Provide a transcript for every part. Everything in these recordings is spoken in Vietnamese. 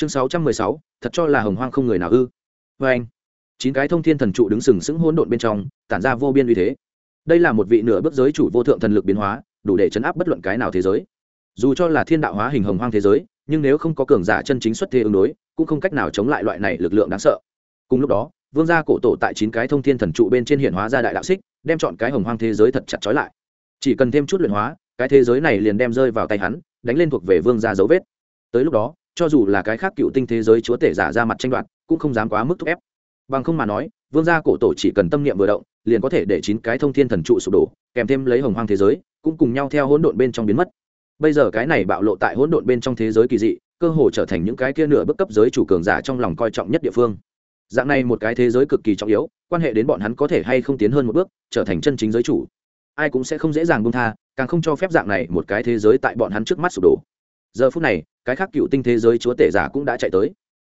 chương sáu trăm mười sáu, thật cho là hồng hoang không người nào ư. Vê anh, chín cái thông thiên thần trụ đứng sừng sững hỗn độn bên trong, tản ra vô biên uy thế. Đây là một vị nửa bước giới chủ vô thượng thần lực biến hóa, đủ để chấn áp bất luận cái nào thế giới. Dù cho là thiên đạo hóa hình hồng hoang thế giới, nhưng nếu không có cường giả chân chính xuất thế ứng đối, cũng không cách nào chống lại loại này lực lượng đáng sợ. Cùng lúc đó, vương gia cổ tổ tại chín cái thông thiên thần trụ bên trên hiện hóa ra đại đạo xích, đem chọn cái hồng hoang thế giới thật chặt trói lại. Chỉ cần thêm chút luyện hóa, cái thế giới này liền đem rơi vào tay hắn, đánh lên thuộc về vương gia dấu vết. Tới lúc đó cho dù là cái khác cựu tinh thế giới chúa tể giả ra mặt tranh đoạt, cũng không dám quá mức thúc ép. Bằng không mà nói, vương gia cổ tổ chỉ cần tâm niệm vừa động, liền có thể để chín cái thông thiên thần trụ sụp đổ, kèm thêm lấy hồng hoang thế giới, cũng cùng nhau theo hỗn độn bên trong biến mất. Bây giờ cái này bạo lộ tại hỗn độn bên trong thế giới kỳ dị, cơ hồ trở thành những cái kia nửa bức cấp giới chủ cường giả trong lòng coi trọng nhất địa phương. Dạng này một cái thế giới cực kỳ trọng yếu, quan hệ đến bọn hắn có thể hay không tiến hơn một bước, trở thành chân chính giới chủ. Ai cũng sẽ không dễ dàng buông tha, càng không cho phép dạng này một cái thế giới tại bọn hắn trước mắt sụp đổ giờ phút này, cái khác cựu tinh thế giới chúa tể giả cũng đã chạy tới.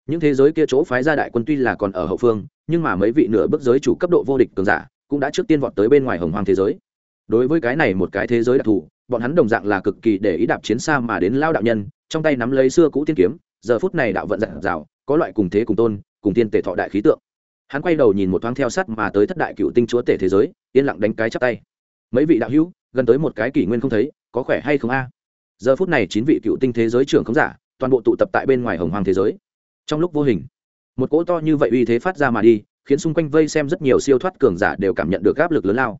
Những thế giới kia chỗ phái ra đại quân tuy là còn ở hậu phương, nhưng mà mấy vị nửa bước giới chủ cấp độ vô địch cường giả cũng đã trước tiên vọt tới bên ngoài hồng hoàng thế giới. Đối với cái này một cái thế giới đặc thù, bọn hắn đồng dạng là cực kỳ để ý đạp chiến xa mà đến lao đạo nhân, trong tay nắm lấy xưa cũ tiên kiếm, giờ phút này đạo vận dạng dạo có loại cùng thế cùng tôn, cùng tiên tể thọ đại khí tượng. Hắn quay đầu nhìn một thoáng theo sắt mà tới thất đại cựu tinh chúa tể thế giới, yên lặng đánh cái chắp tay. Mấy vị đạo hữu, gần tới một cái kỷ nguyên không thấy, có khỏe hay không a? Giờ phút này chín vị cựu tinh thế giới trưởng khống giả, toàn bộ tụ tập tại bên ngoài hồng hoàng thế giới. Trong lúc vô hình, một cỗ to như vậy uy thế phát ra mà đi, khiến xung quanh vây xem rất nhiều siêu thoát cường giả đều cảm nhận được áp lực lớn lao.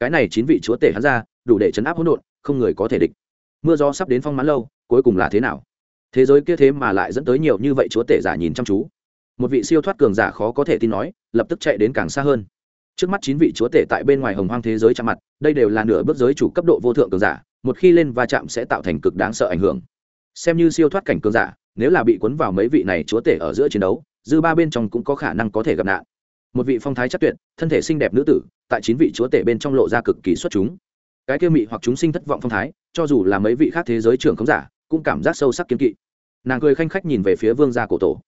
Cái này chín vị chúa tể hắn ra, đủ để chấn áp hỗn độn, không người có thể địch. Mưa gió sắp đến phong mãn lâu, cuối cùng là thế nào? Thế giới kia thế mà lại dẫn tới nhiều như vậy chúa tể giả nhìn chăm chú. Một vị siêu thoát cường giả khó có thể tin nói, lập tức chạy đến càng xa hơn. Trước mắt chín vị chúa tể tại bên ngoài hồng hoang thế giới chạm mặt, đây đều là nửa bước giới chủ cấp độ vô thượng cường giả một khi lên va chạm sẽ tạo thành cực đáng sợ ảnh hưởng. Xem như siêu thoát cảnh cường giả, nếu là bị cuốn vào mấy vị này chúa tể ở giữa chiến đấu, dư ba bên trong cũng có khả năng có thể gặp nạn. Một vị phong thái chắc tuyệt, thân thể xinh đẹp nữ tử, tại chín vị chúa tể bên trong lộ ra cực kỳ xuất chúng. Cái kia mị hoặc chúng sinh thất vọng phong thái, cho dù là mấy vị khác thế giới trưởng khống giả, cũng cảm giác sâu sắc kiên kỵ. Nàng cười khanh khách nhìn về phía vương gia cổ tổ.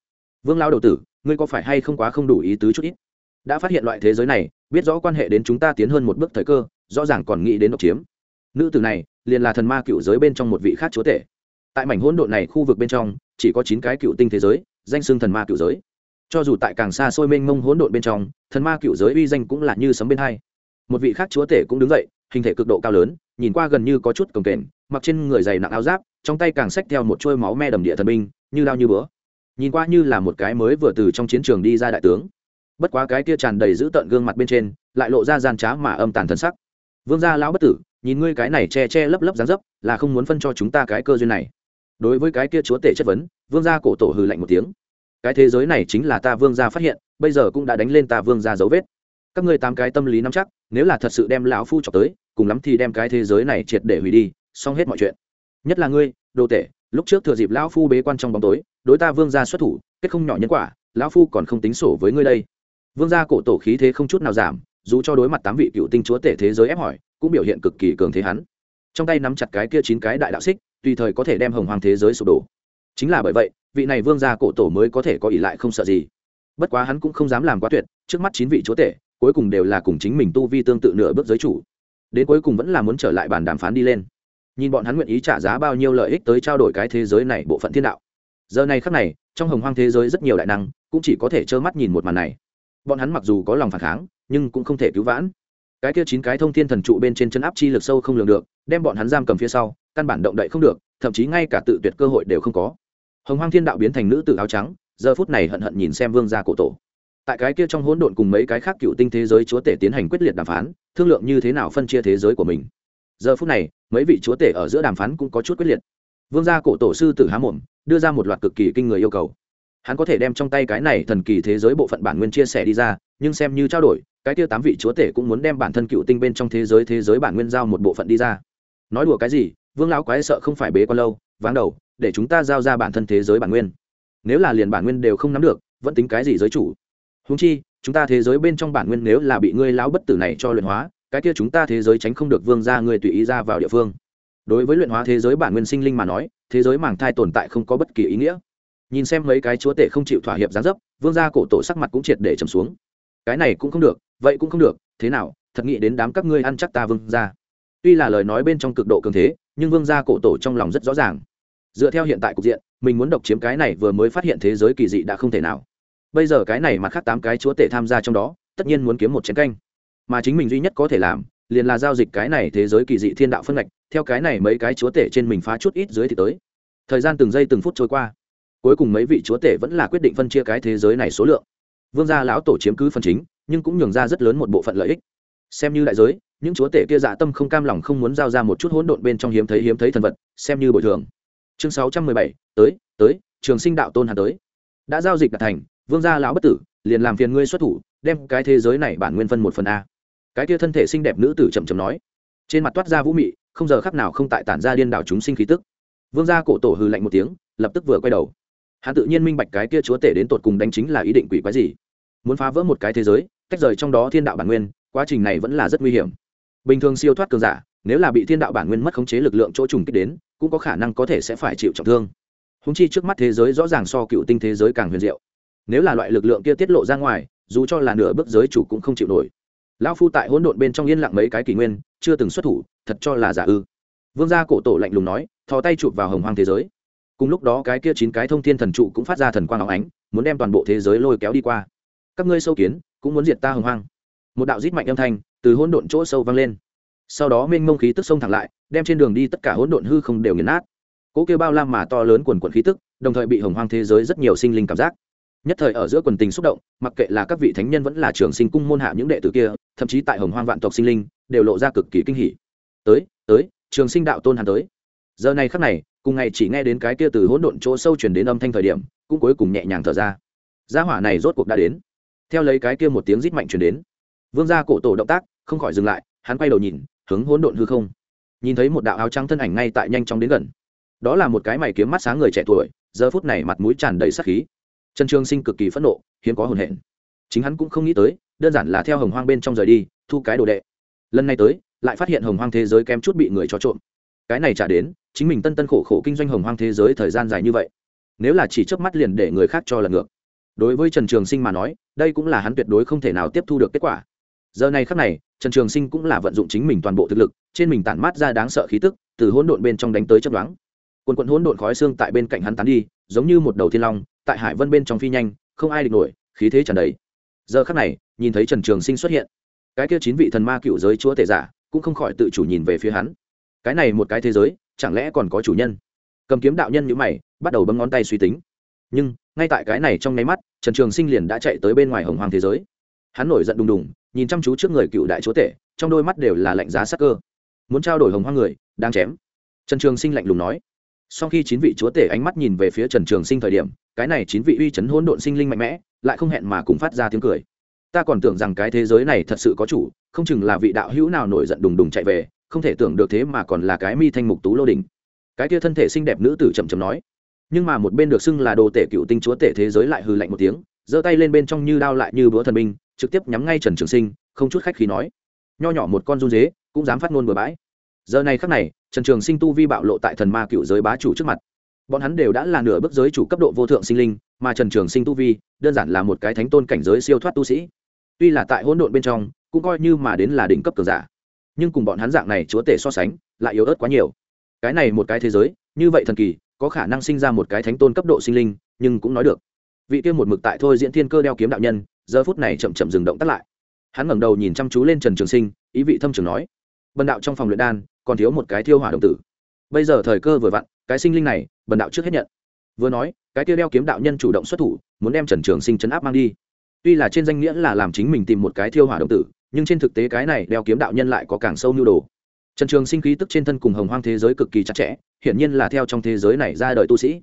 Vương lao đầu tử, ngươi có phải hay không quá không đủ ý tứ chút ít? Đã phát hiện loại thế giới này, biết rõ quan hệ đến chúng ta tiến hơn một bước thời cơ, rõ ràng còn nghĩ đến độc chiếm. Nữ tử này liền là thần ma cựu giới bên trong một vị khác chúa tể. Tại mảnh hỗn độn này khu vực bên trong, chỉ có chín cái cựu tinh thế giới, danh xưng thần ma cựu giới. Cho dù tại càng xa xôi mênh mông hỗn độn bên trong, thần ma cựu giới uy danh cũng là như sấm bên hai. Một vị khác chúa tể cũng đứng dậy, hình thể cực độ cao lớn, nhìn qua gần như có chút cồng kềnh, mặc trên người dày nặng áo giáp, trong tay càng xách theo một chuôi máu me đầm địa thần binh, như lao như bữa nhìn qua như là một cái mới vừa từ trong chiến trường đi ra đại tướng. Bất quá cái kia tràn đầy dữ tợn gương mặt bên trên, lại lộ ra gian trá mà âm tàn thân sắc. Vương gia lão bất tử nhìn ngươi cái này che che lấp lấp dáng dấp, là không muốn phân cho chúng ta cái cơ duyên này. Đối với cái kia chúa tể chất vấn, vương gia cổ tổ hừ lạnh một tiếng. Cái thế giới này chính là ta vương gia phát hiện, bây giờ cũng đã đánh lên ta vương gia dấu vết. Các ngươi tám cái tâm lý nắm chắc, nếu là thật sự đem lão phu chọc tới, cùng lắm thì đem cái thế giới này triệt để hủy đi, xong hết mọi chuyện. Nhất là ngươi, đồ tể, lúc trước thừa dịp lão phu bế quan trong bóng tối, đối ta vương gia xuất thủ, kết không nhỏ nhân quả, lão phu còn không tính sổ với ngươi đây. Vương gia cổ tổ khí thế không chút nào giảm, dù cho đối mặt tám vị cựu tinh chúa tể thế giới ép hỏi cũng biểu hiện cực kỳ cường thế hắn. Trong tay nắm chặt cái kia chín cái đại đạo xích, tùy thời có thể đem hồng hoàng thế giới sụp đổ. Chính là bởi vậy, vị này vương gia cổ tổ mới có thể có ỷ lại không sợ gì. Bất quá hắn cũng không dám làm quá tuyệt, trước mắt chín vị chúa tể, cuối cùng đều là cùng chính mình tu vi tương tự nửa bước giới chủ. Đến cuối cùng vẫn là muốn trở lại bàn đàm phán đi lên. Nhìn bọn hắn nguyện ý trả giá bao nhiêu lợi ích tới trao đổi cái thế giới này bộ phận thiên đạo. Giờ này khắc này, trong hồng hoang thế giới rất nhiều đại năng, cũng chỉ có thể trơ mắt nhìn một màn này. Bọn hắn mặc dù có lòng phản kháng, nhưng cũng không thể cứu vãn cái kia chín cái thông thiên thần trụ bên trên chân áp chi lực sâu không lường được, đem bọn hắn giam cầm phía sau, căn bản động đậy không được, thậm chí ngay cả tự tuyệt cơ hội đều không có. Hồng hoang thiên đạo biến thành nữ tử áo trắng, giờ phút này hận hận nhìn xem vương gia cổ tổ. Tại cái kia trong hỗn độn cùng mấy cái khác cựu tinh thế giới chúa tể tiến hành quyết liệt đàm phán, thương lượng như thế nào phân chia thế giới của mình. Giờ phút này, mấy vị chúa tể ở giữa đàm phán cũng có chút quyết liệt. Vương gia cổ tổ sư tử há mồm, đưa ra một loạt cực kỳ kinh người yêu cầu. Hắn có thể đem trong tay cái này thần kỳ thế giới bộ phận bản nguyên chia sẻ đi ra nhưng xem như trao đổi, cái tia tám vị chúa tể cũng muốn đem bản thân cựu tinh bên trong thế giới thế giới bản nguyên giao một bộ phận đi ra. Nói đùa cái gì, vương lão quái sợ không phải bế con lâu, váng đầu, để chúng ta giao ra bản thân thế giới bản nguyên. Nếu là liền bản nguyên đều không nắm được, vẫn tính cái gì giới chủ? Húng chi, chúng ta thế giới bên trong bản nguyên nếu là bị ngươi lão bất tử này cho luyện hóa, cái kia chúng ta thế giới tránh không được vương ra người tùy ý ra vào địa phương. Đối với luyện hóa thế giới bản nguyên sinh linh mà nói, thế giới mảng thai tồn tại không có bất kỳ ý nghĩa. Nhìn xem mấy cái chúa tể không chịu thỏa hiệp gián dấp, vương gia cổ tổ sắc mặt cũng triệt để trầm xuống cái này cũng không được, vậy cũng không được, thế nào, thật nghĩ đến đám các ngươi ăn chắc ta vương gia. Tuy là lời nói bên trong cực độ cường thế, nhưng vương gia cổ tổ trong lòng rất rõ ràng. Dựa theo hiện tại cục diện, mình muốn độc chiếm cái này vừa mới phát hiện thế giới kỳ dị đã không thể nào. Bây giờ cái này mặt khác tám cái chúa tể tham gia trong đó, tất nhiên muốn kiếm một chiến canh. Mà chính mình duy nhất có thể làm, liền là giao dịch cái này thế giới kỳ dị thiên đạo phân ngạch, theo cái này mấy cái chúa tể trên mình phá chút ít dưới thì tới. Thời gian từng giây từng phút trôi qua. Cuối cùng mấy vị chúa tể vẫn là quyết định phân chia cái thế giới này số lượng vương gia lão tổ chiếm cứ phần chính, nhưng cũng nhường ra rất lớn một bộ phận lợi ích. Xem như đại giới, những chúa tể kia dạ tâm không cam lòng không muốn giao ra một chút hỗn độn bên trong hiếm thấy hiếm thấy thần vật, xem như bồi thường. Chương sáu trăm mười bảy, tới tới, trường sinh đạo tôn hà tới. Đã giao dịch đạt thành, vương gia lão bất tử, liền làm phiền ngươi xuất thủ, đem cái thế giới này bản nguyên phân một phần a. Cái kia thân thể xinh đẹp nữ tử chậm chậm nói. Trên mặt toát ra vũ mị, không giờ khắc nào không tại tản ra điên đảo chúng sinh khí tức. Vương gia cổ tổ hư lạnh một tiếng, lập tức vừa quay đầu. Hắn tự nhiên minh bạch cái kia chúa tể đến tột cùng đánh chính là ý định quỷ quái gì muốn phá vỡ một cái thế giới, tách rời trong đó thiên đạo bản nguyên, quá trình này vẫn là rất nguy hiểm. Bình thường siêu thoát cường giả, nếu là bị thiên đạo bản nguyên mất khống chế lực lượng chỗ trùng kích đến, cũng có khả năng có thể sẽ phải chịu trọng thương. Húng chi trước mắt thế giới rõ ràng so cựu tinh thế giới càng huyền diệu. Nếu là loại lực lượng kia tiết lộ ra ngoài, dù cho là nửa bước giới chủ cũng không chịu nổi. Lão phu tại hỗn độn bên trong yên lặng mấy cái kỷ nguyên, chưa từng xuất thủ, thật cho là giả ư. Vương gia cổ tổ lạnh lùng nói, thò tay chụp vào hồng hoang thế giới. Cùng lúc đó cái kia chín cái thông thiên thần trụ cũng phát ra thần quang áo ánh, muốn đem toàn bộ thế giới lôi kéo đi qua các ngươi sâu kiến, cũng muốn diệt ta hồng hoang. Một đạo rít mạnh âm thanh từ hỗn độn chỗ sâu vang lên. Sau đó mênh mông khí tức sông thẳng lại, đem trên đường đi tất cả hỗn độn hư không đều nghiền nát. Cỗ kêu bao lam mà to lớn quần quần khí tức, đồng thời bị hồng hoang thế giới rất nhiều sinh linh cảm giác. Nhất thời ở giữa quần tình xúc động, mặc kệ là các vị thánh nhân vẫn là trường sinh cung môn hạ những đệ tử kia, thậm chí tại hồng hoang vạn tộc sinh linh, đều lộ ra cực kỳ kinh hỉ. Tới tới, trường sinh đạo tôn hàn tới. Giờ này khắc này, cùng ngày chỉ nghe đến cái kia từ hỗn độn chỗ sâu chuyển đến âm thanh thời điểm, cũng cuối cùng nhẹ nhàng thở ra. Gia hỏa này rốt cuộc đã đến theo lấy cái kia một tiếng rít mạnh chuyển đến, vương gia cổ tổ động tác không khỏi dừng lại, hắn quay đầu nhìn, hướng hỗn độn hư không. Nhìn thấy một đạo áo trắng thân ảnh ngay tại nhanh chóng đến gần. Đó là một cái mày kiếm mắt sáng người trẻ tuổi, giờ phút này mặt mũi tràn đầy sắc khí. Trần trường sinh cực kỳ phẫn nộ, hiếm có hồn hển chính hắn cũng không nghĩ tới, đơn giản là theo hồng hoang bên trong rời đi, thu cái đồ đệ. Lần này tới, lại phát hiện hồng hoang thế giới kém chút bị người cho trộm. Cái này trả đến, chính mình tân tân khổ khổ kinh doanh hồng hoang thế giới thời gian dài như vậy. Nếu là chỉ trước mắt liền để người khác cho lần ngược đối với trần trường sinh mà nói, đây cũng là hắn tuyệt đối không thể nào tiếp thu được kết quả. Giờ này khắc này, trần trường sinh cũng là vận dụng chính mình toàn bộ thực lực, trên mình tản mát ra đáng sợ khí tức, từ hỗn độn bên trong đánh tới chấp đoán quần quận hỗn độn khói xương tại bên cạnh hắn tán đi, giống như một đầu thiên long, tại hải vân bên trong phi nhanh, không ai địch nổi, khí thế tràn đầy. Giờ khắc này, nhìn thấy trần trường sinh xuất hiện, cái kia chín vị thần ma cựu giới chúa tể giả cũng không khỏi tự chủ nhìn về phía hắn. Cái này một cái thế giới, chẳng lẽ còn có chủ nhân? Cầm kiếm đạo nhân nhữ mày, bắt đầu bấm ngón tay suy tính nhưng ngay tại cái này trong nháy mắt, trần trường sinh liền đã chạy tới bên ngoài hồng hoàng thế giới. Hắn nổi giận đùng đùng, nhìn chăm chú trước người cựu đại chúa tể, trong đôi mắt đều là lạnh giá sắc cơ. Muốn trao đổi hồng Hoàng người, đang chém. Trần trường sinh lạnh lùng nói. Sau khi chín vị chúa tể ánh mắt nhìn về phía trần trường sinh thời điểm, cái này chín vị uy chấn hỗn độn sinh linh mạnh mẽ, lại không hẹn mà cùng phát ra tiếng cười. Ta còn tưởng rằng cái thế giới này thật sự có chủ, không chừng là vị đạo hữu nào nổi giận đùng đùng chạy về, không thể tưởng được thế mà còn là cái mi thanh mục tú lô đình cái kia thân thể xinh đẹp nữ tử chậm chậm nói nhưng mà một bên được xưng là đồ tể cựu tinh chúa tể thế giới lại hư lạnh một tiếng, giơ tay lên bên trong như đao lại như búa thần binh, trực tiếp nhắm ngay trần trường sinh, không chút khách khí nói, nho nhỏ một con run dế, cũng dám phát ngôn bừa bãi. Giờ này khắc này, trần trường sinh tu vi bạo lộ tại thần ma cựu giới bá chủ trước mặt. Bọn hắn đều đã là nửa bước giới chủ cấp độ vô thượng sinh linh, mà trần trường sinh tu vi, đơn giản là một cái thánh tôn cảnh giới siêu thoát tu sĩ. Tuy là tại hỗn độn bên trong, cũng coi như mà đến là đỉnh cấp cường giả, nhưng cùng bọn hắn dạng này chúa tể so sánh, lại yếu ớt quá nhiều. Cái này một cái thế giới, như vậy thần kỳ có khả năng sinh ra một cái thánh tôn cấp độ sinh linh, nhưng cũng nói được. Vị kia một mực tại thôi diễn thiên cơ đeo kiếm đạo nhân, giờ phút này chậm chậm dừng động tắt lại. Hắn ngẩng đầu nhìn chăm chú lên trần trường sinh, ý vị thâm trường nói, bần đạo trong phòng luyện đan, còn thiếu một cái thiêu hỏa đồng tử. Bây giờ thời cơ vừa vặn, cái sinh linh này, bần đạo trước hết nhận. Vừa nói, cái kia đeo kiếm đạo nhân chủ động xuất thủ, muốn đem trần trường sinh chấn áp mang đi. Tuy là trên danh nghĩa là làm chính mình tìm một cái thiêu hỏa đồng tử, nhưng trên thực tế cái này đeo kiếm đạo nhân lại có càng sâu nhu đồ trần trường sinh khí tức trên thân cùng hồng hoang thế giới cực kỳ chặt chẽ, hiển nhiên là theo trong thế giới này ra đời tu sĩ.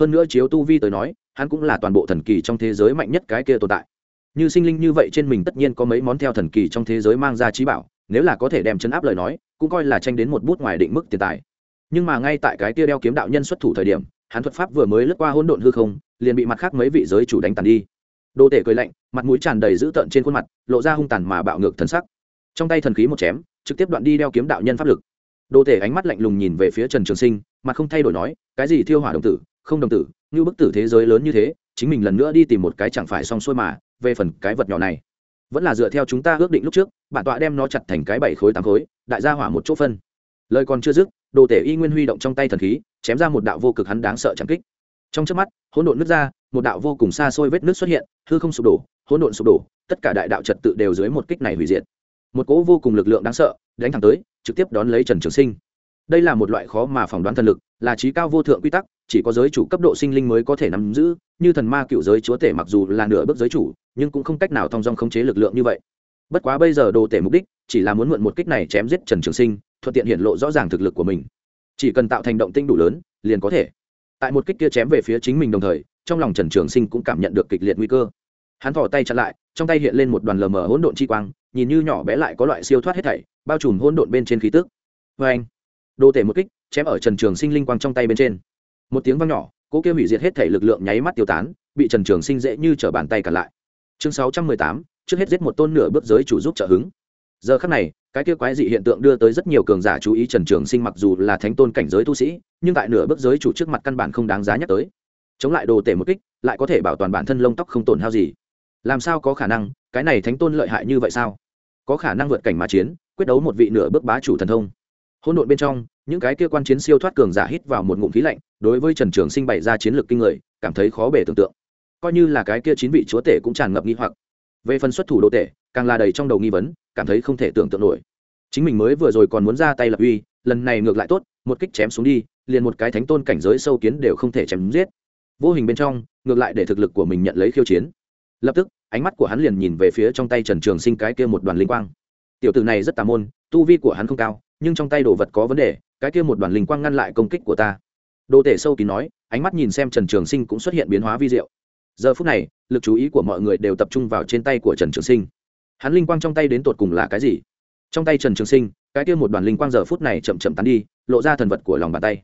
Hơn nữa chiếu tu vi tới nói, hắn cũng là toàn bộ thần kỳ trong thế giới mạnh nhất cái kia tồn tại. Như sinh linh như vậy trên mình tất nhiên có mấy món theo thần kỳ trong thế giới mang ra trí bảo, nếu là có thể đem chấn áp lời nói, cũng coi là tranh đến một bút ngoài định mức tiền tài. Nhưng mà ngay tại cái kia đeo kiếm đạo nhân xuất thủ thời điểm, hắn thuật pháp vừa mới lướt qua hỗn độn hư không, liền bị mặt khác mấy vị giới chủ đánh tàn đi. Đô tể cười lạnh, mặt mũi tràn đầy dữ tợn trên khuôn mặt, lộ ra hung tàn mà bạo ngược thần sắc. Trong tay thần khí một chém trực tiếp đoạn đi đeo kiếm đạo nhân pháp lực. Đô tể ánh mắt lạnh lùng nhìn về phía trần trường sinh, mặt không thay đổi nói, cái gì thiêu hỏa đồng tử? Không đồng tử, như bức tử thế giới lớn như thế, chính mình lần nữa đi tìm một cái chẳng phải xong xuôi mà, về phần cái vật nhỏ này, vẫn là dựa theo chúng ta ước định lúc trước, bản tọa đem nó chặt thành cái bảy khối tám khối, đại gia hỏa một chỗ phân. Lời còn chưa dứt đồ tể y nguyên huy động trong tay thần khí, chém ra một đạo vô cực hắn đáng sợ chẳng kích. Trong trước mắt, hỗn độn nước ra, một đạo vô cùng xa xôi vết nước xuất hiện, hư không sụp đổ, hỗn độn sụp đổ, tất cả đại đạo trật tự đều dưới một kích này hủy diệt một cỗ vô cùng lực lượng đáng sợ, đánh thẳng tới, trực tiếp đón lấy trần trường sinh. Đây là một loại khó mà phỏng đoán thần lực, là trí cao vô thượng quy tắc, chỉ có giới chủ cấp độ sinh linh mới có thể nắm giữ, như thần ma cựu giới chúa tể mặc dù là nửa bước giới chủ, nhưng cũng không cách nào thong dong khống chế lực lượng như vậy. Bất quá bây giờ đồ tể mục đích, chỉ là muốn mượn một kích này chém giết trần trường sinh, thuận tiện hiện lộ rõ ràng thực lực của mình. Chỉ cần tạo thành động tinh đủ lớn, liền có thể. Tại một kích kia chém về phía chính mình đồng thời, trong lòng trần trường sinh cũng cảm nhận được kịch liệt nguy cơ. Hắn thỏ tay chặn lại, trong tay hiện lên một đoàn lờ mờ hỗn độn chi quang nhìn như nhỏ bé lại có loại siêu thoát hết thảy, bao trùm hỗn độn bên trên khí tức. Vê anh, đồ tể một kích, chém ở trần trường sinh linh quang trong tay bên trên. Một tiếng vang nhỏ cỗ kia hủy diệt hết thảy lực lượng nháy mắt tiêu tán, bị trần trường sinh dễ như t bàn tay cả lại. Chương sáu trăm mười tám, trước hết giết một tôn nửa bước giới chủ giúp trợ hứng. Giờ khắc này, cái kia quái dị hiện tượng đưa tới rất nhiều cường giả chú ý trần trường sinh mặc dù là thánh tôn cảnh giới tu sĩ, nhưng tại nửa bước giới chủ trước mặt căn bản không đáng giá nhắc tới. Chống lại đồ tể một kích, lại có thể bảo toàn bản thân lông tóc không tổn hao gì. Làm sao có khả năng cái này thánh tôn lợi hại như vậy sao? Có khả năng vượt cảnh mà chiến, quyết đấu một vị nửa bước bá chủ thần thông. Hỗn độn bên trong, những cái kia quan chiến siêu thoát cường giả hít vào một ngụm khí lạnh, đối với trần trường sinh bày ra chiến lược kinh người, cảm thấy khó bể tưởng tượng. Coi như là cái kia chín vị chúa tể cũng tràn ngập nghi hoặc. Về phần xuất thủ đồ tể, càng là đầy trong đầu nghi vấn, cảm thấy không thể tưởng tượng nổi. Chính mình mới vừa rồi còn muốn ra tay lập uy, lần này ngược lại tốt, một kích chém xuống đi, liền một cái thánh tôn cảnh giới sâu kiến đều không thể chém giết. Vô hình bên trong, ngược lại để thực lực của mình nhận lấy khiêu chiến. Lập tức ánh mắt của hắn liền nhìn về phía trong tay trần trường sinh cái kia một đoàn linh quang. Tiểu tử này rất tà môn, tu vi của hắn không cao, nhưng trong tay đồ vật có vấn đề, cái kia một đoàn linh quang ngăn lại công kích của ta. Đồ tể sâu kín nói, ánh mắt nhìn xem trần trường sinh cũng xuất hiện biến hóa vi diệu. Giờ phút này, lực chú ý của mọi người đều tập trung vào trên tay của trần trường sinh. Hắn linh quang trong tay đến tột cùng là cái gì? Trong tay trần trường sinh, cái kia một đoàn linh quang giờ phút này chậm chậm tán đi, lộ ra thần vật của lòng bàn tay.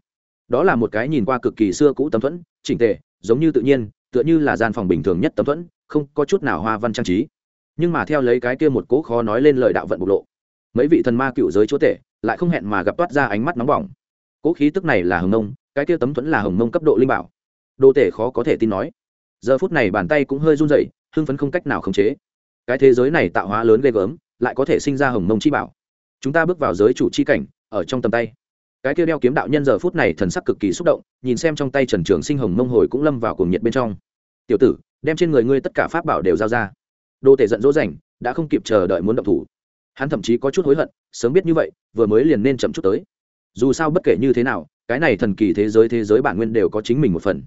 Đó là một cái nhìn qua cực kỳ xưa cũ tấm thuẫn, chỉnh tề, giống như tự nhiên, tựa như là gian phòng bình thường nhất tấm thuẫn không có chút nào hoa văn trang trí. Nhưng mà theo lấy cái kia một cố khó nói lên lời đạo vận bộc lộ, mấy vị thần ma cựu giới chúa tể lại không hẹn mà gặp toát ra ánh mắt nóng bỏng. Cố khí tức này là hồng nông cái kia tấm thuẫn là hồng nông cấp độ linh bảo. Đô tể khó có thể tin nói. Giờ phút này bàn tay cũng hơi run rẩy, hưng phấn không cách nào khống chế. Cái thế giới này tạo hóa lớn ghê gớm, lại có thể sinh ra hồng mông chi bảo. Chúng ta bước vào giới chủ chi cảnh, ở trong tầm tay. Cái kia đeo kiếm đạo nhân giờ phút này thần sắc cực kỳ xúc động, nhìn xem trong tay trần trường sinh hồng mông hồi cũng lâm vào cuồng nhiệt bên trong. Tiểu tử đem trên người ngươi tất cả pháp bảo đều giao ra. Đô tể giận dỗ dành đã không kịp chờ đợi muốn động thủ. Hắn thậm chí có chút hối hận, sớm biết như vậy, vừa mới liền nên chậm chút tới. Dù sao bất kể như thế nào, cái này thần kỳ thế giới thế giới bản nguyên đều có chính mình một phần.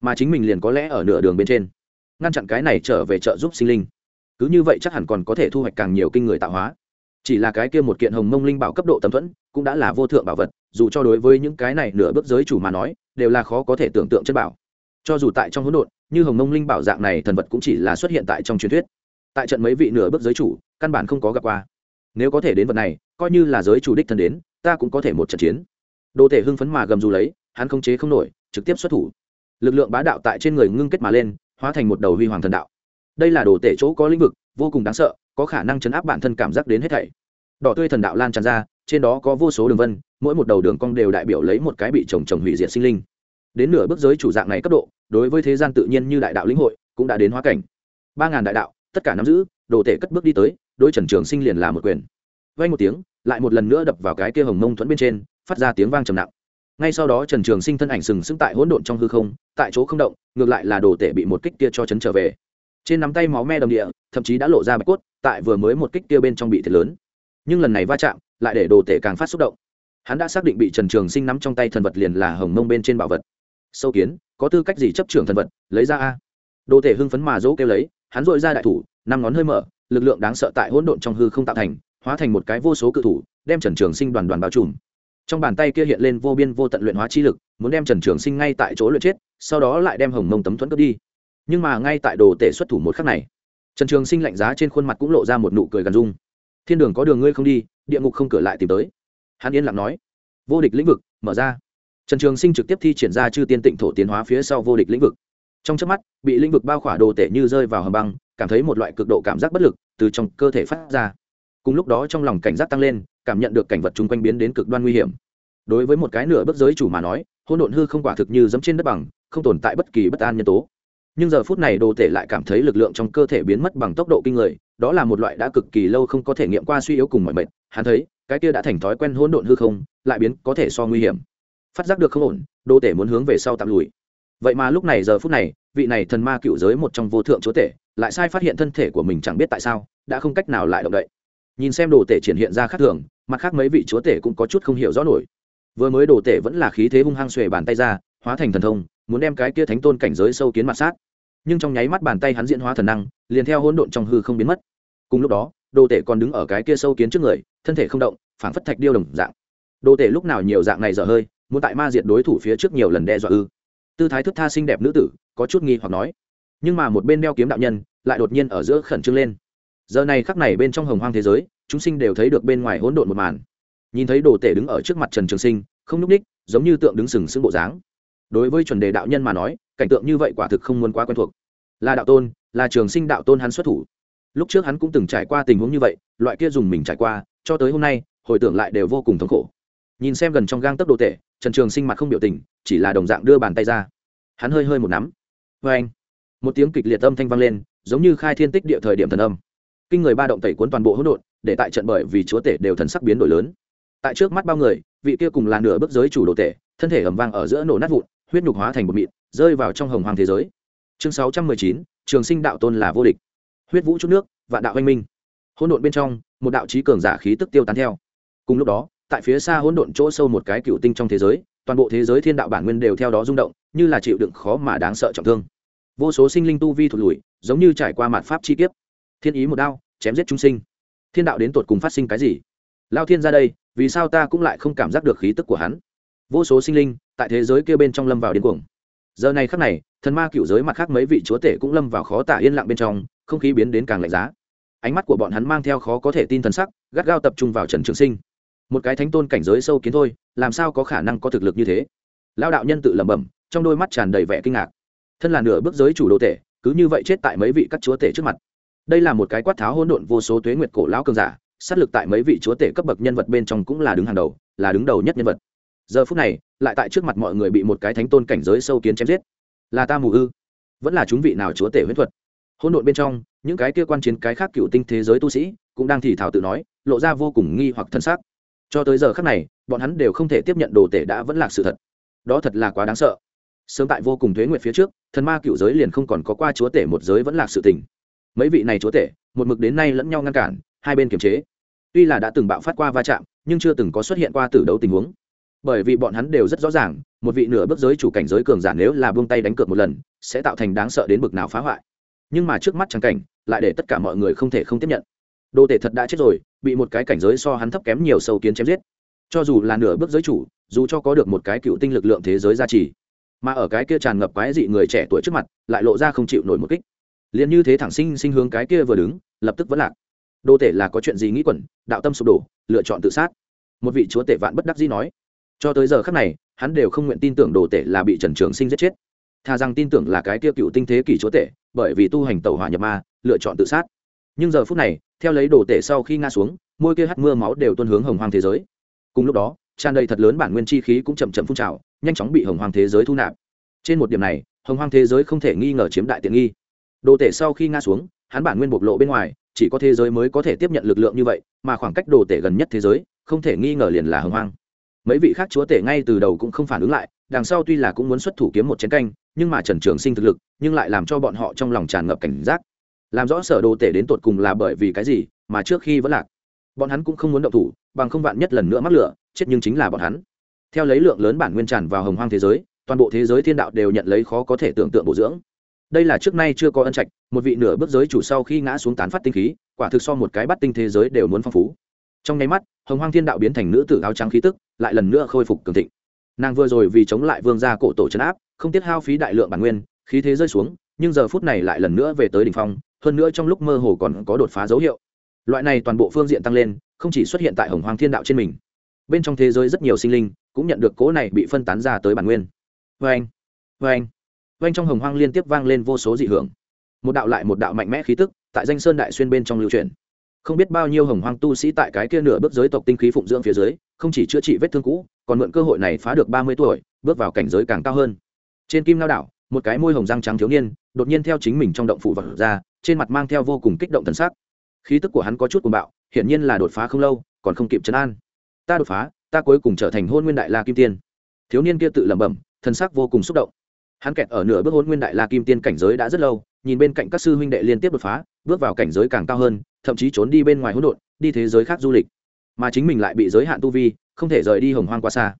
Mà chính mình liền có lẽ ở nửa đường bên trên. Ngăn chặn cái này trở về trợ giúp sinh linh. Cứ như vậy chắc hẳn còn có thể thu hoạch càng nhiều kinh người tạo hóa. Chỉ là cái kia một kiện hồng mông linh bảo cấp độ tầm thuẫn, cũng đã là vô thượng bảo vật, dù cho đối với những cái này nửa bước giới chủ mà nói, đều là khó có thể tưởng tượng chất bảo. Cho dù tại trong hỗn độn như hồng mông linh bảo dạng này thần vật cũng chỉ là xuất hiện tại trong truyền thuyết. Tại trận mấy vị nửa bước giới chủ, căn bản không có gặp qua. Nếu có thể đến vật này, coi như là giới chủ đích thân đến, ta cũng có thể một trận chiến. Đồ thể hưng phấn mà gầm dù lấy, hắn không chế không nổi, trực tiếp xuất thủ. Lực lượng bá đạo tại trên người ngưng kết mà lên, hóa thành một đầu huy hoàng thần đạo. Đây là đồ tể chỗ có lĩnh vực, vô cùng đáng sợ, có khả năng chấn áp bản thân cảm giác đến hết thảy. Đỏ tươi thần đạo lan tràn ra, trên đó có vô số đường vân, mỗi một đầu đường cong đều đại biểu lấy một cái bị trồng trồng hủy diệt sinh linh đến nửa bước giới chủ dạng này cấp độ, đối với thế gian tự nhiên như đại đạo lĩnh hội, cũng đã đến hóa cảnh. Ba ngàn đại đạo, tất cả nắm giữ, đồ tể cất bước đi tới đôi trần trường sinh liền là một quyền. Vay một tiếng, lại một lần nữa đập vào cái kia hồng mông thuẫn bên trên, phát ra tiếng vang trầm nặng. Ngay sau đó trần trường sinh thân ảnh sừng sững tại hỗn độn trong hư không, tại chỗ không động, ngược lại là đồ tể bị một kích kia cho chấn trở về. Trên nắm tay máu me đồng địa, thậm chí đã lộ ra bạch cốt, tại vừa mới một kích kia bên trong bị thiệt lớn. Nhưng lần này va chạm, lại để đồ tể càng phát xúc động. Hắn đã xác định bị trần trường sinh nắm trong tay thần vật liền là hồng mông bên trên bảo vật sâu kiến, có tư cách gì chấp trưởng thần vật, lấy ra a? Đồ thể hưng phấn mà dỗ kêu lấy, hắn dội ra đại thủ, năm ngón hơi mở, lực lượng đáng sợ tại hỗn độn trong hư không tạo thành, hóa thành một cái vô số cự thủ, đem trần trường sinh đoàn đoàn bao trùm. Trong bàn tay kia hiện lên vô biên vô tận luyện hóa chi lực, muốn đem trần trường sinh ngay tại chỗ luyện chết, sau đó lại đem hồng mông tấm thuẫn cướp đi. Nhưng mà ngay tại đồ tể xuất thủ một khắc này, trần trường sinh lạnh giá trên khuôn mặt cũng lộ ra một nụ cười gần dung thiên đường có đường ngươi không đi, địa ngục không cửa lại tìm tới. Hắn yên lặng nói. Vô địch lĩnh vực, mở ra trần trường sinh trực tiếp thi triển ra chư tiên tịnh thổ tiến hóa phía sau vô địch lĩnh vực. Trong trước mắt, bị lĩnh vực bao khỏa đồ tể như rơi vào hầm băng, cảm thấy một loại cực độ cảm giác bất lực từ trong cơ thể phát ra. Cùng lúc đó trong lòng cảnh giác tăng lên, cảm nhận được cảnh vật chung quanh biến đến cực đoan nguy hiểm. Đối với một cái nửa bước giới chủ mà nói hôn độn hư không quả thực như dẫm trên đất bằng, không tồn tại bất kỳ bất an nhân tố. Nhưng giờ phút này đồ tể lại cảm thấy lực lượng trong cơ thể biến mất bằng tốc độ kinh người, đó là một loại đã cực kỳ lâu không có thể nghiệm qua suy yếu cùng mọi mệnh hắn thấy, cái kia đã thành thói quen hỗn độn hư không, lại biến có thể so nguy hiểm phát giác được không ổn, đồ tể muốn hướng về sau tạm lùi. Vậy mà lúc này giờ phút này, vị này thần ma cựu giới một trong vô thượng chúa tể lại sai phát hiện thân thể của mình chẳng biết tại sao, đã không cách nào lại động đậy. Nhìn xem đồ tể triển hiện ra khác thường, mặt khác mấy vị chúa tể cũng có chút không hiểu rõ nổi. Vừa mới đồ tể vẫn là khí thế hung hăng xuề bàn tay ra, hóa thành thần thông, muốn đem cái kia thánh tôn cảnh giới sâu kiến mặt sát. Nhưng trong nháy mắt bàn tay hắn diễn hóa thần năng, liền theo hỗn độn trong hư không biến mất. Cùng lúc đó, đồ tể còn đứng ở cái kia sâu kiến trước người, thân thể không động, phảng phất thạch điêu đồng dạng. Đồ tể lúc nào nhiều dạng này dở hơi muốn tại ma diệt đối thủ phía trước nhiều lần đe dọa ư. Tư thái thức tha xinh đẹp nữ tử, có chút nghi hoặc nói. Nhưng mà một bên đeo kiếm đạo nhân, lại đột nhiên ở giữa khẩn trương lên. Giờ này khắc này bên trong hồng hoang thế giới, chúng sinh đều thấy được bên ngoài hỗn độn một màn. Nhìn thấy đồ tể đứng ở trước mặt trần trường sinh, không nhúc ních, giống như tượng đứng sừng sững bộ dáng. Đối với chuẩn đề đạo nhân mà nói, cảnh tượng như vậy quả thực không muốn quá quen thuộc. Là đạo tôn, là trường sinh đạo tôn hắn xuất thủ. Lúc trước hắn cũng từng trải qua tình huống như vậy, loại kia dùng mình trải qua, cho tới hôm nay, hồi tưởng lại đều vô cùng thống khổ. Nhìn xem gần trong gang tấc đồ tể trần trường sinh mặt không biểu tình, chỉ là đồng dạng đưa bàn tay ra. Hắn hơi hơi một nắm. Vê anh, một tiếng kịch liệt âm thanh vang lên, giống như khai thiên tích địa thời điểm thần âm. Kinh người ba động tẩy cuốn toàn bộ hỗn độn, để tại trận bởi vì chúa tể đều thần sắc biến đổi lớn. Tại trước mắt bao người, vị kia cùng là nửa bước giới chủ đồ tể, thân thể ẩm vang ở giữa nổ nát vụn, huyết nhục hóa thành một mịn, rơi vào trong hồng hoàng thế giới. Chương sáu trăm mười chín, trường sinh đạo tôn là vô địch. Huyết vũ chút nước và đạo anh minh. Hỗn độn bên trong, một đạo trí cường giả khí tức tiêu tán theo. Cùng lúc đó tại phía xa hỗn độn chỗ sâu một cái cựu tinh trong thế giới, toàn bộ thế giới thiên đạo bản nguyên đều theo đó rung động, như là chịu đựng khó mà đáng sợ trọng thương. Vô số sinh linh tu vi thụt lùi, giống như trải qua mặt pháp chi kiếp. Thiên ý một đao, chém giết chúng sinh. Thiên đạo đến tột cùng phát sinh cái gì? Lao thiên ra đây, vì sao ta cũng lại không cảm giác được khí tức của hắn? Vô số sinh linh, tại thế giới kia bên trong lâm vào điên cuồng. Giờ này khắc này, thần ma cựu giới mặt khác mấy vị chúa tể cũng lâm vào khó tả yên lặng bên trong, không khí biến đến càng lạnh giá. Ánh mắt của bọn hắn mang theo khó có thể tin thần sắc, gắt gao tập trung vào trần trường sinh một cái thánh tôn cảnh giới sâu kiến thôi, làm sao có khả năng có thực lực như thế? Lao đạo nhân tự lẩm bẩm, trong đôi mắt tràn đầy vẻ kinh ngạc. Thân là nửa bước giới chủ đồ tể, cứ như vậy chết tại mấy vị các chúa tể trước mặt. Đây là một cái quát tháo hỗn độn vô số tuế nguyệt cổ lão cường giả, sát lực tại mấy vị chúa tể cấp bậc nhân vật bên trong cũng là đứng hàng đầu, là đứng đầu nhất nhân vật. Giờ phút này, lại tại trước mặt mọi người bị một cái thánh tôn cảnh giới sâu kiến chém giết. Là ta mù ư? Vẫn là chúng vị nào chúa tể huyết thuật? Hỗn độn bên trong, những cái kia quan chiến cái khác cựu tinh thế giới tu sĩ cũng đang thì thảo tự nói, lộ ra vô cùng nghi hoặc thân xác cho tới giờ khác này, bọn hắn đều không thể tiếp nhận đồ tể đã vẫn là sự thật. Đó thật là quá đáng sợ. Sớm tại vô cùng thuế nguyệt phía trước, thần ma cựu giới liền không còn có qua chúa tể một giới vẫn là sự tình. Mấy vị này chúa tể, một mực đến nay lẫn nhau ngăn cản, hai bên kiềm chế. Tuy là đã từng bạo phát qua va chạm, nhưng chưa từng có xuất hiện qua tử đấu tình huống. Bởi vì bọn hắn đều rất rõ ràng, một vị nửa bước giới chủ cảnh giới cường giả nếu là buông tay đánh cược một lần, sẽ tạo thành đáng sợ đến bực nào phá hoại. Nhưng mà trước mắt trắng cảnh, lại để tất cả mọi người không thể không tiếp nhận. Đồ tể thật đã chết rồi bị một cái cảnh giới so hắn thấp kém nhiều sâu kiến chém giết. Cho dù là nửa bước giới chủ, dù cho có được một cái cựu tinh lực lượng thế giới gia trì, mà ở cái kia tràn ngập quái dị người trẻ tuổi trước mặt, lại lộ ra không chịu nổi một kích. Liền như thế thẳng sinh sinh hướng cái kia vừa đứng, lập tức vẫn lạc. Đô tể là có chuyện gì nghĩ quẩn, đạo tâm sụp đổ, lựa chọn tự sát. Một vị chúa tể vạn bất đắc dĩ nói. Cho tới giờ khác này, hắn đều không nguyện tin tưởng đồ tể là bị trần trường sinh giết chết. Thà rằng tin tưởng là cái kia cựu tinh thế kỷ chúa tể, bởi vì tu hành tàu hỏa nhập ma, lựa chọn tự sát. Nhưng giờ phút này theo lấy đồ tể sau khi ngã xuống, môi kia hắt mưa máu đều tuân hướng hồng hoang thế giới. Cùng lúc đó, tràn đầy thật lớn bản nguyên chi khí cũng chậm chậm phun trào, nhanh chóng bị hồng hoang thế giới thu nạp. Trên một điểm này, hồng hoang thế giới không thể nghi ngờ chiếm đại tiện nghi. Đồ tể sau khi ngã xuống, hắn bản nguyên bộc lộ bên ngoài, chỉ có thế giới mới có thể tiếp nhận lực lượng như vậy, mà khoảng cách đồ tể gần nhất thế giới, không thể nghi ngờ liền là hồng hoang. Mấy vị khác chúa tể ngay từ đầu cũng không phản ứng lại, đằng sau tuy là cũng muốn xuất thủ kiếm một chiến canh, nhưng mà trần trường sinh thực lực, nhưng lại làm cho bọn họ trong lòng tràn ngập cảnh giác làm rõ sở đồ tể đến tột cùng là bởi vì cái gì, mà trước khi vẫn lạc, bọn hắn cũng không muốn động thủ, bằng không vạn nhất lần nữa mắc lửa, chết nhưng chính là bọn hắn. Theo lấy lượng lớn bản nguyên tràn vào hồng hoang thế giới, toàn bộ thế giới thiên đạo đều nhận lấy khó có thể tưởng tượng bổ dưỡng. Đây là trước nay chưa có ân trạch, một vị nửa bước giới chủ sau khi ngã xuống tán phát tinh khí, quả thực so một cái bắt tinh thế giới đều muốn phong phú. Trong nháy mắt, hồng hoang thiên đạo biến thành nữ tử áo trắng khí tức, lại lần nữa khôi phục cường thịnh. Nàng vừa rồi vì chống lại vương gia cổ tổ trấn áp, không tiết hao phí đại lượng bản nguyên, khí thế rơi xuống, nhưng giờ phút này lại lần nữa về tới đ ỉ n h phong hơn nữa trong lúc mơ hồ còn có đột phá dấu hiệu. Loại này toàn bộ phương diện tăng lên, không chỉ xuất hiện tại hồng hoàng thiên đạo trên mình, bên trong thế giới rất nhiều sinh linh cũng nhận được cố này bị phân tán ra tới bản nguyên. Vê anh vê anh vê anh trong hồng hoang liên tiếp vang lên vô số dị hưởng. Một đạo lại một đạo mạnh mẽ khí tức tại danh sơn đại xuyên bên trong lưu truyền. Không biết bao nhiêu hồng hoang tu sĩ tại cái kia nửa bước giới tộc tinh khí phụng dưỡng phía dưới, không chỉ chữa trị vết thương cũ, còn mượn cơ hội này phá được ba mươi tuổi, bước vào cảnh giới càng cao hơn. Trên kim lao đảo một cái môi hồng răng trắng thiếu niên, đột nhiên theo chính mình trong động phủ vật ra, trên mặt mang theo vô cùng kích động thần sắc. Khí tức của hắn có chút cuồng bạo, hiển nhiên là đột phá không lâu, còn không kịp chấn an. Ta đột phá, ta cuối cùng trở thành hôn nguyên đại la kim tiên. Thiếu niên kia tự lẩm bẩm, thần sắc vô cùng xúc động. Hắn kẹt ở nửa bước hôn nguyên đại la kim tiên cảnh giới đã rất lâu, nhìn bên cạnh các sư huynh đệ liên tiếp đột phá, bước vào cảnh giới càng cao hơn, thậm chí trốn đi bên ngoài hỗn độn, đi thế giới khác du lịch. Mà chính mình lại bị giới hạn tu vi, không thể rời đi hồng hoang quá xa.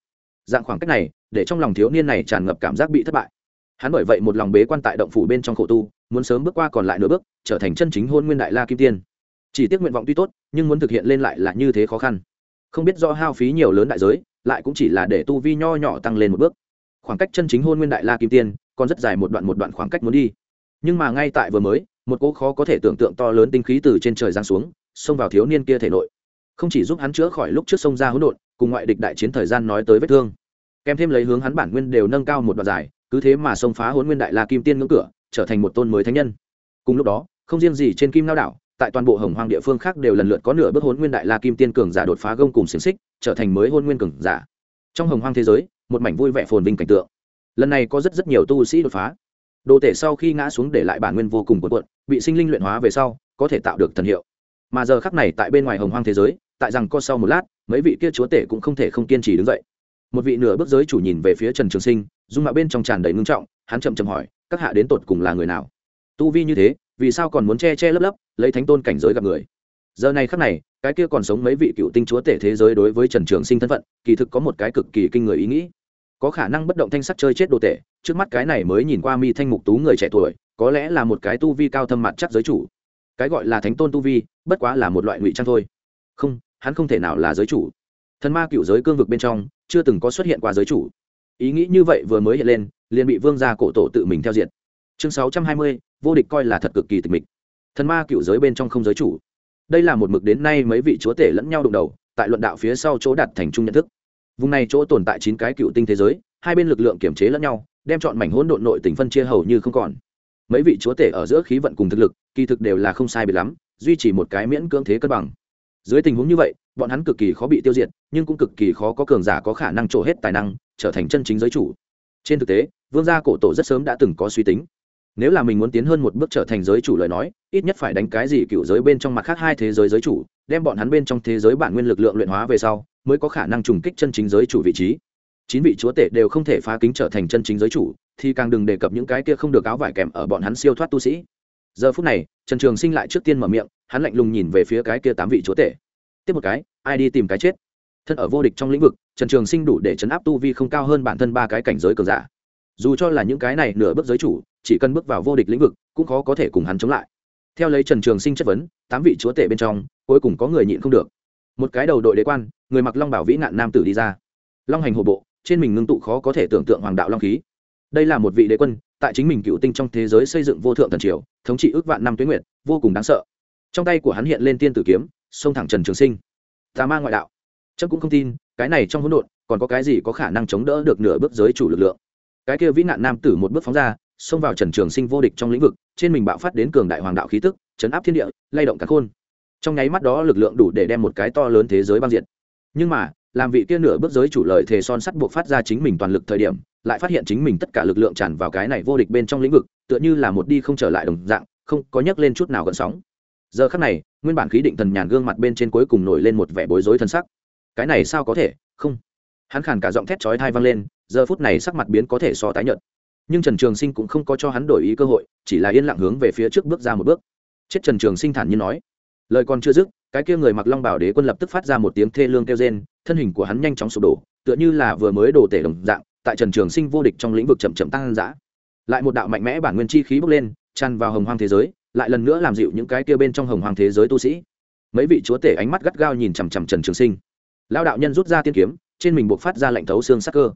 Dạng khoảng cách này, để trong lòng thiếu niên này tràn ngập cảm giác bị thất bại hắn bởi vậy một lòng bế quan tại động phủ bên trong khổ tu, muốn sớm bước qua còn lại nửa bước, trở thành chân chính hôn nguyên đại la kim tiên. Chỉ tiếc nguyện vọng tuy tốt, nhưng muốn thực hiện lên lại là như thế khó khăn. Không biết do hao phí nhiều lớn đại giới, lại cũng chỉ là để tu vi nho nhỏ tăng lên một bước. Khoảng cách chân chính hôn nguyên đại la kim tiên còn rất dài một đoạn một đoạn khoảng cách muốn đi. Nhưng mà ngay tại vừa mới, một cỗ khó có thể tưởng tượng to lớn tinh khí từ trên trời giáng xuống, xông vào thiếu niên kia thể nội. Không chỉ giúp hắn chữa khỏi lúc trước sông ra hỗn độn, cùng ngoại địch đại chiến thời gian nói tới vết thương. Kèm thêm lấy hướng hắn bản nguyên đều nâng cao một đoạn dài cứ thế mà xông phá hôn nguyên đại la kim tiên ngưỡng cửa, trở thành một tôn mới thánh nhân. Cùng lúc đó, không riêng gì trên kim lao đảo, tại toàn bộ hồng hoang địa phương khác đều lần lượt có nửa bước hôn nguyên đại la kim tiên cường giả đột phá gông cùng xiềng xích, trở thành mới hôn nguyên cường giả. Trong hồng hoang thế giới, một mảnh vui vẻ phồn vinh cảnh tượng. Lần này có rất rất nhiều tu sĩ đột phá. Đồ tể sau khi ngã xuống để lại bản nguyên vô cùng cuộn cuộn, bị sinh linh luyện hóa về sau, có thể tạo được thần hiệu. Mà giờ khắc này tại bên ngoài hồng hoang thế giới, tại rằng co sau một lát, mấy vị kia chúa tể cũng không thể không kiên trì đứng dậy. Một vị nửa bước giới chủ nhìn về phía trần trường sinh dung mạo bên trong tràn đầy ngưng trọng, hắn chậm chậm hỏi, các hạ đến tột cùng là người nào? Tu vi như thế, vì sao còn muốn che che lấp lấp, lấy thánh tôn cảnh giới gặp người? Giờ này khắc này, cái kia còn sống mấy vị cựu tinh chúa tể thế giới đối với trần trường sinh thân phận, kỳ thực có một cái cực kỳ kinh người ý nghĩ. Có khả năng bất động thanh sắc chơi chết đồ tể, trước mắt cái này mới nhìn qua mi thanh mục tú người trẻ tuổi, có lẽ là một cái tu vi cao thâm mặt chắc giới chủ. Cái gọi là thánh tôn tu vi, bất quá là một loại ngụy trang thôi. Không, hắn không thể nào là giới chủ. Thần ma cựu giới cương vực bên trong, chưa từng có xuất hiện qua giới chủ ý nghĩ như vậy vừa mới hiện lên, liền bị vương gia cổ tổ tự mình theo diện chương sáu trăm hai mươi, vô địch coi là thật cực kỳ tịch mịch. Thần ma cựu giới bên trong không giới chủ. Đây là một mực đến nay mấy vị chúa tể lẫn nhau đụng đầu, tại luận đạo phía sau chỗ đặt thành trung nhận thức. Vùng này chỗ tồn tại chín cái cựu tinh thế giới, hai bên lực lượng kiểm chế lẫn nhau, đem chọn mảnh hỗn độn nội tình phân chia hầu như không còn. Mấy vị chúa tể ở giữa khí vận cùng thực lực, kỳ thực đều là không sai biệt lắm, duy trì một cái miễn cưỡng thế cân bằng. Dưới tình huống như vậy, bọn hắn cực kỳ khó bị tiêu diệt, nhưng cũng cực kỳ khó có cường giả có khả năng trổ hết tài năng trở thành chân chính giới chủ. Trên thực tế, vương gia cổ tổ rất sớm đã từng có suy tính. Nếu là mình muốn tiến hơn một bước trở thành giới chủ lời nói, ít nhất phải đánh cái gì cựu giới bên trong mặt khác hai thế giới giới chủ, đem bọn hắn bên trong thế giới bản nguyên lực lượng luyện hóa về sau, mới có khả năng trùng kích chân chính giới chủ vị trí. Chín vị chúa tể đều không thể phá kính trở thành chân chính giới chủ, thì càng đừng đề cập những cái kia không được áo vải kèm ở bọn hắn siêu thoát tu sĩ. Giờ phút này, trần trường sinh lại trước tiên mở miệng, hắn lạnh lùng nhìn về phía cái kia tám vị chúa tể. Tiếp một cái, ai đi tìm cái chết? Thân ở vô địch trong lĩnh vực trần trường sinh đủ để chấn áp tu vi không cao hơn bản thân ba cái cảnh giới cường giả. Dù cho là những cái này nửa bước giới chủ chỉ cần bước vào vô địch lĩnh vực cũng khó có thể cùng hắn chống lại. Theo lấy trần trường sinh chất vấn tám vị chúa tể bên trong cuối cùng có người nhịn không được. Một cái đầu đội đế quan người mặc long bảo vĩ nạn nam tử đi ra. Long hành hồ bộ trên mình ngưng tụ khó có thể tưởng tượng hoàng đạo long khí. Đây là một vị đế quân tại chính mình cựu tinh trong thế giới xây dựng vô thượng thần triều thống trị ước vạn năm tuyến nguyện, vô cùng đáng sợ. Trong tay của hắn hiện lên tiên tử kiếm xông thẳng trần trường sinh. Tà ma ngoại đạo trâm cũng không tin, cái này trong hỗn độn, còn có cái gì có khả năng chống đỡ được nửa bước giới chủ lực lượng? Cái kia vĩ nạn nam tử một bước phóng ra, xông vào trần trường sinh vô địch trong lĩnh vực, trên mình bạo phát đến cường đại hoàng đạo khí tức, chấn áp thiên địa, lay động cả khôn. Trong nháy mắt đó lực lượng đủ để đem một cái to lớn thế giới băng diện nhưng mà, làm vị kia nửa bước giới chủ lợi thề son sắt buộc phát ra chính mình toàn lực thời điểm, lại phát hiện chính mình tất cả lực lượng tràn vào cái này vô địch bên trong lĩnh vực, tựa như là một đi không trở lại đồng dạng, không có nhấc lên chút nào gần sóng. Giờ khắc này, nguyên bản khí định thần nhàn gương mặt bên trên cuối cùng nổi lên một vẻ bối rối thân sắc cái này sao có thể? Không. Hắn khàn cả giọng thét chói thai vang lên, giờ phút này sắc mặt biến có thể so tái nhợt. Nhưng trần trường sinh cũng không có cho hắn đổi ý cơ hội, chỉ là yên lặng hướng về phía trước bước ra một bước. Chết trần trường sinh thản nhiên nói. Lời còn chưa dứt, cái kia người mặc long bảo đế quân lập tức phát ra một tiếng thê lương kêu rên, thân hình của hắn nhanh chóng sụp đổ, tựa như là vừa mới đổ tể đồng dạng, tại trần trường sinh vô địch trong lĩnh vực chậm chậm tăng dã. Lại một đạo mạnh mẽ bản nguyên chi khí bốc lên, tràn vào hồng hoang thế giới, lại lần nữa làm dịu những cái kia bên trong hồng hoang thế giới tu sĩ. Mấy vị chúa tể ánh mắt gắt gao nhìn chằm chằm trần trường sinh lao đạo nhân rút ra tiên kiếm, trên mình buộc phát ra lệnh thấu xương sắc cơ.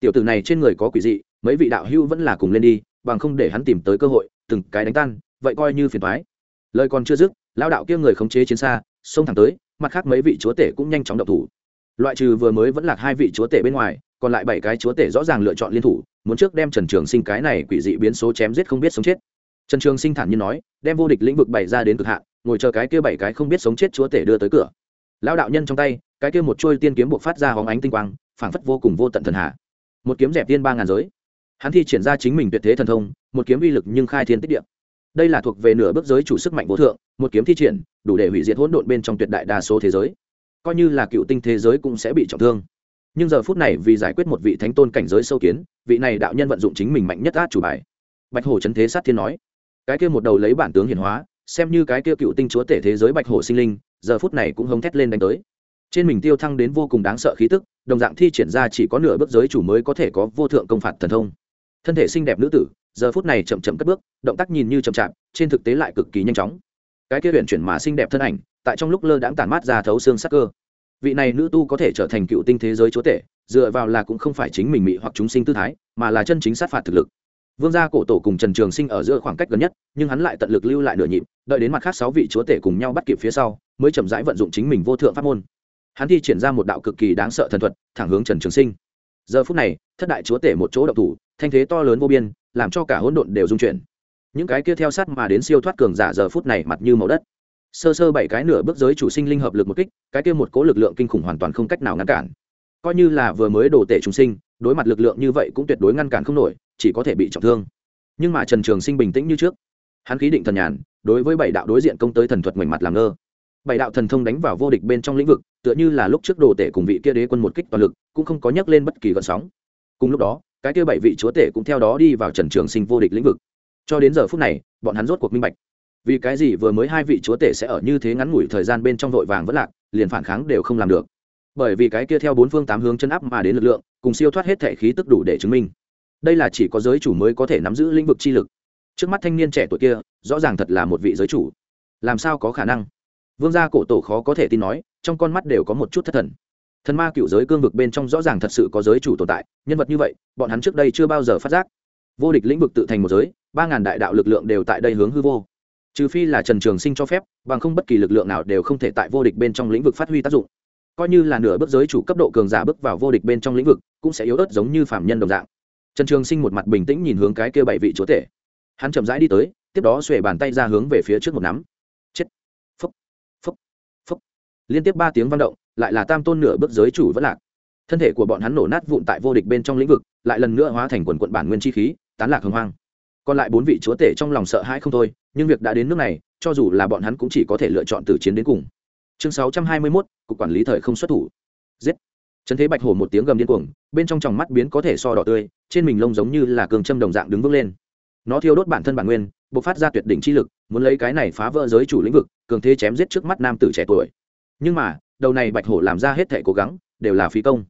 Tiểu tử này trên người có quỷ dị, mấy vị đạo hưu vẫn là cùng lên đi, bằng không để hắn tìm tới cơ hội, từng cái đánh tan, vậy coi như phiền thoái lời còn chưa dứt lao đạo kia người khống chế chiến xa, xông thẳng tới, mặt khác mấy vị chúa tể cũng nhanh chóng độc thủ. Loại trừ vừa mới vẫn là hai vị chúa tể bên ngoài, còn lại bảy cái chúa tể rõ ràng lựa chọn liên thủ, muốn trước đem trần trường sinh cái này quỷ dị biến số chém giết không biết sống chết. Trần trường sinh thản nhiên nói, đem vô địch lĩnh vực bày ra đến cực hạn, ngồi chờ cái kia bảy cái không biết sống chết chúa tể đưa tới cửa lão đạo nhân trong tay, cái kia một trôi tiên kiếm buộc phát ra hóng ánh tinh quang, phảng phất vô cùng vô tận thần hạ một kiếm dẹp tiên ba ngàn giới. Hắn thi triển ra chính mình tuyệt thế thần thông, một kiếm uy lực nhưng khai thiên tích địa. Đây là thuộc về nửa bước giới chủ sức mạnh vô thượng, một kiếm thi triển, đủ để hủy diệt hỗn độn bên trong tuyệt đại đa số thế giới. Coi như là cựu tinh thế giới cũng sẽ bị trọng thương. Nhưng giờ phút này vì giải quyết một vị thánh tôn cảnh giới sâu kiến, vị này đạo nhân vận dụng chính mình mạnh nhất át chủ bài. Bạch hổ trấn thế sát thiên nói, cái kia một đầu lấy bản tướng hiển hóa, xem như cái kia cựu tinh chúa tể thế giới bạch hổ sinh linh giờ phút này cũng hống thét lên đánh tới. Trên mình tiêu thăng đến vô cùng đáng sợ khí tức, đồng dạng thi triển ra chỉ có nửa bước giới chủ mới có thể có vô thượng công phạt thần thông. Thân thể xinh đẹp nữ tử, giờ phút này chậm chậm cất bước, động tác nhìn như chậm chạp, trên thực tế lại cực kỳ nhanh chóng. Cái kia huyện chuyển mà xinh đẹp thân ảnh, tại trong lúc lơ đãng tản mát ra thấu xương sắc cơ. Vị này nữ tu có thể trở thành cựu tinh thế giới chúa tể, dựa vào là cũng không phải chính mình mị hoặc chúng sinh tư thái, mà là chân chính sát phạt thực lực. Vương gia cổ tổ cùng trần trường sinh ở giữa khoảng cách gần nhất, nhưng hắn lại tận lực lưu lại nửa nhịp, đợi đến mặt khác sáu vị chúa tể cùng nhau bắt kịp phía sau mới chậm rãi vận dụng chính mình vô thượng pháp môn. Hắn thi triển ra một đạo cực kỳ đáng sợ thần thuật, thẳng hướng trần trường sinh. Giờ phút này, thất đại chúa tể một chỗ đậu thủ, thanh thế to lớn vô biên, làm cho cả hỗn độn đều dung chuyển. Những cái kia theo sát mà đến siêu thoát cường giả giờ phút này mặt như màu đất. Sơ sơ bảy cái nửa bước giới chủ sinh linh hợp lực một kích, cái kia một cố lực lượng kinh khủng hoàn toàn không cách nào ngăn cản. Coi như là vừa mới đổ tể chúng sinh, đối mặt lực lượng như vậy cũng tuyệt đối ngăn cản không nổi, chỉ có thể bị trọng thương. Nhưng mà trần trường sinh bình tĩnh như trước. Hắn khí định thần nhàn, đối với bảy đạo đối diện công tới thần thuật ngoảnh mặt làm ngơ bảy đạo thần thông đánh vào vô địch bên trong lĩnh vực, tựa như là lúc trước đồ tể cùng vị kia đế quân một kích toàn lực, cũng không có nhắc lên bất kỳ gợn sóng. Cùng lúc đó, cái kia bảy vị chúa tể cũng theo đó đi vào trần trường sinh vô địch lĩnh vực. Cho đến giờ phút này, bọn hắn rốt cuộc minh bạch. Vì cái gì vừa mới hai vị chúa tể sẽ ở như thế ngắn ngủi thời gian bên trong vội vàng vẫn lạc, liền phản kháng đều không làm được. Bởi vì cái kia theo bốn phương tám hướng chân áp mà đến lực lượng, cùng siêu thoát hết thể khí tức đủ để chứng minh. Đây là chỉ có giới chủ mới có thể nắm giữ lĩnh vực chi lực. Trước mắt thanh niên trẻ tuổi kia, rõ ràng thật là một vị giới chủ. Làm sao có khả năng? Vương gia cổ tổ khó có thể tin nói, trong con mắt đều có một chút thất thần. Thần ma cựu giới cương vực bên trong rõ ràng thật sự có giới chủ tồn tại, nhân vật như vậy, bọn hắn trước đây chưa bao giờ phát giác. Vô địch lĩnh vực tự thành một giới, ba ngàn đại đạo lực lượng đều tại đây hướng hư vô. Trừ phi là trần trường sinh cho phép, bằng không bất kỳ lực lượng nào đều không thể tại vô địch bên trong lĩnh vực phát huy tác dụng. Coi như là nửa bước giới chủ cấp độ cường giả bước vào vô địch bên trong lĩnh vực, cũng sẽ yếu ớt giống như phạm nhân đồng dạng. Trần trường sinh một mặt bình tĩnh nhìn hướng cái kia bảy vị chúa tể. Hắn chậm rãi đi tới, tiếp đó xuể bàn tay ra hướng về phía trước một nắm chết phúc phúc phúc liên tiếp ba tiếng vang động lại là tam tôn nửa bước giới chủ vẫn lạc. Thân thể của bọn hắn nổ nát vụn tại vô địch bên trong lĩnh vực lại lần nữa hóa thành quần quận bản nguyên chi khí tán lạc hồng hoang. Còn lại bốn vị chúa tể trong lòng sợ hãi không thôi nhưng việc đã đến nước này cho dù là bọn hắn cũng chỉ có thể lựa chọn từ chiến đến cùng. Chương sáu trăm hai mươi 621, cục quản lý thời không xuất thủ. Giết. Trần thế bạch hổ một tiếng gầm điên cuồng bên trong tròng mắt biến có thể so đỏ tươi trên mình lông giống như là cường châm đồng dạng đứng vững lên. Nó thiêu đốt bản thân bản nguyên bộc phát ra tuyệt đỉnh chi lực muốn lấy cái này phá vỡ giới chủ lĩnh vực cường thế chém giết trước mắt nam tử trẻ tuổi nhưng mà, đầu này bạch hổ làm ra hết thể cố gắng, đều là phí công.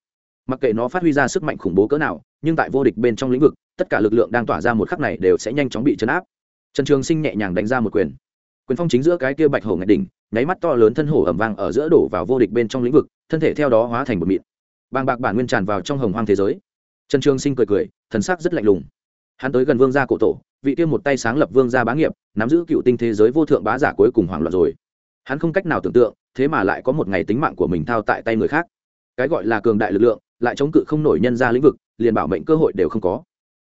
Mặc kệ nó phát huy ra sức mạnh khủng bố cỡ nào, nhưng tại vô địch bên trong lĩnh vực, tất cả lực lượng đang tỏa ra một khắc này đều sẽ nhanh chóng bị chấn áp. Trần trường sinh nhẹ nhàng đánh ra một quyền. Quyền phong chính giữa cái kia bạch hổ ngạch đỉnh, nháy mắt to lớn thân hổ ẩm vang ở giữa đổ vào vô địch bên trong lĩnh vực, thân thể theo đó hóa thành một mịn. Bàng bạc bản nguyên tràn vào trong hồng hoang thế giới. Trần trường sinh cười cười, thần sắc rất lạnh lùng. Hắn tới gần vương gia cổ tổ, vị kia một tay sáng lập vương gia bá nghiệp, nắm giữ cựu tinh thế giới vô thượng bá giả cuối cùng hoảng loạn rồi hắn không cách nào tưởng tượng, thế mà lại có một ngày tính mạng của mình thao tại tay người khác. Cái gọi là cường đại lực lượng, lại chống cự không nổi nhân ra lĩnh vực, liền bảo mệnh cơ hội đều không có.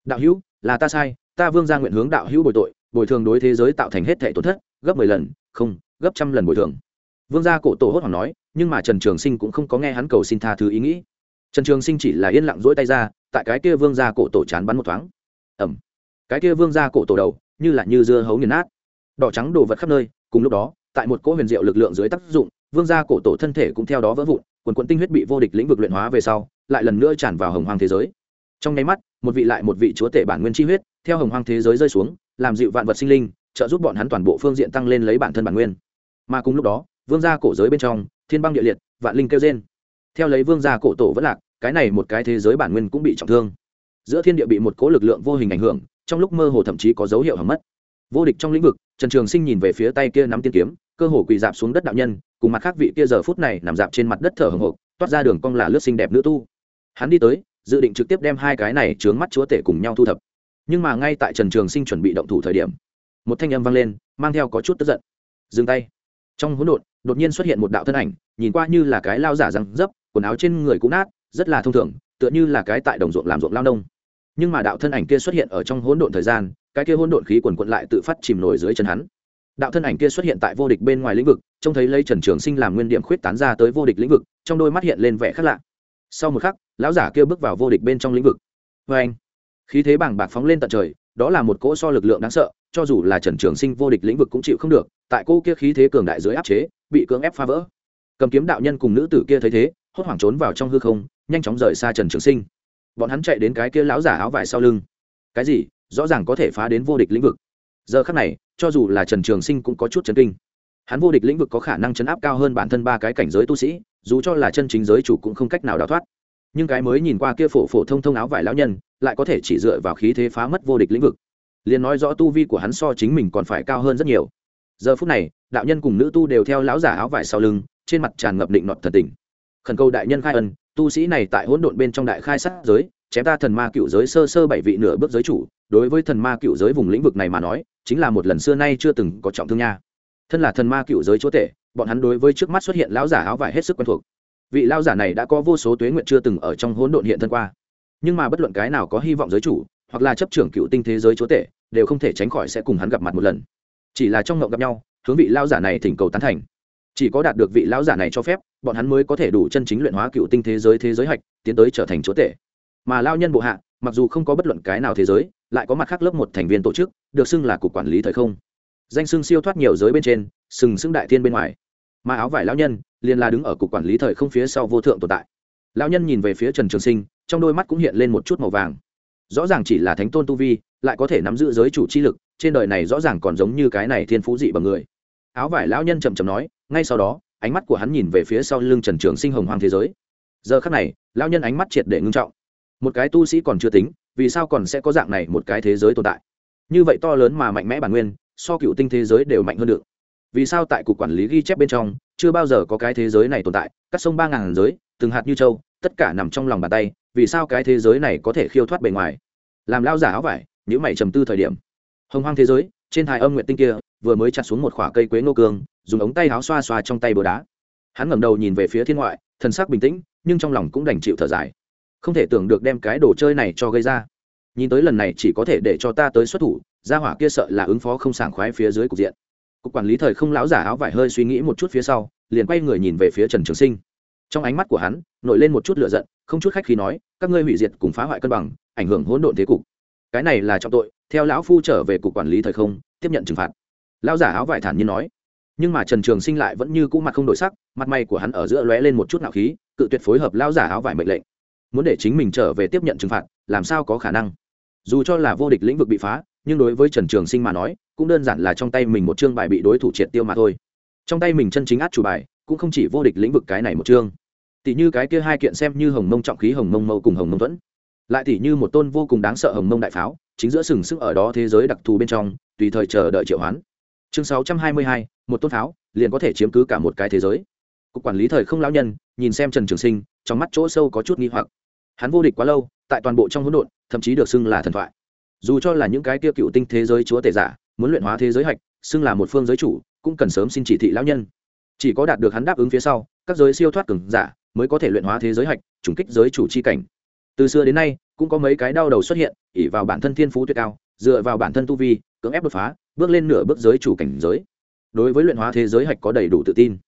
Đạo hữu, là ta sai, ta vương gia nguyện hướng đạo hữu bồi tội, bồi thường đối thế giới tạo thành hết thể tổn thất, gấp mười lần, không, gấp trăm lần bồi thường. Vương gia cổ tổ hốt hoảng nói, nhưng mà trần trường sinh cũng không có nghe hắn cầu xin tha thứ ý nghĩ. Trần trường sinh chỉ là yên lặng rỗi tay ra, tại cái kia vương gia cổ tổ chán bắn một thoáng. Ẩm cái kia vương gia cổ tổ đầu, như là như dưa hấu nghiền nát. Đỏ trắng đổ vật khắp nơi, cùng lúc đó tại một cỗ huyền diệu lực lượng dưới tác dụng, vương gia cổ tổ thân thể cũng theo đó vỡ vụn, quần quận tinh huyết bị vô địch lĩnh vực luyện hóa về sau, lại lần nữa tràn vào hồng hoang thế giới. Trong nháy mắt, một vị lại một vị chúa tể bản nguyên chi huyết, theo hồng hoang thế giới rơi xuống, làm dịu vạn vật sinh linh, trợ giúp bọn hắn toàn bộ phương diện tăng lên lấy bản thân bản nguyên. Mà cùng lúc đó, vương gia cổ giới bên trong, thiên băng địa liệt, vạn linh kêu trên theo lấy vương gia cổ tổ vẫn lạc, cái này một cái thế giới bản nguyên cũng bị trọng thương. Giữa thiên địa bị một cố lực lượng vô hình ảnh hưởng, trong lúc mơ hồ thậm chí có dấu hiệu hỏng mất vô địch trong lĩnh vực, trần trường sinh nhìn về phía tay kia nắm tiên kiếm, cơ hồ quỳ dạp xuống đất đạo nhân, cùng mặt khác vị kia giờ phút này nằm dạp trên mặt đất thở hồng hộc, toát ra đường cong là lướt xinh đẹp nữ tu. Hắn đi tới, dự định trực tiếp đem hai cái này chướng mắt chúa tể cùng nhau thu thập. Nhưng mà ngay tại trần trường sinh chuẩn bị động thủ thời điểm, một thanh âm vang lên, mang theo có chút tức giận. Dừng tay. Trong hỗn độn, đột nhiên xuất hiện một đạo thân ảnh, nhìn qua như là cái lao giả răng dấp, quần áo trên người cũng nát, rất là thông thường, tựa như là cái tại đồng ruộng làm ruộng lao nông. Nhưng mà đạo thân ảnh kia xuất hiện ở trong hỗn độn thời gian cái kia hỗn độn khí quần quận lại tự phát chìm nổi dưới chân hắn. Đạo thân ảnh kia xuất hiện tại vô địch bên ngoài lĩnh vực, trông thấy lấy trần trường sinh làm nguyên điểm khuyết tán ra tới vô địch lĩnh vực, trong đôi mắt hiện lên vẻ khác lạ. Sau một khắc, lão giả kia bước vào vô địch bên trong lĩnh vực. Vê anh, khí thế bảng bạc phóng lên tận trời, đó là một cỗ so lực lượng đáng sợ, cho dù là trần trường sinh vô địch lĩnh vực cũng chịu không được, tại cô kia khí thế cường đại dưới áp chế, bị cưỡng ép phá vỡ. Cầm kiếm đạo nhân cùng nữ tử kia thấy thế, hốt hoảng trốn vào trong hư không, nhanh chóng rời xa trần trường sinh. Bọn hắn chạy đến cái kia lão giả áo vải sau lưng. Cái gì? Rõ ràng có thể phá đến vô địch lĩnh vực. Giờ khắc này, cho dù là trần trường sinh cũng có chút chấn kinh. Hắn vô địch lĩnh vực có khả năng chấn áp cao hơn bản thân ba cái cảnh giới tu sĩ, dù cho là chân chính giới chủ cũng không cách nào đào thoát. Nhưng cái mới nhìn qua kia phổ phổ thông thông áo vải lão nhân, lại có thể chỉ dựa vào khí thế phá mất vô địch lĩnh vực. Liền nói rõ tu vi của hắn so chính mình còn phải cao hơn rất nhiều. Giờ phút này, đạo nhân cùng nữ tu đều theo lão giả áo vải sau lưng, trên mặt tràn ngập định nọt thần tình. Khẩn cầu đại nhân khai ân, tu sĩ này tại hỗn độn bên trong đại khai sát giới chém ta thần ma cựu giới sơ sơ bảy vị nửa bước giới chủ, đối với thần ma cựu giới vùng lĩnh vực này mà nói, chính là một lần xưa nay chưa từng có trọng thương nha. Thân là thần ma cựu giới chúa tể, bọn hắn đối với trước mắt xuất hiện lão giả áo vải hết sức quen thuộc. Vị lão giả này đã có vô số tuế nguyện chưa từng ở trong hỗn độn hiện thân qua. Nhưng mà bất luận cái nào có hy vọng giới chủ, hoặc là chấp trưởng cựu tinh thế giới chúa tể, đều không thể tránh khỏi sẽ cùng hắn gặp mặt một lần. Chỉ là trong ngộng gặp nhau, hướng vị lão giả này thỉnh cầu tán thành. Chỉ có đạt được vị lão giả này cho phép, bọn hắn mới có thể đủ chân chính luyện hóa cựu tinh thế giới thế giới hạch, tiến tới trở thành chúa tể mà lao nhân bộ hạ, mặc dù không có bất luận cái nào thế giới, lại có mặt khác lớp một thành viên tổ chức, được xưng là cục quản lý thời không. Danh xưng siêu thoát nhiều giới bên trên, sừng xưng đại thiên bên ngoài. Mà áo vải lao nhân, liền là đứng ở cục quản lý thời không phía sau vô thượng tồn tại. Lao nhân nhìn về phía trần trường sinh, trong đôi mắt cũng hiện lên một chút màu vàng. Rõ ràng chỉ là thánh tôn tu vi, lại có thể nắm giữ giới chủ chi lực, trên đời này rõ ràng còn giống như cái này thiên phú dị bằng người. Áo vải lão nhân chầm chầm nói, ngay sau đó, ánh mắt của hắn nhìn về phía sau lưng trần trường sinh hồng hoàng thế giới. Giờ khắc này lao nhân ánh mắt triệt để ngưng trọng một cái tu sĩ còn chưa tính, vì sao còn sẽ có dạng này một cái thế giới tồn tại? Như vậy to lớn mà mạnh mẽ bản nguyên, so cựu tinh thế giới đều mạnh hơn được. Vì sao tại cục quản lý ghi chép bên trong, chưa bao giờ có cái thế giới này tồn tại, cắt sông ba ngàn giới, từng hạt như châu, tất cả nằm trong lòng bàn tay, vì sao cái thế giới này có thể khiêu thoát bề ngoài? Làm lao giả áo vải nhữ mày trầm tư thời điểm. Hồng hoang thế giới, trên thái âm nguyện tinh kia, vừa mới chặt xuống một khoả cây quế nô cương, dùng ống tay áo xoa xoa trong tay bờ đá. Hắn ngẩng đầu nhìn về phía thiên ngoại, thần sắc bình tĩnh, nhưng trong lòng cũng đành chịu thở dài không thể tưởng được đem cái đồ chơi này cho gây ra. Nhìn tới lần này chỉ có thể để cho ta tới xuất thủ, gia hỏa kia sợ là ứng phó không sảng khoái phía dưới cục diện. Cục quản lý thời không lão giả áo vải hơi suy nghĩ một chút phía sau, liền quay người nhìn về phía trần trường sinh. Trong ánh mắt của hắn, nổi lên một chút lựa giận, không chút khách khi nói, các ngươi hủy diệt cùng phá hoại cân bằng, ảnh hưởng hỗn độn thế cục. Cái này là trọng tội, theo lão phu trở về cục quản lý thời không, tiếp nhận trừng phạt. Lão giả áo vải thản nhiên nói. Nhưng mà trần trường sinh lại vẫn như cũ mặt không đổi sắc, mặt may của hắn ở giữa lóe lên một chút nạo khí, cự tuyệt phối hợp lão giả áo vải mệnh lệnh muốn để chính mình trở về tiếp nhận trừng phạt, làm sao có khả năng? Dù cho là vô địch lĩnh vực bị phá, nhưng đối với trần trường sinh mà nói, cũng đơn giản là trong tay mình một chương bài bị đối thủ triệt tiêu mà thôi. Trong tay mình chân chính át chủ bài, cũng không chỉ vô địch lĩnh vực cái này một chương. Tỷ như cái kia hai kiện xem như hồng mông trọng khí hồng mông mâu cùng hồng mông thuẫn. Lại tỷ như một tôn vô cùng đáng sợ hồng mông đại pháo, chính giữa sừng sức ở đó thế giới đặc thù bên trong, tùy thời chờ đợi triệu hoán. Chương sáu trăm hai mươi hai, một tôn pháo, liền có thể chiếm cứ cả một cái thế giới. Cục quản lý thời không lão nhân, nhìn xem trần trường sinh trong mắt chỗ sâu có chút nghi hoặc. Hắn vô địch quá lâu, tại toàn bộ trong hỗn độn, thậm chí được xưng là thần thoại. Dù cho là những cái kia cựu tinh thế giới chúa tể giả, muốn luyện hóa thế giới hạch, xưng là một phương giới chủ, cũng cần sớm xin chỉ thị lão nhân. Chỉ có đạt được hắn đáp ứng phía sau, các giới siêu thoát cường giả mới có thể luyện hóa thế giới hạch chủng kích giới chủ chi cảnh. Từ xưa đến nay, cũng có mấy cái đau đầu xuất hiện ỉ vào bản thân thiên phú tuyệt cao, dựa vào bản thân tu vi, cưỡng ép đột phá, bước lên nửa bước giới chủ cảnh giới. Đối với luyện hóa thế giới hạch có đầy đủ tự tin.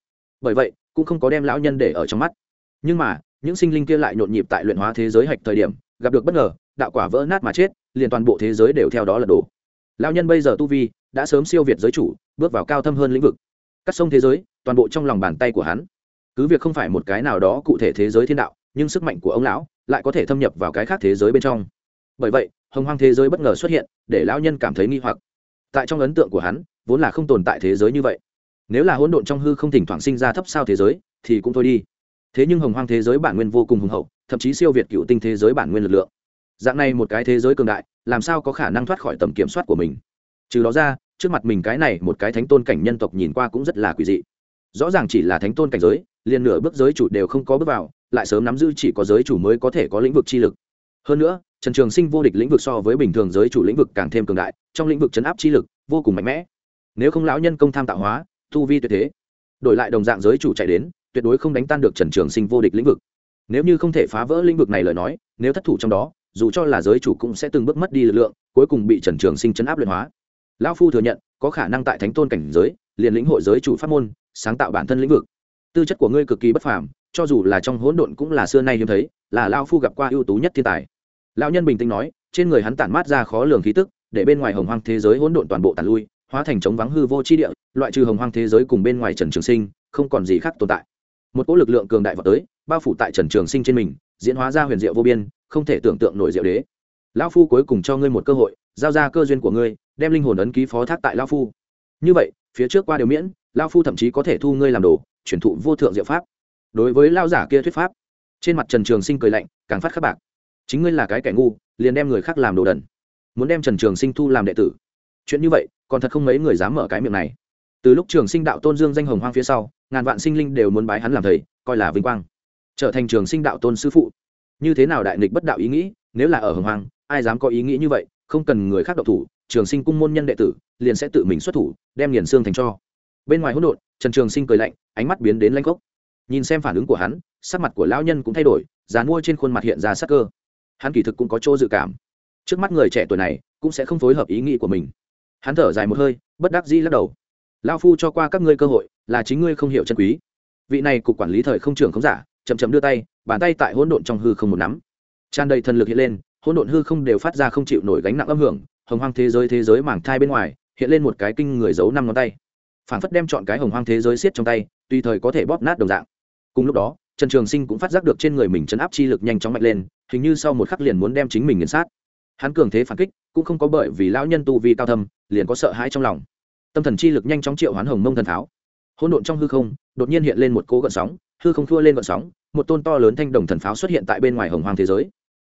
Bởi vậy, cũng không có đem lão nhân để ở trong mắt. Nhưng mà những sinh linh kia lại nhộn nhịp tại luyện hóa thế giới hạch thời điểm, gặp được bất ngờ, đạo quả vỡ nát mà chết, liền toàn bộ thế giới đều theo đó là đổ. Lao nhân bây giờ tu vi đã sớm siêu việt giới chủ, bước vào cao thâm hơn lĩnh vực. Cắt sông thế giới, toàn bộ trong lòng bàn tay của hắn. Cứ việc không phải một cái nào đó cụ thể thế giới thiên đạo, nhưng sức mạnh của ông lão lại có thể thâm nhập vào cái khác thế giới bên trong. Bởi vậy, hồng hoang thế giới bất ngờ xuất hiện, để lão nhân cảm thấy nghi hoặc. Tại trong ấn tượng của hắn, vốn là không tồn tại thế giới như vậy. Nếu là hỗn độn trong hư không thỉnh thoảng sinh ra thấp sao thế giới, thì cũng thôi đi thế nhưng hồng hoang thế giới bản nguyên vô cùng hùng hậu, thậm chí siêu việt cựu tinh thế giới bản nguyên lực lượng. Dạng này một cái thế giới cường đại, làm sao có khả năng thoát khỏi tầm kiểm soát của mình? Trừ đó ra, trước mặt mình cái này một cái thánh tôn cảnh nhân tộc nhìn qua cũng rất là quỷ dị. Rõ ràng chỉ là thánh tôn cảnh giới, liền nửa bước giới chủ đều không có bước vào, lại sớm nắm giữ chỉ có giới chủ mới có thể có lĩnh vực chi lực. Hơn nữa, trần trường sinh vô địch lĩnh vực so với bình thường giới chủ lĩnh vực càng thêm cường đại, trong lĩnh vực chấn áp chi lực vô cùng mạnh mẽ. Nếu không lão nhân công tham tạo hóa thu vi tuyệt thế, đổi lại đồng dạng giới chủ chạy đến tuyệt đối không đánh tan được trần trường sinh vô địch lĩnh vực. Nếu như không thể phá vỡ lĩnh vực này lời nói, nếu thất thủ trong đó, dù cho là giới chủ cũng sẽ từng bước mất đi lực lượng, cuối cùng bị trần trường sinh chấn áp luyện hóa. Lão phu thừa nhận, có khả năng tại thánh tôn cảnh giới, liền lĩnh hội giới chủ pháp môn, sáng tạo bản thân lĩnh vực. Tư chất của ngươi cực kỳ bất phàm, cho dù là trong hỗn độn cũng là xưa nay hiếm thấy, là lão phu gặp qua ưu tú nhất thiên tài. Lão nhân bình tĩnh nói, trên người hắn tản mát ra khó lường khí tức, để bên ngoài hồng hoang thế giới hỗn độn toàn bộ tàn lui, hóa thành trống vắng hư vô chi địa, loại trừ hồng hoang thế giới cùng bên ngoài trần trường sinh, không còn gì khác tồn tại một cỗ lực lượng cường đại vào tới, bao phủ tại trần trường sinh trên mình, diễn hóa ra huyền diệu vô biên, không thể tưởng tượng nổi diệu đế. Lão phu cuối cùng cho ngươi một cơ hội, giao ra cơ duyên của ngươi, đem linh hồn ấn ký phó thác tại lão phu. Như vậy, phía trước qua đều miễn, lão phu thậm chí có thể thu ngươi làm đồ chuyển thụ vô thượng diệu pháp. Đối với lao giả kia thuyết pháp, trên mặt trần trường sinh cười lạnh, càng phát khắc bạc. Chính ngươi là cái kẻ ngu, liền đem người khác làm đồ đần. Muốn đem trần trường sinh thu làm đệ tử. Chuyện như vậy, còn thật không mấy người dám mở cái miệng này. Từ lúc trường sinh đạo tôn dương danh hồng hoang phía sau ngàn vạn sinh linh đều muốn bái hắn làm thầy coi là vinh quang. Trở thành trường sinh đạo tôn sư phụ. Như thế nào đại nghịch bất đạo ý nghĩ nếu là ở hồng hoang ai dám có ý nghĩ như vậy không cần người khác độc thủ trường sinh cung môn nhân đệ tử liền sẽ tự mình xuất thủ đem nghiền xương thành cho. Bên ngoài hỗn độn trần trường sinh cười lạnh ánh mắt biến đến lanh cốc, nhìn xem phản ứng của hắn sắc mặt của lão nhân cũng thay đổi dàn mua trên khuôn mặt hiện ra sắc cơ. Hắn kỳ thực cũng có chỗ dự cảm. Trước mắt người trẻ tuổi này cũng sẽ không phối hợp ý nghĩ của mình. Hắn thở dài một hơi bất đắc dĩ lắc đầu lao phu cho qua các ngươi cơ hội, là chính ngươi không hiểu chân quý. Vị này cục quản lý thời không trưởng không giả, chậm chậm đưa tay, bàn tay tại hỗn độn trong hư không một nắm. Tràn đầy thần lực hiện lên, hỗn độn hư không đều phát ra không chịu nổi gánh nặng âm hưởng, hồng hoang thế giới thế giới mảng thai bên ngoài, hiện lên một cái kinh người giấu năm ngón tay. Phản phất đem chọn cái hồng hoang thế giới siết trong tay, tùy thời có thể bóp nát đồng dạng. Cùng lúc đó, trần trường sinh cũng phát giác được trên người mình chấn áp chi lực nhanh chóng mạnh lên, hình như sau một khắc liền muốn đem chính mình nghiền sát. Hắn cường thế phản kích, cũng không có bởi vì lão nhân tu vi cao thâm, liền có sợ hãi trong lòng tâm thần chi lực nhanh chóng triệu hoán hồng mông thần pháo. Hỗn độn trong hư không, đột nhiên hiện lên một cỗ gợn sóng, hư không thua lên gợn sóng, một tôn to lớn thanh đồng thần pháo xuất hiện tại bên ngoài hồng hoàng thế giới.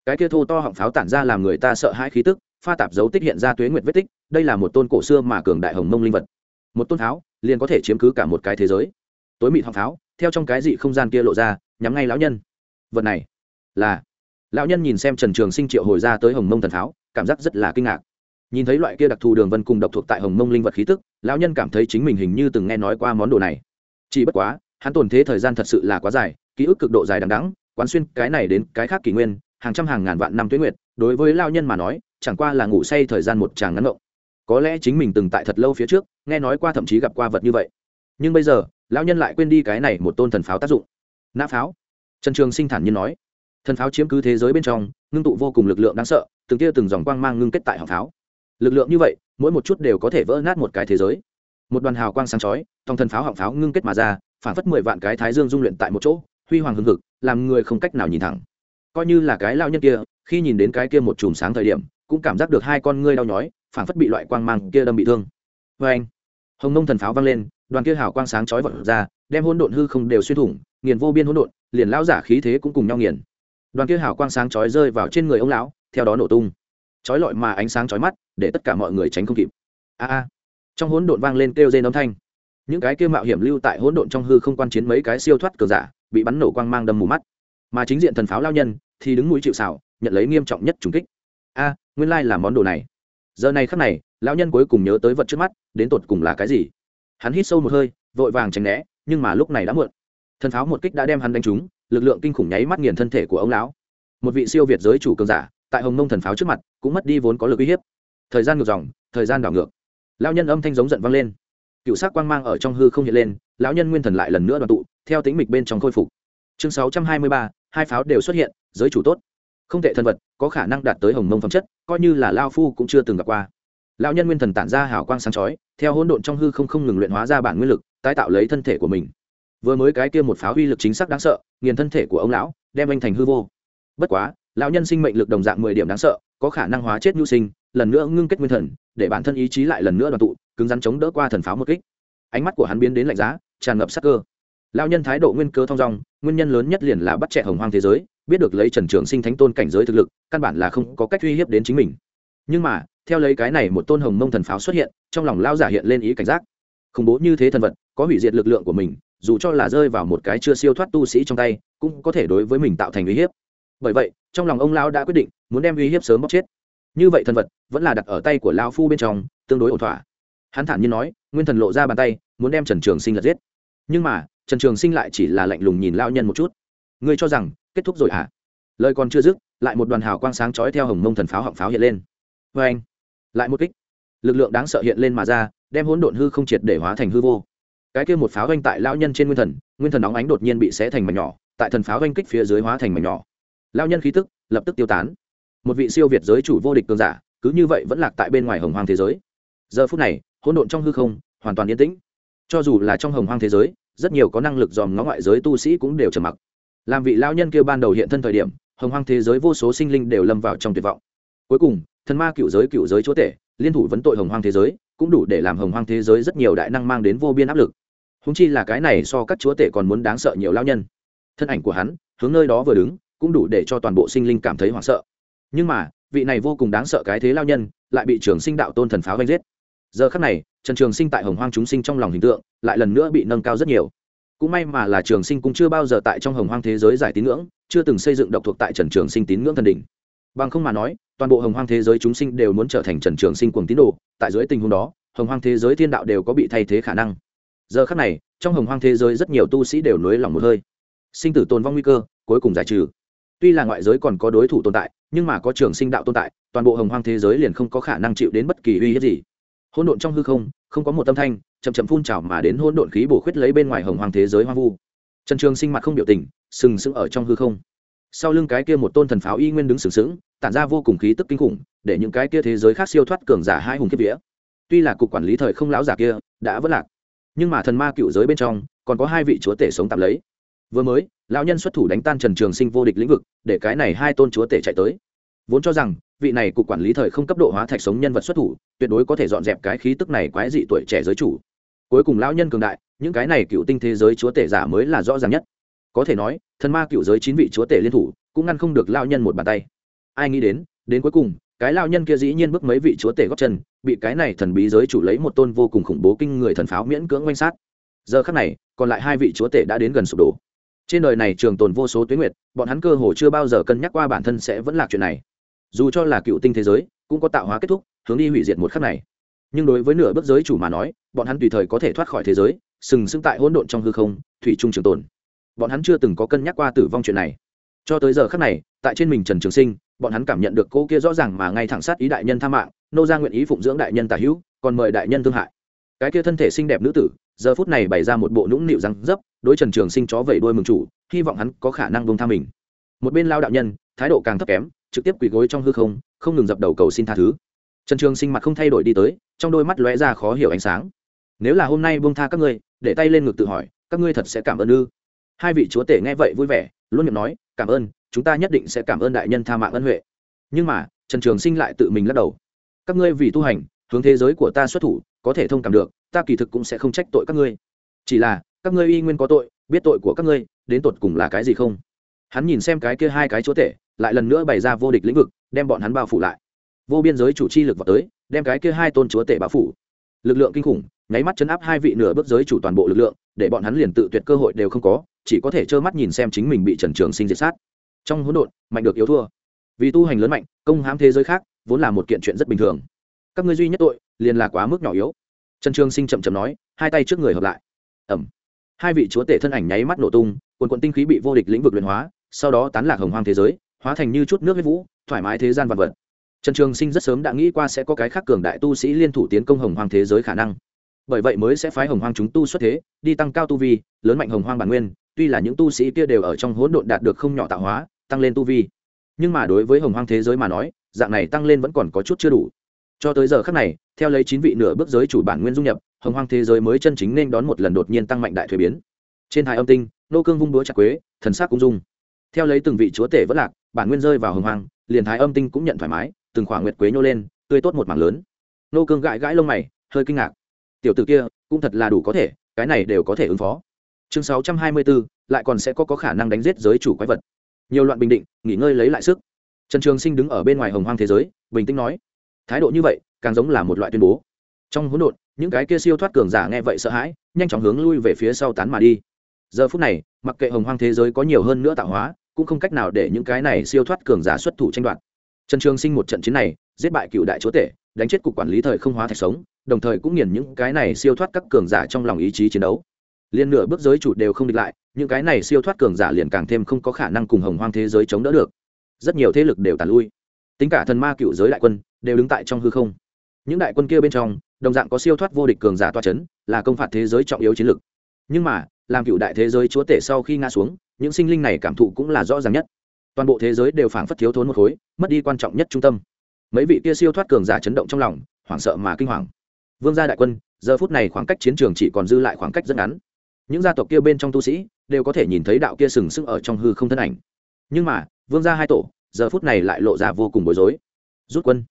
Cái kia thô to họng pháo tản ra làm người ta sợ hãi khí tức, pha tạp dấu tích hiện ra tuế nguyệt vết tích, đây là một tôn cổ xưa mà cường đại hồng mông linh vật. Một tôn pháo, liền có thể chiếm cứ cả một cái thế giới. Tối mịt họng pháo, theo trong cái dị không gian kia lộ ra, nhắm ngay lão nhân. Vật này là, lão nhân nhìn xem trần trường sinh triệu hồi ra tới hồng mông thần pháo, cảm giác rất là kinh ngạc nhìn thấy loại kia đặc thù đường vân cùng độc thuộc tại hồng mông linh vật khí tức, lão nhân cảm thấy chính mình hình như từng nghe nói qua món đồ này. Chỉ bất quá, hắn tồn thế thời gian thật sự là quá dài, ký ức cực độ dài đằng đắng quán xuyên cái này đến cái khác kỷ nguyên, hàng trăm hàng ngàn vạn năm tuyến nguyệt, đối với lao nhân mà nói, chẳng qua là ngủ say thời gian một tràng ngắn ngộng. Có lẽ chính mình từng tại thật lâu phía trước, nghe nói qua thậm chí gặp qua vật như vậy. Nhưng bây giờ, lão nhân lại quên đi cái này một tôn thần pháo tác dụng. Nã pháo. Trần trường sinh thản nhiên nói. Thần pháo chiếm cứ thế giới bên trong, ngưng tụ vô cùng lực lượng đáng sợ, từng tia từng dòng quang mang ngưng kết tại họng pháo lực lượng như vậy, mỗi một chút đều có thể vỡ nát một cái thế giới. Một đoàn hào quang sáng chói, tòng thần pháo họng pháo ngưng kết mà ra, phản phất mười vạn cái thái dương dung luyện tại một chỗ, huy hoàng hưng hực, làm người không cách nào nhìn thẳng. Coi như là cái lao nhân kia, khi nhìn đến cái kia một chùm sáng thời điểm, cũng cảm giác được hai con ngươi đau nhói, phản phất bị loại quang mang kia đâm bị thương. Vê anh, hồng nông thần pháo vang lên, đoàn kia hào quang sáng chói vật ra, đem hỗn độn hư không đều xuyên thủng, nghiền vô biên hỗn độn, liền lão giả khí thế cũng cùng nhau nghiền. Đoàn kia hào quang sáng chói rơi vào trên người ông lão, theo đó nổ tung chói lọi mà ánh sáng chói mắt, để tất cả mọi người tránh không kịp. A a. Trong hỗn độn vang lên kêu rên âm thanh. Những cái kia mạo hiểm lưu tại hỗn độn trong hư không quan chiến mấy cái siêu thoát cờ giả, bị bắn nổ quang mang đâm mù mắt. Mà chính diện thần pháo lao nhân, thì đứng mũi chịu xảo nhận lấy nghiêm trọng nhất trùng kích. A, nguyên lai là món đồ này. Giờ này khắc này, lão nhân cuối cùng nhớ tới vật trước mắt, đến tột cùng là cái gì? Hắn hít sâu một hơi, vội vàng tránh né, nhưng mà lúc này đã muộn. Thần pháo một kích đã đem hắn đánh trúng, lực lượng kinh khủng nháy mắt nghiền thân thể của ông lão. Một vị siêu việt giới chủ cường giả tại hồng mông thần pháo trước mặt cũng mất đi vốn có lực uy hiếp. Thời gian ngược dòng, thời gian đảo ngược. Lão nhân âm thanh giống giận vang lên. Cựu sắc quang mang ở trong hư không hiện lên, lão nhân nguyên thần lại lần nữa đoàn tụ, theo tính mịch bên trong khôi phục. Chương sáu trăm hai mươi ba, hai pháo đều xuất hiện, giới chủ tốt. Không thể thân vật, có khả năng đạt tới hồng mông phẩm chất, coi như là lao phu cũng chưa từng gặp qua. Lão nhân nguyên thần tản ra hào quang sáng chói, theo hỗn độn trong hư không không ngừng luyện hóa ra bản nguyên lực, tái tạo lấy thân thể của mình. Vừa mới cái kia một pháo uy lực chính xác đáng sợ, nghiền thân thể của ông lão, đem anh thành hư vô. Bất quá lão nhân sinh mệnh lực đồng dạng mười điểm đáng sợ, có khả năng hóa chết nhu sinh, lần nữa ngưng kết nguyên thần, để bản thân ý chí lại lần nữa đoàn tụ, cứng rắn chống đỡ qua thần pháo một kích. Ánh mắt của hắn biến đến lạnh giá, tràn ngập sắc cơ. Lão nhân thái độ nguyên cơ thong dong, nguyên nhân lớn nhất liền là bắt trẻ hồng hoang thế giới, biết được lấy trần trường sinh thánh tôn cảnh giới thực lực, căn bản là không có cách uy hiếp đến chính mình. Nhưng mà, theo lấy cái này một tôn hồng mông thần pháo xuất hiện, trong lòng lao giả hiện lên ý cảnh giác. Khủng bố như thế thần vật, có hủy diệt lực lượng của mình, dù cho là rơi vào một cái chưa siêu thoát tu sĩ trong tay, cũng có thể đối với mình tạo thành uy hiếp bởi vậy, trong lòng ông Lão đã quyết định muốn đem uy hiếp sớm bóc chết. Như vậy thần vật vẫn là đặt ở tay của lao phu bên trong, tương đối ổn thỏa. Hắn thản nhiên nói, nguyên thần lộ ra bàn tay, muốn đem trần trường sinh lật giết. Nhưng mà, trần trường sinh lại chỉ là lạnh lùng nhìn lao nhân một chút. Ngươi cho rằng, kết thúc rồi hả? À? lời còn chưa dứt, lại một đoàn hào quang sáng chói theo hồng mông thần pháo họng pháo hiện lên. Vê anh, lại một kích. Lực lượng đáng sợ hiện lên mà ra, đem hỗn độn hư không triệt để hóa thành hư vô. Cái kia một pháo oanh tại lao nhân trên nguyên thần nguyên thần nóng ánh đột nhiên bị xé thành mảnh nhỏ, tại thần pháo oanh kích phía dưới hóa thành mảnh nhỏ lao nhân khí tức lập tức tiêu tán. Một vị siêu việt giới chủ vô địch cường giả, cứ như vậy vẫn lạc tại bên ngoài hồng hoang thế giới. Giờ phút này, hỗn độn trong hư không hoàn toàn yên tĩnh. Cho dù là trong hồng hoang thế giới, rất nhiều có năng lực dòm ngó ngoại giới tu sĩ cũng đều trầm mặc. Làm vị lao nhân kia ban đầu hiện thân thời điểm, hồng hoang thế giới vô số sinh linh đều lâm vào trong tuyệt vọng. Cuối cùng, thần ma cựu giới cựu giới chúa tể, liên thủ vấn tội hồng hoang thế giới, cũng đủ để làm hồng hoang thế giới rất nhiều đại năng mang đến vô biên áp lực. Húng chi là cái này so các chúa tể còn muốn đáng sợ nhiều lao nhân. Thân ảnh của hắn hướng nơi đó vừa đứng cũng đủ để cho toàn bộ sinh linh cảm thấy hoảng sợ. Nhưng mà, vị này vô cùng đáng sợ cái thế lao nhân lại bị trường sinh đạo tôn thần pháo vanh giết. Giờ khắc này, trần trường sinh tại hồng hoang chúng sinh trong lòng hình tượng lại lần nữa bị nâng cao rất nhiều. Cũng may mà là trường sinh cũng chưa bao giờ tại trong hồng hoang thế giới giải tín ngưỡng, chưa từng xây dựng độc thuộc tại trần trường sinh tín ngưỡng thần đỉnh. Bằng không mà nói, toàn bộ hồng hoang thế giới chúng sinh đều muốn trở thành trần trường sinh cuồng tín đồ, tại dưới tình huống đó, hồng hoang thế giới thiên đạo đều có bị thay thế khả năng. Giờ khắc này, trong hồng hoang thế giới rất nhiều tu sĩ đều nối lòng một hơi. Sinh tử tồn vong nguy cơ, cuối cùng giải trừ tuy là ngoại giới còn có đối thủ tồn tại, nhưng mà có trường sinh đạo tồn tại, toàn bộ hồng hoang thế giới liền không có khả năng chịu đến bất kỳ uy hiếp gì. Hỗn độn trong hư không không có một tâm thanh, chậm chậm phun trào mà đến hỗn độn khí bổ khuyết lấy bên ngoài hồng hoang thế giới hoang vu. Trần trường sinh mặt không biểu tình, sừng sững ở trong hư không. Sau lưng cái kia một tôn thần pháo y nguyên đứng sừng sững, tản ra vô cùng khí tức kinh khủng, để những cái kia thế giới khác siêu thoát cường giả hai hùng kiếp vía. Tuy là cục quản lý thời không lão giả kia, đã vất lạc. Nhưng mà thần ma cựu giới bên trong, còn có hai vị chúa tể sống tạm lấy vừa mới, lão nhân xuất thủ đánh tan trần trường sinh vô địch lĩnh vực, để cái này hai tôn chúa tể chạy tới. Vốn cho rằng, vị này cục quản lý thời không cấp độ hóa thạch sống nhân vật xuất thủ, tuyệt đối có thể dọn dẹp cái khí tức này quái dị tuổi trẻ giới chủ. Cuối cùng lão nhân cường đại, những cái này cựu tinh thế giới chúa tể giả mới là rõ ràng nhất. Có thể nói, thần ma cựu giới chín vị chúa tể liên thủ, cũng ngăn không được lao nhân một bàn tay. Ai nghĩ đến đến cuối cùng, cái lao nhân kia dĩ nhiên bước mấy vị chúa tể góp chân, bị cái này thần bí giới chủ lấy một tôn vô cùng khủng bố kinh người thần pháo miễn cưỡng oanh sát. Giờ khắc này, còn lại hai vị chúa tể đã đến gần sụp đổ trên đời này trường tồn vô số tuyến nguyệt, bọn hắn cơ hồ chưa bao giờ cân nhắc qua bản thân sẽ vẫn là chuyện này. Dù cho là cựu tinh thế giới, cũng có tạo hóa kết thúc, hướng đi hủy diệt một khắc này. Nhưng đối với nửa bước giới chủ mà nói, bọn hắn tùy thời có thể thoát khỏi thế giới, sừng sững tại hỗn độn trong hư không, thủy trung trường tồn. Bọn hắn chưa từng có cân nhắc qua tử vong chuyện này. Cho tới giờ khắc này, tại trên mình trần trường sinh, bọn hắn cảm nhận được cô kia rõ ràng mà ngay thẳng sát ý đại nhân tha mạng, nô ra nguyện ý phụng dưỡng đại nhân tả hữu, còn mời đại nhân thương hại. Cái kia thân thể xinh đẹp nữ tử, giờ phút này bày ra một bộ nũng nịu răng dấp đối trần trường sinh chó vẩy đuôi mừng chủ, hy vọng hắn có khả năng bông tha mình. Một bên lao đạo nhân, thái độ càng thấp kém, trực tiếp quỳ gối trong hư không không ngừng dập đầu cầu xin tha thứ. Trần trường sinh mặt không thay đổi đi tới, trong đôi mắt lóe ra khó hiểu ánh sáng. Nếu là hôm nay buông tha các ngươi, để tay lên ngực tự hỏi, các ngươi thật sẽ cảm ơn ư? Hai vị chúa tể nghe vậy vui vẻ, luôn miệng nói, cảm ơn, chúng ta nhất định sẽ cảm ơn đại nhân tha mạng ân huệ. Nhưng mà, trần trường sinh lại tự mình lắc đầu. Các ngươi vì tu hành, hướng thế giới của ta xuất thủ, có thể thông cảm được, ta kỳ thực cũng sẽ không trách tội các ngươi. Chỉ là các ngươi y nguyên có tội, biết tội của các ngươi, đến tột cùng là cái gì không? Hắn nhìn xem cái kia hai cái chúa tể, lại lần nữa bày ra vô địch lĩnh vực, đem bọn hắn bao phủ lại. Vô biên giới chủ chi lực vào tới, đem cái kia hai tôn chúa tể bao phủ. Lực lượng kinh khủng, nháy mắt chấn áp hai vị nửa bước giới chủ toàn bộ lực lượng, để bọn hắn liền tự tuyệt cơ hội đều không có, chỉ có thể trơ mắt nhìn xem chính mình bị trần trường sinh diệt sát. Trong hỗn độn, mạnh được yếu thua. Vì tu hành lớn mạnh, công hãm thế giới khác, vốn là một kiện chuyện rất bình thường. Các ngươi duy nhất tội, liền là quá mức nhỏ yếu. Trần trường sinh chậm chậm nói, hai tay trước người hợp lại. Ẩm hai vị chúa tể thân ảnh nháy mắt nổ tung, quần quận tinh khí bị vô địch lĩnh vực luyện hóa, sau đó tán lạc hồng hoang thế giới, hóa thành như chút nước huyết vũ, thoải mái thế gian vật vật. Trần trường sinh rất sớm đã nghĩ qua sẽ có cái khác cường đại tu sĩ liên thủ tiến công hồng hoang thế giới khả năng. Bởi vậy mới sẽ phái hồng hoang chúng tu xuất thế, đi tăng cao tu vi, lớn mạnh hồng hoang bản nguyên, tuy là những tu sĩ kia đều ở trong hỗn độn đạt được không nhỏ tạo hóa, tăng lên tu vi. Nhưng mà đối với hồng hoang thế giới mà nói, dạng này tăng lên vẫn còn có chút chưa đủ. Cho tới giờ khác này, theo lấy chín vị nửa bước giới chủ bản nguyên dung nhập hồng hoang thế giới mới chân chính nên đón một lần đột nhiên tăng mạnh đại thuế biến. Trên thái âm tinh nô cương vung búa chặt quế thần sắc cũng dung theo lấy từng vị chúa tể vất lạc bản nguyên rơi vào hồng hoang liền thái âm tinh cũng nhận thoải mái từng khoảng nguyệt quế nhô lên tươi tốt một mảng lớn. Nô cương gãi gãi lông mày hơi kinh ngạc. Tiểu t ử kia cũng thật là đủ có thể cái này đều có thể ứng phó. Chương sáu trăm hai mươi bốn lại còn sẽ có, có khả năng đánh giết giới chủ quái vật. Nhiều loạn bình định nghỉ ngơi lấy lại sức. Trần trường sinh đứng ở bên ngoài hồng hoang thế giới bình tĩnh nói thái độ như vậy càng giống là một loại tuyên bố. Trong hỗn độn những cái kia siêu thoát cường giả nghe vậy sợ hãi, nhanh chóng hướng lui về phía sau tán mà đi. Giờ phút này, mặc kệ hồng hoang thế giới có nhiều hơn nữa tạo hóa, cũng không cách nào để những cái này siêu thoát cường giả xuất thủ tranh đoạt. Trần trường sinh một trận chiến này, giết bại cựu đại chúa tể, đánh chết cục quản lý thời không hóa thạch sống, đồng thời cũng nghiền những cái này siêu thoát các cường giả trong lòng ý chí chiến đấu. Liên nửa bước giới chủ đều không địch lại, những cái này siêu thoát cường giả liền càng thêm không có khả năng cùng hồng hoang thế giới chống đỡ được. Rất nhiều thế lực đều tàn lui. Tính cả thần ma cựu giới đại quân, đều đứng tại trong hư không. Những đại quân kia bên trong đồng dạng có siêu thoát vô địch cường giả toa c h ấ n là công phạt thế giới trọng yếu chiến lực nhưng mà, làm cựu đại thế giới chúa tể sau khi ngã xuống, những sinh linh này cảm thụ cũng là rõ ràng nhất. Toàn bộ thế giới đều phảng phất thiếu thốn một khối, mất đi quan trọng nhất trung tâm. Mấy vị kia siêu thoát cường giả chấn động trong lòng, hoảng sợ mà kinh hoàng. Vương gia đại quân, giờ phút này khoảng cách chiến trường chỉ còn dư lại khoảng cách rất ngắn. Những gia tộc kia bên trong tu sĩ, đều có thể nhìn thấy đạo kia sừng sững ở trong hư không thân ảnh. Nhưng mà, vương gia hai tổ, giờ phút này lại lộ ra vô cùng bối rối. Rút quân.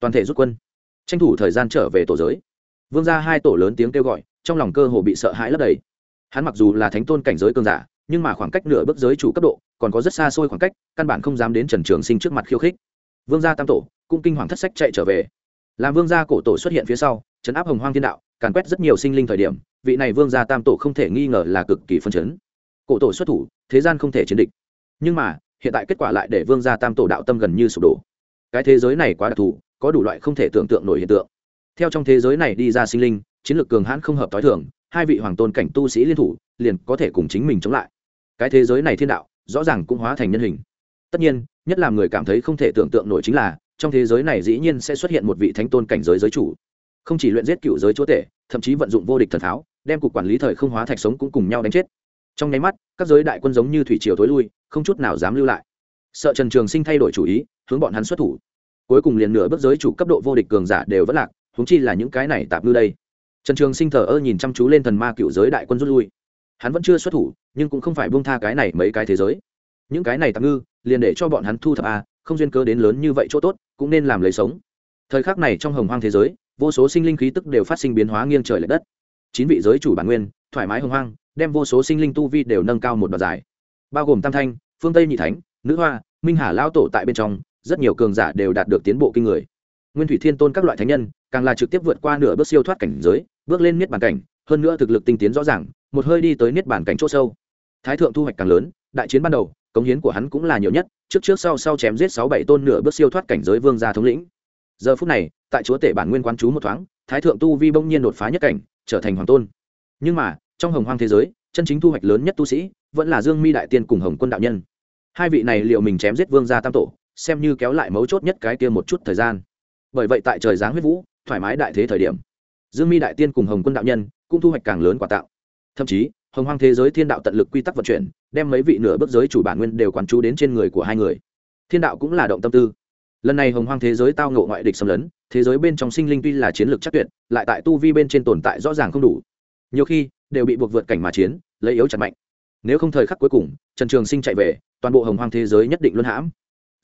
Toàn thể rút quân tranh thủ thời gian trở về tổ giới. Vương gia hai tổ lớn tiếng kêu gọi, trong lòng cơ hồ bị sợ hãi lấp đầy. Hắn mặc dù là thánh tôn cảnh giới cường giả, nhưng mà khoảng cách nửa bước giới chủ cấp độ còn có rất xa xôi khoảng cách, căn bản không dám đến trần trường sinh trước mặt khiêu khích. Vương gia tam tổ cũng kinh hoàng thất sách chạy trở về. Làm vương gia cổ tổ xuất hiện phía sau chấn áp hồng hoang thiên đạo, càn quét rất nhiều sinh linh thời điểm, vị này vương gia tam tổ không thể nghi ngờ là cực kỳ phân chấn. Cổ tổ xuất thủ, thế gian không thể chiến địch. Nhưng mà, hiện tại kết quả lại để vương gia tam tổ đạo tâm gần như sụp đổ. Cái thế giới này quá đặc thù có đủ loại không thể tưởng tượng nổi hiện tượng. Theo trong thế giới này đi ra sinh linh, chiến lược cường hãn không hợp t h o i thường, hai vị hoàng tôn cảnh tu sĩ liên thủ, liền có thể cùng chính mình chống lại. Cái thế giới này thiên đạo, rõ ràng cũng hóa thành nhân hình. Tất nhiên, nhất là người cảm thấy không thể tưởng tượng nổi chính là, trong thế giới này dĩ nhiên sẽ xuất hiện một vị thánh tôn cảnh giới giới chủ. Không chỉ luyện giết cựu giới chúa tể, thậm chí vận dụng vô địch thần tháo, đem cục quản lý thời không hóa thạch sống cũng cùng nhau đánh chết. Trong nháy mắt, các giới đại quân giống như thủy triều thối lui, không chút nào dám lưu lại. Sợ trần trường sinh thay đổi chủ ý, hướng bọn hắn xuất thủ cuối cùng liền nửa bước giới chủ cấp độ vô địch cường giả đều vẫn lạc húng chi là những cái này tạp ngư đây. Trần trường sinh thờ ơ nhìn chăm chú lên thần ma cựu giới đại quân rút lui. Hắn vẫn chưa xuất thủ nhưng cũng không phải buông tha cái này mấy cái thế giới. Những cái này tạp ngư liền để cho bọn hắn thu thập a không duyên cơ đến lớn như vậy chỗ tốt cũng nên làm lấy sống. Thời khắc này trong hồng hoang thế giới vô số sinh linh khí tức đều phát sinh biến hóa nghiêng trời l ệ đất. Chín vị giới chủ bản nguyên thoải mái hồng hoang đem vô số sinh linh tu vi đều nâng cao một đoạn giải, bao gồm tam thanh phương tây nhị thánh nữ hoa minh hà lao tổ tại bên trong rất nhiều cường giả đều đạt được tiến bộ kinh người. Nguyên thủy thiên tôn các loại thánh nhân, càng là trực tiếp vượt qua nửa bước siêu thoát cảnh giới, bước lên niết bàn cảnh, hơn nữa thực lực tinh tiến rõ ràng, một hơi đi tới niết bàn cảnh chỗ sâu. Thái thượng thu hoạch càng lớn, đại chiến ban đầu, cống hiến của hắn cũng là nhiều nhất, trước trước sau sau chém giết sáu bảy tôn nửa bước siêu thoát cảnh giới vương gia thống lĩnh. Giờ phút này, tại chúa tể bản nguyên quán chú một thoáng, thái thượng tu vi bỗng nhiên đột phá nhất cảnh, trở thành hoàng tôn. Nhưng mà, trong hồng hoang thế giới, chân chính thu hoạch lớn nhất tu sĩ, vẫn là dương mi đại tiên cùng hồng quân đạo nhân. Hai vị này liệu mình chém giết vương gia tam tổ xem như kéo lại mấu chốt nhất cái kia một chút thời gian. Bởi vậy tại trời giáng huyết vũ, thoải mái đại thế thời điểm, dương mi đại tiên cùng hồng quân đạo nhân cũng thu hoạch càng lớn quả tạo. Thậm chí, hồng hoang thế giới thiên đạo tận lực quy tắc vận chuyển, đem mấy vị nửa bước giới chủ bản nguyên đều quán chú đến trên người của hai người. Thiên đạo cũng là động tâm tư. Lần này hồng hoang thế giới tao ngộ ngoại địch xâm lấn, thế giới bên trong sinh linh tuy là chiến lược chắc tuyệt, lại tại tu vi bên trên tồn tại rõ ràng không đủ. Nhiều khi, đều bị buộc vượt cảnh mà chiến, lấy yếu chặt mạnh. Nếu không thời khắc cuối cùng, trần trường sinh chạy về, toàn bộ hồng hoang thế giới nhất định luân hãm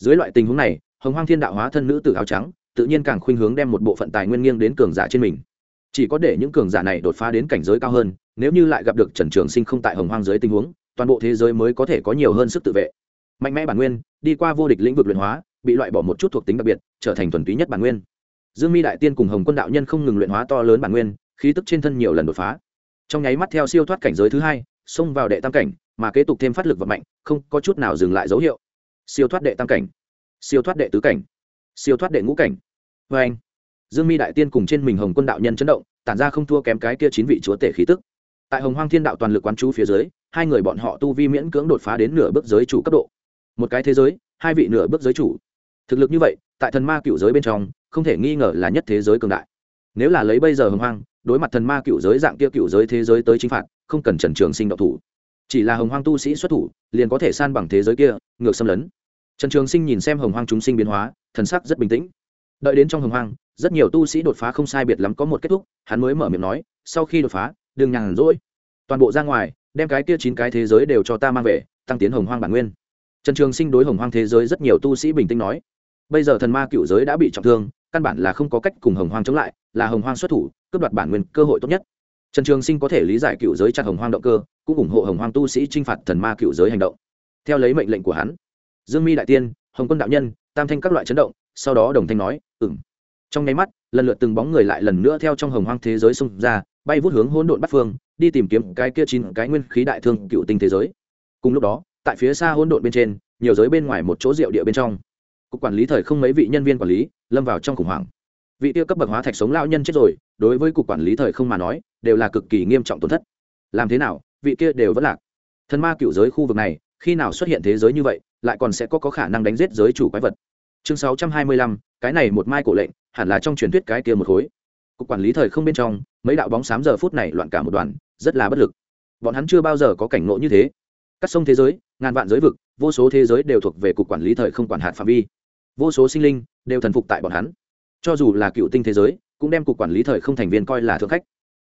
dưới loại tình huống này, hồng hoang thiên đạo hóa thân nữ tử áo trắng, tự nhiên càng khuynh hướng đem một bộ phận tài nguyên nghiêng đến cường giả trên mình. Chỉ có để những cường giả này đột phá đến cảnh giới cao hơn, nếu như lại gặp được trần trường sinh không tại hồng hoang dưới tình huống, toàn bộ thế giới mới có thể có nhiều hơn sức tự vệ. Mạnh mẽ bản nguyên, đi qua vô địch lĩnh vực luyện hóa, bị loại bỏ một chút thuộc tính đặc biệt, trở thành thuần túy nhất bản nguyên. Dương mi đại tiên cùng hồng quân đạo nhân không ngừng luyện hóa to lớn bản nguyên, khí tức trên thân nhiều lần đột phá. Trong nháy mắt theo siêu thoát cảnh giới thứ hai, xông vào đệ tam cảnh, mà kế tục thêm phát lực vật mạnh, không có chút nào dừng lại dấu hiệu siêu thoát đệ tam cảnh. Siêu thoát đệ tứ cảnh. Siêu thoát đệ ngũ cảnh. Vê anh, dương mi đại tiên cùng trên mình hồng quân đạo nhân chấn động, tản ra không thua kém cái kia chín vị chúa tể khí tức. Tại hồng hoang thiên đạo toàn lực quán chú phía dưới, hai người bọn họ tu vi miễn cưỡng đột phá đến nửa bước giới chủ cấp độ. Một cái thế giới, hai vị nửa bước giới chủ. Thực lực như vậy, tại thần ma cựu giới bên trong, không thể nghi ngờ là nhất thế giới cường đại. Nếu là lấy bây giờ hồng hoang, đối mặt thần ma cựu giới dạng kia cựu giới thế giới tới chính phạt, không cần trần trường sinh độc thủ. Chỉ là hồng hoang tu sĩ xuất thủ, liền có thể san bằng thế giới kia, ngược xâm lấn trần trường sinh nhìn xem hồng hoang chúng sinh biến hóa, thần sắc rất bình tĩnh. Đợi đến trong hồng hoang, rất nhiều tu sĩ đột phá không sai biệt lắm có một kết thúc, hắn mới mở miệng nói, sau khi đột phá, đừng nhàn rỗi. Toàn bộ ra ngoài, đem cái kia chín cái thế giới đều cho ta mang về, tăng tiến hồng hoang bản nguyên. Trần trường sinh đối hồng hoang thế giới rất nhiều tu sĩ bình tĩnh nói, bây giờ thần ma cựu giới đã bị trọng thương, căn bản là không có cách cùng hồng hoang chống lại, là hồng hoang xuất thủ, cướp đoạt bản nguyên cơ hội tốt nhất. Trần trường sinh có thể lý giải cựu giới chặt hồng hoang động cơ, cũng ủng hộ hồng hoang tu sĩ t r i n h phạt thần ma cựu giới hành động. Theo lấy mệnh lệnh của hắn dương mi đại tiên, hồng quân đạo nhân, tam thanh các loại chấn động, sau đó đồng thanh nói ừng trong nháy mắt, lần lượt từng bóng người lại lần nữa theo trong hồng hoang thế giới xông ra, bay vút hướng hỗn độn bắt phương, đi tìm kiếm cái kia chín cái nguyên khí đại thương cựu tinh thế giới. Cùng lúc đó, tại phía xa hỗn độn bên trên, nhiều giới bên ngoài một chỗ rượu địa bên trong. Cục quản lý thời không mấy vị nhân viên quản lý, lâm vào trong khủng hoảng. Vị tiêu cấp bậc hóa thạch sống lão nhân chết rồi, đối với cục quản lý thời không mà nói, đều là cực kỳ nghiêm trọng tổn thất. Làm thế nào, vị kia đều vẫn lạc. Thần ma cựu giới khu vực này khi nào xuất hiện thế giới như vậy lại còn sẽ có, có khả năng đánh giết giới chủ quái vật. Chương sáu trăm hai mươi lăm cái này một mai cổ lệnh hẳn là trong truyền thuyết cái kia một khối. Cục quản lý thời không bên trong mấy đạo bóng xám giờ phút này loạn cả một đoàn rất là bất lực. Bọn hắn chưa bao giờ có cảnh ngộ như thế. Các sông thế giới ngàn vạn giới vực vô số thế giới đều thuộc về cục quản lý thời không quản hạt phạm vi. Vô số sinh linh đều thần phục tại bọn hắn. Cho dù là cựu tinh thế giới cũng đem cục quản lý thời không thành viên coi là thượng khách.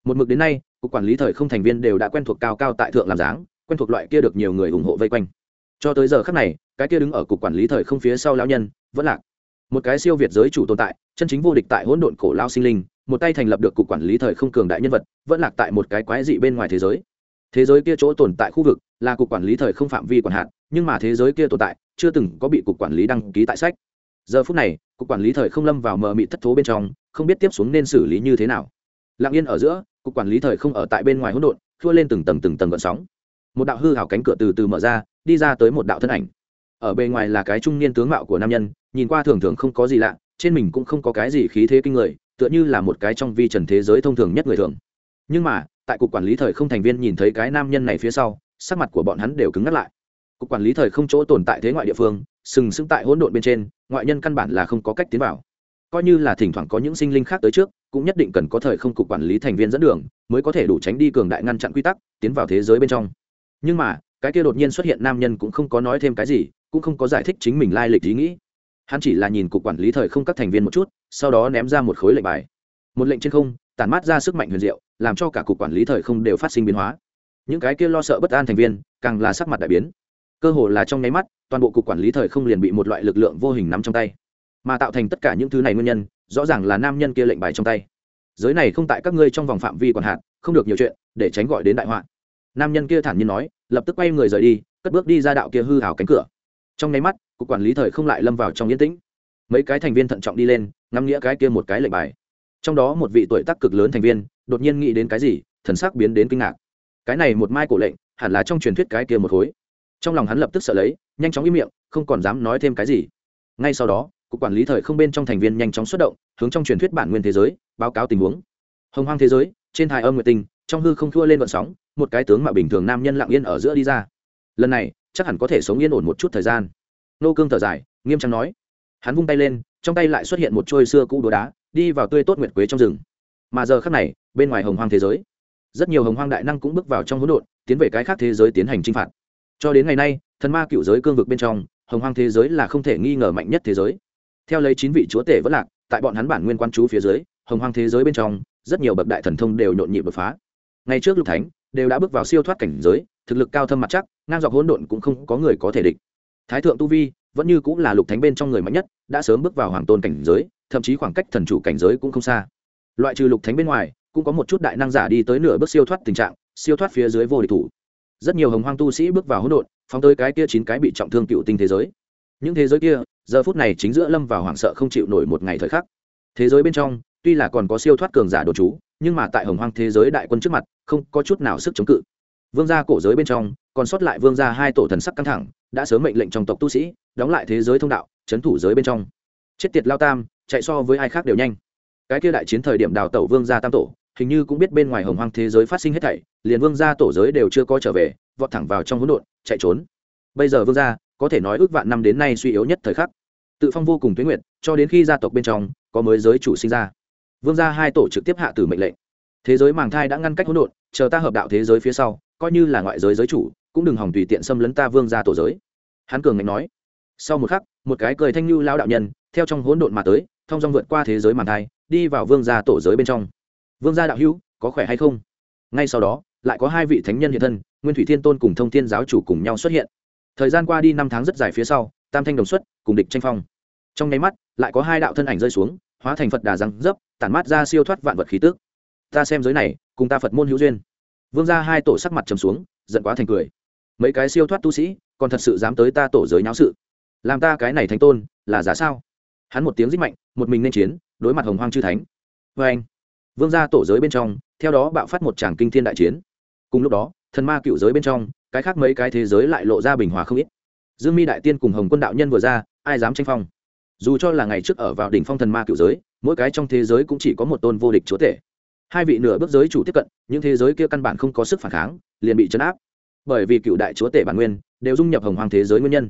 Một mực đến nay cục quản lý thời không thành viên đều đã quen thuộc cao cao tại thượng làm dáng quen thuộc loại kia được nhiều người ủng hộ vây quanh. Cho tới giờ khác này, cái kia đứng ở cục quản lý thời không phía sau lão nhân, vẫn lạc. Một cái siêu việt giới chủ tồn tại, chân chính vô địch tại hỗn độn cổ lao sinh linh, một tay thành lập được cục quản lý thời không cường đại nhân vật, vẫn lạc tại một cái quái dị bên ngoài thế giới. Thế giới kia chỗ tồn tại khu vực là cục quản lý thời không phạm vi quản hạn, nhưng mà thế giới kia tồn tại chưa từng có bị cục quản lý đăng ký tại sách. Giờ phút này, cục quản lý thời không lâm vào mờ mị thất thố bên trong, không biết tiếp xuống nên xử lý như thế nào. Lặng yên ở giữa, cục quản lý thời không ở tại bên ngoài hỗn độn thua lên từng tầng từng tầng gợn sóng một đạo hư hảo cánh cửa từ từ mở ra, đi ra tới một đạo thân ảnh. Ở bề ngoài là cái trung niên tướng mạo của nam nhân, nhìn qua thường thường không có gì lạ, trên mình cũng không có cái gì khí thế kinh người, tựa như là một cái trong vi trần thế giới thông thường nhất người thường. Nhưng mà, tại cục quản lý thời không thành viên nhìn thấy cái nam nhân này phía sau, sắc mặt của bọn hắn đều cứng ngắt lại. Cục quản lý thời không chỗ tồn tại thế ngoại địa phương, sừng sững tại hỗn độn bên trên, ngoại nhân căn bản là không có cách tiến vào. Coi như là thỉnh thoảng có những sinh linh khác tới trước, cũng nhất định cần có thời không cục quản lý thành viên dẫn đường, mới có thể đủ tránh đi cường đại ngăn chặn quy tắc, tiến vào thế giới bên trong nhưng mà, cái kia đột nhiên xuất hiện nam nhân cũng không có nói thêm cái gì, cũng không có giải thích chính mình lai lịch ý nghĩ. Hắn chỉ là nhìn cục quản lý thời không các thành viên một chút, sau đó ném ra một khối lệnh bài. Một lệnh trên không, tản mát ra sức mạnh huyền diệu, làm cho cả cục quản lý thời không đều phát sinh biến hóa. Những cái kia lo sợ bất an thành viên, càng là sắc mặt đại biến. Cơ hồ là trong nháy mắt, toàn bộ cục quản lý thời không liền bị một loại lực lượng vô hình nắm trong tay. Mà tạo thành tất cả những thứ này nguyên nhân, rõ ràng là nam nhân kia lệnh bài trong tay. Giới này không tại các ngươi trong vòng phạm vi quản hạn, không được nhiều chuyện, để tránh gọi đến đại họa nam nhân kia thản nhiên nói, lập tức quay người rời đi, cất bước đi ra đạo kia hư hào cánh cửa. Trong nháy mắt, cục quản lý thời không lại lâm vào trong yên tĩnh. Mấy cái thành viên thận trọng đi lên, ngắm nghĩa cái kia một cái lệnh bài. Trong đó một vị tuổi tác cực lớn thành viên, đột nhiên nghĩ đến cái gì, thần sắc biến đến kinh ngạc. Cái này một mai cổ lệnh, hẳn là trong truyền thuyết cái kia một khối. Trong lòng hắn lập tức sợ lấy, nhanh chóng im miệng, không còn dám nói thêm cái gì. Ngay sau đó, cục quản lý thời không bên trong thành viên nhanh chóng xuất động, hướng trong truyền thuyết bản nguyên thế giới, báo cáo tình huống. Hồng hoang thế giới, trên hài âm nguyệt tinh trong hư không thua lên vận sóng, một cái tướng mà bình thường nam nhân lặng yên ở giữa đi ra. Lần này, chắc hẳn có thể sống yên ổn một chút thời gian. Nô cương thở dài, nghiêm trang nói. Hắn vung tay lên, trong tay lại xuất hiện một trôi xưa cũ đúa đá, đi vào tươi tốt nguyệt quế trong rừng. Mà giờ khác này, bên ngoài hồng hoang thế giới, rất nhiều hồng hoang đại năng cũng bước vào trong hỗn độn, tiến về cái khác thế giới tiến hành chinh phạt. Cho đến ngày nay, thần ma cựu giới cương vực bên trong, hồng hoang thế giới là không thể nghi ngờ mạnh nhất thế giới. Theo lấy chín vị chúa tể vất lạc, tại bọn hắn bản nguyên quan chú phía dưới, hồng hoang thế giới bên trong, rất nhiều bậc đại thần thông đều nhộn nhịp đột phá ngày trước lục thánh đều đã bước vào siêu thoát cảnh giới, thực lực cao thâm mặt chắc, ngang dọc hỗn độn cũng không có người có thể địch. Thái thượng tu vi vẫn như cũng là lục thánh bên trong người mạnh nhất, đã sớm bước vào hoàng tôn cảnh giới, thậm chí khoảng cách thần chủ cảnh giới cũng không xa. Loại trừ lục thánh bên ngoài, cũng có một chút đại năng giả đi tới nửa bước siêu thoát tình trạng, siêu thoát phía dưới vô địch thủ. Rất nhiều hồng hoang tu sĩ bước vào hỗn độn, phóng tới cái kia chín cái bị trọng thương cựu tinh thế giới. Những thế giới kia, giờ phút này chính giữa lâm vào hoảng sợ không chịu nổi một ngày thời khắc. Thế giới bên trong, tuy là còn có siêu thoát cường giả đồ chú nhưng mà tại hồng hoang thế giới đại quân trước mặt, không có chút nào sức chống cự. Vương gia cổ giới bên trong, còn sót lại vương gia hai tổ thần sắc căng thẳng, đã sớm mệnh lệnh trong tộc tu sĩ, đóng lại thế giới thông đạo, chấn thủ giới bên trong. Chết tiệt lao tam, chạy so với ai khác đều nhanh. Cái kia đại chiến thời điểm đào tẩu vương gia tam tổ, hình như cũng biết bên ngoài hồng hoang thế giới phát sinh hết thảy, liền vương gia tổ giới đều chưa có trở về, vọt thẳng vào trong hỗn độn, chạy trốn. Bây giờ vương gia, có thể nói ước vạn năm đến nay suy yếu nhất thời khắc. Tự phong vô cùng tuyến nguyện cho đến khi gia tộc bên trong, có mới giới chủ sinh ra vương gia hai tổ trực tiếp hạ tử mệnh lệnh. Thế giới màng thai đã ngăn cách hỗn độn, chờ ta hợp đạo thế giới phía sau, coi như là ngoại giới giới chủ, cũng đừng hòng tùy tiện xâm lấn ta vương gia tổ giới. Hắn cường ngạnh nói. Sau một khắc, một cái cười thanh lưu lao đạo nhân, theo trong hỗn độn mà tới thông dong vượt qua thế giới màng thai, đi vào vương gia tổ giới bên trong. Vương gia đạo hữu, có khỏe hay không? Ngay sau đó, lại có hai vị thánh nhân hiện thân, nguyên thủy thiên tôn cùng thông thiên giáo chủ cùng nhau xuất hiện. Thời gian qua đi năm tháng rất dài phía sau, tam thanh đồng xuất, cùng địch tranh phong. Trong nháy mắt, lại có hai đạo thân ảnh rơi xuống hóa thành phật đà răng dấp, tản mát ra siêu thoát vạn vật khí tước ta xem giới này, cùng ta phật môn hữu duyên. Vương ra hai tổ sắc mặt trầm xuống, giận quá thành cười. Mấy cái siêu thoát tu sĩ, còn thật sự dám tới ta tổ giới nháo sự. Làm ta cái này thánh tôn, là giả sao? Hắn một tiếng rít mạnh, một mình nên chiến, đối mặt hồng hoang chư thánh. Vê anh, vương gia tổ giới bên trong, theo đó bạo phát một tràng kinh thiên đại chiến. Cùng lúc đó, thần ma cựu giới bên trong, cái khác mấy cái thế giới lại lộ ra bình hòa không ít. Dương mi đại tiên cùng hồng quân đạo nhân vừa ra, ai dám tranh phong? Dù cho là ngày trước ở vào đỉnh phong thần ma cựu giới, mỗi cái trong thế giới cũng chỉ có một tôn vô địch chúa tể. Hai vị nửa bước giới chủ tiếp cận, những thế giới kia căn bản không có sức phản kháng, liền bị chấn áp. Bởi vì cựu đại chúa tể bản nguyên đều dung nhập hồng hoàng thế giới nguyên nhân.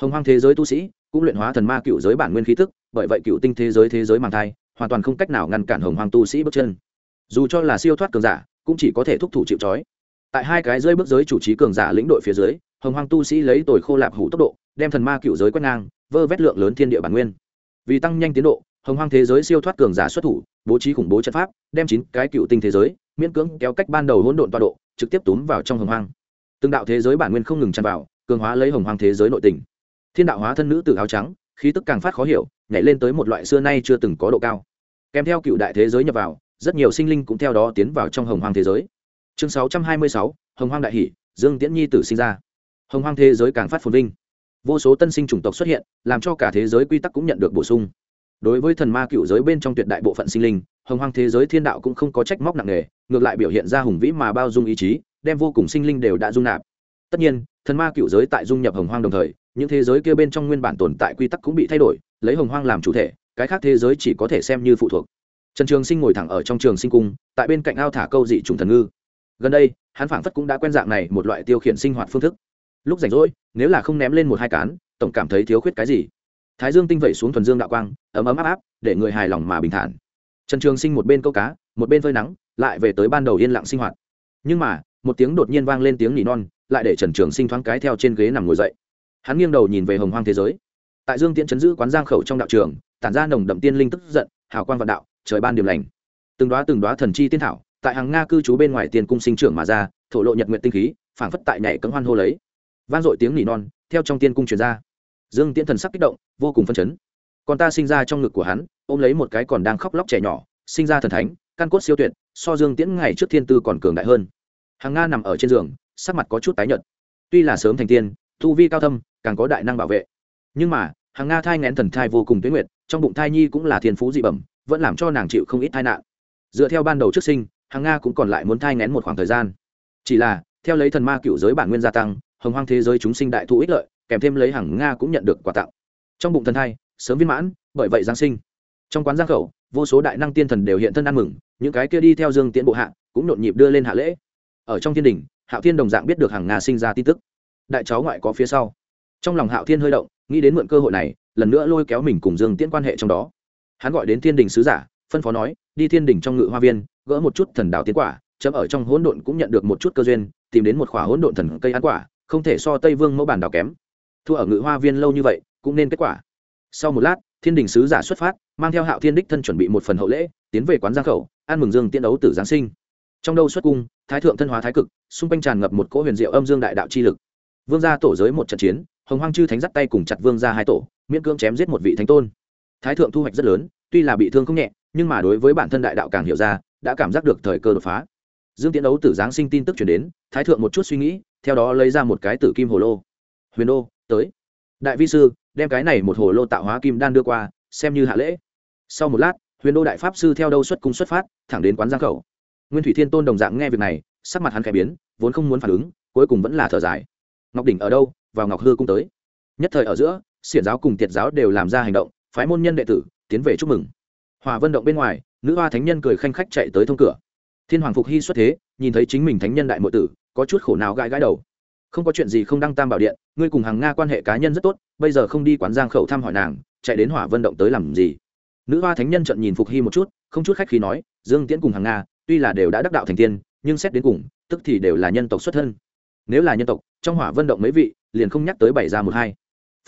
Hồng hoàng thế giới tu sĩ cũng luyện hóa thần ma cựu giới bản nguyên khí tức, bởi vậy cựu tinh thế giới thế giới màng thai hoàn toàn không cách nào ngăn cản hồng hoàng tu sĩ bước chân. Dù cho là siêu thoát cường giả, cũng chỉ có thể thúc thủ chịu trói. Tại hai cái dưới bước giới chủ trí cường giả lĩnh đội phía dưới, hồng hoàng tu sĩ lấy tồi khô lạp hủ tốc độ đem thần ma cựu giới quét ngang vơ vét lượng lớn thiên địa bản nguyên. Vì tăng nhanh tiến độ hồng hoang thế giới siêu thoát cường giả xuất thủ bố trí khủng bố trận pháp đem chín cái cựu tinh thế giới miễn cưỡng kéo cách ban đầu hỗn độn toa độ trực tiếp túm vào trong hồng hoang. Từng đạo thế giới bản nguyên không ngừng tràn vào cường hóa lấy hồng hoang thế giới nội tình. Thiên đạo hóa thân nữ tử áo trắng khí tức càng phát khó hiểu nhảy lên tới một loại xưa nay chưa từng có độ cao. Kèm theo cựu đại thế giới nhập vào rất nhiều sinh linh cũng theo đó tiến vào trong hồng hoang thế giới. Chương 626, hồng hoang đại hỷ dương tiễn nhi tử sinh ra. Hồng hoang thế giới càng phát phồn vinh vô số tân sinh chủng tộc xuất hiện, làm cho cả thế giới quy tắc cũng nhận được bổ sung. Đối với thần ma cựu giới bên trong tuyệt đại bộ phận sinh linh, hồng hoang thế giới thiên đạo cũng không có trách móc nặng nề, ngược lại biểu hiện ra hùng vĩ mà bao dung ý chí, đem vô cùng sinh linh đều đã dung nạp. Tất nhiên, thần ma cựu giới tại dung nhập hồng hoang đồng thời, những thế giới kia bên trong nguyên bản tồn tại quy tắc cũng bị thay đổi, lấy hồng hoang làm chủ thể, cái khác thế giới chỉ có thể xem như phụ thuộc. Trần trường sinh ngồi thẳng ở trong trường sinh cung, tại bên cạnh ao thả câu dị trùng thần ngư. Gần đây, hắn phảng phất cũng đã quen dạng này một loại tiêu khiển sinh hoạt phương thức lúc rảnh rỗi, nếu là không ném lên một hai cán, tổng cảm thấy thiếu khuyết cái gì? Thái dương tinh vẩy xuống thuần dương đạo quang, ấm ấm áp áp, để người hài lòng mà bình thản. Trần trường sinh một bên câu cá, một bên phơi nắng, lại về tới ban đầu yên lặng sinh hoạt. Nhưng mà, một tiếng đột nhiên vang lên tiếng nỉ non, lại để trần trường sinh thoáng cái theo trên ghế nằm ngồi dậy. Hắn nghiêng đầu nhìn về hồng hoang thế giới. Tại dương tiễn chấn giữ quán giang khẩu trong đạo trường, tản ra nồng đậm tiên linh tức giận, hào quang vạn đạo, trời ban điểm lành. Từng đoá từng đoá thần chi tiên thảo, tại hàng nga cư trú bên ngoài tiền cung sinh trưởng mà ra, thổ lộ nhật nguyện tinh khí, phảng phất tại nhảy cấm hoan hô lấy vang dội tiếng nỉ non, theo trong tiên cung truyền ra. Dương tiễn thần sắc kích động, vô cùng phân chấn. Còn ta sinh ra trong ngực của hắn, ôm lấy một cái còn đang khóc lóc trẻ nhỏ, sinh ra thần thánh, căn cốt siêu tuyệt, so dương tiễn ngày trước thiên tư còn cường đại hơn. Hàng nga nằm ở trên giường, sắc mặt có chút tái nhợt. Tuy là sớm thành tiên thu vi cao thâm, càng có đại năng bảo vệ. Nhưng mà, hàng nga thai ngén thần thai vô cùng tuyến nguyệt, trong bụng thai nhi cũng là thiên phú dị bẩm, vẫn làm cho nàng chịu không ít tai nạn. Dựa theo ban đầu trước sinh, hàng nga cũng còn lại muốn thai ngén một khoảng thời gian. Chỉ là, theo lấy thần ma cựu giới bản nguyên gia tăng hồng hoang thế giới chúng sinh đại thụ ích lợi, kèm thêm lấy hàng nga cũng nhận được quà tặng. Trong bụng thần thai, sớm viên mãn, bởi vậy giáng sinh. Trong quán giang khẩu, vô số đại năng tiên thần đều hiện thân ăn mừng, những cái kia đi theo dương tiễn bộ hạ cũng nhộn nhịp đưa lên hạ lễ. Ở trong thiên đình, hạo thiên đồng dạng biết được hàng nga sinh ra tin tức. Đại cháu ngoại có phía sau. Trong lòng hạo thiên hơi động, nghĩ đến mượn cơ hội này, lần nữa lôi kéo mình cùng dương tiễn quan hệ trong đó. Hắn gọi đến thiên đình sứ giả, phân phó nói, đi thiên đình trong ngự hoa viên, gỡ một chút thần đạo tiến quả, chấm ở trong hỗn độn cũng nhận được một chút cơ duyên, tìm đến một khỏa hỗn độn thần cây ăn quả không thể so tây vương mẫu bản đào kém thua ở ngự hoa viên lâu như vậy cũng nên kết quả sau một lát thiên đình sứ giả xuất phát mang theo hạo thiên đích thân chuẩn bị một phần hậu lễ tiến về quán giang khẩu ăn mừng dương tiễn đấu tử giáng sinh trong đâu xuất cung thái thượng thân hóa thái cực xung quanh tràn ngập một cỗ huyền diệu âm dương đại đạo chi lực vương gia tổ giới một trận chiến hồng hoang chư thánh dắt tay cùng chặt vương gia hai tổ miễn cưỡng chém giết một vị thánh tôn thái thượng thu hoạch rất lớn tuy là bị thương không nhẹ nhưng mà đối với bản thân đại đạo càng hiểu ra đã cảm giác được thời cơ đột phá dương tiến đấu tử giáng sinh tin tức chuyển đến thái thượng một chút suy nghĩ theo đó lấy ra một cái tử kim hồ lô. Huyền đô, tới. Đại vi sư, đem cái này một hồ lô tạo hóa kim đan đưa qua, xem như hạ lễ. Sau một lát, huyền đô đại pháp sư theo đâu xuất cung xuất phát, thẳng đến quán giang khẩu. Nguyên thủy thiên tôn đồng dạng nghe việc này, sắc mặt hắn khẽ biến, vốn không muốn phản ứng, cuối cùng vẫn là thở dài. Ngọc đỉnh ở đâu? Vào ngọc hư cung tới. Nhất thời ở giữa, xiển giáo cùng tiệt giáo đều làm ra hành động, phái môn nhân đệ tử, tiến về chúc mừng. Hòa vân động bên ngoài, nữ hoa thánh nhân cười khanh khách chạy tới thông cửa. Thiên hoàng phục hy xuất thế, nhìn thấy chính mình thánh nhân đại mộ tử có chút khổ nào gãi gãi đầu. Không có chuyện gì không đăng tam bảo điện, ngươi cùng hàng nga quan hệ cá nhân rất tốt, bây giờ không đi quán giang khẩu thăm hỏi nàng, chạy đến hỏa vân động tới làm gì? Nữ hoa thánh nhân trận nhìn phục hy một chút, không chút khách khi nói, dương tiễn cùng hàng nga, tuy là đều đã đắc đạo thành tiên, nhưng xét đến cùng, tức thì đều là nhân tộc xuất thân. Nếu là nhân tộc, trong hỏa vân động mấy vị, liền không nhắc tới bảy ra một hai.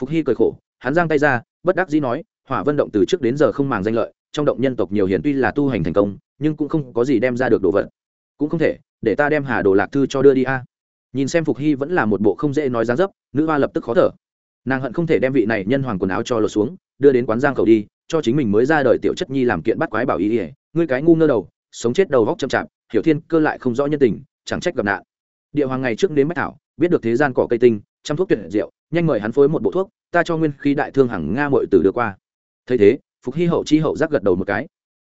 Phục hy cười khổ, hắn giang tay ra, bất đắc dĩ nói, hỏa vân động từ trước đến giờ không màng danh lợi, trong động nhân tộc nhiều hiền tuy là tu hành thành công, nhưng cũng không có gì đem ra được đồ vật. Cũng không thể để ta đem hà đồ lạc thư cho đưa đi a. Nhìn xem phục hy vẫn là một bộ không dễ nói dáng dấp, nữ hoa lập tức khó thở. Nàng hận không thể đem vị này nhân hoàng quần áo cho lột xuống, đưa đến quán giang cầu đi, cho chính mình mới ra đời tiểu chất nhi làm kiện bắt quái bảo ý ỉa ngươi cái ngu ngơ đầu, sống chết đầu góc chậm chạp, hiểu thiên cơ lại không rõ nhân tình, chẳng trách gặp nạn. Địa hoàng ngày trước đến bách thảo, biết được thế gian cỏ cây tinh, chăm thuốc tuyệt diệu nhanh mời hắn phối một bộ thuốc, ta cho nguyên khí đại thương hằng nga mội tử đưa qua. Thấy thế, phục hy hậu chi hậu giác gật đầu một cái.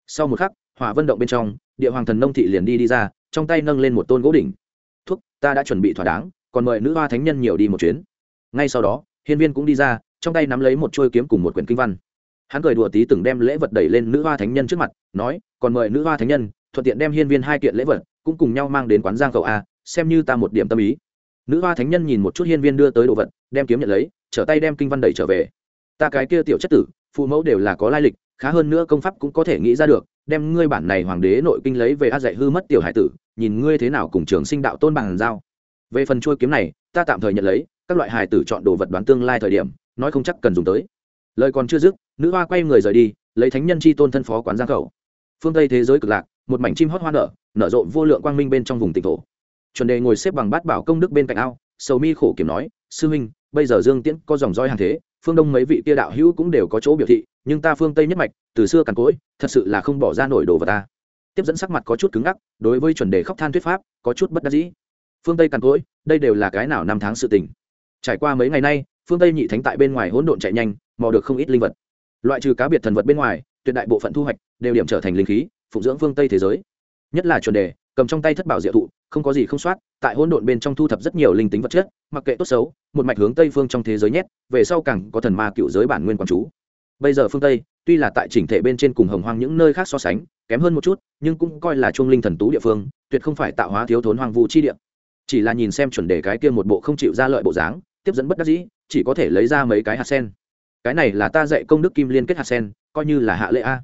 Sau một khắc, hỏa vân động bên trong, địa hoàng thần nông thị liền đi đi ra trong tay nâng lên một tôn gỗ đỉnh. Thuốc, ta đã chuẩn bị thỏa đáng, còn mời nữ hoa thánh nhân nhiều đi một chuyến. Ngay sau đó, hiên viên cũng đi ra, trong tay nắm lấy một chuôi kiếm cùng một quyển kinh văn. Hắn cười đùa tí từng đem lễ vật đẩy lên nữ hoa thánh nhân trước mặt, nói, còn mời nữ hoa thánh nhân, thuận tiện đem hiên viên hai kiện lễ vật cũng cùng nhau mang đến quán giang cầu a, xem như ta một điểm tâm ý. Nữ hoa thánh nhân nhìn một chút hiên viên đưa tới đồ vật, đem kiếm nhận lấy, trở tay đem kinh văn đẩy trở về ta cái kia tiểu chất tử, phụ mẫu đều là có lai lịch, khá hơn nữa công pháp cũng có thể nghĩ ra được, đem ngươi bản này hoàng đế nội kinh lấy về a dạy hư mất tiểu hải tử, nhìn ngươi thế nào cùng trường sinh đạo tôn bằng giao. Về phần chuôi kiếm này, ta tạm thời nhận lấy, các loại hài tử chọn đồ vật đoán tương lai thời điểm, nói không chắc cần dùng tới. Lời còn chưa dứt, nữ hoa quay người rời đi, lấy thánh nhân chi tôn thân phó quán giang khẩu. Phương tây thế giới cực lạc, một mảnh chim hót hoa nở nở rộ vô lượng quang minh bên trong vùng tỉnh thổ. Chuẩn đề ngồi xếp bằng bát bảo công đức bên cạnh ao, sầu mi khổ kiểm nói, sư huynh, bây giờ dương tiễn có dòng roi hàng thế phương đông mấy vị kia đạo hữu cũng đều có chỗ biểu thị, nhưng ta phương tây nhất mạch, từ xưa càn cỗi, thật sự là không bỏ ra nổi đồ vào ta. Tiếp dẫn sắc mặt có chút cứng ngắc, đối với chuẩn đề khóc than thuyết pháp, có chút bất đắc dĩ. Phương tây càn cỗi, đây đều là cái nào năm tháng sự tình? Trải qua mấy ngày nay, phương tây nhị thánh tại bên ngoài hỗn độn chạy nhanh, mò được không ít linh vật. Loại trừ cá biệt thần vật bên ngoài, tuyệt đại bộ phận thu hoạch đều điểm trở thành linh khí, phụng dưỡng phương tây thế giới. Nhất là chuẩn đề cầm trong tay thất bảo diệu thụ, không có gì không soát, tại hỗn độn bên trong thu thập rất nhiều linh tính vật chất, mặc kệ tốt xấu, một mạch hướng tây phương trong thế giới nhét, về sau càng có thần ma cựu giới bản nguyên quán chú. Bây giờ phương tây, tuy là tại chỉnh thể bên trên cùng hồng hoang những nơi khác so sánh, kém hơn một chút, nhưng cũng coi là trung linh thần tú địa phương, tuyệt không phải tạo hóa thiếu thốn hoang vu chi địa. Chỉ là nhìn xem chuẩn đề cái kia một bộ không chịu ra lợi bộ dáng, tiếp dẫn bất đắc dĩ, chỉ có thể lấy ra mấy cái hạt sen. Cái này là ta dạy công đức kim liên kết hạt sen, coi như là hạ lễ a.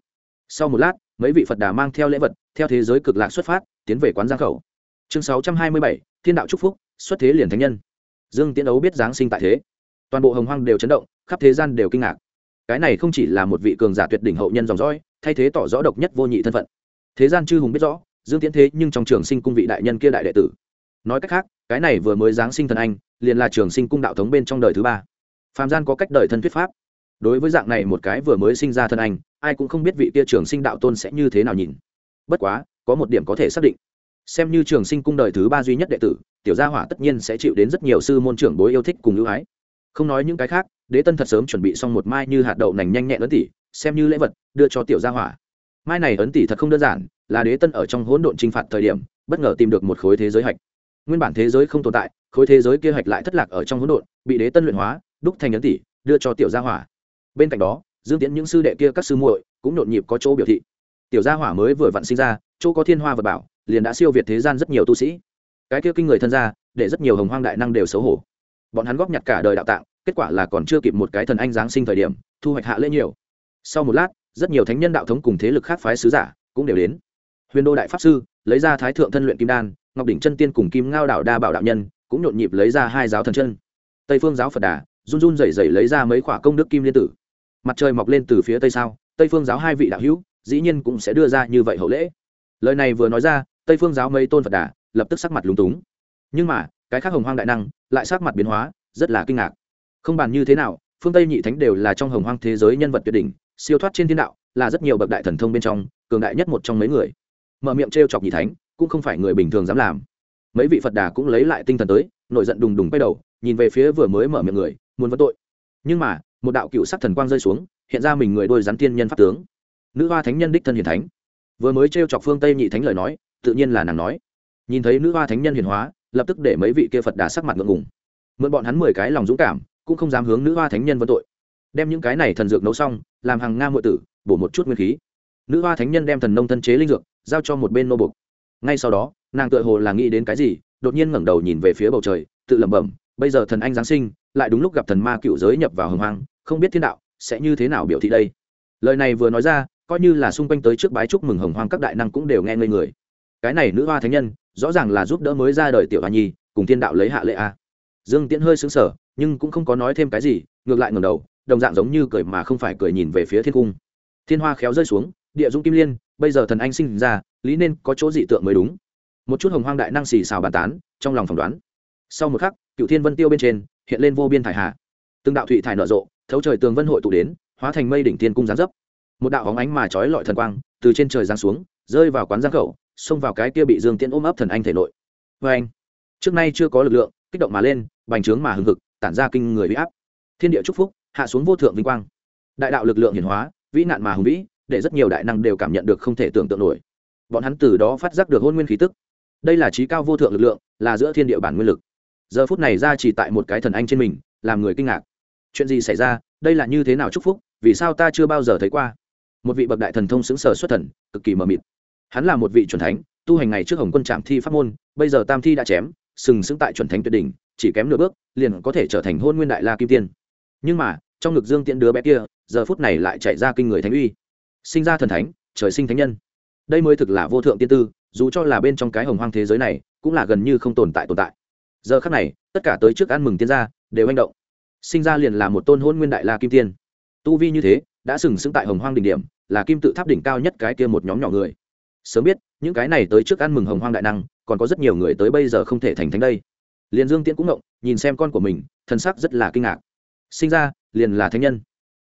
Sau một lát, mấy vị phật đà mang theo lễ vật, theo thế giới cực lạc xuất phát tiến về quán giang khẩu. Chương sáu trăm hai mươi bảy, thiên đạo c phúc, xuất thế liền thánh nhân. Dương tiến đấu biết giáng sinh tại thế. Toàn bộ hồng hoang đều chấn động, khắp thế gian đều kinh ngạc. Cái này không chỉ là một vị cường giả tuyệt đỉnh hậu nhân dòng dõi, thay thế tỏ rõ độc nhất vô nhị thân phận. Thế gian chư hùng biết rõ, dương tiễn thế nhưng trong trường sinh cung vị đại nhân kia đại đệ tử. Nói cách khác, cái này vừa mới giáng sinh thần anh, liền là trường sinh cung đạo thống bên trong đời thứ ba. Phạm gian có cách đời thân thuyết pháp. Đối với dạng này một cái vừa mới sinh ra thân anh, ai cũng không biết vị kia trường sinh đạo tôn sẽ như thế nào nhìn. Bất quá có một điểm có thể xác định. Xem như trường sinh cung đời thứ ba duy nhất đệ tử, tiểu gia hỏa tất nhiên sẽ chịu đến rất nhiều sư môn trưởng bối yêu thích cùng ưu ái. Không nói những cái khác, đế tân thật sớm chuẩn bị xong một mai như hạt đậu nành nhanh nhẹn ấn tỷ, xem như lễ vật, đưa cho tiểu gia hỏa. Mai này ấn tỷ thật không đơn giản, là đế tân ở trong hỗn độn t r i n h phạt thời điểm, bất ngờ tìm được một khối thế giới hạch. Nguyên bản thế giới không tồn tại, khối thế giới kia hạch lại thất lạc ở trong hỗn độn, bị đế tân luyện hóa, đúc thành ấn tỷ, đưa cho tiểu gia hỏa. Bên cạnh đó, dương tiễn những sư đệ kia các sư muội cũng nhộn nhịp có chỗ biểu thị. Tiểu gia hỏa mới vừa vặn sinh ra chỗ có thiên hoa vật bảo, liền đã siêu việt thế gian rất nhiều tu sĩ. Cái kia kinh người thân gia, để rất nhiều hồng hoang đại năng đều xấu hổ. Bọn hắn góp nhặt cả đời đạo tạng, kết quả là còn chưa kịp một cái thần anh giáng sinh thời điểm, thu hoạch hạ lễ nhiều. Sau một lát, rất nhiều thánh nhân đạo thống cùng thế lực khác phái sứ giả cũng đều đến. Huyền đô đại pháp sư lấy ra thái thượng thân luyện kim đan, ngọc đỉnh chân tiên cùng kim ngao đảo đa bảo đạo nhân cũng nhộn nhịp lấy ra hai giáo thần chân. Tây phương giáo phật đà run run rẩy rẩy lấy ra mấy khỏa công đức kim liên tử. Mặt trời mọc lên từ phía tây sao, tây phương giáo hai vị đạo hữu dĩ nhiên cũng sẽ đưa ra như vậy hậu lễ lời này vừa nói ra, tây phương giáo mấy tôn phật đà lập tức sắc mặt lúng túng. Nhưng mà, cái khác hồng hoang đại năng lại sắc mặt biến hóa, rất là kinh ngạc. Không bàn như thế nào, phương tây nhị thánh đều là trong hồng hoang thế giới nhân vật tuyệt đỉnh, siêu thoát trên thiên đạo, là rất nhiều bậc đại thần thông bên trong, cường đại nhất một trong mấy người. Mở miệng t r e o chọc nhị thánh, cũng không phải người bình thường dám làm. Mấy vị phật đà cũng lấy lại tinh thần tới, nổi giận đùng đùng quay đầu, nhìn về phía vừa mới mở miệng người, muốn vấn tội. Nhưng mà, một đạo cựu sắc thần quang rơi xuống, hiện ra mình người đôi rắn tiên nhân pháp tướng. Nữ hoa thánh nhân đích thân hiền thánh vừa mới t r e o chọc phương tây nhị thánh lời nói tự nhiên là nàng nói nhìn thấy nữ hoa thánh nhân hiền hóa lập tức để mấy vị kia phật đà sắc mặt ngượng ngùng mượn bọn hắn mười cái lòng dũng cảm cũng không dám hướng nữ hoa thánh nhân vân tội đem những cái này thần dược nấu xong làm hàng nga ngụa tử bổ một chút nguyên khí nữ hoa thánh nhân đem thần nông thân chế linh dược giao cho một bên nô bục ngay sau đó nàng tựa hồ là nghĩ đến cái gì đột nhiên ngẩng đầu nhìn về phía bầu trời tự lẩm bẩm bây giờ thần anh giáng sinh lại đúng lúc gặp thần ma cựu giới nhập vào hồng hoang không biết thiên đạo sẽ như thế nào biểu thị đây lời này vừa nói ra coi như là xung quanh tới trước bái chúc mừng hồng hoang các đại năng cũng đều nghe ngây người. Cái này nữ hoa thánh nhân, rõ ràng là giúp đỡ mới ra đời tiểu hoa nhi, cùng thiên đạo lấy hạ lệ a. Dương tiễn hơi xứng sở nhưng cũng không có nói thêm cái gì, ngược lại ngầm đầu, đồng dạng giống như cười mà không phải cười nhìn về phía thiên cung. Thiên hoa khéo rơi xuống, địa dung kim liên, bây giờ thần anh sinh ra, lý nên có chỗ dị tượng mới đúng. Một chút hồng hoang đại năng xì xào bàn tán, trong lòng phỏng đoán. Sau một khắc, cựu thiên vân tiêu bên trên, hiện lên vô biên thải hạ từng đạo thụy thải nở rộ, thấu trời tường vân hội tụ đến, hóa thành mây đỉnh thiên cung giáng dấp một đạo hóng ánh mà trói lọi thần quang từ trên trời giáng xuống, rơi vào quán giang khẩu, xông vào cái kia bị dương tiễn ôm ấp thần anh thể nội. Vê anh, trước nay chưa có lực lượng, kích động mà lên, bành trướng mà hừng hực, tản ra kinh người huy áp. Thiên địa chúc phúc, hạ xuống vô thượng vinh quang. Đại đạo lực lượng hiển hóa, vĩ nạn mà hùng vĩ, để rất nhiều đại năng đều cảm nhận được không thể tưởng tượng nổi. Bọn hắn từ đó phát giác được hôn nguyên khí tức. Đây là trí cao vô thượng lực lượng, là giữa thiên địa bản nguyên lực. Giờ phút này ra chỉ tại một cái thần anh trên mình, làm người kinh ngạc. Chuyện gì xảy ra? Đây là như thế nào chúc phúc? Vì sao ta chưa bao giờ thấy qua? Một vị bậc đại thần thông xứng sở xuất thần, cực kỳ mờ mịt. Hắn là một vị c thánh, tu hành ngày trước hồng quân trạm thi pháp môn, bây giờ tam thi đã chém, sừng sững tại chuẩn thánh tuyệt đỉnh, chỉ kém nửa bước, liền có thể trở thành hôn nguyên đại la kim tiên. Nhưng mà, trong ngực dương tiễn đứa bé kia, giờ phút này lại chạy ra kinh người thánh uy. Sinh ra thần thánh, trời sinh thánh nhân. Đây mới thực là vô thượng tiên tư, dù cho là bên trong cái hồng hoang thế giới này, cũng là gần như không tồn tại tồn tại. Giờ khắc này, tất cả tới trước ăn mừng tiên gia, đều manh động. Sinh ra liền là một tôn hôn nguyên đại la kim tiên. Tu vi như thế, đã sừng sững tại hồng hoang đỉnh điểm là kim tự tháp đỉnh cao nhất cái kia một nhóm nhỏ người. Sớm biết, những cái này tới trước ăn mừng hồng hoang đại năng, còn có rất nhiều người tới bây giờ không thể thành thánh đây. Liền dương tiễn cũng ngộng, nhìn xem con của mình thân sắc rất là kinh ngạc. Sinh ra, liền là thánh nhân.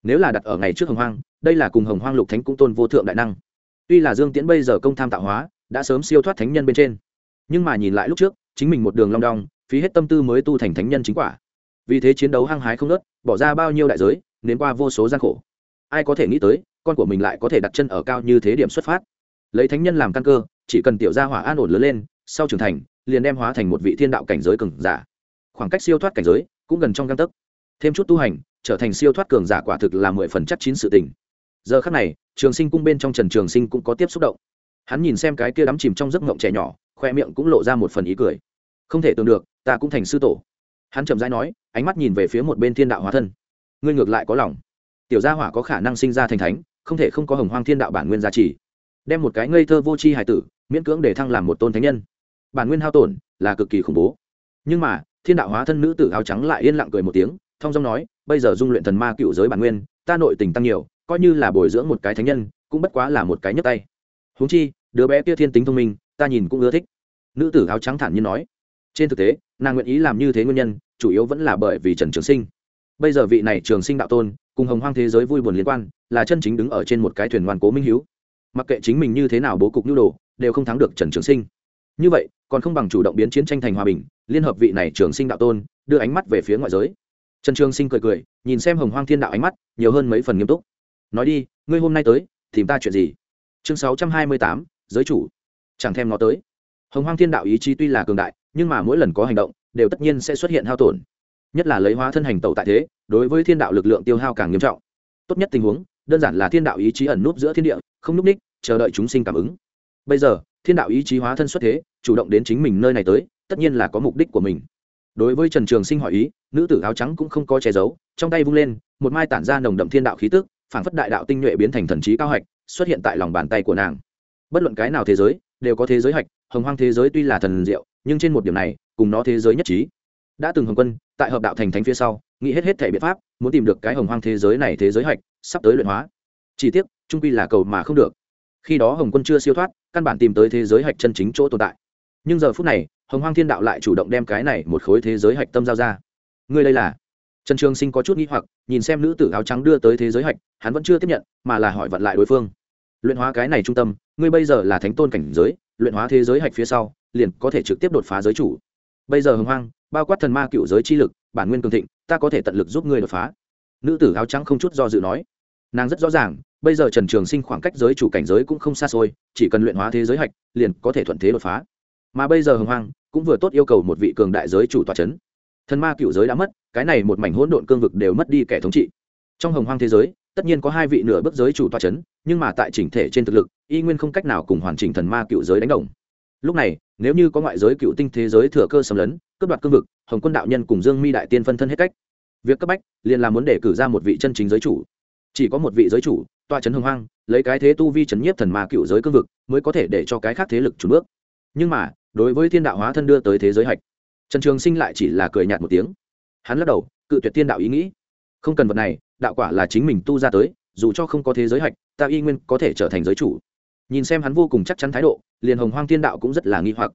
Nếu là đặt ở ngày trước hồng hoang, đây là cùng hồng hoang lục thánh cũng tôn vô thượng đại năng. Tuy là dương tiễn bây giờ công tham tạo hóa, đã sớm siêu thoát thánh nhân bên trên. Nhưng mà nhìn lại lúc trước, chính mình một đường long đong, phí hết tâm tư mới tu thành thánh nhân chính quả. Vì thế chiến đấu hăng hái không nớt bỏ ra bao nhiêu đại giới nến qua vô số gian khổ. Ai có thể nghĩ tới con của mình lại có thể đặt chân ở cao như thế điểm xuất phát. Lấy thánh nhân làm căn cơ, chỉ cần tiểu gia hỏa an ổn lớn lên, sau trưởng thành, liền đem hóa thành một vị thiên đạo cảnh giới cường giả. Khoảng cách siêu thoát cảnh giới cũng gần trong găng tấc. Thêm chút tu hành, trở thành siêu thoát cường giả quả thực là mười phần chắc chín sự tình. Giờ khắc này, trường sinh cung bên trong trần trường sinh cũng có tiếp xúc động. Hắn nhìn xem cái kia đắm chìm trong giấc ngộng trẻ nhỏ, khoe miệng cũng lộ ra một phần ý cười. Không thể tưởng được, ta cũng thành sư tổ. Hắn chậm rãi nói, ánh mắt nhìn về phía một bên thiên đạo hóa thân. Ngươi ngược lại có lòng. Tiểu gia hỏa có khả năng sinh ra thành thánh không thể không có hồng hoang thiên đạo bản nguyên giá trị đem một cái ngây thơ vô tri hải tử, miễn cưỡng để thăng làm một tôn thánh nhân. Bản nguyên hao tổn, là cực kỳ khủng bố. Nhưng mà, thiên đạo hóa thân nữ tử áo trắng lại yên lặng cười một tiếng, thong dong nói, bây giờ dung luyện thần ma cựu giới bản nguyên, ta nội tình tăng nhiều, coi như là bồi dưỡng một cái thánh nhân, cũng bất quá là một cái nhấp tay. Huống chi, đứa bé kia thiên tính thông minh, ta nhìn cũng ưa thích. Nữ tử áo trắng thản nhiên nói, trên thực tế, nàng nguyện ý làm như thế nguyên nhân, chủ yếu vẫn là bởi vì trần trường sinh. Bây giờ vị này trường sinh đạo tôn cùng hồng hoang thế giới vui buồn liên quan, là chân chính đứng ở trên một cái thuyền ngoan cố minh hiếu. Mặc kệ chính mình như thế nào bố cục nhu đồ, đều không thắng được trần trường sinh. Như vậy, còn không bằng chủ động biến chiến tranh thành hòa bình, liên hợp vị này trường sinh đạo tôn, đưa ánh mắt về phía ngoại giới. Trần trường sinh cười cười, nhìn xem hồng hoang thiên đạo ánh mắt, nhiều hơn mấy phần nghiêm túc. Nói đi, ngươi hôm nay tới, tìm ta chuyện gì? Chương sáu trăm hai mươi tám, giới chủ. Chẳng thèm nó tới. Hồng hoang thiên đạo ý chí tuy là cường đại, nhưng mà mỗi lần có hành động, đều tất nhiên sẽ xuất hiện hao tổn. Nhất là lấy hóa thân hành tẩu tại thế đối với thiên đạo lực lượng tiêu hao càng nghiêm trọng. Tốt nhất tình huống, đơn giản là thiên đạo ý chí ẩn núp giữa thiên địa, không núp ních, chờ đợi chúng sinh cảm ứng. Bây giờ, thiên đạo ý chí hóa thân xuất thế, chủ động đến chính mình nơi này tới, tất nhiên là có mục đích của mình. Đối với trần trường sinh hỏi ý, nữ tử áo trắng cũng không có che giấu, trong tay vung lên, một mai tản ra nồng đậm thiên đạo khí tức phản phất đại đạo tinh nhuệ biến thành thần trí cao hạch, xuất hiện tại lòng bàn tay của nàng. Bất luận cái nào thế giới, đều có thế giới hạch, hồng hoang thế giới tuy là thần diệu, nhưng trên một điểm này, cùng nó thế giới nhất trí. Đã từng hồng quân, tại hợp đạo thành thánh phía sau nghĩ hết hết thể biện pháp, muốn tìm được cái hồng hoang thế giới này thế giới hạch, sắp tới luyện hóa. Chỉ tiếc, trung quy là cầu mà không được. Khi đó hồng quân chưa siêu thoát, căn bản tìm tới thế giới hạch chân chính chỗ tồn tại. Nhưng giờ phút này, hồng hoang thiên đạo lại chủ động đem cái này một khối thế giới hạch tâm giao ra. Ngươi đây là? Trần trường sinh có chút nghĩ hoặc, nhìn xem nữ tử áo trắng đưa tới thế giới hạch, hắn vẫn chưa tiếp nhận, mà là hỏi vặn lại đối phương. Luyện hóa cái này trung tâm, ngươi bây giờ là thánh tôn cảnh giới, luyện hóa thế giới hạch phía sau, liền có thể trực tiếp đột phá giới chủ. Bây giờ hồng hoang, bao quát thần ma cựu giới chi lực bản nguyên cường thịnh, ta có thể tận lực giúp ngươi đột phá. Nữ tử áo trắng không chút do dự nói. Nàng rất rõ ràng, bây giờ trần trường sinh khoảng cách giới chủ cảnh giới cũng không xa xôi, chỉ cần luyện hóa thế giới hạch, liền có thể thuận thế đột phá. Mà bây giờ hồng hoang cũng vừa tốt yêu cầu một vị cường đại giới chủ tòa c h ấ n thần ma cựu giới đã mất, cái này một mảnh hỗn độn cương vực đều mất đi kẻ thống trị. Trong hồng hoang thế giới, tất nhiên có hai vị nửa bước giới chủ tòa c h ấ n nhưng mà tại chỉnh thể trên thực lực, y nguyên không cách nào cùng hoàn chỉnh thần ma cựu giới đánh đồng. Lúc này, nếu như có ngoại giới cựu tinh thế giới thừa cơ xâm lấn cướp đoạt cương vực, hồng quân đạo nhân cùng dương mi đại tiên phân thân hết cách. Việc cấp bách, liền là muốn để cử ra một vị chân chính giới chủ. Chỉ có một vị giới chủ toa c hồng hoang, lấy cái thế tu vi c nhiếp thần ma cựu giới cương vực, mới có thể để cho cái khác thế lực chủ bước. Nhưng mà, đối với thiên đạo hóa thân đưa tới thế giới hạch, trần trường sinh lại chỉ là cười nhạt một tiếng. Hắn lắc đầu, cự tuyệt thiên đạo ý nghĩ. Không cần vật này, đạo quả là chính mình tu ra tới, dù cho không có thế giới hạch, ta y nguyên có thể trở thành giới chủ. Nhìn xem hắn vô cùng chắc chắn thái độ, liền hồng hoang thiên đạo cũng rất là nghi hoặc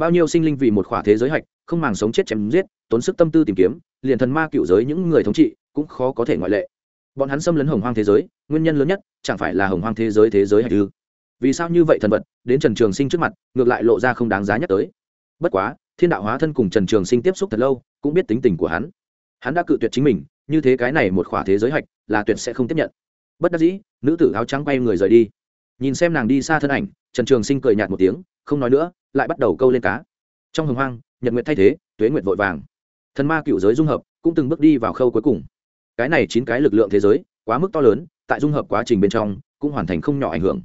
bao nhiêu sinh linh vì một khỏa thế giới hạch, không màng sống chết chém giết, tốn sức tâm tư tìm kiếm, liền thần ma cựu giới những người thống trị cũng khó có thể ngoại lệ. Bọn hắn xâm lấn hồng hoang thế giới, nguyên nhân lớn nhất chẳng phải là hồng hoang thế giới thế giới hạch ư? Vì sao như vậy thần vật, đến trần trường sinh trước mặt, ngược lại lộ ra không đáng giá nhắc tới? Bất quá, thiên đạo hóa thân cùng trần trường sinh tiếp xúc thật lâu, cũng biết tính tình của hắn. Hắn đã cự tuyệt chính mình, như thế cái này một khỏa thế giới hạch là tuyệt sẽ không tiếp nhận. Bất đắc dĩ, nữ tử áo trắng bay người rời đi. Nhìn xem nàng đi xa thân ảnh, trần trường sinh cười nhạt một tiếng, không nói nữa lại bắt đầu câu lên cá. Trong hồng hoang, nhật nguyện thay thế, tuế nguyện vội vàng. Thần ma cựu giới dung hợp, cũng từng bước đi vào khâu cuối cùng. Cái này chín cái lực lượng thế giới, quá mức to lớn, tại dung hợp quá trình bên trong, cũng hoàn thành không nhỏ ảnh hưởng.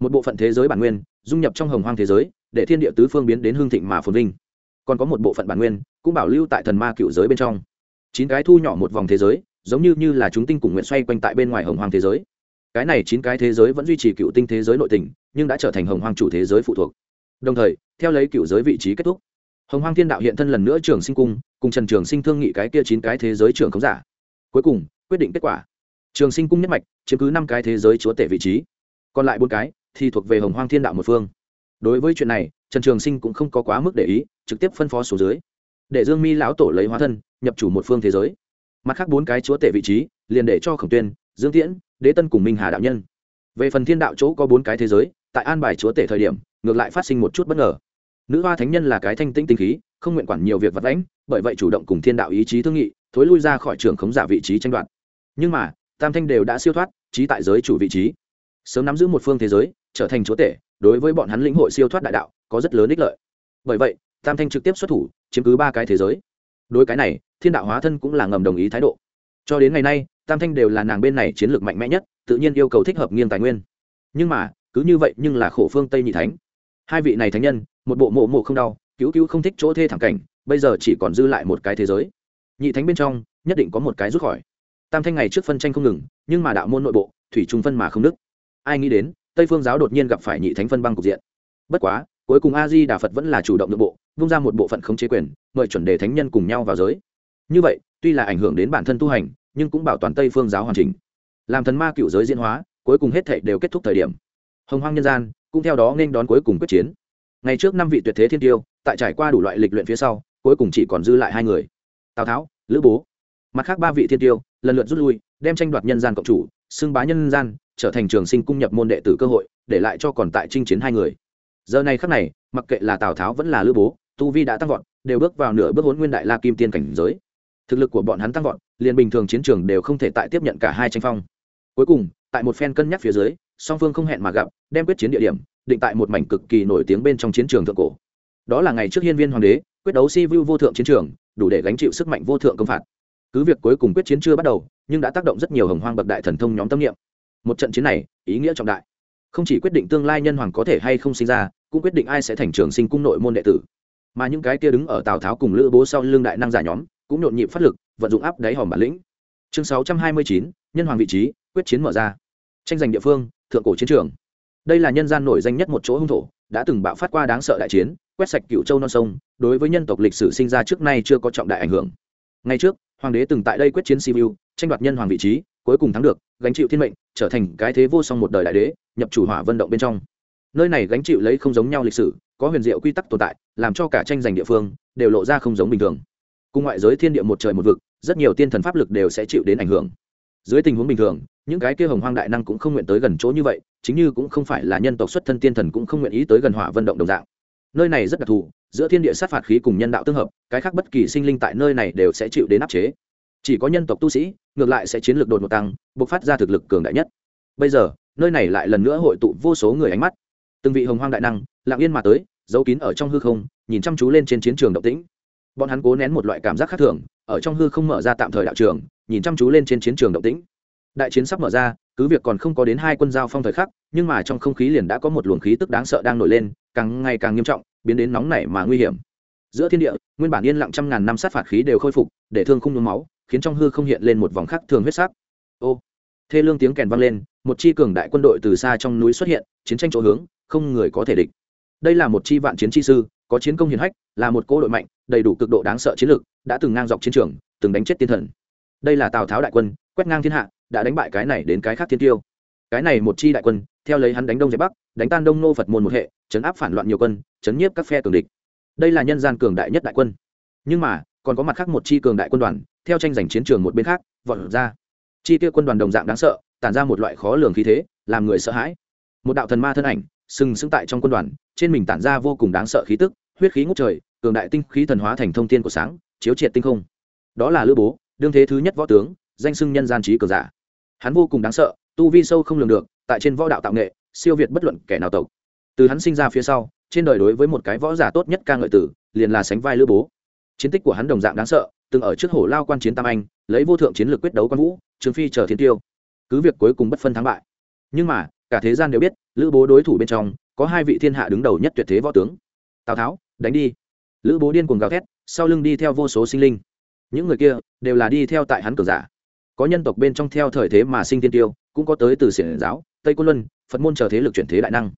Một bộ phận thế giới bản nguyên, dung nhập trong hồng hoang thế giới, để thiên địa tứ phương biến đến hương thịnh mà phồn vinh. Còn có một bộ phận bản nguyên, cũng bảo lưu tại thần ma cựu giới bên trong. Chín cái thu nhỏ một vòng thế giới, giống như như là chúng tinh cùng nguyện xoay quanh tại bên ngoài hồng hoang thế giới. Cái này chín cái thế giới vẫn duy trì cựu tinh thế giới nội tình, nhưng đã trở thành hồng hoang chủ thế giới phụ thuộc. Đồng thời theo lấy cựu giới vị trí kết thúc. Hồng hoang thiên đạo hiện thân lần nữa trường sinh cung, cùng trần trường sinh thương nghị cái kia chín cái thế giới trường khống giả. Cuối cùng, quyết định kết quả. Trường sinh cung nhất mạch, chiếm cứ năm cái thế giới chúa tể vị trí. Còn lại bốn cái thì thuộc về hồng hoang thiên đạo một phương. Đối với chuyện này, trần trường sinh cũng không có quá mức để ý, trực tiếp phân phó số dưới. Để dương mi lão tổ lấy hóa thân, nhập chủ một phương thế giới. Mặt khác bốn cái chúa tể vị trí, liền để cho khổng tuyên, dương tiễn, đế tân cùng minh hà đạo nhân. Về phần thiên đạo chỗ có bốn cái thế giới, tại an bài chúa tể thời điểm ngược lại phát sinh một chút bất ngờ. Nữ hoa thánh nhân là cái thanh tĩnh tinh khí, không nguyện quản nhiều việc vật lãnh bởi vậy chủ động cùng thiên đạo ý chí thương nghị, thối lui ra khỏi trường khống giả vị trí tranh đoạt. Nhưng mà, tam thanh đều đã siêu thoát, trí tại giới chủ vị trí. Sớm nắm giữ một phương thế giới, trở thành chúa tể, đối với bọn hắn lĩnh hội siêu thoát đại đạo, có rất lớn ích lợi. Bởi vậy, tam thanh trực tiếp xuất thủ, chiếm cứ ba cái thế giới. Đối cái này, thiên đạo hóa thân cũng là ngầm đồng ý thái độ. Cho đến ngày nay, tam thanh đều là nàng bên này chiến lược mạnh mẽ nhất, tự nhiên yêu cầu thích hợp nghiêng tài nguyên. Nhưng mà, cứ như vậy nhưng là khổ phương tây nhị thánh hai vị này thánh nhân, một bộ mộ mộ không đau, cứu cứu không thích chỗ thê thẳng cảnh, bây giờ chỉ còn dư lại một cái thế giới. Nhị thánh bên trong, nhất định có một cái rút khỏi. Tam thanh ngày trước phân tranh không ngừng, nhưng mà đạo môn nội bộ, thủy trung phân mà không đức ai nghĩ đến, tây phương giáo đột nhiên gặp phải nhị thánh phân băng cục diện. Bất quá, cuối cùng a di đà phật vẫn là chủ động nội bộ, vung ra một bộ phận không chế quyền, mời chuẩn đề thánh nhân cùng nhau vào giới. Như vậy, tuy là ảnh hưởng đến bản thân tu hành, nhưng cũng bảo toàn tây phương giáo hoàn chỉnh. Làm thần ma cựu giới diễn hóa, cuối cùng hết thệ đều kết thúc thời điểm. Hồng hoang nhân gian cũng theo đó nên đón cuối cùng quyết chiến. Ngày trước năm vị tuyệt thế thiên tiêu, tại trải qua đủ loại lịch luyện phía sau, cuối cùng chỉ còn dư lại hai người. Tào tháo, lữ bố. Mặt khác ba vị thiên tiêu, lần lượt rút lui, đem tranh đoạt nhân gian cộng chủ, xưng bá nhân gian, trở thành trường sinh cung nhập môn đệ tử cơ hội, để lại cho còn tại chinh chiến hai người. Giờ này khắc này, mặc kệ là tào tháo vẫn là lữ bố, tu vi đã tăng vọt, đều bước vào nửa bước hốn nguyên đại la kim tiên cảnh giới. Thực lực của bọn hắn tăng vọt, liền bình thường chiến trường đều không thể tại tiếp nhận cả hai tranh phong. Cuối cùng, tại một phen cân nhắc phía dưới song phương không hẹn mà gặp, đem quyết chiến địa điểm định tại một mảnh cực kỳ nổi tiếng bên trong chiến trường thượng cổ. Đó là ngày trước hiên viên hoàng đế quyết đấu si vu vô thượng chiến trường, đủ để gánh chịu sức mạnh vô thượng công phạt. Cứ việc cuối cùng quyết chiến chưa bắt đầu, nhưng đã tác động rất nhiều hồng hoang bậc đại thần thông nhóm tâm niệm. Một trận chiến này, ý nghĩa trọng đại. Không chỉ quyết định tương lai nhân hoàng có thể hay không sinh ra, cũng quyết định ai sẽ thành trường sinh cung nội môn đệ tử. Mà những cái kia đứng ở tào tháo cùng lữ bố sau lưng đại năng giả nhóm, cũng nhộn nhịp phát lực, vận dụng áp đáy hòm bản lĩnh. Chương sáu trăm hai mươi chín, nhân hoàng vị trí, quyết chiến mở ra. Tranh giành địa phương thượng cổ chiến trường. Đây là nhân gian nổi danh nhất một chỗ hung thổ, đã từng bạo phát qua đáng sợ đại chiến, quét sạch cựu châu non sông, đối với nhân tộc lịch sử sinh ra trước nay chưa có trọng đại ảnh hưởng. Ngay trước, hoàng đế từng tại đây quyết chiến siêu tranh đoạt nhân hoàng vị trí, cuối cùng thắng được, gánh chịu thiên mệnh, trở thành cái thế vô song một đời đại đế, nhập chủ hỏa vận động bên trong. Nơi này gánh chịu lấy không giống nhau lịch sử, có huyền diệu quy tắc tồn tại, làm cho cả tranh giành địa phương, đều lộ ra không giống bình thường. Cùng ngoại giới thiên địa một trời một vực, rất nhiều tiên thần pháp lực đều sẽ chịu đến ảnh hưởng. Dưới tình huống bình thường những cái kia hồng hoang đại năng cũng không nguyện tới gần chỗ như vậy, chính như cũng không phải là nhân tộc xuất thân tiên thần cũng không nguyện ý tới gần hỏa vận động đồng dạng. Nơi này rất đặc thù, giữa thiên địa sát phạt khí cùng nhân đạo tương hợp, cái khác bất kỳ sinh linh tại nơi này đều sẽ chịu đến áp chế. Chỉ có nhân tộc tu sĩ, ngược lại sẽ chiến lược đột ngột tăng, bộc phát ra thực lực cường đại nhất. Bây giờ, nơi này lại lần nữa hội tụ vô số người ánh mắt. Từng vị hồng hoang đại năng, lặng yên mà tới, giấu kín ở trong hư không, nhìn chăm chú lên trên chiến trường động tĩnh. Bọn hắn cố nén một loại cảm giác khác thường, ở trong hư không mở ra tạm thời đạo trường, nhìn chăm chú lên trên chiến trường động tĩnh đại chiến sắp mở ra, cứ việc còn không có đến hai quân giao phong thời khắc, nhưng mà trong không khí liền đã có một luồng khí tức đáng sợ đang nổi lên, càng ngày càng nghiêm trọng, biến đến nóng nảy mà nguy hiểm. Giữa thiên địa, nguyên bản yên lặng trăm ngàn năm sát phạt khí đều khôi phục, để thương không nhuốm máu, khiến trong hư không hiện lên một vòng khắc thường huyết sắc. Ô, thê lương tiếng kèn vang lên, một chi cường đại quân đội từ xa trong núi xuất hiện, chiến tranh chỗ hướng, không người có thể địch. Đây là một chi vạn chiến chi sư, có chiến công hiển hách, là một cỗ đội mạnh, đầy đủ cực độ đáng sợ chiến lược đã từng ngang dọc chiến trường, từng đánh chết tiên thần. Đây là tào tháo đại quân, quét ngang thiên hạ đã đánh bại cái này đến cái khác thiên tiêu. Cái này một chi đại quân, theo lấy hắn đánh đông giải bắc, đánh tan đông nô phật môn một hệ, chấn áp phản loạn nhiều quân, chấn nhiếp các phe cường địch. Đây là nhân gian cường đại nhất đại quân. Nhưng mà, còn có mặt khác một chi cường đại quân đoàn, theo tranh giành chiến trường một bên khác, vọt ra. Chi tiêu quân đoàn đồng dạng đáng sợ, tản ra một loại khó lường khí thế, làm người sợ hãi. Một đạo thần ma thân ảnh, sừng sững tại trong quân đoàn, trên mình tản ra vô cùng đáng sợ khí tức, huyết khí ngút trời, cường đại tinh khí thần hóa thành thông tiên của sáng, chiếu triệt tinh không. Đó là lữ bố, đương thế thứ nhất võ tướng danh xưng nhân gian trí cường giả. Hắn vô cùng đáng sợ, tu vi sâu không lường được, tại trên võ đạo tạo nghệ, siêu việt bất luận kẻ nào tộc. Từ hắn sinh ra phía sau, trên đời đối với một cái võ giả tốt nhất ca ngợi tử, liền là sánh vai lữ bố. Chiến tích của hắn đồng dạng đáng sợ, từng ở trước hổ lao quan chiến tam anh, lấy vô thượng chiến lược quyết đấu quan vũ, trường phi chờ thiên tiêu. Cứ việc cuối cùng bất phân thắng bại. Nhưng mà, cả thế gian đều biết, lữ bố đối thủ bên trong, có hai vị thiên hạ đứng đầu nhất tuyệt thế võ tướng. Tào tháo, đánh đi. Lữ bố điên cuồng gào thét, sau lưng đi theo vô số sinh linh. Những người kia, đều là đi theo tại hắn cường giả có nhân tộc bên trong theo thời thế mà sinh tiên tiêu, cũng có tới từ xiển giáo, tây quân luân, phật môn chờ thế lực chuyển thế đại năng.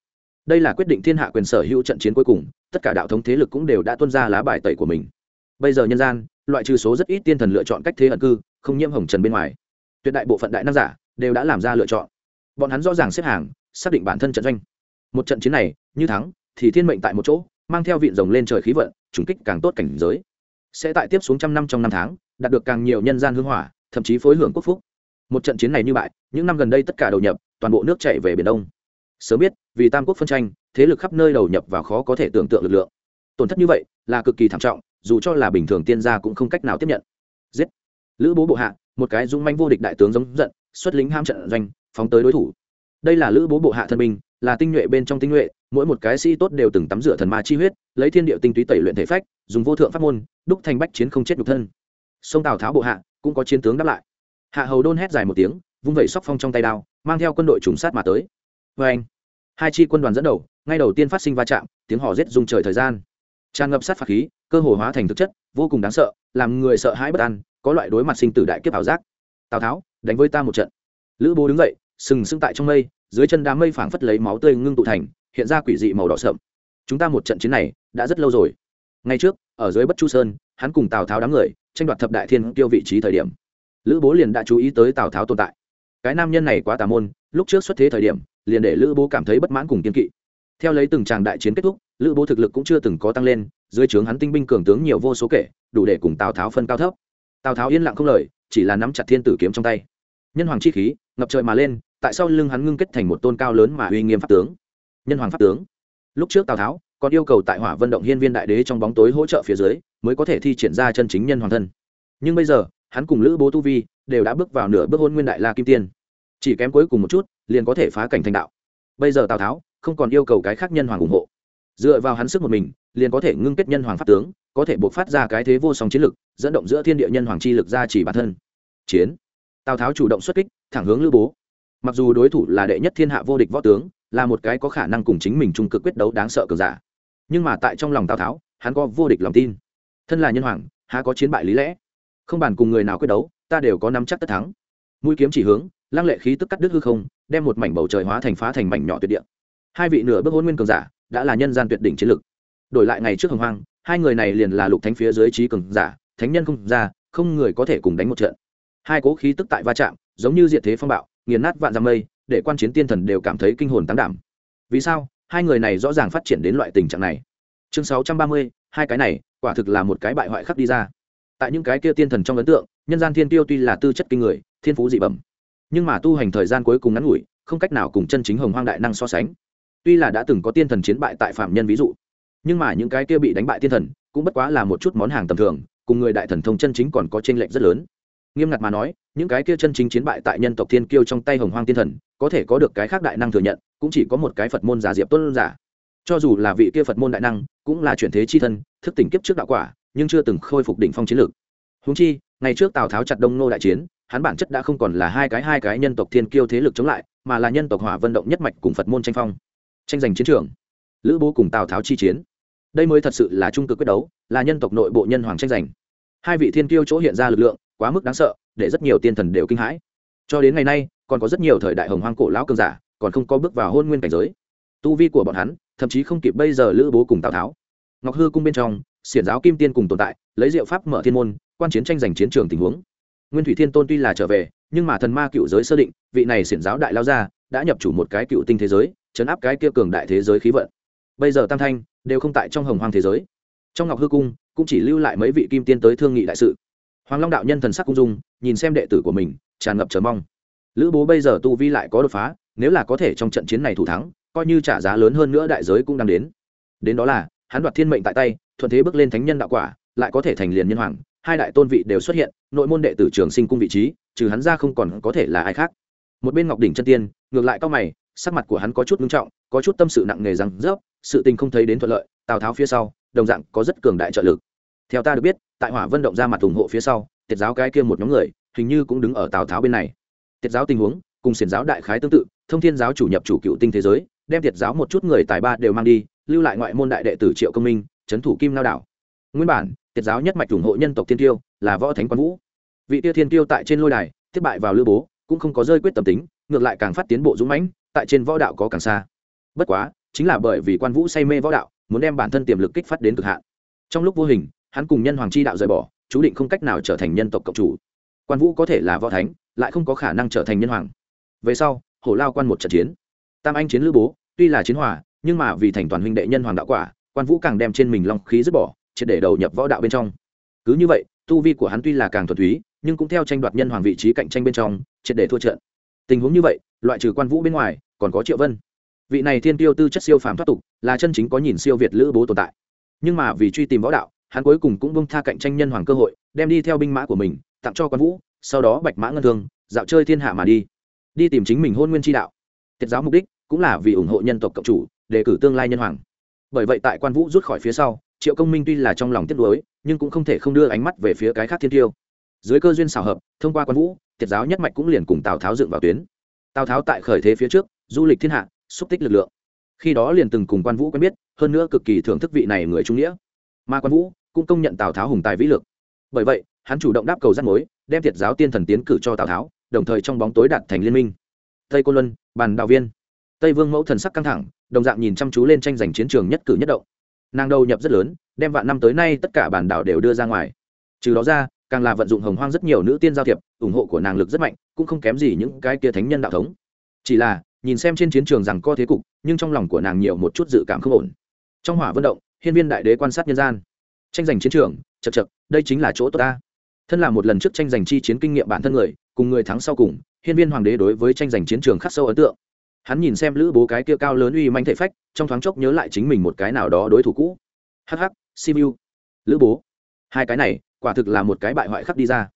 Đây là quyết định thiên hạ quyền sở hữu trận chiến cuối cùng, tất cả đạo thống thế lực cũng đều đã tuân ra lá bài tẩy của mình. Bây giờ nhân gian, loại trừ số rất ít tiên thần lựa chọn cách thế ẩn cư, không nhiễm hồng trần bên ngoài. Tuyệt đại bộ phận đại năng giả đều đã làm ra lựa chọn. Bọn hắn rõ ràng xếp hàng, xác định bản thân trận doanh. Một trận chiến này, như thắng, thì thiên mệnh tại một chỗ, mang theo vịn rồng lên trời khí vận, trùng kích càng tốt cảnh giới. Sẽ tại tiếp xuống trăm năm trong năm tháng, đạt được càng nhiều nhân gian hương hỏa thậm chí phối hưởng quốc phúc. Một trận chiến này như bại, những năm gần đây tất cả đầu nhập, toàn bộ nước chạy về biển đông. Sớm biết, vì tam quốc phân tranh, thế lực khắp nơi đầu nhập vào khó có thể tưởng tượng lực lượng. Tổn thất như vậy, là cực kỳ thảm trọng, dù cho là bình thường tiên gia cũng không cách nào tiếp nhận. Giết! Lữ bố bộ hạ, một cái dũng manh vô địch đại tướng giống giận, xuất lính ham trận doanh, phóng tới đối thủ. Đây là lữ bố bộ hạ thân binh, là tinh nhuệ bên trong tinh nhuệ, mỗi một cái sĩ tốt đều từng tắm rửa thần ma chi huyết, lấy thiên địa tinh túy tẩy luyện thể phách, dùng vô thượng pháp môn, đúc thành bách chiến không chết nhục thân. Sông tào tháo bộ hạ cũng có chiến tướng đáp lại. Hạ hầu đôn hét dài một tiếng, vung vẩy sóc phong trong tay đao, mang theo quân đội trùng sát mà tới. Vê anh, hai chi quân đoàn dẫn đầu, ngay đầu tiên phát sinh va chạm, tiếng hò rết dùng trời thời gian. Tràn ngập sát phạt khí, cơ hồ hóa thành thực chất, vô cùng đáng sợ, làm người sợ hãi bất an, có loại đối mặt sinh tử đại kiếp ảo giác. Tào tháo, đánh với ta một trận. Lữ bố đứng dậy, sừng sững tại trong mây, dưới chân đám mây phảng phất lấy máu tươi ngưng tụ thành, hiện ra quỷ dị màu đỏ sậm. Chúng ta một trận chiến này, đã rất lâu rồi. Ngay trước, ở dưới bất chu sơn hắn cùng tào tháo đám người tranh đoạt thập đại thiên tiêu vị trí thời điểm lữ bố liền đã chú ý tới tào tháo tồn tại cái nam nhân này quá tà môn lúc trước xuất thế thời điểm liền để lữ bố cảm thấy bất mãn cùng kiên kỵ theo lấy từng tràng đại chiến kết thúc lữ bố thực lực cũng chưa từng có tăng lên dưới trướng hắn tinh binh cường tướng nhiều vô số kể đủ để cùng tào tháo phân cao thấp tào tháo yên lặng không lời chỉ là nắm chặt thiên tử kiếm trong tay nhân hoàng chi khí ngập trời mà lên tại sao lưng hắn ngưng kết thành một tôn cao lớn mà uy nghiêm pháp tướng nhân hoàng pháp tướng lúc trước tào tháo còn yêu cầu tại hỏa vận động hiên viên đại đế trong bóng tối hỗ trợ phía dưới, mới có thể thi triển ra chân chính nhân hoàng thân. Nhưng bây giờ, hắn cùng lữ bố tu vi đều đã bước vào nửa bước hôn nguyên đại la kim tiên. Chỉ kém cuối cùng một chút, liền có thể phá cảnh thành đạo. Bây giờ tào tháo không còn yêu cầu cái khác nhân hoàng ủng hộ. Dựa vào hắn sức một mình, liền có thể ngưng kết nhân hoàng pháp tướng, có thể buộc phát ra cái thế vô song chiến lực, dẫn động giữa thiên địa nhân hoàng chi lực ra chỉ bản thân. Chiến. Tào tháo chủ động xuất kích, thẳng hướng lữ bố. Mặc dù đối thủ là đệ nhất thiên hạ vô địch võ tướng, là một cái có khả năng cùng chính mình trung cực quyết đấu đáng sợ cường giả nhưng mà tại trong lòng tào tháo, hắn có vô địch lòng tin. Thân là nhân hoàng, há có chiến bại lý lẽ? Không bàn cùng người nào quyết đấu, ta đều có nắm chắc tất thắng. Mũi kiếm chỉ hướng, lăng lệ khí tức cắt đứt hư không, đem một mảnh bầu trời hóa thành phá thành mảnh nhỏ tuyệt địa. Hai vị nửa bước hôn nguyên cường giả, đã là nhân gian tuyệt đỉnh chiến lực. Đổi lại ngày trước hồng hoang, hai người này liền là lục thánh phía dưới trí cường giả, thánh nhân không ra, không người có thể cùng đánh một trận. Hai cố khí tức tại va chạm, giống như diệt thế phong bạo, nghiền nát vạn dằm mây, để quan chiến tiên thần đều cảm thấy kinh hồn tăng đảm. Vì sao? Hai người này rõ ràng phát triển đến loại tình trạng này. Chương sáu trăm ba mươi, hai cái này, quả thực là một cái bại hoại khắc đi ra. Tại những cái kia tiên thần trong ấn tượng, nhân gian thiên tiêu tuy là tư chất kinh người, thiên phú dị bẩm, nhưng mà tu hành thời gian cuối cùng ngắn ngủi, không cách nào cùng chân chính hồng hoang đại năng so sánh. Tuy là đã từng có tiên thần chiến bại tại phạm nhân ví dụ, nhưng mà những cái kia bị đánh bại tiên thần cũng bất quá là một chút món hàng tầm thường, cùng người đại thần thông chân chính còn có t r ê n lệch rất lớn. Nghiêm ngặt mà nói, những cái kia chân chính chiến bại tại nhân tộc thiên kiêu trong tay hồng hoang tiên thần, có thể có được cái khác đại năng thừa nhận cũng chỉ có một cái phật môn giả diệp tuân giả. Cho dù là vị kia phật môn đại năng, cũng là chuyển thế chi thân, thức tỉnh kiếp trước đạo quả, nhưng chưa từng khôi phục đỉnh phong chiến lược. Húng chi, ngày trước tào tháo chặt đông nô đại chiến, hắn bản chất đã không còn là hai cái hai cái nhân tộc thiên kiêu thế lực chống lại, mà là nhân tộc hỏa vận động nhất mạch cùng phật môn tranh phong. Tranh giành chiến trường. Lữ bố cùng tào tháo chi chiến. Đây mới thật sự là trung cực quyết đấu, là nhân tộc nội bộ nhân hoàng tranh giành. Hai vị thiên kiêu chỗ hiện ra lực lượng, quá mức đáng sợ, để rất nhiều tiên thần đều kinh hãi. Cho đến ngày nay, còn có rất nhiều thời đại hồng hoang cổ lão cường giả còn không có bước vào hôn nguyên cảnh giới. Tu vi của bọn hắn, thậm chí không kịp bây giờ lữ bố cùng tào tháo. Ngọc hư cung bên trong, xiển giáo kim tiên cùng tồn tại, lấy diệu pháp mở thiên môn, quan chiến tranh giành chiến trường tình huống. Nguyên thủy thiên tôn tuy là trở về, nhưng mà thần ma cựu giới sơ định, vị này xiển giáo đại lao ra, đã nhập chủ một cái cựu tinh thế giới, chấn áp cái kia cường đại thế giới khí vận. Bây giờ tam thanh đều không tại trong hồng hoang thế giới. Trong ngọc hư cung, cũng chỉ lưu lại mấy vị kim tiên tới thương nghị đại sự. Hoàng long đạo nhân thần sắc cung dung, nhìn xem đệ tử của mình, tràn ngập chờ mong. Lữ bố bây giờ tu vi lại có đột phá nếu là có thể trong trận chiến này thủ thắng, coi như trả giá lớn hơn nữa đại giới cũng đang đến. Đến đó là, hắn đoạt thiên mệnh tại tay, thuận thế bước lên thánh nhân đạo quả, lại có thể thành liền nhân hoàng, hai đại tôn vị đều xuất hiện, nội môn đệ tử trường sinh cung vị trí, trừ hắn ra không còn có thể là ai khác. Một bên ngọc đỉnh chân tiên, ngược lại cao mày, sắc mặt của hắn có chút ngưng trọng, có chút tâm sự nặng nề rằng rớp sự tình không thấy đến thuận lợi, tào tháo phía sau, đồng dạng có rất cường đại trợ lực. Theo ta được biết, tại hỏa vân động ra mặt ủng hộ phía sau, tiệt giáo cái kia một nhóm người, hình như cũng đứng ở tào tháo bên này. Tiệt giáo tình huống cùng xiển giáo đại khái tương tự, thông thiên giáo chủ nhập chủ cựu tinh thế giới, đem thiệt giáo một chút người tài ba đều mang đi, lưu lại ngoại môn đại đệ tử triệu công minh, trấn thủ kim lao đảo. Nguyên bản thiệt giáo nhất mạch ủng hộ nhân tộc thiên tiêu, là võ thánh quan vũ. Vị tiêu thiên tiêu tại trên lôi đài thất bại vào lư bố, cũng không có rơi quyết tâm tính, ngược lại càng phát tiến bộ dũng mãnh, tại trên võ đạo có càng xa. Bất quá, chính là bởi vì quan vũ say mê võ đạo, muốn đem bản thân tiềm lực kích phát đến cực hạn. Trong lúc vô hình, hắn cùng nhân hoàng chi đạo rời bỏ, chú định không cách nào trở thành nhân tộc cộng chủ. Quan vũ có thể là võ thánh, lại không có khả năng trở thành nhân hoàng về sau, hổ lao quan một trận chiến. Tam anh chiến lữ bố, tuy là chiến hòa, nhưng mà vì thành toàn huynh đệ nhân hoàng đạo quả, quan vũ càng đem trên mình long khí dứt bỏ, triệt để đầu nhập võ đạo bên trong. Cứ như vậy, tu vi của hắn tuy là càng thuần túy, nhưng cũng theo tranh đoạt nhân hoàng vị trí cạnh tranh bên trong, triệt để thua trận. Tình huống như vậy, loại trừ quan vũ bên ngoài, còn có triệu vân. Vị này thiên tiêu tư chất siêu phàm thoát tục, là chân chính có nhìn siêu việt lữ bố tồn tại. Nhưng mà vì truy tìm võ đạo, hắn cuối cùng cũng bông tha cạnh tranh nhân hoàng cơ hội, đem đi theo binh mã của mình, tặng cho quan vũ, sau đó bạch mã ngân thương, dạo chơi thiên hạ mà đi đi tìm chính mình hôn nguyên tri đạo. Tiết giáo mục đích cũng là vì ủng hộ nhân tộc cộng chủ, đề cử tương lai nhân hoàng. Bởi vậy tại quan vũ rút khỏi phía sau, triệu công minh tuy là trong lòng tiếc nuối, nhưng cũng không thể không đưa ánh mắt về phía cái khác thiên tiêu. Dưới cơ duyên xảo hợp, thông qua quan vũ, tiết giáo nhất mạch cũng liền cùng tào tháo dựng vào tuyến. Tào tháo tại khởi thế phía trước, du lịch thiên hạ, xúc tích lực lượng. Khi đó liền từng cùng quan vũ quen biết, hơn nữa cực kỳ thưởng thức vị này người trung nghĩa. Mà quan vũ cũng công nhận tào tháo hùng tài vĩ lực. Bởi vậy, hắn chủ động đáp cầu rắt mối, đem thiệt giáo tiên thần tiến cử cho tào tháo đồng thời trong bóng tối đạt thành liên minh. Tây côn luân, bàn đạo viên. Tây vương mẫu thần sắc căng thẳng, đồng dạng nhìn chăm chú lên tranh giành chiến trường nhất cử nhất động. Nàng đầu nhập rất lớn, đem vạn năm tới nay tất cả bản đảo đều đưa ra ngoài. Trừ đó ra, càng là vận dụng hồng hoang rất nhiều nữ tiên giao thiệp, ủng hộ của nàng lực rất mạnh, cũng không kém gì những cái kia thánh nhân đạo thống. Chỉ là, nhìn xem trên chiến trường rằng co thế cục, nhưng trong lòng của nàng nhiều một chút dự cảm không ổn. Trong hỏa vận động, hiên viên đại đế quan sát nhân gian. Tranh giành chiến trường chật chật đây chính là chỗ tốt ta. Thân là một lần trước tranh giành chi chiến kinh nghiệm bản thân người cùng người thắng sau cùng, hiên viên hoàng đế đối với tranh giành chiến trường khắc sâu ấn tượng. Hắn nhìn xem lữ bố cái kia cao lớn uy manh thể phách, trong thoáng chốc nhớ lại chính mình một cái nào đó đối thủ cũ. Hh simu lữ bố. Hai cái này, quả thực là một cái bại hoại khắc đi ra.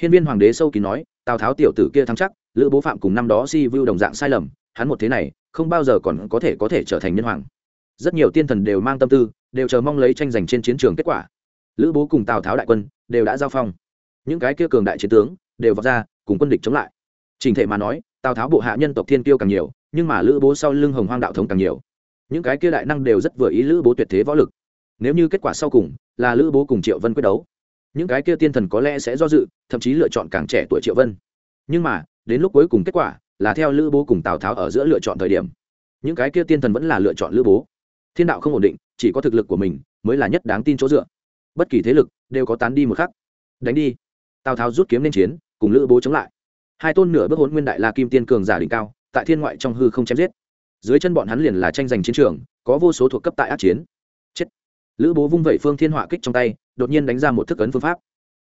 Hiên viên hoàng đế sâu kín nói, tào tháo tiểu tử kia thắng chắc, lữ bố phạm cùng năm đó si vu đồng dạng sai lầm, hắn một thế này, không bao giờ còn có thể có thể trở thành nhân hoàng. Rất nhiều tiên thần đều mang tâm tư, đều chờ mong lấy tranh giành trên chiến trường kết quả. Lữ bố cùng tào tháo đại quân, đều đã giao phong. Những cái kia cường đại chiến tướng, đều vọt ra cùng quân địch chống lại. Trình thể mà nói, tào tháo bộ hạ nhân tộc thiên Kiêu càng nhiều, nhưng mà lữ bố sau lưng hồng hoang đạo thống càng nhiều. Những cái kia đại năng đều rất vừa ý lữ bố tuyệt thế võ lực. Nếu như kết quả sau cùng là lữ bố cùng triệu vân quyết đấu, những cái kia tiên thần có lẽ sẽ do dự, thậm chí lựa chọn càng trẻ tuổi triệu vân. Nhưng mà, đến lúc cuối cùng kết quả là theo lữ bố cùng tào tháo ở giữa lựa chọn thời điểm. Những cái kia tiên thần vẫn là lựa chọn lữ bố. Thiên đạo không ổn định, chỉ có thực lực của mình mới là nhất đáng tin chỗ dựa. Bất kỳ thế lực đều có tán đi một khắc. Đánh đi. Tào tháo rút kiếm lên chiến cùng lữ bố chống lại. Hai tôn nửa bước hôn nguyên đại la kim tiên cường giả đỉnh cao, tại thiên ngoại trong hư không chém giết. Dưới chân bọn hắn liền là tranh giành chiến trường, có vô số thuộc cấp tại át chiến. Chết. Lữ bố vung vẩy phương thiên họa kích trong tay, đột nhiên đánh ra một thức ấn phương pháp.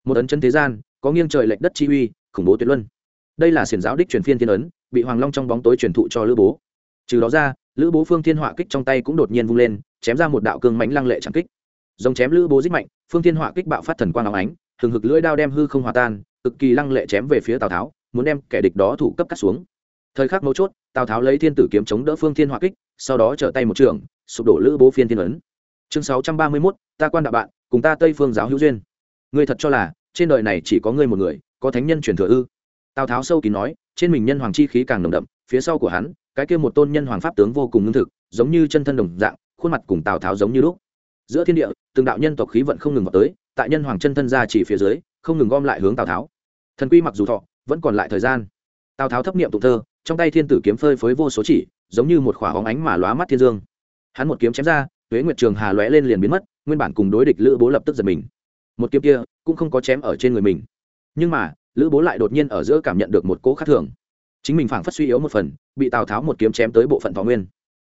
Một ấn chân thế gian, có nghiêng trời lệch đất chi uy, khủng bố tuyệt luân. Đây là xiển giáo đích truyền phiên thiên ấn, bị hoàng long trong bóng tối truyền thụ cho lữ bố. Trừ đó ra, lữ bố phương thiên họa kích trong tay cũng đột nhiên vung lên, chém ra một đạo cương mánh lăng lệ trắng kích. Dòng chém lữ bố dích mạnh, phương thiên họa kích bạo phát thần quang áo ánh, hừng hực lưỡi đao đem hư không hòa tan cực kỳ lăng lệ chém về phía tào tháo muốn đem kẻ địch đó thủ cấp cắt xuống thời khắc mấu chốt tào tháo lấy thiên tử kiếm chống đỡ phương thiên hỏa kích sau đó trở tay một trường sụp đổ lữ bố phiên thiên ấn chương sáu trăm ba mươi mốt ta quan đạo bạn cùng ta tây phương giáo hữu duyên ngươi thật cho là trên đời này chỉ có ngươi một người có thánh nhân truyền thừa ư tào tháo sâu kín nói trên mình nhân hoàng chi khí càng nồng đậm phía sau của hắn cái kia một tôn nhân hoàng pháp tướng vô cùng ngưng thực giống như chân thân đồng dạng khuôn mặt cùng tào tháo giống như lúc giữa thiên địa từng đạo nhân tộc khí vận không ngừng vào tới tại nhân hoàng chân thân ra chỉ phía dưới không ngừng gom lại hướng tào tháo thần quy mặc dù thọ vẫn còn lại thời gian tào tháo thấp niệm tụng thơ trong tay thiên tử kiếm phơi phới vô số chỉ giống như một khỏa hóng ánh mà lóa mắt thiên dương hắn một kiếm chém ra tuế nguyệt trường hà lóe lên liền biến mất nguyên bản cùng đối địch lữ bố lập tức giật mình một kiếm kia cũng không có chém ở trên người mình nhưng mà lữ bố lại đột nhiên ở giữa cảm nhận được một cỗ khác thường chính mình phảng phất suy yếu một phần bị tào tháo một kiếm chém tới bộ phận thọ nguyên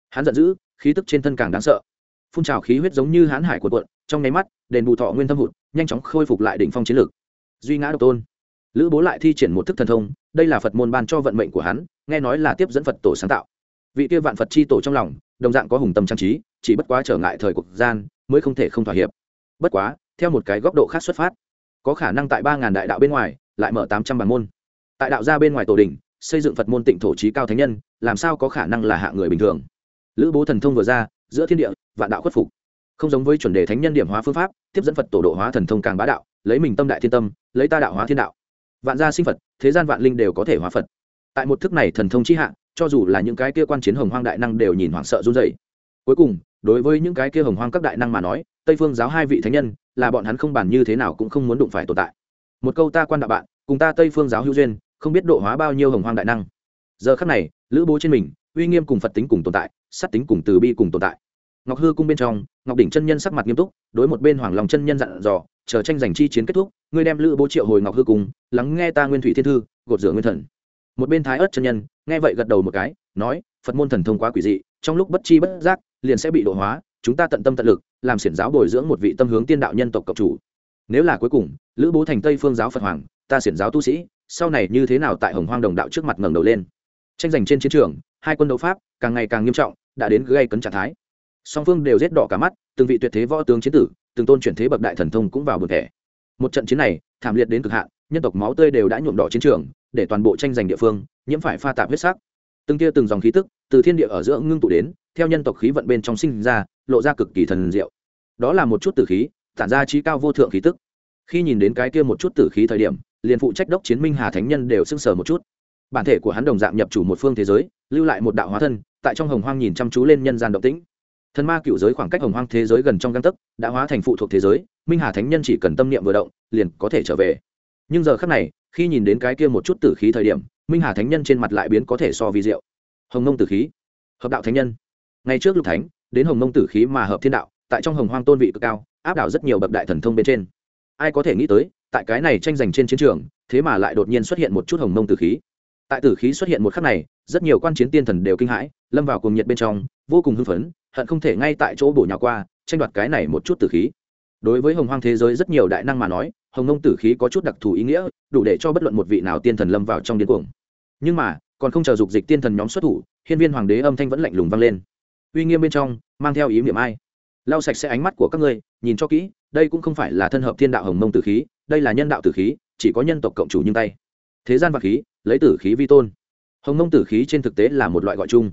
hắn giận dữ khí tức trên thân càng đáng sợ phun trào khí huyết giống như hãn hải của cuộn trong nháy mắt đền bù thọ nguyên thâm hụt nhanh chóng khôi phục lại đỉnh phong chiến lược duy ngã độc tôn. Lữ bố lại thi triển một thức thần thông, đây là phật môn ban cho vận mệnh của hắn, nghe nói là tiếp dẫn phật tổ sáng tạo. Vị kia vạn phật chi tổ trong lòng, đồng dạng có hùng tâm trang trí, chỉ bất quá trở ngại thời cuộc gian, mới không thể không thỏa hiệp. Bất quá, theo một cái góc độ khác xuất phát, có khả năng tại ba ngàn đại đạo bên ngoài, lại mở tám trăm bản môn. Tại đạo gia bên ngoài tổ đình xây dựng phật môn tịnh thổ trí cao thánh nhân, làm sao có khả năng là hạ người bình thường? Lữ bố thần thông vừa ra, giữa thiên địa, vạn đạo khuất phục không giống với chuẩn đề thánh nhân điểm hóa phương pháp, tiếp dẫn phật tổ độ hóa thần thông càng bá đạo, lấy mình tâm đại thiên tâm, lấy ta đạo hóa thiên đạo. Vạn gia sinh phật, thế gian vạn linh đều có thể hóa phật. Tại một thức này thần thông chi hạ, cho dù là những cái kia quan chiến hồng hoang đại năng đều nhìn hoảng sợ run dày cuối cùng, đối với những cái kia hồng hoang các đại năng mà nói, tây phương giáo hai vị thánh nhân, là bọn hắn không bàn như thế nào cũng không muốn đụng phải tồn tại. Một câu ta quan đạo bạn, cùng ta tây phương giáo hữu duyên, không biết độ hóa bao nhiêu hồng hoang đại năng. Giờ khắc này, lữ bố trên mình, uy nghiêm cùng phật tính cùng tồn tại sắt tính cùng từ bi cùng tồn tại ngọc hư cung bên trong, ngọc đỉnh chân nhân sắc mặt nghiêm túc, đối một bên hoàng lòng chân nhân dặn dò, chờ tranh giành chi chiến kết thúc, ngươi đem lữ bố triệu hồi ngọc hư cung, lắng nghe ta nguyên thủy thiên thư, gột rửa nguyên thần. Một bên thái ớt chân nhân, nghe vậy gật đầu một cái, nói, phật môn thần thông quá quỷ dị, trong lúc bất chi bất giác, liền sẽ bị độ hóa, chúng ta tận tâm tận lực, làm xiển giáo bồi dưỡng một vị tâm hướng tiên đạo nhân tộc cộng chủ. Nếu là cuối cùng, lữ bố thành tây phương giáo phật hoàng, ta xiển giáo tu sĩ, sau này như thế nào tại hồng hoang đồng đạo trước mặt ngẩng đầu lên? Tranh giành trên chiến trường, hai quân đấu pháp, càng ngày càng nghiêm trọng, đã đến gây cấn trạng thái song phương đều rét đỏ cả mắt, từng vị tuyệt thế võ tướng chiến tử, từng tôn chuyển thế bậc đại thần thông cũng vào bờ thẻ. Một trận chiến này, thảm liệt đến cực hạn, nhân tộc máu tươi đều đã nhuộm đỏ chiến trường, để toàn bộ tranh giành địa phương, nhiễm phải pha tạp huyết sắc. Từng tia từng dòng khí tức, từ thiên địa ở giữa ngưng tụ đến, theo nhân tộc khí vận bên trong sinh ra, lộ ra cực kỳ thần diệu. Đó là một chút tử khí, tản ra trí cao vô thượng khí tức. Khi nhìn đến cái kia một chút tử khí thời điểm, liền phụ trách đốc chiến minh hà thánh nhân đều sưng sờ một chút. Bản thể của hắn đồng dạng nhập chủ một phương thế giới, lưu lại một đạo hóa thân, tại trong hồng hoang nhìn chăm chú lên nhân gian động tĩnh thần ma cựu giới khoảng cách hồng hoang thế giới gần trong găng tấc, đã hóa thành phụ thuộc thế giới, minh hà thánh nhân chỉ cần tâm niệm vừa động, liền có thể trở về. Nhưng giờ khác này, khi nhìn đến cái kia một chút tử khí thời điểm, minh hà thánh nhân trên mặt lại biến có thể so vi diệu. Hồng nông tử khí, hợp đạo thánh nhân. Ngay trước lục thánh, đến hồng nông tử khí mà hợp thiên đạo, tại trong hồng hoang tôn vị cực cao, áp đảo rất nhiều bậc đại thần thông bên trên. Ai có thể nghĩ tới, tại cái này tranh giành trên chiến trường, thế mà lại đột nhiên xuất hiện một chút hồng nông tử khí. Tại tử khí xuất hiện một khắc này rất nhiều quan chiến tiên thần đều kinh hãi, lâm vào cùng nhiệt bên trong, vô cùng hưng phấn, hận không thể ngay tại chỗ bổ nhào qua, tranh đoạt cái này một chút tử khí. Đối với hồng hoang thế giới rất nhiều đại năng mà nói, hồng mông tử khí có chút đặc thù ý nghĩa, đủ để cho bất luận một vị nào tiên thần lâm vào trong điên cuồng. Nhưng mà, còn không chờ dục dịch tiên thần nhóm xuất thủ, hiên viên hoàng đế âm thanh vẫn lạnh lùng vang lên. Uy nghiêm bên trong, mang theo ý niệm ai? Lau sạch sẽ ánh mắt của các ngươi, nhìn cho kỹ, đây cũng không phải là thân hợp thiên đạo hồng mông tử khí, đây là nhân đạo tử khí, chỉ có nhân tộc cộng chủ nhưng tay. Thế gian và khí, lấy tử khí vi tôn hồng mông tử khí trên thực tế là một loại gọi chung.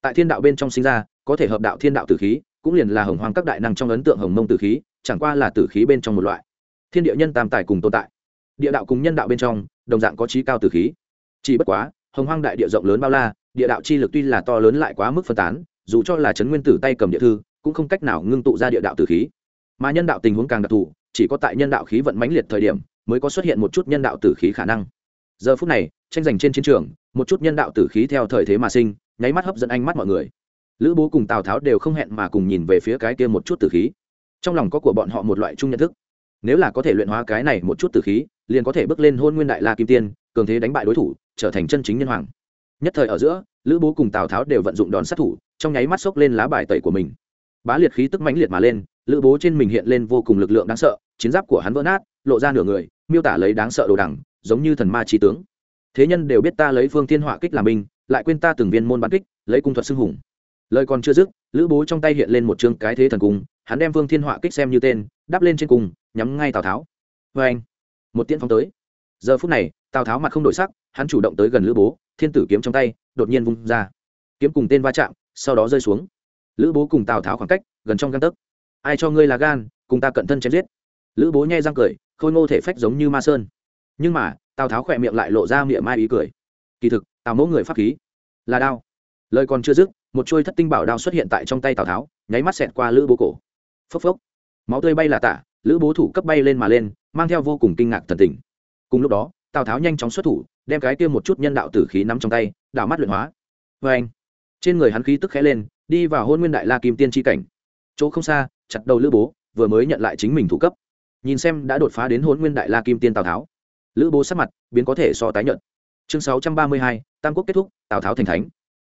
Tại thiên đạo bên trong sinh ra, có thể hợp đạo thiên đạo tử khí, cũng liền là hồng hoang các đại năng trong ấn tượng hồng mông tử khí, chẳng qua là tử khí bên trong một loại. Thiên địa nhân tam tài cùng tồn tại. Địa đạo cùng nhân đạo bên trong, đồng dạng có trí cao tử khí. Chỉ bất quá, hồng hoang đại địa rộng lớn bao la, địa đạo chi lực tuy là to lớn lại quá mức phân tán, dù cho là trấn nguyên tử tay cầm địa thư, cũng không cách nào ngưng tụ ra địa đạo tử khí. Mà nhân đạo tình huống càng đặc thù, chỉ có tại nhân đạo khí vận mãnh liệt thời điểm, mới có xuất hiện một chút nhân đạo tử khí khả năng. Giờ phút này, tranh giành trên chiến trường một chút nhân đạo tử khí theo thời thế mà sinh, nháy mắt hấp dẫn ánh mắt mọi người. Lữ bố cùng tào tháo đều không hẹn mà cùng nhìn về phía cái kia một chút tử khí. Trong lòng có của bọn họ một loại chung nhận thức. Nếu là có thể luyện hóa cái này một chút tử khí, liền có thể bước lên hôn nguyên đại la kim tiên, cường thế đánh bại đối thủ, trở thành chân chính nhân hoàng. Nhất thời ở giữa, lữ bố cùng tào tháo đều vận dụng đòn sát thủ, trong nháy mắt xốc lên lá bài tẩy của mình. Bá liệt khí tức mãnh liệt mà lên, lữ bố trên mình hiện lên vô cùng lực lượng đáng sợ, chiến giáp của hắn vỡ nát, lộ ra nửa người, miêu tả lấy đáng sợ đồ đằng, giống như thần ma trí tướng thế nhân đều biết ta lấy phương thiên họa kích làm binh lại quên ta từng viên môn bắn kích lấy cung thuật xưng hùng. Lời còn chưa dứt lữ bố trong tay hiện lên một chương cái thế thần cung hắn đem phương thiên họa kích xem như tên đắp lên trên cùng, nhắm ngay tào tháo. Vê anh một tiễn phóng tới. Giờ phút này tào tháo mặt không đổi sắc hắn chủ động tới gần lữ bố thiên tử kiếm trong tay đột nhiên vung ra. Kiếm cùng tên va chạm sau đó rơi xuống. Lữ bố cùng tào tháo khoảng cách gần trong găng tấc. Ai cho ngươi là gan cùng ta cận thân chém giết. Lữ bố nhai răng cười khôi ngô thể phách giống như ma sơn nhưng mà, tào tháo khỏe miệng lại lộ ra miệng mai ý cười. Kỳ thực, tào mẫu người pháp khí là đao. Lời còn chưa dứt, một chuôi thất tinh bảo đao xuất hiện tại trong tay tào tháo, nháy mắt xẹt qua lữ bố cổ. Phốc phốc. Máu tươi bay là tả, lữ bố thủ cấp bay lên mà lên, mang theo vô cùng kinh ngạc thần tình. Cùng lúc đó, tào tháo nhanh chóng xuất thủ, đem cái kia một chút nhân đạo tử khí nắm trong tay, đảo mắt luyện hóa. Vê anh trên người hắn khí tức khẽ lên, đi vào hôn nguyên đại la kim tiên tri cảnh. Chỗ không xa, chặt đầu lữ bố, vừa mới nhận lại chính mình thủ cấp. Nhìn xem đã đột phá đến hôn nguyên đại la kim tiên tào tháo lữ bố sắc mặt biến có thể so tái nhận chương sáu trăm ba mươi hai, tam quốc kết thúc, tào tháo thành thánh.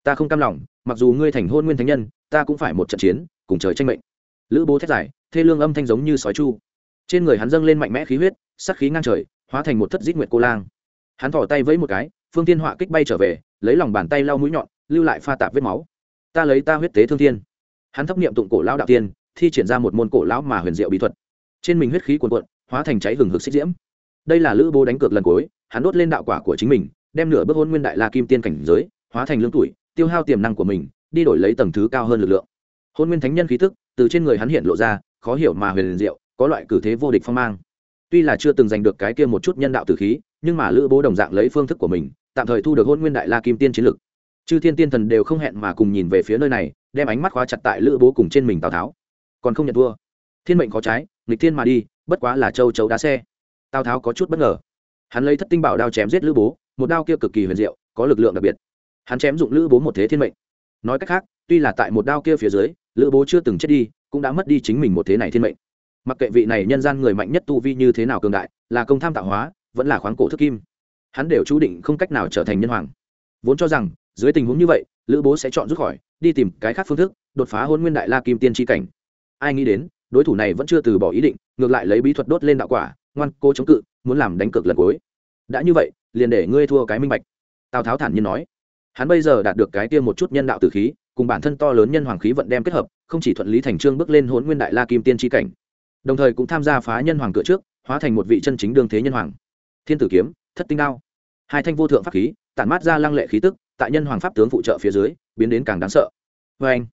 Ta không cam lòng, mặc dù ngươi thành hôn nguyên thánh nhân, ta cũng phải một trận chiến, cùng trời tranh mệnh. Lữ bố thét dài, thê lương âm thanh giống như sói chu. Trên người hắn dâng lên mạnh mẽ khí huyết sắc khí ngang trời, hóa thành một thất giết nguyệt cô lang. Hắn thỏ tay với một cái, phương tiên họa kích bay trở về, lấy lòng bàn tay lau mũi nhọn, lưu lại pha tạp vết máu. Ta lấy ta huyết tế thương thiên. Hắn thấp niệm tụng cổ lão đạo tiên, thi triển ra một môn cổ lão mà huyền diệu bí thuật. Trên mình huyết khí cuồn cuộn, hóa thành cháy hừng hực xích diễm đây là lữ bố đánh cược lần cuối, hắn đốt lên đạo quả của chính mình, đem nửa bước hôn nguyên đại la kim tiên cảnh giới, hóa thành lương tuổi, tiêu hao tiềm năng của mình, đi đổi lấy tầng thứ cao hơn lực lượng. Hôn nguyên thánh nhân khí thức, từ trên người hắn hiện lộ ra, khó hiểu mà huyền diệu, có loại cử thế vô địch phong mang. Tuy là chưa từng giành được cái kia một chút nhân đạo tử khí, nhưng mà lữ bố đồng dạng lấy phương thức của mình, tạm thời thu được hôn nguyên đại la kim tiên chiến lực. Chư thiên tiên thần đều không hẹn mà cùng nhìn về phía nơi này, đem ánh mắt khóa chặt tại lữ bố cùng trên mình tào tháo. Còn không nhận thua. Thiên mệnh có trái, nghịch thiên mà đi, bất quá là châu chấu đá xe tào tháo có chút bất ngờ hắn lấy thất tinh bảo đao chém giết lữ bố một đao kia cực kỳ huyền diệu có lực lượng đặc biệt hắn chém dụng lữ bố một thế thiên mệnh nói cách khác tuy là tại một đao kia phía dưới lữ bố chưa từng chết đi cũng đã mất đi chính mình một thế này thiên mệnh mặc kệ vị này nhân gian người mạnh nhất tu vi như thế nào cường đại là công tham tạo hóa vẫn là khoáng cổ thức kim hắn đều chú định không cách nào trở thành nhân hoàng vốn cho rằng dưới tình huống như vậy lữ bố sẽ chọn rút khỏi đi tìm cái khác phương thức đột phá hôn nguyên đại la kim tiên tri cảnh ai nghĩ đến đối thủ này vẫn chưa từ bỏ ý định ngược lại lấy bí thuật đốt lên đạo quả ngoan, cố chống cự, muốn làm đánh cược lần cuối. Đã như vậy, liền để ngươi thua cái minh bạch. Tào tháo thản nhiên nói. Hắn bây giờ đạt được cái tiêm một chút nhân đạo tử khí, cùng bản thân to lớn nhân hoàng khí vận đem kết hợp, không chỉ thuận lý thành trương bước lên hôn nguyên đại la kim tiên tri cảnh, đồng thời cũng tham gia phá nhân hoàng cửa trước, hóa thành một vị chân chính đương thế nhân hoàng. Thiên tử kiếm, thất tinh đao. Hai thanh vô thượng pháp khí, tản mát ra lăng lệ khí tức, tại nhân hoàng pháp tướng phụ trợ phía dưới, biến đến càng đáng sợ. Vê anh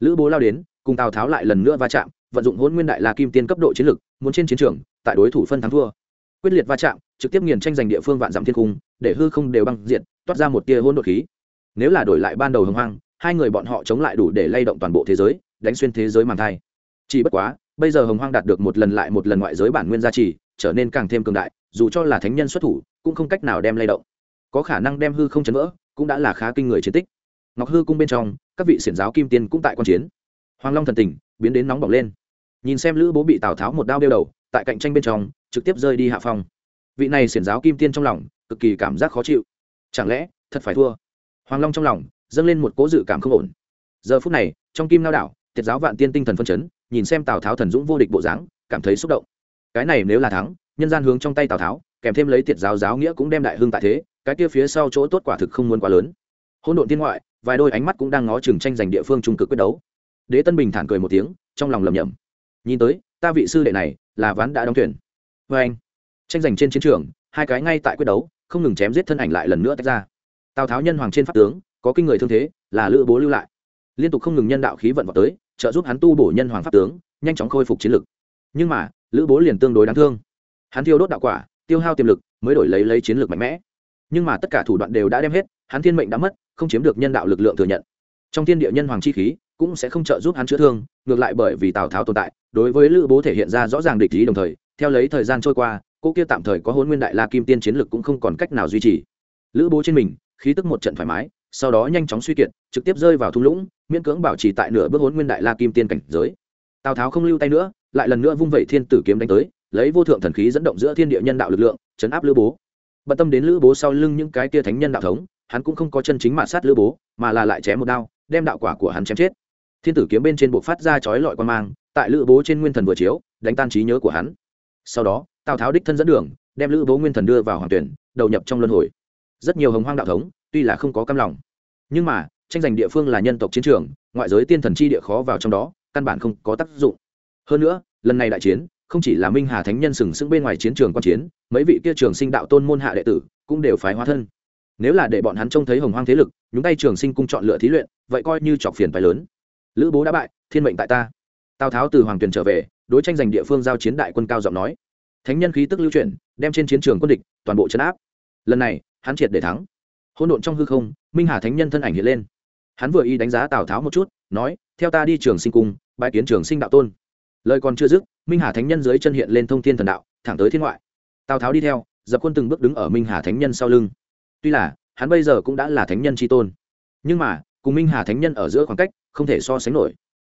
lữ bố lao đến, cùng tào tháo lại lần nữa va chạm, vận dụng hôn nguyên đại la kim tiên cấp độ chiến lực muốn trên chiến trường, tại đối thủ phân thắng thua. Quyết liệt va chạm, trực tiếp nghiền tranh giành địa phương vạn dặm thiên cung, để hư không đều băng diện toát ra một tia hôn đột khí. Nếu là đổi lại ban đầu hồng hoang, hai người bọn họ chống lại đủ để lay động toàn bộ thế giới, đánh xuyên thế giới màng thai. Chỉ bất quá, bây giờ hồng hoang đạt được một lần lại một lần ngoại giới bản nguyên gia trì, trở nên càng thêm cường đại, dù cho là thánh nhân xuất thủ, cũng không cách nào đem lay động. Có khả năng đem hư không chấn vỡ, cũng đã là khá kinh người chiến tích. Ngọc hư cung bên trong, các vị xiển giáo kim tiên cũng tại quan chiến. Hoàng long thần tình, biến đến nóng bỏng lên nhìn xem lữ bố bị tào tháo một đao đeo đầu tại cạnh tranh bên trong trực tiếp rơi đi hạ phong vị này xiển giáo kim tiên trong lòng cực kỳ cảm giác khó chịu chẳng lẽ thật phải thua hoàng long trong lòng dâng lên một cố dự cảm không ổn giờ phút này trong kim lao đảo tiệt giáo vạn tiên tinh thần phân chấn nhìn xem tào tháo thần dũng vô địch bộ dáng cảm thấy xúc động cái này nếu là thắng nhân gian hướng trong tay tào tháo kèm thêm lấy tiệt giáo giáo nghĩa cũng đem đại hương tại thế cái kia phía sau chỗ tốt quả thực không muốn quá lớn hỗn độn tiên ngoại vài đôi ánh mắt cũng đang ngó chừng tranh giành địa phương trung cực quyết đấu đế tân bình thản cười một tiếng trong lòng lầm nhầm nhìn tới, ta vị sư đệ này là ván đã đóng thuyền. Vê anh. Tranh giành trên chiến trường, hai cái ngay tại quyết đấu, không ngừng chém giết thân ảnh lại lần nữa tách ra. Tào tháo nhân hoàng trên pháp tướng, có kinh người thương thế, là lữ bố lưu lại. Liên tục không ngừng nhân đạo khí vận vào tới, trợ giúp hắn tu bổ nhân hoàng pháp tướng, nhanh chóng khôi phục chiến lực. Nhưng mà, lữ bố liền tương đối đáng thương. Hắn thiêu đốt đạo quả, tiêu hao tiềm lực, mới đổi lấy lấy chiến lược mạnh mẽ. Nhưng mà tất cả thủ đoạn đều đã đem hết, hắn thiên mệnh đã mất, không chiếm được nhân đạo lực lượng thừa nhận. Trong thiên địa nhân hoàng chi khí cũng sẽ không trợ giúp hắn chữa thương, ngược lại bởi vì tào tháo tồn tại, đối với lữ bố thể hiện ra rõ ràng địch ý đồng thời, theo lấy thời gian trôi qua, cô kia tạm thời có hôn nguyên đại la kim tiên chiến lực cũng không còn cách nào duy trì. Lữ bố trên mình, khí tức một trận thoải mái, sau đó nhanh chóng suy kiệt, trực tiếp rơi vào thung lũng, miễn cưỡng bảo trì tại nửa bước hôn nguyên đại la kim tiên cảnh giới. Tào tháo không lưu tay nữa, lại lần nữa vung vẩy thiên tử kiếm đánh tới, lấy vô thượng thần khí dẫn động giữa thiên địa nhân đạo lực lượng, chấn áp lữ bố. Bận tâm đến lữ bố sau lưng những cái tia thánh nhân đạo thống, hắn cũng không có chân chính mạ sát lữ bố, mà là lại chém một đao, đem đạo quả của hắn chém chết thiên tử kiếm bên trên buộc phát ra chói lọi quan mang, tại lữ bố trên nguyên thần vừa chiếu, đánh tan trí nhớ của hắn. Sau đó, tào tháo đích thân dẫn đường, đem lữ bố nguyên thần đưa vào hoàng tuyển, đầu nhập trong luân hồi. Rất nhiều hồng hoang đạo thống, tuy là không có cam lòng, nhưng mà, tranh giành địa phương là nhân tộc chiến trường, ngoại giới tiên thần chi địa khó vào trong đó, căn bản không có tác dụng. Hơn nữa, lần này đại chiến, không chỉ là minh hà thánh nhân sừng sững bên ngoài chiến trường quan chiến, mấy vị kia trường sinh đạo tôn môn hạ đệ tử cũng đều phái hóa thân. Nếu là để bọn hắn trông thấy hồng hoang thế lực, nhúng tay trường sinh cung chọn lựa thí luyện, vậy coi như chọc phiền phái lớn lữ bố đã bại, thiên mệnh tại ta. Tào tháo từ hoàng tuyền trở về, đối tranh giành địa phương giao chiến đại quân cao giọng nói. Thánh nhân khí tức lưu chuyển, đem trên chiến trường quân địch, toàn bộ chấn áp. Lần này, hắn triệt để thắng. Hỗn độn trong hư không, minh hà thánh nhân thân ảnh hiện lên. Hắn vừa y đánh giá tào tháo một chút, nói, theo ta đi trường sinh cung, bãi kiến trường sinh đạo tôn. Lời còn chưa dứt, minh hà thánh nhân dưới chân hiện lên thông thiên thần đạo, thẳng tới thiên ngoại. Tào tháo đi theo, dập quân từng bước đứng ở minh hà thánh nhân sau lưng. Tuy là, hắn bây giờ cũng đã là thánh nhân tri tôn. Nhưng mà, cùng minh hà thánh nhân ở giữa khoảng cách không thể so sánh nổi.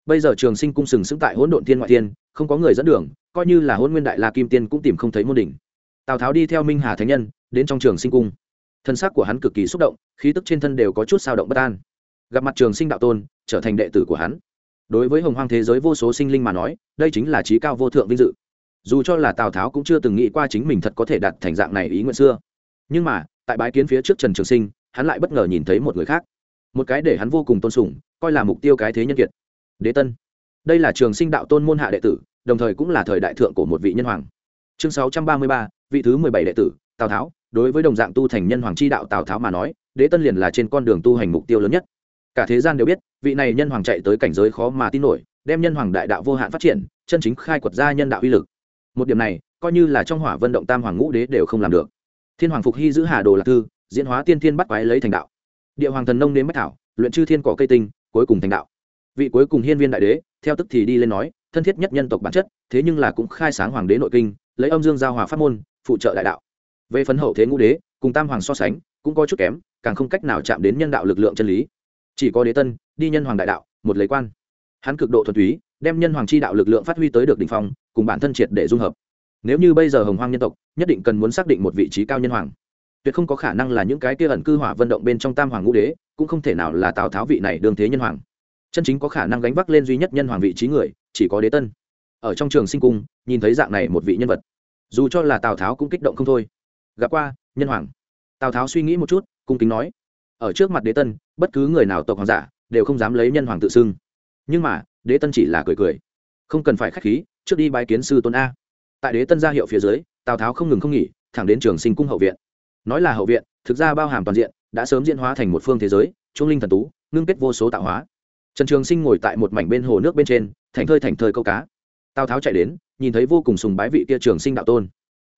Bây giờ trường sinh cung sừng sững tại hỗn độn thiên ngoại thiên, không có người dẫn đường, coi như là hôn nguyên đại la kim tiên cũng tìm không thấy môn đỉnh. Tào tháo đi theo minh hà thánh nhân, đến trong trường sinh cung. Thân xác của hắn cực kỳ xúc động, khí tức trên thân đều có chút sao động bất an. Gặp mặt trường sinh đạo tôn, trở thành đệ tử của hắn. Đối với hồng hoang thế giới vô số sinh linh mà nói, đây chính là trí cao vô thượng vinh dự. Dù cho là tào tháo cũng chưa từng nghĩ qua chính mình thật có thể đạt thành dạng này ý nguyện xưa. Nhưng mà, tại bái kiến phía trước trần trường sinh, hắn lại bất ngờ nhìn thấy một người khác một cái để hắn vô cùng tôn sùng, coi là mục tiêu cái thế nhân kiệt. Đế tân. Đây là trường sinh đạo tôn môn hạ đệ tử, đồng thời cũng là thời đại thượng của một vị nhân hoàng. Chương sáu trăm ba mươi ba, vị thứ mười bảy đệ tử, tào tháo. Đối với đồng dạng tu thành nhân hoàng chi đạo tào tháo mà nói, đế tân liền là trên con đường tu hành mục tiêu lớn nhất. Cả thế gian đều biết, vị này nhân hoàng chạy tới cảnh giới khó mà tin nổi, đem nhân hoàng đại đạo vô hạn phát triển, chân chính khai quật ra nhân đạo uy lực. Một điểm này, coi như là trong hỏa vận động tam hoàng ngũ đế đều không làm được. Thiên hoàng phục hy giữ hà đồ lạc thư, diễn hóa tiên thiên bắt quái lấy thành đạo địa hoàng thần nông đến bách thảo, luyện chư thiên cỏ cây tinh, cuối cùng thành đạo. Vị cuối cùng hiên viên đại đế, theo tức thì đi lên nói, thân thiết nhất nhân tộc bản chất, thế nhưng là cũng khai sáng hoàng đế nội kinh, lấy âm dương giao hòa pháp môn, phụ trợ đại đạo. Về phấn hậu thế ngũ đế, cùng tam hoàng so sánh, cũng có chút kém, càng không cách nào chạm đến nhân đạo lực lượng chân lý. Chỉ có đế tân, đi nhân hoàng đại đạo, một lấy quan. Hắn cực độ thuần túy, đem nhân hoàng chi đạo lực lượng phát huy tới được đ ỉ n h phong, cùng bản thân triệt để dung hợp. Nếu như bây giờ hồng hoang nhân tộc, nhất định cần muốn xác định một vị trí cao nhân hoàng tuyệt không có khả năng là những cái kia ẩn cư hỏa vận động bên trong tam hoàng ngũ đế, cũng không thể nào là tào tháo vị này đương thế nhân hoàng. Chân chính có khả năng gánh vác lên duy nhất nhân hoàng vị trí người, chỉ có đế tân. Ở trong trường sinh cung, nhìn thấy dạng này một vị nhân vật, dù cho là tào tháo cũng kích động không thôi. Gặp qua, nhân hoàng. Tào tháo suy nghĩ một chút, cung kính nói, ở trước mặt đế tân, bất cứ người nào tộc hoàng giả đều không dám lấy nhân hoàng tự xưng. Nhưng mà, đế tân chỉ là cười cười. Không cần phải k h á c h khí, trước đi bái kiến sư tôn a. Tại đế tân ra hiệu phía dưới, tào tháo không ngừng không nghỉ, thẳng đến trường sinh cung hậu viện nói là hậu viện, thực ra bao hàm toàn diện, đã sớm diễn hóa thành một phương thế giới, trung linh thần tú, ngưng kết vô số tạo hóa. Trần trường sinh ngồi tại một mảnh bên hồ nước bên trên thành thơi thành thơi câu cá. Tào tháo chạy đến, nhìn thấy vô cùng sùng bái vị kia trường sinh đạo tôn.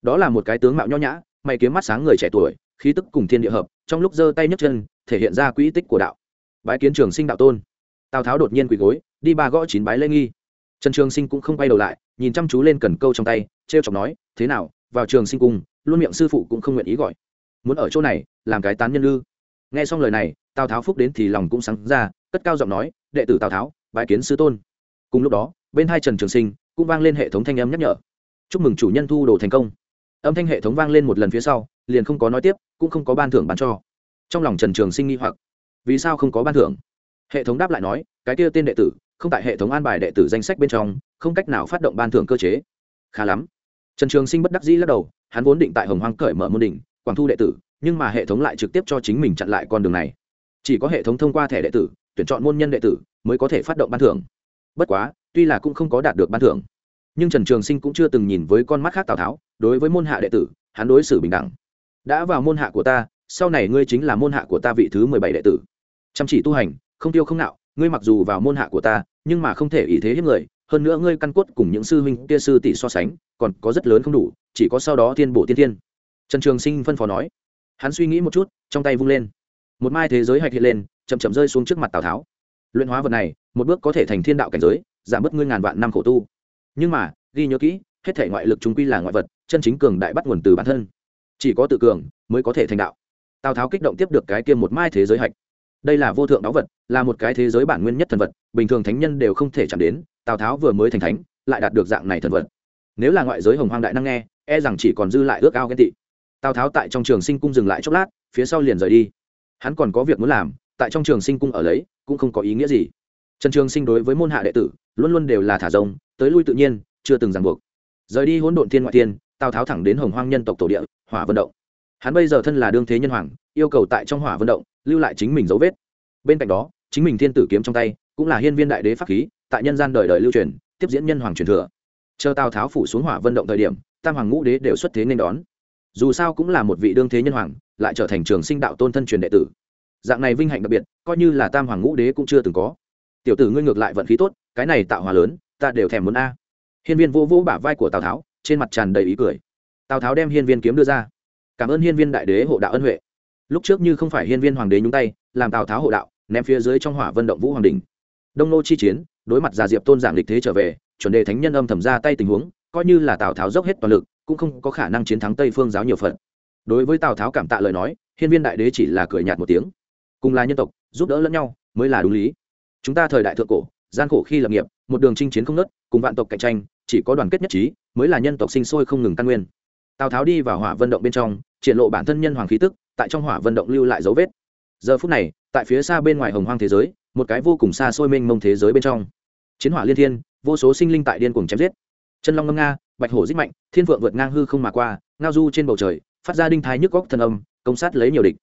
Đó là một cái tướng mạo nho nhã mày kiếm mắt sáng người trẻ tuổi, khí tức cùng thiên địa hợp, trong lúc giơ tay nhấc chân, thể hiện ra quỹ tích của đạo. Bái kiến trường sinh đạo tôn. Tào tháo đột nhiên quỳ gối, đi ba gõ chín bái lễ nghi. Trần trường sinh cũng không quay đầu lại, nhìn chăm chú lên cần câu trong tay t r e o chọc nói, thế nào, vào trường sinh cung, luôn miệng sư phụ cũng không nguyện ý gọi muốn ở chỗ này làm cái tán nhân lư nghe xong lời này, tào tháo phúc đến thì lòng cũng sáng ra, cất cao giọng nói, đệ tử tào tháo bãi kiến sư tôn. Cùng lúc đó, bên hai trần trường sinh cũng vang lên hệ thống thanh âm nhắc nhở. Chúc mừng chủ nhân thu đồ thành công. Âm thanh hệ thống vang lên một lần phía sau, liền không có nói tiếp, cũng không có ban thưởng bán cho. Trong lòng trần trường sinh nghi hoặc, vì sao không có ban thưởng? Hệ thống đáp lại nói, cái kia tên đệ tử, không tại hệ thống an bài đệ tử danh sách bên trong, không cách nào phát động ban thưởng cơ chế. Khá lắm. Trần trường sinh bất đắc dĩ lắc đầu, hắn vốn định tại hồng hoang cởi mở môn đỉnh quảng thu đệ tử, nhưng mà hệ thống lại trực tiếp cho chính mình chặn lại con đường này. Chỉ có hệ thống thông qua thẻ đệ tử, tuyển chọn môn nhân đệ tử mới có thể phát động ban thưởng. Bất quá, tuy là cũng không có đạt được ban thưởng, nhưng trần trường sinh cũng chưa từng nhìn với con mắt khác tào tháo, đối với môn hạ đệ tử, hắn đối xử bình đẳng. Đã vào môn hạ của ta, sau này ngươi chính là môn hạ của ta vị thứ mười bảy đệ tử. Chăm chỉ tu hành, không tiêu không nạo, ngươi mặc dù vào môn hạ của ta, nhưng mà không thể ý thế hiếp người, hơn nữa ngươi căn cốt cùng những sư huynh kia sư tỷ so sánh, còn có rất lớn không đủ, chỉ có sau đó thiên bổ tiên thiên trần trường sinh phân phó nói. Hắn suy nghĩ một chút, trong tay vung lên. Một mai thế giới hạch hiện lên, chậm chậm rơi xuống trước mặt tào tháo. Luyện hóa vật này, một bước có thể thành thiên đạo cảnh giới, giảm bớt ngươi ngàn vạn năm khổ tu. Nhưng mà, ghi nhớ kỹ, hết thể ngoại lực chúng quy là ngoại vật, chân chính cường đại bắt nguồn từ bản thân. Chỉ có tự cường mới có thể thành đạo. Tào tháo kích động tiếp được cái kia một mai thế giới hạch. Đây là vô thượng đáo vật, là một cái thế giới bản nguyên nhất thần vật, bình thường thánh nhân đều không thể chạm đến, tào tháo vừa mới thành thánh, lại đạt được dạng này thần vật. Nếu là ngoại giới hồng hoang đại năng nghe e rằng chỉ còn dư lại ước ao ghen tị tào tháo tại trong trường sinh cung dừng lại chốc lát, phía sau liền rời đi. Hắn còn có việc muốn làm, tại trong trường sinh cung ở lấy, cũng không có ý nghĩa gì. Trần trường sinh đối với môn hạ đệ tử, luôn luôn đều là thả rông, tới lui tự nhiên, chưa từng ràng buộc. Rời đi hỗn độn thiên ngoại thiên, tào tháo thẳng đến hồng hoang nhân tộc tổ địa, hỏa vận động. Hắn bây giờ thân là đương thế nhân hoàng, yêu cầu tại trong hỏa vận động, lưu lại chính mình dấu vết. Bên cạnh đó, chính mình thiên tử kiếm trong tay, cũng là hiên viên đại đế pháp khí, tại nhân gian đời đời lưu truyền, tiếp diễn nhân hoàng truyền thừa. Chờ tào tháo phủ xuống hỏa vận động thời điểm, tam hoàng ngũ đế đều xuất thế nên đón dù sao cũng là một vị đương thế nhân hoàng, lại trở thành trường sinh đạo tôn thân truyền đệ tử. Dạng này vinh hạnh đặc biệt, coi như là tam hoàng ngũ đế cũng chưa từng có. Tiểu tử ngươi ngược lại vận khí tốt, cái này tạo hòa lớn, ta đều thèm muốn a. Hiên viên vô vô bả vai của tào tháo, trên mặt tràn đầy ý cười. Tào tháo đem hiên viên kiếm đưa ra. Cảm ơn hiên viên đại đế hộ đạo ân huệ. Lúc trước như không phải hiên viên hoàng đế nhúng tay, làm tào tháo hộ đạo, ném phía dưới trong hỏa vận động vũ hoàng đình đông nô chi chiến, đối mặt già diệp tôn giảng lịch thế trở về, chuẩn đề thánh nhân âm thầm ra tay tình huống, coi như là tào tháo dốc hết toàn lực cũng không có khả năng chiến thắng tây phương giáo nhiều phận. Đối với tào tháo cảm tạ lời nói, hiên viên đại đế chỉ là cười nhạt một tiếng. Cùng là nhân tộc, giúp đỡ lẫn nhau mới là đúng lý. Chúng ta thời đại thượng cổ, gian khổ khi lập nghiệp, một đường chinh chiến không nớt cùng vạn tộc cạnh tranh, chỉ có đoàn kết nhất trí, mới là nhân tộc sinh sôi không ngừng căn nguyên. Tào tháo đi vào hỏa vận động bên trong, triển lộ bản thân nhân hoàng khí tức, tại trong hỏa vận động lưu lại dấu vết. Giờ phút này, tại phía xa bên ngoài hồng hoang thế giới, một cái vô cùng xa xôi mênh mông thế giới bên trong. Chiến hỏa liên thiên, vô số sinh linh tại điên cuồng chém giết chân long ngâm nga, bạch hổ dích mạnh, thiên vượng vượt ngang hư không mà qua, ngao du trên bầu trời, phát ra đinh thái nhức góc thần âm, công sát lấy nhiều địch.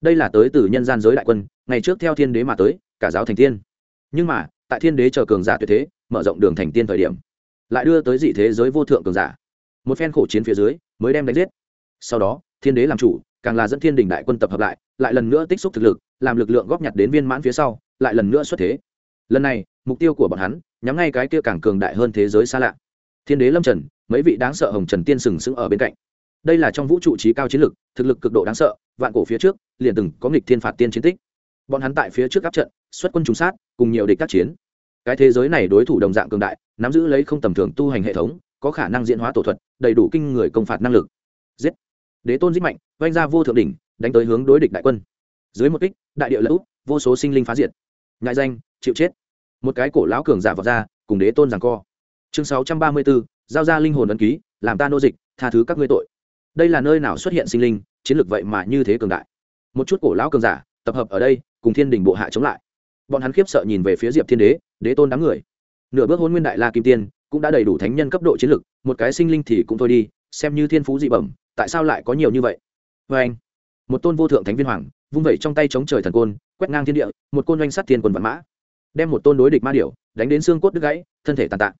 Đây là tới từ nhân gian giới đại quân, ngày trước theo thiên đế mà tới, cả giáo thành tiên. Nhưng mà, tại thiên đế chờ cường giả tuyệt thế, mở rộng đường thành tiên thời điểm, lại đưa tới dị thế giới vô thượng cường giả. Một phen khổ chiến phía dưới, mới đem đánh giết. Sau đó, thiên đế làm chủ, càng là dẫn thiên đình đại quân tập hợp lại lại lần nữa tích xúc thực lực, làm lực lượng góp nhặt đến viên mãn phía sau, lại lần nữa xuất thế. Lần này, mục tiêu của bọn hắn, nhắm ngay cái kia càng cường đại hơn thế giới xa lạ thiên đế lâm trần, mấy vị đáng sợ hồng trần tiên sừng sững ở bên cạnh. Đây là trong vũ trụ trí cao chiến lực thực lực cực độ đáng sợ, vạn cổ phía trước, liền từng có nghịch thiên phạt tiên chiến tích. Bọn hắn tại phía trước áp trận, xuất quân trùng sát, cùng nhiều địch tác chiến. Cái thế giới này đối thủ đồng dạng cường đại, nắm giữ lấy không tầm thường tu hành hệ thống, có khả năng diễn hóa tổ thuật, đầy đủ kinh người công phạt năng lực. Giết! Đế tôn giết mạnh vanh ra vô thượng đỉnh, đánh tới hướng đối địch đại quân. Dưới một kích, đại địa lũ vô số sinh linh phá diệt. Ngại danh, chịu chết. Một cái cổ lão cường giả vào ra, cùng đế tôn giằng co chương sáu trăm ba mươi bốn giao ra linh hồn ấn ký, làm ta nô dịch, tha thứ các ngươi tội. Đây là nơi nào xuất hiện sinh linh, chiến lược vậy mà như thế cường đại. Một chút cổ lão cường giả, tập hợp ở đây, cùng thiên đình bộ hạ chống lại. Bọn hắn khiếp sợ nhìn về phía diệp thiên đế đế tôn đám người. Nửa bước hôn nguyên đại la kim tiên, cũng đã đầy đủ thánh nhân cấp độ chiến lực một cái sinh linh thì cũng thôi đi, xem như thiên phú dị bẩm, tại sao lại có nhiều như vậy? Vê anh, một tôn vô thượng thánh viên hoàng, vung vẩy trong tay chống trời thần côn, quét ngang thiên địa, một côn doanh sát thiên quần vạn mã. Đem một tôn đối địch ma điểu, đánh đến xương cốt đứt gãy, thân thể tàn tạ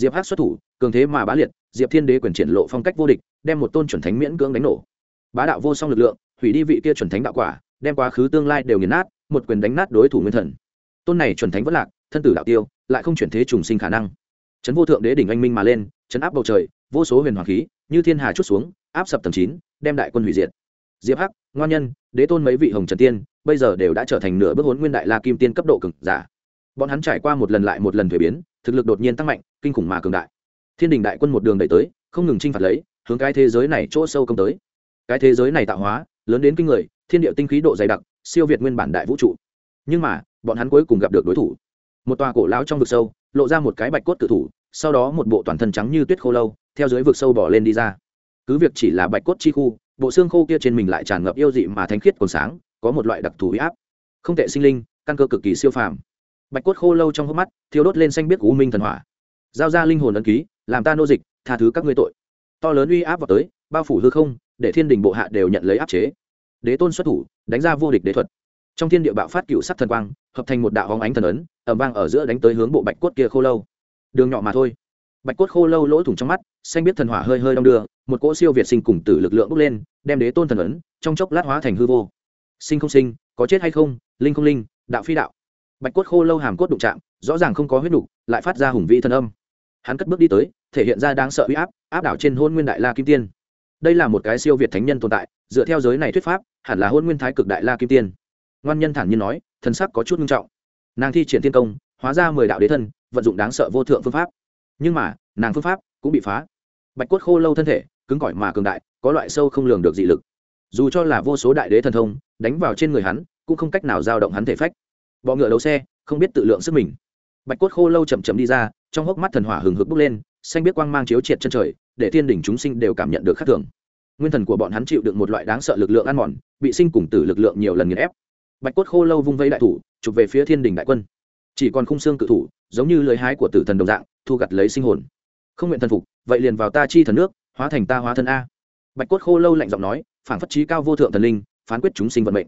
diệp hát xuất thủ, cường thế mà bá liệt, diệp thiên đế quyền triển lộ phong cách vô địch, đem một tôn chuẩn thánh miễn cưỡng đánh nổ. Bá đạo vô song lực lượng, hủy đi vị kia chuẩn thánh đạo quả, đem quá khứ tương lai đều nghiền nát, một quyền đánh nát đối thủ nguyên thần. Tôn này chuẩn thánh vất lạc, thân tử đạo tiêu, lại không chuyển thế trùng sinh khả năng. Trấn vô thượng đế đỉnh anh minh mà lên, chấn áp bầu trời, vô số huyền hoàng khí, như thiên hà chút xuống, áp sập tầng chín, đem đại quân hủy diệt. Diệp hắc, ngoan nhân, đế tôn mấy vị hồng trần tiên, bây giờ đều đã trở thành nửa bước hốn nguyên đại la kim tiên cấp độ cực giả. Bọn hắn trải qua một lần lại một lần thuế biến thực lực đột nhiên tăng mạnh, kinh khủng mà cường đại. Thiên đình đại quân một đường đẩy tới, không ngừng chinh phạt lấy, hướng cái thế giới này chỗ sâu công tới. Cái thế giới này tạo hóa, lớn đến kinh người, thiên địa tinh khí độ dày đặc, siêu việt nguyên bản đại vũ trụ. Nhưng mà, bọn hắn cuối cùng gặp được đối thủ. Một tòa cổ lão trong vực sâu, lộ ra một cái bạch cốt tự thủ, sau đó một bộ toàn thân trắng như tuyết khô lâu, theo dưới vực sâu bỏ lên đi ra. Cứ việc chỉ là bạch cốt chi khu, bộ xương khô kia trên mình lại tràn ngập yêu dị mà thánh khiết còn sáng, có một loại đặc thù huy áp. Không tệ sinh linh, căn cơ cực kỳ siêu phàm bạch cốt khô lâu trong hốc mắt thiếu đốt lên xanh biết của u minh thần hỏa. Giao ra linh hồn ấn ký, làm ta nô dịch, tha thứ các ngươi tội. To lớn uy áp vào tới, bao phủ hư không, để thiên đình bộ hạ đều nhận lấy áp chế. Đế tôn xuất thủ, đánh ra vô địch đế thuật. Trong thiên địa bạo phát cựu sắc thần quang, hợp thành một đạo hóng ánh thần ấn ẩm vang ở giữa đánh tới hướng bộ bạch cốt kia khô lâu. Đường nhỏ mà thôi. Bạch cốt khô lâu lỗ thủng trong mắt, xanh biết thần hỏa hơi hơi đong đưa, một cỗ siêu việt sinh cùng tử lực lượng bốc lên, đem đế tôn thần ấn, trong chốc lát hóa thành hư vô. Sinh không sinh, có chết hay không, linh không linh, đạo phi đạo bạch cốt khô lâu hàm cốt đụng chạm, rõ ràng không có huyết đục lại phát ra hùng vị thân âm. Hắn cất bước đi tới, thể hiện ra đáng sợ uy áp áp đảo trên hôn nguyên đại la kim tiên. Đây là một cái siêu việt thánh nhân tồn tại, dựa theo giới này thuyết pháp, hẳn là hôn nguyên thái cực đại la kim tiên. Ngoan nhân thản nhiên nói, thần sắc có chút nghiêm trọng. Nàng thi triển thiên công, hóa ra mười đạo đế thân, vận dụng đáng sợ vô thượng phương pháp. Nhưng mà, nàng phương pháp cũng bị phá. Bạch cốt khô lâu thân thể, cứng cỏi mà cường đại, có loại sâu không lường được dị lực. Dù cho là vô số đại đế thần thông, đánh vào trên người hắn, cũng không cách nào giao động hắn thể phách bọ ngựa đấu xe, không biết tự lượng sức mình. Bạch cốt khô lâu chậm chậm đi ra, trong hốc mắt thần hỏa hừng hực bốc lên, xanh biết quang mang chiếu triệt chân trời, để thiên đỉnh chúng sinh đều cảm nhận được khác thường. Nguyên thần của bọn hắn chịu được một loại đáng sợ lực lượng ăn mòn, bị sinh cùng tử lực lượng nhiều lần nghiền ép. Bạch cốt khô lâu vung vây đại thủ, chụp về phía thiên đình đại quân. Chỉ còn khung xương cự thủ, giống như lưới hái của tử thần đồng dạng, thu gặt lấy sinh hồn. Không nguyện thần phục, vậy liền vào ta chi thần nước, hóa thành ta hóa thân a. Bạch cốt khô lâu lạnh giọng nói, phản phất trí cao vô thượng thần linh, phán quyết chúng sinh vận mệnh.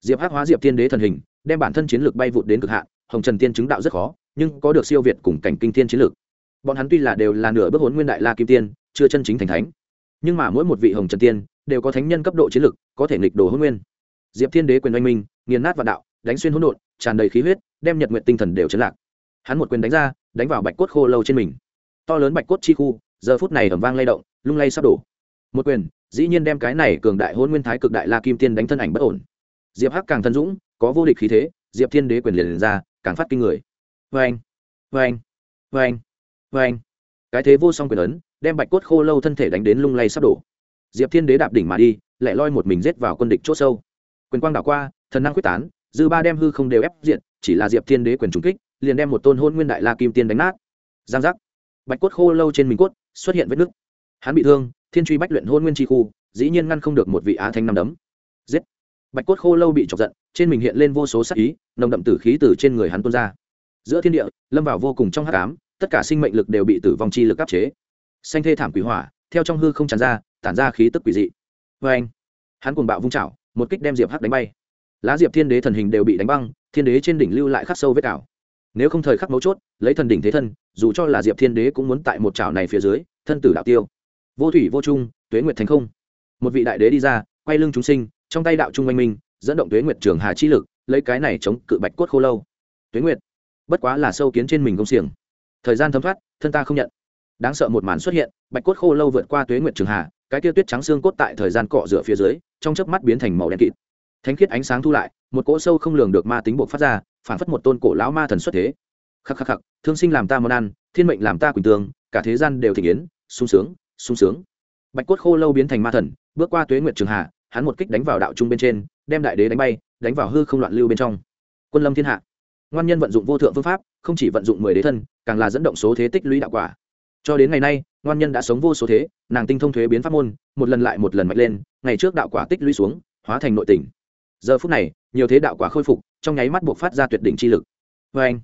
Diệp hắc hóa diệp Thiên đế thần hình đem bản thân chiến lược bay vụt đến cực hạn, hồng trần tiên chứng đạo rất khó, nhưng có được siêu việt cùng cảnh kinh thiên chiến lược. Bọn hắn tuy là đều là nửa bước hốn nguyên đại la kim tiên, chưa chân chính thành thánh, nhưng mà mỗi một vị hồng trần tiên đều có thánh nhân cấp độ chiến lược, có thể nghịch đồ hôn nguyên. Diệp thiên đế quyền oanh minh, nghiền nát vạn đạo, đánh xuyên hỗn độn, tràn đầy khí huyết, đem nhật nguyện tinh thần đều chấn lạc. Hắn một quyền đánh ra, đánh vào bạch cốt khô lâu trên mình. To lớn bạch cốt chi khu, giờ phút này ẩm vang lay động, lung lay sắp đổ. Một quyền, dĩ nhiên đem cái này cường đại hôn nguyên thái cực đại la kim tiên đánh thân ảnh bất ổn. Diệp hắc càng thân dũng có vô địch khí thế diệp thiên đế quyền liền, ra càng phát kinh người. Vê anh vê anh vê anh vê anh cái thế vô song quyền ấn đem bạch cốt khô lâu thân thể đánh đến lung lay sắp đổ. Diệp thiên đế đạp đỉnh mà đi lại loi một mình rết vào quân địch c h ỗ sâu. Quyền quang đảo qua thần năng quyết tán dư ba đem hư không đều ép diện chỉ là diệp thiên đế quyền trúng kích liền đem một tôn hôn nguyên đại la kim tiên đánh nát. Giang giác. Bạch cốt khô lâu trên mình cốt xuất hiện vết nứt. Hắn bị thương thiên truy bách luyện hôn nguyên tri khu dĩ nhiên ngăn không được một vị á thanh nằm đấm. Giết bạch cốt khô lâu bị chọc giận, trên mình hiện lên vô số sắc ý, nồng đậm tử khí từ trên người hắn tuôn ra. Giữa thiên địa, lâm vào vô cùng trong hát cám tất cả sinh mệnh lực đều bị tử vong chi lực áp chế. Xanh thê thảm quỷ hỏa, theo trong hư không tràn ra, tản ra khí tức quỷ dị. Vê anh, hắn cùng bạo vung chảo, một kích đem diệp hắc đánh bay. Lá diệp thiên đế thần hình đều bị đánh băng, thiên đế trên đỉnh lưu lại khắc sâu vết ảo. nếu không thời khắc mấu chốt, lấy thần đỉnh thế thân, dù cho là diệp thiên đế cũng muốn tại một chảo này phía dưới, thân tử đạo tiêu. Vô thủy vô trung, tuế nguyệt thành không. Một vị đại đế đi ra, quay lưng chúng sinh trong tay đạo trung oanh minh, dẫn động tuế nguyệt trường hà chi lực, lấy cái này chống cự bạch cốt khô lâu. Tuế nguyệt, bất quá là sâu kiến trên mình công xiềng. Thời gian thấm thoát, thân ta không nhận. Đáng sợ một màn xuất hiện, bạch cốt khô lâu vượt qua tuế nguyệt trường hà, cái kia tuyết trắng xương cốt tại thời gian cọ rửa phía dưới, trong chớp mắt biến thành màu đen kịt. Thánh khiết ánh sáng thu lại, một cỗ sâu không lường được ma tính buộc phát ra, phản phất một tôn cổ lão ma thần xuất thế. Khắc khắc khắc, thương sinh làm ta món ăn, thiên mệnh làm ta quỳnh tường, cả thế gian đều thể yến, sung sướng sung sướng. Bạch cốt khô lâu biến thành ma thần, bước qua tuế nguyệt trường hà hắn một kích đánh vào đạo trung bên trên, đem đại đế đánh bay, đánh vào hư không loạn lưu bên trong. Quân lâm thiên hạ. Ngoan nhân vận dụng vô thượng phương pháp, không chỉ vận dụng mười đế thân, càng là dẫn động số thế tích lũy đạo quả. Cho đến ngày nay, ngoan nhân đã sống vô số thế, nàng tinh thông thuế biến pháp môn, một lần lại một lần mạnh lên, ngày trước đạo quả tích lũy xuống, hóa thành nội tình. Giờ phút này, nhiều thế đạo quả khôi phục, trong nháy mắt buộc phát ra tuyệt đỉnh chi lực. Vê anh,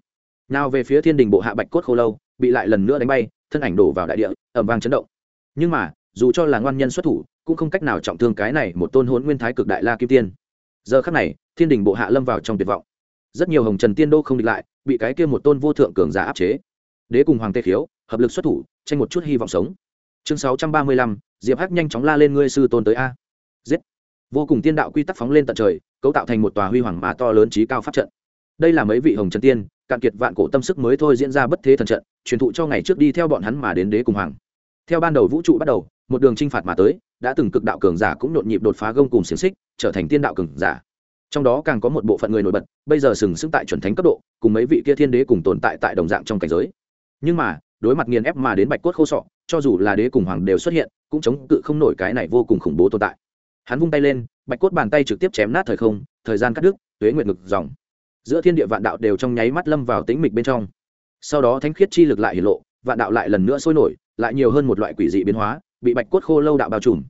nào về phía thiên đình bộ hạ bạch cốt khô lâu, bị lại lần nữa đánh bay, thân ảnh đổ vào đại địa ẩm vang chấn động. Nhưng mà, dù cho là ngoan nhân xuất thủ cũng không cách nào trọng thương cái này một tôn hôn nguyên thái cực đại la kim tiên. Giờ khắc này, thiên đình bộ hạ lâm vào trong tuyệt vọng. Rất nhiều hồng trần tiên đô không địch lại, bị cái kia một tôn vô thượng cường giả áp chế. Đế cùng hoàng tê khiếu, hợp lực xuất thủ, tranh một chút hy vọng sống. Chương sáu trăm ba mươi lăm, diệp hắc nhanh chóng la lên ngươi sư tôn tới a. Giết. Vô cùng tiên đạo quy tắc phóng lên tận trời, cấu tạo thành một tòa huy hoàng mà to lớn trí cao pháp trận. Đây là mấy vị hồng trần tiên, cạn kiệt vạn cổ tâm sức mới thôi diễn ra bất thế thần trận, truyền thụ cho ngày trước đi theo bọn hắn mà đến đế cùng hoàng theo ban đầu vũ trụ bắt đầu, một đường t r i n h phạt mà tới, đã từng cực đạo cường giả cũng nhộn nhịp đột phá gông cùng xiềng xích, trở thành tiên đạo cường giả. Trong đó càng có một bộ phận người nổi bật, bây giờ sừng sững tại chuẩn thánh cấp độ, cùng mấy vị kia thiên đế cùng tồn tại tại đồng dạng trong cảnh giới. Nhưng mà, đối mặt nghiền ép mà đến bạch cốt khô sọ, cho dù là đế cùng hoàng đều xuất hiện, cũng chống cự không nổi cái này vô cùng khủng bố tồn tại. Hắn vung tay lên, bạch cốt bàn tay trực tiếp chém nát thời không, thời gian cắt đứt, tuế nguyệt ngực dòng. Giữa thiên địa vạn đạo đều trong nháy mắt lâm vào tĩnh mịch bên trong. Sau đó thánh khiết chi lực lại hiển lộ, vạn đạo lại lần nữa sôi nổi lại nhiều hơn một loại quỷ dị biến hóa, bị bạch cốt khô lâu đạo bao trùm.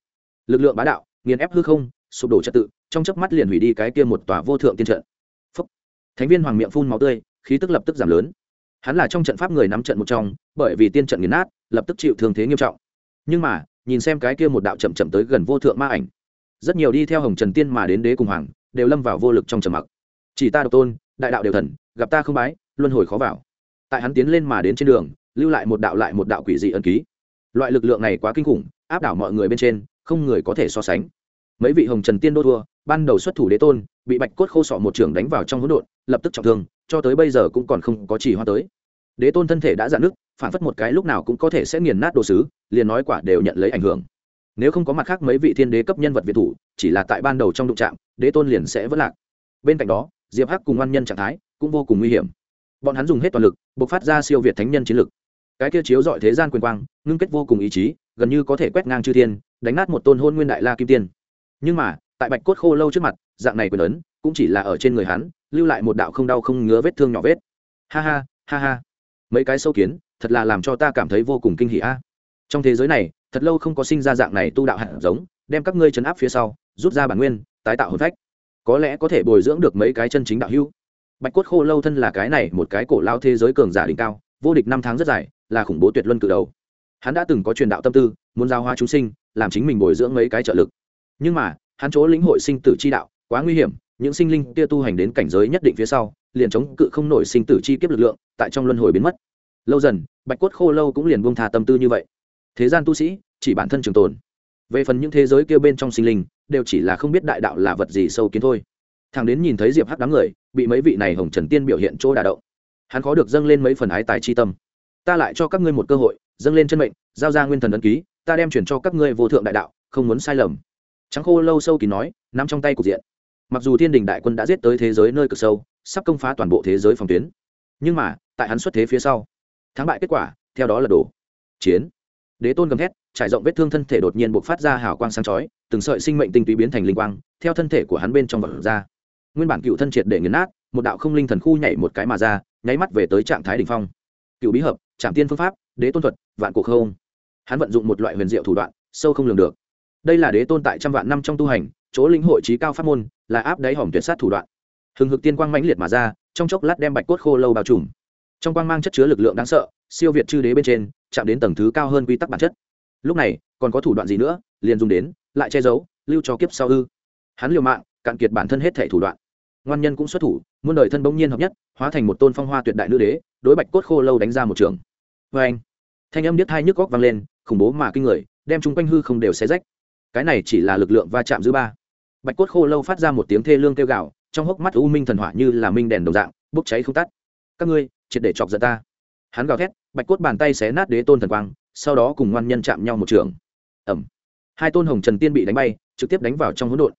Lực lượng bá đạo, nghiền ép hư không, sụp đổ trật tự, trong chớp mắt liền hủy đi cái kia một tòa vô thượng tiên trận. Phúc. thánh viên hoàng miệng phun máu tươi, khí tức lập tức giảm lớn. Hắn là trong trận pháp người nắm trận một trong, bởi vì tiên trận nghiền nát, lập tức chịu thương thế nghiêm trọng. Nhưng mà, nhìn xem cái kia một đạo chậm chậm tới gần vô thượng ma ảnh, rất nhiều đi theo hồng trần tiên mà đến đế cùng hoàng, đều lâm vào vô lực trong trầm mặc. Chỉ ta độc tôn, đại đạo đều thần, gặp ta không bái, luân hồi khó vào. Tại hắn tiến lên mà đến trên đường lưu lại một đạo lại một đạo quỷ dị ẩn ký. Loại lực lượng này quá kinh khủng, áp đảo mọi người bên trên, không người có thể so sánh. Mấy vị hồng trần tiên đô thua, ban đầu xuất thủ đế tôn, bị bạch cốt khô sọ một trường đánh vào trong hỗn độn, lập tức trọng thương, cho tới bây giờ cũng còn không có chỉ hoa tới. Đế tôn thân thể đã dạn nước phản phất một cái lúc nào cũng có thể sẽ nghiền nát đồ sứ, liền nói quả đều nhận lấy ảnh hưởng. Nếu không có mặt khác mấy vị thiên đế cấp nhân vật việt thủ, chỉ là tại ban đầu trong đụng trạm đế tôn liền sẽ vất lạc. Bên cạnh đó, diệp hắc cùng ngoan nhân trạng thái cũng vô cùng nguy hiểm. Bọn hắn dùng hết toàn lực, bộc phát ra siêu việt thánh nhân chiến lực cái kia chiếu dọi thế gian quyền quang, ngưng kết vô cùng ý chí, gần như có thể quét ngang chư thiên, đánh nát một tôn hôn nguyên đại la kim tiên. Nhưng mà, tại bạch cốt khô lâu trước mặt, dạng này quyền ấn, cũng chỉ là ở trên người hắn, lưu lại một đạo không đau không ngứa vết thương nhỏ vết. Ha ha ha ha. Mấy cái sâu kiến, thật là làm cho ta cảm thấy vô cùng kinh hỉ a. Trong thế giới này, thật lâu không có sinh ra dạng này tu đạo hạt giống, đem các ngươi chấn áp phía sau, rút ra bản nguyên, tái tạo hồn phách. Có lẽ có thể bồi dưỡng được mấy cái chân chính đạo hưu. bạch cốt khô lâu thân là cái này một cái cổ lao thế giới cường giả đỉnh cao, vô địch năm tháng rất dài là khủng bố tuyệt luân cự đầu. Hắn đã từng có truyền đạo tâm tư, muốn giao hoa chúng sinh, làm chính mình bồi dưỡng mấy cái trợ lực. Nhưng mà, hắn chỗ lĩnh hội sinh tử chi đạo, quá nguy hiểm, những sinh linh kia tu hành đến cảnh giới nhất định phía sau, liền chống cự không nổi sinh tử chi kiếp lực lượng, tại trong luân hồi biến mất. Lâu dần, bạch cốt khô lâu cũng liền buông thà tâm tư như vậy. Thế gian tu sĩ, chỉ bản thân trường tồn. Về phần những thế giới kia bên trong sinh linh, đều chỉ là không biết đại đạo là vật gì sâu kiến thôi. Thằng đến nhìn thấy diệp hắc đám người, bị mấy vị này hồng trần tiên biểu hiện chỗ đà động. Hắn khó được dâng lên mấy phần ái tài chi tâm ta lại cho các ngươi một cơ hội, dâng lên chân mệnh, giao ra nguyên thần ấn ký, ta đem chuyển cho các ngươi vô thượng đại đạo, không muốn sai lầm. Trắng khô lâu sâu kín nói nằm trong tay cục diện. Mặc dù thiên đình đại quân đã giết tới thế giới nơi cực sâu, sắp công phá toàn bộ thế giới phòng tuyến, nhưng mà, tại hắn xuất thế phía sau, thắng bại kết quả, theo đó là đổ. Chiến. Đế tôn gầm thét, trải rộng vết thương thân thể đột nhiên buộc phát ra hào quang sáng chói, từng sợi sinh mệnh tinh túy biến thành linh quang, theo thân thể của hắn bên trong vật ra. Nguyên bản cựu thân triệt để nghiền nát, một đạo không linh thần khu nhảy một cái mà ra, nháy mắt về tới trạng thái đỉnh phong cựu bí hợp trạm tiên phương pháp, đế tôn thuật, vạn cuộc không. Hắn vận dụng một loại huyền diệu thủ đoạn, sâu không lường được. Đây là đế tôn tại trăm vạn năm trong tu hành, chỗ linh hội trí cao pháp môn, là áp đáy hỏng tuyệt sát thủ đoạn. Hừng hực tiên quang mãnh liệt mà ra, trong chốc lát đem bạch cốt khô lâu bao trùm. Trong quang mang chất chứa lực lượng đáng sợ, siêu việt chư đế bên trên, chạm đến tầng thứ cao hơn quy tắc bản chất. Lúc này, còn có thủ đoạn gì nữa, liền dùng đến, lại che giấu, lưu cho kiếp sau ư. Hắn liều mạng, cạn kiệt bản thân hết thể thủ đoạn. Ngoan nhân cũng xuất thủ, muôn đời thân bỗng nhiên hợp nhất, hóa thành một tôn phong hoa tuyệt đại nữ đế đối bạch cốt khô lâu đánh ra một trường. Vê anh, thanh âm điếc hai nhức góc vang lên, khủng bố mà kinh người, đem chúng quanh hư không đều xé rách. Cái này chỉ là lực lượng va chạm giữa ba. Bạch cốt khô lâu phát ra một tiếng thê lương kêu gạo trong hốc mắt u minh thần hỏa như là minh đèn đồng dạng, bốc cháy không tắt. Các ngươi, triệt để chọc giận ta. Hắn gào thét, bạch cốt bàn tay xé nát đế tôn thần quang, sau đó cùng ngoan nhân chạm nhau một trường. Ẩm hai tôn hồng trần tiên bị đánh bay, trực tiếp đánh vào trong hỗn độn.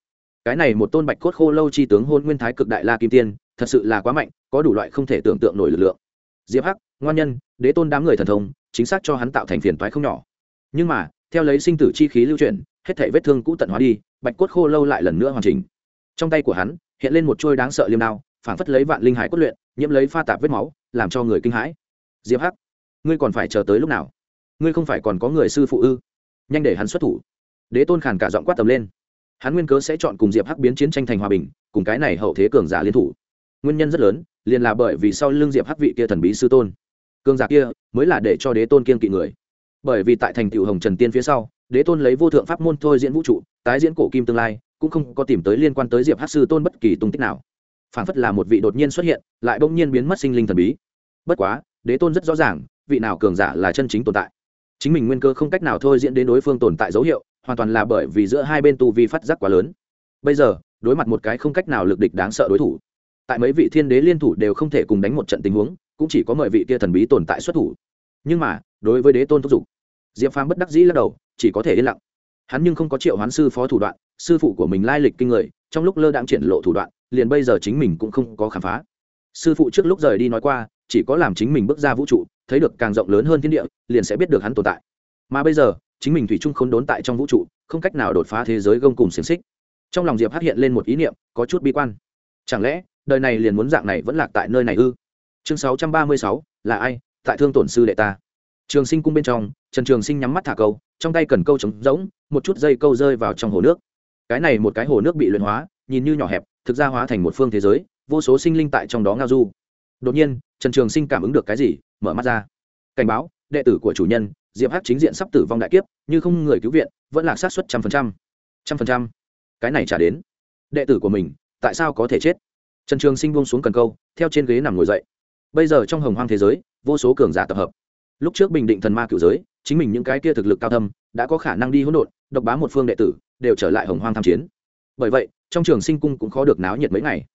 Cái này một tôn bạch cốt khô lâu chi tướng hôn nguyên thái cực đại la kim tiên, thật sự là quá mạnh, có đủ loại không thể tưởng tượng nổi lực lượng diệp hắc, ngoan nhân, đế tôn đám người thần thông, chính xác cho hắn tạo thành phiền toái không nhỏ. Nhưng mà, theo lấy sinh tử chi khí lưu chuyển, hết thể vết thương cũ tận hóa đi, bạch cốt khô lâu lại lần nữa hoàn chỉnh. Trong tay của hắn, hiện lên một trôi đáng sợ liêm đao, phảng phất lấy vạn linh hải cốt luyện, nhiễm lấy pha tạp vết máu, làm cho người kinh hãi. Diệp hắc, ngươi còn phải chờ tới lúc nào? Ngươi không phải còn có người sư phụ ư? Nhanh để hắn xuất thủ. Đế tôn khàn cả giọng quát tầm lên. Hắn nguyên cớ sẽ chọn cùng diệp hắc biến chiến tranh thành hòa bình, cùng cái này hậu thế cường giả liên thủ. Nguyên nhân rất lớn liền là bởi vì sau lưng diệp hắc vị kia thần bí sư tôn. Cường giả kia mới là để cho đế tôn kiên kỵ người. Bởi vì tại thành tựu hồng trần tiên phía sau, đế tôn lấy vô thượng pháp môn thôi diễn vũ trụ, tái diễn cổ kim tương lai, cũng không có tìm tới liên quan tới diệp Hắc sư tôn bất kỳ tung tích nào. Phản phất là một vị đột nhiên xuất hiện, lại bỗng nhiên biến mất sinh linh thần bí. Bất quá, đế tôn rất rõ ràng, vị nào cường giả là chân chính tồn tại. Chính mình nguyên cơ không cách nào thôi diễn đến đối phương tồn tại dấu hiệu, hoàn toàn là bởi vì giữa hai bên tu vi phát giác quá lớn. Bây giờ, đối mặt một cái không cách nào lực địch đáng sợ đối thủ tại mấy vị thiên đế liên thủ đều không thể cùng đánh một trận tình huống, cũng chỉ có mời vị kia thần bí tồn tại xuất thủ. Nhưng mà, đối với đế tôn thúc giục, diệp phàm bất đắc dĩ lắc đầu, chỉ có thể yên lặng. Hắn nhưng không có triệu hoán sư phó thủ đoạn, sư phụ của mình lai lịch kinh người, trong lúc lơ đãng triển lộ thủ đoạn, liền bây giờ chính mình cũng không có khám phá. Sư phụ trước lúc rời đi nói qua, chỉ có làm chính mình bước ra vũ trụ, thấy được càng rộng lớn hơn thiên địa, liền sẽ biết được hắn tồn tại. Mà bây giờ, chính mình thủy chung không đốn tại trong vũ trụ, không cách nào đột phá thế giới gông cùng xiềng xích. Trong lòng diệp phát hiện lên một ý niệm, có chút bi quan. Chẳng lẽ đời này liền muốn dạng này vẫn lạc tại nơi này ư? Chương sáu trăm ba mươi sáu, là ai? Tại thương tổn sư đệ ta. Trường sinh cung bên trong, trần trường sinh nhắm mắt thả câu, trong tay cần câu trống rỗng, một chút dây câu rơi vào trong hồ nước. Cái này một cái hồ nước bị luyện hóa, nhìn như nhỏ hẹp, thực ra hóa thành một phương thế giới, vô số sinh linh tại trong đó ngao du. Đột nhiên, trần trường sinh cảm ứng được cái gì, mở mắt ra. Cảnh báo, đệ tử của chủ nhân, diệp hát chính diện sắp tử vong đại kiếp, như không người cứu viện, vẫn là sát xuất trăm phần trăm. Trăm phần trăm. Cái này trả đến. Đệ tử của mình, tại sao có thể chết? Trần trường sinh buông xuống cần câu, theo trên ghế nằm ngồi dậy. Bây giờ trong hồng hoang thế giới, vô số cường giả tập hợp. Lúc trước bình định thần ma cựu giới, chính mình những cái kia thực lực cao thâm, đã có khả năng đi hỗn độn, độc bá một phương đệ tử, đều trở lại hồng hoang tham chiến. Bởi vậy, trong trường sinh cung cũng khó được náo nhiệt mấy ngày.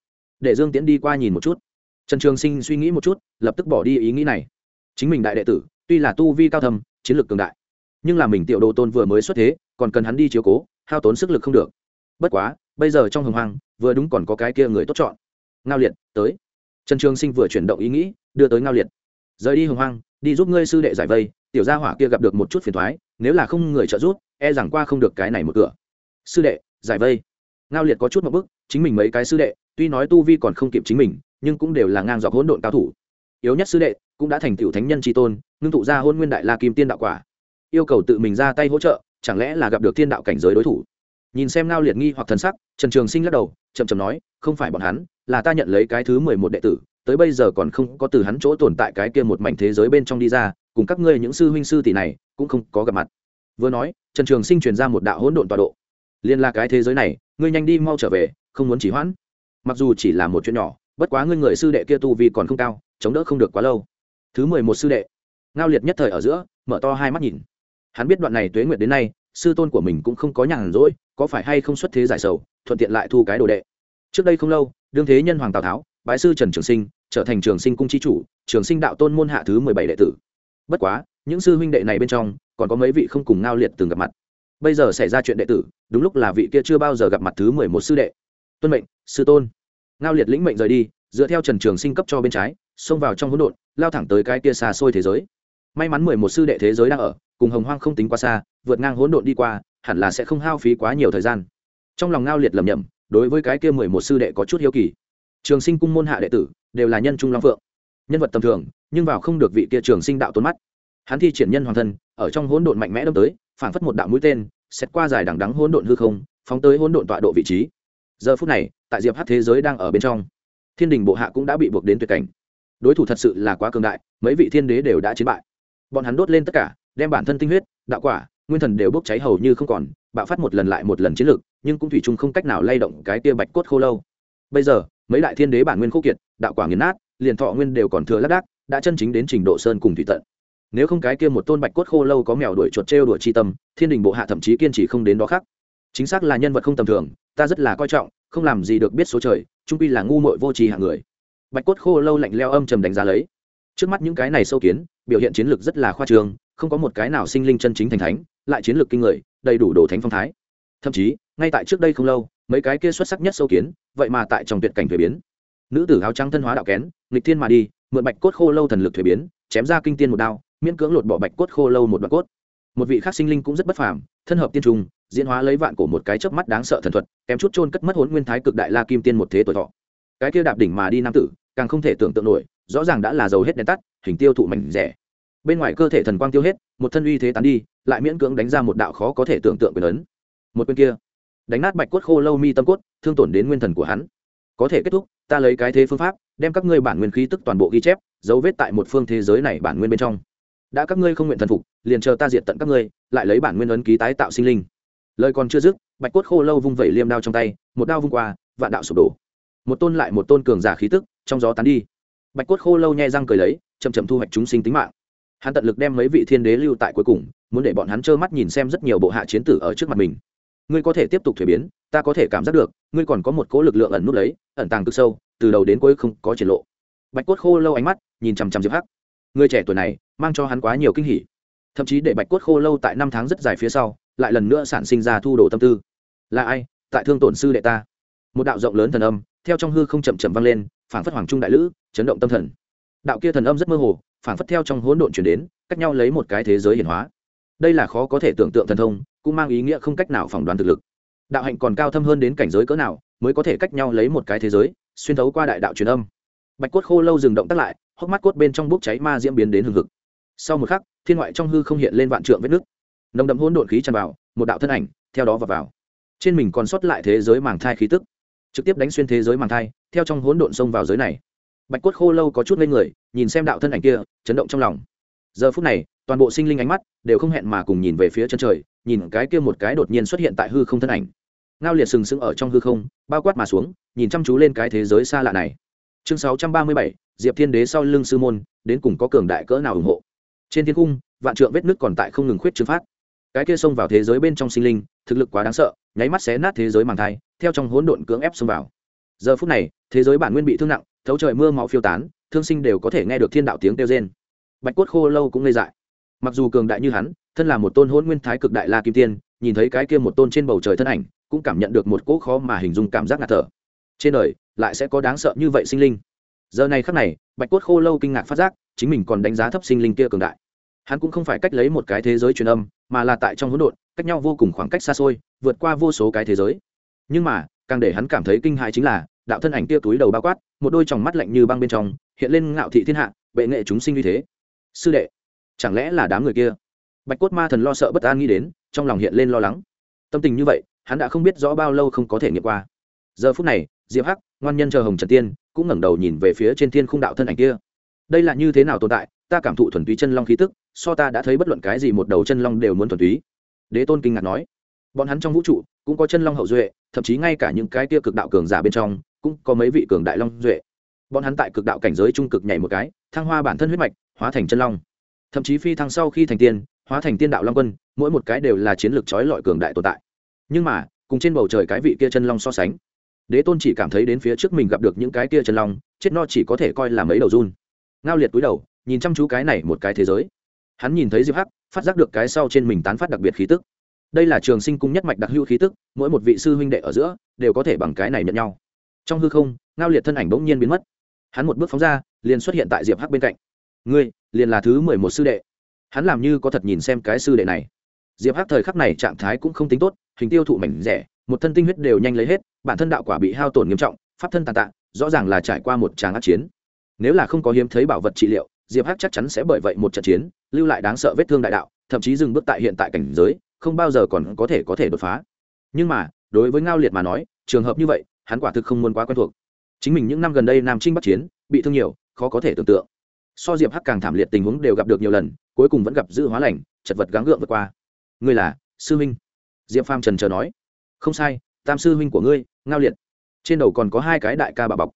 Để dương tiễn đi qua nhìn một chút. Trần trường sinh suy nghĩ một chút, lập tức bỏ đi ý nghĩ này. Chính mình đại đệ tử, tuy là tu vi cao thâm, chiến lược cường đại, nhưng là mình tiểu đồ tôn vừa mới xuất thế, còn cần hắn đi chiếu cố, hao tốn sức lực không được. Bất quá, bây giờ trong hồng hoang, vừa đúng còn có cái kia người tốt chọn ngao liệt, tới. Trần trường sinh vừa chuyển động ý nghĩ, đưa tới ngao liệt. Rời đi hồng hoang, đi giúp ngươi sư đệ giải vây, tiểu gia hỏa kia gặp được một chút phiền thoái nếu là không người trợ giúp e rằng qua không được cái này một cửa. Sư đệ, giải vây. Ngao liệt có chút một bức, chính mình mấy cái sư đệ, tuy nói tu vi còn không kịp chính mình, nhưng cũng đều là ngang dọc hỗn độn cao thủ. Yếu nhất sư đệ, cũng đã thành tựu thánh nhân tri tôn, ngưng tụ ra hôn nguyên đại la kim tiên đạo quả. Yêu cầu tự mình ra tay hỗ trợ, chẳng lẽ là gặp được thiên đạo cảnh giới đối thủ? Nhìn xem ngao liệt nghi hoặc thần sắc, trần trường sinh lắc đầu, chậm chậm nói, không phải bọn hắn, là ta nhận lấy cái thứ mười một đệ tử, tới bây giờ còn không có từ hắn chỗ tồn tại cái kia một mảnh thế giới bên trong đi ra, cùng các ngươi những sư huynh sư tỷ này, cũng không có gặp mặt. Vừa nói, trần trường sinh truyền ra một đạo hỗn độn tọa độ. Liên là cái thế giới này, ngươi nhanh đi mau trở về, không muốn chỉ hoãn. Mặc dù chỉ là một chuyện nhỏ, bất quá ngươi người sư đệ kia tu vi còn không cao, chống đỡ không được quá lâu. Thứ mười một sư đệ. Ngao liệt nhất thời ở giữa, mở to hai mắt nhìn. Hắn biết đoạn này tuế nguyệt đến nay, sư tôn của mình cũng không có nhàn rỗi có phải hay không xuất thế giải sầu, thuận tiện lại thu cái đồ đệ. Trước đây không lâu, đương thế nhân hoàng tào tháo, bái sư trần trường sinh, trở thành trường sinh cung chi chủ, trường sinh đạo tôn môn hạ thứ mười bảy đệ tử. Bất quá, những sư huynh đệ này bên trong, còn có mấy vị không cùng ngao liệt từng gặp mặt. Bây giờ xảy ra chuyện đệ tử, đúng lúc là vị kia chưa bao giờ gặp mặt thứ mười một sư đệ. Tuân mệnh, sư tôn. Ngao liệt lĩnh mệnh rời đi, dựa theo trần trường sinh cấp cho bên trái, xông vào trong hỗn độn, lao thẳng tới cái kia xa xôi thế giới may mắn mười một sư đệ thế giới đang ở, cùng hồng hoang không tính quá xa, vượt ngang hỗn độn đi qua, hẳn là sẽ không hao phí quá nhiều thời gian. Trong lòng ngao liệt lầm nhầm đối với cái kia mười một sư đệ có chút hiếu kỳ. Trường sinh cung môn hạ đệ tử, đều là nhân trung long phượng. Nhân vật tầm thường, nhưng vào không được vị kia trường sinh đạo tốn mắt. Hắn thi triển nhân hoàng thân, ở trong hỗn độn mạnh mẽ đâm tới, phảng phất một đạo mũi tên xét qua dài đằng đắng hỗn độn hư không, phóng tới hỗn độn tọa độ vị trí. Giờ phút này, tại diệp hát thế giới đang ở bên trong, thiên đình bộ hạ cũng đã bị buộc đến tuyệt cảnh. Đối thủ thật sự là quá cường đại, mấy vị thiên đế đều đã chiến bại bọn hắn đốt lên tất cả, đem bản thân tinh huyết, đạo quả, nguyên thần đều bốc cháy hầu như không còn, bạo phát một lần lại một lần chiến lược, nhưng cũng thủy chung không cách nào lay động cái tia bạch cốt khô lâu. Bây giờ, mấy đại thiên đế bản nguyên khô kiệt, đạo quả nghiền nát, liền thọ nguyên đều còn thừa lác đác, đã chân chính đến trình độ sơn cùng thủy tận. Nếu không cái kia một tôn bạch cốt khô lâu có mèo đuổi chuột trêu đuổi chi tâm, thiên đình bộ hạ thậm chí kiên trì không đến đó khác. Chính xác là nhân vật không tầm thường, ta rất là coi trọng, không làm gì được biết số trời, trung pi là ngu muội vô tri hạng người. Bạch cốt khô lâu lạnh leo âm trầm đánh giá lấy. Trước mắt những cái này sâu kiến biểu hiện chiến lược rất là khoa trương, không có một cái nào sinh linh chân chính thành thánh, lại chiến lược kinh người, đầy đủ đồ thánh phong thái. Thậm chí, ngay tại trước đây không lâu, mấy cái kia xuất sắc nhất sâu kiến, vậy mà tại trong tuyệt cảnh thuế biến. Nữ tử áo trắng thân hóa đạo kén, nghịch thiên mà đi, mượn bạch cốt khô lâu thần lực thuế biến, chém ra kinh tiên một đao, miễn cưỡng lột bỏ bạch cốt khô lâu một đoạn cốt. Một vị khác sinh linh cũng rất bất phàm, thân hợp tiên trung diễn hóa lấy vạn cổ một cái chớp mắt đáng sợ thần thuật, kém chút chôn cất mất hồn nguyên thái cực đại la kim tiên một thế tuổi thọ. Cái kia đạp đỉnh mà đi nam tử, càng không thể tưởng tượng nổi rõ ràng đã là dầu hết đèn tắt, hình tiêu thụ mảnh rẻ. Bên ngoài cơ thể thần quang tiêu hết, một thân uy thế tán đi, lại miễn cưỡng đánh ra một đạo khó có thể tưởng tượng quyền ấn. Một bên kia, đánh nát bạch cốt khô lâu mi tâm cốt, thương tổn đến nguyên thần của hắn. Có thể kết thúc, ta lấy cái thế phương pháp, đem các ngươi bản nguyên khí tức toàn bộ ghi chép, dấu vết tại một phương thế giới này bản nguyên bên trong. Đã các ngươi không nguyện thần phục, liền chờ ta diệt tận các ngươi, lại lấy bản nguyên ấn ký tái tạo sinh linh. Lời còn chưa dứt, bạch cốt khô lâu vung vẩy liêm đao trong tay, một đao vung qua, vạn đạo sụp đổ. Một tôn lại một tôn cường giả khí tức, trong gió tán đi bạch cốt khô lâu nhai răng cười lấy, chậm chậm thu hoạch chúng sinh tính mạng. Hắn tận lực đem mấy vị thiên đế lưu tại cuối cùng, muốn để bọn hắn trơ mắt nhìn xem rất nhiều bộ hạ chiến tử ở trước mặt mình. Ngươi có thể tiếp tục thuế biến, ta có thể cảm giác được, ngươi còn có một cỗ lực lượng ẩn nút lấy, ẩn tàng cực sâu, từ đầu đến cuối không có triển lộ. Bạch cốt khô lâu ánh mắt, nhìn chằm chằm diệp hắc. Người trẻ tuổi này, mang cho hắn quá nhiều kinh hỉ. Thậm chí để bạch cốt khô lâu tại năm tháng rất dài phía sau, lại lần nữa sản sinh ra thu đồ tâm tư. Là ai? Tại thương tổn sư đệ ta. Một đạo rộng lớn thần âm, theo trong hư không chậm chậm vang lên phảng phất hoàng trung đại lữ, chấn động tâm thần. Đạo kia thần âm rất mơ hồ, phảng phất theo trong hỗn độn chuyển đến, cách nhau lấy một cái thế giới hiển hóa. Đây là khó có thể tưởng tượng thần thông, cũng mang ý nghĩa không cách nào phỏng đoán thực lực. Đạo hạnh còn cao thâm hơn đến cảnh giới cỡ nào, mới có thể cách nhau lấy một cái thế giới, xuyên thấu qua đại đạo truyền âm. Bạch cốt khô lâu dừng động tắt lại, hốc mắt cốt bên trong bốc cháy ma diễm biến đến hừng hực. Sau một khắc, thiên ngoại trong hư không hiện lên vạn trượng vết nước nồng đậm hỗn độn khí tràn vào, một đạo thân ảnh, theo đó vào vào. Trên mình còn sót lại thế giới màng thai khí tức trực tiếp đánh xuyên thế giới màng thai, theo trong hỗn độn xông vào giới này. Bạch cốt khô lâu có chút lên người, nhìn xem đạo thân ảnh kia, chấn động trong lòng. Giờ phút này, toàn bộ sinh linh ánh mắt đều không hẹn mà cùng nhìn về phía chân trời, nhìn cái kia một cái đột nhiên xuất hiện tại hư không thân ảnh. Ngao liệt sừng sững ở trong hư không, bao quát mà xuống, nhìn chăm chú lên cái thế giới xa lạ này. Chương sáu trăm ba mươi bảy, diệp thiên đế sau lưng sư môn, đến cùng có cường đại cỡ nào ủng hộ. Trên thiên cung, vạn trượng vết nước còn tại không ngừng khuyết trương phát cái kia xông vào thế giới bên trong sinh linh, thực lực quá đáng sợ, nháy mắt xé nát thế giới màng thai, theo trong hỗn độn cưỡng ép xông vào. Giờ phút này, thế giới bản nguyên bị thương nặng, thấu trời mưa máu phiêu tán, thương sinh đều có thể nghe được thiên đạo tiếng kêu rên. Bạch cốt khô lâu cũng ngây dại. Mặc dù cường đại như hắn, thân là một tôn hôn nguyên thái cực đại la kim tiên, nhìn thấy cái kia một tôn trên bầu trời thân ảnh, cũng cảm nhận được một cỗ khó mà hình dung cảm giác ngạt thở. Trên đời, lại sẽ có đáng sợ như vậy sinh linh. Giờ này khắc này, bạch cốt khô lâu kinh ngạc phát giác, chính mình còn đánh giá thấp sinh linh kia cường đại hắn cũng không phải cách lấy một cái thế giới truyền âm, mà là tại trong hỗn độn, cách nhau vô cùng khoảng cách xa xôi, vượt qua vô số cái thế giới. Nhưng mà, càng để hắn cảm thấy kinh hại chính là, đạo thân ảnh kia túi đầu bao quát, một đôi tròng mắt lạnh như băng bên trong, hiện lên ngạo thị thiên hạ, bệ nghệ chúng sinh như thế. Sư đệ, chẳng lẽ là đám người kia? Bạch cốt ma thần lo sợ bất an nghĩ đến, trong lòng hiện lên lo lắng. Tâm tình như vậy, hắn đã không biết rõ bao lâu không có thể nghiệm qua. Giờ phút này, diệp hắc, ngoan nhân chờ hồng trần tiên, cũng ngẩng đầu nhìn về phía trên thiên khung đạo thân ảnh kia. Đây là như thế nào tồn tại? Ta cảm thụ thuần túy chân long khí tức so ta đã thấy bất luận cái gì một đầu chân long đều muốn thuần túy. Đế tôn kinh ngạc nói. Bọn hắn trong vũ trụ, cũng có chân long hậu duệ, thậm chí ngay cả những cái kia cực đạo cường giả bên trong, cũng có mấy vị cường đại long duệ. Bọn hắn tại cực đạo cảnh giới trung cực nhảy một cái, thăng hoa bản thân huyết mạch, hóa thành chân long. Thậm chí phi thăng sau khi thành tiên, hóa thành tiên đạo long quân, mỗi một cái đều là chiến lược trói lọi cường đại tồn tại. Nhưng mà, cùng trên bầu trời cái vị kia chân long so sánh, đế tôn chỉ cảm thấy đến phía trước mình gặp được những cái kia chân long, chết no chỉ có thể coi là mấy đầu run. Ngao liệt túi đầu, nhìn chăm chú cái này một cái thế giới hắn nhìn thấy diệp hắc, phát giác được cái sau trên mình tán phát đặc biệt khí tức. Đây là trường sinh cung nhất mạch đặc hữu khí tức, mỗi một vị sư huynh đệ ở giữa đều có thể bằng cái này nhận nhau. Trong hư không, ngao liệt thân ảnh bỗng nhiên biến mất. Hắn một bước phóng ra, liền xuất hiện tại diệp hắc bên cạnh. Ngươi, liền là thứ mười một sư đệ. Hắn làm như có thật nhìn xem cái sư đệ này. Diệp hắc thời khắc này trạng thái cũng không tính tốt, hình tiêu thụ mảnh rẻ, một thân tinh huyết đều nhanh lấy hết, bản thân đạo quả bị hao tổn nghiêm trọng, pháp thân tàn tạ, rõ ràng là trải qua một tràng ác chiến. Nếu là không có hiếm thấy bảo vật trị liệu diệp hắc chắc chắn sẽ bởi vậy một trận chiến, lưu lại đáng sợ vết thương đại đạo, thậm chí dừng bước tại hiện tại cảnh giới, không bao giờ còn có thể có thể đột phá. Nhưng mà, đối với ngao liệt mà nói, trường hợp như vậy, hắn quả thực không muốn quá quen thuộc. Chính mình những năm gần đây nam trinh bắc chiến, bị thương nhiều, khó có thể tưởng tượng. So diệp hắc càng thảm liệt tình huống đều gặp được nhiều lần, cuối cùng vẫn gặp dự hóa lành, chật vật gắng gượng vượt qua. Ngươi là sư huynh? Diệp pham trần chờ nói. Không sai, tam sư huynh của ngươi, ngao liệt. Trên đầu còn có hai cái đại ca bà bọc.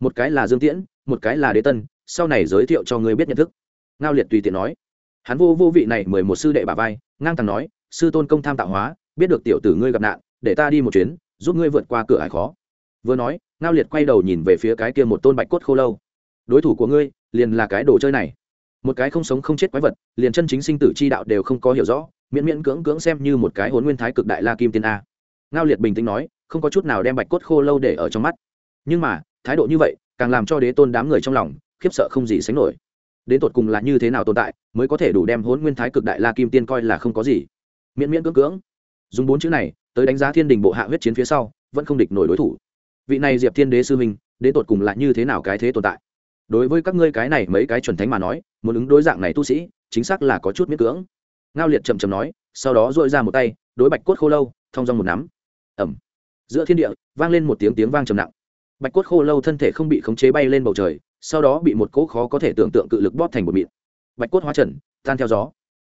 Một cái là dương tiễn, một cái là đế tân sau này giới thiệu cho ngươi biết nhận thức. Ngao liệt tùy tiện nói. Hắn vô vô vị này mời một sư đệ bà vai, ngang thẳng nói, sư tôn công tham tạo hóa, biết được tiểu tử ngươi gặp nạn, để ta đi một chuyến, giúp ngươi vượt qua cửa hải khó. Vừa nói, ngao liệt quay đầu nhìn về phía cái kia một tôn bạch cốt khô lâu. Đối thủ của ngươi, liền là cái đồ chơi này. Một cái không sống không chết quái vật, liền chân chính sinh tử chi đạo đều không có hiểu rõ, miễn miễn cưỡng cưỡng xem như một cái hồn nguyên thái cực đại la kim tiên a. Ngao liệt bình tĩnh nói, không có chút nào đem bạch cốt khô lâu để ở trong mắt. Nhưng mà, thái độ như vậy, càng làm cho đế tôn đám người trong lòng khiếp sợ không gì sánh nổi. Đến tột cùng là như thế nào tồn tại, mới có thể đủ đem hôn nguyên thái cực đại la kim tiên coi là không có gì. Miễn miễn cưỡng cưỡng, dùng bốn chữ này, tới đánh giá thiên đình bộ hạ huyết chiến phía sau, vẫn không địch nổi đối thủ. Vị này diệp thiên đế sư minh đến tột cùng là như thế nào cái thế tồn tại? Đối với các ngươi cái này mấy cái chuẩn thánh mà nói, muốn ứng đối dạng này tu sĩ, chính xác là có chút miễn cưỡng. Ngao liệt chầm chầm nói, sau đó dội ra một tay, đối bạch cốt khô lâu thong dong một nắm. Ẩm giữa thiên địa, vang lên một tiếng tiếng vang trầm nặng. Bạch cốt khô lâu thân thể không bị khống chế bay lên bầu trời sau đó bị một cỗ khó có thể tưởng tượng cự lực bóp thành một mịn. Bạch cốt hóa trần, tan theo gió.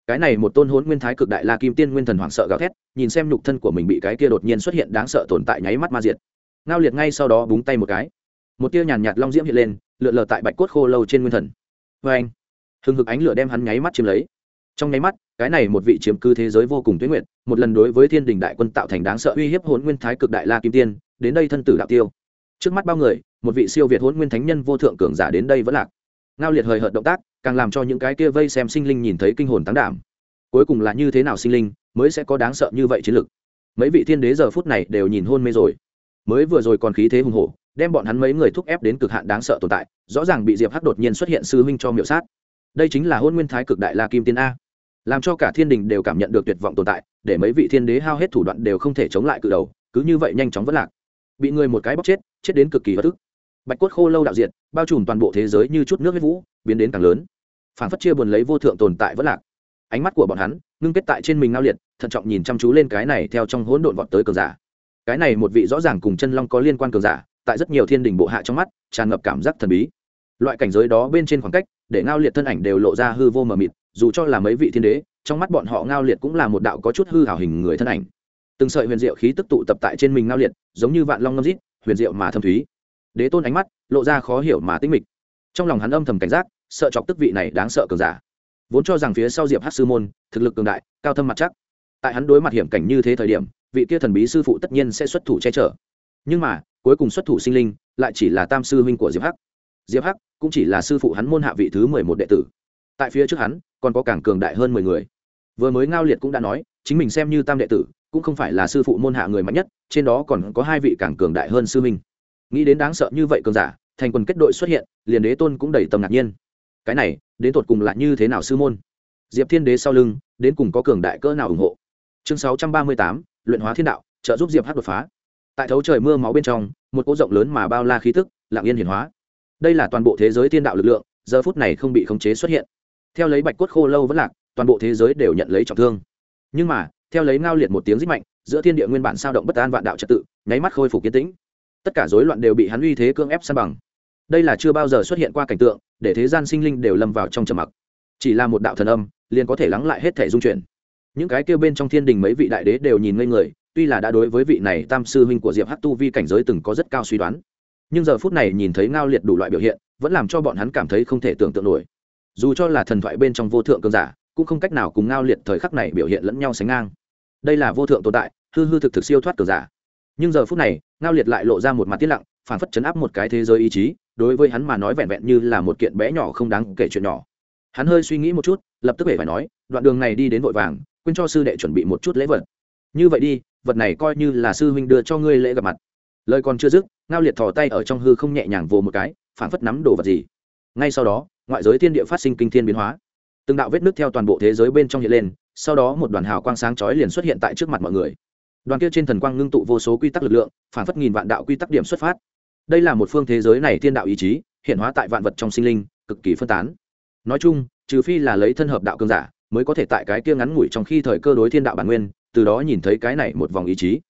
Cái này một tôn hốn nguyên thái cực đại la kim tiên nguyên thần hoảng sợ gào thét, nhìn xem nhục thân của mình bị cái kia đột nhiên xuất hiện đáng sợ tồn tại nháy mắt ma diệt. Ngao liệt ngay sau đó búng tay một cái. Một tia nhàn nhạt long diễm hiện lên, lượn lờ tại bạch cốt khô lâu trên nguyên thần. Vê anh, hừng hực ánh lửa đem hắn nháy mắt chiếm lấy. Trong nháy mắt, cái này một vị chiếm cư thế giới vô cùng tuyến nguyện một lần đối với thiên đình đại quân tạo thành đáng sợ uy hiếp hốn nguyên thái cực đại la kim tiên, đến đây thân tử đạo tiêu trước mắt bao người, một vị siêu việt hôn nguyên thánh nhân vô thượng cường giả đến đây vẫn lạc. Ngao liệt hời hợt động tác, càng làm cho những cái kia vây xem sinh linh nhìn thấy kinh hồn tán đảm. Cuối cùng là như thế nào sinh linh, mới sẽ có đáng sợ như vậy chiến lực? Mấy vị thiên đế giờ phút này đều nhìn hôn mê rồi. Mới vừa rồi còn khí thế hùng hổ, đem bọn hắn mấy người thúc ép đến cực hạn đáng sợ tồn tại, rõ ràng bị diệp hắc đột nhiên xuất hiện sư huynh cho miệu sát. Đây chính là hôn nguyên thái cực đại la kim tiên a. Làm cho cả thiên đình đều cảm nhận được tuyệt vọng tồn tại, để mấy vị thiên đế hao hết thủ đoạn đều không thể chống lại cự đầu, cứ như vậy nhanh chóng vất lạc. Bị người một cái bóc chết chết đến cực kỳ bất ức. Bạch cốt khô lâu đạo diện bao trùm toàn bộ thế giới như chút nước huyết vũ, biến đến càng lớn. Phản phất chia buồn lấy vô thượng tồn tại vẫn lạc. Ánh mắt của bọn hắn ngưng kết tại trên mình ngao liệt, thận trọng nhìn chăm chú lên cái này theo trong hỗn độn vọt tới cường giả. Cái này một vị rõ ràng cùng chân long có liên quan cường giả, tại rất nhiều thiên đình bộ hạ trong mắt, tràn ngập cảm giác thần bí. Loại cảnh giới đó bên trên khoảng cách, để ngao liệt thân ảnh đều lộ ra hư vô mờ mịt, dù cho là mấy vị thiên đế, trong mắt bọn họ ngao liệt cũng là một đạo có chút hư hào hình người thân ảnh. Từng sợi huyền diệu khí tức tụ tập tại trên mình ngao liệt, giống như vạn long ngâm rít huyền diệu mà thâm thúy. Đế tôn ánh mắt lộ ra khó hiểu mà tinh mịch. Trong lòng hắn âm thầm cảnh giác, sợ chọc tức vị này đáng sợ cường giả. Vốn cho rằng phía sau diệp hát sư môn, thực lực cường đại, cao thâm mặt chắc. Tại hắn đối mặt hiểm cảnh như thế thời điểm, vị kia thần bí sư phụ tất nhiên sẽ xuất thủ che chở. Nhưng mà, cuối cùng xuất thủ sinh linh lại chỉ là tam sư huynh của diệp hắc. Diệp hắc cũng chỉ là sư phụ hắn môn hạ vị thứ mười một đệ tử. Tại phía trước hắn, còn có càng cường đại hơn mười người. Vừa mới ngao liệt cũng đã nói, chính mình xem như tam đệ tử cũng không phải là sư phụ môn hạ người mạnh nhất, trên đó còn có hai vị càng cường đại hơn sư minh nghĩ đến đáng sợ như vậy cường giả, thành quần kết đội xuất hiện, liền đế tôn cũng đầy tầm ngạc nhiên. Cái này, đến tột cùng lại như thế nào sư môn? Diệp thiên đế sau lưng, đến cùng có cường đại cỡ nào ủng hộ? Chương sáu trăm ba mươi tám, luyện hóa thiên đạo, trợ giúp diệp hát đột phá. Tại thấu trời mưa máu bên trong, một cỗ rộng lớn mà bao la khí tức lạng yên hiển hóa. Đây là toàn bộ thế giới thiên đạo lực lượng, giờ phút này không bị khống chế xuất hiện. Theo lấy bạch cốt khô lâu vẫn lạc, toàn bộ thế giới đều nhận lấy trọng thương. Nhưng mà theo lấy ngao liệt một tiếng rít mạnh, giữa thiên địa nguyên bản sao động bất an vạn đạo trật tự, nháy mắt khôi phục kiến tĩnh. Tất cả rối loạn đều bị hắn uy thế cưỡng ép san bằng. Đây là chưa bao giờ xuất hiện qua cảnh tượng, để thế gian sinh linh đều lâm vào trong trầm mặc. Chỉ là một đạo thần âm, liền có thể lắng lại hết thể dung chuyển. Những cái kêu bên trong thiên đình mấy vị đại đế đều nhìn ngây người, tuy là đã đối với vị này tam sư huynh của diệp hắc tu vi cảnh giới từng có rất cao suy đoán. Nhưng giờ phút này nhìn thấy ngao liệt đủ loại biểu hiện, vẫn làm cho bọn hắn cảm thấy không thể tưởng tượng nổi. Dù cho là thần thoại bên trong vô thượng cường giả cũng không cách nào cùng ngao liệt thời khắc này biểu hiện lẫn nhau sánh ngang. Đây là vô thượng tồn tại, hư hư thực thực siêu thoát cờ giả. Nhưng giờ phút này, ngao liệt lại lộ ra một mặt tiết lặng phản phất chấn áp một cái thế giới ý chí, đối với hắn mà nói vẹn vẹn như là một kiện bé nhỏ không đáng kể chuyện nhỏ. Hắn hơi suy nghĩ một chút, lập tức hề phải nói, đoạn đường này đi đến vội vàng, quên cho sư đệ chuẩn bị một chút lễ vật. Như vậy đi, vật này coi như là sư huynh đưa cho ngươi lễ gặp mặt. Lời còn chưa dứt, ngao liệt thò tay ở trong hư không nhẹ nhàng vồ một cái phản phất nắm đồ vật gì. Ngay sau đó, ngoại giới thiên địa phát sinh kinh thiên biến hóa từng đạo vết nước theo toàn bộ thế giới bên trong hiện lên, sau đó một đoàn hào quang sáng chói liền xuất hiện tại trước mặt mọi người. Đoàn kia trên thần quang ngưng tụ vô số quy tắc lực lượng, phản phất nghìn vạn đạo quy tắc điểm xuất phát. Đây là một phương thế giới này thiên đạo ý chí, hiện hóa tại vạn vật trong sinh linh, cực kỳ phân tán. Nói chung, trừ phi là lấy thân hợp đạo cương giả, mới có thể tại cái kia ngắn ngủi trong khi thời cơ đối thiên đạo bản nguyên, từ đó nhìn thấy cái này một vòng ý chí.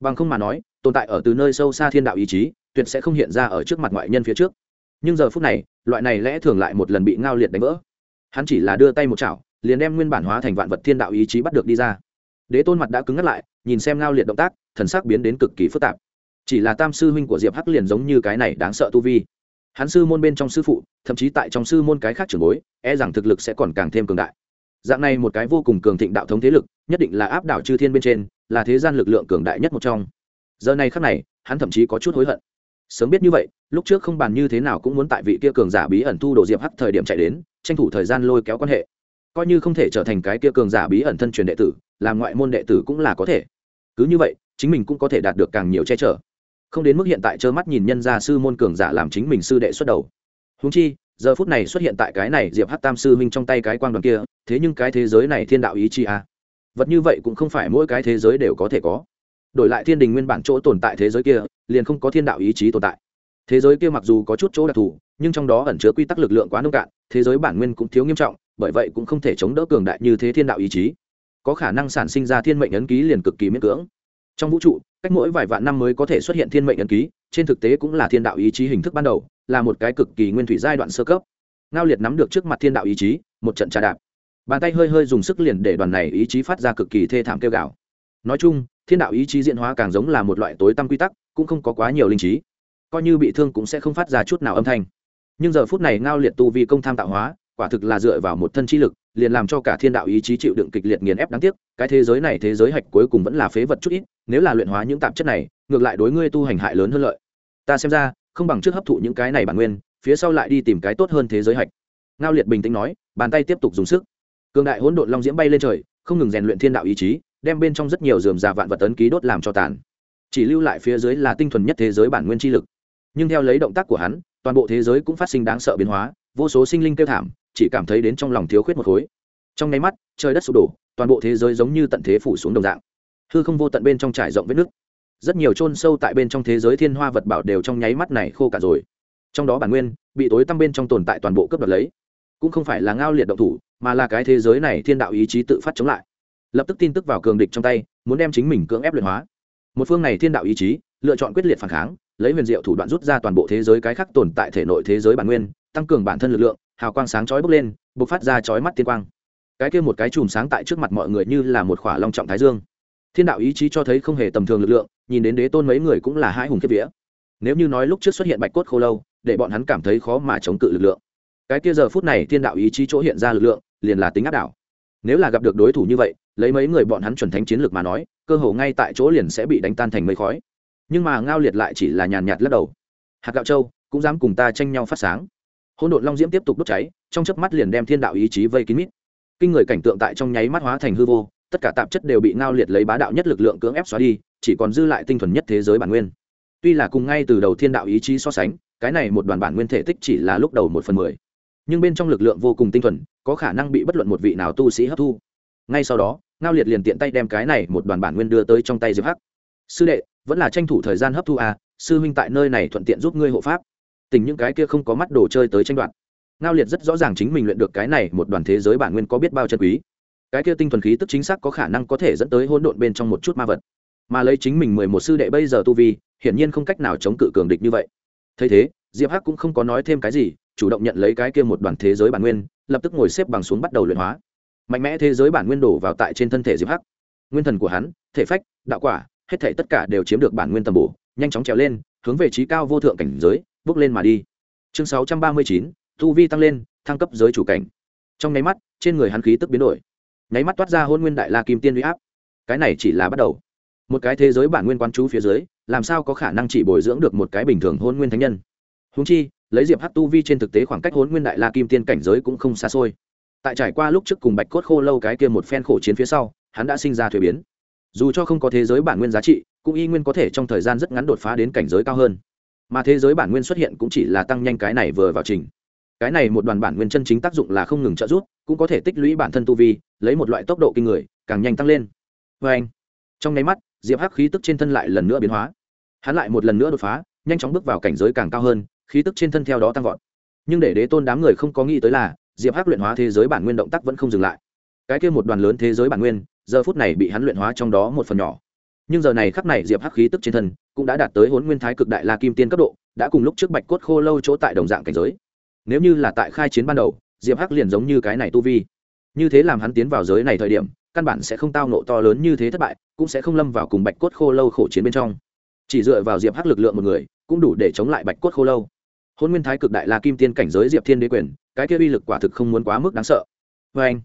Bằng không mà nói, tồn tại ở từ nơi sâu xa thiên đạo ý chí, tuyệt sẽ không hiện ra ở trước mặt ngoại nhân phía trước. Nhưng giờ phút này, loại này lẽ thường lại một lần bị ngao liệt đánh vỡ hắn chỉ là đưa tay một chảo, liền đem nguyên bản hóa thành vạn vật thiên đạo ý chí bắt được đi ra. Đế tôn mặt đã cứng ngắt lại, nhìn xem ngao liệt động tác, thần sắc biến đến cực kỳ phức tạp. Chỉ là tam sư huynh của diệp hắc liền giống như cái này đáng sợ tu vi. Hắn sư môn bên trong sư phụ, thậm chí tại trong sư môn cái khác trường bối e rằng thực lực sẽ còn càng thêm cường đại. Dạng này một cái vô cùng cường thịnh đạo thống thế lực, nhất định là áp đảo chư thiên bên trên, là thế gian lực lượng cường đại nhất một trong. Giờ này khác này, hắn thậm chí có chút hối hận sớm biết như vậy, lúc trước không bàn như thế nào cũng muốn tại vị kia cường giả bí ẩn thu đồ diệp hắc thời điểm chạy đến, tranh thủ thời gian lôi kéo quan hệ. Coi như không thể trở thành cái kia cường giả bí ẩn thân truyền đệ tử, làm ngoại môn đệ tử cũng là có thể. Cứ như vậy, chính mình cũng có thể đạt được càng nhiều che chở. Không đến mức hiện tại trơ mắt nhìn nhân gia sư môn cường giả làm chính mình sư đệ xuất đầu. Húng chi, giờ phút này xuất hiện tại cái này diệp hát tam sư minh trong tay cái quang đoàn kia, thế nhưng cái thế giới này thiên đạo ý chi à. vật như vậy cũng không phải mỗi cái thế giới đều có thể có đổi lại thiên đình nguyên bản chỗ tồn tại thế giới kia, liền không có thiên đạo ý chí tồn tại. Thế giới kia mặc dù có chút chỗ đặc thù, nhưng trong đó ẩn chứa quy tắc lực lượng quá nông cạn, thế giới bản nguyên cũng thiếu nghiêm trọng, bởi vậy cũng không thể chống đỡ cường đại như thế thiên đạo ý chí. Có khả năng sản sinh ra thiên mệnh ấn ký liền cực kỳ miễn cưỡng. Trong vũ trụ, cách mỗi vài vạn năm mới có thể xuất hiện thiên mệnh ấn ký, trên thực tế cũng là thiên đạo ý chí hình thức ban đầu, là một cái cực kỳ nguyên thủy giai đoạn sơ cấp. Ngao liệt nắm được trước mặt thiên đạo ý chí, một trận trà đạp. Bàn tay hơi hơi dùng sức liền để đoàn này ý chí phát ra cực kỳ thê thảm kêu gào. Nói chung thiên đạo ý chí diễn hóa càng giống là một loại tối tăm quy tắc, cũng không có quá nhiều linh trí. Coi như bị thương cũng sẽ không phát ra chút nào âm thanh. Nhưng giờ phút này ngao liệt tu vi công tham tạo hóa, quả thực là dựa vào một thân chi lực, liền làm cho cả thiên đạo ý chí chịu đựng kịch liệt nghiền ép đáng tiếc, cái thế giới này thế giới hạch cuối cùng vẫn là phế vật chút ít, nếu là luyện hóa những tạp chất này, ngược lại đối ngươi tu hành hại lớn hơn lợi. Ta xem ra, không bằng trước hấp thụ những cái này bản nguyên, phía sau lại đi tìm cái tốt hơn thế giới hạch. Ngao liệt bình tĩnh nói, bàn tay tiếp tục dùng sức. Cường đại hỗn độn long diễm bay lên trời, không ngừng rèn luyện thiên đạo ý chí đem bên trong rất nhiều dườm già vạn vật ấn ký đốt làm cho tàn. Chỉ lưu lại phía dưới là tinh thuần nhất thế giới bản nguyên chi lực. Nhưng theo lấy động tác của hắn, toàn bộ thế giới cũng phát sinh đáng sợ biến hóa, vô số sinh linh kêu thảm, chỉ cảm thấy đến trong lòng thiếu khuyết một khối. Trong nháy mắt, trời đất sụp đổ, toàn bộ thế giới giống như tận thế phủ xuống đồng dạng. Hư không vô tận bên trong trải rộng vết nước rất nhiều chôn sâu tại bên trong thế giới thiên hoa vật bảo đều trong nháy mắt này khô cả rồi. Trong đó bản nguyên bị tối tăm bên trong tồn tại toàn bộ cướp đoạt lấy. Cũng không phải là ngao liệt động thủ, mà là cái thế giới này thiên đạo ý chí tự phát chống lại lập tức tin tức vào cường địch trong tay, muốn đem chính mình cưỡng ép luyện hóa. Một phương này thiên đạo ý chí, lựa chọn quyết liệt phản kháng, lấy huyền diệu thủ đoạn rút ra toàn bộ thế giới cái khác tồn tại thể nội thế giới bản nguyên, tăng cường bản thân lực lượng, hào quang sáng chói bốc lên, bộc phát ra chói mắt tiên quang. Cái kia một cái chùm sáng tại trước mặt mọi người như là một khỏa long trọng thái dương. Thiên đạo ý chí cho thấy không hề tầm thường lực lượng, nhìn đến đế tôn mấy người cũng là hai hùng kiếp vía. Nếu như nói lúc trước xuất hiện bạch cốt khô lâu, để bọn hắn cảm thấy khó mà chống cự lực lượng. Cái kia giờ phút này thiên đạo ý chí chỗ hiện ra lực lượng, liền là tính áp đảo nếu là gặp được đối thủ như vậy, lấy mấy người bọn hắn chuẩn thánh chiến lược mà nói, cơ hồ ngay tại chỗ liền sẽ bị đánh tan thành mây khói. Nhưng mà ngao liệt lại chỉ là nhàn nhạt lắc đầu. Hạt gạo châu, cũng dám cùng ta tranh nhau phát sáng. Hôn đột long diễm tiếp tục đốt cháy, trong chớp mắt liền đem thiên đạo ý chí vây kín mít. Kinh người cảnh tượng tại trong nháy mắt hóa thành hư vô, tất cả tạp chất đều bị ngao liệt lấy bá đạo nhất lực lượng cưỡng ép xóa đi, chỉ còn dư lại tinh thuần nhất thế giới bản nguyên. Tuy là cùng ngay từ đầu thiên đạo ý chí so sánh, cái này một đoàn bản nguyên thể tích chỉ là lúc đầu một phần mười nhưng bên trong lực lượng vô cùng tinh thuần, có khả năng bị bất luận một vị nào tu sĩ hấp thu. Ngay sau đó, ngao liệt liền tiện tay đem cái này một đoàn bản nguyên đưa tới trong tay diệp hắc. Sư đệ, vẫn là tranh thủ thời gian hấp thu à sư huynh tại nơi này thuận tiện giúp ngươi hộ pháp. Tình những cái kia không có mắt đồ chơi tới tranh đoạt. Ngao liệt rất rõ ràng chính mình luyện được cái này một đoàn thế giới bản nguyên có biết bao chân quý. Cái kia tinh thuần khí tức chính xác có khả năng có thể dẫn tới hỗn độn bên trong một chút ma vật. Mà lấy chính mình mười một sư đệ bây giờ tu vi, hiển nhiên không cách nào chống cự cường địch như vậy. Thấy thế, diệp hắc cũng không có nói thêm cái gì chủ động nhận lấy cái kia một đoàn thế giới bản nguyên, lập tức ngồi xếp bằng xuống bắt đầu luyện hóa. Mạnh mẽ thế giới bản nguyên đổ vào tại trên thân thể diệp hắc. Nguyên thần của hắn, thể phách, đạo quả, hết thể tất cả đều chiếm được bản nguyên tầm bổ, nhanh chóng trèo lên, hướng về trí cao vô thượng cảnh giới, bước lên mà đi. Chương sáu trăm ba mươi chín thu vi tăng lên, thăng cấp giới chủ cảnh. Trong nháy mắt, trên người hắn khí tức biến đổi. Nháy mắt toát ra hôn nguyên đại la kim tiên huy áp. Cái này chỉ là bắt đầu. Một cái thế giới bản nguyên quán chú phía dưới, làm sao có khả năng chỉ bồi dưỡng được một cái bình thường hôn nguyên thánh nhân? Húng chi lấy diệp hát tu vi trên thực tế khoảng cách hôn nguyên đại la kim tiên cảnh giới cũng không xa xôi. Tại trải qua lúc trước cùng bạch cốt khô lâu cái kia một phen khổ chiến phía sau, hắn đã sinh ra thuế biến. Dù cho không có thế giới bản nguyên giá trị, cũng y nguyên có thể trong thời gian rất ngắn đột phá đến cảnh giới cao hơn. Mà thế giới bản nguyên xuất hiện cũng chỉ là tăng nhanh cái này vừa vào trình. Cái này một đoàn bản nguyên chân chính tác dụng là không ngừng trợ giúp, cũng có thể tích lũy bản thân tu vi, lấy một loại tốc độ kinh người, càng nhanh tăng lên. Vê anh, trong nháy mắt, diệp hắc khí tức trên thân lại lần nữa biến hóa. Hắn lại một lần nữa đột phá, nhanh chóng bước vào cảnh giới càng cao hơn khí tức trên thân theo đó tăng vọt. Nhưng để đế tôn đám người không có nghĩ tới là, diệp hắc luyện hóa thế giới bản nguyên động tác vẫn không dừng lại. Cái kia một đoàn lớn thế giới bản nguyên, giờ phút này bị hắn luyện hóa trong đó một phần nhỏ. Nhưng giờ này khắc này diệp hắc khí tức trên thân cũng đã đạt tới hôn nguyên thái cực đại la kim tiên cấp độ, đã cùng lúc trước bạch cốt khô lâu chỗ tại đồng dạng cảnh giới. Nếu như là tại khai chiến ban đầu, diệp hắc liền giống như cái này tu vi. Như thế làm hắn tiến vào giới này thời điểm, căn bản sẽ không tao nộ to lớn như thế thất bại, cũng sẽ không lâm vào cùng bạch cốt khô lâu khổ chiến bên trong. Chỉ dựa vào diệp hắc lực lượng một người, cũng đủ để chống lại bạch cốt khô lâu hôn nguyên thái cực đại la kim tiên cảnh giới diệp thiên đế quyền, cái kia uy lực quả thực không muốn quá mức đáng sợ. Vê anh,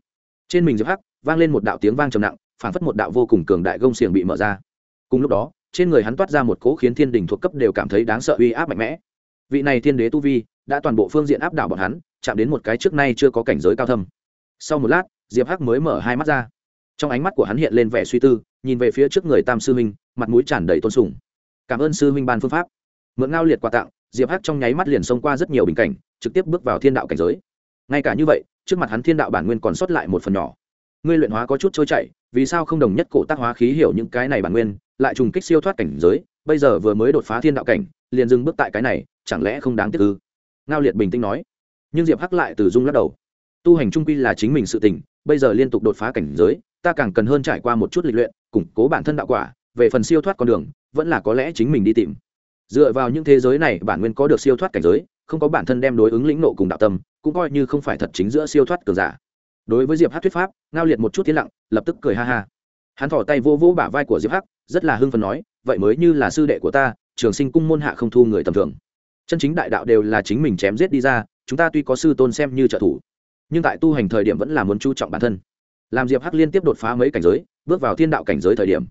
trên mình diệp hắc, vang lên một đạo tiếng vang trầm nặng phản phất một đạo vô cùng cường đại gông xiềng bị mở ra. Cùng lúc đó, trên người hắn toát ra một cỗ khiến thiên đình thuộc cấp đều cảm thấy đáng sợ uy áp mạnh mẽ. Vị này thiên đế tu vi, đã toàn bộ phương diện áp đảo bọn hắn, chạm đến một cái trước nay chưa có cảnh giới cao thâm. Sau một lát, diệp hắc mới mở hai mắt ra. Trong ánh mắt của hắn hiện lên vẻ suy tư, nhìn về phía trước người tam sư huynh, mặt mũi tràn đầy tôn sùng. Cảm ơn sư huynh ban phương pháp. Mượn ngao liệt quà tặng diệp hắc trong nháy mắt liền xông qua rất nhiều bình cảnh, trực tiếp bước vào thiên đạo cảnh giới. Ngay cả như vậy, trước mặt hắn thiên đạo bản nguyên còn sót lại một phần nhỏ. Ngươi luyện hóa có chút trôi chảy, vì sao không đồng nhất cổ tác hóa khí hiểu những cái này bản nguyên, lại trùng kích siêu thoát cảnh giới, bây giờ vừa mới đột phá thiên đạo cảnh, liền dừng bước tại cái này, chẳng lẽ không đáng tiếc ư? Ngao liệt bình tĩnh nói. Nhưng diệp hắc lại từ dung lắc đầu. Tu hành trung quy là chính mình sự tình, bây giờ liên tục đột phá cảnh giới, ta càng cần hơn trải qua một chút lịch luyện, củng cố bản thân đạo quả, về phần siêu thoát con đường, vẫn là có lẽ chính mình đi tìm dựa vào những thế giới này, bản nguyên có được siêu thoát cảnh giới, không có bản thân đem đối ứng lĩnh nộ cùng đạo tâm, cũng coi như không phải thật chính giữa siêu thoát cường giả. Đối với diệp hắc thuyết pháp, ngao liệt một chút tiến lặng, lập tức cười ha ha. Hắn thỏ tay vô vô bả vai của diệp hắc, rất là hưng phấn nói, vậy mới như là sư đệ của ta, trường sinh cung môn hạ không thu người tầm thường. Chân chính đại đạo đều là chính mình chém giết đi ra, chúng ta tuy có sư tôn xem như trợ thủ, nhưng tại tu hành thời điểm vẫn là muốn chú trọng bản thân. Làm diệp hắc liên tiếp đột phá mấy cảnh giới, bước vào thiên đạo cảnh giới thời điểm,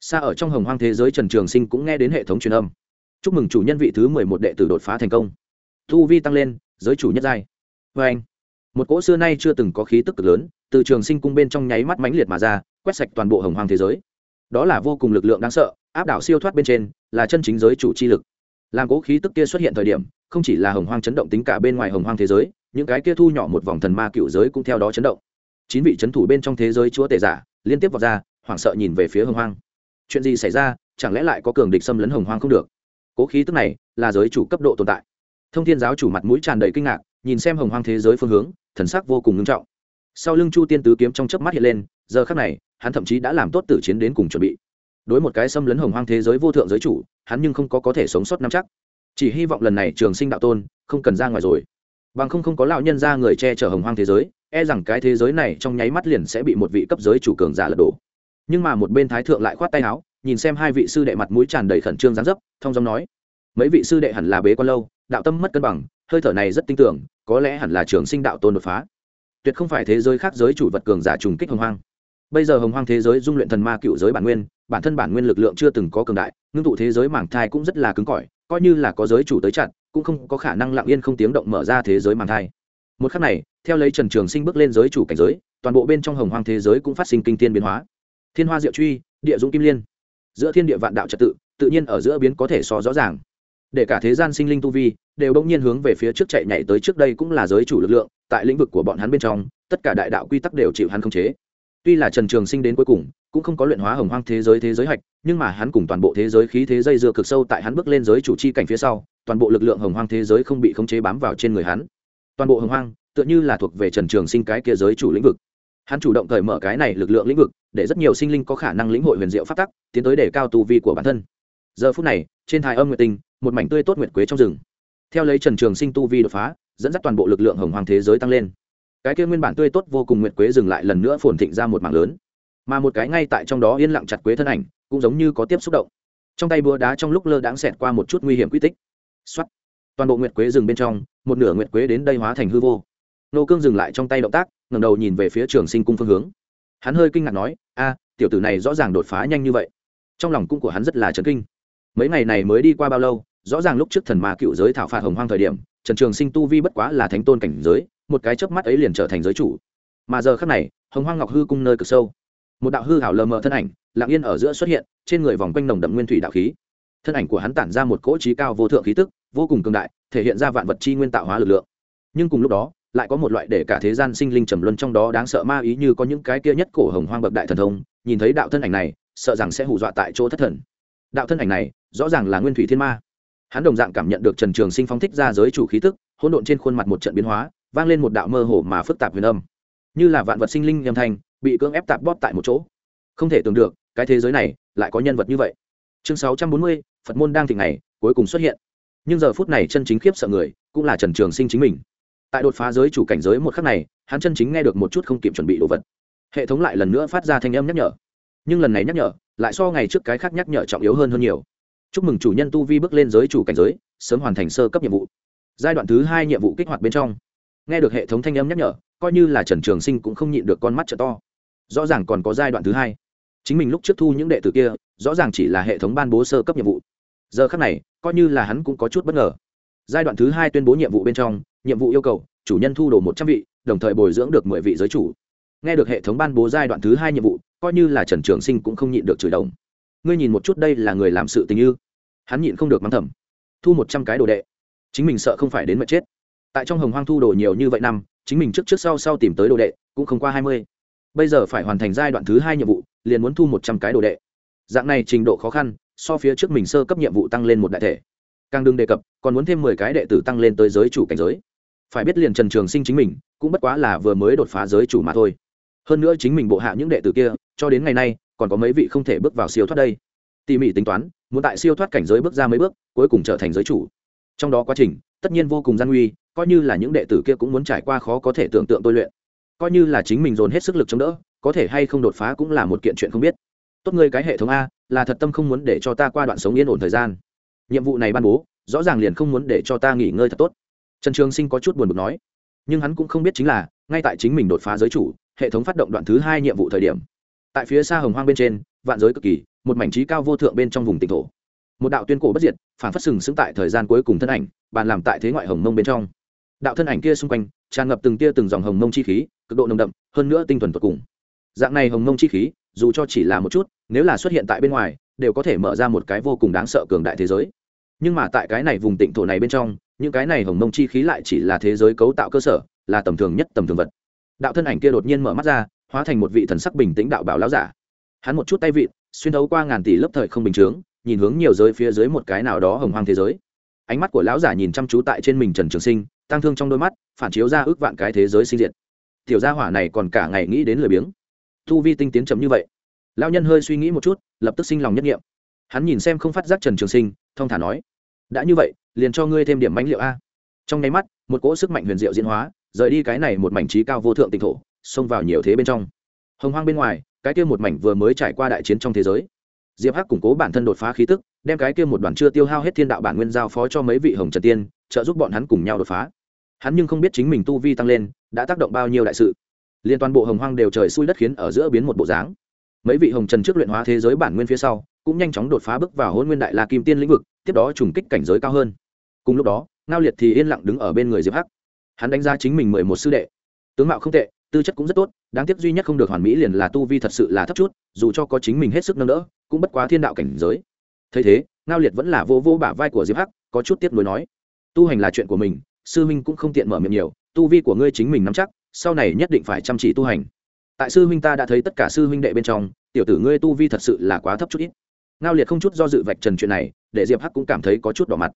xa ở trong hồng hoang thế giới trần trường sinh cũng nghe đến hệ thống truyền âm chúc mừng chủ nhân vị thứ mười một đệ tử đột phá thành công. Thu vi tăng lên, giới chủ nhất giai. Vê anh, một cỗ xưa nay chưa từng có khí tức cực lớn, từ trường sinh cung bên trong nháy mắt mãnh liệt mà ra, quét sạch toàn bộ hồng hoàng thế giới. Đó là vô cùng lực lượng đáng sợ, áp đảo siêu thoát bên trên, là chân chính giới chủ chi lực. Làm cỗ khí tức kia xuất hiện thời điểm, không chỉ là hồng hoang chấn động tính cả bên ngoài hồng hoang thế giới, những cái kia thu nhỏ một vòng thần ma cựu giới cũng theo đó chấn động. Chín vị c thủ bên trong thế giới chúa tể giả, liên tiếp vào ra, hoảng sợ nhìn về phía hồng hoang. Chuyện gì xảy ra? Chẳng lẽ lại có cường địch xâm lấn hồng hoang không được? Cố khí tức này là giới chủ cấp độ tồn tại. Thông thiên giáo chủ mặt mũi tràn đầy kinh ngạc, nhìn xem hồng hoang thế giới phương hướng, thần sắc vô cùng ngưng trọng. Sau lưng chu tiên tứ kiếm trong chớp mắt hiện lên, giờ khắc này, hắn thậm chí đã làm tốt tử chiến đến cùng chuẩn bị. Đối một cái xâm lấn hồng hoang thế giới vô thượng giới chủ, hắn nhưng không có có thể sống sót năm chắc. Chỉ hy vọng lần này trường sinh đạo tôn không cần ra ngoài rồi. Bằng không không có lão nhân ra người che chở hồng hoang thế giới e rằng cái thế giới này trong nháy mắt liền sẽ bị một vị cấp giới chủ cường giả lật đổ. Nhưng mà một bên thái thượng lại khoát tay áo nhìn xem hai vị sư đệ mặt mũi tràn đầy khẩn trương gián dấp thông giọng nói, mấy vị sư đệ hẳn là bế quan lâu, đạo tâm mất cân bằng, hơi thở này rất tin tưởng có lẽ hẳn là trường sinh đạo tôn đột phá. Tuyệt không phải thế giới khác giới chủ vật cường giả trùng kích hồng hoang. Bây giờ hồng hoang thế giới dung luyện thần ma cựu giới bản nguyên, bản thân bản nguyên lực lượng chưa từng có cường đại, ngưng tụ thế giới mảng thai cũng rất là cứng cỏi, coi như là có giới chủ tới chặn cũng không có khả năng lặng yên không tiếng động mở ra thế giới mảng thai. Một khắc này, theo lấy trần trường sinh bước lên giới chủ cảnh giới, toàn bộ bên trong hồng hoang thế giới cũng phát sinh kinh tiên biến hóa. Thiên hoa diệu truy, địa dũng kim liên giữa thiên địa vạn đạo trật tự tự nhiên ở giữa biến có thể so rõ ràng. Để cả thế gian sinh linh tu vi đều đông nhiên hướng về phía trước chạy nhảy tới trước đây cũng là giới chủ lực lượng, tại lĩnh vực của bọn hắn bên trong, tất cả đại đạo quy tắc đều chịu hắn khống chế. Tuy là trần trường sinh đến cuối cùng, cũng không có luyện hóa hồng hoang thế giới thế giới hạch, nhưng mà hắn cùng toàn bộ thế giới khí thế dây dưa cực sâu tại hắn bước lên giới chủ chi cảnh phía sau, toàn bộ lực lượng hồng hoang thế giới không bị khống chế bám vào trên người hắn. Toàn bộ hồng hoang tựa như là thuộc về trần trường sinh cái kia giới chủ lĩnh vực hắn chủ động cởi mở cái này lực lượng lĩnh vực, để rất nhiều sinh linh có khả năng lĩnh hội huyền diệu phát tắc, tiến tới để cao tu vi của bản thân. Giờ phút này, trên thái âm nguyệt tinh, một mảnh tươi tốt nguyệt quế trong rừng. Theo lấy trần trường sinh tu vi đột phá, dẫn dắt toàn bộ lực lượng hồng hoàng thế giới tăng lên. Cái kia nguyên bản tươi tốt vô cùng nguyệt quế dừng lại lần nữa phồn thịnh ra một mảng lớn. Mà một cái ngay tại trong đó yên lặng chặt quế thân ảnh, cũng giống như có tiếp xúc động. Trong tay búa đá trong lúc lơ đãng xẹt qua một chút nguy hiểm quy tích. Xuất toàn bộ nguyệt quế rừng bên trong, một nửa nguyệt quế đến đây hóa thành hư vô. Nô cương dừng lại trong tay động tác ngẩng đầu nhìn về phía trường sinh cung phương hướng. Hắn hơi kinh ngạc nói, a, tiểu tử này rõ ràng đột phá nhanh như vậy. Trong lòng cung của hắn rất là chấn kinh. Mấy ngày này mới đi qua bao lâu, rõ ràng lúc trước thần ma cựu giới thảo phạt hồng hoang thời điểm, trần trường sinh tu vi bất quá là thánh tôn cảnh giới, một cái chớp mắt ấy liền trở thành giới chủ. Mà giờ khác này, hồng hoang ngọc hư cung nơi cực sâu. Một đạo hư hảo lờ mờ thân ảnh, lặng yên ở giữa xuất hiện, trên người vòng quanh nồng đậm nguyên thủy đạo khí. Thân ảnh của hắn tản ra một cỗ trí cao vô thượng khí tức, vô cùng cường đại, thể hiện ra vạn vật chi nguyên tạo hóa lực lượng. Nhưng cùng lúc đó lại có một loại để cả thế gian sinh linh trầm luân trong đó đáng sợ ma ý như có những cái kia nhất cổ hồng hoang bậc đại thần thông, nhìn thấy đạo thân ảnh này, sợ rằng sẽ hù dọa tại chỗ thất thần. Đạo thân ảnh này, rõ ràng là nguyên thủy thiên ma. Hắn đồng dạng cảm nhận được trần trường sinh phóng thích ra giới chủ khí tức, hỗn độn trên khuôn mặt một trận biến hóa, vang lên một đạo mơ hồ mà phức tạp huyền âm. Như là vạn vật sinh linh nhầm thành bị cưỡng ép tạp bóp tại một chỗ. Không thể tưởng được, cái thế giới này lại có nhân vật như vậy. Chương sáu trăm bốn mươi, phật môn đang thịnh này, cuối cùng xuất hiện. Nhưng giờ phút này chân chính khiếp sợ người, cũng là trần trường sinh chính mình tại đột phá giới chủ cảnh giới một khắc này, hắn chân chính nghe được một chút không kịp chuẩn bị đồ vật. Hệ thống lại lần nữa phát ra thanh âm nhắc nhở. Nhưng lần này nhắc nhở, lại so ngày trước cái khác nhắc nhở trọng yếu hơn hơn nhiều. Chúc mừng chủ nhân tu vi bước lên giới chủ cảnh giới, sớm hoàn thành sơ cấp nhiệm vụ. Giai đoạn thứ hai nhiệm vụ kích hoạt bên trong. Nghe được hệ thống thanh âm nhắc nhở, coi như là trần trường sinh cũng không nhịn được con mắt trợ to. Rõ ràng còn có giai đoạn thứ hai. Chính mình lúc trước thu những đệ tử kia, rõ ràng chỉ là hệ thống ban bố sơ cấp nhiệm vụ. Giờ khác này, coi như là hắn cũng có chút bất ngờ. Giai đoạn thứ hai tuyên bố nhiệm vụ bên trong nhiệm vụ yêu cầu, chủ nhân thu đồ một trăm vị, đồng thời bồi dưỡng được mười vị giới chủ. Nghe được hệ thống ban bố giai đoạn thứ hai nhiệm vụ, coi như là trần trường sinh cũng không nhịn được chửi đồng. Ngươi nhìn một chút đây là người làm sự tình ư? Hắn nhịn không được mắng thầm. Thu một trăm cái đồ đệ. Chính mình sợ không phải đến mệt chết. Tại trong hồng hoang thu đồ nhiều như vậy năm, chính mình trước trước sau sau tìm tới đồ đệ, cũng không qua hai mươi. Bây giờ phải hoàn thành giai đoạn thứ hai nhiệm vụ, liền muốn thu một trăm cái đồ đệ. Dạng này trình độ khó khăn, so phía trước mình sơ cấp nhiệm vụ tăng lên một đại thể. Càng đừng đề cập, còn muốn thêm mười cái đệ tử tăng lên tới giới chủ cảnh giới phải biết liền trần trường sinh chính mình, cũng bất quá là vừa mới đột phá giới chủ mà thôi. Hơn nữa chính mình bộ hạ những đệ tử kia, cho đến ngày nay, còn có mấy vị không thể bước vào siêu thoát đây. Tỉ mỉ tính toán, muốn tại siêu thoát cảnh giới bước ra mấy bước, cuối cùng trở thành giới chủ. Trong đó quá trình, tất nhiên vô cùng gian nguy, coi như là những đệ tử kia cũng muốn trải qua khó có thể tưởng tượng tôi luyện. Coi như là chính mình dồn hết sức lực chống đỡ, có thể hay không đột phá cũng là một kiện chuyện không biết. Tốt ngươi cái hệ thống a, là thật tâm không muốn để cho ta qua đoạn sống yên ổn thời gian. Nhiệm vụ này ban bố, rõ ràng liền không muốn để cho ta nghỉ ngơi thật tốt trần trường sinh có chút buồn bực nói, nhưng hắn cũng không biết chính là, ngay tại chính mình đột phá giới chủ, hệ thống phát động đoạn thứ hai nhiệm vụ thời điểm, tại phía xa hồng hoang bên trên, vạn giới cực kỳ, một mảnh trí cao vô thượng bên trong vùng tỉnh thổ. Một đạo tuyên cổ bất diệt, phản phát sừng sững tại thời gian cuối cùng thân ảnh, bàn làm tại thế ngoại hồng mông bên trong. Đạo thân ảnh kia xung quanh, tràn ngập từng tia từng dòng hồng mông chi khí, cực độ nồng đậm, hơn nữa tinh thuần tột cùng. Dạng này hồng mông chi khí, dù cho chỉ là một chút, nếu là xuất hiện tại bên ngoài, đều có thể mở ra một cái vô cùng đáng sợ cường đại thế giới. Nhưng mà tại cái này vùng tịnh thổ này bên trong những cái này hồng mông chi khí lại chỉ là thế giới cấu tạo cơ sở, là tầm thường nhất tầm thường vật. Đạo thân ảnh kia đột nhiên mở mắt ra, hóa thành một vị thần sắc bình tĩnh đạo bảo lão giả. Hắn một chút tay vịn, xuyên thấu qua ngàn tỷ lớp thời không bình chướng, nhìn hướng nhiều giới phía dưới một cái nào đó hồng hoang thế giới. Ánh mắt của lão giả nhìn chăm chú tại trên mình trần trường sinh, tăng thương trong đôi mắt, phản chiếu ra ước vạn cái thế giới sinh diệt. Tiểu gia hỏa này còn cả ngày nghĩ đến lười biếng. Thu vi tinh tiến chấm như vậy. Lão nhân hơi suy nghĩ một chút, lập tức sinh lòng nhất nghiệm. Hắn nhìn xem không phát giác trần trường sinh thông thả nói, đã như vậy liền cho ngươi thêm điểm bánh liệu a. Trong nháy mắt, một cỗ sức mạnh huyền diệu diễn hóa, rời đi cái này một mảnh trí cao vô thượng tịnh thổ, xông vào nhiều thế bên trong. Hồng hoang bên ngoài, cái kia một mảnh vừa mới trải qua đại chiến trong thế giới. Diệp hắc củng cố bản thân đột phá khí tức, đem cái kia một đoàn chưa tiêu hao hết thiên đạo bản nguyên giao phó cho mấy vị hồng trần tiên, trợ giúp bọn hắn cùng nhau đột phá. Hắn nhưng không biết chính mình tu vi tăng lên, đã tác động bao nhiêu đại sự. Liên toàn bộ hồng hoang đều trời xui đất khiến ở giữa biến một bộ dáng. Mấy vị hồng trần trước luyện hóa thế giới bản nguyên phía sau, cũng nhanh chóng đột phá bước vào hôn nguyên đại la kim tiên lĩnh vực, tiếp đó trùng kích cảnh giới cao hơn cùng lúc đó, ngao liệt thì yên lặng đứng ở bên người diệp hắc. Hắn đánh giá chính mình mười một sư đệ. Tướng mạo không tệ, tư chất cũng rất tốt, đáng tiếc duy nhất không được hoàn mỹ liền là tu vi thật sự là thấp chút, dù cho có chính mình hết sức nâng đỡ, cũng bất quá thiên đạo cảnh giới. Thấy thế, ngao liệt vẫn là vô vô bả vai của diệp hắc, có chút tiếp nối nói, tu hành là chuyện của mình, sư huynh cũng không tiện mở miệng nhiều, tu vi của ngươi chính mình nắm chắc, sau này nhất định phải chăm chỉ tu hành. Tại sư huynh ta đã thấy tất cả sư huynh đệ bên trong, tiểu tử ngươi tu vi thật sự là quá thấp chút ít. Ngao liệt không chút do dự vạch trần chuyện này, để diệp hắc cũng cảm thấy có chút đỏ mặt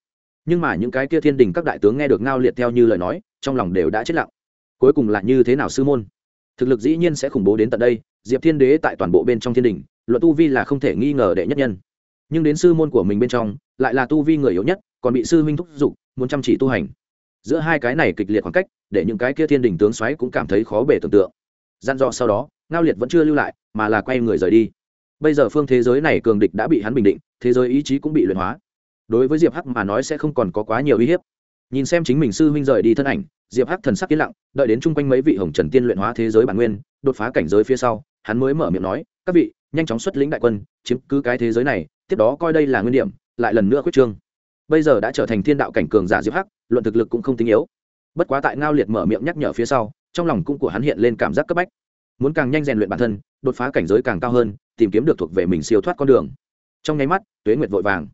nhưng mà những cái kia thiên đình các đại tướng nghe được ngao liệt theo như lời nói, trong lòng đều đã chết lặng. Cuối cùng là như thế nào sư môn? Thực lực dĩ nhiên sẽ khủng bố đến tận đây, diệp thiên đế tại toàn bộ bên trong thiên đình, luận tu vi là không thể nghi ngờ đệ nhất nhân. Nhưng đến sư môn của mình bên trong, lại là tu vi người yếu nhất, còn bị sư huynh thúc giục, muốn chăm chỉ tu hành. Giữa hai cái này kịch liệt khoảng cách, để những cái kia thiên đình tướng xoáy cũng cảm thấy khó bể tưởng tượng. Gian dọ sau đó, ngao liệt vẫn chưa lưu lại, mà là quay người rời đi. Bây giờ phương thế giới này cường địch đã bị hắn bình định, thế giới ý chí cũng bị luyện hóa đối với diệp hắc mà nói sẽ không còn có quá nhiều uy hiếp nhìn xem chính mình sư huynh rời đi thân ảnh diệp hắc thần sắc yên lặng đợi đến chung quanh mấy vị hồng trần tiên luyện hóa thế giới bản nguyên đột phá cảnh giới phía sau hắn mới mở miệng nói các vị nhanh chóng xuất lĩnh đại quân chiếm cứ cái thế giới này tiếp đó coi đây là nguyên điểm lại lần nữa quyết trương bây giờ đã trở thành thiên đạo cảnh cường giả diệp hắc luận thực lực cũng không tinh yếu bất quá tại ngao liệt mở miệng nhắc nhở phía sau trong lòng cũng của hắn hiện lên cảm giác cấp bách muốn càng nhanh rèn luyện bản thân đột phá cảnh giới càng cao hơn tìm kiếm được thuộc về mình siêu thoát con đường trong nháy mắt tuế nguyệt vội vàng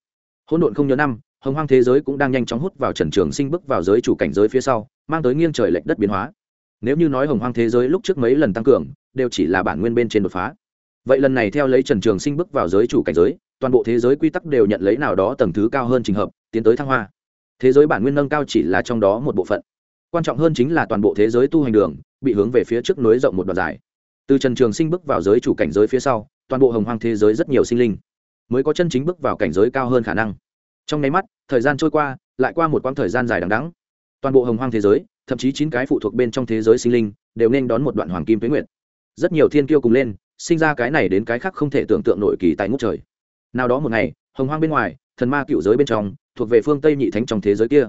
hỗn độn không nhớ năm, hồng hoang thế giới cũng đang nhanh chóng hút vào trần trường sinh bước vào giới chủ cảnh giới phía sau, mang tới nghiêng trời lệch đất biến hóa. Nếu như nói hồng hoang thế giới lúc trước mấy lần tăng cường, đều chỉ là bản nguyên bên trên đột phá. Vậy lần này theo lấy trần trường sinh bước vào giới chủ cảnh giới, toàn bộ thế giới quy tắc đều nhận lấy nào đó tầng thứ cao hơn trình hợp, tiến tới thăng hoa. Thế giới bản nguyên nâng cao chỉ là trong đó một bộ phận. Quan trọng hơn chính là toàn bộ thế giới tu hành đường, bị hướng về phía trước nối rộng một đoạn dài. Từ trần trường sinh bước vào giới chủ cảnh giới phía sau, toàn bộ hồng hoang thế giới rất nhiều sinh linh mới có chân chính bước vào cảnh giới cao hơn khả năng. Trong nháy mắt, thời gian trôi qua, lại qua một quãng thời gian dài đằng đẵng. toàn bộ hồng hoang thế giới, thậm chí chín cái phụ thuộc bên trong thế giới sinh linh, đều nên đón một đoạn hoàng kim tuế nguyện rất nhiều thiên kiêu cùng lên, sinh ra cái này đến cái khác không thể tưởng tượng nổi kỳ tại ngút trời. Nào đó một ngày, hồng hoang bên ngoài, thần ma cựu giới bên trong, thuộc về phương tây nhị thánh trong thế giới kia.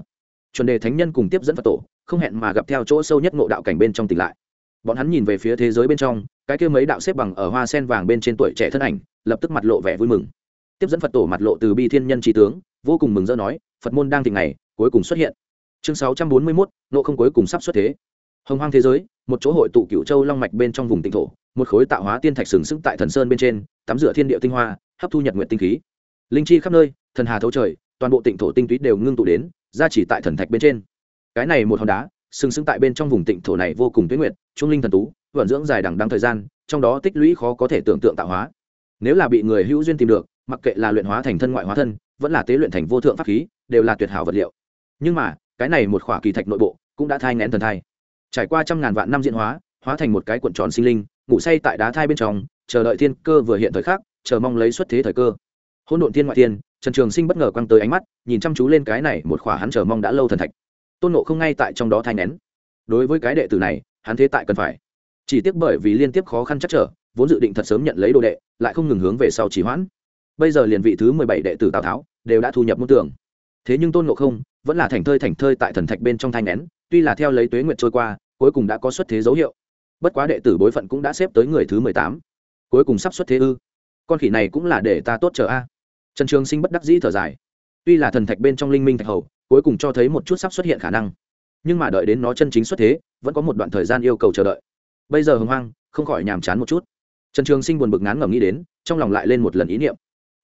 Chuẩn đề thánh nhân cùng tiếp dẫn phật tổ, không hẹn mà gặp theo chỗ sâu nhất ngộ đạo cảnh bên trong tỉnh lại. Bọn hắn nhìn về phía thế giới bên trong, cái kia mấy đạo xếp bằng ở hoa sen vàng bên trên tuổi trẻ thân ảnh, lập tức mặt lộ vẻ vui mừng tiếp dẫn phật tổ mặt lộ từ bi thiên nhân trí tướng, vô cùng mừng rỡ nói, phật môn đang tỉnh ngày, cuối cùng xuất hiện. Chương sáu trăm bốn mươi mốt, nộ không cuối cùng sắp xuất thế. Hồng hoang thế giới, một chỗ hội tụ cựu châu long mạch bên trong vùng tịnh thổ, một khối tạo hóa tiên thạch sừng sững tại thần sơn bên trên, tắm rửa thiên địa tinh hoa, hấp thu nhật nguyện tinh khí. Linh chi khắp nơi, thần hà thấu trời, toàn bộ tịnh thổ tinh túy đều ngưng tụ đến ra chỉ tại thần thạch bên trên. Cái này một hòn đá, sừng sững tại bên trong vùng tịnh thổ này vô cùng tuyết nguyệt, trung linh thần tú, vận dưỡng dài đằng đăng thời gian, trong đó tích lũy khó có thể tưởng tượng tạo hóa. Nếu là bị người hữu duyên tìm được mặc kệ là luyện hóa thành thân ngoại hóa thân, vẫn là tế luyện thành vô thượng pháp khí, đều là tuyệt hảo vật liệu. Nhưng mà, cái này một khỏa kỳ thạch nội bộ cũng đã thai ngén thần thai. Trải qua trăm ngàn vạn năm diễn hóa hóa thành một cái cuộn tròn sinh linh, ngủ say tại đá thai bên trong, chờ đợi thiên cơ vừa hiện thời khắc, chờ mong lấy xuất thế thời cơ. Hỗn độn thiên ngoại thiên, trần trường sinh bất ngờ quăng tới ánh mắt, nhìn chăm chú lên cái này một khỏa hắn chờ mong đã lâu thần thạch. Tôn nộ không ngay tại trong đó thai nén đối với cái đệ tử này, hắn thế tại cần phải. Chỉ tiếc bởi vì liên tiếp khó khăn chắc trở, vốn dự định thật sớm nhận lấy đồ đệ, lại không ngừng hướng về sau chỉ hoãn bây giờ liền vị thứ mười bảy đệ tử tào tháo đều đã thu nhập môn tưởng thế nhưng tôn ngộ không vẫn là thành thơi thành thơi tại thần thạch bên trong thai nén, tuy là theo lấy tuế nguyệt trôi qua, cuối cùng đã có xuất thế dấu hiệu. Bất quá đệ tử bối phận cũng đã xếp tới người thứ mười tám. Cuối cùng sắp xuất thế ư. Con khỉ này cũng là để ta tốt chờ a. Trần trường sinh bất đắc dĩ thở dài. Tuy là thần thạch bên trong linh minh thạch hầu, cuối cùng cho thấy một chút sắp xuất hiện khả năng. Nhưng mà đợi đến nó chân chính xuất thế, vẫn có một đoạn thời gian yêu cầu chờ đợi. Bây giờ hồng hoang, không khỏi nhàm chán một chút. Trần trường sinh buồn bực ngán ngẩm nghĩ đến, trong lòng lại lên một lần ý niệm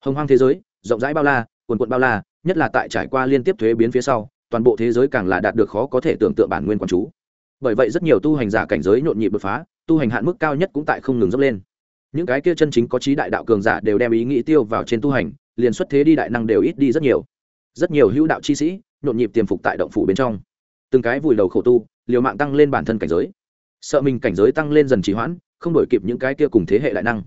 hồng hoang thế giới, rộng rãi bao la quần quận bao la, nhất là tại trải qua liên tiếp thuế biến phía sau, toàn bộ thế giới càng là đạt được khó có thể tưởng tượng bản nguyên quản chú. Bởi vậy rất nhiều tu hành giả cảnh giới nhộn nhịp đột phá, tu hành hạn mức cao nhất cũng tại không ngừng dốc lên. Những cái kia chân chính có trí đại đạo cường giả đều đem ý nghĩ tiêu vào trên tu hành, liền xuất thế đi đại năng đều ít đi rất nhiều. Rất nhiều hữu đạo chi sĩ nhộn nhịp tiềm phục tại động phủ bên trong. Từng cái vùi đầu khổ tu, liều mạng tăng lên bản thân cảnh giới. Sợ mình cảnh giới tăng lên dần trì hoãn, không đổi kịp những cái kia cùng thế hệ đại năng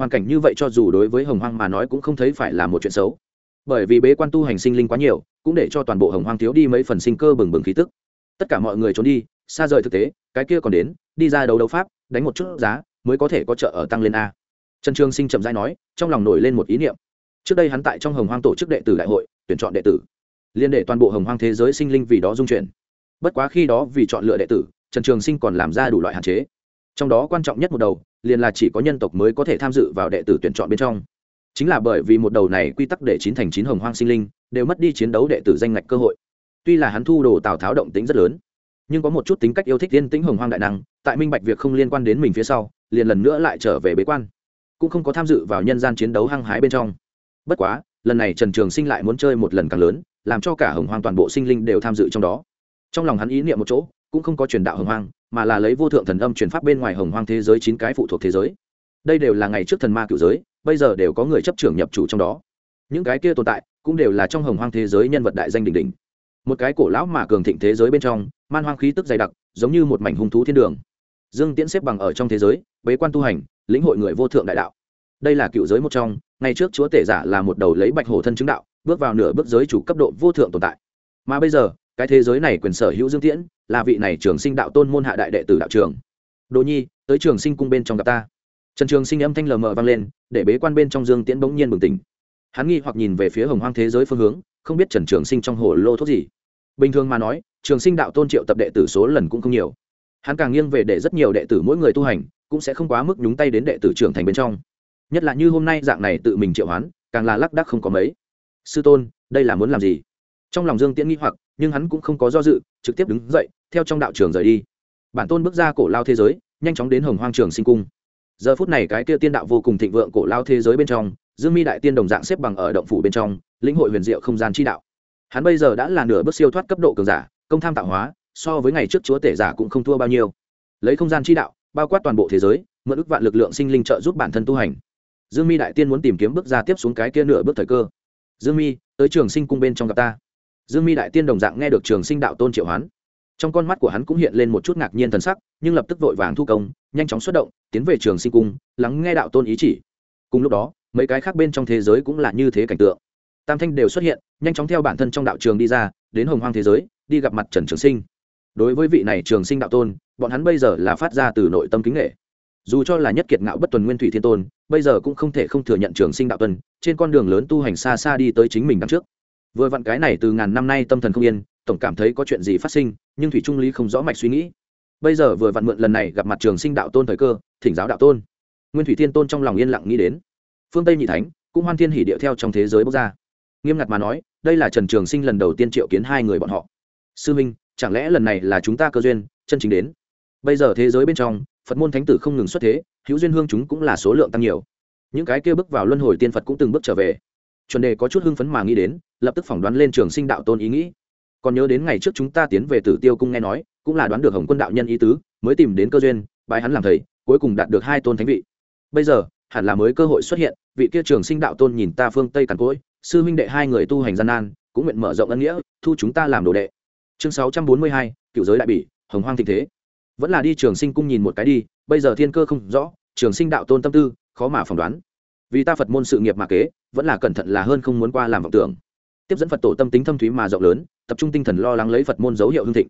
hoàn cảnh như vậy cho dù đối với hồng hoang mà nói cũng không thấy phải là một chuyện xấu. Bởi vì bế quan tu hành sinh linh quá nhiều, cũng để cho toàn bộ hồng hoang thiếu đi mấy phần sinh cơ bừng bừng khí tức. Tất cả mọi người trốn đi, xa rời thực tế, cái kia còn đến, đi ra đấu đấu pháp, đánh một chút giá, mới có thể có trợ ở tăng lên a. Trần trường sinh chậm dãi nói, trong lòng nổi lên một ý niệm. Trước đây hắn tại trong hồng hoang tổ chức đệ tử đại hội, tuyển chọn đệ tử. Liên đệ toàn bộ hồng hoang thế giới sinh linh vì đó dung chuyển. Bất quá khi đó vì chọn lựa đệ tử, trần trường sinh còn làm ra đủ loại hạn chế. Trong đó quan trọng nhất một đầu liền là chỉ có nhân tộc mới có thể tham dự vào đệ tử tuyển chọn bên trong. Chính là bởi vì một đầu này quy tắc để chín thành chín hồng hoang sinh linh đều mất đi chiến đấu đệ tử danh ngạch cơ hội. Tuy là hắn thu đồ tào tháo động tính rất lớn, nhưng có một chút tính cách yêu thích tiên tĩnh hồng hoang đại năng, tại minh bạch việc không liên quan đến mình phía sau, liền lần nữa lại trở về bế quan, cũng không có tham dự vào nhân gian chiến đấu hăng hái bên trong. Bất quá, lần này trần trường sinh lại muốn chơi một lần càng lớn, làm cho cả hồng hoang toàn bộ sinh linh đều tham dự trong đó. Trong lòng hắn ý niệm một chỗ, cũng không có truyền đạo hồng hoang mà là lấy vô thượng thần âm truyền pháp bên ngoài hồng hoang thế giới chín cái phụ thuộc thế giới. Đây đều là ngày trước thần ma cựu giới, bây giờ đều có người chấp trưởng nhập chủ trong đó. Những cái kia tồn tại cũng đều là trong hồng hoang thế giới nhân vật đại danh đỉnh đỉnh. Một cái cổ lão mà cường thịnh thế giới bên trong, man hoang khí tức dày đặc, giống như một mảnh hung thú thiên đường. Dương tiễn xếp bằng ở trong thế giới, bế quan tu hành, lĩnh hội người vô thượng đại đạo. Đây là cựu giới một trong, ngày trước chúa tể giả là một đầu lấy bạch hổ thân chứng đạo, bước vào nửa bước giới chủ cấp độ vô thượng tồn tại. Mà bây giờ, cái thế giới này quyền sở hữu dương tiễn là vị này trường sinh đạo tôn môn hạ đại đệ tử đạo trường. Đồ nhi, tới trường sinh cung bên trong gặp ta. Trần trường sinh âm thanh lờ mờ vang lên, để bế quan bên trong dương tiễn bỗng nhiên bừng tỉnh. Hắn nghi hoặc nhìn về phía hồng hoang thế giới phương hướng, không biết trần trường sinh trong hồ lô thuốc gì. Bình thường mà nói, trường sinh đạo tôn triệu tập đệ tử số lần cũng không nhiều. Hắn càng nghiêng về để rất nhiều đệ tử mỗi người tu hành, cũng sẽ không quá mức nhúng tay đến đệ tử trưởng thành bên trong. Nhất là như hôm nay dạng này tự mình triệu hoán, càng là lác đắc không có mấy. Sư tôn, đây là muốn làm gì? Trong lòng dương tiễn nghi hoặc, nhưng hắn cũng không có do dự, trực tiếp đứng dậy, theo trong đạo trường rời đi. Bản tôn bước ra cổ lao thế giới, nhanh chóng đến hồng hoang trường sinh cung. Giờ phút này cái kia tiên đạo vô cùng thịnh vượng cổ lao thế giới bên trong, dương mi đại tiên đồng dạng xếp bằng ở động phủ bên trong, lĩnh hội huyền diệu không gian chi đạo. Hắn bây giờ đã là nửa bước siêu thoát cấp độ cường giả, công tham tạo hóa, so với ngày trước chúa tể giả cũng không thua bao nhiêu. Lấy không gian chi đạo, bao quát toàn bộ thế giới, mượn ức vạn lực lượng sinh linh trợ giúp bản thân tu hành. Dương mi đại tiên muốn tìm kiếm bước ra tiếp xuống cái kia nửa bước thời cơ. Dương mi, tới trường sinh cung bên trong gặp ta dương mi đại tiên đồng dạng nghe được trường sinh đạo tôn triệu hoán. Trong con mắt của hắn cũng hiện lên một chút ngạc nhiên thần sắc, nhưng lập tức vội vàng thu công, nhanh chóng xuất động, tiến về trường sinh cung, lắng nghe đạo tôn ý chỉ. Cùng lúc đó, mấy cái khác bên trong thế giới cũng là như thế cảnh tượng. Tam thanh đều xuất hiện, nhanh chóng theo bản thân trong đạo trường đi ra, đến hồng hoang thế giới, đi gặp mặt trần trường sinh. Đối với vị này trường sinh đạo tôn, bọn hắn bây giờ là phát ra từ nội tâm kính nghệ. Dù cho là nhất kiệt ngạo bất tuần nguyên thủy thiên tôn, bây giờ cũng không thể không thừa nhận trường sinh đạo tuần trên con đường lớn tu hành xa xa đi tới chính mình đằng trước vừa vặn cái này từ ngàn năm nay tâm thần không yên, tổng cảm thấy có chuyện gì phát sinh, nhưng thủy trung lý không rõ mạch suy nghĩ. Bây giờ vừa vặn mượn lần này gặp mặt trường sinh đạo tôn thời cơ, thỉnh giáo đạo tôn. Nguyên thủy thiên tôn trong lòng yên lặng nghĩ đến. Phương tây nhị thánh, cũng hoan thiên hỉ điệu theo trong thế giới bốc ra. Nghiêm ngặt mà nói, đây là trần trường sinh lần đầu tiên triệu kiến hai người bọn họ. Sư minh, chẳng lẽ lần này là chúng ta cơ duyên, chân chính đến? Bây giờ thế giới bên trong, phật môn thánh tử không ngừng xuất thế, hữu duyên hương chúng cũng là số lượng tăng nhiều. Những cái kia bước vào luân hồi tiên phật cũng từng bước trở về. Chuẩn đề có chút hưng phấn mà nghĩ đến lập tức phỏng đoán lên trường sinh đạo tôn ý nghĩ. Còn nhớ đến ngày trước chúng ta tiến về tử tiêu cung nghe nói, cũng là đoán được hồng quân đạo nhân ý tứ, mới tìm đến cơ duyên bài hắn làm thầy, cuối cùng đạt được hai tôn thánh vị. Bây giờ, hẳn là mới cơ hội xuất hiện, vị kia trường sinh đạo tôn nhìn ta phương tây càn cối sư huynh đệ hai người tu hành gian nan, cũng nguyện mở rộng ân nghĩa, thu chúng ta làm đồ đệ. Chương sáu trăm bốn mươi hai, cựu giới đại bỉ, hồng hoang thịnh thế. Vẫn là đi trường sinh cung nhìn một cái đi, bây giờ thiên cơ không rõ, trường sinh đạo tôn tâm tư, khó mà phỏng đoán. Vì ta phật môn sự nghiệp mà kế, vẫn là cẩn thận là hơn không muốn qua làm vọng tưởng tiếp dẫn phật tổ tâm tính thâm thúy mà rộng lớn, tập trung tinh thần lo lắng lấy phật môn dấu hiệu hương thịnh.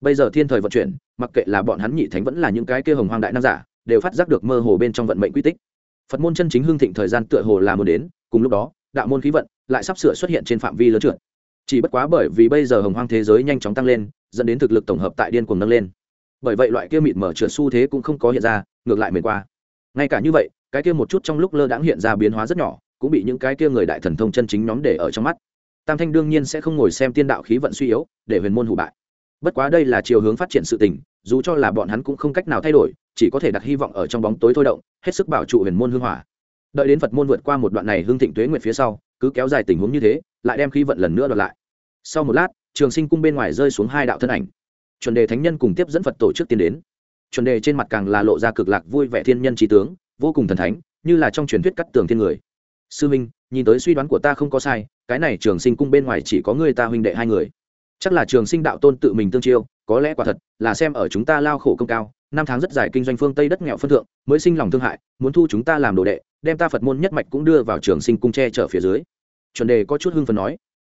Bây giờ thiên thời vận chuyển, mặc kệ là bọn hắn nhị thánh vẫn là những cái kia hồng hoang đại nam giả, đều phát giác được mơ hồ bên trong vận mệnh quy tích. Phật môn chân chính hương thịnh thời gian tựa hồ là muốn đến, cùng lúc đó, đạo môn khí vận lại sắp sửa xuất hiện trên phạm vi lớn trượt. Chỉ bất quá bởi vì bây giờ hồng hoang thế giới nhanh chóng tăng lên, dẫn đến thực lực tổng hợp tại điên cuồng nâng lên. Bởi vậy loại kia mịt mở trượt xu thế cũng không có hiện ra, ngược lại mệt qua. Ngay cả như vậy, cái kia một chút trong lúc lơ đãng hiện ra biến hóa rất nhỏ, cũng bị những cái kia người đại thần thông chân chính nhóm để ở trong mắt tam thanh đương nhiên sẽ không ngồi xem tiên đạo khí vận suy yếu, để huyền môn hủ bại. Bất quá đây là chiều hướng phát triển sự tình, dù cho là bọn hắn cũng không cách nào thay đổi, chỉ có thể đặt hy vọng ở trong bóng tối thôi động, hết sức bảo trụ huyền môn hưng hỏa. Đợi đến phật môn vượt qua một đoạn này hương thịnh tuế nguyệt phía sau, cứ kéo dài tình huống như thế, lại đem khí vận lần nữa đoạt lại. Sau một lát, trường sinh cung bên ngoài rơi xuống hai đạo thân ảnh. Chuẩn đề thánh nhân cùng tiếp dẫn phật tổ chức tiến đến. Chuẩn đề trên mặt càng là lộ ra cực lạc vui vẻ thiên nhân trí tướng, vô cùng thần thánh, như là trong truyền thuyết cắt tường thiên người sư minh, nhìn tới suy đoán của ta không có sai, cái này trường sinh cung bên ngoài chỉ có người ta huynh đệ hai người. Chắc là trường sinh đạo tôn tự mình tương chiêu, có lẽ quả thật là xem ở chúng ta lao khổ công cao, năm tháng rất dài kinh doanh phương tây đất nghèo phân thượng, mới sinh lòng thương hại, muốn thu chúng ta làm đồ đệ, đem ta phật môn nhất mạch cũng đưa vào trường sinh cung tre trở phía dưới. Chuẩn đề có chút hưng phần nói.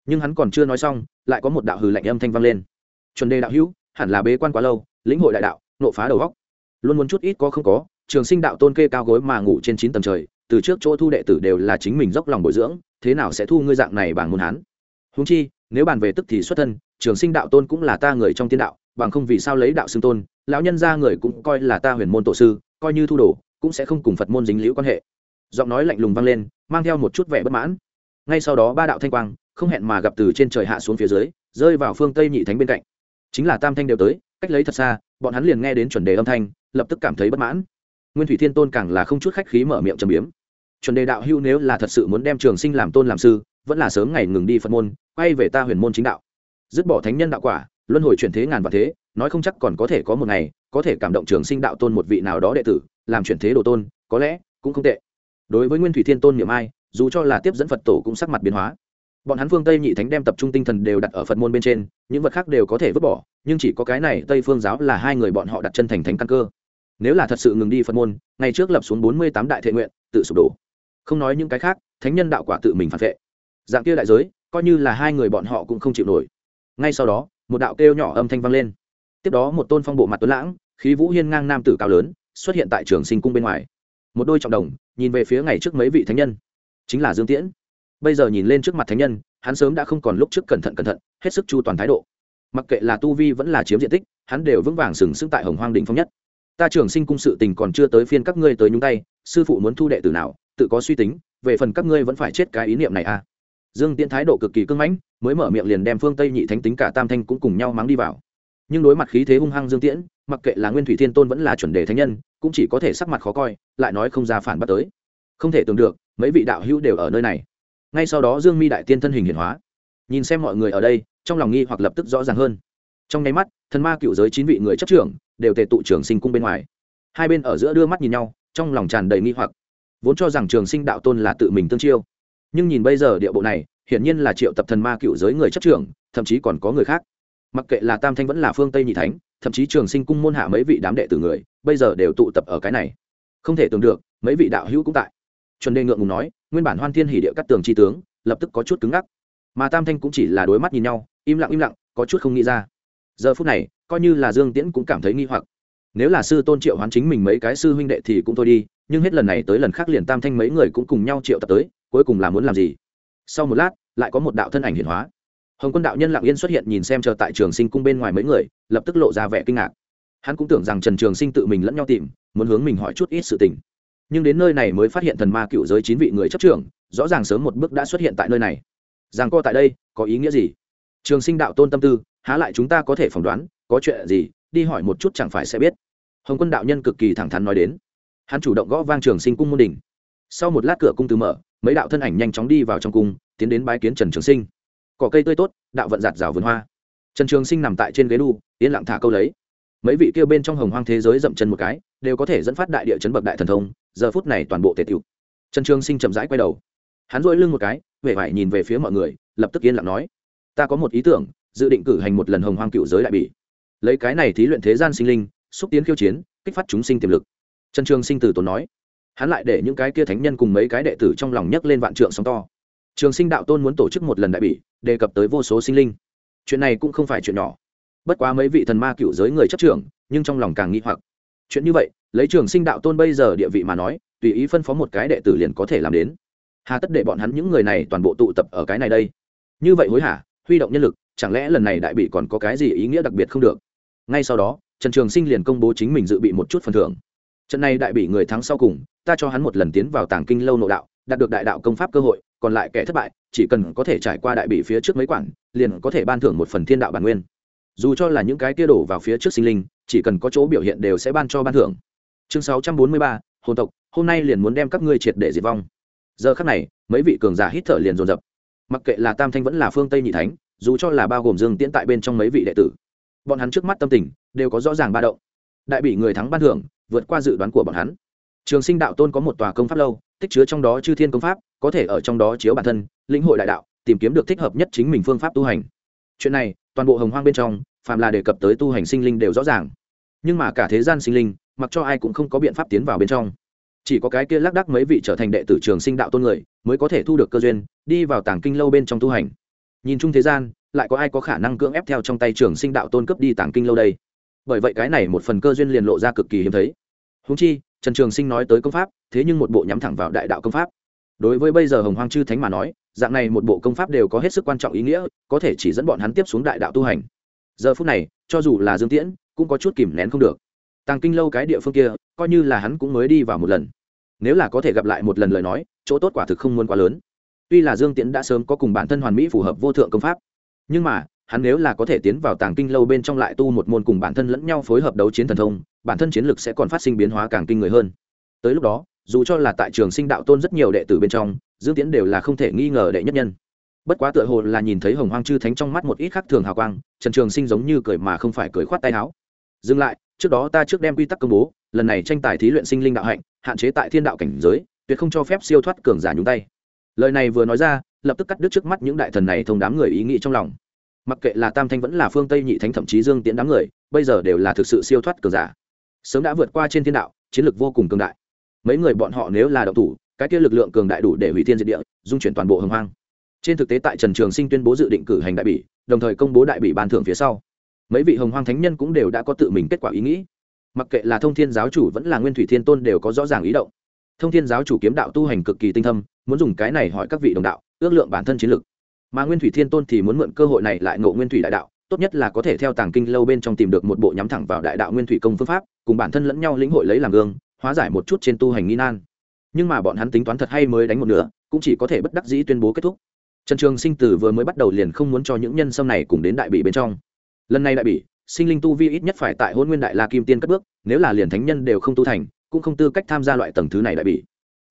Nhưng hắn còn chưa nói xong, lại có một đạo hừ lạnh âm thanh vang lên. Chuẩn đề đạo hữu, hẳn là bế quan quá lâu, lĩnh hội đại đạo, nộ phá đầu góc luôn muốn chút ít có không có, trường sinh đạo tôn kê cao gối mà ngủ trên chín tầng trời từ trước chỗ thu đệ tử đều là chính mình dốc lòng bồi dưỡng, thế nào sẽ thu ngươi dạng này bằng môn hán? Húng chi, nếu bàn về tức thì xuất thân, trường sinh đạo tôn cũng là ta người trong tiên đạo, bằng không vì sao lấy đạo xưng tôn, lão nhân ra người cũng coi là ta huyền môn tổ sư, coi như thu đồ, cũng sẽ không cùng phật môn dính liễu quan hệ. Giọng nói lạnh lùng vang lên, mang theo một chút vẻ bất mãn. Ngay sau đó ba đạo thanh quang, không hẹn mà gặp từ trên trời hạ xuống phía dưới, rơi vào phương tây nhị thánh bên cạnh. Chính là tam thanh đều tới, cách lấy thật xa, bọn hắn liền nghe đến chuẩn đề âm thanh, lập tức cảm thấy bất mãn nguyên thủy thiên tôn càng là không chút khách khí mở miệng trầm biếm. Chuẩn đề đạo hưu nếu là thật sự muốn đem trường sinh làm tôn làm sư, vẫn là sớm ngày ngừng đi phật môn, quay về ta huyền môn chính đạo. Dứt bỏ thánh nhân đạo quả, luân hồi chuyển thế ngàn và thế, nói không chắc còn có thể có một ngày, có thể cảm động trường sinh đạo tôn một vị nào đó đệ tử, làm chuyển thế đồ tôn, có lẽ cũng không tệ. Đối với nguyên thủy thiên tôn niệm ai, dù cho là tiếp dẫn phật tổ cũng sắc mặt biến hóa. Bọn hắn phương tây nhị thánh đem tập trung tinh thần đều đặt ở phật môn bên trên, những vật khác đều có thể vứt bỏ, nhưng chỉ có cái này tây phương giáo là hai người bọn họ đặt chân thành thánh căn cơ nếu là thật sự ngừng đi phật môn, ngày trước lập xuống bốn mươi tám đại thiện nguyện, tự sụp đổ. Không nói những cái khác, thánh nhân đạo quả tự mình phản vệ. Dạng kia đại giới, coi như là hai người bọn họ cũng không chịu nổi. Ngay sau đó, một đạo kêu nhỏ âm thanh vang lên. Tiếp đó một tôn phong bộ mặt tuấn lãng, khí vũ hiên ngang nam tử cao lớn, xuất hiện tại trường sinh cung bên ngoài. Một đôi trọng đồng, nhìn về phía ngày trước mấy vị thánh nhân. Chính là dương tiễn. Bây giờ nhìn lên trước mặt thánh nhân, hắn sớm đã không còn lúc trước cẩn thận cẩn thận, hết sức chu toàn thái độ. Mặc kệ là tu vi vẫn là chiếm diện tích, hắn đều vững vàng sừng sững tại hồng hoang đình phong nhất ta trưởng sinh cung sự tình còn chưa tới phiên các ngươi tới nhúng tay, sư phụ muốn thu đệ tử nào, tự có suy tính, về phần các ngươi vẫn phải chết cái ý niệm này à. Dương tiễn thái độ cực kỳ cưng mãnh, mới mở miệng liền đem phương tây nhị thánh tính cả tam thanh cũng cùng nhau mắng đi vào. Nhưng đối mặt khí thế hung hăng dương tiễn, mặc kệ là nguyên thủy thiên tôn vẫn là chuẩn đề thánh nhân, cũng chỉ có thể sắc mặt khó coi, lại nói không ra phản bắt tới. Không thể tưởng được, mấy vị đạo hữu đều ở nơi này. Ngay sau đó dương mi đại tiên thân hình hiển hóa. Nhìn xem mọi người ở đây, trong lòng nghi hoặc lập tức rõ ràng hơn. Trong nháy mắt, thần ma cựu giới chín vị người chấp trưởng đều tề tụ trường sinh cung bên ngoài. Hai bên ở giữa đưa mắt nhìn nhau, trong lòng tràn đầy nghi hoặc. Vốn cho rằng trường sinh đạo tôn là tự mình tương chiêu, nhưng nhìn bây giờ địa bộ này, hiển nhiên là triệu tập thần ma cựu giới người chấp trưởng, thậm chí còn có người khác. Mặc kệ là tam thanh vẫn là phương tây nhị thánh, thậm chí trường sinh cung môn hạ mấy vị đám đệ tử người, bây giờ đều tụ tập ở cái này. Không thể tưởng được, mấy vị đạo hữu cũng tại. Chuẩn đề ngượng ngùng nói, nguyên bản hoan thiên hỉ địa cắt tường tri tướng, lập tức có chút cứng ngắc. Mà tam thanh cũng chỉ là đối mắt nhìn nhau, im lặng im lặng, có chút không nghĩ ra giờ phút này, coi như là dương tiễn cũng cảm thấy nghi hoặc. Nếu là sư tôn triệu hoán chính mình mấy cái sư huynh đệ thì cũng thôi đi, nhưng hết lần này tới lần khác liền tam thanh mấy người cũng cùng nhau triệu tập tới, cuối cùng là muốn làm gì? Sau một lát, lại có một đạo thân ảnh hiển hóa. Hồng quân đạo nhân lặng yên xuất hiện nhìn xem chờ tại trường sinh cung bên ngoài mấy người, lập tức lộ ra vẻ kinh ngạc. Hắn cũng tưởng rằng trần trường sinh tự mình lẫn nhau tìm, muốn hướng mình hỏi chút ít sự tình. Nhưng đến nơi này mới phát hiện thần ma cựu giới chín vị người chấp trưởng, rõ ràng sớm một bước đã xuất hiện tại nơi này. Rằng co tại đây, có ý nghĩa gì? Trường sinh đạo tôn tâm tư há lại chúng ta có thể phỏng đoán, có chuyện gì, đi hỏi một chút chẳng phải sẽ biết. Hồng quân đạo nhân cực kỳ thẳng thắn nói đến. Hắn chủ động gõ vang trường sinh cung môn đình sau một lát cửa cung từ mở, mấy đạo thân ảnh nhanh chóng đi vào trong cung, tiến đến bái kiến trần trường sinh. Cỏ cây tươi tốt, đạo vận giạt rào vườn hoa. Trần trường sinh nằm tại trên ghế đu yên lặng thả câu lấy. Mấy vị kia bên trong hồng hoang thế giới dậm chân một cái, đều có thể dẫn phát đại địa chấn bậc đại thần thông, giờ phút này toàn bộ tề tiểu trần trường sinh chậm rãi quay đầu. Hắn dội lưng một cái huệ vải nhìn về phía mọi người, lập tức yên lặng nói, ta có một ý tưởng dự định cử hành một lần hồng hoang cựu giới đại bỉ. Lấy cái này thí luyện thế gian sinh linh, xúc tiến khiêu chiến, kích phát chúng sinh tiềm lực. Trần trường sinh tử tốn nói, hắn lại để những cái kia thánh nhân cùng mấy cái đệ tử trong lòng nhấc lên vạn trượng sóng to. Trường sinh đạo tôn muốn tổ chức một lần đại bỉ, đề cập tới vô số sinh linh. Chuyện này cũng không phải chuyện nhỏ. Bất quá mấy vị thần ma cựu giới người chấp trưởng, nhưng trong lòng càng nghĩ hoặc. Chuyện như vậy, lấy trường sinh đạo tôn bây giờ địa vị mà nói, tùy ý phân phó một cái đệ tử liền có thể làm đến. Hà tất để bọn hắn những người này toàn bộ tụ tập ở cái này đây. Như vậy hối hả, huy động nhân lực chẳng lẽ lần này đại bị còn có cái gì ý nghĩa đặc biệt không được? Ngay sau đó, trần trường sinh liền công bố chính mình dự bị một chút phần thưởng. Trận này đại bị người thắng sau cùng, ta cho hắn một lần tiến vào tàng kinh lâu nội đạo, đạt được đại đạo công pháp cơ hội, còn lại kẻ thất bại, chỉ cần có thể trải qua đại bị phía trước mấy quản liền có thể ban thưởng một phần thiên đạo bản nguyên. Dù cho là những cái tia đổ vào phía trước sinh linh, chỉ cần có chỗ biểu hiện đều sẽ ban cho ban thưởng. Chương sáu trăm bốn mươi ba, hồn tộc, hôm nay liền muốn đem các ngươi triệt để diệt vong. Giờ khắc này, mấy vị cường giả hít thở liền dồn dập. Mặc kệ là tam thanh vẫn là phương tây nhị thánh dù cho là bao gồm dương tiễn tại bên trong mấy vị đệ tử, bọn hắn trước mắt tâm tình đều có rõ ràng ba động. Đại bị người thắng ban thưởng, vượt qua dự đoán của bọn hắn. Trường sinh đạo tôn có một tòa công pháp lâu, tích chứa trong đó chư thiên công pháp, có thể ở trong đó chiếu bản thân, lĩnh hội đại đạo, tìm kiếm được thích hợp nhất chính mình phương pháp tu hành. Chuyện này, toàn bộ hồng hoang bên trong, phàm là đề cập tới tu hành sinh linh đều rõ ràng. Nhưng mà cả thế gian sinh linh, mặc cho ai cũng không có biện pháp tiến vào bên trong. Chỉ có cái kia lác đắc mấy vị trở thành đệ tử trường sinh đạo tôn người, mới có thể thu được cơ duyên, đi vào tàng kinh lâu bên trong tu hành nhìn chung thế gian, lại có ai có khả năng cưỡng ép theo trong tay trường sinh đạo tôn cấp đi tàng kinh lâu đây? Bởi vậy cái này một phần cơ duyên liền lộ ra cực kỳ hiếm thấy. Húng chi, trần trường sinh nói tới công pháp, thế nhưng một bộ nhắm thẳng vào đại đạo công pháp. Đối với bây giờ hồng hoang chư thánh mà nói, dạng này một bộ công pháp đều có hết sức quan trọng ý nghĩa, có thể chỉ dẫn bọn hắn tiếp xuống đại đạo tu hành. Giờ phút này, cho dù là dương tiễn, cũng có chút kìm nén không được. Tàng kinh lâu cái địa phương kia, coi như là hắn cũng mới đi vào một lần. Nếu là có thể gặp lại một lần lời nói, chỗ tốt quả thực không muốn quá lớn tuy là dương tiễn đã sớm có cùng bản thân hoàn mỹ phù hợp vô thượng công pháp, nhưng mà, hắn nếu là có thể tiến vào tàng kinh lâu bên trong lại tu một môn cùng bản thân lẫn nhau phối hợp đấu chiến thần thông, bản thân chiến lực sẽ còn phát sinh biến hóa càng kinh người hơn. Tới lúc đó, dù cho là tại trường sinh đạo tôn rất nhiều đệ tử bên trong, dương tiễn đều là không thể nghi ngờ đệ nhất nhân. Bất quá tựa hồ là nhìn thấy hồng hoang chư thánh trong mắt một ít khác thường hào quang, trần trường sinh giống như cười mà không phải cười khoát tay áo. Dừng lại, trước đó ta trước đem quy tắc công bố, lần này tranh tài thí luyện sinh linh đạo hạnh, hạn chế tại thiên đạo cảnh giới, tuyệt không cho phép siêu thoát cường giả nhúng tay lời này vừa nói ra, lập tức cắt đứt trước mắt những đại thần này thông đám người ý nghĩ trong lòng. Mặc kệ là tam thanh vẫn là phương tây nhị thánh thậm chí dương tiễn đám người, bây giờ đều là thực sự siêu thoát cường giả. Sớm đã vượt qua trên thiên đạo, chiến lược vô cùng cường đại. Mấy người bọn họ nếu là động thủ, cái kia lực lượng cường đại đủ để hủy thiên diệt địa, dung chuyển toàn bộ hồng hoang. Trên thực tế tại trần trường sinh tuyên bố dự định cử hành đại bỉ, đồng thời công bố đại bỉ ban thưởng phía sau. Mấy vị hồng hoang thánh nhân cũng đều đã có tự mình kết quả ý nghĩ. Mặc kệ là thông thiên giáo chủ vẫn là nguyên thủy thiên tôn đều có rõ ràng ý động. Thông thiên giáo chủ kiếm đạo tu hành cực kỳ tinh thâm muốn dùng cái này hỏi các vị đồng đạo, ước lượng bản thân chiến lược mà nguyên thủy thiên tôn thì muốn mượn cơ hội này lại ngộ nguyên thủy đại đạo, tốt nhất là có thể theo tàng kinh lâu bên trong tìm được một bộ nhắm thẳng vào đại đạo nguyên thủy công phương pháp, cùng bản thân lẫn nhau lĩnh hội lấy làm gương, hóa giải một chút trên tu hành nghi nan. Nhưng mà bọn hắn tính toán thật hay mới đánh một nửa, cũng chỉ có thể bất đắc dĩ tuyên bố kết thúc. Trần trường sinh tử vừa mới bắt đầu liền không muốn cho những nhân sâm này cùng đến đại bị bên trong. Lần này đại bị sinh linh tu vi ít nhất phải tại hôn nguyên đại la kim tiên cất bước, nếu là liền thánh nhân đều không tu thành, cũng không tư cách tham gia loại tầng thứ này đại bị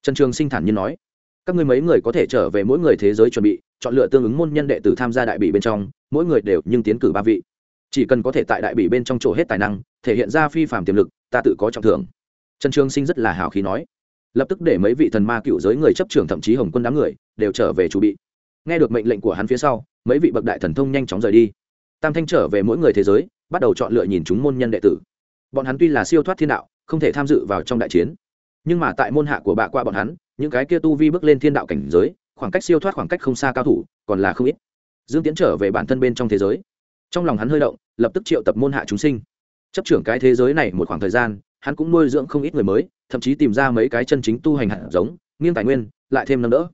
trần trường sinh thản nhiên nói các ngươi mấy người có thể trở về mỗi người thế giới chuẩn bị, chọn lựa tương ứng môn nhân đệ tử tham gia đại bị bên trong, mỗi người đều nhưng tiến cử ba vị. Chỉ cần có thể tại đại bị bên trong chỗ hết tài năng, thể hiện ra phi phạm tiềm lực, ta tự có trọng thưởng. Trần trường sinh rất là hào khí nói. Lập tức để mấy vị thần ma cựu giới người chấp trưởng thậm chí hồng quân đám người đều trở về chủ bị. Nghe được mệnh lệnh của hắn phía sau, mấy vị bậc đại thần thông nhanh chóng rời đi. Tam thanh trở về mỗi người thế giới, bắt đầu chọn lựa nhìn chúng môn nhân đệ tử. Bọn hắn tuy là siêu thoát thiên đạo, không thể tham dự vào trong đại chiến, nhưng mà tại môn hạ của bạ qua bọn hắn những cái kia tu vi bước lên thiên đạo cảnh giới, khoảng cách siêu thoát khoảng cách không xa cao thủ, còn là không ít. Dương tiến trở về bản thân bên trong thế giới. Trong lòng hắn hơi động, lập tức triệu tập môn hạ chúng sinh. Chấp trưởng cái thế giới này một khoảng thời gian, hắn cũng nuôi dưỡng không ít người mới, thậm chí tìm ra mấy cái chân chính tu hành hạt giống, nghiêng tài nguyên, lại thêm nâng đỡ.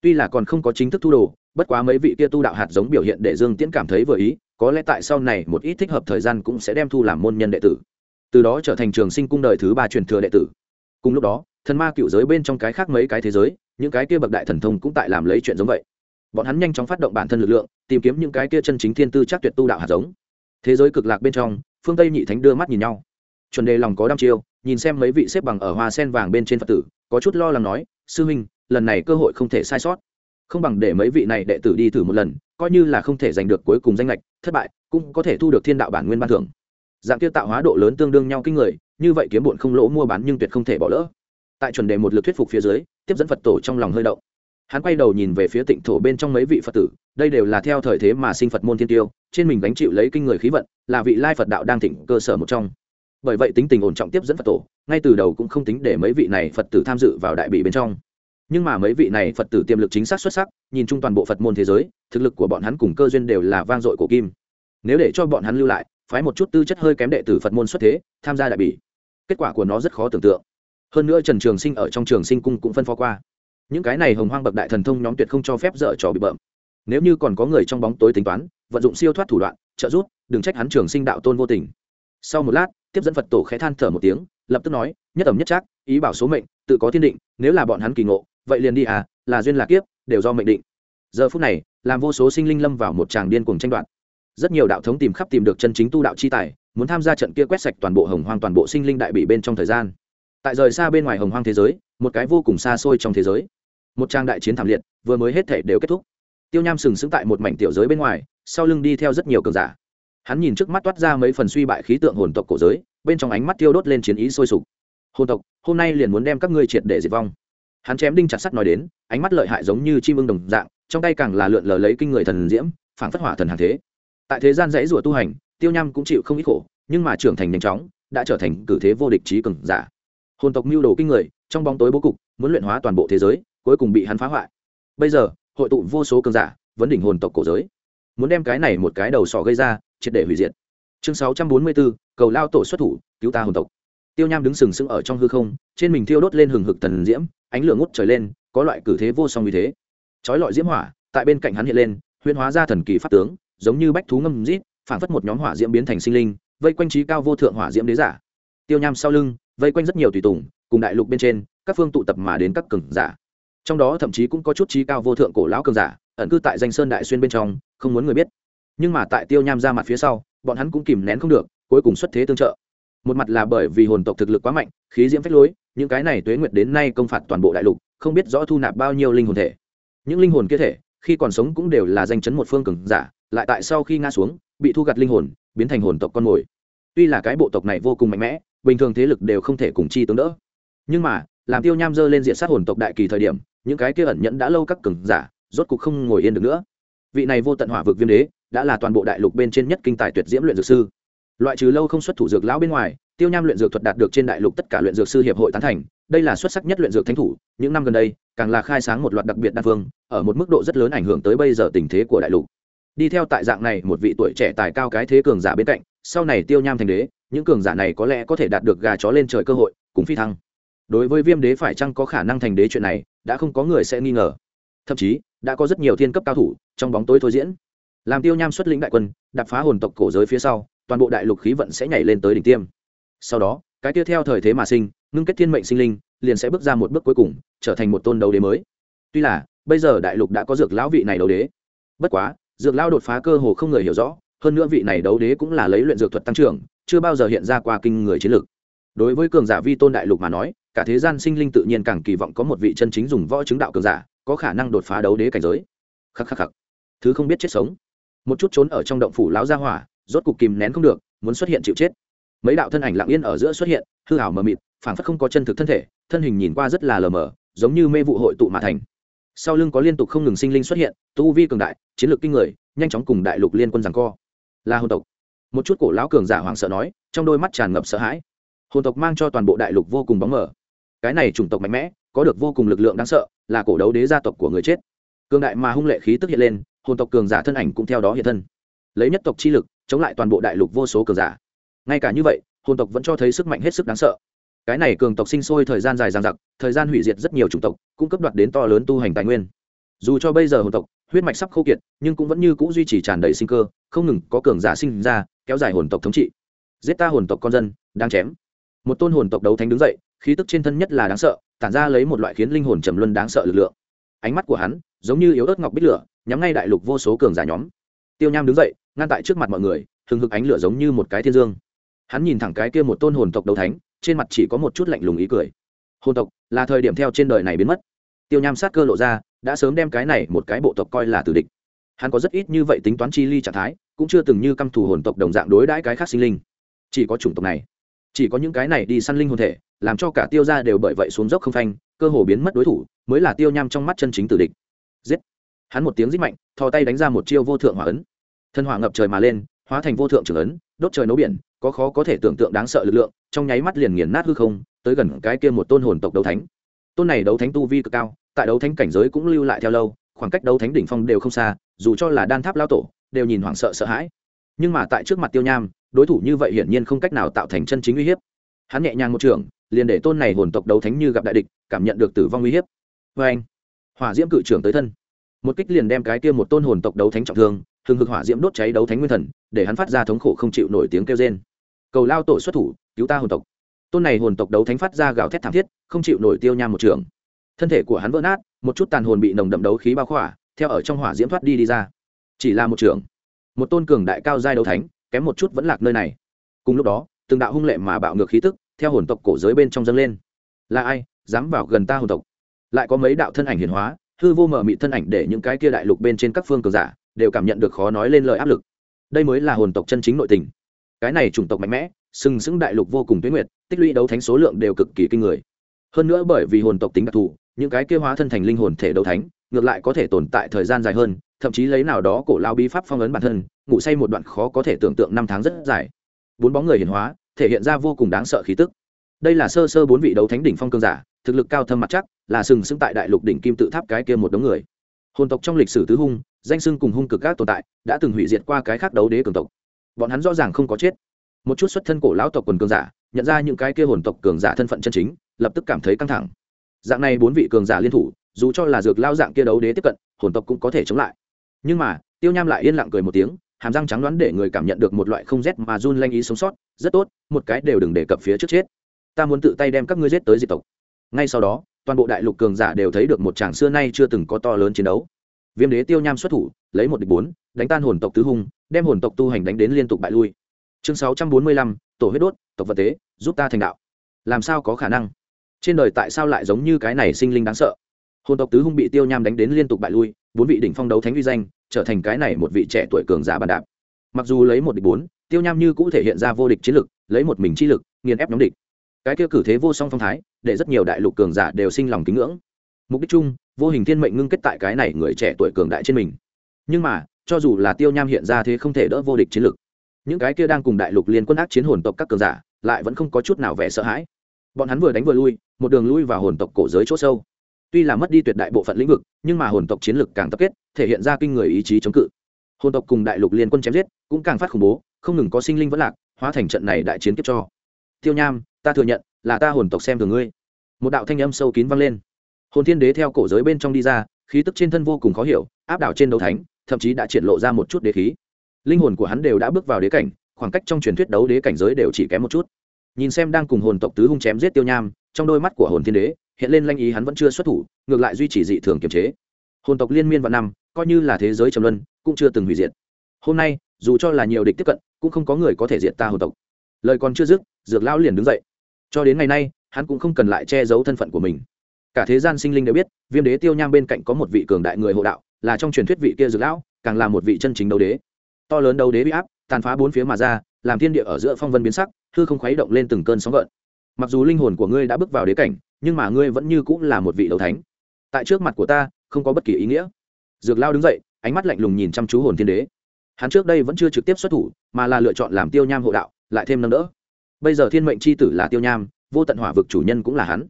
Tuy là còn không có chính thức thu đồ, bất quá mấy vị kia tu đạo hạt giống biểu hiện để dương tiễn cảm thấy vừa ý, có lẽ tại sau này một ít thích hợp thời gian cũng sẽ đem thu làm môn nhân đệ tử. Từ đó trở thành trường sinh cung đời thứ ba truyền thừa đệ tử. Cùng lúc đó thần ma cựu giới bên trong cái khác mấy cái thế giới, những cái kia bậc đại thần thông cũng tại làm lấy chuyện giống vậy. Bọn hắn nhanh chóng phát động bản thân lực lượng, tìm kiếm những cái kia chân chính thiên tư chắc tuyệt tu đạo hạt giống. Thế giới cực lạc bên trong, phương tây nhị thánh đưa mắt nhìn nhau. Chuẩn đề lòng có đăm chiêu, nhìn xem mấy vị xếp bằng ở hoa sen vàng bên trên phật tử, có chút lo lắng nói, sư huynh, lần này cơ hội không thể sai sót. Không bằng để mấy vị này đệ tử đi thử một lần, coi như là không thể giành được cuối cùng danh lệch thất bại, cũng có thể thu được thiên đạo bản nguyên ban thưởng. Dạng kia tạo hóa độ lớn tương đương nhau kinh người, như vậy kiếm bụn không lỗ mua bán nhưng tuyệt không thể bỏ lỡ tại chuẩn đề một lực thuyết phục phía dưới, tiếp dẫn phật tổ trong lòng hơi động. Hắn quay đầu nhìn về phía tịnh thổ bên trong mấy vị phật tử, đây đều là theo thời thế mà sinh phật môn thiên tiêu, trên mình gánh chịu lấy kinh người khí vận, là vị lai phật đạo đang thịnh cơ sở một trong. Bởi vậy tính tình ổn trọng tiếp dẫn phật tổ, ngay từ đầu cũng không tính để mấy vị này phật tử tham dự vào đại bị bên trong. Nhưng mà mấy vị này phật tử tiềm lực chính xác xuất sắc, nhìn chung toàn bộ phật môn thế giới, thực lực của bọn hắn cùng cơ duyên đều là vang dội của kim. Nếu để cho bọn hắn lưu lại, phái một chút tư chất hơi kém đệ tử phật môn xuất thế, tham gia đại bỉ kết quả của nó rất khó tưởng tượng hơn nữa trần trường sinh ở trong trường sinh cung cũng phân phó qua. Những cái này hồng hoang bậc đại thần thông nhóm tuyệt không cho phép dở trò bị bợm. Nếu như còn có người trong bóng tối tính toán, vận dụng siêu thoát thủ đoạn, trợ giúp, đừng trách hắn trường sinh đạo tôn vô tình. Sau một lát, tiếp dẫn phật tổ khẽ than thở một tiếng, lập tức nói, nhất ẩm nhất chắc ý bảo số mệnh, tự có thiên định, nếu là bọn hắn kỳ ngộ, vậy liền đi à là duyên lạc kiếp, đều do mệnh định. Giờ phút này, làm vô số sinh linh lâm vào một tràng điên cuồng tranh đoạt. Rất nhiều đạo thống tìm khắp tìm được chân chính tu đạo chi tài, muốn tham gia trận kia quét sạch toàn bộ hồng hoang toàn bộ sinh linh đại bị bên trong thời gian tại rời xa bên ngoài hồng hoang thế giới, một cái vô cùng xa xôi trong thế giới. Một trang đại chiến thảm liệt, vừa mới hết thể đều kết thúc. Tiêu nham sừng sững tại một mảnh tiểu giới bên ngoài, sau lưng đi theo rất nhiều cường giả. Hắn nhìn trước mắt toát ra mấy phần suy bại khí tượng hồn tộc cổ giới, bên trong ánh mắt tiêu đốt lên chiến ý sôi sục. Hồn tộc, hôm nay liền muốn đem các ngươi triệt để diệt vong. Hắn chém đinh chặt sắt nói đến, ánh mắt lợi hại giống như chim ưng đồng dạng, trong tay càng là lượn lờ lấy kinh người thần diễm, phảng phất hỏa thần hàng thế. Tại thế gian dãy rủa tu hành, tiêu nham cũng chịu không ít khổ, nhưng mà trưởng thành nhanh chóng, đã trở thành cử thế vô địch trí cường giả hồn tộc mưu đồ kinh người, trong bóng tối bố cục, muốn luyện hóa toàn bộ thế giới, cuối cùng bị hắn phá hoại. Bây giờ, hội tụ vô số cường giả, vấn đỉnh hồn tộc cổ giới. Muốn đem cái này một cái đầu sỏ gây ra, triệt để hủy diệt. Chương sáu trăm bốn mươi bốn, cầu lao tổ xuất thủ, cứu ta hồn tộc. Tiêu nham đứng sừng sững ở trong hư không, trên mình thiêu đốt lên hừng hực thần diễm, ánh lửa ngút trời lên, có loại cử thế vô song như thế. Chói lọi diễm hỏa, tại bên cạnh hắn hiện lên, huyễn hóa ra thần kỳ pháp tướng, giống như bách thú ngâm rít phản phất một nhóm hỏa diễm biến thành sinh linh, vây quanh trí cao vô thượng hỏa diễm đế giả. Tiêu nham sau lưng vây quanh rất nhiều tùy tùng, cùng đại lục bên trên, các phương tụ tập mà đến các cường giả. Trong đó thậm chí cũng có chút trí cao vô thượng cổ lão cường giả, ẩn cư tại danh sơn đại xuyên bên trong, không muốn người biết. Nhưng mà tại tiêu nham ra mặt phía sau, bọn hắn cũng kìm nén không được, cuối cùng xuất thế tương trợ. Một mặt là bởi vì hồn tộc thực lực quá mạnh, khí diễm phách lối, những cái này tuế nguyệt đến nay công phạt toàn bộ đại lục, không biết rõ thu nạp bao nhiêu linh hồn thể. Những linh hồn kia thể, khi còn sống cũng đều là danh chấn một phương cường giả, lại tại sau khi ngã xuống, bị thu gặt linh hồn, biến thành hồn tộc con mồi. Tuy là cái bộ tộc này vô cùng mạnh mẽ bình thường thế lực đều không thể cùng chi tướng đỡ. Nhưng mà, làm tiêu nham dơ lên diện sát hồn tộc đại kỳ thời điểm, những cái kia ẩn nhẫn đã lâu các cường giả, rốt cục không ngồi yên được nữa. Vị này vô tận hỏa vực viêm đế, đã là toàn bộ đại lục bên trên nhất kinh tài tuyệt diễm luyện dược sư. Loại trừ lâu không xuất thủ dược lão bên ngoài, tiêu nham luyện dược thuật đạt được trên đại lục tất cả luyện dược sư hiệp hội tán thành, đây là xuất sắc nhất luyện dược thánh thủ, những năm gần đây, càng là khai sáng một loạt đặc biệt đa phương, ở một mức độ rất lớn ảnh hưởng tới bây giờ tình thế của đại lục. Đi theo tại dạng này, một vị tuổi trẻ tài cao cái thế cường giả bên cạnh, sau này tiêu nham thành đế những cường giả này có lẽ có thể đạt được gà chó lên trời cơ hội, cùng phi thăng. Đối với viêm đế phải chăng có khả năng thành đế chuyện này, đã không có người sẽ nghi ngờ. Thậm chí, đã có rất nhiều thiên cấp cao thủ trong bóng tối thôi diễn. Làm tiêu nham xuất lĩnh đại quân đập phá hồn tộc cổ giới phía sau, toàn bộ đại lục khí vận sẽ nhảy lên tới đỉnh tiêm. Sau đó, cái tiếp theo thời thế mà sinh, ngưng kết thiên mệnh sinh linh, liền sẽ bước ra một bước cuối cùng, trở thành một tôn đấu đế mới. Tuy là, bây giờ đại lục đã có dược lão vị này đấu đế. Bất quá, dược lão đột phá cơ hồ không người hiểu rõ, hơn nữa vị này đấu đế cũng là lấy luyện dược thuật tăng trưởng chưa bao giờ hiện ra qua kinh người chiến lược. Đối với cường giả vi tôn đại lục mà nói, cả thế gian sinh linh tự nhiên càng kỳ vọng có một vị chân chính dùng võ chứng đạo cường giả, có khả năng đột phá đấu đế cảnh giới. Khắc khắc khắc. Thứ không biết chết sống. Một chút trốn ở trong động phủ láo gia hỏa, rốt cục kìm nén không được, muốn xuất hiện chịu chết. Mấy đạo thân ảnh lặng yên ở giữa xuất hiện, hư hảo mờ mịt, phảng phất không có chân thực thân thể, thân hình nhìn qua rất là lờ mờ, giống như mê vụ hội tụ mà thành. Sau lưng có liên tục không ngừng sinh linh xuất hiện, tu vi cường đại, chiến lược kinh người, nhanh chóng cùng đại lục liên quân giằng co. La hồn tộc một chút cổ lão cường giả hoảng sợ nói, trong đôi mắt tràn ngập sợ hãi. Hồn tộc mang cho toàn bộ đại lục vô cùng bóng mờ. Cái này chủng tộc mạnh mẽ, có được vô cùng lực lượng đáng sợ, là cổ đấu đế gia tộc của người chết. Cường đại mà hung lệ khí tức hiện lên, hồn tộc cường giả thân ảnh cũng theo đó hiện thân. Lấy nhất tộc chi lực, chống lại toàn bộ đại lục vô số cường giả. Ngay cả như vậy, hồn tộc vẫn cho thấy sức mạnh hết sức đáng sợ. Cái này cường tộc sinh sôi thời gian dài dằng dặc, thời gian hủy diệt rất nhiều chủng tộc cũng cấp đoạt đến to lớn tu hành tài nguyên. Dù cho bây giờ hồn tộc huyết mạch sắp khô kiệt, nhưng cũng vẫn như c ũ duy trì tràn đầy sinh cơ, không ngừng có cường giả sinh ra, kéo dài hồn tộc thống trị. Giết ta hồn tộc con dân, đang chém. Một tôn hồn tộc đấu thánh đứng dậy, khí tức trên thân nhất là đáng sợ, tản ra lấy một loại khiến linh hồn trầm luân đáng sợ lực lượng. Ánh mắt của hắn, giống như yếu ớt ngọc bích lửa, nhắm ngay đại lục vô số cường giả nhóm. Tiêu nham đứng dậy, ngăn tại trước mặt mọi người, hừng hực ánh lửa giống như một cái thiên dương. Hắn nhìn thẳng cái kia một tôn hồn tộc đấu thánh, trên mặt chỉ có một chút lạnh lùng ý cười. Hồn tộc, là thời điểm theo trên đời này biến mất. Tiêu nham sát cơ lộ ra đã sớm đem cái này một cái bộ tộc coi là tử địch. Hắn có rất ít như vậy tính toán chi ly trạng thái, cũng chưa từng như căm thù hồn tộc đồng dạng đối đãi cái khác sinh linh. Chỉ có chủng tộc này. Chỉ có những cái này đi săn linh hồn thể, làm cho cả tiêu ra đều bởi vậy xuống dốc không phanh, cơ hồ biến mất đối thủ, mới là tiêu nham trong mắt chân chính tử địch. Giết! Hắn một tiếng rít mạnh, thò tay đánh ra một chiêu vô thượng hỏa ấn. Thân hỏa ngập trời mà lên, hóa thành vô thượng trưởng ấn, đốt trời nấu biển, có khó có thể tưởng tượng đáng sợ lực lượng, trong nháy mắt liền nghiền nát hư không, tới gần cái kia một tôn hồn tộc đấu thánh. Tôn này đấu thánh tu vi cực cao tại đấu thánh cảnh giới cũng lưu lại theo lâu, khoảng cách đấu thánh đỉnh phong đều không xa, dù cho là đan tháp lao tổ, đều nhìn hoảng sợ sợ hãi. Nhưng mà tại trước mặt tiêu nham, đối thủ như vậy hiển nhiên không cách nào tạo thành chân chính uy hiếp. Hắn nhẹ nhàng một trường, liền để tôn này hồn tộc đấu thánh như gặp đại địch, cảm nhận được tử vong uy hiếp. Vê anh, hỏa diễm cự trưởng tới thân. Một kích liền đem cái kia một tôn hồn tộc đấu thánh trọng thương, hừng hực hỏa diễm đốt cháy đấu thánh nguyên thần, để hắn phát ra thống khổ không chịu nổi tiếng kêu trên cầu lao tổ xuất thủ, cứu ta hồn tộc. Tôn này hồn tộc đấu thánh phát ra gào thét thảm thiết, không chịu nổi tiêu nham một trường thân thể của hắn vỡ nát, một chút tàn hồn bị nồng đậm đấu khí bao khỏa, theo ở trong hỏa diễm thoát đi đi ra. Chỉ là một trường. Một tôn cường đại cao giai đấu thánh, kém một chút vẫn lạc nơi này. Cùng lúc đó, từng đạo hung lệ mà bạo ngược khí tức, theo hồn tộc cổ giới bên trong dâng lên. Là ai, dám vào gần ta hồn tộc? Lại có mấy đạo thân ảnh hiển hóa, hư vô mở mị thân ảnh để những cái kia đại lục bên trên các phương cường giả, đều cảm nhận được khó nói lên lời áp lực. Đây mới là hồn tộc chân chính nội tình. Cái này chủng tộc mạnh mẽ, sừng sững đại lục vô cùng tuyến nguyệt, tích lũy đấu thánh số lượng đều cực kỳ kinh người. Hơn nữa bởi vì hồn tộc tính đặc thù những cái kia hóa thân thành linh hồn thể đấu thánh, ngược lại có thể tồn tại thời gian dài hơn, thậm chí lấy nào đó cổ lao bí pháp phong ấn bản thân, ngủ say một đoạn khó có thể tưởng tượng năm tháng rất dài. Bốn bóng người hiển hóa, thể hiện ra vô cùng đáng sợ khí tức. Đây là sơ sơ bốn vị đấu thánh đỉnh phong cương giả, thực lực cao thâm mặt chắc, là sừng sững tại đại lục đỉnh kim tự tháp cái kia một đống người. Hồn tộc trong lịch sử tứ hung, danh sưng cùng hung cực các tồn tại, đã từng hủy diệt qua cái khác đấu đế cường tộc. Bọn hắn rõ ràng không có chết. Một chút xuất thân cổ lão tộc quần cường giả, nhận ra những cái kia hồn tộc cường giả thân phận chân chính, lập tức cảm thấy căng thẳng dạng này bốn vị cường giả liên thủ, dù cho là dược lao dạng kia đấu đế tiếp cận, hồn tộc cũng có thể chống lại. Nhưng mà, tiêu nham lại yên lặng cười một tiếng, hàm răng trắng đoán để người cảm nhận được một loại không rét mà run lanh ý sống sót, rất tốt, một cái đều đừng đề cập phía trước chết. Ta muốn tự tay đem các ngươi giết tới diệt tộc. Ngay sau đó, toàn bộ đại lục cường giả đều thấy được một chàng xưa nay chưa từng có to lớn chiến đấu. Viêm đế tiêu nham xuất thủ, lấy một địch bốn, đánh tan hồn tộc tứ hung, đem hồn tộc tu hành đánh đến liên tục bại lui. Chương sáu trăm bốn mươi lăm, tổ huyết đốt, tộc vật tế, giúp ta thành đạo. Làm sao có khả năng? Trên đời tại sao lại giống như cái này sinh linh đáng sợ? Hồn tộc tứ hung bị tiêu nham đánh đến liên tục bại lui, bốn vị đỉnh phong đấu thánh uy danh, trở thành cái này một vị trẻ tuổi cường giả bàn đạp. Mặc dù lấy một địch bốn, tiêu nham như cũng thể hiện ra vô địch chiến lực, lấy một mình chi lực, nghiền ép nhóm địch. Cái kia cử thế vô song phong thái, để rất nhiều đại lục cường giả đều sinh lòng kính ngưỡng. Mục đích chung, vô hình thiên mệnh ngưng kết tại cái này người trẻ tuổi cường đại trên mình. Nhưng mà, cho dù là tiêu nham hiện ra thế không thể đỡ vô địch chiến lực, những cái kia đang cùng đại lục liên quân ác chiến hồn tộc các cường giả, lại vẫn không có chút nào vẻ sợ hãi bọn hắn vừa đánh vừa lui, một đường lui vào hồn tộc cổ giới chỗ sâu. Tuy là mất đi tuyệt đại bộ phận lĩnh vực, nhưng mà hồn tộc chiến lực càng tập kết, thể hiện ra kinh người ý chí chống cự. Hồn tộc cùng đại lục liên quân chém giết, cũng càng phát khủng bố, không ngừng có sinh linh vẫn lạc, hóa thành trận này đại chiến kiếp cho. Tiêu nham, ta thừa nhận, là ta hồn tộc xem thường ngươi. Một đạo thanh âm sâu kín vang lên. Hồn thiên đế theo cổ giới bên trong đi ra, khí tức trên thân vô cùng khó hiểu, áp đảo trên đấu thánh, thậm chí đã triển lộ ra một chút đế khí. Linh hồn của hắn đều đã bước vào đế cảnh, khoảng cách trong truyền thuyết đấu đế cảnh giới đều chỉ kém một chút nhìn xem đang cùng hồn tộc tứ hung chém giết tiêu nham, trong đôi mắt của hồn thiên đế, hiện lên lanh ý hắn vẫn chưa xuất thủ, ngược lại duy trì dị thường kiềm chế. Hồn tộc liên miên vạn năm, coi như là thế giới trầm luân, cũng chưa từng hủy diệt. Hôm nay, dù cho là nhiều địch tiếp cận, cũng không có người có thể diệt ta hồn tộc. Lời còn chưa dứt, dược lão liền đứng dậy. Cho đến ngày nay, hắn cũng không cần lại che giấu thân phận của mình. Cả thế gian sinh linh đều biết, viêm đế tiêu nham bên cạnh có một vị cường đại người hộ đạo, là trong truyền thuyết vị kia dược lão, càng là một vị chân chính đấu đế. To lớn đấu đế bị áp, tàn phá bốn phía mà ra làm thiên địa ở giữa phong vân biến sắc, hư không khuấy động lên từng cơn sóng gợn. Mặc dù linh hồn của ngươi đã bước vào đế cảnh, nhưng mà ngươi vẫn như cũng là một vị đấu thánh. Tại trước mặt của ta, không có bất kỳ ý nghĩa. Dược lao đứng dậy, ánh mắt lạnh lùng nhìn chăm chú hồn thiên đế. Hắn trước đây vẫn chưa trực tiếp xuất thủ, mà là lựa chọn làm tiêu nham hộ đạo, lại thêm nâng đỡ. Bây giờ thiên mệnh c h i tử là tiêu nham, vô tận hỏa vực chủ nhân cũng là hắn.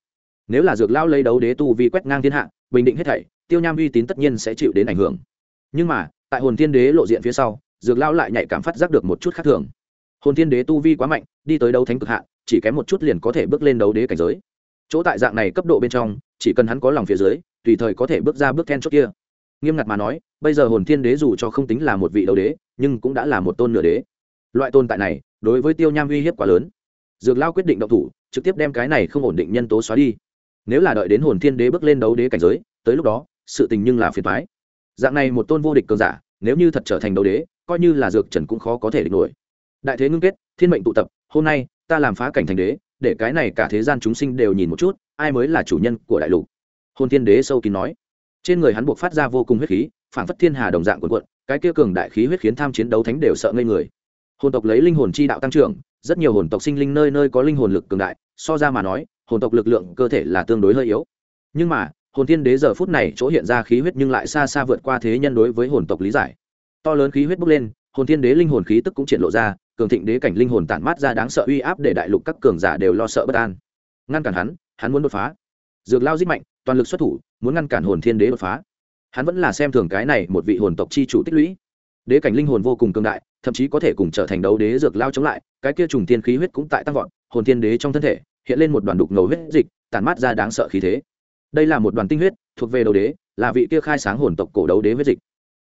Nếu là dược lao lấy đấu đế tu vi quét ngang thiên hạ, bình định hết thảy, tiêu nham uy tín tất nhiên sẽ chịu đến ảnh hưởng. Nhưng mà, tại hồn thiên đế lộ diện phía sau, dược lao lại nhạy cảm phát giác được một chút khác thường hồn thiên đế tu vi quá mạnh, đi tới đấu thánh cực hạ chỉ kém một chút liền có thể bước lên đấu đế cảnh giới. Chỗ tại dạng này cấp độ bên trong, chỉ cần hắn có lòng phía dưới, tùy thời có thể bước ra bước then chốt kia. Nghiêm ngặt mà nói, bây giờ hồn thiên đế dù cho không tính là một vị đấu đế, nhưng cũng đã là một tôn nửa đế. Loại tồn tại này, đối với tiêu nham uy hiếp quá lớn. Dược lao quyết định động thủ, trực tiếp đem cái này không ổn định nhân tố xóa đi. Nếu là đợi đến hồn thiên đế bước lên đấu đế cảnh giới, tới lúc đó, sự tình nhưng là phiền thoái dạng này một tôn vô địch cường giả, nếu như thật trở thành đấu đế, coi như là dược trần cũng khó có thể địch nổi đại thế ngưng kết, thiên mệnh tụ tập, hôm nay, ta làm phá cảnh thành đế, để cái này cả thế gian chúng sinh đều nhìn một chút, ai mới là chủ nhân của đại lục? Hồn thiên đế sâu kín nói. Trên người hắn buộc phát ra vô cùng huyết khí, phản phất thiên hà đồng dạng quần cuộn, cái kia cường đại khí huyết khiến tham chiến đấu thánh đều sợ ngây người. Hồn tộc lấy linh hồn chi đạo tăng trưởng, rất nhiều hồn tộc sinh linh nơi nơi có linh hồn lực cường đại, so ra mà nói, hồn tộc lực lượng cơ thể là tương đối hơi yếu. Nhưng mà, hồn thiên đế giờ phút này chỗ hiện ra khí huyết nhưng lại xa xa vượt qua thế nhân đối với hồn tộc lý giải. To lớn khí huyết bốc lên hồn thiên đế linh hồn khí tức cũng triển lộ ra, cường thịnh đế cảnh linh hồn tản mát ra đáng sợ uy áp để đại lục các cường giả đều lo sợ bất an. Ngăn cản hắn hắn muốn đột phá. Dược lao giết mạnh, toàn lực xuất thủ, muốn ngăn cản hồn thiên đế đột phá. Hắn vẫn là xem thường cái này một vị hồn tộc chi chủ tích lũy. Đế cảnh linh hồn vô cùng cường đại, thậm chí có thể cùng trở thành đấu đế dược lao chống lại, cái kia trùng tiên khí huyết cũng tại tăng vọt, hồn thiên đế trong thân thể hiện lên một đoàn đục ngầu huyết dịch, tản mát ra đáng sợ khí thế. Đây là một đoàn tinh huyết, thuộc về đấu đế, là vị kia khai sáng hồn tộc cổ đấu đế huyết dịch.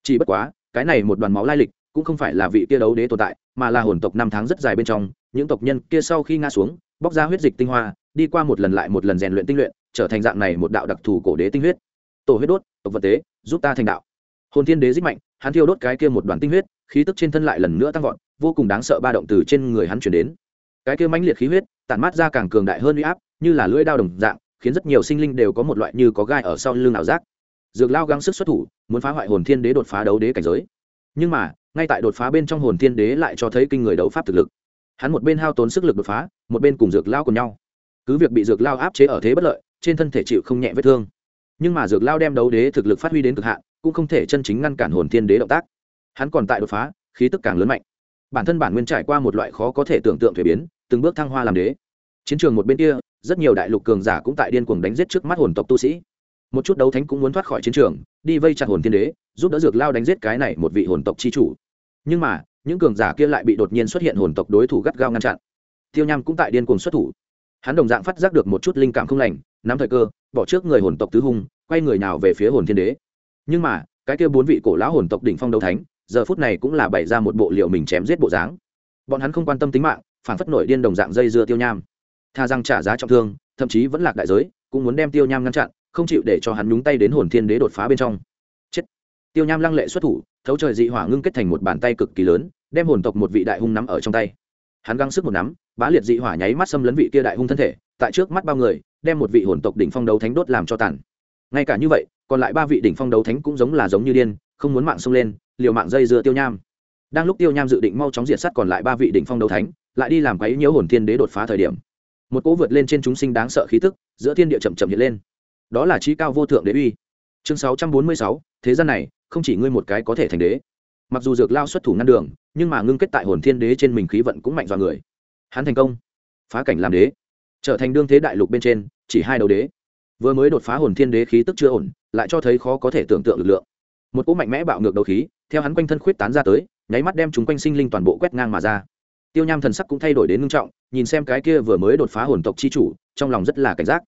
Chỉ bất quá, cái này một đoàn máu lai lịch cũng không phải là vị kia đấu đế tồn tại, mà là hồn tộc năm tháng rất dài bên trong, những tộc nhân kia sau khi ngã xuống, bóc ra huyết dịch tinh hoa, đi qua một lần lại một lần rèn luyện tinh luyện, trở thành dạng này một đạo đặc thù cổ đế tinh huyết. Tổ huyết đốt, tộc vật tế, giúp ta thành đạo. Hồn thiên đế rất mạnh, hắn thiêu đốt cái kia một đoàn tinh huyết, khí tức trên thân lại lần nữa tăng vọt, vô cùng đáng sợ ba động từ trên người hắn chuyển đến. Cái kia mãnh liệt khí huyết, tản mát ra càng cường đại hơn uy áp, như là lưỡi đao đồng dạng, khiến rất nhiều sinh linh đều có một loại như có gai ở sau lưng ảo giác. Dược lao gắng sức xuất thủ, muốn phá hoại hồn thiên đế đột phá đấu đế cảnh giới nhưng mà, ngay tại đột phá bên trong hồn thiên đế lại cho thấy kinh người đấu pháp thực lực. Hắn một bên hao tốn sức lực đột phá, một bên cùng dược lao cùng nhau. Cứ việc bị dược lao áp chế ở thế bất lợi, trên thân thể chịu không nhẹ vết thương. Nhưng mà dược lao đem đấu đế thực lực phát huy đến cực hạn, cũng không thể chân chính ngăn cản hồn thiên đế động tác. Hắn còn tại đột phá, khí tức càng lớn mạnh. Bản thân bản nguyên trải qua một loại khó có thể tưởng tượng thuế biến, từng bước thăng hoa làm đế. Chiến trường một bên kia, rất nhiều đại lục cường giả cũng tại điên cuồng đánh giết trước mắt hồn tộc tu sĩ một chút đấu thánh cũng muốn thoát khỏi chiến trường, đi vây chặt hồn thiên đế, giúp đỡ dược lao đánh giết cái này một vị hồn tộc chi chủ. Nhưng mà, những cường giả kia lại bị đột nhiên xuất hiện hồn tộc đối thủ gắt gao ngăn chặn. Tiêu nham cũng tại điên cuồng xuất thủ. Hắn đồng dạng phát giác được một chút linh cảm không lành, nắm thời cơ, bỏ trước người hồn tộc tứ hung, quay người nào về phía hồn thiên đế. Nhưng mà, cái kia bốn vị cổ lão hồn tộc đỉnh phong đấu thánh, giờ phút này cũng là bày ra một bộ liệu mình chém giết bộ dáng. Bọn hắn không quan tâm tính mạng, phản phất nổi điên đồng dạng dây dưa tiêu nham. Tha rằng trả giá trọng thương, thậm chí vẫn lạc đại giới, cũng muốn đem tiêu nham ngăn chặn không chịu để cho hắn nhúng tay đến hồn thiên đế đột phá bên trong. Chết. Tiêu nham lăng lệ xuất thủ, thấu trời dị hỏa ngưng kết thành một bàn tay cực kỳ lớn, đem hồn tộc một vị đại hung nắm ở trong tay. Hắn găng sức một nắm, bá liệt dị hỏa nháy mắt xâm lấn vị kia đại hung thân thể, tại trước mắt bao người, đem một vị hồn tộc đỉnh phong đấu thánh đốt làm cho tàn. Ngay cả như vậy, còn lại ba vị đỉnh phong đấu thánh cũng giống là giống như điên, không muốn mạng xông lên, liều mạng dây dưa tiêu nham. Đang lúc tiêu nham dự định mau chóng diệt sát còn lại ba vị đỉnh phong đấu thánh, lại đi làm quấy nhiễu hồn thiên đế đột phá thời điểm. Một cỗ vượt lên trên chúng sinh đáng sợ khí tức, giữa thiên địa chậm chậm hiện lên đó là trí cao vô thượng đế uy. Chương sáu trăm bốn mươi sáu, thế gian này, không chỉ ngươi một cái có thể thành đế. Mặc dù dược lao xuất thủ ngăn đường, nhưng mà ngưng kết tại hồn thiên đế trên mình khí vận cũng mạnh dọa người. Hắn thành công, phá cảnh làm đế, trở thành đương thế đại lục bên trên, chỉ hai đầu đế. Vừa mới đột phá hồn thiên đế khí tức chưa ổn, lại cho thấy khó có thể tưởng tượng lực lượng. Một cỗ mạnh mẽ bạo ngược đầu khí, theo hắn quanh thân khuyết tán ra tới, nháy mắt đem chúng quanh sinh linh toàn bộ quét ngang mà ra. Tiêu nham thần sắc cũng thay đổi đến ngưng trọng, nhìn xem cái kia vừa mới đột phá hồn tộc chi chủ, trong lòng rất là cảnh giác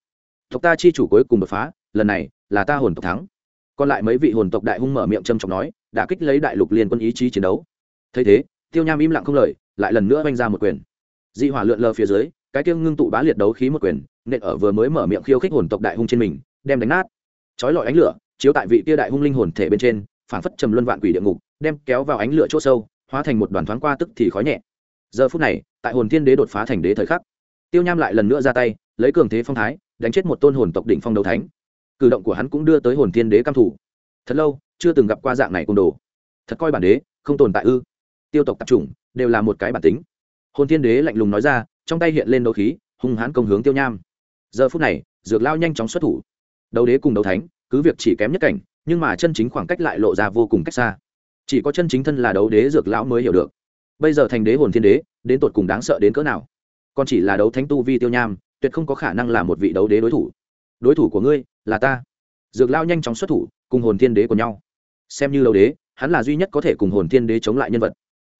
tộc ta chi chủ cuối cùng đột phá, lần này là ta hồn tộc thắng. Còn lại mấy vị hồn tộc đại hung mở miệng trầm trọng nói, đã kích lấy đại lục liên quân ý chí chiến đấu. Thấy thế, tiêu nham im lặng không lời, lại lần nữa oanh ra một quyền. Dị hỏa lượn lờ phía dưới, cái kia ngưng tụ bá liệt đấu khí một quyền, nện ở vừa mới mở miệng khiêu khích hồn tộc đại hung trên mình, đem đánh nát. Chói lọi ánh lửa, chiếu tại vị kia đại hung linh hồn thể bên trên, phản phất trầm luân vạn quỷ địa ngục, đem kéo vào ánh lửa chỗ sâu, hóa thành một đoàn thoáng qua tức thì khói nhẹ. Giờ phút này, tại hồn thiên đế đột phá thành đế thời khắc, tiêu nham lại lần nữa ra tay, lấy cường thế phong thái đánh chết một tôn hồn tộc đỉnh phong đấu thánh. Cử động của hắn cũng đưa tới hồn thiên đế cam thủ thật lâu, chưa từng gặp qua dạng này côn đồ. Thật coi bản đế, không tồn tại ư. Tiêu tộc tập chủng, đều là một cái bản tính. Hồn thiên đế lạnh lùng nói ra, trong tay hiện lên đấu khí, hung hãn công hướng tiêu nham. Giờ phút này, dược lao nhanh chóng xuất thủ. Đấu đế cùng đấu thánh, cứ việc chỉ kém nhất cảnh, nhưng mà chân chính khoảng cách lại lộ ra vô cùng cách xa. Chỉ có chân chính thân là đấu đế dược lão mới hiểu được. Bây giờ thành đế hồn thiên đế, đến tột cùng đáng sợ đến cỡ nào? Còn chỉ là đấu thánh tu vi tiêu nham tuyệt không có khả năng là một vị đấu đế đối thủ. Đối thủ của ngươi là ta. Dược lao nhanh chóng xuất thủ, cùng hồn thiên đế của nhau. Xem như đấu đế, hắn là duy nhất có thể cùng hồn thiên đế chống lại nhân vật.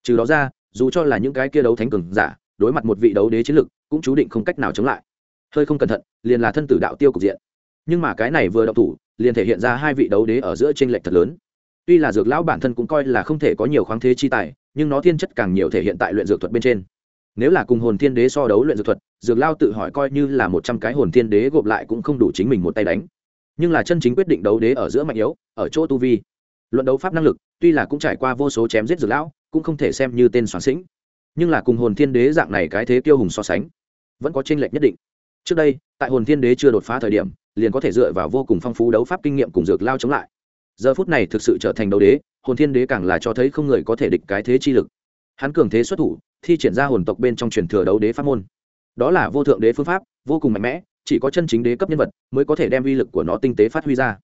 Trừ đó ra, dù cho là những cái kia đấu thánh cường giả, đối mặt một vị đấu đế chiến lực, cũng chú định không cách nào chống lại. Hơi không cẩn thận, liền là thân tử đạo tiêu cục diện. Nhưng mà cái này vừa đậu thủ, liền thể hiện ra hai vị đấu đế ở giữa tranh lệch thật lớn. Tuy là dược lão bản thân cũng coi là không thể có nhiều khoáng thế chi tài, nhưng nó thiên chất càng nhiều thể hiện tại luyện dược thuật bên trên nếu là cùng hồn thiên đế so đấu luyện dược thuật, dược lao tự hỏi coi như là một trăm cái hồn thiên đế gộp lại cũng không đủ chính mình một tay đánh. Nhưng là chân chính quyết định đấu đế ở giữa mạnh yếu, ở chỗ tu vi. Luận đấu pháp năng lực, tuy là cũng trải qua vô số chém giết dược lão, cũng không thể xem như tên soạn sĩnh. Nhưng là cùng hồn thiên đế dạng này cái thế tiêu hùng so sánh, vẫn có tranh lệch nhất định. Trước đây, tại hồn thiên đế chưa đột phá thời điểm, liền có thể dựa vào vô cùng phong phú đấu pháp kinh nghiệm cùng dược lao chống lại. Giờ phút này thực sự trở thành đấu đế, hồn thiên đế càng là cho thấy không người có thể địch cái thế chi lực. Hắn cường thế xuất thủ thi triển ra hồn tộc bên trong truyền thừa đấu đế pháp môn. Đó là vô thượng đế phương pháp, vô cùng mạnh mẽ, chỉ có chân chính đế cấp nhân vật mới có thể đem uy lực của nó tinh tế phát huy ra.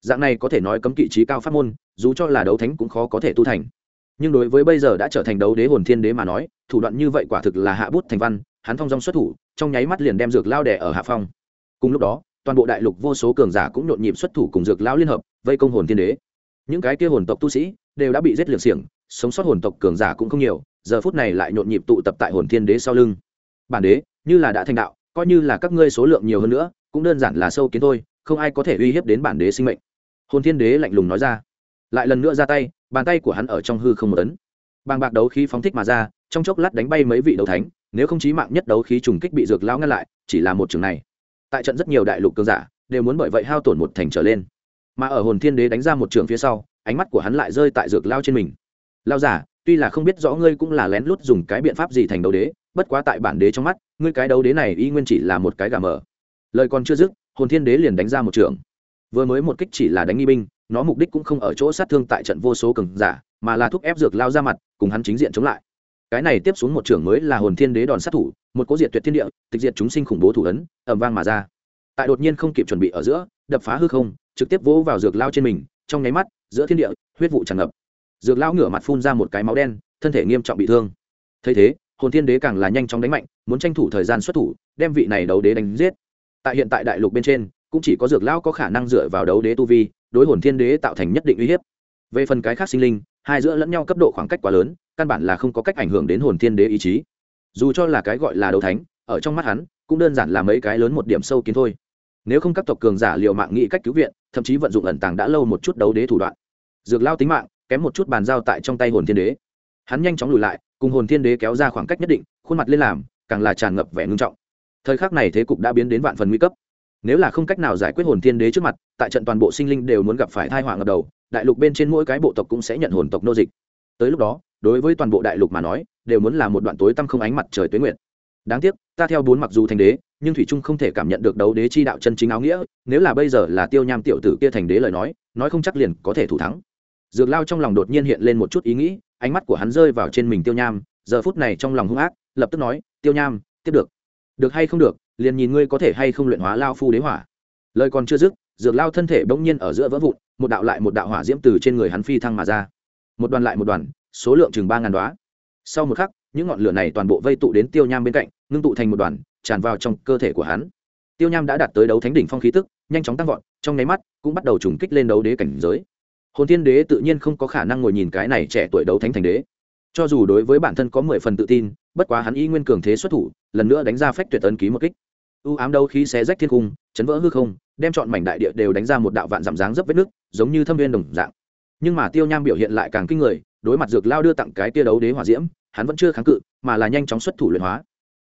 Dạng này có thể nói cấm kỵ trí cao pháp môn, dù cho là đấu thánh cũng khó có thể tu thành. Nhưng đối với bây giờ đã trở thành đấu đế hồn thiên đế mà nói, thủ đoạn như vậy quả thực là hạ bút thành văn, hắn thong dong xuất thủ, trong nháy mắt liền đem dược lao đẻ ở hạ phong. Cùng lúc đó, toàn bộ đại lục vô số cường giả cũng nhộn nhịp xuất thủ cùng dược lao liên hợp, vây công hồn thiên đế. Những cái kia hồn tộc tu sĩ đều đã bị giết liệt xiềng, sống sót hồn tộc cường giả cũng không nhiều giờ phút này lại nhộn nhịp tụ tập tại hồn thiên đế sau lưng. Bản đế, như là đã thành đạo, coi như là các ngươi số lượng nhiều hơn nữa, cũng đơn giản là sâu kiến thôi, không ai có thể uy hiếp đến bản đế sinh mệnh. Hồn thiên đế lạnh lùng nói ra. Lại lần nữa ra tay, bàn tay của hắn ở trong hư không một tấn bàng bạc đấu khí phóng thích mà ra, trong chốc lát đánh bay mấy vị đấu thánh, nếu không chí mạng nhất đấu khí trùng kích bị dược lão ngăn lại, chỉ là một trường này. Tại trận rất nhiều đại lục cường giả, đều muốn bởi vậy hao tổn một thành trở lên. Mà ở hồn thiên đế đánh ra một trường phía sau, ánh mắt của hắn lại rơi tại dược lao trên mình. Lao giả tuy là không biết rõ ngươi cũng là lén lút dùng cái biện pháp gì thành đấu đế, bất quá tại bản đế trong mắt, ngươi cái đấu đế này y nguyên chỉ là một cái gà mờ. Lời còn chưa dứt, hồn thiên đế liền đánh ra một trường. Vừa mới một kích chỉ là đánh nghi binh, nó mục đích cũng không ở chỗ sát thương tại trận vô số cường giả, mà là thúc ép dược lao ra mặt, cùng hắn chính diện chống lại. Cái này tiếp xuống một trưởng mới là hồn thiên đế đòn sát thủ, một cố diệt tuyệt thiên địa, tịch diệt chúng sinh khủng bố thủ ấn ẩm vang mà ra. Tại đột nhiên không kịp chuẩn bị ở giữa, đập phá hư không, trực tiếp vỗ vào dược lao trên mình, trong nháy mắt, giữa thiên địa, huyết vụ tràn ngập dược lao ngửa mặt phun ra một cái máu đen, thân thể nghiêm trọng bị thương. Thấy thế, hồn thiên đế càng là nhanh chóng đánh mạnh, muốn tranh thủ thời gian xuất thủ, đem vị này đấu đế đánh giết. Tại hiện tại đại lục bên trên, cũng chỉ có dược lao có khả năng dựa vào đấu đế tu vi, đối hồn thiên đế tạo thành nhất định uy hiếp. Về phần cái khác sinh linh, hai giữa lẫn nhau cấp độ khoảng cách quá lớn, căn bản là không có cách ảnh hưởng đến hồn thiên đế ý chí. Dù cho là cái gọi là đấu thánh, ở trong mắt hắn, cũng đơn giản là mấy cái lớn một điểm sâu kiến thôi. Nếu không các tộc cường giả liệu mạng nghĩ cách cứu viện, thậm chí vận dụng ẩn tàng đã lâu một chút đấu đế thủ đoạn. Dược lao tính mạng kém một chút bàn giao tại trong tay hồn thiên đế. Hắn nhanh chóng lùi lại, cùng hồn thiên đế kéo ra khoảng cách nhất định, khuôn mặt lên làm, càng là tràn ngập vẻ ngưng trọng. Thời khắc này thế cục đã biến đến vạn phần nguy cấp. Nếu là không cách nào giải quyết hồn thiên đế trước mặt, tại trận toàn bộ sinh linh đều muốn gặp phải thai họa ngập đầu, đại lục bên trên mỗi cái bộ tộc cũng sẽ nhận hồn tộc nô dịch. Tới lúc đó, đối với toàn bộ đại lục mà nói, đều muốn là một đoạn tối tăm không ánh mặt trời tuế nguyện đáng tiếc, ta theo bốn mặc dù thành đế, nhưng thủy trung không thể cảm nhận được đấu đế chi đạo chân chính áo nghĩa, nếu là bây giờ là tiêu nham tiểu tử kia thành đế lời nói nói không chắc liền có thể thủ thắng dược lao trong lòng đột nhiên hiện lên một chút ý nghĩ, ánh mắt của hắn rơi vào trên mình tiêu nham, giờ phút này trong lòng hung ác, lập tức nói, tiêu nham, tiếp được. Được hay không được, liền nhìn ngươi có thể hay không luyện hóa lao phu đế hỏa. Lời còn chưa dứt, dược lao thân thể bỗng nhiên ở giữa vỡ vụn, một đạo lại một đạo hỏa diễm từ trên người hắn phi thăng mà ra. Một đoàn lại một đoàn, số lượng chừng ba ngàn đoá sau một khắc, những ngọn lửa này toàn bộ vây tụ đến tiêu nham bên cạnh, ngưng tụ thành một đoàn, tràn vào trong cơ thể của hắn. Tiêu nham đã đạt tới đấu thánh đỉnh phong khí tức, nhanh chóng tăng vọt, trong nháy mắt cũng bắt đầu trùng kích lên đấu đế cảnh giới hồn thiên đế tự nhiên không có khả năng ngồi nhìn cái này trẻ tuổi đấu thánh thành đế. Cho dù đối với bản thân có mười phần tự tin, bất quá hắn y nguyên cường thế xuất thủ, lần nữa đánh ra phách tuyệt ấn ký một kích. U ám đấu khí xé rách thiên cung, chấn vỡ hư không, đem chọn mảnh đại địa đều đánh ra một đạo vạn giảm dáng dấp vết nước giống như thâm viên đồng dạng. Nhưng mà tiêu nham biểu hiện lại càng kinh người, đối mặt dược lao đưa tặng cái tia đấu đế hỏa diễm, hắn vẫn chưa kháng cự, mà là nhanh chóng xuất thủ luyện hóa.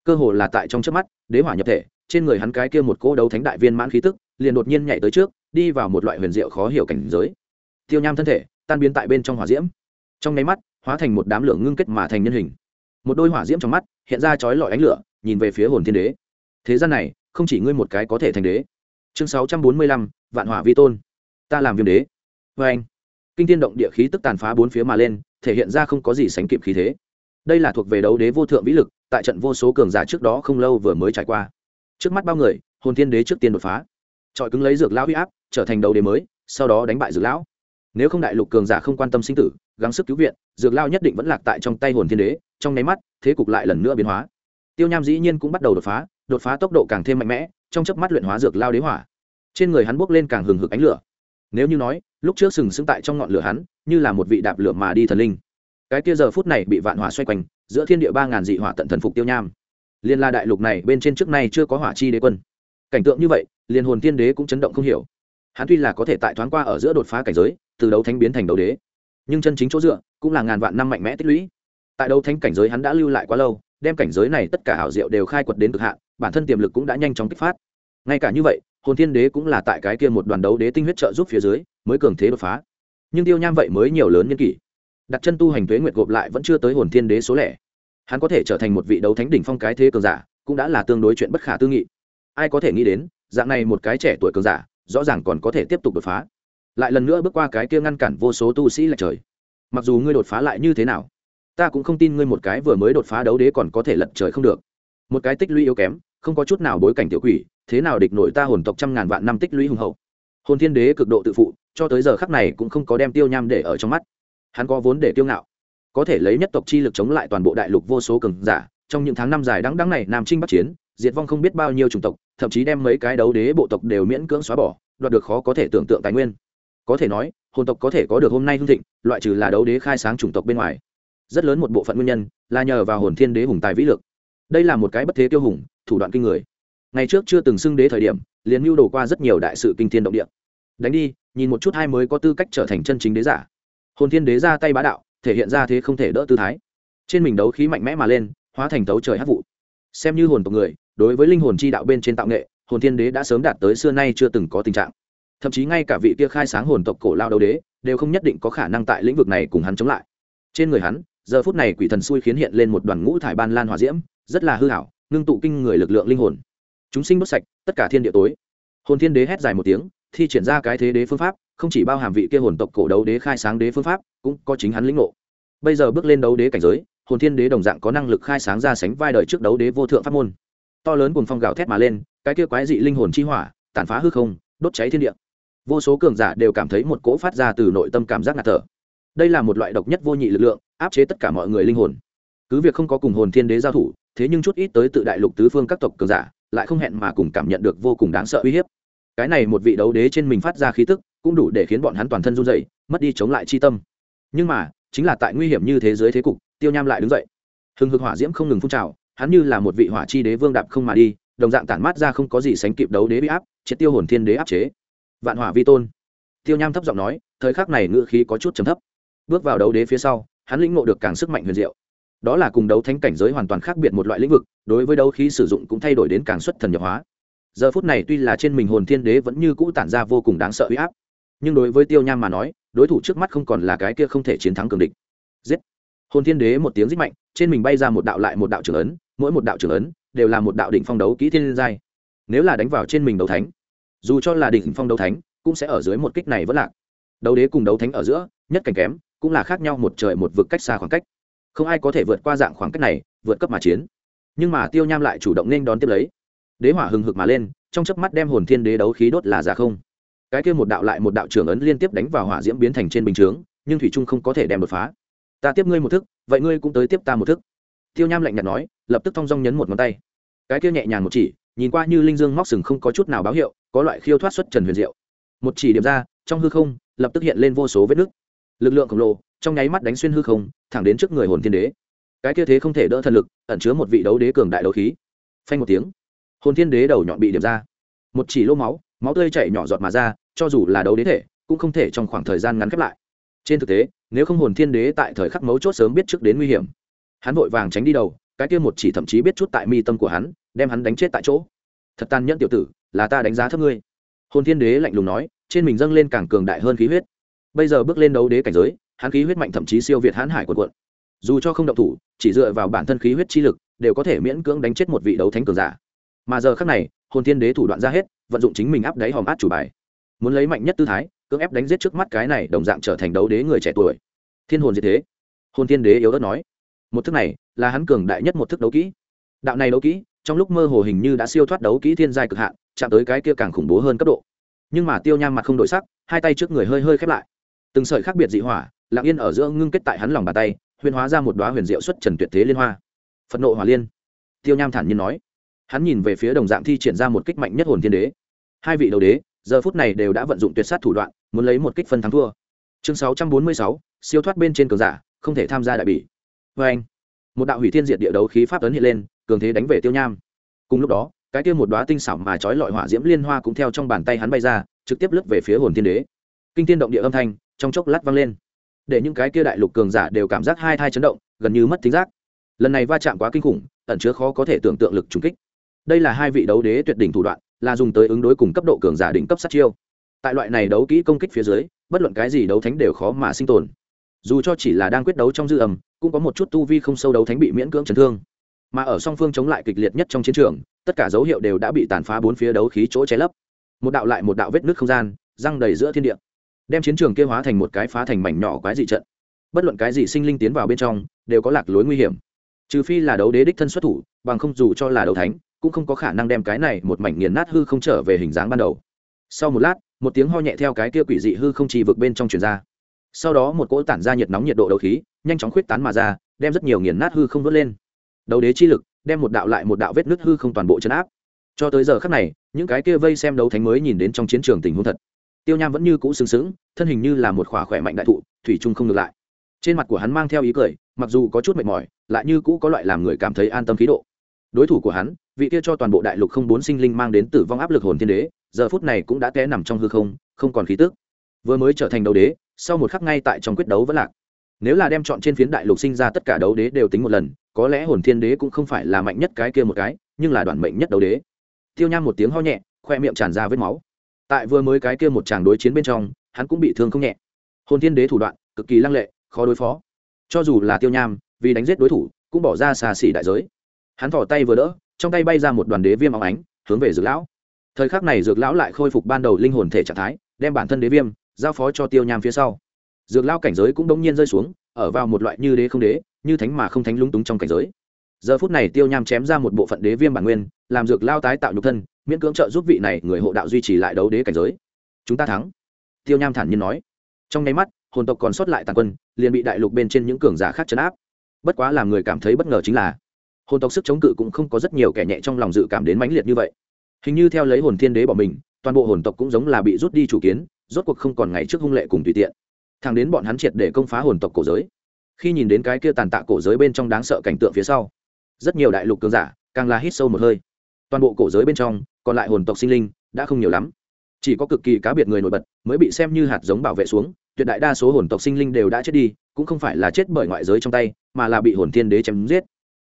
Cơ hồ là tại trong trước mắt, đế hỏa nhập thể, trên người hắn cái kia một cỗ đấu thánh đại viên mãn khí tức, liền đột nhiên nhảy tới trước, đi vào một loại huyền diệu khó hiểu cảnh giới tiêu nham thân thể, tan biến tại bên trong hỏa diễm. Trong nháy mắt, hóa thành một đám lửa ngưng kết mà thành nhân hình. Một đôi hỏa diễm trong mắt, hiện ra chói lọi ánh lửa, nhìn về phía hồn thiên đế. Thế gian này, không chỉ ngươi một cái có thể thành đế. Chương sáu trăm bốn mươi lăm, vạn hỏa vi tôn. Ta làm viêm đế. Vê anh, kinh tiên động địa khí tức tàn phá bốn phía mà lên, thể hiện ra không có gì sánh kịp khí thế. Đây là thuộc về đấu đế vô thượng vĩ lực, tại trận vô số cường giả trước đó không lâu vừa mới trải qua. Trước mắt bao người, hồn thiên đế trước tiên đột phá. Trọi cứng lấy dược lão huy áp, trở thành đấu đế mới, sau đó đánh bại dược lão nếu không đại lục cường giả không quan tâm sinh tử, gắng sức cứu viện, dược lao nhất định vẫn lạc tại trong tay hồn thiên đế, trong nháy mắt, thế cục lại lần nữa biến hóa. Tiêu nham dĩ nhiên cũng bắt đầu đột phá đột phá tốc độ càng thêm mạnh mẽ, trong chớp mắt luyện hóa dược lao đế hỏa. Trên người hắn bốc lên càng hừng hực ánh lửa. Nếu như nói, lúc trước sừng sững tại trong ngọn lửa hắn, như là một vị đạp lửa mà đi thần linh. Cái kia giờ phút này bị vạn hỏa xoay quanh, giữa thiên địa ba ngàn dị hỏa tận thần phục tiêu nham. Liên la đại lục này bên trên trước nay chưa có hỏa chi đế quân. Cảnh tượng như vậy, liền hồn thiên đế cũng chấn động không hiểu hắn tuy là có thể tại thoáng qua ở giữa đột phá cảnh giới, từ đấu thánh biến thành đấu đế, nhưng chân chính chỗ dựa cũng là ngàn vạn năm mạnh mẽ tích lũy. Tại đấu thánh cảnh giới hắn đã lưu lại quá lâu, đem cảnh giới này tất cả hảo diệu đều khai quật đến cực hạn, bản thân tiềm lực cũng đã nhanh chóng kích phát. Ngay cả như vậy, hồn thiên đế cũng là tại cái kia một đoàn đấu đế tinh huyết trợ giúp phía dưới, mới cường thế đột phá. Nhưng tiêu nham vậy mới nhiều lớn nhân kỷ. Đặt chân tu hành tuế nguyệt gộp lại vẫn chưa tới hồn thiên đế số lẻ. Hắn có thể trở thành một vị đấu thánh đỉnh phong cái thế cường giả, cũng đã là tương đối chuyện bất khả tư nghị. Ai có thể nghĩ đến, dạng này một cái trẻ tuổi cường giả rõ ràng còn có thể tiếp tục đột phá. Lại lần nữa bước qua cái kia ngăn cản vô số tu sĩ lệch trời. Mặc dù ngươi đột phá lại như thế nào, ta cũng không tin ngươi một cái vừa mới đột phá đấu đế còn có thể lật trời không được. Một cái tích lũy yếu kém, không có chút nào bối cảnh tiểu quỷ, thế nào địch nổi ta hồn tộc trăm ngàn vạn năm tích lũy hùng hậu. Hồn thiên đế cực độ tự phụ, cho tới giờ khắc này cũng không có đem tiêu nham để ở trong mắt. Hắn có vốn để tiêu ngạo, có thể lấy nhất tộc chi lực chống lại toàn bộ đại lục vô số cường giả, trong những tháng năm dài đắng đắng này nam trinh bắc chiến diệt vong không biết bao nhiêu chủng tộc, thậm chí đem mấy cái đấu đế bộ tộc đều miễn cưỡng xóa bỏ, đoạt được khó có thể tưởng tượng tài nguyên. Có thể nói, hồn tộc có thể có được hôm nay hưng thịnh, loại trừ là đấu đế khai sáng chủng tộc bên ngoài. Rất lớn một bộ phận nguyên nhân là nhờ vào hồn thiên đế hùng tài vĩ lực. Đây là một cái bất thế tiêu hùng, thủ đoạn kinh người. Ngày trước chưa từng xưng đế thời điểm, liền mưu đồ qua rất nhiều đại sự kinh thiên động địa. Đánh đi, nhìn một chút hai mới có tư cách trở thành chân chính đế giả. Hồn thiên đế ra tay bá đạo, thể hiện ra thế không thể đỡ tư thái. Trên mình đấu khí mạnh mẽ mà lên, hóa thành tấu trời hát vụ. Xem như hồn tộc người đối với linh hồn chi đạo bên trên tạo nghệ, hồn thiên đế đã sớm đạt tới xưa nay chưa từng có tình trạng. Thậm chí ngay cả vị kia khai sáng hồn tộc cổ lao đấu đế, đều không nhất định có khả năng tại lĩnh vực này cùng hắn chống lại. Trên người hắn, giờ phút này quỷ thần xui khiến hiện lên một đoàn ngũ thải ban lan hòa diễm, rất là hư hảo ngưng tụ kinh người lực lượng linh hồn. Chúng sinh đốt sạch, tất cả thiên địa tối. Hồn thiên đế hét dài một tiếng, thi triển ra cái thế đế phương pháp, không chỉ bao hàm vị kia hồn tộc cổ đấu đế khai sáng đế phương pháp, cũng có chính hắn lĩnh ngộ. Bây giờ bước lên đấu đế cảnh giới, hồn thiên đế đồng dạng có năng lực khai sáng ra sánh vai đời trước đấu đế vô thượng pháp môn to lớn cùng phong gào thét mà lên, cái kia quái dị linh hồn chi hỏa, tàn phá hư không, đốt cháy thiên địa. Vô số cường giả đều cảm thấy một cỗ phát ra từ nội tâm cảm giác ngạt thở. Đây là một loại độc nhất vô nhị lực lượng, áp chế tất cả mọi người linh hồn. Cứ việc không có cùng hồn thiên đế giao thủ, thế nhưng chút ít tới tự đại lục tứ phương các tộc cường giả, lại không hẹn mà cùng cảm nhận được vô cùng đáng sợ uy hiếp. Cái này một vị đấu đế trên mình phát ra khí tức, cũng đủ để khiến bọn hắn toàn thân run dậy mất đi chống lại chi tâm. Nhưng mà, chính là tại nguy hiểm như thế giới thế cục, tiêu nham lại đứng dậy. Hừng hực hỏa diễm không ngừng phun trào hắn như là một vị hỏa chi đế vương đạp không mà đi, đồng dạng tản mát ra không có gì sánh kịp đấu đế bị áp, triệt tiêu hồn thiên đế áp chế. Vạn hỏa vi tôn. Tiêu nham thấp giọng nói, thời khắc này ngữ khí có chút trầm thấp. Bước vào đấu đế phía sau, hắn lĩnh ngộ được càng sức mạnh huyền diệu. Đó là cùng đấu thánh cảnh giới hoàn toàn khác biệt một loại lĩnh vực, đối với đấu khí sử dụng cũng thay đổi đến càng xuất thần nhập hóa. Giờ phút này tuy là trên mình hồn thiên đế vẫn như cũ tản ra vô cùng đáng sợ huy áp, nhưng đối với tiêu nham mà nói, đối thủ trước mắt không còn là cái kia không thể chiến thắng cường địch. Giết! Hồn thiên đế một tiếng rít mạnh, trên mình bay ra một đạo lại một đạo trưởng ấn mỗi một đạo trưởng ấn đều là một đạo đỉnh phong đấu kỹ thiên giai. Nếu là đánh vào trên mình đấu thánh, dù cho là đỉnh phong đấu thánh, cũng sẽ ở dưới một kích này vẫn lạc. Đấu đế cùng đấu thánh ở giữa, nhất cảnh kém, cũng là khác nhau một trời một vực cách xa khoảng cách. Không ai có thể vượt qua dạng khoảng cách này, vượt cấp mà chiến. Nhưng mà tiêu nham lại chủ động nên đón tiếp lấy. Đế hỏa hừng hực mà lên, trong chớp mắt đem hồn thiên đế đấu khí đốt là giả không. Cái kia một đạo lại một đạo trưởng ấn liên tiếp đánh vào hỏa diễm biến thành trên bình chướng, nhưng thủy trung không có thể đem đột phá. Ta tiếp ngươi một thức, vậy ngươi cũng tới tiếp ta một thức. Tiêu nham lạnh nhạt nói lập tức thong dong nhấn một ngón tay. Cái kia nhẹ nhàng một chỉ, nhìn qua như linh dương móc sừng không có chút nào báo hiệu, có loại khiêu thoát xuất trần huyền diệu. Một chỉ điểm ra, trong hư không, lập tức hiện lên vô số vết nứt. Lực lượng khổng lồ, trong nháy mắt đánh xuyên hư không, thẳng đến trước người hồn thiên đế. Cái kia thế không thể đỡ thần lực, ẩn chứa một vị đấu đế cường đại đấu khí. Phanh một tiếng, hồn thiên đế đầu nhọn bị điểm ra. Một chỉ lô máu máu tươi chảy nhỏ giọt mà ra, cho dù là đấu đế thể, cũng không thể trong khoảng thời gian ngắn khép lại. Trên thực tế, nếu không hồn thiên đế tại thời khắc mấu chốt sớm biết trước đến nguy hiểm, hắn vội vàng tránh đi đầu cái kia một chỉ thậm chí biết chút tại mi tâm của hắn, đem hắn đánh chết tại chỗ. Thật tàn nhẫn tiểu tử, là ta đánh giá thấp ngươi. Hồn thiên đế lạnh lùng nói, trên mình dâng lên càng cường đại hơn khí huyết. Bây giờ bước lên đấu đế cảnh giới, hắn khí huyết mạnh thậm chí siêu việt hãn hải quần quận. Dù cho không động thủ, chỉ dựa vào bản thân khí huyết chi lực, đều có thể miễn cưỡng đánh chết một vị đấu thánh cường giả. Mà giờ khác này, hồn thiên đế thủ đoạn ra hết, vận dụng chính mình áp đáy hòm át chủ bài. Muốn lấy mạnh nhất tư thái, cưỡng ép đánh giết trước mắt cái này đồng dạng trở thành đấu đế người trẻ tuổi. Thiên hồn gì thế. Hồn thiên đế yếu ớt nói một thức này là hắn cường đại nhất một thức đấu kỹ. Đạo này đấu kỹ, trong lúc mơ hồ hình như đã siêu thoát đấu kỹ thiên giai cực hạn, chạm tới cái kia càng khủng bố hơn cấp độ. Nhưng mà tiêu nham mặt không đổi sắc, hai tay trước người hơi hơi khép lại. Từng sợi khác biệt dị hỏa, lặng yên ở giữa ngưng kết tại hắn lòng bàn tay, huyền hóa ra một đoá huyền diệu xuất trần tuyệt thế liên hoa. Phật nộ hỏa liên. Tiêu nham thản nhiên nói. Hắn nhìn về phía đồng dạng thi triển ra một kích mạnh nhất hồn thiên đế. Hai vị đầu đế, giờ phút này đều đã vận dụng tuyệt sát thủ đoạn, muốn lấy một kích phân thắng thua. Chương sáu trăm bốn mươi sáu, siêu thoát bên trên cường giả, không thể tham gia đại bỉ vê anh. Một đạo hủy thiên diệt địa đấu khí pháp ấn hiện lên, cường thế đánh về tiêu nham. Cùng lúc đó, cái kia một đoá tinh xảo mà trói lọi hỏa diễm liên hoa cũng theo trong bàn tay hắn bay ra, trực tiếp lướt về phía hồn thiên đế. Kinh tiên động địa âm thanh trong chốc lát vang lên. Để những cái kia đại lục cường giả đều cảm giác hai thai chấn động, gần như mất thính giác. Lần này va chạm quá kinh khủng, ẩn chứa khó có thể tưởng tượng lực trùng kích. Đây là hai vị đấu đế tuyệt đỉnh thủ đoạn, là dùng tới ứng đối cùng cấp độ cường giả đỉnh cấp sát chiêu. Tại loại này đấu kỹ công kích phía dưới, bất luận cái gì đấu thánh đều khó mà sinh tồn dù cho chỉ là đang quyết đấu trong dư âm, cũng có một chút tu vi không sâu đấu thánh bị miễn cưỡng chấn thương. Mà ở song phương chống lại kịch liệt nhất trong chiến trường tất cả dấu hiệu đều đã bị tàn phá bốn phía đấu khí chỗ cháy lấp. Một đạo lại một đạo vết nước không gian răng đầy giữa thiên địa đem chiến trường kia hóa thành một cái phá thành mảnh nhỏ quái dị trận. Bất luận cái gì sinh linh tiến vào bên trong đều có lạc lối nguy hiểm. Trừ phi là đấu đế đích thân xuất thủ bằng không dù cho là đấu thánh cũng không có khả năng đem cái này một mảnh nghiền nát hư không trở về hình dáng ban đầu. Sau một lát một tiếng ho nhẹ theo cái kia quỷ dị hư không trì vực bên trong truyền ra sau đó một cỗ tản ra nhiệt nóng nhiệt độ đầu khí, nhanh chóng khuyết tán mà ra, đem rất nhiều nghiền nát hư không vớt lên. Đầu đế chi lực, đem một đạo lại một đạo vết nứt hư không toàn bộ chấn áp. Cho tới giờ khắc này, những cái kia vây xem đấu thánh mới nhìn đến trong chiến trường tình huống thật. Tiêu nham vẫn như cũ sừng sững, thân hình như là một khỏa khỏe mạnh đại thụ, thủy trung không ngược lại. Trên mặt của hắn mang theo ý cười, mặc dù có chút mệt mỏi, lại như cũ có loại làm người cảm thấy an tâm khí độ. Đối thủ của hắn, vị kia cho toàn bộ đại lục không bốn sinh linh mang đến tử vong áp lực hồn thiên đế, giờ phút này cũng đã té nằm trong hư không không còn khí tức. Vừa mới trở thành đầu đế sau một khắc ngay tại trong quyết đấu vẫn lạc. Nếu là đem chọn trên phiến đại lục sinh ra tất cả đấu đế đều tính một lần, có lẽ hồn thiên đế cũng không phải là mạnh nhất cái kia một cái, nhưng là đoàn mệnh nhất đấu đế. Tiêu nham một tiếng ho nhẹ, khoe miệng tràn ra vết máu. Tại vừa mới cái kia một tràng đối chiến bên trong, hắn cũng bị thương không nhẹ. Hồn thiên đế thủ đoạn, cực kỳ lăng lệ, khó đối phó. Cho dù là tiêu nham, vì đánh giết đối thủ, cũng bỏ ra xa xỉ đại giới. Hắn thỏ tay vừa đỡ, trong tay bay ra một đoàn đế viêm óng ánh, hướng về dược lão. Thời khắc này dược lão lại khôi phục ban đầu linh hồn thể trạng thái, đem bản thân đế viêm giao phó cho tiêu nham phía sau. Dược lao cảnh giới cũng đông nhiên rơi xuống, ở vào một loại như đế không đế, như thánh mà không thánh lúng túng trong cảnh giới. Giờ phút này tiêu nham chém ra một bộ phận đế viêm bản nguyên, làm dược lao tái tạo nhục thân, miễn cưỡng trợ giúp vị này người hộ đạo duy trì lại đấu đế cảnh giới. Chúng ta thắng. Tiêu nham thản nhiên nói. Trong nháy mắt, hồn tộc còn sót lại tàn quân, liền bị đại lục bên trên những cường giả khác chấn áp. Bất quá làm người cảm thấy bất ngờ chính là, hồn tộc sức chống cự cũng không có rất nhiều kẻ nhẹ trong lòng dự cảm đến mãnh liệt như vậy. Hình như theo lấy hồn thiên đế bỏ mình, toàn bộ hồn tộc cũng giống là bị rút đi chủ kiến rốt cuộc không còn ngày trước hung lệ cùng tùy tiện. Thằng đến bọn hắn triệt để công phá hồn tộc cổ giới. Khi nhìn đến cái kia tàn tạ cổ giới bên trong đáng sợ cảnh tượng phía sau, rất nhiều đại lục cường giả càng là hít sâu một hơi. Toàn bộ cổ giới bên trong, còn lại hồn tộc sinh linh đã không nhiều lắm. Chỉ có cực kỳ cá biệt người nổi bật mới bị xem như hạt giống bảo vệ xuống, tuyệt đại đa số hồn tộc sinh linh đều đã chết đi, cũng không phải là chết bởi ngoại giới trong tay, mà là bị hồn thiên đế chém giết.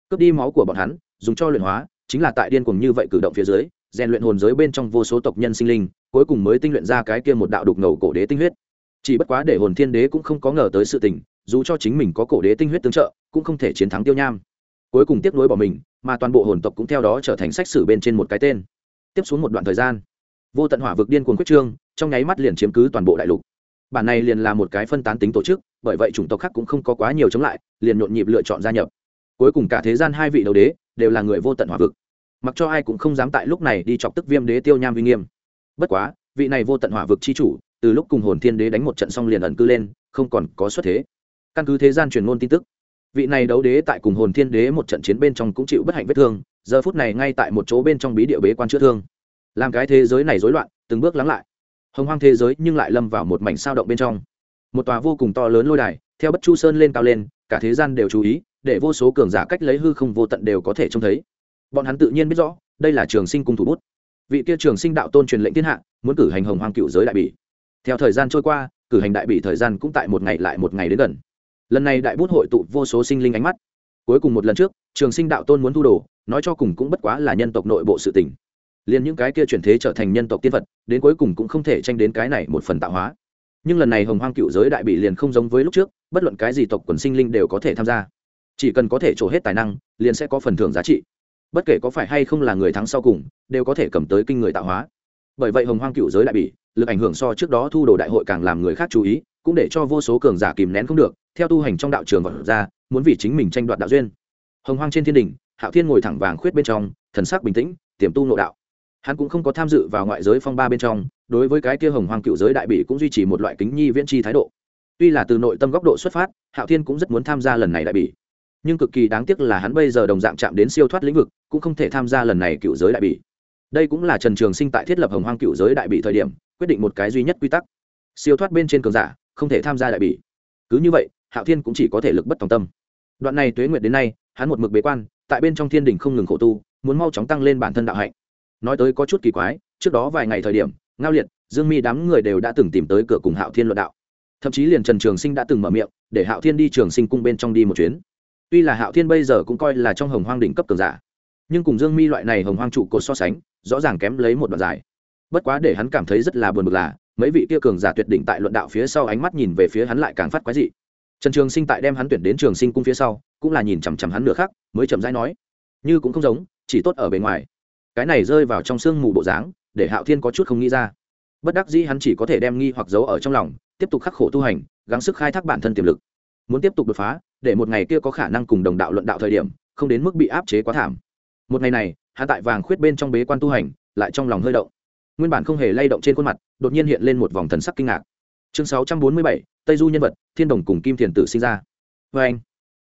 Cướp đi máu của bọn hắn, dùng cho luyện hóa, chính là tại điên cuồng như vậy cử động phía dưới, rèn luyện hồn giới bên trong vô số tộc nhân sinh linh cuối cùng mới tinh luyện ra cái kia một đạo đục ngầu cổ đế tinh huyết. Chỉ bất quá để hồn thiên đế cũng không có ngờ tới sự tình, dù cho chính mình có cổ đế tinh huyết tương trợ, cũng không thể chiến thắng tiêu nham. Cuối cùng tiếp nối bỏ mình, mà toàn bộ hồn tộc cũng theo đó trở thành sách sử bên trên một cái tên. Tiếp xuống một đoạn thời gian, vô tận hỏa vực điên cuồng quyết trương, trong nháy mắt liền chiếm cứ toàn bộ đại lục. Bản này liền là một cái phân tán tính tổ chức, bởi vậy chủng tộc khác cũng không có quá nhiều chống lại, liền nhộn nhịp lựa chọn gia nhập. Cuối cùng cả thế gian hai vị đầu đế đều là người vô tận hỏa vực. Mặc cho ai cũng không dám tại lúc này đi chọc tức viêm đế tiêu nham uy nghiêm bất quá, vị này vô tận hỏa vực chi chủ, từ lúc cùng hồn thiên đế đánh một trận xong liền ẩn cư lên, không còn có xuất thế. Căn cứ thế gian truyền ngôn tin tức, vị này đấu đế tại cùng hồn thiên đế một trận chiến bên trong cũng chịu bất hạnh vết thương, giờ phút này ngay tại một chỗ bên trong bí địa bế quan chữa thương. Làm cái thế giới này rối loạn, từng bước lắng lại. Hồng hoang thế giới nhưng lại lâm vào một mảnh sao động bên trong. Một tòa vô cùng to lớn lôi đài, theo bất chu sơn lên cao lên, cả thế gian đều chú ý, để vô số cường giả cách lấy hư không vô tận đều có thể trông thấy. Bọn hắn tự nhiên biết rõ, đây là trường sinh cung thủ bút vị kia trường sinh đạo tôn truyền lệnh thiên hạ, muốn cử hành hồng hoang cựu giới đại bỉ. Theo thời gian trôi qua, cử hành đại bỉ thời gian cũng tại một ngày lại một ngày đến gần. Lần này đại bút hội tụ vô số sinh linh ánh mắt. Cuối cùng một lần trước, trường sinh đạo tôn muốn thu đồ, nói cho cùng cũng bất quá là nhân tộc nội bộ sự tình. Liền những cái kia chuyển thế trở thành nhân tộc tiên vật đến cuối cùng cũng không thể tranh đến cái này một phần tạo hóa. Nhưng lần này hồng hoang cựu giới đại bị liền không giống với lúc trước, bất luận cái gì tộc quần sinh linh đều có thể tham gia. Chỉ cần có thể trổ hết tài năng, liền sẽ có phần thưởng giá trị bất kể có phải hay không là người thắng sau cùng, đều có thể cầm tới kinh người tạo hóa. Bởi vậy hồng hoang cựu giới đại bỉ lực ảnh hưởng so trước đó thu đồ đại hội càng làm người khác chú ý, cũng để cho vô số cường giả kìm nén không được, theo tu hành trong đạo trường vật ra, muốn vì chính mình tranh đoạt đạo duyên. Hồng hoang trên thiên đình hạo thiên ngồi thẳng vàng khuyết bên trong, thần sắc bình tĩnh, tiềm tu nội đạo. Hắn cũng không có tham dự vào ngoại giới phong ba bên trong, đối với cái kia hồng hoang cựu giới đại bỉ cũng duy trì một loại kính nhi viễn tri thái độ. Tuy là từ nội tâm góc độ xuất phát, hạo thiên cũng rất muốn tham gia lần này đại bỉ nhưng cực kỳ đáng tiếc là hắn bây giờ đồng dạng chạm đến siêu thoát lĩnh vực, cũng không thể tham gia lần này cựu giới đại bỉ. Đây cũng là trần trường sinh tại thiết lập hồng hoang cựu giới đại bỉ thời điểm, quyết định một cái duy nhất quy tắc. Siêu thoát bên trên cường giả, không thể tham gia đại bỉ. Cứ như vậy, hạo thiên cũng chỉ có thể lực bất tòng tâm. Đoạn này tuế nguyệt đến nay, hắn một mực bế quan, tại bên trong thiên đình không ngừng khổ tu, muốn mau chóng tăng lên bản thân đạo hạnh. Nói tới có chút kỳ quái, trước đó vài ngày thời điểm, ngao liệt, dương mi đám người đều đã từng tìm tới cửa cùng hạo thiên luận đạo. Thậm chí liền trần trường sinh đã từng mở miệng, để hạo thiên đi trường sinh cung bên trong đi một chuyến tuy là hạo thiên bây giờ cũng coi là trong hồng hoang đỉnh cấp cường giả, nhưng cùng dương mi loại này hồng hoang trụ cột so sánh, rõ ràng kém lấy một đoạn dài. Bất quá để hắn cảm thấy rất là buồn bực là, mấy vị kia cường giả tuyệt đỉnh tại luận đạo phía sau ánh mắt nhìn về phía hắn lại càng phát quái dị. Trần trường sinh tại đem hắn tuyển đến trường sinh cung phía sau, cũng là nhìn chằm chằm hắn nửa khác mới chậm rãi nói, như cũng không giống, chỉ tốt ở bề ngoài. Cái này rơi vào trong sương mù bộ dáng, để hạo thiên có chút không nghĩ ra. Bất đắc dĩ hắn chỉ có thể đem nghi hoặc giấu ở trong lòng, tiếp tục khắc khổ tu hành, gắng sức khai thác bản thân tiềm lực muốn tiếp tục đột phá, để một ngày kia có khả năng cùng đồng đạo luận đạo thời điểm, không đến mức bị áp chế quá thảm. Một ngày này hạ tại vàng khuyết bên trong bế quan tu hành, lại trong lòng hơi động. Nguyên bản không hề lay động trên khuôn mặt, đột nhiên hiện lên một vòng thần sắc kinh ngạc. Chương sáu trăm bốn mươi bảy, tây du nhân vật, thiên đồng cùng kim thiền tử sinh ra. Vê anh,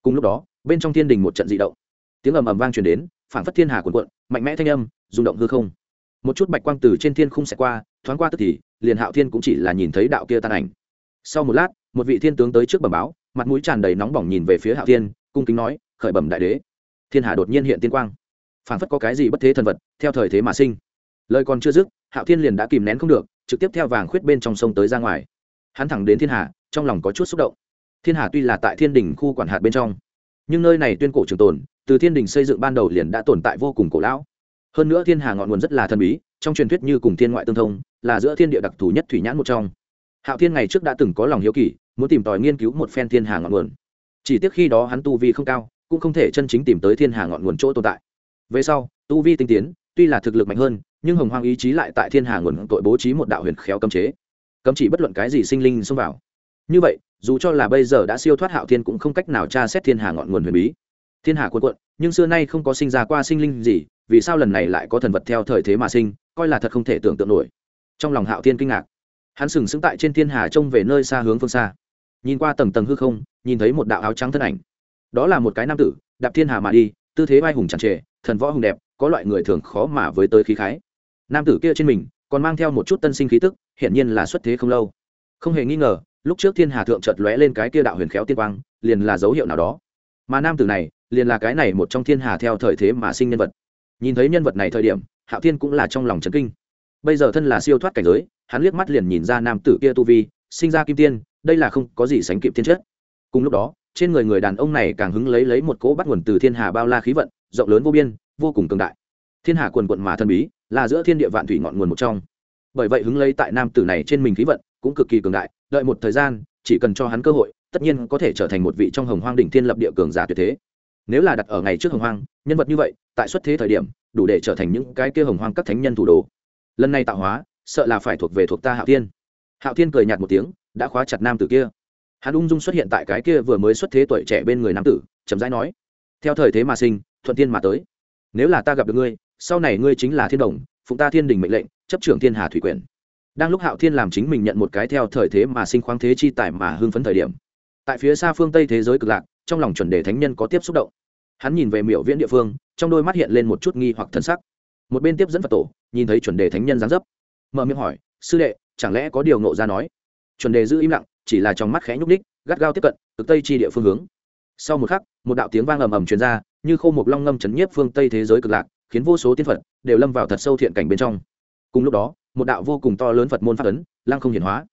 cùng lúc đó, bên trong thiên đình một trận dị động. Tiếng ầm ầm vang truyền đến, phảng phất thiên hà cuồn cuộn, mạnh mẽ thanh âm, rung động hư không. Một chút bạch quang từ trên thiên khung xẹt qua, thoáng qua tức thì, liền hạo thiên cũng chỉ là nhìn thấy đạo kia tan ảnh. Sau một lát, một vị thiên tướng tới trước bẩm báo mặt mũi tràn đầy nóng bỏng nhìn về phía hạo thiên, cung kính nói, khởi bẩm đại đế. Thiên hà đột nhiên hiện tiên quang. Phảng phất có cái gì bất thế thần vật, theo thời thế mà sinh. Lời còn chưa dứt, hạo thiên liền đã kìm nén không được, trực tiếp theo vàng khuyết bên trong sông tới ra ngoài. Hắn thẳng đến thiên hà, trong lòng có chút xúc động. Thiên hà tuy là tại thiên đình khu quản hạt bên trong, nhưng nơi này tuyên cổ trường tồn, từ thiên đình xây dựng ban đầu liền đã tồn tại vô cùng cổ lão. Hơn nữa thiên hà ngọn nguồn rất là thần bí, trong truyền thuyết như cùng thiên ngoại tương thông, là giữa thiên địa đặc thù nhất thủy nhãn một trong. Hạo thiên ngày trước đã từng có lòng hiếu kỳ muốn tìm tòi nghiên cứu một phen thiên hà ngọn nguồn. Chỉ tiếc khi đó hắn tu vi không cao, cũng không thể chân chính tìm tới thiên hà ngọn nguồn chỗ tồn tại. Về sau, tu vi tinh tiến, tuy là thực lực mạnh hơn, nhưng hồng hoang ý chí lại tại thiên hà nguồn tội bố trí một đạo huyền khéo cấm chế. Cấm chỉ bất luận cái gì sinh linh xông vào. Như vậy, dù cho là bây giờ đã siêu thoát hạo thiên cũng không cách nào tra xét thiên hà ngọn nguồn huyền bí. Thiên hà quân cuộn, nhưng xưa nay không có sinh ra qua sinh linh gì, vì sao lần này lại có thần vật theo thời thế mà sinh, coi là thật không thể tưởng tượng nổi. Trong lòng hạo thiên kinh ngạc, hắn sừng sững tại trên thiên hà trông về nơi xa hướng phương xa nhìn qua tầng tầng hư không, nhìn thấy một đạo áo trắng thân ảnh. Đó là một cái nam tử, đạp thiên hà mà đi, tư thế vai hùng chẳng trề thần võ hùng đẹp, có loại người thường khó mà với tới khí khái. Nam tử kia trên mình, còn mang theo một chút tân sinh khí tức, hiển nhiên là xuất thế không lâu. Không hề nghi ngờ, lúc trước thiên hà thượng chợt lóe lên cái kia đạo huyền khéo tiên quang, liền là dấu hiệu nào đó. Mà nam tử này, liền là cái này một trong thiên hà theo thời thế mà sinh nhân vật. Nhìn thấy nhân vật này thời điểm, hạo thiên cũng là trong lòng trấn kinh. Bây giờ thân là siêu thoát cảnh giới, hắn liếc mắt liền nhìn ra nam tử kia tu vi, sinh ra kim tiên đây là không có gì sánh kịp thiên chất. Cùng lúc đó, trên người người đàn ông này càng hứng lấy lấy một cỗ bắt nguồn từ thiên hà bao la khí vận, rộng lớn vô biên, vô cùng cường đại. Thiên hà quần quận mà thần bí, là giữa thiên địa vạn thủy ngọn nguồn một trong. Bởi vậy hứng lấy tại nam tử này trên mình khí vận, cũng cực kỳ cường đại, đợi một thời gian, chỉ cần cho hắn cơ hội, tất nhiên có thể trở thành một vị trong hồng hoang đỉnh thiên lập địa cường giả tuyệt thế. Nếu là đặt ở ngày trước hồng hoang, nhân vật như vậy, tại xuất thế thời điểm, đủ để trở thành những cái kia hồng hoang các thánh nhân thủ đồ lần này tạo hóa, sợ là phải thuộc về thuộc ta hạo thiên. Hạo thiên cười nhạt một tiếng đã khóa chặt nam tử kia. Hắn ung dung xuất hiện tại cái kia vừa mới xuất thế tuổi trẻ bên người nam tử, chậm rãi nói, theo thời thế mà sinh, thuận tiên mà tới. Nếu là ta gặp được ngươi, sau này ngươi chính là thiên đồng, phụng ta thiên đình mệnh lệnh, chấp trưởng thiên hà thủy quyền. Đang lúc hạo thiên làm chính mình nhận một cái theo thời thế mà sinh khoáng thế chi tài mà hưng phấn thời điểm, tại phía xa phương tây thế giới cực lạc, trong lòng chuẩn đề thánh nhân có tiếp xúc động. Hắn nhìn về miểu viễn địa phương, trong đôi mắt hiện lên một chút nghi hoặc thân sắc. Một bên tiếp dẫn phật tổ, nhìn thấy chuẩn đề thánh nhân giáng dấp, mở miệng hỏi, sư đệ, chẳng lẽ có điều ngộ ra nói? Chuẩn đề giữ im lặng, chỉ là trong mắt khẽ nhúc ních gắt gao tiếp cận, cực tây chi địa phương hướng. Sau một khắc, một đạo tiếng vang ầm ầm truyền ra, như khô một long ngâm chấn nhiếp phương tây thế giới cực lạc, khiến vô số tiên phật đều lâm vào thật sâu thiện cảnh bên trong. Cùng lúc đó, một đạo vô cùng to lớn phật môn phát ấn, lăng không hiển hóa.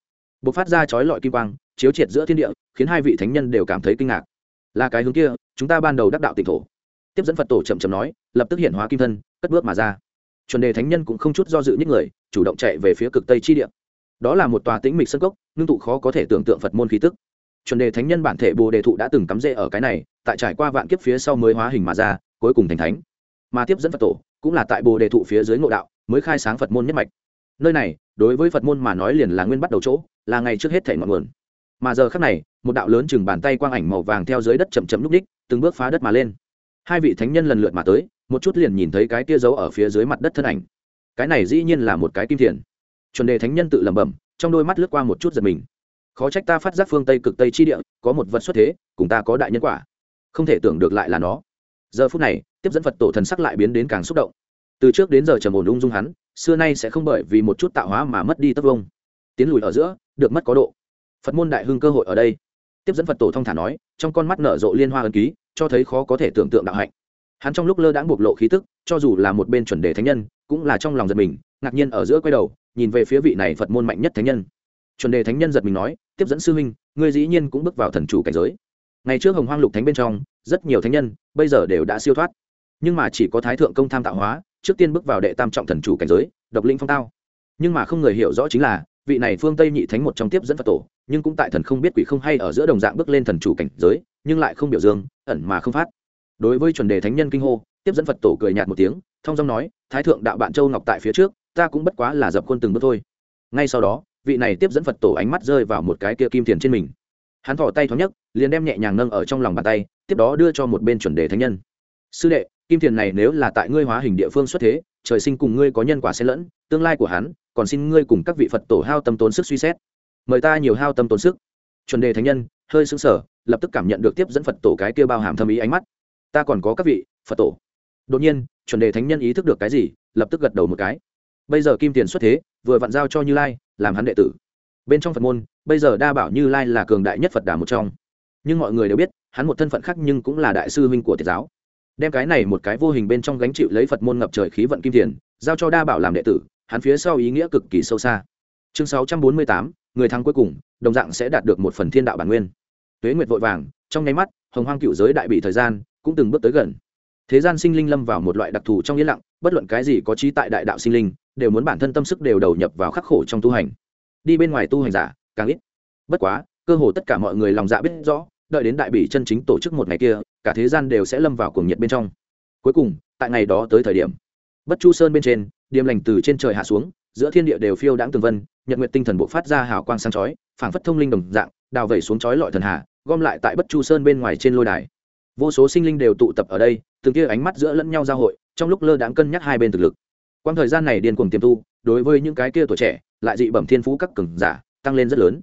B ộ c phát ra chói lọi kim quang, chiếu triệt giữa thiên địa, khiến hai vị thánh nhân đều cảm thấy kinh ngạc. Là cái hướng kia, chúng ta ban đầu đắc đạo tịnh thổ. Tiếp dẫn phật tổ chậm chậm nói, lập tức hiển hóa kim thân, cất bước mà ra. Chuẩn đề thánh nhân cũng không chút do dự những người, chủ động chạy về phía cực tây chi địa đó là một tòa tĩnh mịch sân cốc, ngưng tụ khó có thể tưởng tượng phật môn khí tức. Chuẩn đề thánh nhân bản thể bồ đề thụ đã từng cắm rễ ở cái này, tại trải qua vạn kiếp phía sau mới hóa hình mà ra, cuối cùng thành thánh. Mà tiếp dẫn phật tổ, cũng là tại bồ đề thụ phía dưới ngộ đạo, mới khai sáng phật môn nhất mạch. Nơi này, đối với phật môn mà nói liền là nguyên bắt đầu chỗ, là ngày trước hết thể ngọn nguồn. Mà giờ khắc này, một đạo lớn chừng bàn tay quang ảnh màu vàng theo dưới đất chậm chậm lúc đích, từng bước phá đất mà lên. Hai vị thánh nhân lần lượt mà tới, một chút liền nhìn thấy cái kia dấu ở phía dưới mặt đất thân ảnh. Cái này dĩ nhiên là một cái kim thiền chuẩn đề thánh nhân tự lẩm bẩm, trong đôi mắt lướt qua một chút giật mình. Khó trách ta phát giác phương tây cực tây chi địa, có một vật xuất thế, cùng ta có đại nhân quả. Không thể tưởng được lại là nó. Giờ phút này, tiếp dẫn phật tổ thần sắc lại biến đến càng xúc động. Từ trước đến giờ trầm ổn ung dung hắn, xưa nay sẽ không bởi vì một chút tạo hóa mà mất đi tất vông. Tiến lùi ở giữa, được mất có độ. Phật môn đại hưng cơ hội ở đây. Tiếp dẫn phật tổ thông thả nói, trong con mắt nở rộ liên hoa ân ký, cho thấy khó có thể tưởng tượng đạo hạnh. Hắn trong lúc lơ đãng bộc lộ khí tức, cho dù là một bên chuẩn đề thánh nhân, cũng là trong lòng giật mình, ngạc nhiên ở giữa quay đầu nhìn về phía vị này phật môn mạnh nhất thánh nhân. Chuẩn đề thánh nhân giật mình nói, tiếp dẫn sư huynh, ngươi dĩ nhiên cũng bước vào thần chủ cảnh giới. Ngày trước hồng hoang lục thánh bên trong, rất nhiều thánh nhân, bây giờ đều đã siêu thoát. Nhưng mà chỉ có thái thượng công tham tạo hóa, trước tiên bước vào đệ tam trọng thần chủ cảnh giới, độc linh phong tao. Nhưng mà không người hiểu rõ chính là, vị này phương tây nhị thánh một trong tiếp dẫn phật tổ, nhưng cũng tại thần không biết quỷ không hay ở giữa đồng dạng bước lên thần chủ cảnh giới, nhưng lại không biểu dương, ẩn mà không phát. Đối với chuẩn đề thánh nhân kinh hô, tiếp dẫn phật tổ cười nhạt một tiếng, thông dong nói, thái thượng đạo bạn châu ngọc tại phía trước ta cũng bất quá là dập khuôn từng bước thôi. Ngay sau đó, vị này tiếp dẫn phật tổ ánh mắt rơi vào một cái kia kim thiền trên mình. Hắn thỏ tay thoáng nhất liền đem nhẹ nhàng nâng ở trong lòng bàn tay, tiếp đó đưa cho một bên chuẩn đề thánh nhân. Sư đệ, kim thiền này nếu là tại ngươi hóa hình địa phương xuất thế, trời sinh cùng ngươi có nhân quả xen lẫn, tương lai của hắn, còn xin ngươi cùng các vị phật tổ hao tâm tốn sức suy xét. Mời ta nhiều hao tâm tốn sức. Chuẩn đề thánh nhân, hơi sững sờ, lập tức cảm nhận được tiếp dẫn phật tổ cái kia bao hàm thâm ý ánh mắt. Ta còn có các vị phật tổ. Đột nhiên, chuẩn đề thánh nhân ý thức được cái gì, lập tức gật đầu một cái bây giờ kim tiền xuất thế, vừa vặn giao cho như lai, làm hắn đệ tử. Bên trong phật môn, bây giờ đa bảo như lai là cường đại nhất phật đà một trong. Nhưng mọi người đều biết, hắn một thân phận khác nhưng cũng là đại sư huynh của tiết giáo. Đem cái này một cái vô hình bên trong gánh chịu lấy phật môn ngập trời khí vận kim tiền, giao cho đa bảo làm đệ tử, hắn phía sau ý nghĩa cực kỳ sâu xa. Chương sáu trăm bốn mươi tám, người thắng cuối cùng, đồng dạng sẽ đạt được một phần thiên đạo bản nguyên. Tuế nguyệt vội vàng, trong nháy mắt, hồng hoang cựu giới đại bị thời gian, cũng từng bước tới gần. Thế gian sinh linh lâm vào một loại đặc thù trong yên lặng, bất luận cái gì có trí tại đại đạo sinh linh đều muốn bản thân tâm sức đều đầu nhập vào khắc khổ trong tu hành. Đi bên ngoài tu hành giả, càng ít. Bất quá, cơ hồ tất cả mọi người lòng dạ biết rõ, đợi đến đại bỉ chân chính tổ chức một ngày kia, cả thế gian đều sẽ lâm vào cuồng nhiệt bên trong. Cuối cùng, tại ngày đó tới thời điểm, bất chu sơn bên trên, điềm lành từ trên trời hạ xuống, giữa thiên địa đều phiêu đãng tường vân, nhật nguyện tinh thần bộ phát ra hào quang sáng chói, phảng phất thông linh đồng dạng, đào vẩy xuống chói lọi thần hà, gom lại tại bất chu sơn bên ngoài trên lôi đài. Vô số sinh linh đều tụ tập ở đây, từng kia ánh mắt giữa lẫn nhau giao hội, trong lúc lơ đãng cân nhắc hai bên thực lực quang thời gian này điên cuồng tiềm tu, đối với những cái kia tuổi trẻ, lại dị bẩm thiên phú các cường giả, tăng lên rất lớn.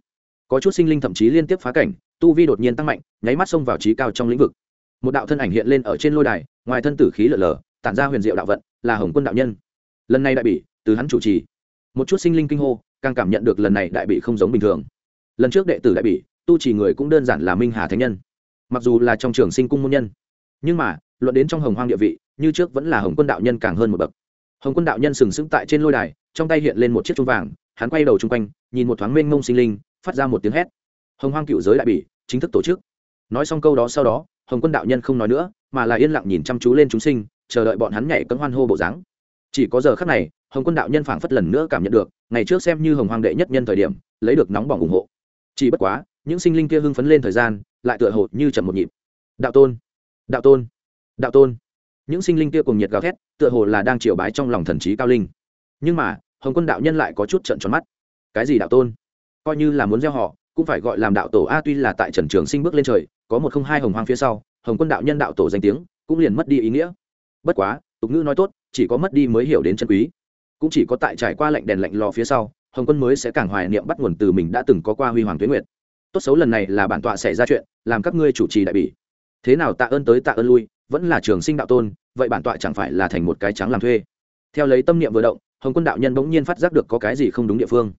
Có chút sinh linh thậm chí liên tiếp phá cảnh, tu vi đột nhiên tăng mạnh, nháy mắt xông vào trí cao trong lĩnh vực. Một đạo thân ảnh hiện lên ở trên lôi đài, ngoài thân tử khí lở lở, tản ra huyền diệu đạo vận, là hồng quân đạo nhân. Lần này đại bị từ hắn chủ trì. Một chút sinh linh kinh hô, càng cảm nhận được lần này đại bị không giống bình thường. Lần trước đệ tử đại bị tu chỉ người cũng đơn giản là minh hà thánh nhân. Mặc dù là trong trường sinh cung môn nhân, nhưng mà, luận đến trong hồng hoang địa vị, như trước vẫn là hồng quân đạo nhân càng hơn một bậc hồng quân đạo nhân sừng sững tại trên lôi đài, trong tay hiện lên một chiếc chuông vàng, hắn quay đầu chung quanh, nhìn một thoáng mênh mông sinh linh, phát ra một tiếng hét. Hồng hoang cựu giới đại bỉ, chính thức tổ chức. Nói xong câu đó sau đó, hồng quân đạo nhân không nói nữa, mà là yên lặng nhìn chăm chú lên chúng sinh, chờ đợi bọn hắn nhảy cấm hoan hô bộ dáng. Chỉ có giờ khắc này, hồng quân đạo nhân phảng phất lần nữa cảm nhận được, ngày trước xem như hồng hoàng đệ nhất nhân thời điểm, lấy được nóng bỏng ủng hộ. Chỉ bất quá, những sinh linh kia hưng phấn lên thời gian, lại tựa hồ như chậm một nhịp. Đạo tôn! Đạo tôn! Đạo tôn! Những sinh linh kia cùng nhiệt gào thét, tựa hồ là đang triều bái trong lòng thần trí cao linh. Nhưng mà, hồng quân đạo nhân lại có chút trận tròn mắt. Cái gì đạo tôn? Coi như là muốn gieo họ, cũng phải gọi làm đạo tổ a, tuy là tại trần trường sinh bước lên trời, có một không hai hồng hoang phía sau, hồng quân đạo nhân đạo tổ danh tiếng, cũng liền mất đi ý nghĩa. Bất quá, tục ngữ nói tốt, chỉ có mất đi mới hiểu đến chân quý. Cũng chỉ có tại trải qua lạnh đèn lạnh lò phía sau, hồng quân mới sẽ càng hoài niệm bắt nguồn từ mình đã từng có qua huy hoàng tuyến nguyệt. Tốt xấu lần này là bản tọa xảy ra chuyện, làm các ngươi chủ trì đại bỉ thế nào tạ ơn tới tạ ơn lui, vẫn là trường sinh đạo tôn, vậy bản tọa chẳng phải là thành một cái trắng làm thuê. Theo lấy tâm niệm vừa động, hồng quân đạo nhân bỗng nhiên phát giác được có cái gì không đúng địa phương.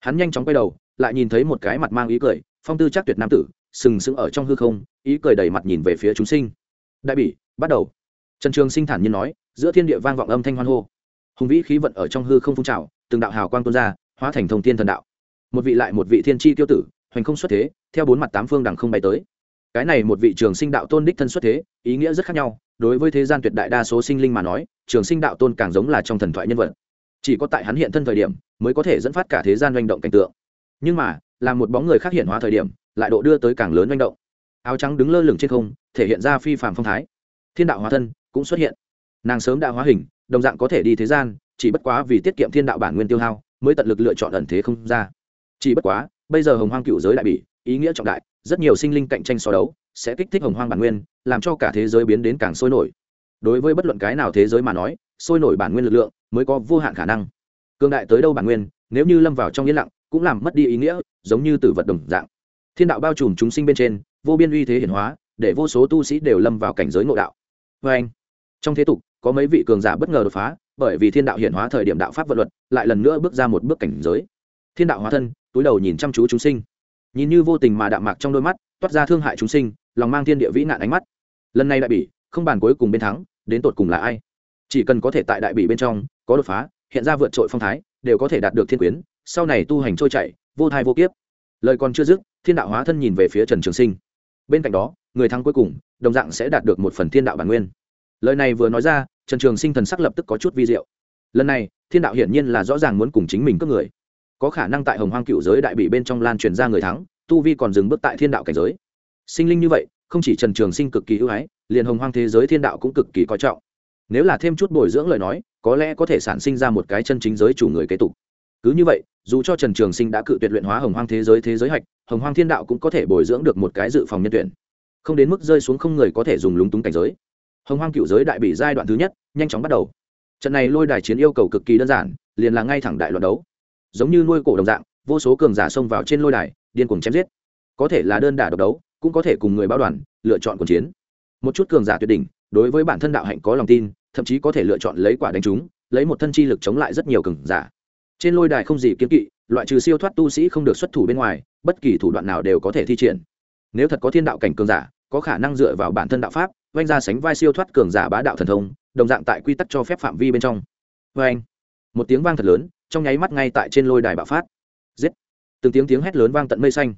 Hắn nhanh chóng quay đầu, lại nhìn thấy một cái mặt mang ý cười, phong tư chắc tuyệt nam tử, sừng sững ở trong hư không, ý cười đầy mặt nhìn về phía chúng sinh. Đại bỉ, bắt đầu. Trần trường sinh thản nhiên nói, giữa thiên địa vang vọng âm thanh hoan hô. Hùng vĩ khí vận ở trong hư không phun trào, từng đạo hào quang tuôn ra, hóa thành thông thiên thần đạo. Một vị lại một vị thiên tri tiêu tử, hoành không xuất thế, theo bốn mặt tám phương đằng không bay tới cái này một vị trường sinh đạo tôn đích thân xuất thế, ý nghĩa rất khác nhau. Đối với thế gian tuyệt đại đa số sinh linh mà nói, trường sinh đạo tôn càng giống là trong thần thoại nhân vật. Chỉ có tại hắn hiện thân thời điểm, mới có thể dẫn phát cả thế gian manh động cảnh tượng. Nhưng mà, là một bóng người khác hiện hóa thời điểm, lại độ đưa tới càng lớn manh động. Áo trắng đứng lơ lửng trên không, thể hiện ra phi phàm phong thái. Thiên đạo hóa thân cũng xuất hiện. Nàng sớm đã hóa hình, đồng dạng có thể đi thế gian, chỉ bất quá vì tiết kiệm thiên đạo bản nguyên tiêu hao, mới tận lực lựa chọn ẩn thế không ra. Chỉ bất quá, bây giờ hồng hoang cựu giới đại bỉ ý nghĩa trọng đại, rất nhiều sinh linh cạnh tranh so đấu, sẽ kích thích hồng hoang bản nguyên, làm cho cả thế giới biến đến càng sôi nổi. Đối với bất luận cái nào thế giới mà nói, sôi nổi bản nguyên lực lượng mới có vô hạn khả năng. Cương đại tới đâu bản nguyên, nếu như lâm vào trong yên lặng, cũng làm mất đi ý nghĩa, giống như tử vật đồng dạng. Thiên đạo bao trùm chúng sinh bên trên, vô biên uy thế hiển hóa, để vô số tu sĩ đều lâm vào cảnh giới ngộ đạo. Vê anh, trong thế tục, có mấy vị cường giả bất ngờ đột phá, bởi vì thiên đạo hiển hóa thời điểm đạo pháp vật luật, lại lần nữa bước ra một bước cảnh giới. Thiên đạo hóa thân, túi đầu nhìn chăm chú chúng sinh nhìn như vô tình mà đạm mạc trong đôi mắt, toát ra thương hại chúng sinh, lòng mang thiên địa vĩ nạn ánh mắt. Lần này đại bỉ, không bàn cuối cùng bên thắng, đến tột cùng là ai? Chỉ cần có thể tại đại bỉ bên trong, có đột phá, hiện ra vượt trội phong thái, đều có thể đạt được thiên quyến, sau này tu hành trôi chảy, vô thai vô kiếp. Lời còn chưa dứt, thiên đạo hóa thân nhìn về phía trần trường sinh. Bên cạnh đó, người thắng cuối cùng, đồng dạng sẽ đạt được một phần thiên đạo bản nguyên. Lời này vừa nói ra, trần trường sinh thần sắc lập tức có chút vi diệu. Lần này, thiên đạo hiển nhiên là rõ ràng muốn cùng chính mình cướp người có khả năng tại hồng hoang cựu giới đại bị bên trong lan truyền ra người thắng, tu vi còn dừng bước tại thiên đạo cảnh giới. Sinh linh như vậy, không chỉ trần trường sinh cực kỳ ưu ái, liền hồng hoang thế giới thiên đạo cũng cực kỳ coi trọng. Nếu là thêm chút bồi dưỡng lời nói, có lẽ có thể sản sinh ra một cái chân chính giới chủ người kế tục. Cứ như vậy, dù cho trần trường sinh đã cự tuyệt luyện hóa hồng hoang thế giới thế giới hạch, hồng hoang thiên đạo cũng có thể bồi dưỡng được một cái dự phòng nhân tuyển. Không đến mức rơi xuống không người có thể dùng lúng túng cảnh giới. Hồng hoang cựu giới đại bị giai đoạn thứ nhất, nhanh chóng bắt đầu. Trận này lôi đài chiến yêu cầu cực kỳ đơn giản, liền là ngay thẳng đại loạt đấu giống như nuôi cổ đồng dạng, vô số cường giả xông vào trên lôi đài, điên cuồng chém giết. Có thể là đơn đả độc đấu, cũng có thể cùng người báo đoàn, lựa chọn cuộc chiến. Một chút cường giả tuyệt đỉnh, đối với bản thân đạo hạnh có lòng tin, thậm chí có thể lựa chọn lấy quả đánh chúng lấy một thân chi lực chống lại rất nhiều cường giả. Trên lôi đài không gì kiếm kỵ, loại trừ siêu thoát tu sĩ không được xuất thủ bên ngoài, bất kỳ thủ đoạn nào đều có thể thi triển. Nếu thật có thiên đạo cảnh cường giả, có khả năng dựa vào bản thân đạo pháp vanh ra sánh vai siêu thoát cường giả bá đạo thần thông, đồng dạng tại quy tắc cho phép phạm vi bên trong. Vê anh một tiếng vang thật lớn trong nháy mắt ngay tại trên lôi đài bạo phát. Giết! Từng tiếng tiếng hét lớn vang tận mây xanh.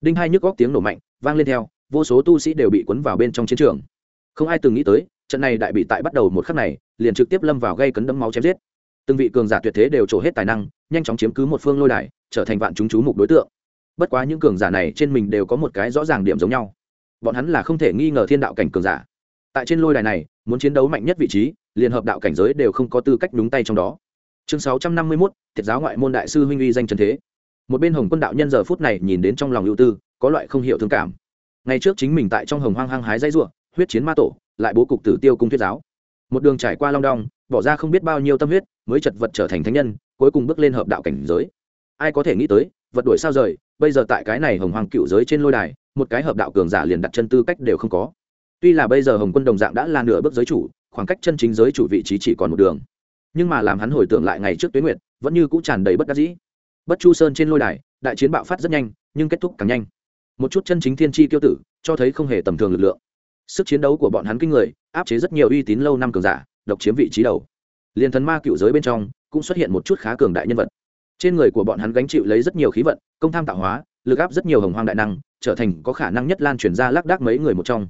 Đinh hai nhức góc tiếng nổ mạnh, vang lên theo, vô số tu sĩ đều bị cuốn vào bên trong chiến trường. Không ai từng nghĩ tới, trận này đại bị tại bắt đầu một khắc này, liền trực tiếp lâm vào gây cấn đấm máu chém giết. Từng vị cường giả tuyệt thế đều trổ hết tài năng, nhanh chóng chiếm cứ một phương lôi đài, trở thành vạn chúng chú mục đối tượng. Bất quá những cường giả này trên mình đều có một cái rõ ràng điểm giống nhau. Bọn hắn là không thể nghi ngờ thiên đạo cảnh cường giả. Tại trên lôi đài này, muốn chiến đấu mạnh nhất vị trí, liên hợp đạo cảnh giới đều không có tư cách đúng tay trong đó chương sáu trăm năm mươi mốt, thiệt giáo ngoại môn đại sư huynh uy danh trần thế. Một bên hồng quân đạo nhân giờ phút này nhìn đến trong lòng ưu tư, có loại không hiểu thương cảm. Ngày trước chính mình tại trong hồng hoang hăng hái dãy ruộng huyết chiến ma tổ, lại bố cục tử tiêu cung thuyết giáo. Một đường trải qua long đong, bỏ ra không biết bao nhiêu tâm huyết, mới chật vật trở thành thánh nhân, cuối cùng bước lên hợp đạo cảnh giới. Ai có thể nghĩ tới, vật đuổi sao rời, bây giờ tại cái này hồng hoàng cựu giới trên lôi đài, một cái hợp đạo cường giả liền đặt chân tư cách đều không có. Tuy là bây giờ hồng quân đồng dạng đã là nửa bước giới chủ, khoảng cách chân chính giới chủ vị trí chỉ còn một đường nhưng mà làm hắn hồi tưởng lại ngày trước tuyến nguyệt, vẫn như cũng tràn đầy bất đắc dĩ. Bất chu sơn trên lôi đài, đại chiến bạo phát rất nhanh, nhưng kết thúc càng nhanh. Một chút chân chính thiên tri tiêu tử, cho thấy không hề tầm thường lực lượng. Sức chiến đấu của bọn hắn kinh người, áp chế rất nhiều uy tín lâu năm cường giả, độc chiếm vị trí đầu. Liền thần ma cựu giới bên trong, cũng xuất hiện một chút khá cường đại nhân vật. Trên người của bọn hắn gánh chịu lấy rất nhiều khí vận, công tham tạo hóa, lực áp rất nhiều hồng hoang đại năng, trở thành có khả năng nhất lan truyền ra lác đác mấy người một trong.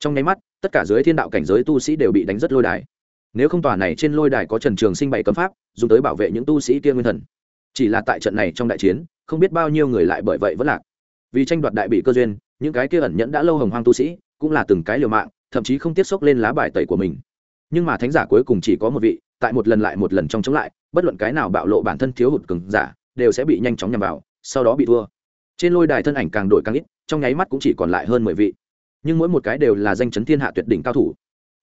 Trong nháy mắt, tất cả giới thiên đạo cảnh giới tu sĩ đều bị đánh rất lôi đài nếu không tòa này trên lôi đài có trần trường sinh bày cấm pháp, dùng tới bảo vệ những tu sĩ kia nguyên thần. Chỉ là tại trận này trong đại chiến, không biết bao nhiêu người lại bởi vậy vẫn lạc. Vì tranh đoạt đại bị cơ duyên, những cái kia ẩn nhẫn đã lâu hồng hoang tu sĩ, cũng là từng cái liều mạng, thậm chí không tiếp xúc lên lá bài tẩy của mình. Nhưng mà thánh giả cuối cùng chỉ có một vị, tại một lần lại một lần trong chống lại, bất luận cái nào bạo lộ bản thân thiếu hụt cứng giả, đều sẽ bị nhanh chóng nhằm vào, sau đó bị thua. Trên lôi đài thân ảnh càng đổi càng ít, trong nháy mắt cũng chỉ còn lại hơn mười vị. Nhưng mỗi một cái đều là danh chấn thiên hạ tuyệt đỉnh cao thủ.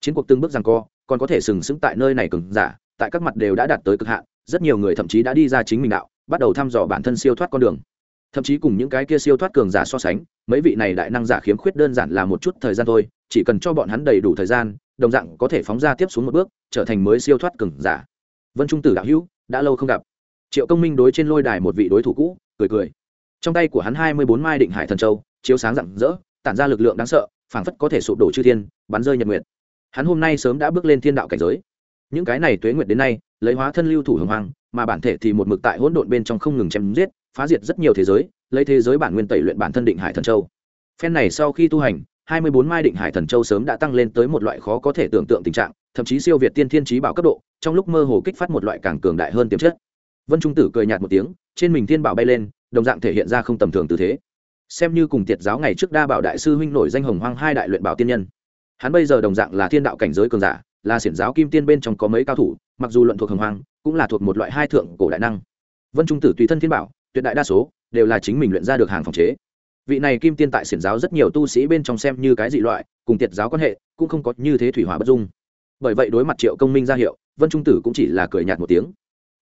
Chiến cuộc từng bước rằng co còn có thể sừng sững tại nơi này cường giả, tại các mặt đều đã đạt tới cực hạn, rất nhiều người thậm chí đã đi ra chính mình đạo, bắt đầu thăm dò bản thân siêu thoát con đường. Thậm chí cùng những cái kia siêu thoát cường giả so sánh, mấy vị này đại năng giả khiếm khuyết đơn giản là một chút thời gian thôi, chỉ cần cho bọn hắn đầy đủ thời gian, đồng dạng có thể phóng ra tiếp xuống một bước, trở thành mới siêu thoát cường giả. Vân trung tử đạo hữu, đã lâu không gặp. Triệu công minh đối trên lôi đài một vị đối thủ cũ, cười cười. Trong tay của hắn hai mươi bốn mai định hải thần châu, chiếu sáng rạng rỡ, tản ra lực lượng đáng sợ, phảng phất có thể sụp đổ chư thiên, bắn rơi nhật nguyệt hắn hôm nay sớm đã bước lên thiên đạo cảnh giới. Những cái này tuế nguyệt đến nay, lấy hóa thân lưu thủ hồng hoàng mà bản thể thì một mực tại hỗn độn bên trong không ngừng chém giết, phá diệt rất nhiều thế giới, lấy thế giới bản nguyên tẩy luyện bản thân định hải thần châu. Phen này sau khi tu hành, hai mươi bốn mai định hải thần châu sớm đã tăng lên tới một loại khó có thể tưởng tượng tình trạng, thậm chí siêu việt tiên thiên trí bảo cấp độ, trong lúc mơ hồ kích phát một loại càng cường đại hơn tiềm chất. Vân trung tử cười nhạt một tiếng, trên mình thiên bảo bay lên, đồng dạng thể hiện ra không tầm thường tư thế. Xem như cùng tiệt giáo ngày trước đa bảo đại sư huynh nổi danh hồng hoang hai đại luyện bảo tiên nhân hắn bây giờ đồng dạng là thiên đạo cảnh giới cường giả, là xiển giáo kim tiên bên trong có mấy cao thủ, mặc dù luận thuộc hồng hoang, cũng là thuộc một loại hai thượng cổ đại năng. Vân trung tử tùy thân thiên bảo, tuyệt đại đa số đều là chính mình luyện ra được hàng phòng chế. Vị này kim tiên tại xiển giáo rất nhiều tu sĩ bên trong xem như cái dị loại, cùng tiệt giáo quan hệ, cũng không có như thế thủy hỏa bất dung. Bởi vậy đối mặt triệu công minh ra hiệu, vân trung tử cũng chỉ là cười nhạt một tiếng.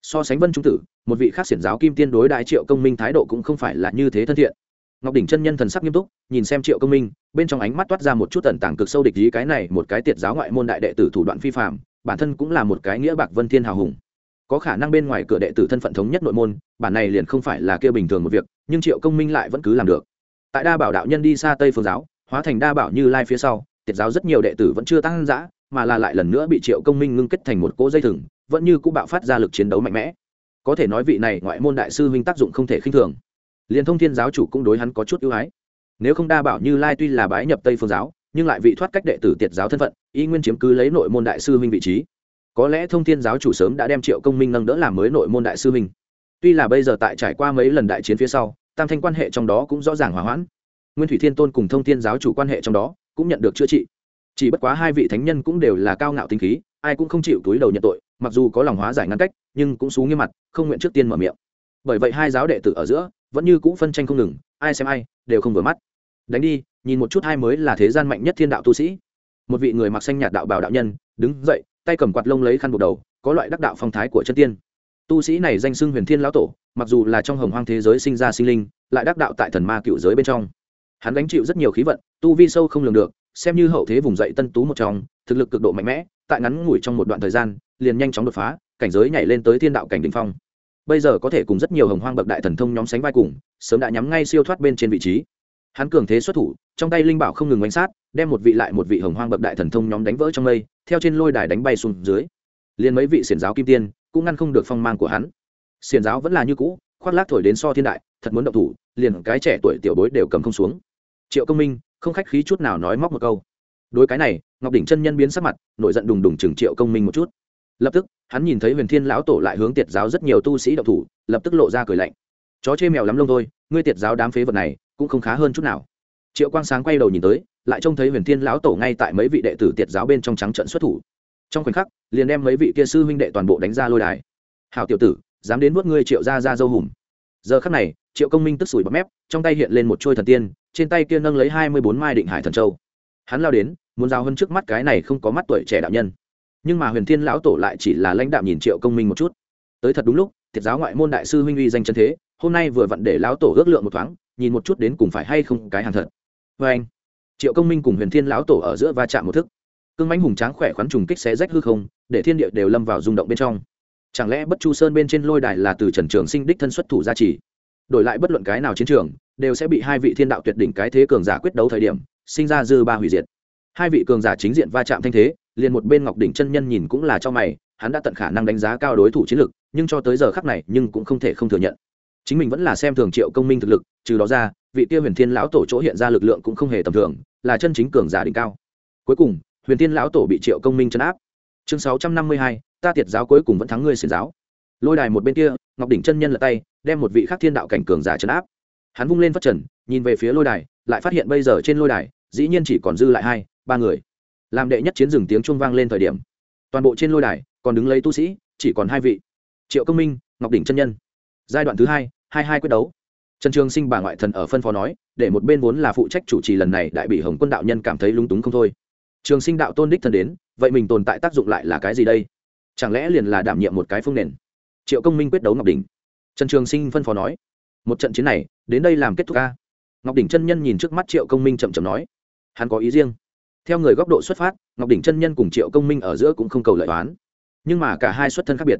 So sánh vân trung tử, một vị khác xiển giáo kim tiên đối đại triệu công minh thái độ cũng không phải là như thế thân thiện ngọc đỉnh chân nhân thần sắc nghiêm túc, nhìn xem triệu công minh, bên trong ánh mắt toát ra một chút tần tàng cực sâu địch ý cái này một cái tiệt giáo ngoại môn đại đệ tử thủ đoạn phi phạm bản thân cũng là một cái nghĩa bạc vân thiên hào hùng. Có khả năng bên ngoài cửa đệ tử thân phận thống nhất nội môn, bản này liền không phải là kia bình thường một việc, nhưng triệu công minh lại vẫn cứ làm được. Tại đa bảo đạo nhân đi xa tây phương giáo, hóa thành đa bảo như lai phía sau, tiệt giáo rất nhiều đệ tử vẫn chưa tăng giã mà là lại lần nữa bị triệu công minh ngưng kết thành một cỗ dây thừng, vẫn như cũng bạo phát ra lực chiến đấu mạnh mẽ. Có thể nói vị này ngoại môn đại sư huynh tác dụng không thể khinh thường liền thông thiên giáo chủ cũng đối hắn có chút ưu ái. Nếu không đa bảo như lai tuy là bái nhập tây phương giáo, nhưng lại vị thoát cách đệ tử tiệt giáo thân phận, y nguyên chiếm cứ lấy nội môn đại sư huynh vị trí. Có lẽ thông thiên giáo chủ sớm đã đem triệu công minh nâng đỡ làm mới nội môn đại sư huynh. Tuy là bây giờ tại trải qua mấy lần đại chiến phía sau, tam thanh quan hệ trong đó cũng rõ ràng hòa hoãn. Nguyên thủy thiên tôn cùng thông thiên giáo chủ quan hệ trong đó cũng nhận được chữa trị. Chỉ bất quá hai vị thánh nhân cũng đều là cao ngạo tinh khí, ai cũng không chịu túi đầu nhận tội, mặc dù có lòng hóa giải ngăn cách, nhưng cũng xuống nghiêm mặt, không nguyện trước tiên mở miệng. Bởi vậy hai giáo đệ tử ở giữa vẫn như cũ phân tranh không ngừng, ai xem ai, đều không vừa mắt. Đánh đi, nhìn một chút hai mới là thế gian mạnh nhất thiên đạo tu sĩ. Một vị người mặc xanh nhạt đạo bảo đạo nhân, đứng dậy, tay cầm quạt lông lấy khăn buộc đầu, có loại đắc đạo phong thái của chân tiên. Tu sĩ này danh xưng huyền thiên lão tổ, mặc dù là trong hồng hoang thế giới sinh ra sinh linh, lại đắc đạo tại thần ma cựu giới bên trong. Hắn gánh chịu rất nhiều khí vận, tu vi sâu không lường được, xem như hậu thế vùng dậy tân tú một trong, thực lực cực độ mạnh mẽ, tại ngắn ngủi trong một đoạn thời gian, liền nhanh chóng đột phá, cảnh giới nhảy lên tới thiên đạo cảnh đ ỉ n h phong bây giờ có thể cùng rất nhiều hồng hoang bậc đại thần thông nhóm sánh vai cùng, sớm đã nhắm ngay siêu thoát bên trên vị trí. Hắn cường thế xuất thủ, trong tay linh bảo không ngừng bánh sát, đem một vị lại một vị hồng hoang bậc đại thần thông nhóm đánh vỡ trong mây, theo trên lôi đài đánh bay xuống dưới. Liền mấy vị xiển giáo kim tiên cũng ngăn không được phong mang của hắn. Xiển giáo vẫn là như cũ, khoác lác thổi đến so thiên đại, thật muốn động thủ, liền cái trẻ tuổi tiểu bối đều cầm không xuống. Triệu công minh, không khách khí chút nào nói móc một câu. Đối cái này, ngọc đỉnh chân nhân biến sắc mặt, nổi giận đùng đùng chừng triệu công minh một chút lập tức, hắn nhìn thấy huyền thiên lão tổ lại hướng tiệt giáo rất nhiều tu sĩ động thủ, lập tức lộ ra cười lạnh. Chó chê mèo lắm lông thôi, ngươi tiệt giáo đám phế vật này, cũng không khá hơn chút nào. Triệu quang sáng quay đầu nhìn tới, lại trông thấy huyền thiên lão tổ ngay tại mấy vị đệ tử tiệt giáo bên trong trắng trận xuất thủ. Trong khoảnh khắc, liền đem mấy vị kia sư huynh đệ toàn bộ đánh ra lôi đài. Hào tiểu tử, dám đến nuốt ngươi triệu ra ra dâu hùm. Giờ khắc này, triệu công minh tức sủi bắp mép, trong tay hiện lên một trôi thần tiên, trên tay kia nâng lấy hai mươi bốn mai định hải thần châu. Hắn lao đến, muốn giao hơn trước mắt cái này không có mắt tuổi trẻ đạo nhân nhưng mà huyền thiên lão tổ lại chỉ là lãnh đạo nhìn triệu công minh một chút. Tới thật đúng lúc, thiệt giáo ngoại môn đại sư huynh uy danh chân thế, hôm nay vừa vặn để lão tổ ước lượng một thoáng, nhìn một chút đến cùng phải hay không cái hàng thật. Vê anh, triệu công minh cùng huyền thiên lão tổ ở giữa va chạm một thức. Cương mãnh hùng tráng khỏe khoắn trùng kích xé rách hư không, để thiên địa đều lâm vào rung động bên trong. Chẳng lẽ bất chu sơn bên trên lôi đài là từ trần trường sinh đích thân xuất thủ gia trì? Đổi lại bất luận cái nào chiến trường, đều sẽ bị hai vị thiên đạo tuyệt đỉnh cái thế cường giả quyết đấu thời điểm, sinh ra dư ba hủy diệt. Hai vị cường giả chính diện va chạm thanh thế liền một bên ngọc đỉnh chân nhân nhìn cũng là cho mày, hắn đã tận khả năng đánh giá cao đối thủ chiến lực nhưng cho tới giờ khắc này nhưng cũng không thể không thừa nhận. Chính mình vẫn là xem thường triệu công minh thực lực, trừ đó ra, vị kia huyền thiên lão tổ chỗ hiện ra lực lượng cũng không hề tầm thường, là chân chính cường giả đỉnh cao. Cuối cùng, huyền thiên lão tổ bị triệu công minh chấn áp. Chương sáu trăm năm mươi hai, ta tiệt giáo cuối cùng vẫn thắng ngươi xiển giáo. Lôi đài một bên kia, ngọc đỉnh chân nhân lật tay, đem một vị khắc thiên đạo cảnh cường giả chấn áp. Hắn vung lên phát trần, nhìn về phía lôi đài, lại phát hiện bây giờ trên lôi đài, dĩ nhiên chỉ còn dư lại hai, ba người làm đệ nhất chiến rừng tiếng chuông vang lên thời điểm. Toàn bộ trên lôi đài, còn đứng lấy tu sĩ, chỉ còn hai vị. Triệu công minh, ngọc đỉnh chân nhân. Giai đoạn thứ hai hai hai quyết đấu. Trần trường sinh bà ngoại thần ở phân phó nói, để một bên vốn là phụ trách chủ trì lần này đại bị hồng quân đạo nhân cảm thấy lúng túng không thôi. Trường sinh đạo tôn đích thần đến, vậy mình tồn tại tác dụng lại là cái gì đây? Chẳng lẽ liền là đảm nhiệm một cái phương nền? Triệu công minh quyết đấu ngọc đỉnh. Trần trường sinh phân phó nói, một trận chiến này, đến đây làm kết thúc ca. Ngọc đỉnh chân nhân nhìn trước mắt triệu công minh chậm chậm nói, hắn có ý riêng theo người góc độ xuất phát, ngọc đỉnh chân nhân cùng triệu công minh ở giữa cũng không cầu lợi toán nhưng mà cả hai xuất thân khác biệt.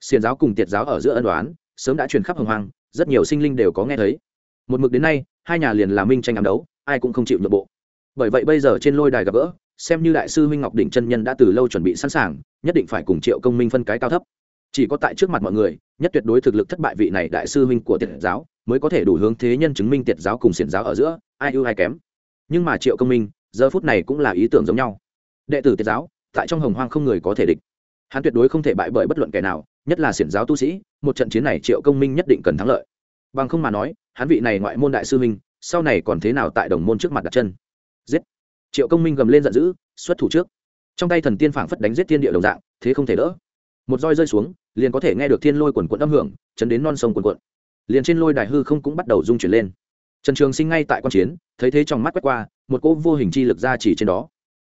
Xiền giáo cùng tiệt giáo ở giữa ân đoán, sớm đã truyền khắp hồng hoang, rất nhiều sinh linh đều có nghe thấy. Một mực đến nay, hai nhà liền là minh tranh ám đấu, ai cũng không chịu nhượng bộ. Bởi vậy bây giờ trên lôi đài gặp gỡ, xem như đại sư huynh ngọc đỉnh chân nhân đã từ lâu chuẩn bị sẵn sàng, nhất định phải cùng triệu công minh phân cái cao thấp. Chỉ có tại trước mặt mọi người, nhất tuyệt đối thực lực thất bại vị này đại sư huynh của tiệt giáo, mới có thể đủ hướng thế nhân chứng minh tiệt giáo cùng xiển giáo ở giữa, ai ưu ai kém. Nhưng mà triệu công minh giờ phút này cũng là ý tưởng giống nhau. Đệ tử tiết giáo, tại trong hồng hoang không người có thể địch. Hắn tuyệt đối không thể bại bởi bất luận kẻ nào, nhất là xiển giáo tu sĩ, một trận chiến này triệu công minh nhất định cần thắng lợi. Bằng không mà nói, hắn vị này ngoại môn đại sư minh sau này còn thế nào tại đồng môn trước mặt đặt chân? Giết! Triệu công minh gầm lên giận dữ, xuất thủ trước. Trong tay thần tiên phảng phất đánh giết thiên địa đồng dạng, thế không thể đỡ. Một roi rơi xuống, liền có thể nghe được thiên lôi quần quận âm hưởng, chấn đến non sông quần quận liền trên lôi đài hư không cũng bắt đầu rung chuyển lên. Trần trường sinh ngay tại quan chiến, thấy thế trong mắt quét qua một cỗ vô hình chi lực ra chỉ trên đó.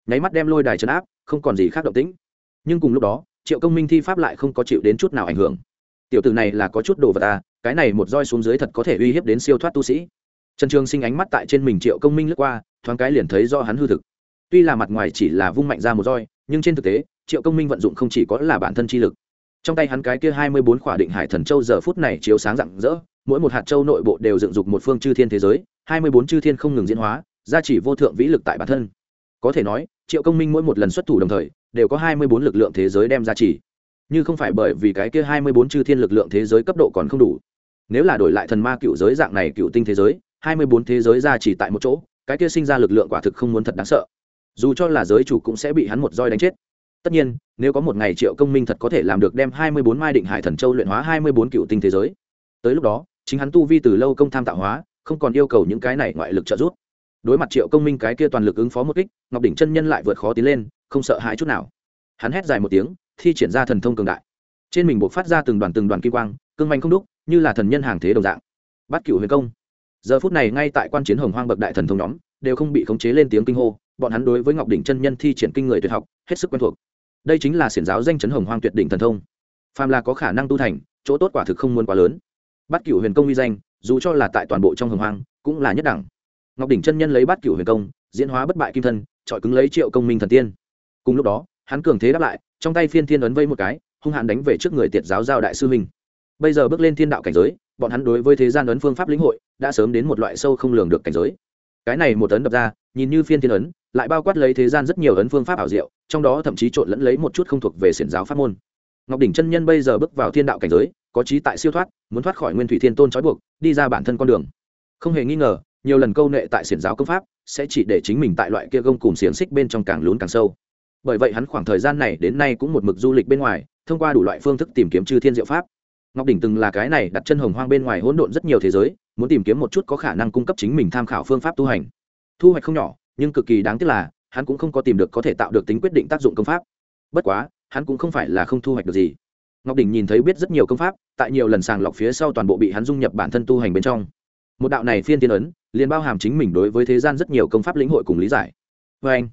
Nháy mắt đem lôi đài chấn áp, không còn gì khác động tĩnh. Nhưng cùng lúc đó, triệu công minh thi pháp lại không có chịu đến chút nào ảnh hưởng. Tiểu tử này là có chút đồ vật à cái này một roi xuống dưới thật có thể uy hiếp đến siêu thoát tu sĩ. Trần trường sinh ánh mắt tại trên mình triệu công minh lướt qua, thoáng cái liền thấy do hắn hư thực. Tuy là mặt ngoài chỉ là vung mạnh ra một roi, nhưng trên thực tế, triệu công minh vận dụng không chỉ có là bản thân chi lực. Trong tay hắn cái kia hai mươi bốn khỏa định hải thần châu giờ phút này chiếu sáng rạng rỡ, mỗi một hạt châu nội bộ đều dựng dục một phương chư thiên thế giới, hai mươi bốn chư thiên không ngừng diễn hóa gia chỉ vô thượng vĩ lực tại bản thân. Có thể nói, triệu công minh mỗi một lần xuất thủ đồng thời, đều có hai mươi bốn lực lượng thế giới đem ra chỉ như không phải bởi vì cái kia hai mươi bốn chư thiên lực lượng thế giới cấp độ còn không đủ. Nếu là đổi lại thần ma cựu giới dạng này cựu tinh thế giới, hai mươi bốn thế giới ra chỉ tại một chỗ, cái kia sinh ra lực lượng quả thực không muốn thật đáng sợ. Dù cho là giới chủ cũng sẽ bị hắn một roi đánh chết. Tất nhiên, nếu có một ngày triệu công minh thật có thể làm được đem hai mươi bốn mai định hải thần châu luyện hóa hai mươi bốn cựu tinh thế giới. Tới lúc đó, chính hắn tu vi từ lâu công tham tạo hóa, không còn yêu cầu những cái này ngoại lực trợ giúp đối mặt triệu công minh cái kia toàn lực ứng phó một kích, ngọc đỉnh chân nhân lại vượt khó tiến lên, không sợ hãi chút nào. Hắn hét dài một tiếng, thi triển ra thần thông cường đại. Trên mình buộc phát ra từng đoàn từng đoàn kim quang, cương manh không đúc, như là thần nhân hàng thế đồng dạng. Bắt cựu huyền công. Giờ phút này ngay tại quan chiến hồng hoang bậc đại thần thông nhóm, đều không bị khống chế lên tiếng kinh hô, bọn hắn đối với ngọc đỉnh chân nhân thi triển kinh người tuyệt học, hết sức quen thuộc. Đây chính là xiển giáo danh chấn hồng hoang tuyệt đỉnh thần thông. Phàm là có khả năng tu thành, chỗ tốt quả thực không muốn quá lớn. Bắt cửu huyền công uy danh, dù cho là tại toàn bộ trong hồng hoang, cũng là nhất đẳng ngọc đỉnh chân nhân lấy bát cửu huyền công, diễn hóa bất bại kim thân trọi cứng lấy triệu công minh thần tiên. Cùng lúc đó, hắn cường thế đáp lại, trong tay phiên thiên ấn vây một cái, hung hãn đánh về trước người tiệt giáo giao đại sư minh bây giờ bước lên thiên đạo cảnh giới, bọn hắn đối với thế gian ấn phương pháp lĩnh hội, đã sớm đến một loại sâu không lường được cảnh giới. Cái này một ấn đập ra, nhìn như phiên thiên ấn, lại bao quát lấy thế gian rất nhiều ấn phương pháp ảo diệu, trong đó thậm chí trộn lẫn lấy một chút không thuộc về xiển giáo pháp môn. Ngọc đỉnh chân nhân bây giờ bước vào thiên đạo cảnh giới, có trí tại siêu thoát, muốn thoát khỏi nguyên thủy thiên tôn trói buộc, đi ra bản thân con đường. Không hề nghi ngờ nhiều lần câu nệ tại xiển giáo công pháp, sẽ chỉ để chính mình tại loại kia gông cùng xiềng xích bên trong càng lún càng sâu. Bởi vậy hắn khoảng thời gian này đến nay cũng một mực du lịch bên ngoài, thông qua đủ loại phương thức tìm kiếm chư thiên diệu pháp. Ngọc đỉnh từng là cái này đặt chân hồng hoang bên ngoài hỗn độn rất nhiều thế giới, muốn tìm kiếm một chút có khả năng cung cấp chính mình tham khảo phương pháp tu hành. Thu hoạch không nhỏ, nhưng cực kỳ đáng tiếc là, hắn cũng không có tìm được có thể tạo được tính quyết định tác dụng công pháp. Bất quá, hắn cũng không phải là không thu hoạch được gì. Ngọc đỉnh nhìn thấy biết rất nhiều công pháp, tại nhiều lần sàng lọc phía sau toàn bộ bị hắn dung nhập bản thân tu hành bên trong một đạo này phiên tiên ấn, liền bao hàm chính mình đối với thế gian rất nhiều công pháp lĩnh hội cùng lý giải. Vê anh,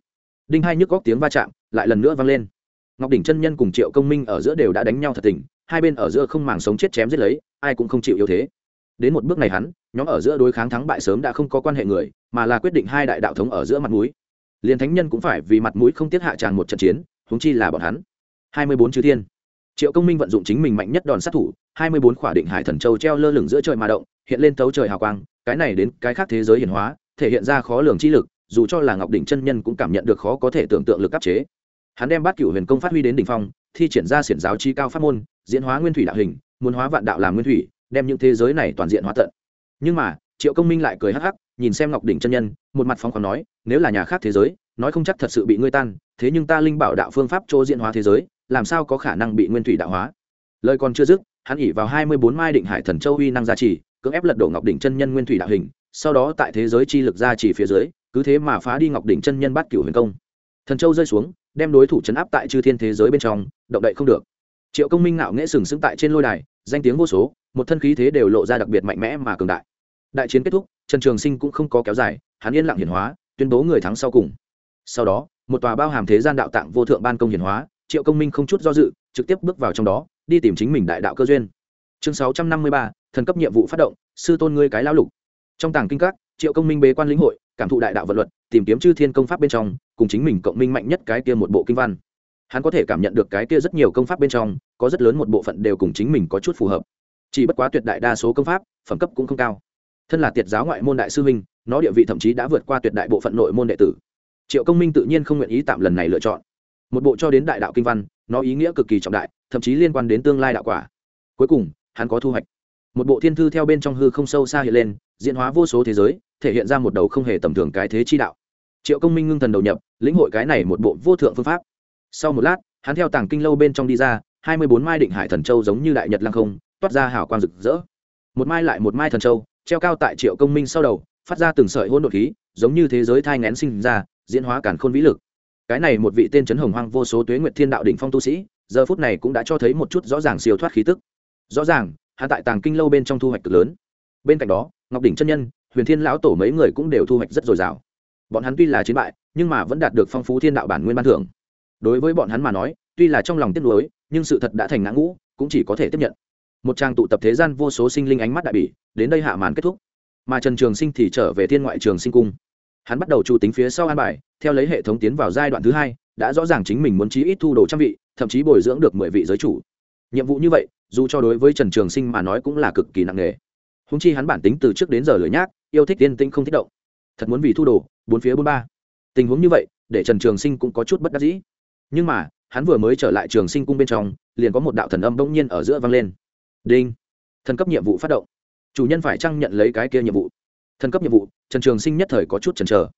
đinh hai nhức góc tiếng va chạm lại lần nữa vang lên. Ngọc đỉnh chân nhân cùng triệu công minh ở giữa đều đã đánh nhau thật tình, hai bên ở giữa không màng sống chết chém giết lấy, ai cũng không chịu yếu thế. Đến một bước này hắn, nhóm ở giữa đối kháng thắng bại sớm đã không có quan hệ người, mà là quyết định hai đại đạo thống ở giữa mặt mũi. Liền thánh nhân cũng phải vì mặt mũi không tiết hạ tràn một trận chiến, huống chi là bọn hắn. Hai mươi bốn chư thiên. Triệu công minh vận dụng chính mình mạnh nhất đòn sát thủ, hai mươi bốn khỏa định hải thần châu treo lơ lửng giữa trời mà động hiện lên tấu trời hào quang, cái này đến cái khác thế giới hiển hóa, thể hiện ra khó lường chi lực, dù cho là ngọc đỉnh chân nhân cũng cảm nhận được khó có thể tưởng tượng lực áp chế. Hắn đem bát cửu huyền công phát huy đến đỉnh phong, thi triển ra xiển giáo chi cao pháp môn, diễn hóa nguyên thủy đạo hình, muốn hóa vạn đạo làm nguyên thủy, đem những thế giới này toàn diện hóa tận. Nhưng mà, triệu công minh lại cười hắc hắc, nhìn xem ngọc đỉnh chân nhân, một mặt phong khoáng nói, nếu là nhà khác thế giới, nói không chắc thật sự bị ngươi tan, thế nhưng ta linh bảo đạo phương pháp chỗ diễn hóa thế giới, làm sao có khả năng bị nguyên thủy đạo hóa? Lời còn chưa dứt, hắn ỉ vào hai mươi bốn mai định hải thần châu uy năng gia trì cưỡng ép lật đổ ngọc đỉnh chân nhân nguyên thủy đạo hình, sau đó tại thế giới chi lực gia trì phía dưới, cứ thế mà phá đi ngọc đỉnh chân nhân bát cửu huyền công. Thần châu rơi xuống, đem đối thủ chấn áp tại chư thiên thế giới bên trong, động đậy không được. Triệu công minh ngạo nghễ sừng sững tại trên lôi đài, danh tiếng vô số, một thân khí thế đều lộ ra đặc biệt mạnh mẽ mà cường đại. Đại chiến kết thúc, trần trường sinh cũng không có kéo dài, hắn yên lặng hiển hóa, tuyên bố người thắng sau cùng. Sau đó, một tòa bao hàm thế gian đạo tạng vô thượng ban công hiển hóa, triệu công minh không chút do dự, trực tiếp bước vào trong đó, đi tìm chính mình đại đạo cơ duyên. Chương sáu trăm năm mươi ba thần cấp nhiệm vụ phát động, sư tôn ngươi cái lao lục. Trong tàng kinh các, triệu công minh bế quan lĩnh hội, cảm thụ đại đạo vật luật, tìm kiếm chư thiên công pháp bên trong, cùng chính mình cộng minh mạnh nhất cái kia một bộ kinh văn. Hắn có thể cảm nhận được cái kia rất nhiều công pháp bên trong, có rất lớn một bộ phận đều cùng chính mình có chút phù hợp. Chỉ bất quá tuyệt đại đa số công pháp, phẩm cấp cũng không cao. Thân là tiệt giáo ngoại môn đại sư minh nó địa vị thậm chí đã vượt qua tuyệt đại bộ phận nội môn đệ tử. Triệu công minh tự nhiên không nguyện ý tạm lần này lựa chọn. Một bộ cho đến đại đạo kinh văn, nó ý nghĩa cực kỳ trọng đại, thậm chí liên quan đến tương lai đạo quả. Cuối cùng, hắn có thu hoạch một bộ thiên thư theo bên trong hư không sâu xa hiện lên, diễn hóa vô số thế giới, thể hiện ra một đầu không hề tầm thường cái thế chi đạo. Triệu công minh ngưng thần đầu nhập, lĩnh hội cái này một bộ vô thượng phương pháp. Sau một lát, hắn theo tàng kinh lâu bên trong đi ra, hai mươi bốn mai định hải thần châu giống như đại nhật lăng không, toát ra hào quang rực rỡ. Một mai lại một mai thần châu, treo cao tại triệu công minh sau đầu, phát ra từng sợi hôn đột khí, giống như thế giới thai ngén sinh ra, diễn hóa cản khôn vĩ lực. Cái này một vị tên trấn hồng hoang vô số tuế nguyệt thiên đạo đỉnh phong tu sĩ, giờ phút này cũng đã cho thấy một chút rõ ràng siêu thoát khí tức. Rõ ràng hạ tại tàng kinh lâu bên trong thu hoạch cực lớn. Bên cạnh đó, ngọc đỉnh chân nhân, huyền thiên lão tổ mấy người cũng đều thu hoạch rất dồi dào. Bọn hắn tuy là chiến bại, nhưng mà vẫn đạt được phong phú thiên đạo bản nguyên ban thưởng. Đối với bọn hắn mà nói, tuy là trong lòng tiếc nuối, nhưng sự thật đã thành ngã ngũ, cũng chỉ có thể tiếp nhận. Một trang tụ tập thế gian vô số sinh linh ánh mắt đại bỉ, đến đây hạ màn kết thúc. Mà trần trường sinh thì trở về thiên ngoại trường sinh cung. Hắn bắt đầu chủ tính phía sau an bài, theo lấy hệ thống tiến vào giai đoạn thứ hai, đã rõ ràng chính mình muốn chí ít thu đồ trăm vị, thậm chí bồi dưỡng được mười vị giới chủ nhiệm vụ như vậy, dù cho đối với trần trường sinh mà nói cũng là cực kỳ nặng nề. Húng chi hắn bản tính từ trước đến giờ lười nhác, yêu thích tiên tĩnh không thích động. Thật muốn vì thu đồ, bốn phía bốn ba. Tình huống như vậy, để trần trường sinh cũng có chút bất đắc dĩ. Nhưng mà, hắn vừa mới trở lại trường sinh cung bên trong, liền có một đạo thần âm bỗng nhiên ở giữa vang lên. Đinh! Thần cấp nhiệm vụ phát động. Chủ nhân phải chăng nhận lấy cái kia nhiệm vụ? Thần cấp nhiệm vụ, trần trường sinh nhất thời có chút chần chờ.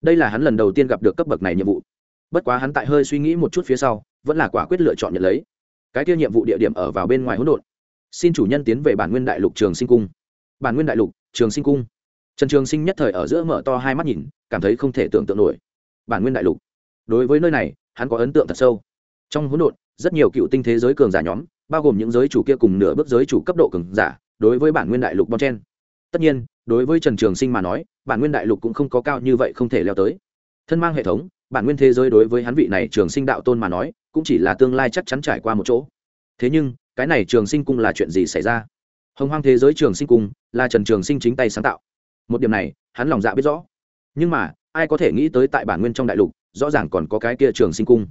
Đây là hắn lần đầu tiên gặp được cấp bậc này nhiệm vụ. Bất quá hắn tại hơi suy nghĩ một chút phía sau, vẫn là quả quyết lựa chọn nhận lấy cái kia nhiệm vụ địa điểm ở vào bên ngoài hỗn độn. Xin chủ nhân tiến về bản nguyên đại lục trường sinh cung. Bản nguyên đại lục trường sinh cung. Trần trường sinh nhất thời ở giữa mở to hai mắt nhìn, cảm thấy không thể tưởng tượng nổi. Bản nguyên đại lục. Đối với nơi này, hắn có ấn tượng thật sâu. Trong hỗn độn, rất nhiều cựu tinh thế giới cường giả nhóm, bao gồm những giới chủ kia cùng nửa bước giới chủ cấp độ cường giả, đối với bản nguyên đại lục bon chen. Tất nhiên, đối với trần trường sinh mà nói, bản nguyên đại lục cũng không có cao như vậy không thể leo tới. Thân mang hệ thống, bản nguyên thế giới đối với hắn vị này trường sinh đạo tôn mà nói cũng chỉ là tương lai chắc chắn trải qua một chỗ. Thế nhưng, cái này trường sinh cung là chuyện gì xảy ra? Hồng hoang thế giới trường sinh cung là trần trường sinh chính tay sáng tạo. Một điểm này, hắn lòng dạ biết rõ. Nhưng mà, ai có thể nghĩ tới tại bản nguyên trong đại lục, rõ ràng còn có cái kia trường sinh cung.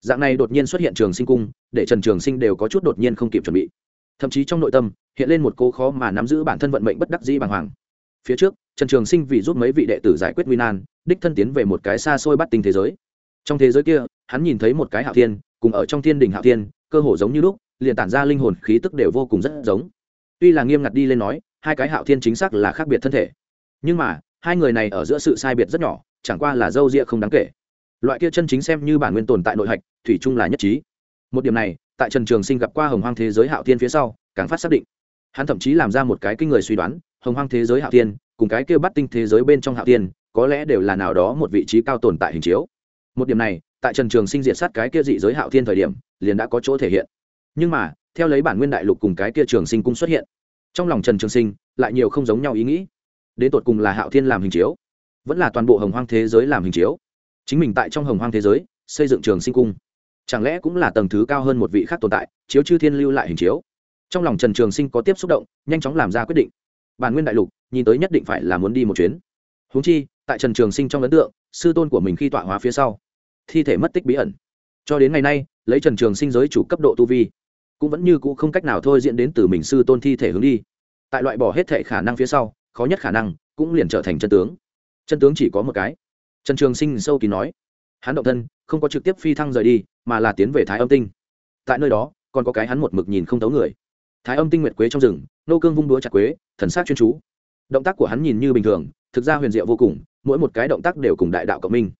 Dạng này đột nhiên xuất hiện trường sinh cung, để trần trường sinh đều có chút đột nhiên không kịp chuẩn bị. Thậm chí trong nội tâm, hiện lên một cô khó mà nắm giữ bản thân vận mệnh bất đắc dĩ bàng hoàng. Phía trước, trần trường sinh vì giúp mấy vị đệ tử giải quyết nguy nan, đích thân tiến về một cái xa xôi bắt tinh thế giới trong thế giới kia, hắn nhìn thấy một cái hạo thiên, cùng ở trong thiên đình hạo thiên, cơ hồ giống như lúc, liền tản ra linh hồn khí tức đều vô cùng rất giống. Tuy là nghiêm ngặt đi lên nói, hai cái hạo thiên chính xác là khác biệt thân thể. Nhưng mà, hai người này ở giữa sự sai biệt rất nhỏ, chẳng qua là dâu rịa không đáng kể. Loại kia chân chính xem như bản nguyên tồn tại nội hạch, thủy chung là nhất trí. Một điểm này, tại trần trường sinh gặp qua hồng hoang thế giới hạo thiên phía sau, càng phát xác định. Hắn thậm chí làm ra một cái kinh người suy đoán, hồng hoang thế giới hạo thiên, cùng cái kia bắt tinh thế giới bên trong hạo thiên, có lẽ đều là nào đó một vị trí cao tồn tại hình chiếu một điểm này, tại trần trường sinh diệt sát cái kia dị giới hạo thiên thời điểm, liền đã có chỗ thể hiện. Nhưng mà, theo lấy bản nguyên đại lục cùng cái kia trường sinh cung xuất hiện, trong lòng trần trường sinh lại nhiều không giống nhau ý nghĩ. Đến tột cùng là hạo thiên làm hình chiếu, vẫn là toàn bộ hồng hoang thế giới làm hình chiếu. Chính mình tại trong hồng hoang thế giới xây dựng trường sinh cung, chẳng lẽ cũng là tầng thứ cao hơn một vị khác tồn tại, chiếu chư thiên lưu lại hình chiếu? Trong lòng trần trường sinh có tiếp xúc động, nhanh chóng làm ra quyết định. Bản nguyên đại lục, nhìn tới nhất định phải là muốn đi một chuyến. Húng chi tại trần trường sinh trong ấn tượng, sư tôn của mình khi tọa hóa phía sau, thi thể mất tích bí ẩn. Cho đến ngày nay, lấy trần trường sinh giới chủ cấp độ tu vi, cũng vẫn như cũ không cách nào thôi diễn đến từ mình sư tôn thi thể hướng đi. Tại loại bỏ hết thể khả năng phía sau, khó nhất khả năng cũng liền trở thành chân tướng. Chân tướng chỉ có một cái. Trần trường sinh sâu kỳ nói, hắn động thân, không có trực tiếp phi thăng rời đi, mà là tiến về thái âm tinh. Tại nơi đó, còn có cái hắn một mực nhìn không thấu người. Thái âm tinh nguyệt quế trong rừng, nô cương vung đũa chặt quế, thần sát chuyên chú. Động tác của hắn nhìn như bình thường, thực ra huyền diệu vô cùng mỗi một cái động tác đều cùng đại đạo cộng minh.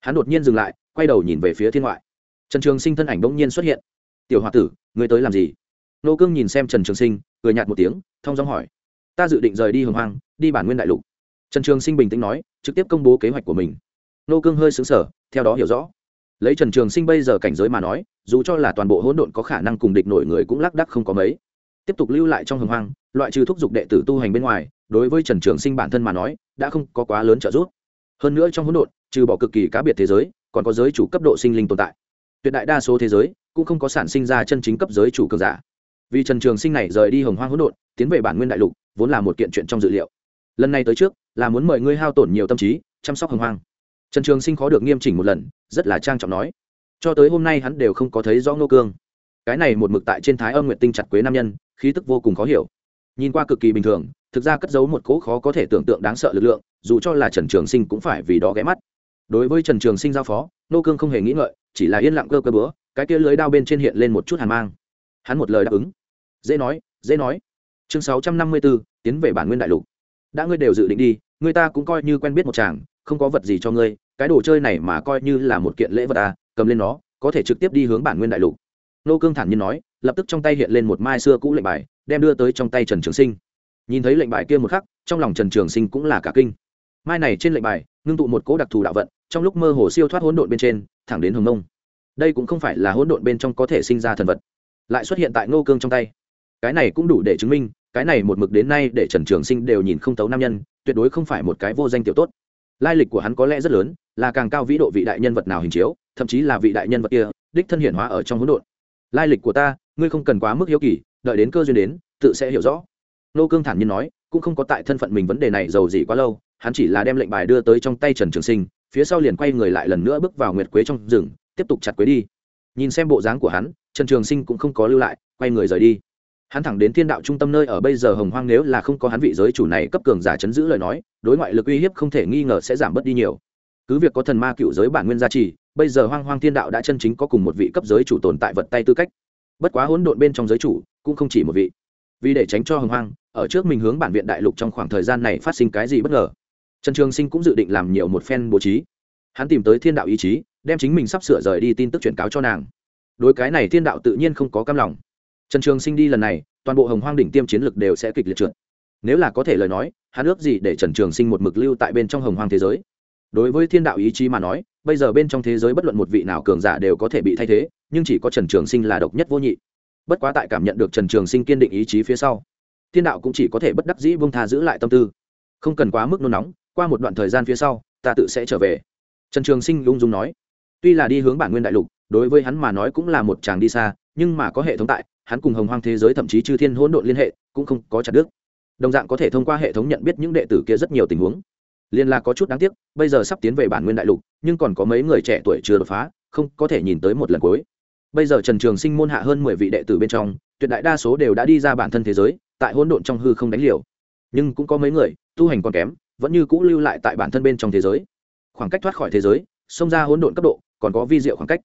Hắn đột nhiên dừng lại, quay đầu nhìn về phía thiên ngoại. Trần trường sinh thân ảnh bỗng nhiên xuất hiện. Tiểu h o a tử, ngươi tới làm gì? Nô cương nhìn xem trần trường sinh, cười nhạt một tiếng thong dong hỏi. Ta dự định rời đi hồng hoang, đi bản nguyên đại lục. Trần trường sinh bình tĩnh nói, trực tiếp công bố kế hoạch của mình. Nô cương hơi xứng sở theo đó hiểu rõ. Lấy trần trường sinh bây giờ cảnh giới mà nói, dù cho là toàn bộ hỗn độn có khả năng cùng địch nổi người cũng lác đắc không có mấy. Tiếp tục lưu lại trong hồng hoang, loại trừ thúc giục đệ tử tu hành bên ngoài đối với trần trường sinh bản thân mà nói, đã không có quá lớn trợ giúp. Hơn nữa trong hỗn độn, trừ bỏ cực kỳ cá biệt thế giới, còn có giới chủ cấp độ sinh linh tồn tại. Tuyệt đại đa số thế giới cũng không có sản sinh ra chân chính cấp giới chủ cường giả. Vì trần trường sinh này rời đi hồng hoang hỗn độn, tiến về bản nguyên đại lục, vốn là một kiện chuyện trong dự liệu. Lần này tới trước, là muốn mời ngươi hao tổn nhiều tâm trí, chăm sóc hồng hoang. Trần trường sinh khó được nghiêm chỉnh một lần, rất là trang trọng nói. Cho tới hôm nay hắn đều không có thấy rõ ngô cương. Cái này một mực tại trên thái âm nguyện tinh chặt quế nam nhân, khí tức vô cùng khó hiểu nhìn qua cực kỳ bình thường thực ra cất giấu một cỗ khó có thể tưởng tượng đáng sợ lực lượng dù cho là trần trường sinh cũng phải vì đó ghé mắt. Đối với trần trường sinh giao phó nô cương không hề nghĩ ngợi chỉ là yên lặng cơ cơ bữa cái kia lưới đao bên trên hiện lên một chút hàn mang. Hắn một lời đáp ứng. Dễ nói dễ nói. Chương sáu trăm năm mươi 654, tiến về bản nguyên đại lục. Đã ngươi đều dự định đi người ta cũng coi như quen biết một chàng không có vật gì cho ngươi cái đồ chơi này mà coi như là một kiện lễ vật à cầm lên nó có thể trực tiếp đi hướng bản nguyên đại lục. Nô cương thản nhiên nói lập tức trong tay hiện lên một mai xưa cũ lệnh bài đem đưa tới trong tay trần trường sinh. Nhìn thấy lệnh bài kia một khắc, trong lòng trần trường sinh cũng là cả kinh. Mai này trên lệnh bài, ngưng tụ một cỗ đặc thù đạo vận, trong lúc mơ hồ siêu thoát hỗn độn bên trên, thẳng đến hồng nông đây cũng không phải là hỗn độn bên trong có thể sinh ra thần vật, lại xuất hiện tại ngô cương trong tay. Cái này cũng đủ để chứng minh, cái này một mực đến nay để trần trường sinh đều nhìn không tấu nam nhân, tuyệt đối không phải một cái vô danh tiểu tốt. Lai lịch của hắn có lẽ rất lớn, là càng cao vĩ độ vị đại nhân vật nào hình chiếu, thậm chí là vị đại nhân vật kia, đích thân hiển hóa ở trong hỗn độn. Lai lịch của ta, ngươi không cần quá mức hiếu kỳ đợi đến cơ duyên đến, tự sẽ hiểu rõ. Nô cương thản nhiên nói, cũng không có tại thân phận mình vấn đề này giàu gì quá lâu, hắn chỉ là đem lệnh bài đưa tới trong tay trần trường sinh, phía sau liền quay người lại lần nữa bước vào nguyệt quế trong rừng, tiếp tục chặt quế đi. Nhìn xem bộ dáng của hắn, trần trường sinh cũng không có lưu lại, quay người rời đi. Hắn thẳng đến thiên đạo trung tâm nơi ở bây giờ hồng hoang nếu là không có hắn vị giới chủ này cấp cường giả chấn giữ lời nói, đối ngoại lực uy hiếp không thể nghi ngờ sẽ giảm bớt đi nhiều. Cứ việc có thần ma cựu giới bản nguyên gia trì, bây giờ hoang hoang thiên đạo đã chân chính có cùng một vị cấp giới chủ tồn tại vật tay tư cách bất quá hỗn độn bên trong giới chủ cũng không chỉ một vị. Vì để tránh cho hồng hoang, ở trước mình hướng bản viện đại lục trong khoảng thời gian này phát sinh cái gì bất ngờ, trần trường sinh cũng dự định làm nhiều một phen bố trí. Hắn tìm tới thiên đạo ý chí, đem chính mình sắp sửa rời đi tin tức truyền cáo cho nàng. Đối cái này thiên đạo tự nhiên không có cam lòng. Trần trường sinh đi lần này, toàn bộ hồng hoang đỉnh tiêm chiến lực đều sẽ kịch liệt trượt. Nếu là có thể lời nói, hắn ước gì để trần trường sinh một mực lưu tại bên trong hồng hoang thế giới. Đối với thiên đạo ý chí mà nói, bây giờ bên trong thế giới bất luận một vị nào cường giả đều có thể bị thay thế nhưng chỉ có trần trường sinh là độc nhất vô nhị. Bất quá tại cảm nhận được trần trường sinh kiên định ý chí phía sau, thiên đạo cũng chỉ có thể bất đắc dĩ vương tha giữ lại tâm tư. Không cần quá mức nôn nóng, qua một đoạn thời gian phía sau, ta tự sẽ trở về. Trần trường sinh lung dung nói. Tuy là đi hướng bản nguyên đại lục, đối với hắn mà nói cũng là một chàng đi xa, nhưng mà có hệ thống tại, hắn cùng hồng hoang thế giới thậm chí chư thiên hỗn độn liên hệ, cũng không có chặt đứt. Đồng dạng có thể thông qua hệ thống nhận biết những đệ tử kia rất nhiều tình huống. Liên là có chút đáng tiếc, bây giờ sắp tiến về bản nguyên đại lục, nhưng còn có mấy người trẻ tuổi chưa đột phá, không có thể nhìn tới một lần cuối bây giờ trần trường sinh môn hạ hơn mười vị đệ tử bên trong, tuyệt đại đa số đều đã đi ra bản thân thế giới, tại hỗn độn trong hư không đánh liều. Nhưng cũng có mấy người, tu hành còn kém, vẫn như cũ lưu lại tại bản thân bên trong thế giới. Khoảng cách thoát khỏi thế giới, xông ra hỗn độn cấp độ, còn có vi diệu khoảng cách.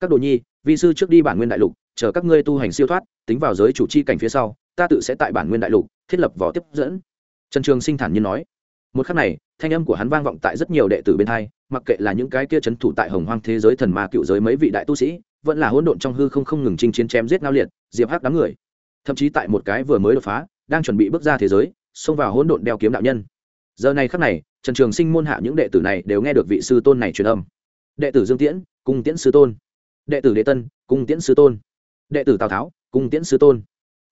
Các đồ nhi, vi sư trước đi bản nguyên đại lục, chờ các ngươi tu hành siêu thoát, tính vào giới chủ chi cảnh phía sau, ta tự sẽ tại bản nguyên đại lục thiết lập vỏ tiếp dẫn. Trần trường sinh thản nhiên nói. Một khắc này, thanh âm của hắn vang vọng tại rất nhiều đệ tử bên hai, mặc kệ là những cái kia c h ấ n thủ tại hồng hoang thế giới thần ma cựu giới mấy vị đại tu sĩ vẫn là hỗn độn trong hư không không ngừng chinh chiến chém giết nao liệt, diệp hắc đám người. Thậm chí tại một cái vừa mới đột phá, đang chuẩn bị bước ra thế giới, xông vào hỗn độn đeo kiếm đạo nhân. Giờ này khắc này, trần trường sinh môn hạ những đệ tử này đều nghe được vị sư tôn này truyền âm. Đệ tử dương tiễn, cung tiễn sư tôn. Đệ tử đế tân, cung tiễn sư tôn. Đệ tử tào tháo, cung tiễn sư tôn.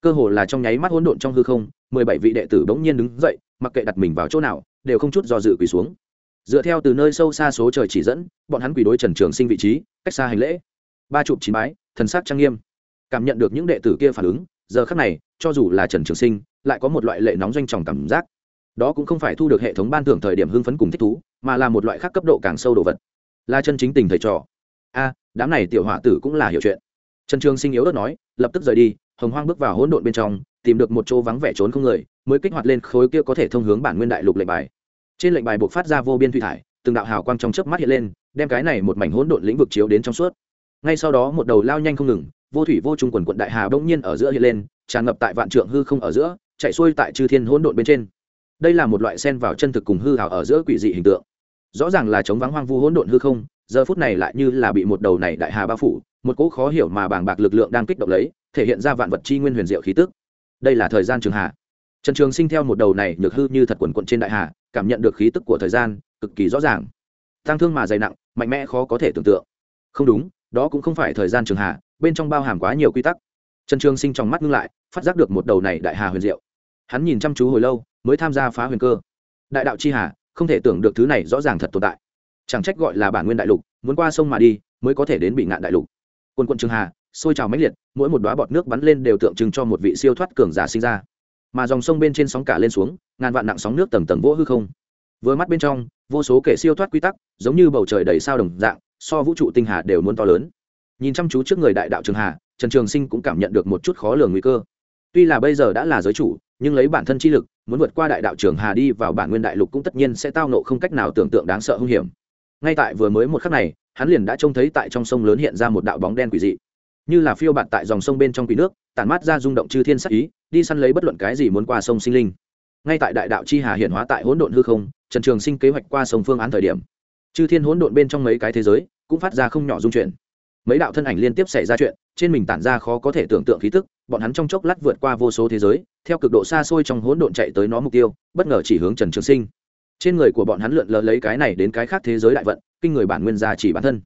Cơ hồ là trong nháy mắt hỗn độn trong hư không, mười bảy vị đệ tử bỗng nhiên đứng dậy, mặc kệ đặt mình vào chỗ nào, đều không chút do dự quỳ xuống. Dựa theo từ nơi sâu xa số trời chỉ dẫn, bọn hắn quỳ đối trần trường sinh vị trí, cách xa hành lễ ba chụp chín bái, thần sắc trang nghiêm. Cảm nhận được những đệ tử kia phản ứng, giờ khắc này, cho dù là trần trường sinh, lại có một loại lệ nóng doanh tròng cảm giác. Đó cũng không phải thu được hệ thống ban thưởng thời điểm hưng phấn cùng thích thú, mà là một loại khác cấp độ càng sâu đồ vật. Là chân chính tình thầy trò. A, đám này tiểu họa tử cũng là hiểu chuyện. Trần trường sinh yếu ớt nói, lập tức rời đi, hồng hoang bước vào hỗn độn bên trong, tìm được một chỗ vắng vẻ trốn không người, mới kích hoạt lên khối kia có thể thông hướng bản nguyên đại lục lệnh bài. Trên lệnh bài buộc phát ra vô biên thủy thải, từng đạo hào quang trong chớp mắt hiện lên, đem cái này một mảnh hỗn độn lĩnh vực chiếu đến trong suốt ngay sau đó một đầu lao nhanh không ngừng, vô thủy vô trùng quần quận đại hà bỗng nhiên ở giữa hiện lên, tràn ngập tại vạn trượng hư không ở giữa, chạy xuôi tại chư thiên hỗn độn bên trên. Đây là một loại sen vào chân thực cùng hư hào ở giữa quỷ dị hình tượng. Rõ ràng là chống vắng hoang vu hỗn độn hư không, giờ phút này lại như là bị một đầu này đại hà bao phủ, một cỗ khó hiểu mà bàng bạc lực lượng đang kích động lấy, thể hiện ra vạn vật chi nguyên huyền diệu khí tức. Đây là thời gian trường hà trần trường sinh theo một đầu này nhược hư như thật quần quận trên đại hà, cảm nhận được khí tức của thời gian, cực kỳ rõ ràng. Tăng thương mà dày nặng, mạnh mẽ khó có thể tưởng tượng. Không đúng đó cũng không phải thời gian trường hà, bên trong bao hàm quá nhiều quy tắc. Trần trường sinh trong mắt ngưng lại, phát giác được một đầu này đại hà huyền diệu. Hắn nhìn chăm chú hồi lâu, mới tham gia phá huyền cơ. Đại đạo chi hà, không thể tưởng được thứ này rõ ràng thật tồn tại. Chẳng trách gọi là bản nguyên đại lục, muốn qua sông mà đi, mới có thể đến bị ngạn đại lục. Quân quận trường hà, sôi trào mãnh liệt, mỗi một đoá bọt nước bắn lên đều tượng trưng cho một vị siêu thoát cường giả sinh ra. Mà dòng sông bên trên sóng cả lên xuống, ngàn vạn nặng sóng nước tầng tầng vỗ hư không. Vừa mắt bên trong, vô số kể siêu thoát quy tắc, giống như bầu trời đầy sao đồng dạng so vũ trụ tinh hà đều muốn to lớn. Nhìn chăm chú trước người đại đạo trường hà, trần trường sinh cũng cảm nhận được một chút khó lường nguy cơ. Tuy là bây giờ đã là giới chủ, nhưng lấy bản thân chi lực, muốn vượt qua đại đạo trường hà đi vào bản nguyên đại lục cũng tất nhiên sẽ tao nộ không cách nào tưởng tượng đáng sợ hung hiểm. Ngay tại vừa mới một khắc này, hắn liền đã trông thấy tại trong sông lớn hiện ra một đạo bóng đen quỷ dị. Như là phiêu bạt tại dòng sông bên trong quỷ nước, tản mát ra rung động chư thiên sắc ý, đi săn lấy bất luận cái gì muốn qua sông sinh linh. Ngay tại đại đạo chi hà hiện hóa tại hỗn độn hư không, trần trường sinh kế hoạch qua sông phương án thời điểm chư thiên hỗn độn bên trong mấy cái thế giới cũng phát ra không nhỏ dung chuyển mấy đạo thân ảnh liên tiếp xảy ra chuyện, trên mình tản ra khó có thể tưởng tượng khí tức, bọn hắn trong chốc lát vượt qua vô số thế giới, theo cực độ xa xôi trong hỗn độn chạy tới nó mục tiêu, bất ngờ chỉ hướng trần trường sinh. Trên người của bọn hắn lượn lờ lấy cái này đến cái khác thế giới đại vận, kinh người bản nguyên gia chỉ bản thân.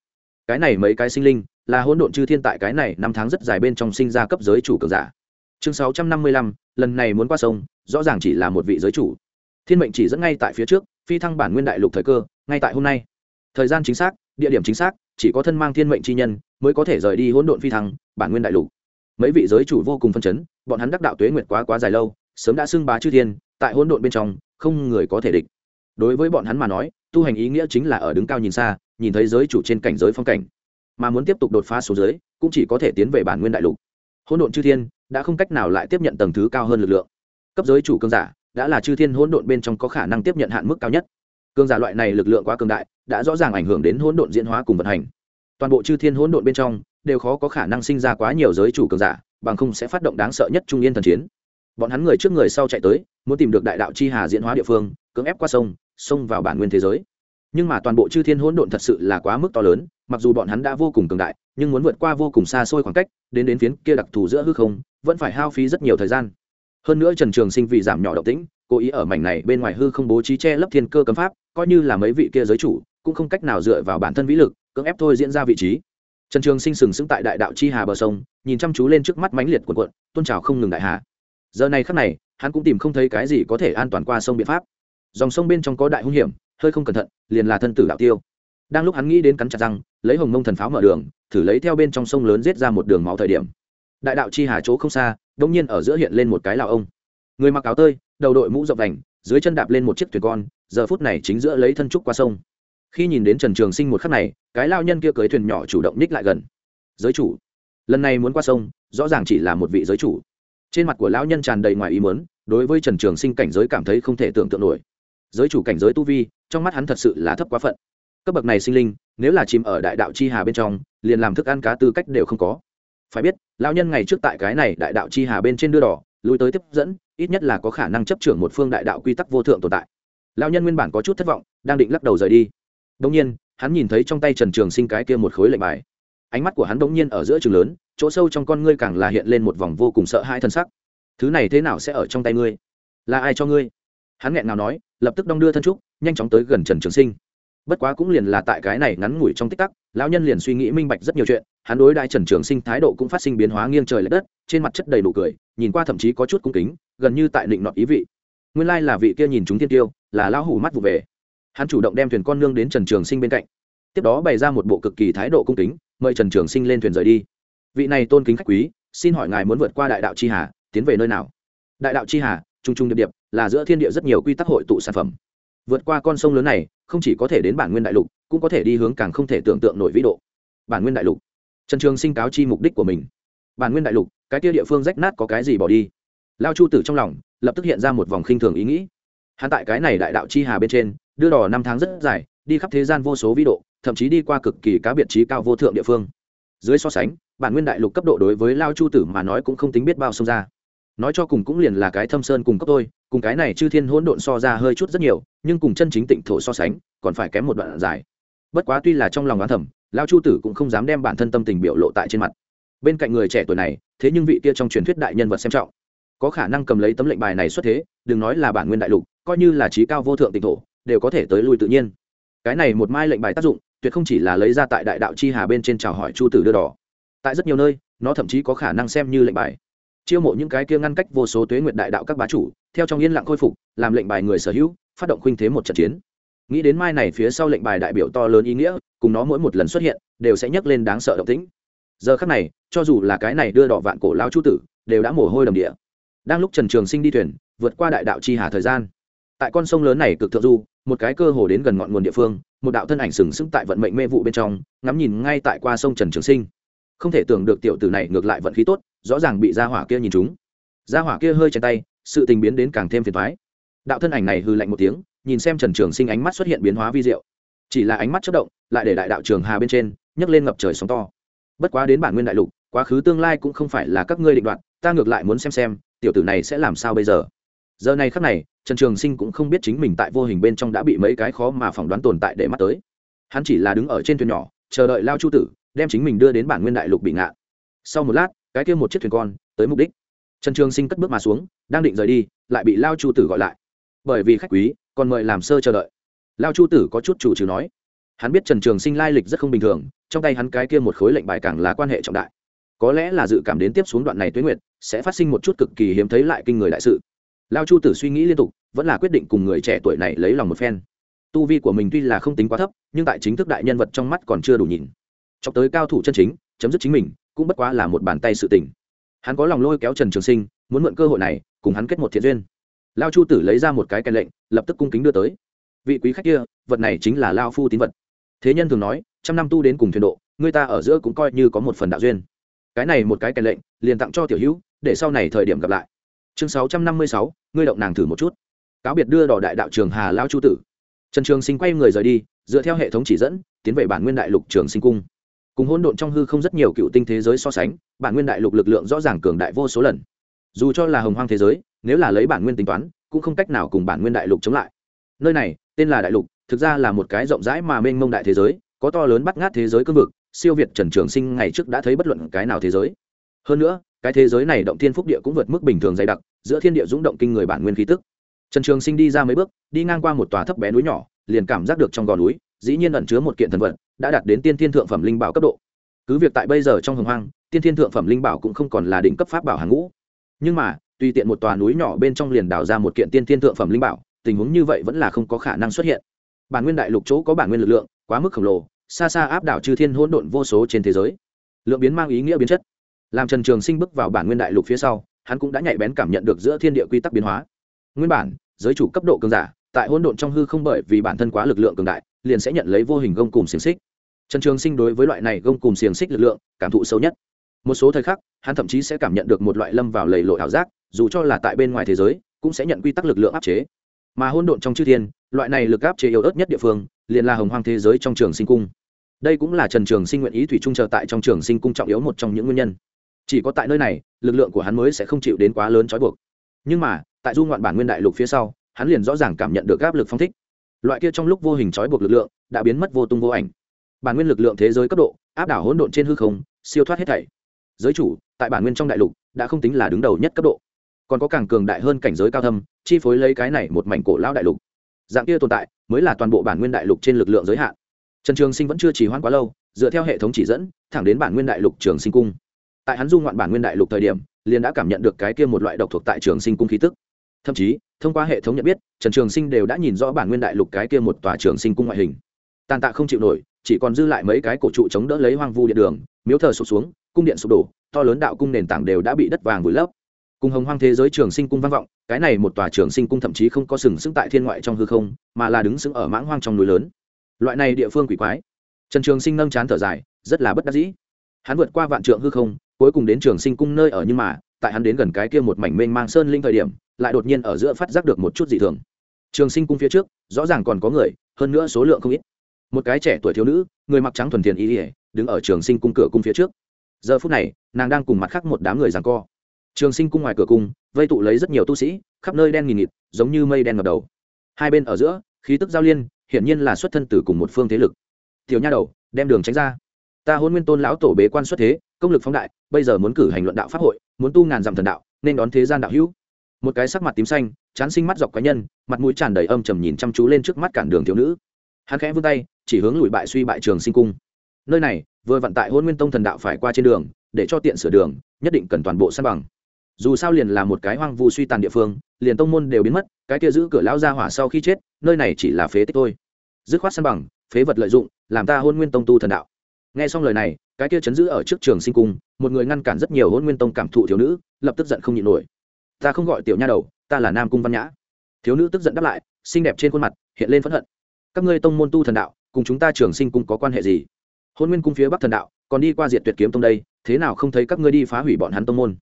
Cái này mấy cái sinh linh, là hỗn độn chư thiên tại cái này năm tháng rất dài bên trong sinh ra cấp giới chủ cường giả. Chương sáu trăm năm mươi lăm, lần này muốn qua sông, rõ ràng chỉ là một vị giới chủ. Thiên mệnh chỉ dẫn ngay tại phía trước, phi thăng bản nguyên đại lục thời cơ, ngay tại hôm nay thời gian chính xác, địa điểm chính xác, chỉ có thân mang thiên mệnh chi nhân mới có thể rời đi hỗn độn phi thăng, bản nguyên đại lục. Mấy vị giới chủ vô cùng phân chấn, bọn hắn đắc đạo tuế nguyệt quá quá dài lâu, sớm đã xưng bá chư thiên, tại hỗn độn bên trong, không người có thể địch. Đối với bọn hắn mà nói, tu hành ý nghĩa chính là ở đứng cao nhìn xa, nhìn thấy giới chủ trên cảnh giới phong cảnh. Mà muốn tiếp tục đột phá số giới, cũng chỉ có thể tiến về bản nguyên đại lục. Hỗn độn chư thiên đã không cách nào lại tiếp nhận tầng thứ cao hơn lực lượng. Cấp giới chủ cương giả, đã là chư thiên hỗn độn bên trong có khả năng tiếp nhận hạn mức cao nhất cường giả loại này lực lượng quá cường đại, đã rõ ràng ảnh hưởng đến hỗn độn diễn hóa cùng vận hành. Toàn bộ chư thiên hỗn độn bên trong, đều khó có khả năng sinh ra quá nhiều giới chủ cường giả, bằng không sẽ phát động đáng sợ nhất trung yên thần chiến. Bọn hắn người trước người sau chạy tới, muốn tìm được đại đạo chi hà diễn hóa địa phương, cưỡng ép qua sông, xông vào bản nguyên thế giới. Nhưng mà toàn bộ chư thiên hỗn độn thật sự là quá mức to lớn, mặc dù bọn hắn đã vô cùng cường đại, nhưng muốn vượt qua vô cùng xa xôi khoảng cách, đến đến phiến kia đặc thù giữa hư không, vẫn phải hao phí rất nhiều thời gian hơn nữa trần trường sinh vì giảm nhỏ động tĩnh, cố ý ở mảnh này bên ngoài hư không bố trí che lấp thiên cơ cấm pháp, coi như là mấy vị kia giới chủ, cũng không cách nào dựa vào bản thân vĩ lực, cưỡng ép thôi diễn ra vị trí. Trần trường sinh sừng sững tại đại đạo chi hà bờ sông, nhìn chăm chú lên trước mắt mãnh liệt quần quận tôn trào không ngừng đại hà. Giờ này khắc này, hắn cũng tìm không thấy cái gì có thể an toàn qua sông biện pháp. Dòng sông bên trong có đại hung hiểm, hơi không cẩn thận, liền là thân tử đạo tiêu. Đang lúc hắn nghĩ đến cắn chặt răng, lấy hồng mông thần pháo mở đường, thử lấy theo bên trong sông lớn giết ra một đường máu thời điểm. Đại đạo chi hà chỗ không xa đông nhiên ở giữa hiện lên một cái lào ông. Người mặc áo tơi, đầu đội mũ rộng đành dưới chân đạp lên một chiếc thuyền con, giờ phút này chính giữa lấy thân trúc qua sông. Khi nhìn đến trần trường sinh một khắc này, cái lao nhân kia cưới thuyền nhỏ chủ động ních lại gần. Giới chủ, lần này muốn qua sông, rõ ràng chỉ là một vị giới chủ. Trên mặt của lão nhân tràn đầy ngoài ý mớn đối với trần trường sinh cảnh giới cảm thấy không thể tưởng tượng nổi. Giới chủ cảnh giới tu vi, trong mắt hắn thật sự là thấp quá phận. Cấp bậc này sinh linh, nếu là chìm ở đại đạo chi hà bên trong, liền làm thức ăn cá tư cách đều không có phải biết, lão nhân ngày trước tại cái này đại đạo chi hà bên trên đưa đỏ, lui tới tiếp dẫn, ít nhất là có khả năng chấp trưởng một phương đại đạo quy tắc vô thượng tồn tại. Lão nhân nguyên bản có chút thất vọng, đang định lắc đầu rời đi. Đông nhiên, hắn nhìn thấy trong tay trần trường sinh cái kia một khối lệnh bài. Ánh mắt của hắn đông nhiên ở giữa trường lớn, chỗ sâu trong con ngươi càng là hiện lên một vòng vô cùng sợ hãi thân sắc. Thứ này thế nào sẽ ở trong tay ngươi? Là ai cho ngươi? Hắn nghẹn nào nói, lập tức đong đưa thân trúc, nhanh chóng tới gần trần trường sinh bất quá cũng liền là tại cái này ngắn ngủi trong tích tắc, lão nhân liền suy nghĩ minh bạch rất nhiều chuyện, hắn đối đại trần trường sinh thái độ cũng phát sinh biến hóa nghiêng trời l ệ đất, trên mặt chất đầy đủ cười, nhìn qua thậm chí có chút cung kính, gần như tại định nọt ý vị. Nguyên lai là vị kia nhìn chúng thiên tiêu, là lão hủ mắt vụ về. Hắn chủ động đem thuyền con nương đến trần trường sinh bên cạnh. Tiếp đó bày ra một bộ cực kỳ thái độ cung kính, mời trần trường sinh lên thuyền rời đi. Vị này tôn kính khách quý, xin hỏi ngài muốn vượt qua đại đạo chi hà, tiến về nơi nào? Đại đạo chi hà, trung trung điệp điệp, là giữa thiên địa rất nhiều quy tắc hội tụ sản phẩm vượt qua con sông lớn này, không chỉ có thể đến bản nguyên đại lục, cũng có thể đi hướng càng không thể tưởng tượng nổi vĩ độ. Bản nguyên đại lục. Trần trường sinh cáo chi mục đích của mình. Bản nguyên đại lục, cái kia địa phương rách nát có cái gì bỏ đi? Lao chu tử trong lòng, lập tức hiện ra một vòng khinh thường ý nghĩ. Hắn tại cái này đại đạo chi hà bên trên, đưa đò năm tháng rất dài, đi khắp thế gian vô số vĩ độ, thậm chí đi qua cực kỳ cá biệt trí cao vô thượng địa phương. Dưới so sánh, bản nguyên đại lục cấp độ đối với lao chu tử mà nói cũng không tính biết bao sông ra nói cho cùng cũng liền là cái thâm sơn cùng cấp tôi cùng cái này chư thiên hỗn độn so ra hơi chút rất nhiều, nhưng cùng chân chính tịnh thổ so sánh, còn phải kém một đoạn dài. Bất quá tuy là trong lòng đoán thầm lao chu tử cũng không dám đem bản thân tâm tình biểu lộ tại trên mặt. Bên cạnh người trẻ tuổi này, thế nhưng vị kia trong truyền thuyết đại nhân vật xem trọng. Có khả năng cầm lấy tấm lệnh bài này xuất thế, đừng nói là bản nguyên đại lục, coi như là trí cao vô thượng tịnh thổ, đều có thể tới lui tự nhiên. Cái này một mai lệnh bài tác dụng, tuyệt không chỉ là lấy ra tại đại đạo chi hà bên trên chào hỏi chu tử đưa đỏ. Tại rất nhiều nơi, nó thậm chí có khả năng xem như lệnh bài chiêu mộ những cái kia ngăn cách vô số tuế nguyệt đại đạo các bá chủ, theo trong yên lặng khôi phục, làm lệnh bài người sở hữu, phát động khuynh thế một trận chiến. Nghĩ đến mai này phía sau lệnh bài đại biểu to lớn ý nghĩa, cùng nó mỗi một lần xuất hiện, đều sẽ nhấc lên đáng sợ động tĩnh. Giờ khắc này, cho dù là cái này đưa đỏ vạn cổ lao chu tử, đều đã mồ hôi đầm địa. Đang lúc trần trường sinh đi thuyền, vượt qua đại đạo chi hà thời gian. Tại con sông lớn này cực thượng du, một cái cơ hồ đến gần ngọn nguồn địa phương, một đạo thân ảnh sừng sững tại vận mệnh mê vụ bên trong, ngắm nhìn ngay tại qua sông trần trường sinh không thể tưởng được tiểu tử này ngược lại vận khí tốt, rõ ràng bị gia hỏa kia nhìn chúng gia hỏa kia hơi chèn tay, sự tình biến đến càng thêm phiền thoái đạo thân ảnh này hư lạnh một tiếng, nhìn xem trần trường sinh ánh mắt xuất hiện biến hóa vi diệu. Chỉ là ánh mắt chất động, lại để đại đạo trường hà bên trên, nhấc lên ngập trời sóng to. Bất quá đến bản nguyên đại lục, quá khứ tương lai cũng không phải là các ngươi định đoạt, ta ngược lại muốn xem xem, tiểu tử này sẽ làm sao bây giờ. Giờ này khắc này, trần trường sinh cũng không biết chính mình tại vô hình bên trong đã bị mấy cái khó mà phỏng đoán tồn tại để mắt tới. Hắn chỉ là đứng ở trên thuyền nhỏ, chờ đợi lao chu tử đem chính mình đưa đến bản nguyên đại lục bị ngạn. Sau một lát, cái kia một chiếc thuyền con, tới mục đích. Trần trường sinh cất bước mà xuống, đang định rời đi, lại bị lao chu tử gọi lại. Bởi vì khách quý, còn mời làm sơ chờ đợi. Lao chu tử có chút chủ trừ nói. Hắn biết trần trường sinh lai lịch rất không bình thường, trong tay hắn cái kia một khối lệnh bài càng là quan hệ trọng đại. Có lẽ là dự cảm đến tiếp xuống đoạn này tuế nguyệt, sẽ phát sinh một chút cực kỳ hiếm thấy lại kinh người đại sự. Lao chu tử suy nghĩ liên tục, vẫn là quyết định cùng người trẻ tuổi này lấy lòng một phen. Tu vi của mình tuy là không tính quá thấp, nhưng tại chính thức đại nhân vật trong mắt còn chưa đủ nhìn chọc tới cao thủ chân chính, chấm dứt chính mình, cũng bất quá là một bàn tay sự tình. Hắn có lòng lôi kéo trần trường sinh, muốn mượn cơ hội này, cùng hắn kết một thiện duyên. Lao chu tử lấy ra một cái kèn lệnh, lập tức cung kính đưa tới. Vị quý khách kia, vật này chính là lao phu tín vật. Thế nhân thường nói, trăm năm tu đến cùng thuyền độ, người ta ở giữa cũng coi như có một phần đạo duyên. Cái này một cái kèn lệnh, liền tặng cho tiểu hữu, để sau này thời điểm gặp lại. Chương sáu trăm năm mươi sáu, ngươi động nàng thử một chút. Cáo biệt đưa đỏ đại đạo trường hà lao chu tử. Trần trường sinh quay người rời đi, dựa theo hệ thống chỉ dẫn, tiến về bản nguyên đại lục trường sinh cung cùng hỗn độn trong hư không rất nhiều cựu tinh thế giới so sánh, bản nguyên đại lục lực lượng rõ ràng cường đại vô số lần. Dù cho là hồng hoang thế giới, nếu là lấy bản nguyên tính toán, cũng không cách nào cùng bản nguyên đại lục chống lại. Nơi này, tên là đại lục, thực ra là một cái rộng rãi mà mênh mông đại thế giới, có to lớn bắt ngát thế giới cương vực, siêu việt trần trường sinh ngày trước đã thấy bất luận cái nào thế giới. Hơn nữa, cái thế giới này động thiên phúc địa cũng vượt mức bình thường dày đặc, giữa thiên địa dũng động kinh người bản nguyên khí tức. Trần trường sinh đi ra mấy bước, đi ngang qua một tòa thấp bé núi nhỏ, liền cảm giác được trong gò núi dĩ nhiên ẩn chứa một kiện thần vật, đã đạt đến tiên thiên thượng phẩm linh bảo cấp độ. Cứ việc tại bây giờ trong hồng hoang, tiên thiên thượng phẩm linh bảo cũng không còn là đỉnh cấp pháp bảo hàng ngũ. Nhưng mà, tùy tiện một tòa núi nhỏ bên trong liền đào ra một kiện tiên thiên thượng phẩm linh bảo, tình huống như vậy vẫn là không có khả năng xuất hiện. Bản nguyên đại lục chỗ có bản nguyên lực lượng, quá mức khổng lồ, xa xa áp đảo chư thiên hỗn độn vô số trên thế giới. Lượng biến mang ý nghĩa biến chất. Làm trần trường sinh bước vào bản nguyên đại lục phía sau, hắn cũng đã nhạy bén cảm nhận được giữa thiên địa quy tắc biến hóa. Nguyên bản, giới chủ cấp độ cường giả tại hỗn độn trong hư không bởi vì bản thân quá lực lượng cường đại, liền sẽ nhận lấy vô hình gông cùng xiềng xích. Trần trường sinh đối với loại này gông cùng xiềng xích lực lượng cảm thụ sâu nhất. Một số thời khắc, hắn thậm chí sẽ cảm nhận được một loại lâm vào lầy lội ảo giác, dù cho là tại bên ngoài thế giới, cũng sẽ nhận quy tắc lực lượng áp chế. Mà hỗn độn trong chư thiên, loại này lực áp chế yếu ớt nhất địa phương, liền là hồng hoang thế giới trong trường sinh cung. Đây cũng là trần trường sinh nguyện ý thủy trung chờ tại trong trường sinh cung trọng yếu một trong những nguyên nhân. Chỉ có tại nơi này, lực lượng của hắn mới sẽ không chịu đến quá lớn trói buộc. Nhưng mà, tại du ngoạn bản nguyên đại lục phía sau hắn liền rõ ràng cảm nhận được áp lực phong thích. Loại kia trong lúc vô hình trói buộc lực lượng, đã biến mất vô tung vô ảnh. Bản nguyên lực lượng thế giới cấp độ, áp đảo hỗn độn trên hư không, siêu thoát hết thảy. Giới chủ, tại bản nguyên trong đại lục, đã không tính là đứng đầu nhất cấp độ. Còn có càng cường đại hơn cảnh giới cao thâm, chi phối lấy cái này một mảnh cổ lao đại lục. Dạng kia tồn tại, mới là toàn bộ bản nguyên đại lục trên lực lượng giới hạn. Trần trường sinh vẫn chưa chỉ hoãn quá lâu, dựa theo hệ thống chỉ dẫn, thẳng đến bản nguyên đại lục trường sinh cung. Tại hắn du ngoạn bản nguyên đại lục thời điểm, liền đã cảm nhận được cái kia một loại độc thuộc tại trường sinh cung khí tức. Thậm chí thông qua hệ thống nhận biết, trần trường sinh đều đã nhìn rõ bản nguyên đại lục cái kia một tòa trường sinh cung ngoại hình. Tàn tạ không chịu nổi, chỉ còn dư lại mấy cái cổ trụ chống đỡ lấy hoang vu điện đường, miếu thờ sụp xuống, cung điện sụp đổ, to lớn đạo cung nền tảng đều đã bị đất vàng vùi lấp. Cùng hồng hoang thế giới trường sinh cung vang vọng, cái này một tòa trường sinh cung thậm chí không có sừng sững tại thiên ngoại trong hư không, mà là đứng sững ở mãng hoang trong núi lớn. Loại này địa phương quỷ quái. Trần trường sinh nâng chán thở dài, rất là bất đắc dĩ. Hắn vượt qua vạn trượng hư không, cuối cùng đến trường sinh cung nơi ở nhưng mà, tại hắn đến gần cái kia một mảnh mênh mang sơn linh thời điểm lại đột nhiên ở giữa phát giác được một chút dị thường. Trường sinh cung phía trước, rõ ràng còn có người, hơn nữa số lượng không ít. Một cái trẻ tuổi thiếu nữ, người mặc trắng thuần thiền y ỉa đứng ở trường sinh cung cửa cung phía trước. Giờ phút này, nàng đang cùng mặt khác một đám người rằng co. Trường sinh cung ngoài cửa cung, vây tụ lấy rất nhiều tu sĩ, khắp nơi đen nghìn nghịt, giống như mây đen ngập đầu. Hai bên ở giữa, khí tức giao liên, hiển nhiên là xuất thân từ cùng một phương thế lực. Tiểu nha đầu, đem đường tránh ra. Ta hôn nguyên tôn lão tổ bế quan xuất thế, công lực phóng đại, bây giờ muốn cử hành luận đạo pháp hội, muốn tu ngàn dặm thần đạo, nên đón thế gian đạo hữu một cái sắc mặt tím xanh, chán sinh mắt dọc cá nhân, mặt mũi tràn đầy âm trầm nhìn chăm chú lên trước mắt cản đường thiếu nữ. Hắn khẽ vươn tay, chỉ hướng lùi bại suy bại trường sinh cung. Nơi này, vừa vận tại hôn nguyên tông thần đạo phải qua trên đường, để cho tiện sửa đường, nhất định cần toàn bộ san bằng. Dù sao liền là một cái hoang vu suy tàn địa phương, liền tông môn đều biến mất, cái kia giữ cửa lão ra hỏa sau khi chết, nơi này chỉ là phế tích thôi. Dứt khoát san bằng, phế vật lợi dụng, làm ta hôn nguyên tông tu thần đạo. Nghe xong lời này, cái kia chấn giữ ở trước trường sinh cung, một người ngăn cản rất nhiều hôn nguyên tông cảm thụ thiếu nữ, lập tức giận không nhịn nổi ta không gọi tiểu nha đầu, ta là nam cung văn nhã. Thiếu nữ tức giận đáp lại, xinh đẹp trên khuôn mặt, hiện lên phẫn hận. Các ngươi tông môn tu thần đạo, cùng chúng ta trường sinh cung có quan hệ gì? Hôn nguyên cung phía bắc thần đạo, còn đi qua diệt tuyệt kiếm tông đây, thế nào không thấy các ngươi đi phá hủy bọn hắn tông môn?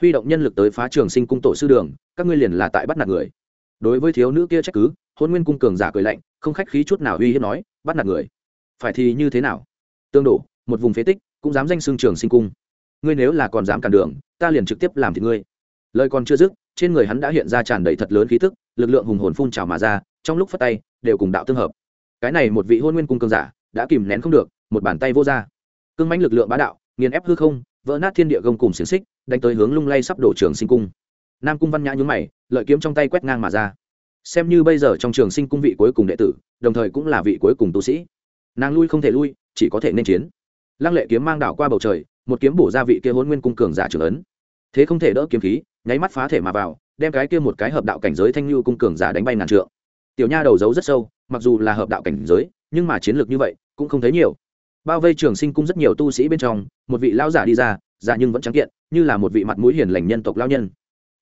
Huy động nhân lực tới phá trường sinh cung tổ sư đường, các ngươi liền là tại bắt nạt người. Đối với thiếu nữ kia trách cứ, hôn nguyên cung cường giả cười lạnh, không khách khí chút nào uy hiếp nói, bắt nạt người. Phải thì như thế nào? Tương đổ, một vùng phế tích, cũng dám danh xương trường sinh cung. Ngươi nếu là còn dám cản đường, ta liền trực tiếp làm thì ngươi lời còn chưa dứt, trên người hắn đã hiện ra tràn đầy thật lớn khí tức, lực lượng hùng hồn phun trào mà ra, trong lúc phát tay, đều cùng đạo tương hợp. Cái này một vị hôn nguyên cung cường giả, đã kìm nén không được, một bàn tay vô ra. Cương mãnh lực lượng bá đạo, nghiền ép hư không, vỡ nát thiên địa gông cùng xiềng xích, đánh tới hướng lung lay sắp đổ trường sinh cung. Nam cung văn nhã nhún mày, lợi kiếm trong tay quét ngang mà ra. Xem như bây giờ trong trường sinh cung vị cuối cùng đệ tử, đồng thời cũng là vị cuối cùng tu sĩ. Nàng lui không thể lui, chỉ có thể nên chiến. Lăng lệ kiếm mang đảo qua bầu trời, một kiếm bổ ra vị kia hôn nguyên cung cường giả trưởng ấn. Thế không thể đỡ kiếm khí nháy mắt phá thể mà vào, đem cái kia một cái hợp đạo cảnh giới thanh lưu cung cường giả đánh bay ngàn trượng. Tiểu nha đầu giấu rất sâu, mặc dù là hợp đạo cảnh giới, nhưng mà chiến lược như vậy, cũng không thấy nhiều. Bao vây trường sinh cung rất nhiều tu sĩ bên trong, một vị lao giả đi ra già nhưng vẫn trắng kiện, như là một vị mặt mũi hiền lành nhân tộc lao nhân.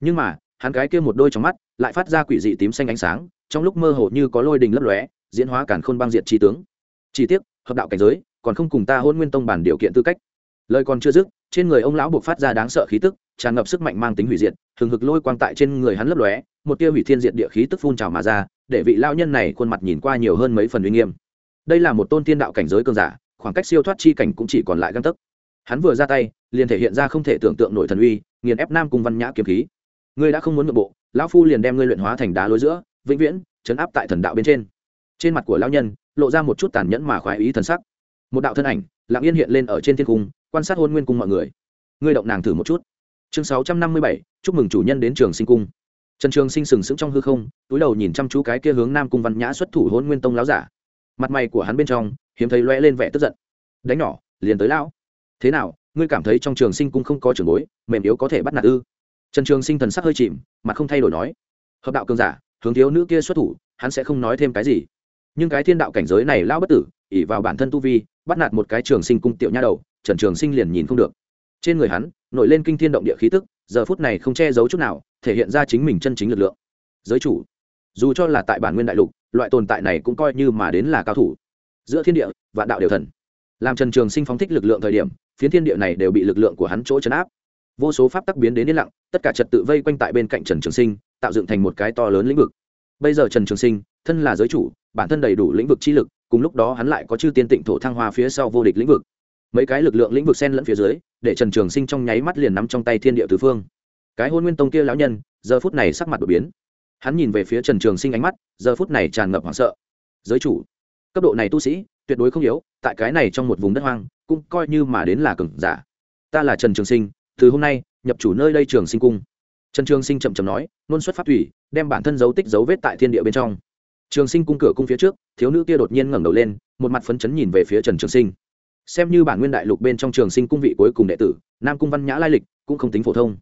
Nhưng mà, hắn cái kia một đôi trong mắt, lại phát ra quỷ dị tím xanh ánh sáng, trong lúc mơ hồ như có lôi đình lấp lóe, diễn hóa cản khôn băng diệt chi tướng. Chi tiết hợp đạo cảnh giới, còn không cùng ta hôn nguyên tông bản điều kiện tư cách. Lời còn chưa dứt, trên người ông lão buộc phát ra đáng sợ khí tức tràn ngập sức mạnh mang tính hủy diệt thường hực lôi quang tại trên người hắn lấp lóe, một tia hủy thiên diệt địa khí tức phun trào mà ra, để vị lao nhân này khuôn mặt nhìn qua nhiều hơn mấy phần uy nghiêm. Đây là một tôn tiên đạo cảnh giới cơn giả, khoảng cách siêu thoát chi cảnh cũng chỉ còn lại găng tấc. Hắn vừa ra tay, liền thể hiện ra không thể tưởng tượng nổi thần uy, nghiền ép nam cung văn nhã kiếm khí. Ngươi đã không muốn nội bộ, lão phu liền đem ngươi luyện hóa thành đá lối giữa, vĩnh viễn chấn áp tại thần đạo bên trên. Trên mặt của lão nhân, lộ ra một chút tàn nhẫn mà khoái ý thần sắc. Một đạo thân ảnh, lặng yên hiện lên ở trên thiên cung, quan sát hôn nguyên cung mọi người. Ngươi động nàng thử một chút chương sáu trăm năm mươi bảy, chúc mừng chủ nhân đến trường sinh cung. Trần trường sinh sừng sững trong hư không, túi đầu nhìn chăm chú cái kia hướng nam cung văn nhã xuất thủ hôn nguyên tông láo giả. Mặt mày của hắn bên trong, hiếm thấy loe lên vẻ tức giận. Đánh nhỏ, liền tới lão. Thế nào, ngươi cảm thấy trong trường sinh cung không có trường bối, mềm yếu có thể bắt nạt ư? Trần trường sinh thần sắc hơi chìm, mặt không thay đổi nói. Hợp đạo cường giả, hướng thiếu nữ kia xuất thủ, hắn sẽ không nói thêm cái gì. Nhưng cái thiên đạo cảnh giới này lão bất tử ỉ vào bản thân tu vi, bắt nạt một cái trường sinh cung tiểu nha đầu, trần trường sinh liền nhìn không được. Trên người hắn nổi lên kinh thiên động địa khí tức, giờ phút này không che giấu chút nào, thể hiện ra chính mình chân chính lực lượng. Giới chủ, dù cho là tại bản nguyên đại lục, loại tồn tại này cũng coi như mà đến là cao thủ. Giữa thiên địa, vạn đạo đều thần. Làm trần trường sinh phóng thích lực lượng thời điểm, phiến thiên địa này đều bị lực lượng của hắn chỗ chấn áp. Vô số pháp tắc biến đến yên lặng, tất cả trật tự vây quanh tại bên cạnh trần trường sinh, tạo dựng thành một cái to lớn lĩnh vực. Bây giờ trần trường sinh, thân là giới chủ, bản thân đầy đủ lĩnh vực chi lực, cùng lúc đó hắn lại có chư tiên tịnh thổ thăng hoa phía sau vô địch lĩnh vực. Mấy cái lực lượng lĩnh vực sen lẫn phía dưới để trần trường sinh trong nháy mắt liền nắm trong tay thiên địa tứ phương. Cái hôn nguyên tông kia lão nhân, giờ phút này sắc mặt đột biến. Hắn nhìn về phía trần trường sinh ánh mắt, giờ phút này tràn ngập hoảng sợ. Giới chủ, cấp độ này tu sĩ, tuyệt đối không yếu, tại cái này trong một vùng đất hoang, cũng coi như mà đến là cừng giả. Ta là trần trường sinh, từ hôm nay, nhập chủ nơi đây trường sinh cung. Trần trường sinh chậm chậm nói, nôn xuất phát thủy, đem bản thân dấu tích dấu vết tại thiên địa bên trong. Trường sinh cung cửa cung phía trước, thiếu nữ kia đột nhiên ngẩng đầu lên, một mặt phấn chấn nhìn về phía trần trường sinh xem như bản nguyên đại lục bên trong trường sinh cung vị cuối cùng đệ tử, nam cung văn nhã lai lịch cũng không tính phổ thông.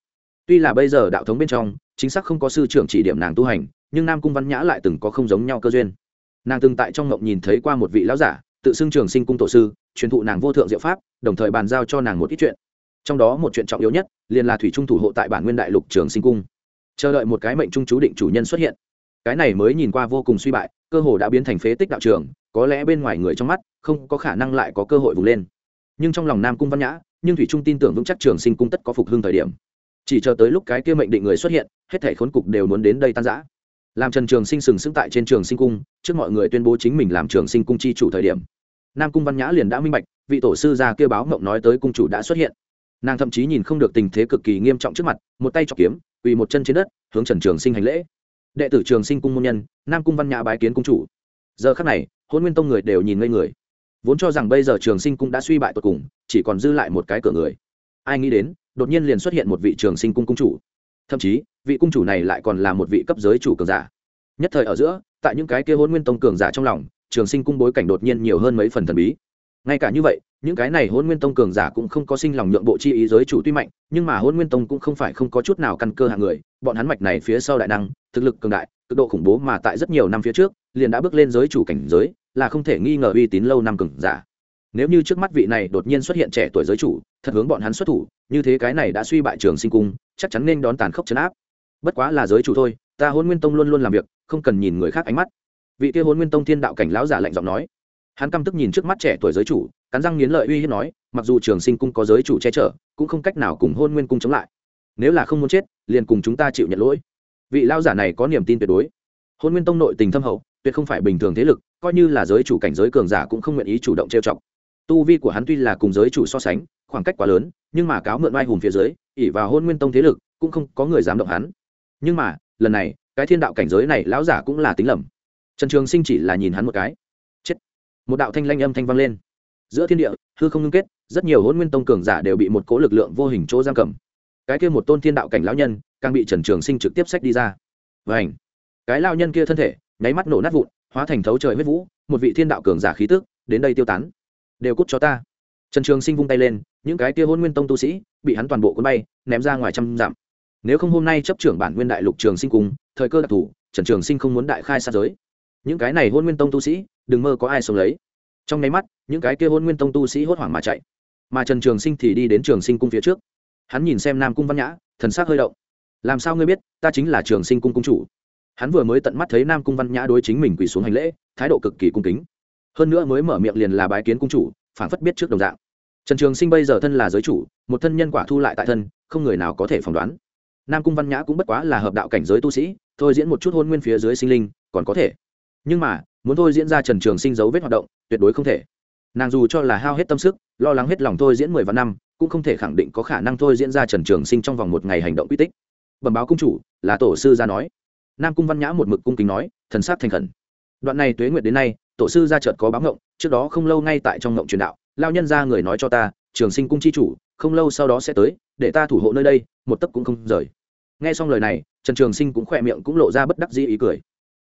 Tuy là bây giờ đạo thống bên trong, chính xác không có sư trưởng chỉ điểm nàng tu hành, nhưng nam cung văn nhã lại từng có không giống nhau cơ duyên. Nàng từng tại trong ngộng nhìn thấy qua một vị lão giả, tự xưng trường sinh cung tổ sư, truyền thụ nàng vô thượng diệu pháp, đồng thời bàn giao cho nàng một ít chuyện. Trong đó một chuyện trọng yếu nhất, liền là thủy trung thủ hộ tại bản nguyên đại lục trường sinh cung. Chờ đợi một cái mệnh trung chú định chủ nhân xuất hiện cái này mới nhìn qua vô cùng suy bại, cơ hồ đã biến thành phế tích đạo trường, có lẽ bên ngoài người trong mắt, không có khả năng lại có cơ hội vùng lên. Nhưng trong lòng nam cung văn nhã, nhưng thủy trung tin tưởng vững chắc trường sinh cung tất có phục hưng thời điểm. Chỉ chờ tới lúc cái kia mệnh định người xuất hiện, hết thể khốn cục đều muốn đến đây tan giã làm trần trường sinh sừng sững tại trên trường sinh cung, trước mọi người tuyên bố chính mình làm trường sinh cung chi chủ thời điểm. Nam cung văn nhã liền đã minh bạch, vị tổ sư gia kêu báo mộng nói tới cung chủ đã xuất hiện. Nàng thậm chí nhìn không được tình thế cực kỳ nghiêm trọng trước mặt, một tay chọc kiếm, quỳ một chân trên đất, hướng trần trường sinh hành lễ đệ tử trường sinh cung môn nhân, nam cung văn nhã bái kiến cung chủ. Giờ khắc này hôn nguyên tông người đều nhìn ngây người. Vốn cho rằng bây giờ trường sinh cung đã suy bại tột cùng, chỉ còn dư lại một cái cửa người. Ai nghĩ đến, đột nhiên liền xuất hiện một vị trường sinh cung cung chủ. Thậm chí, vị cung chủ này lại còn là một vị cấp giới chủ cường giả. Nhất thời ở giữa, tại những cái kia hôn nguyên tông cường giả trong lòng, trường sinh cung bối cảnh đột nhiên nhiều hơn mấy phần thần bí ngay cả như vậy, những cái này hôn nguyên tông cường giả cũng không có sinh lòng nhượng bộ chi ý giới chủ tuy mạnh, nhưng mà hôn nguyên tông cũng không phải không có chút nào căn cơ hạng người, bọn hắn mạch này phía sau đại năng, thực lực cường đại, cực độ khủng bố mà tại rất nhiều năm phía trước, liền đã bước lên giới chủ cảnh giới, là không thể nghi ngờ uy tín lâu năm cường giả. Nếu như trước mắt vị này đột nhiên xuất hiện trẻ tuổi giới chủ, thật hướng bọn hắn xuất thủ, như thế cái này đã suy bại trường sinh cung, chắc chắn nên đón tàn khốc chấn áp. Bất quá là giới chủ thôi, ta hôn nguyên tông luôn luôn làm việc, không cần nhìn người khác ánh mắt. Vị kia hôn nguyên tông thiên đạo cảnh lão giả lạnh giọng nói hắn căm tức nhìn trước mắt trẻ tuổi giới chủ, cắn răng nghiến lợi uy hiếp nói, mặc dù trường sinh cung có giới chủ che chở, cũng không cách nào cùng hôn nguyên cung chống lại. Nếu là không muốn chết, liền cùng chúng ta chịu nhận lỗi. Vị lão giả này có niềm tin tuyệt đối. Hôn nguyên tông nội tình thâm hậu, tuyệt không phải bình thường thế lực, coi như là giới chủ cảnh giới cường giả cũng không nguyện ý chủ động trêu chọc. Tu vi của hắn tuy là cùng giới chủ so sánh, khoảng cách quá lớn, nhưng mà cáo mượn oai hùng phía dưới ỉ vào hôn nguyên tông thế lực, cũng không có người dám động hắn. Nhưng mà, lần này, cái thiên đạo cảnh giới này lão giả cũng là tính lầm. Trần trường sinh chỉ là nhìn hắn một cái một đạo thanh lanh âm thanh vang lên. Giữa thiên địa, hư không ngưng kết, rất nhiều hôn nguyên tông cường giả đều bị một cố lực lượng vô hình chỗ giam cầm. Cái kia một tôn thiên đạo cảnh lão nhân, càng bị trần trường sinh trực tiếp sách đi ra. Và ảnh cái lao nhân kia thân thể, nháy mắt nổ nát vụn, hóa thành thấu trời huyết vũ, một vị thiên đạo cường giả khí tức, đến đây tiêu tán. Đều cút cho ta. Trần trường sinh vung tay lên, những cái kia hôn nguyên tông tu sĩ, bị hắn toàn bộ cuốn bay, ném ra ngoài trăm dặm. Nếu không hôm nay chấp trưởng bản nguyên đại lục trường sinh cùng, thời cơ đặc thù, trần trường sinh không muốn đại khai xa giới những cái này hôn nguyên tông tu sĩ, đừng mơ có ai sống lấy. Trong nháy mắt, những cái kia hôn nguyên tông tu sĩ hốt hoảng mà chạy. Mà trần trường sinh thì đi đến trường sinh cung phía trước. Hắn nhìn xem nam cung văn nhã, thần s ắ c hơi động. Làm sao ngươi biết, ta chính là trường sinh cung cung chủ? Hắn vừa mới tận mắt thấy nam cung văn nhã đối chính mình quỳ xuống hành lễ, thái độ cực kỳ cung kính. Hơn nữa mới mở miệng liền là bái kiến cung chủ phản phất biết trước đồng dạng. Trần trường sinh bây giờ thân là giới chủ, một thân nhân quả thu lại tại thân, không người nào có thể phỏng đoán. Nam cung văn nhã cũng bất quá là hợp đạo cảnh giới tu sĩ, thôi diễn một chút hôn nguyên phía dưới sinh linh, còn có thể nhưng mà, muốn thôi diễn ra trần trường sinh dấu vết hoạt động, tuyệt đối không thể. Nàng dù cho là hao hết tâm sức, lo lắng hết lòng thôi diễn mười vạn năm, cũng không thể khẳng định có khả năng thôi diễn ra trần trường sinh trong vòng một ngày hành động quy tích. Bẩm báo cung chủ, là tổ sư ra nói. Nam cung văn nhã một mực cung kính nói, thần sát thành khẩn. Đoạn này tuế nguyệt đến nay, tổ sư ra chợt có báo ngộng, trước đó không lâu ngay tại trong ngộng truyền đạo lao nhân ra người nói cho ta, trường sinh cung chi chủ, không lâu sau đó sẽ tới, để ta thủ hộ nơi đây, một tấc cũng không rời. Nghe xong lời này, trần trường sinh cũng khỏe miệng cũng lộ ra bất đắc dĩ ý cười.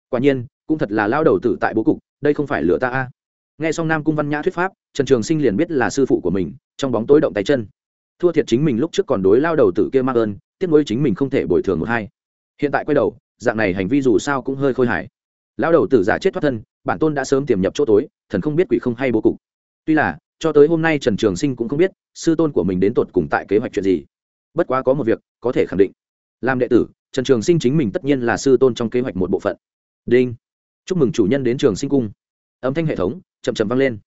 Quả nhiên cũng thật là lao đầu tử tại bố cục, đây không phải lửa ta a. Nghe xong nam cung văn nhã thuyết pháp, trần trường sinh liền biết là sư phụ của mình, trong bóng tối động tay chân. Thua thiệt chính mình lúc trước còn đối lao đầu tử kia mắc ơn, tiếc nuối chính mình không thể bồi thường một hai. Hiện tại quay đầu, dạng này hành vi dù sao cũng hơi khôi hài. Lao đầu tử giả chết thoát thân, bản tôn đã sớm tiềm nhập chỗ tối, thần không biết quỷ không hay bố cục. Tuy là, cho tới hôm nay trần trường sinh cũng không biết, sư tôn của mình đến tột cùng tại kế hoạch chuyện gì. Bất quá có một việc, có thể khẳng định. Làm đệ tử, trần trường sinh chính mình tất nhiên là sư tôn trong kế hoạch một bộ phận. Đinh chúc mừng chủ nhân đến trường sinh cung. Âm thanh hệ thống, chậm chậm vang lên.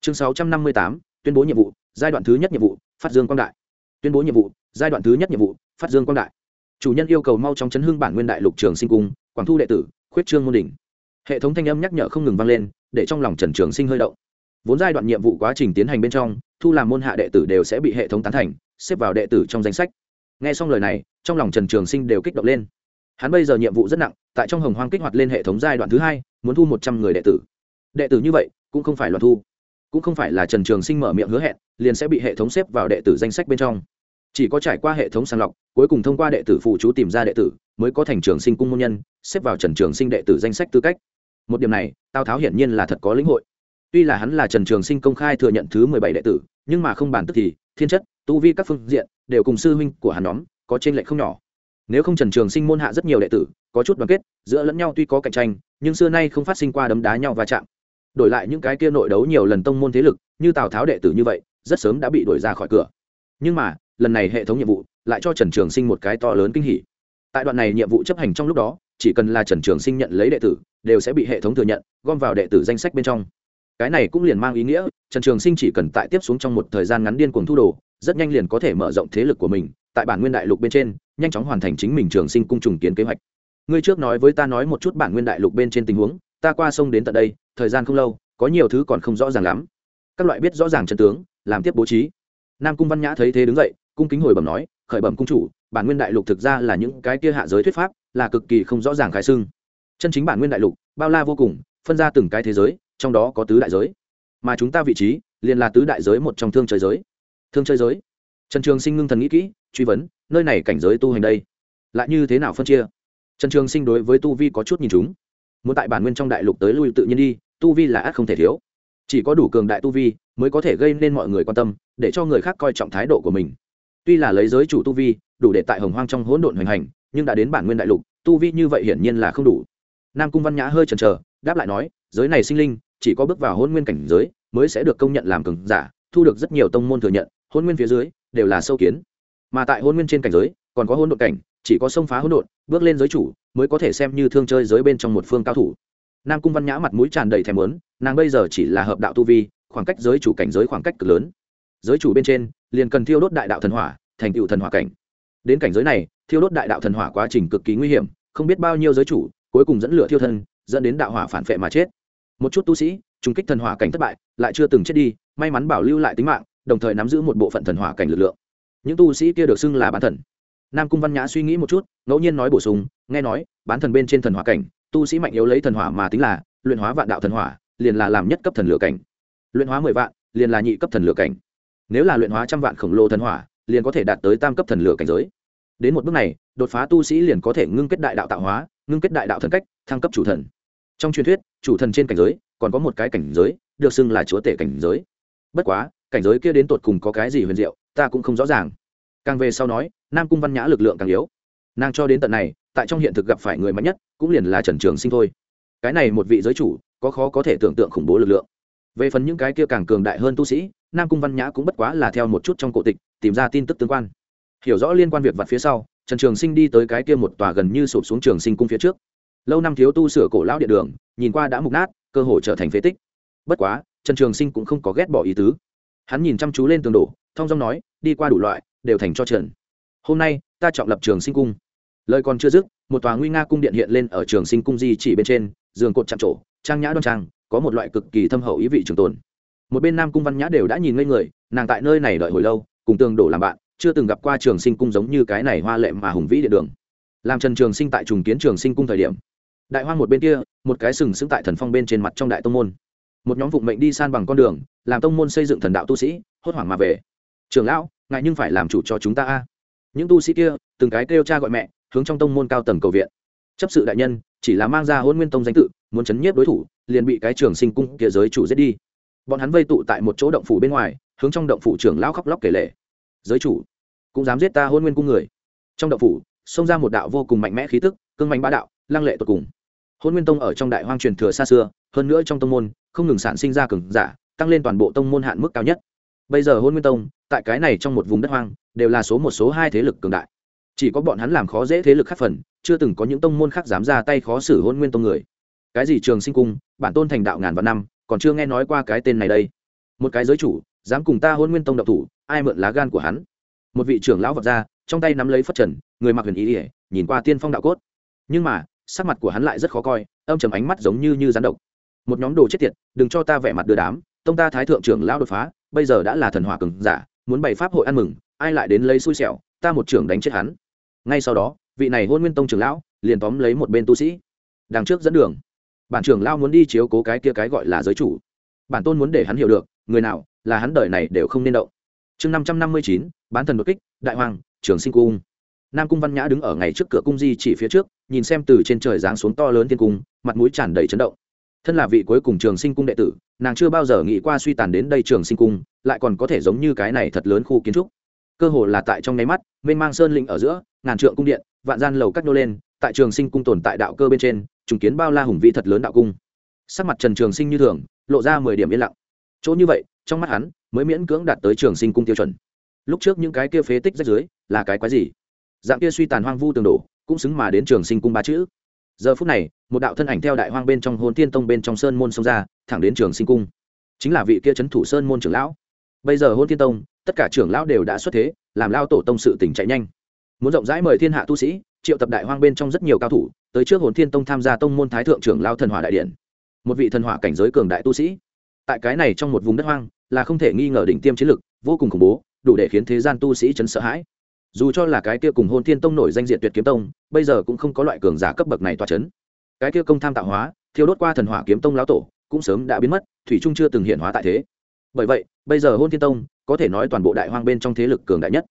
Chương sáu trăm năm mươi tám, tuyên bố nhiệm vụ, giai đoạn thứ nhất nhiệm vụ, phát dương quang đại. Tuyên bố nhiệm vụ, giai đoạn thứ nhất nhiệm vụ, phát dương quang đại. Chủ nhân yêu cầu mau chóng chấn hưng bản nguyên đại lục trường sinh cung, quảng thu đệ tử, khuyết trương môn đỉnh. Hệ thống thanh âm nhắc nhở không ngừng vang lên, để trong lòng trần trường sinh hơi động. Vốn giai đoạn nhiệm vụ quá trình tiến hành bên trong, thu làm môn hạ đệ tử đều sẽ bị hệ thống tán thành, xếp vào đệ tử trong danh sách. Nghe xong lời này, trong lòng trần trường sinh đều kích động lên hắn bây giờ nhiệm vụ rất nặng, tại trong hồng hoang kích hoạt lên hệ thống giai đoạn thứ hai, muốn thu một trăm người đệ tử. Đệ tử như vậy, cũng không phải loạn thu. Cũng không phải là trần trường sinh mở miệng hứa hẹn, liền sẽ bị hệ thống xếp vào đệ tử danh sách bên trong. Chỉ có trải qua hệ thống sàng lọc, cuối cùng thông qua đệ tử phụ chú tìm ra đệ tử, mới có thành trường sinh cung môn nhân, xếp vào trần trường sinh đệ tử danh sách tư cách. Một điểm này, tào tháo hiển nhiên là thật có lĩnh hội. Tuy là hắn là trần trường sinh công khai thừa nhận thứ mười bảy đệ tử, nhưng mà không bàn tức thì, thiên chất, tu vi các phương diện, đều cùng sư huynh của hắn nhóm, có trên lệch không nhỏ nếu không trần trường sinh môn hạ rất nhiều đệ tử, có chút đoàn kết, giữa lẫn nhau tuy có cạnh tranh, nhưng xưa nay không phát sinh qua đấm đá nhau va chạm. Đổi lại những cái kia nội đấu nhiều lần tông môn thế lực, như tào tháo đệ tử như vậy, rất sớm đã bị đuổi ra khỏi cửa. Nhưng mà, lần này hệ thống nhiệm vụ lại cho trần trường sinh một cái to lớn kinh hỉ. Tại đoạn này nhiệm vụ chấp hành trong lúc đó, chỉ cần là trần trường sinh nhận lấy đệ tử, đều sẽ bị hệ thống thừa nhận, gom vào đệ tử danh sách bên trong. Cái này cũng liền mang ý nghĩa, trần trường sinh chỉ cần tại tiếp xuống trong một thời gian ngắn điên cuồng thu đồ, rất nhanh liền có thể mở rộng thế lực của mình, tại bản nguyên đại lục bên trên nhanh chóng hoàn thành chính mình trường sinh cung trùng kiến kế hoạch. Ngươi trước nói với ta nói một chút bản nguyên đại lục bên trên tình huống, ta qua sông đến tận đây, thời gian không lâu, có nhiều thứ còn không rõ ràng lắm. Các loại biết rõ ràng chân tướng, làm tiếp bố trí. Nam cung văn nhã thấy thế đứng dậy, cung kính hồi bẩm nói, khởi bẩm cung chủ, bản nguyên đại lục thực ra là những cái kia hạ giới thuyết pháp, là cực kỳ không rõ ràng khái xưng. Chân chính bản nguyên đại lục, bao la vô cùng, phân ra từng cái thế giới, trong đó có tứ đại giới. Mà chúng ta vị trí, liền là tứ đại giới một trong thương trời giới. Thương chơi giới? Trần trường sinh ngưng thần nghĩ kỹ, truy vấn nơi này cảnh giới tu hành đây. Lại như thế nào phân chia? Trần trường sinh đối với tu vi có chút nhìn chúng. Muốn tại bản nguyên trong đại lục tới lui tự nhiên đi, tu vi là át không thể thiếu. Chỉ có đủ cường đại tu vi mới có thể gây nên mọi người quan tâm, để cho người khác coi trọng thái độ của mình. Tuy là lấy giới chủ tu vi, đủ để tại hồng hoang trong hỗn độn hoành hành, nhưng đã đến bản nguyên đại lục, tu vi như vậy hiển nhiên là không đủ. Nam cung văn nhã hơi chần chờ, đáp lại nói, giới này sinh linh, chỉ có bước vào hôn nguyên cảnh giới mới sẽ được công nhận làm cường giả, thu được rất nhiều tông môn thừa nhận, hôn nguyên phía dưới đều là sâu kiến mà tại hôn nguyên trên cảnh giới, còn có hôn độn cảnh, chỉ có xông phá hôn độn, bước lên giới chủ, mới có thể xem như thương chơi giới bên trong một phương cao thủ. Nam cung văn nhã mặt mũi tràn đầy thèm lớn nàng bây giờ chỉ là hợp đạo tu vi, khoảng cách giới chủ cảnh giới khoảng cách cực lớn. Giới chủ bên trên, liền cần thiêu đốt đại đạo thần hỏa, thành tựu thần hỏa cảnh. Đến cảnh giới này, thiêu đốt đại đạo thần hỏa quá trình cực kỳ nguy hiểm, không biết bao nhiêu giới chủ, cuối cùng dẫn lửa thiêu thân, dẫn đến đạo hỏa phản phệ mà chết. Một chút tu sĩ, trùng kích thần hỏa cảnh thất bại, lại chưa từng chết đi, may mắn bảo lưu lại tính mạng, đồng thời nắm giữ một bộ phận thần hỏa cảnh lực lượng những tu sĩ kia được xưng là bán thần. Nam cung văn nhã suy nghĩ một chút, ngẫu nhiên nói bổ sung, nghe nói, bán thần bên trên thần hỏa cảnh, tu sĩ mạnh yếu lấy thần hỏa mà tính là, luyện hóa vạn đạo thần hỏa, liền là làm nhất cấp thần lửa cảnh. Luyện hóa mười vạn, liền là nhị cấp thần lửa cảnh. Nếu là luyện hóa trăm vạn khổng lồ thần hỏa, liền có thể đạt tới tam cấp thần lửa cảnh giới. Đến một bước này, đột phá tu sĩ liền có thể ngưng kết đại đạo tạo hóa, ngưng kết đại đạo thần cách, thăng cấp chủ thần. Trong truyền thuyết, chủ thần trên cảnh giới, còn có một cái cảnh giới, được xưng là chúa tể cảnh giới. Bất quá, cảnh giới kia đến tột cùng có cái gì huyền diệu ta cũng không rõ ràng. Càng về sau nói, nam cung văn nhã lực lượng càng yếu. Nàng cho đến tận này, tại trong hiện thực gặp phải người mạnh nhất, cũng liền là trần trường sinh thôi. Cái này một vị giới chủ, có khó có thể tưởng tượng khủng bố lực lượng. Về phần những cái kia càng cường đại hơn tu sĩ, nam cung văn nhã cũng bất quá là theo một chút trong cổ tịch, tìm ra tin tức tương quan. Hiểu rõ liên quan việc vặt phía sau, trần trường sinh đi tới cái kia một tòa gần như sụp xuống trường sinh cung phía trước. Lâu năm thiếu tu sửa cổ lão địa đường, nhìn qua đã mục nát, cơ hội trở thành phế tích. Bất quá, trần trường sinh cũng không có ghét bỏ ý tứ. Hắn nhìn chăm chú lên tường đổ thong dong nói, đi qua đủ loại, đều thành cho trần hôm nay, ta chọn lập trường sinh cung. Lời còn chưa dứt, một tòa nguy nga cung điện hiện lên ở trường sinh cung di chỉ bên trên, giường cột chạm trổ, trang nhã đoan trang, có một loại cực kỳ thâm hậu ý vị trường tồn. Một bên nam cung văn nhã đều đã nhìn ngây người, nàng tại nơi này đợi hồi lâu, cùng tường đổ làm bạn, chưa từng gặp qua trường sinh cung giống như cái này hoa lệ mà hùng vĩ địa đường. Làm trần trường sinh tại trùng kiến trường sinh cung thời điểm, đại hoang một bên kia, một cái sừng sững tại thần phong bên trên mặt trong đại tông môn. Một nhóm phụng mệnh đi san bằng con đường, làm tông môn xây dựng thần đạo tu sĩ, hốt hoảng mà về. Trưởng lão ngại nhưng phải làm chủ cho chúng ta a. Những tu sĩ kia, từng cái kêu cha gọi mẹ, hướng trong tông môn cao tầng cầu viện. Chấp sự đại nhân, chỉ là mang ra hôn nguyên tông danh tự, muốn chấn nhiếp đối thủ, liền bị cái trường sinh cung kia giới chủ giết đi. Bọn hắn vây tụ tại một chỗ động phủ bên ngoài, hướng trong động phủ trưởng lão khóc lóc kể lể. Giới chủ, cũng dám giết ta hôn nguyên cung người. Trong động phủ, xông ra một đạo vô cùng mạnh mẽ khí tức, cương mạnh bá đạo, lăng lệ tột cùng. Hôn nguyên tông ở trong đại hoang truyền thừa xa xưa, hơn nữa trong tông môn, không ngừng sản sinh ra cường giả, tăng lên toàn bộ tông môn hạn mức cao nhất bây giờ hôn nguyên tông, tại cái này trong một vùng đất hoang, đều là số một số hai thế lực cường đại. Chỉ có bọn hắn làm khó dễ thế lực khác phần, chưa từng có những tông môn khác dám ra tay khó xử hôn nguyên tông người. Cái gì trường sinh cung, bản tôn thành đạo ngàn vạn năm, còn chưa nghe nói qua cái tên này đây. Một cái giới chủ, dám cùng ta hôn nguyên tông độc thủ, ai mượn lá gan của hắn? Một vị trưởng lão vật ra, trong tay nắm lấy phất trần, người mặc huyền ý ỉa nhìn qua tiên phong đạo cốt. Nhưng mà, sắc mặt của hắn lại rất khó coi, âm chầm ánh mắt giống như như rắn độc. Một nhóm đồ chết tiệt, đừng cho ta vẻ mặt đưa đám tông ta thái thượng trưởng lão đột phá, bây giờ đã là thần hỏa cường giả, muốn bày pháp hội ăn mừng, ai lại đến lấy xui xẻo, ta một trưởng đánh chết hắn. Ngay sau đó, vị này hôn nguyên tông trưởng lão liền tóm lấy một bên tu sĩ. Đằng trước dẫn đường, bản trưởng lão muốn đi chiếu cố cái kia cái gọi là giới chủ. Bản tôn muốn để hắn hiểu được, người nào là hắn đời này đều không nên động. Chương năm trăm năm mươi chín, bán thần đột kích, đại hoàng, trường sinh cung. Nam cung văn nhã đứng ở ngày trước cửa cung di chỉ phía trước, nhìn xem từ trên trời giáng xuống to lớn thiên cung, mặt mũi tràn đầy chấn động. Thân là vị cuối cùng trường sinh cung đệ tử nàng chưa bao giờ nghĩ qua suy tàn đến đây trường sinh cung, lại còn có thể giống như cái này thật lớn khu kiến trúc. Cơ hồ là tại trong nháy mắt, mênh mang sơn lĩnh ở giữa, ngàn trượng cung điện, vạn gian lầu cắt nô lên, tại trường sinh cung tồn tại đạo cơ bên trên, trùng kiến bao la hùng vĩ thật lớn đạo cung. Sắc mặt trần trường sinh như thường, lộ ra mười điểm yên lặng. Chỗ như vậy, trong mắt hắn, mới miễn cưỡng đạt tới trường sinh cung tiêu chuẩn. Lúc trước những cái kia phế tích rách dưới, là cái quái gì? Dạng kia suy tàn hoang vu tường đổ, cũng xứng mà đến trường sinh cung ba chữ giờ phút này, một đạo thân ảnh theo đại hoang bên trong hồn tiên tông bên trong sơn môn xông ra, thẳng đến trường sinh cung. Chính là vị kia c h ấ n thủ sơn môn trưởng lão. Bây giờ hôn tiên tông, tất cả trưởng lão đều đã xuất thế, làm lao tổ tông sự tỉnh chạy nhanh. Muốn rộng rãi mời thiên hạ tu sĩ, triệu tập đại hoang bên trong rất nhiều cao thủ, tới trước hồn thiên tông tham gia tông môn thái thượng trưởng lao thần hỏa đại điện. Một vị thần hỏa cảnh giới cường đại tu sĩ. Tại cái này trong một vùng đất hoang, là không thể nghi ngờ đỉnh tiêm chiến lực, vô cùng khủng bố, đủ để khiến thế gian tu sĩ chấn sợ hãi dù cho là cái kia cùng hôn thiên tông nổi danh diện tuyệt kiếm tông, bây giờ cũng không có loại cường giả cấp bậc này toa c h ấ n cái kia công tham tạo hóa, thiêu đốt qua thần hỏa kiếm tông lão tổ, cũng sớm đã biến mất, thủy trung chưa từng hiện hóa tại thế. Bởi vậy, bây giờ hôn thiên tông, có thể nói toàn bộ đại hoang bên trong thế lực cường đại nhất.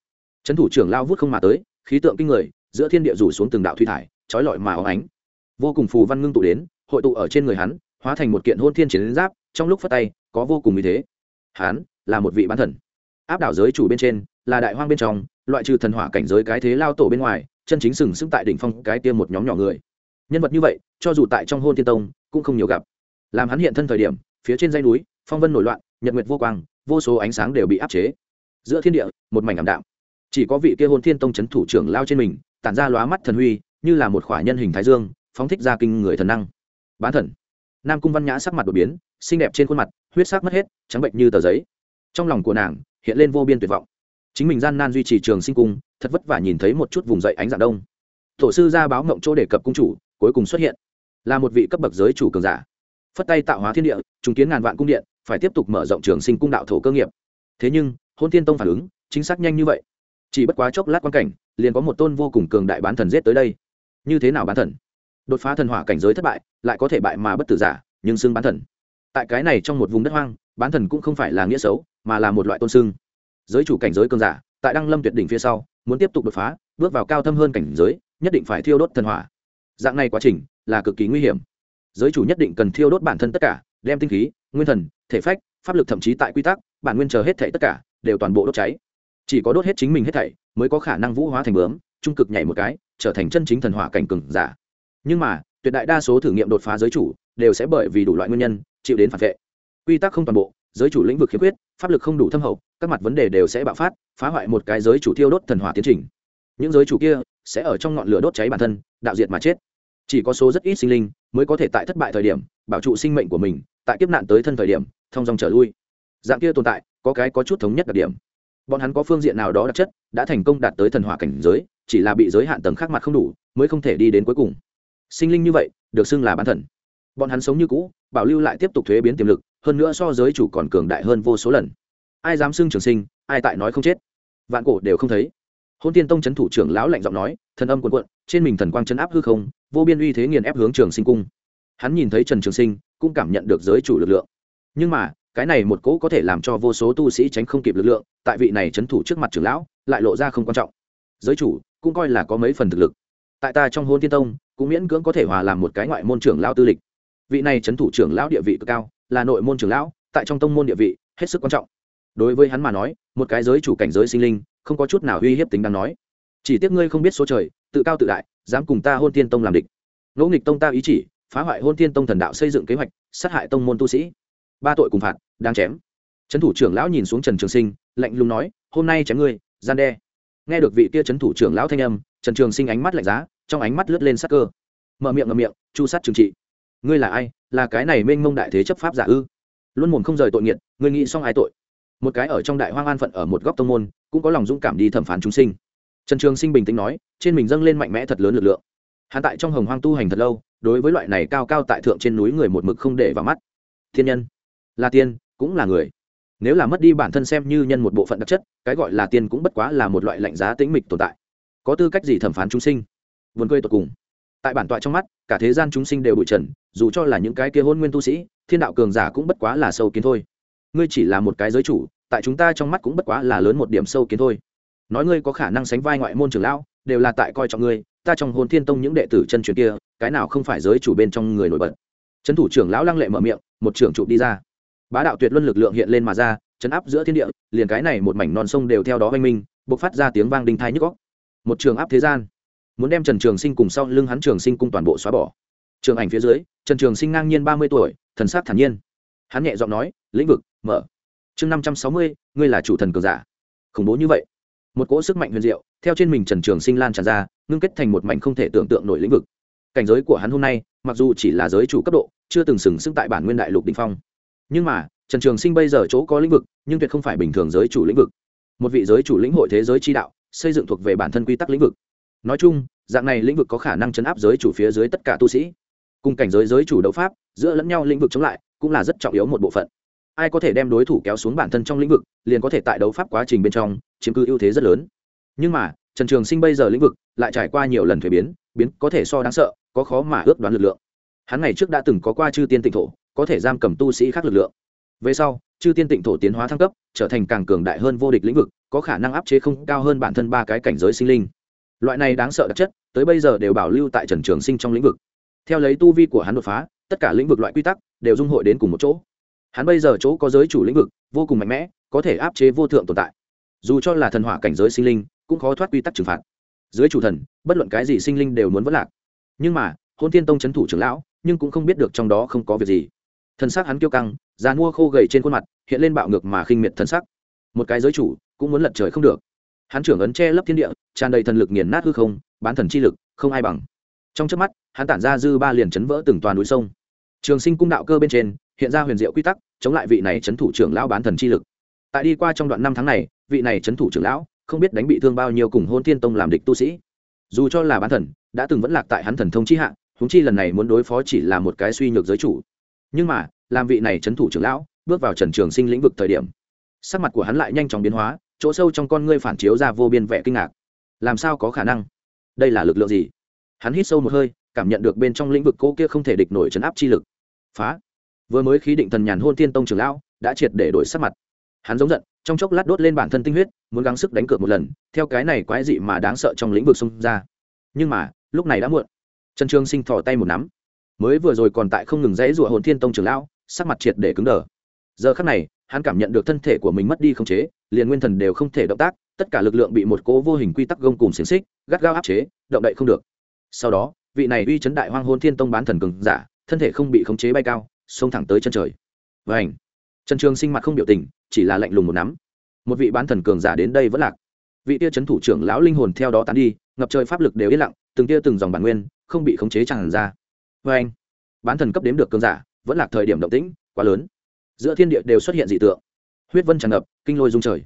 Trấn thủ trưởng lao vút không mà tới, khí tượng kinh người, giữa thiên địa rủ xuống từng đạo thủy thải, trói lọi mà óng ánh. Vô cùng phù văn ngưng tụ đến, hội tụ ở trên người hắn, hóa thành một kiện hôn thiên chiến giáp, trong lúc phát tay, có vô cùng như thế. Hắn là một vị bán thần. Áp đảo giới chủ bên trên là đại hoang bên trong, loại trừ thần hỏa cảnh giới cái thế lao tổ bên ngoài, chân chính sừng sững tại đỉnh phong cái tiêm một nhóm nhỏ người. Nhân vật như vậy, cho dù tại trong hôn thiên tông, cũng không nhiều gặp. Làm hắn hiện thân thời điểm, phía trên dây núi, phong vân nổi loạn, nhật nguyệt vô quang, vô số ánh sáng đều bị áp chế. Giữa thiên địa, một mảnh ảm đạm. Chỉ có vị kia hôn thiên tông c h ấ n thủ trưởng lao trên mình, tản ra lóa mắt thần huy, như là một khỏa nhân hình thái dương, phóng thích ra kinh người thần năng. Bán thần. Nam cung văn nhã sắc mặt đột biến, xinh đẹp trên khuôn mặt, huyết sắc mất hết, trắng bệnh như tờ giấy. Trong lòng của nàng, hiện lên vô biên tuyệt vọng chính mình gian nan duy trì trường sinh cung, thật vất vả nhìn thấy một chút vùng dậy ánh dạng đông. Tổ sư ra báo mộng chỗ đề cập cung chủ, cuối cùng xuất hiện. Là một vị cấp bậc giới chủ cường giả. Phất tay tạo hóa thiên địa chứng kiến ngàn vạn cung điện, phải tiếp tục mở rộng trường sinh cung đạo thổ cơ nghiệp. Thế nhưng, hôn tiên tông phản ứng, chính xác nhanh như vậy. Chỉ bất quá chốc lát quan cảnh, liền có một tôn vô cùng cường đại bán thần giết tới đây. Như thế nào bán thần? Đột phá thần hỏa cảnh giới thất bại, lại có thể bại mà bất tử giả, nhưng xưng bán thần. Tại cái này trong một vùng đất hoang, bán thần cũng không phải là nghĩa xấu, mà là một loại tôn xưng giới chủ cảnh giới cường giả, tại đăng lâm tuyệt đỉnh phía sau, muốn tiếp tục đột phá, bước vào cao thâm hơn cảnh giới, nhất định phải thiêu đốt thần hỏa. Dạng này quá trình là cực kỳ nguy hiểm. Giới chủ nhất định cần thiêu đốt bản thân tất cả, đem tinh khí, nguyên thần, thể phách, pháp lực thậm chí tại quy tắc, bản nguyên chờ hết thảy tất cả, đều toàn bộ đốt cháy. Chỉ có đốt hết chính mình hết thảy, mới có khả năng vũ hóa thành bướm, trung cực nhảy một cái, trở thành chân chính thần hỏa cảnh cường giả. Nhưng mà, tuyệt đại đa số thử nghiệm đột phá giới chủ, đều sẽ bởi vì đủ loại nguyên nhân, chịu đến phản vệ. Quy tắc không toàn bộ giới chủ lĩnh vực khiếm khuyết, pháp lực không đủ thâm hậu, các mặt vấn đề đều sẽ bạo phát, phá hoại một cái giới chủ tiêu đốt thần hỏa tiến trình. Những giới chủ kia sẽ ở trong ngọn lửa đốt cháy bản thân, đạo diệt mà chết. Chỉ có số rất ít sinh linh mới có thể tại thất bại thời điểm, bảo trụ sinh mệnh của mình, tại kiếp nạn tới thân thời điểm, thông dòng trở lui. Dạng kia tồn tại, có cái có chút thống nhất đặc điểm. Bọn hắn có phương diện nào đó đặc chất, đã thành công đạt tới thần hỏa cảnh giới, chỉ là bị giới hạn tầng khác mặt không đủ, mới không thể đi đến cuối cùng. Sinh linh như vậy, được xưng là bán thần. Bọn hắn sống như cũ, bảo lưu lại tiếp tục thuế biến tiềm lực hơn nữa so giới chủ còn cường đại hơn vô số lần. Ai dám xưng trường sinh, ai tại nói không chết. Vạn cổ đều không thấy. Hôn tiên tông c h ấ n thủ trưởng lão lạnh giọng nói, thần âm quần quận trên mình thần quang chấn áp hư không, vô biên uy thế nghiền ép hướng trường sinh cung. Hắn nhìn thấy trần trường sinh, cũng cảm nhận được giới chủ lực lượng. Nhưng mà, cái này một cỗ có thể làm cho vô số tu sĩ tránh không kịp lực lượng, tại vị này c h ấ n thủ trước mặt trưởng lão, lại lộ ra không quan trọng. Giới chủ, cũng coi là có mấy phần thực lực. Tại ta trong hôn tiên tông, cũng miễn cưỡng có thể hòa làm một cái ngoại môn trưởng lao tư lịch. Vị này c h ấ n thủ trưởng lão địa vị cực cao là nội môn trưởng lão, tại trong tông môn địa vị, hết sức quan trọng. Đối với hắn mà nói, một cái giới chủ cảnh giới sinh linh, không có chút nào uy hiếp tính đáng nói. Chỉ tiếc ngươi không biết số trời, tự cao tự đại, dám cùng ta hôn tiên tông làm địch. Ngỗ nghịch tông ta ý chỉ, phá hoại hôn tiên tông thần đạo xây dựng kế hoạch, sát hại tông môn tu sĩ. Ba tội cùng phạt đang chém. Trấn thủ trưởng lão nhìn xuống trần trường sinh, lạnh lùng nói, hôm nay chém ngươi, gian đe. Nghe được vị kia trấn thủ trưởng lão thanh âm, trần trường sinh ánh mắt lạnh giá, trong ánh mắt lướt lên sắc cơ. Mở miệng ngậm miệng, chu sát trừng trị ngươi là ai, là cái này mênh mông đại thế chấp pháp giả ư? Luôn mồm không rời tội nghiệt, ngươi nghĩ xong ai tội? Một cái ở trong đại hoang an phận ở một góc tông môn, cũng có lòng dũng cảm đi thẩm phán chúng sinh. Trần trường sinh bình tĩnh nói, trên mình dâng lên mạnh mẽ thật lớn lực lượng. Hắn tại trong hồng hoang tu hành thật lâu, đối với loại này cao cao tại thượng trên núi người một mực không để vào mắt. Thiên nhân, là tiên, cũng là người. Nếu là mất đi bản thân xem như nhân một bộ phận đặc chất, cái gọi là tiên cũng bất quá là một loại lạnh giá tĩnh mịch tồn tại. Có tư cách gì thẩm phán chúng sinh? Vườn cười tột cùng. Tại bản tọa trong mắt, cả thế gian chúng sinh đều bụi trần dù cho là những cái kia hôn nguyên tu sĩ, thiên đạo cường giả cũng bất quá là sâu kiến thôi. Ngươi chỉ là một cái giới chủ, tại chúng ta trong mắt cũng bất quá là lớn một điểm sâu kiến thôi. Nói ngươi có khả năng sánh vai ngoại môn trưởng lão, đều là tại coi trọng ngươi, ta trong hồn thiên tông những đệ tử chân truyền kia, cái nào không phải giới chủ bên trong người nổi bật. Trấn thủ trưởng lão lăng lệ mở miệng, một trưởng trụ đi ra. Bá đạo tuyệt luân lực lượng hiện lên mà ra, chấn áp giữa thiên địa, liền cái này một mảnh non sông đều theo đó oanh minh, bộc phát ra tiếng vang đinh thai nhức góc một trường áp thế gian, muốn đem trần trường sinh cùng sau lưng hắn trường sinh cung toàn bộ xóa bỏ trường ảnh phía dưới, trần trường sinh ngang nhiên ba mươi tuổi, thần sát thản nhiên. Hắn nhẹ giọng nói, lĩnh vực, mở. Chương năm trăm sáu mươi, ngươi là chủ thần cường giả. Khủng bố như vậy. Một cỗ sức mạnh huyền diệu, theo trên mình trần trường sinh lan tràn ra, ngưng kết thành một mảnh không thể tưởng tượng nổi lĩnh vực. Cảnh giới của hắn hôm nay, mặc dù chỉ là giới chủ cấp độ, chưa từng sừng sững tại bản nguyên đại lục đình phong. Nhưng mà, trần trường sinh bây giờ chỗ có lĩnh vực, nhưng tuyệt không phải bình thường giới chủ lĩnh vực. Một vị giới chủ lĩnh hội thế giới chi đạo, xây dựng thuộc về bản thân quy tắc lĩnh vực. Nói chung, dạng này lĩnh vực có khả năng chấn áp giới chủ phía dưới tất cả tu sĩ cùng cảnh giới giới chủ đấu pháp, giữa lẫn nhau lĩnh vực chống lại, cũng là rất trọng yếu một bộ phận. Ai có thể đem đối thủ kéo xuống bản thân trong lĩnh vực, liền có thể tại đấu pháp quá trình bên trong, chiếm cứ ưu thế rất lớn. Nhưng mà, trần trường sinh bây giờ lĩnh vực lại trải qua nhiều lần thuế biến biến có thể so đáng sợ, có khó mà ước đoán lực lượng. Hắn ngày trước đã từng có qua chư tiên tịnh thổ, có thể giam cầm tu sĩ khác lực lượng. Về sau, chư tiên tịnh thổ tiến hóa thăng cấp, trở thành càng cường đại hơn vô địch lĩnh vực, có khả năng áp chế không cao hơn bản thân ba cái cảnh giới sinh linh. Loại này đáng sợ đặc chất, tới bây giờ đều bảo lưu tại trần trường sinh trong lĩnh vực theo lấy tu vi của hắn đột phá, tất cả lĩnh vực loại quy tắc đều dung hội đến cùng một chỗ. Hắn bây giờ chỗ có giới chủ lĩnh vực vô cùng mạnh mẽ, có thể áp chế vô thượng tồn tại. Dù cho là thần hỏa cảnh giới sinh linh, cũng khó thoát quy tắc trừng phạt. Dưới chủ thần, bất luận cái gì sinh linh đều muốn vất lạc. Nhưng mà, hôn tiên tông c h ấ n thủ trưởng lão, nhưng cũng không biết được trong đó không có việc gì. Thân xác hắn kiêu căng già mua khô gầy trên khuôn mặt, hiện lên bạo ngược mà khinh miệt thân sắc. Một cái giới chủ cũng muốn lật trời không được. Hắn trưởng ấn che lấp thiên địa, tràn đầy thần lực nghiền nát hư không, bán thần chi lực, không ai bằng trong trước mắt, hắn tản ra dư ba liền chấn vỡ từng toàn núi sông. Trường sinh cung đạo cơ bên trên, hiện ra huyền diệu quy tắc, chống lại vị này chấn thủ trưởng lão bán thần chi lực. Tại đi qua trong đoạn năm tháng này, vị này chấn thủ trưởng lão không biết đánh bị thương bao nhiêu cùng hôn thiên tông làm địch tu sĩ. Dù cho là bán thần, đã từng vẫn lạc tại hắn thần thông chi hạ húng chi lần này muốn đối phó chỉ là một cái suy nhược giới chủ. Nhưng mà, làm vị này chấn thủ trưởng lão bước vào trần trường sinh lĩnh vực thời điểm, sắc mặt của hắn lại nhanh chóng biến hóa, chỗ sâu trong con ngươi phản chiếu ra vô biên vẻ kinh ngạc. Làm sao có khả năng? Đây là lực lượng gì? Hắn hít sâu một hơi, cảm nhận được bên trong lĩnh vực cô kia không thể địch nổi chấn áp chi lực. Phá! Vừa mới khí định thần nhàn hôn tiên tông trưởng lão, đã triệt để đổi sắc mặt. Hắn giống giận, trong chốc lát đốt lên bản thân tinh huyết, muốn gắng sức đánh cược một lần, theo cái này quái dị mà đáng sợ trong lĩnh vực xông ra. Nhưng mà, lúc này đã muộn. Trần trương sinh thò tay một nắm. Mới vừa rồi còn tại không ngừng dãy rủa hồn thiên tông trưởng lão, sắc mặt triệt để cứng đờ. Giờ khắc này, hắn cảm nhận được thân thể của mình mất đi không chế, liền nguyên thần đều không thể động tác, tất cả lực lượng bị một cố vô hình quy tắc gông cùng xiềng xích, gắt gao áp chế, động đậy không được sau đó, vị này uy chấn đại hoang hôn thiên tông bán thần cường giả, thân thể không bị khống chế bay cao, xông thẳng tới chân trời. Và ảnh trần trường sinh mặt không biểu tình, chỉ là lạnh lùng một nắm. Một vị bán thần cường giả đến đây vẫn lạc. Vị tia chấn thủ trưởng lão linh hồn theo đó tán đi, ngập trời pháp lực đều yên lặng, từng tia từng dòng bản nguyên, không bị khống chế tràn ra. Và anh bán thần cấp đếm được cường giả, vẫn lạc thời điểm động tĩnh, quá lớn. Giữa thiên địa đều xuất hiện dị tượng. Huyết vân tràn ngập, kinh lôi dung trời.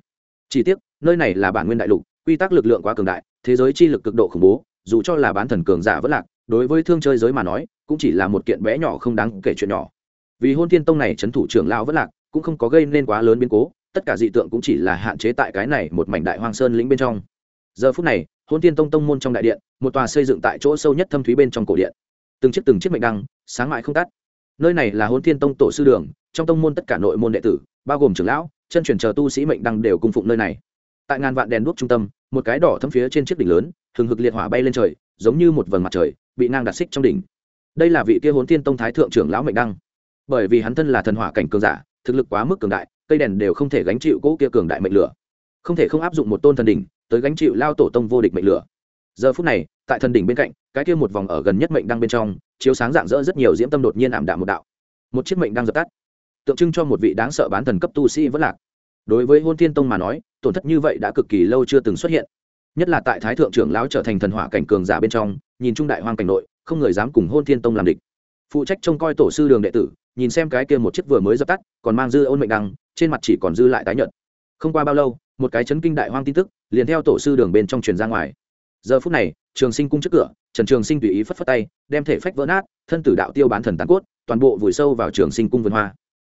Chỉ tiếc, nơi này là bản nguyên đại lục, quy tắc lực lượng quá cường đại, thế giới chi lực cực độ khủng bố dù cho là bán thần cường giả vẫn lạc, đối với thương chơi giới mà nói, cũng chỉ là một kiện bé nhỏ không đáng kể chuyện nhỏ. Vì hôn thiên tông này c h ấ n thủ trưởng lao vẫn lạc, cũng không có gây nên quá lớn biến cố, tất cả dị tượng cũng chỉ là hạn chế tại cái này một mảnh đại hoang sơn lĩnh bên trong. Giờ phút này, hôn thiên tông tông môn trong đại điện, một tòa xây dựng tại chỗ sâu nhất thâm thúy bên trong cổ điện. Từng chiếc từng chiếc mệnh đăng, sáng mãi không tắt. Nơi này là hôn thiên tông tổ sư đường, trong tông môn tất cả nội môn đệ tử, bao gồm trưởng lão, chân truyền chờ tu sĩ mệnh đăng đều cung phụng nơi này. Tại ngàn vạn đèn đuốc trung tâm, một cái đỏ thâm phía trên chiếc đỉnh lớn hừng hực liệt hỏa bay lên trời, giống như một vầng mặt trời, bị ngang đặt xích trong đỉnh. Đây là vị kia hốn thiên tông thái thượng trưởng lão mệnh đăng. Bởi vì hắn thân là thần hỏa cảnh cường giả, thực lực quá mức cường đại, cây đèn đều không thể gánh chịu cỗ kia cường đại mệnh lửa. Không thể không áp dụng một tôn thần đỉnh, tới gánh chịu lao tổ tông vô địch mệnh lửa. Giờ phút này, tại thần đỉnh bên cạnh, cái kia một vòng ở gần nhất mệnh đăng bên trong, chiếu sáng dạng dỡ rất nhiều diễm tâm đột nhiên ảm đạm một đạo. Một chiếc mệnh đăng dập tắt. Tượng trưng cho một vị đáng sợ bán thần cấp tu sĩ vẫn lạc. Đối với hôn thiên tông mà nói, tổn thất như vậy đã cực kỳ lâu chưa từng xuất hiện nhất là tại thái thượng trưởng lão trở thành thần hỏa cảnh cường giả bên trong, nhìn trung đại hoang cảnh nội, không người dám cùng hôn thiên tông làm địch. Phụ trách trông coi tổ sư đường đệ tử, nhìn xem cái kia một chiếc vừa mới dập tắt, còn mang dư ôn mệnh đăng, trên mặt chỉ còn dư lại tái nhợt. Không qua bao lâu, một cái chấn kinh đại hoang tin tức, liền theo tổ sư đường bên trong truyền ra ngoài. Giờ phút này, trường sinh cung trước cửa, trần trường sinh tùy ý phất phất tay, đem thể phách vỡ nát, thân tử đạo tiêu bán thần tán cốt, toàn bộ vùi sâu vào trường sinh cung vườn hoa.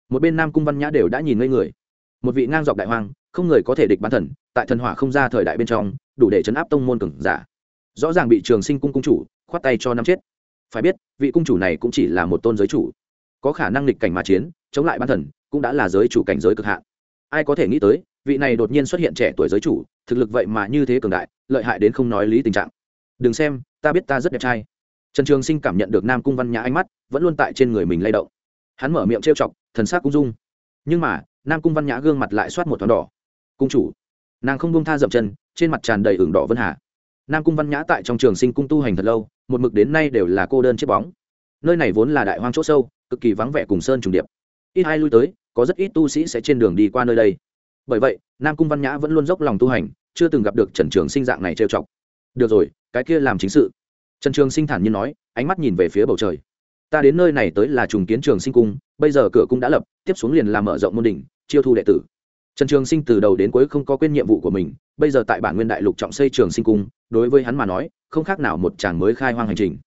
Một bên nam cung văn nhã đều đã nhìn ngây người. Một vị ngang dọc đại hoang, không người có thể địch bán thần, tại thần hỏa không ra thời đại bên trong đủ để chấn áp tông môn cường giả. Rõ ràng bị trường sinh cung cung chủ khoát tay cho năm chết. Phải biết, vị cung chủ này cũng chỉ là một tôn giới chủ. Có khả năng lịch cảnh mà chiến, chống lại ban thần, cũng đã là giới chủ cảnh giới cực hạn. Ai có thể nghĩ tới, vị này đột nhiên xuất hiện trẻ tuổi giới chủ, thực lực vậy mà như thế cường đại, lợi hại đến không nói lý tình trạng. Đừng xem, ta biết ta rất đẹp trai. Trần trường sinh cảm nhận được nam cung văn nhã ánh mắt, vẫn luôn tại trên người mình lay động. Hắn mở miệng trêu chọc, thần s á c cung dung nhưng mà, nam cung văn nhã gương mặt lại soát một thoáng đỏ. Cung chủ nàng không buông tha dậm chân, trên mặt tràn đầy ửng đỏ vân hà. Nam cung văn nhã tại trong trường sinh cung tu hành thật lâu, một mực đến nay đều là cô đơn chiếc bóng. Nơi này vốn là đại hoang c h ỗ sâu, cực kỳ vắng vẻ cùng sơn trùng điệp. Ít hai lui tới, có rất ít tu sĩ sẽ trên đường đi qua nơi đây. Bởi vậy, nam cung văn nhã vẫn luôn dốc lòng tu hành, chưa từng gặp được trần trường sinh dạng này trêu chọc. Được rồi, cái kia làm chính sự. Trần trường sinh thản nhiên nói, ánh mắt nhìn về phía bầu trời. Ta đến nơi này tới là trùng kiến trường sinh cung, bây giờ cửa cung đã lập, tiếp xuống liền làm mở rộng môn đỉnh, chiêu thu đệ tử trần trường sinh từ đầu đến cuối không có quên nhiệm vụ của mình, bây giờ tại bản nguyên đại lục trọng xây trường sinh cung, đối với hắn mà nói, không khác nào một chàng mới khai hoang hành trình.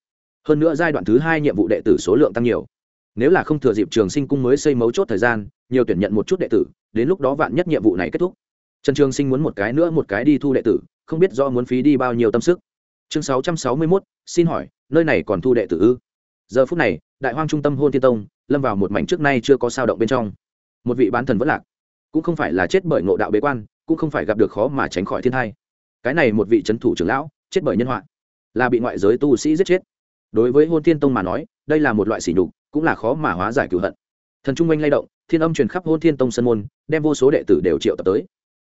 Hơn nữa giai đoạn thứ hai nhiệm vụ đệ tử số lượng tăng nhiều. Nếu là không thừa dịp trường sinh cung mới xây mấu chốt thời gian, nhiều tuyển nhận một chút đệ tử, đến lúc đó vạn nhất nhiệm vụ này kết thúc. Trần trường sinh muốn một cái nữa một cái đi thu đệ tử, không biết do muốn phí đi bao nhiêu tâm sức. Chương sáu trăm sáu mươi mốt, xin hỏi, nơi này còn thu đệ tử ư? Giờ phút này, đại hoang trung tâm hôn thiên tông, lâm vào một mảnh trước nay chưa có sao động bên trong. Một vị bán thần vẫn lạc cũng không phải là chết bởi ngộ đạo bế quan, cũng không phải gặp được khó mà tránh khỏi thiên thai. Cái này một vị trấn thủ trưởng lão, chết bởi nhân họa, là bị ngoại giới tu sĩ giết chết. Đối với hôn thiên tông mà nói, đây là một loại sỉ nhục, cũng là khó mà hóa giải cửu hận. Thần trung oanh lay động, thiên âm truyền khắp hôn thiên tông sơn môn, đem vô số đệ tử đều triệu tập tới.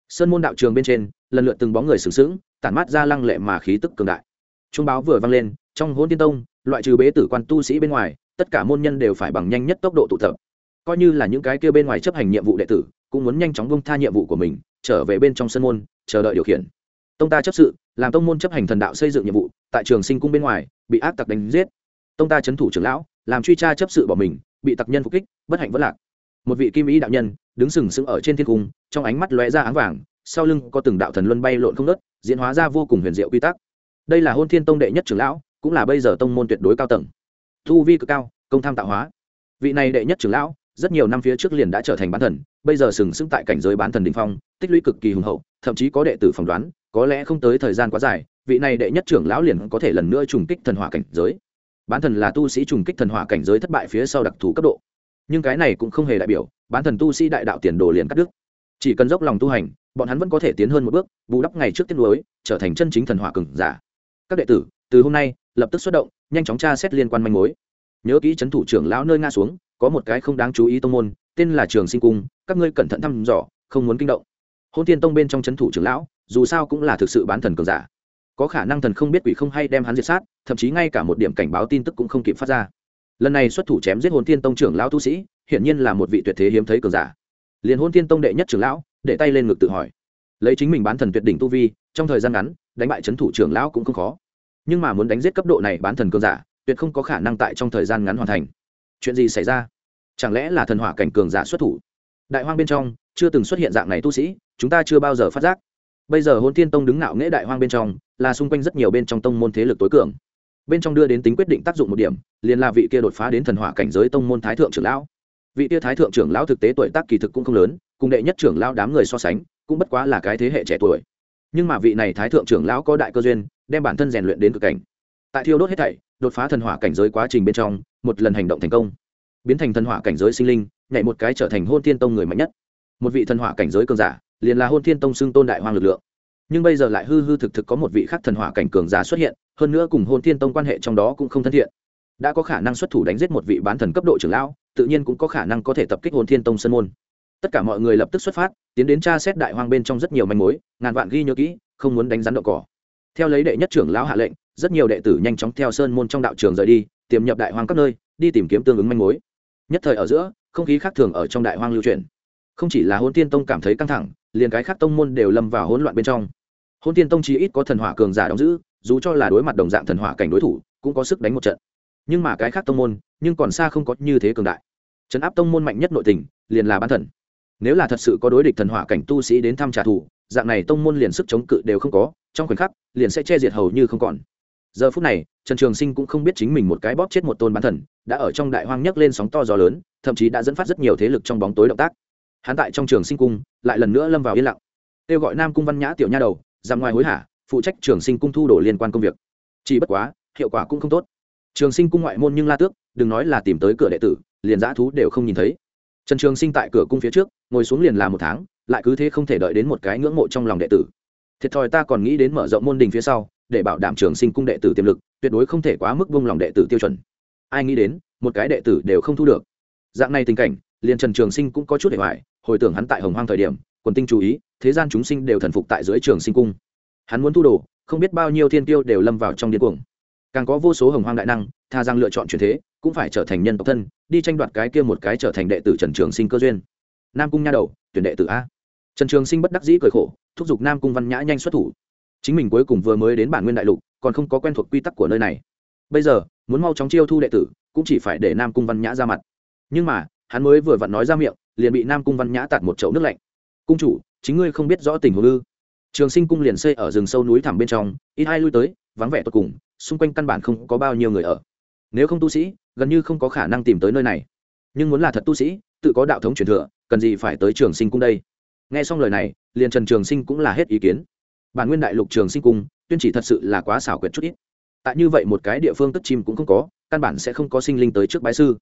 Sơn môn đạo trường bên trên, lần lượt từng bóng người sừng sững, tản mát ra lăng lệ mà khí tức cường đại. Trung báo vừa vang lên, trong hôn thiên tông, loại trừ bế tử quan tu sĩ bên ngoài, tất cả môn nhân đều phải bằng nhanh nhất tốc độ tụ tập. Coi như là những cái kia bên ngoài chấp hành nhiệm vụ đệ tử cũng muốn nhanh chóng bông tha nhiệm vụ của mình, trở về bên trong sân môn, chờ đợi điều khiển. Tông ta chấp sự, làm tông môn chấp hành thần đạo xây dựng nhiệm vụ, tại trường sinh cung bên ngoài, bị ác tặc đánh giết. Tông ta c h ấ n thủ trưởng lão, làm truy tra chấp sự bỏ mình, bị tặc nhân phục kích, bất hạnh vất lạc. Một vị kim ý đạo nhân, đứng sừng sững ở trên thiên cung, trong ánh mắt lóe ra áng vàng, sau lưng có từng đạo thần luân bay lộn không nớt diễn hóa ra vô cùng huyền diệu quy tắc. Đây là hôn thiên tông đệ nhất trưởng lão, cũng là bây giờ tông môn tuyệt đối cao tầng. Thu vi cực cao, công tham tạo hóa. Vị này đệ nhất trưởng lão rất nhiều năm phía trước liền đã trở thành bán thần, bây giờ sừng sững tại cảnh giới bán thần đình phong, tích lũy cực kỳ hùng hậu, thậm chí có đệ tử phỏng đoán, có lẽ không tới thời gian quá dài, vị này đệ nhất trưởng lão liền có thể lần nữa trùng kích thần hỏa cảnh giới. Bán thần là tu sĩ trùng kích thần hỏa cảnh giới thất bại phía sau đặc thù cấp độ. Nhưng cái này cũng không hề đại biểu, bán thần tu sĩ đại đạo tiền đồ liền cắt đứt. Chỉ cần dốc lòng tu hành, bọn hắn vẫn có thể tiến hơn một bước, bù đắp ngày trước tiết lối trở thành chân chính thần hỏa cường giả. Các đệ tử, từ hôm nay, lập tức xuất động, nhanh chóng tra xét liên quan manh mối. Nhớ kỹ c h ấ n thủ trưởng lão nơi nga xuống có một cái không đáng chú ý tông môn, tên là trường sinh cung, các ngươi cẩn thận thăm dò, không muốn kinh động. Hôn tiên tông bên trong c h ấ n thủ trưởng lão, dù sao cũng là thực sự bán thần cường giả. Có khả năng thần không biết quỷ không hay đem hắn diệt sát, thậm chí ngay cả một điểm cảnh báo tin tức cũng không kịp phát ra. Lần này xuất thủ chém giết hôn tiên tông trưởng lão tu sĩ, hiển nhiên là một vị tuyệt thế hiếm thấy cường giả. Liền hôn tiên tông đệ nhất trưởng lão, để tay lên ngực tự hỏi. Lấy chính mình bán thần tuyệt đỉnh tu vi, trong thời gian ngắn, đánh bại c h ấ n thủ trưởng lão cũng không khó. Nhưng mà muốn đánh giết cấp độ này bán thần cường giả, tuyệt không có khả năng tại trong thời gian ngắn hoàn thành chuyện gì xảy ra? Chẳng lẽ là thần hỏa cảnh cường giả xuất thủ? Đại hoang bên trong, chưa từng xuất hiện dạng này tu sĩ, chúng ta chưa bao giờ phát giác. Bây giờ hôn tiên tông đứng ngạo nghễ đại hoang bên trong, là xung quanh rất nhiều bên trong tông môn thế lực tối cường. Bên trong đưa đến tính quyết định tác dụng một điểm, liền là vị kia đột phá đến thần hỏa cảnh giới tông môn thái thượng trưởng lão. Vị kia thái thượng trưởng lão thực tế tuổi tác kỳ thực cũng không lớn, cùng đệ nhất trưởng lão đám người so sánh, cũng bất quá là cái thế hệ trẻ tuổi. Nhưng mà vị này thái thượng trưởng lão có đại cơ duyên, đem bản thân rèn luyện đến cực cảnh. Tại thiêu đốt hết thảy đột phá thần hỏa cảnh giới quá trình bên trong, một lần hành động thành công. Biến thành thần hỏa cảnh giới sinh linh, nhảy một cái trở thành hôn thiên tông người mạnh nhất. Một vị thần hỏa cảnh giới cường giả, liền là hôn thiên tông xưng tôn đại hoang lực lượng. Nhưng bây giờ lại hư hư thực thực có một vị khác thần hỏa cảnh cường giả xuất hiện, hơn nữa cùng hôn thiên tông quan hệ trong đó cũng không thân thiện. Đã có khả năng xuất thủ đánh giết một vị bán thần cấp độ trưởng lão, tự nhiên cũng có khả năng có thể tập kích hồn thiên tông sân môn. Tất cả mọi người lập tức xuất phát, tiến đến tra xét đại hoang bên trong rất nhiều manh mối, ngàn vạn ghi nhớ kỹ, không muốn đánh rắn đậu cỏ theo lấy đệ nhất trưởng lão hạ lệnh, rất nhiều đệ tử nhanh chóng theo sơn môn trong đạo trường rời đi, tiềm nhập đại hoang các nơi, đi tìm kiếm tương ứng manh mối. Nhất thời ở giữa, không khí khác thường ở trong đại hoang lưu truyền không chỉ là hôn tiên tông cảm thấy căng thẳng, liền cái khác tông môn đều lâm vào hỗn loạn bên trong. Hôn tiên tông chỉ ít có thần hỏa cường giả đóng giữ, dù cho là đối mặt đồng dạng thần hỏa cảnh đối thủ, cũng có sức đánh một trận. Nhưng mà cái khác tông môn, nhưng còn xa không có như thế cường đại. Trấn áp tông môn mạnh nhất nội tình, liền là bán thần nếu là thật sự có đối địch thần hỏa cảnh tu sĩ đến thăm trả thù, dạng này tông môn liền sức chống cự đều không có, trong khoảnh khắc, liền sẽ che diệt hầu như không còn. Giờ phút này, trần trường sinh cũng không biết chính mình một cái bóp chết một tôn bán thần, đã ở trong đại hoang nhấc lên sóng to gió lớn, thậm chí đã dẫn phát rất nhiều thế lực trong bóng tối động tác. Hắn tại trong trường sinh cung, lại lần nữa lâm vào yên lặng. Kêu gọi nam cung văn nhã tiểu nha đầu ra ngoài hối hả, phụ trách trường sinh cung thu đổ liên quan công việc. Chỉ bất quá, hiệu quả cũng không tốt. Trường sinh cung ngoại môn nhưng la tước, đừng nói là tìm tới cửa đệ tử, liền dã thú đều không nhìn thấy trần trường sinh tại cửa cung phía trước, ngồi xuống liền là một tháng, lại cứ thế không thể đợi đến một cái ngưỡng mộ trong lòng đệ tử. Thiệt thòi ta còn nghĩ đến mở rộng môn đình phía sau, để bảo đảm trường sinh cung đệ tử tiềm lực, tuyệt đối không thể quá mức vung lòng đệ tử tiêu chuẩn. Ai nghĩ đến, một cái đệ tử đều không thu được. Dạng này tình cảnh, liền trần trường sinh cũng có chút để hoài, hồi tưởng hắn tại hồng hoang thời điểm, quần tinh chú ý, thế gian chúng sinh đều thần phục tại dưới trường sinh cung. Hắn muốn thu đồ, không biết bao nhiêu thiên tiêu đều lâm vào trong điên cuồng. Càng có vô số hồng hoang đại năng, tha rằng lựa chọn truyền thế, cũng phải trở thành nhân tộc thân đi tranh đoạt cái kia một cái trở thành đệ tử trần trường sinh cơ duyên. Nam cung nha đầu, tuyển đệ tử a. Trần trường sinh bất đắc dĩ cười khổ, thúc giục nam cung văn nhã nhanh xuất thủ. Chính mình cuối cùng vừa mới đến bản nguyên đại lục, còn không có quen thuộc quy tắc của nơi này. Bây giờ, muốn mau chóng chiêu thu đệ tử, cũng chỉ phải để nam cung văn nhã ra mặt. Nhưng mà, hắn mới vừa vặn nói ra miệng, liền bị nam cung văn nhã tạt một chậu nước lạnh. Cung chủ, chính ngươi không biết rõ tình huống ư? Trường sinh cung liền xây ở rừng sâu núi thẳm bên trong, ít hai lui tới, vắng vẻ tột cùng, xung quanh căn bản không có bao nhiêu người ở nếu không tu sĩ, gần như không có khả năng tìm tới nơi này. Nhưng muốn là thật tu sĩ, tự có đạo thống truyền thừa, cần gì phải tới trường sinh cung đây? Nghe xong lời này, liền trần trường sinh cũng là hết ý kiến. Bản nguyên đại lục trường sinh cung, tuyên chỉ thật sự là quá xảo quyệt chút ít. Tại như vậy một cái địa phương tức chim cũng không có, căn bản sẽ không có sinh linh tới trước bái sư.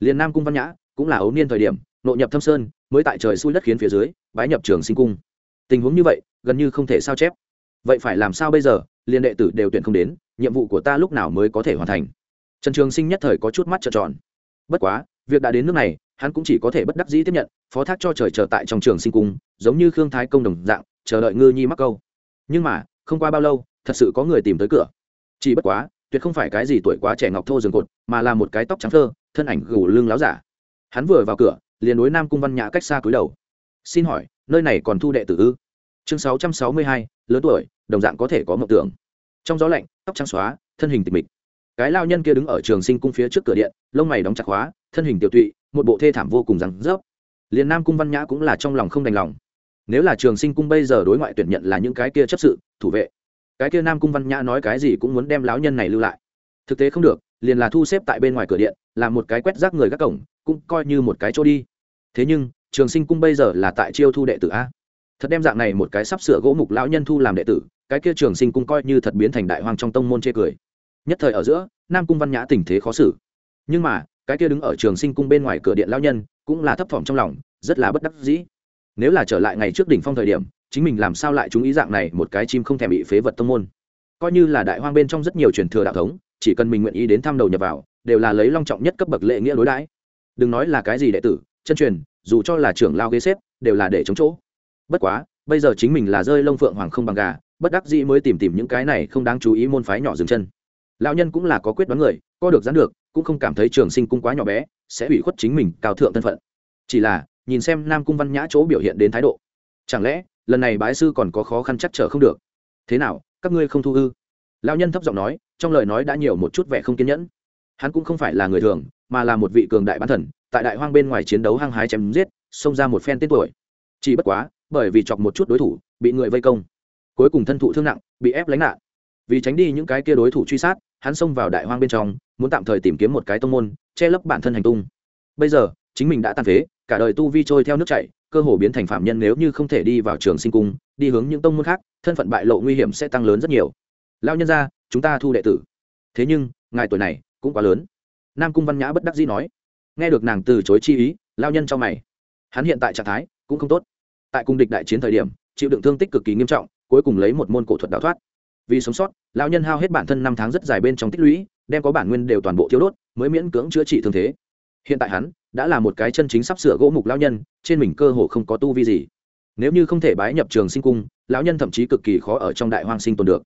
Liền nam cung văn nhã cũng là ấu niên thời điểm, nội nhập thâm sơn, mới tại trời xui đất khiến phía dưới, bái nhập trường sinh cung. Tình huống như vậy, gần như không thể sao chép. Vậy phải làm sao bây giờ? Liên đệ tử đều tuyển không đến, nhiệm vụ của ta lúc nào mới có thể hoàn thành? Trần trường sinh nhất thời có chút mắt trợn tròn. Bất quá, việc đã đến nước này, hắn cũng chỉ có thể bất đắc dĩ tiếp nhận, phó thác cho trời chờ tại trong trường sinh cung, giống như khương thái công đồng dạng, chờ đợi ngư nhi mắc câu. Nhưng mà, không qua bao lâu, thật sự có người tìm tới cửa. Chỉ bất quá, tuyệt không phải cái gì tuổi quá trẻ ngọc thô rừng cột, mà là một cái tóc trắng thơ, thân ảnh gù lưng láo giả. Hắn vừa vào cửa, liền đối nam cung văn nhã cách xa cúi đầu. Xin hỏi, nơi này còn thu đệ tử ư? Chương sáu trăm sáu mươi hai, lớn tuổi, đồng dạng có thể có mộng tưởng. Trong gió lạnh, tóc trắng xóa, thân hình tịch mịch cái lao nhân kia đứng ở trường sinh cung phía trước cửa điện, lông mày đóng chặt khóa, thân hình tiểu tụy, một bộ thê thảm vô cùng rắn rớp. Liền nam cung văn nhã cũng là trong lòng không đành lòng. Nếu là trường sinh cung bây giờ đối ngoại tuyển nhận là những cái kia chấp sự, thủ vệ, cái kia nam cung văn nhã nói cái gì cũng muốn đem lão nhân này lưu lại. Thực tế không được, liền là thu xếp tại bên ngoài cửa điện làm một cái quét rác người gác cổng, cũng coi như một cái chỗ đi. Thế nhưng, trường sinh cung bây giờ là tại chiêu thu đệ tử a. Thật đem dạng này một cái sắp sửa gỗ mục lão nhân thu làm đệ tử, cái kia trường sinh cung coi như thật biến thành đại hoàng trong tông môn chê cười nhất thời ở giữa, nam cung văn nhã tình thế khó xử. Nhưng mà, cái kia đứng ở trường sinh cung bên ngoài cửa điện lão nhân cũng là thấp thỏm trong lòng, rất là bất đắc dĩ. Nếu là trở lại ngày trước đỉnh phong thời điểm, chính mình làm sao lại chúng ý dạng này một cái chim không thèm bị phế vật tông môn? Coi như là đại hoang bên trong rất nhiều truyền thừa đạo thống, chỉ cần mình nguyện ý đến thăm đầu nhập vào, đều là lấy long trọng nhất cấp bậc lệ nghĩa đối đãi. Đừng nói là cái gì đệ tử, chân truyền, dù cho là trưởng lao ghế xếp, đều là để chống chỗ. Bất quá, bây giờ chính mình là rơi lông phượng hoàng không bằng gà, bất đắc dĩ mới tìm tìm những cái này không đáng chú ý môn phái nhỏ dừng chân lão nhân cũng là có quyết đoán người, co được dán được, cũng không cảm thấy trường sinh cung quá nhỏ bé, sẽ ủy khuất chính mình cao thượng thân phận. Chỉ là, nhìn xem nam cung văn nhã chỗ biểu hiện đến thái độ. Chẳng lẽ, lần này bái sư còn có khó khăn chắc trở không được? Thế nào, các ngươi không thu ư lão nhân thấp giọng nói, trong lời nói đã nhiều một chút vẻ không kiên nhẫn. Hắn cũng không phải là người thường, mà là một vị cường đại bán thần, tại đại hoang bên ngoài chiến đấu hăng hái chém giết, xông ra một phen tên tuổi. Chỉ bất quá, bởi vì chọc một chút đối thủ, bị người vây công. Cuối cùng thân thụ thương nặng, bị ép lánh nạn. Vì tránh đi những cái kia đối thủ truy sát hắn xông vào đại hoang bên trong, muốn tạm thời tìm kiếm một cái tông môn, che lấp bản thân hành tung. Bây giờ, chính mình đã tàn phế, cả đời tu vi trôi theo nước chảy, cơ hồ biến thành phạm nhân nếu như không thể đi vào trường sinh cung, đi hướng những tông môn khác, thân phận bại lộ nguy hiểm sẽ tăng lớn rất nhiều. Lao nhân ra chúng ta thu đệ tử. Thế nhưng, ngài tuổi này cũng quá lớn. Nam cung văn nhã bất đắc dĩ nói. Nghe được nàng từ chối chi ý lao nhân cho mày. Hắn hiện tại trạng thái cũng không tốt. Tại cung địch đại chiến thời điểm, chịu đựng thương tích cực kỳ nghiêm trọng, cuối cùng lấy một môn cổ thuật đào thoát vì sống sót lao nhân hao hết bản thân năm tháng rất dài bên trong tích lũy, đem có bản nguyên đều toàn bộ thiếu đốt, mới miễn cưỡng chữa trị thương thế. Hiện tại hắn đã là một cái chân chính sắp sửa gỗ mục lao nhân, trên mình cơ hồ không có tu vi gì. Nếu như không thể bái nhập trường sinh cung, lão nhân thậm chí cực kỳ khó ở trong đại hoang sinh tồn được.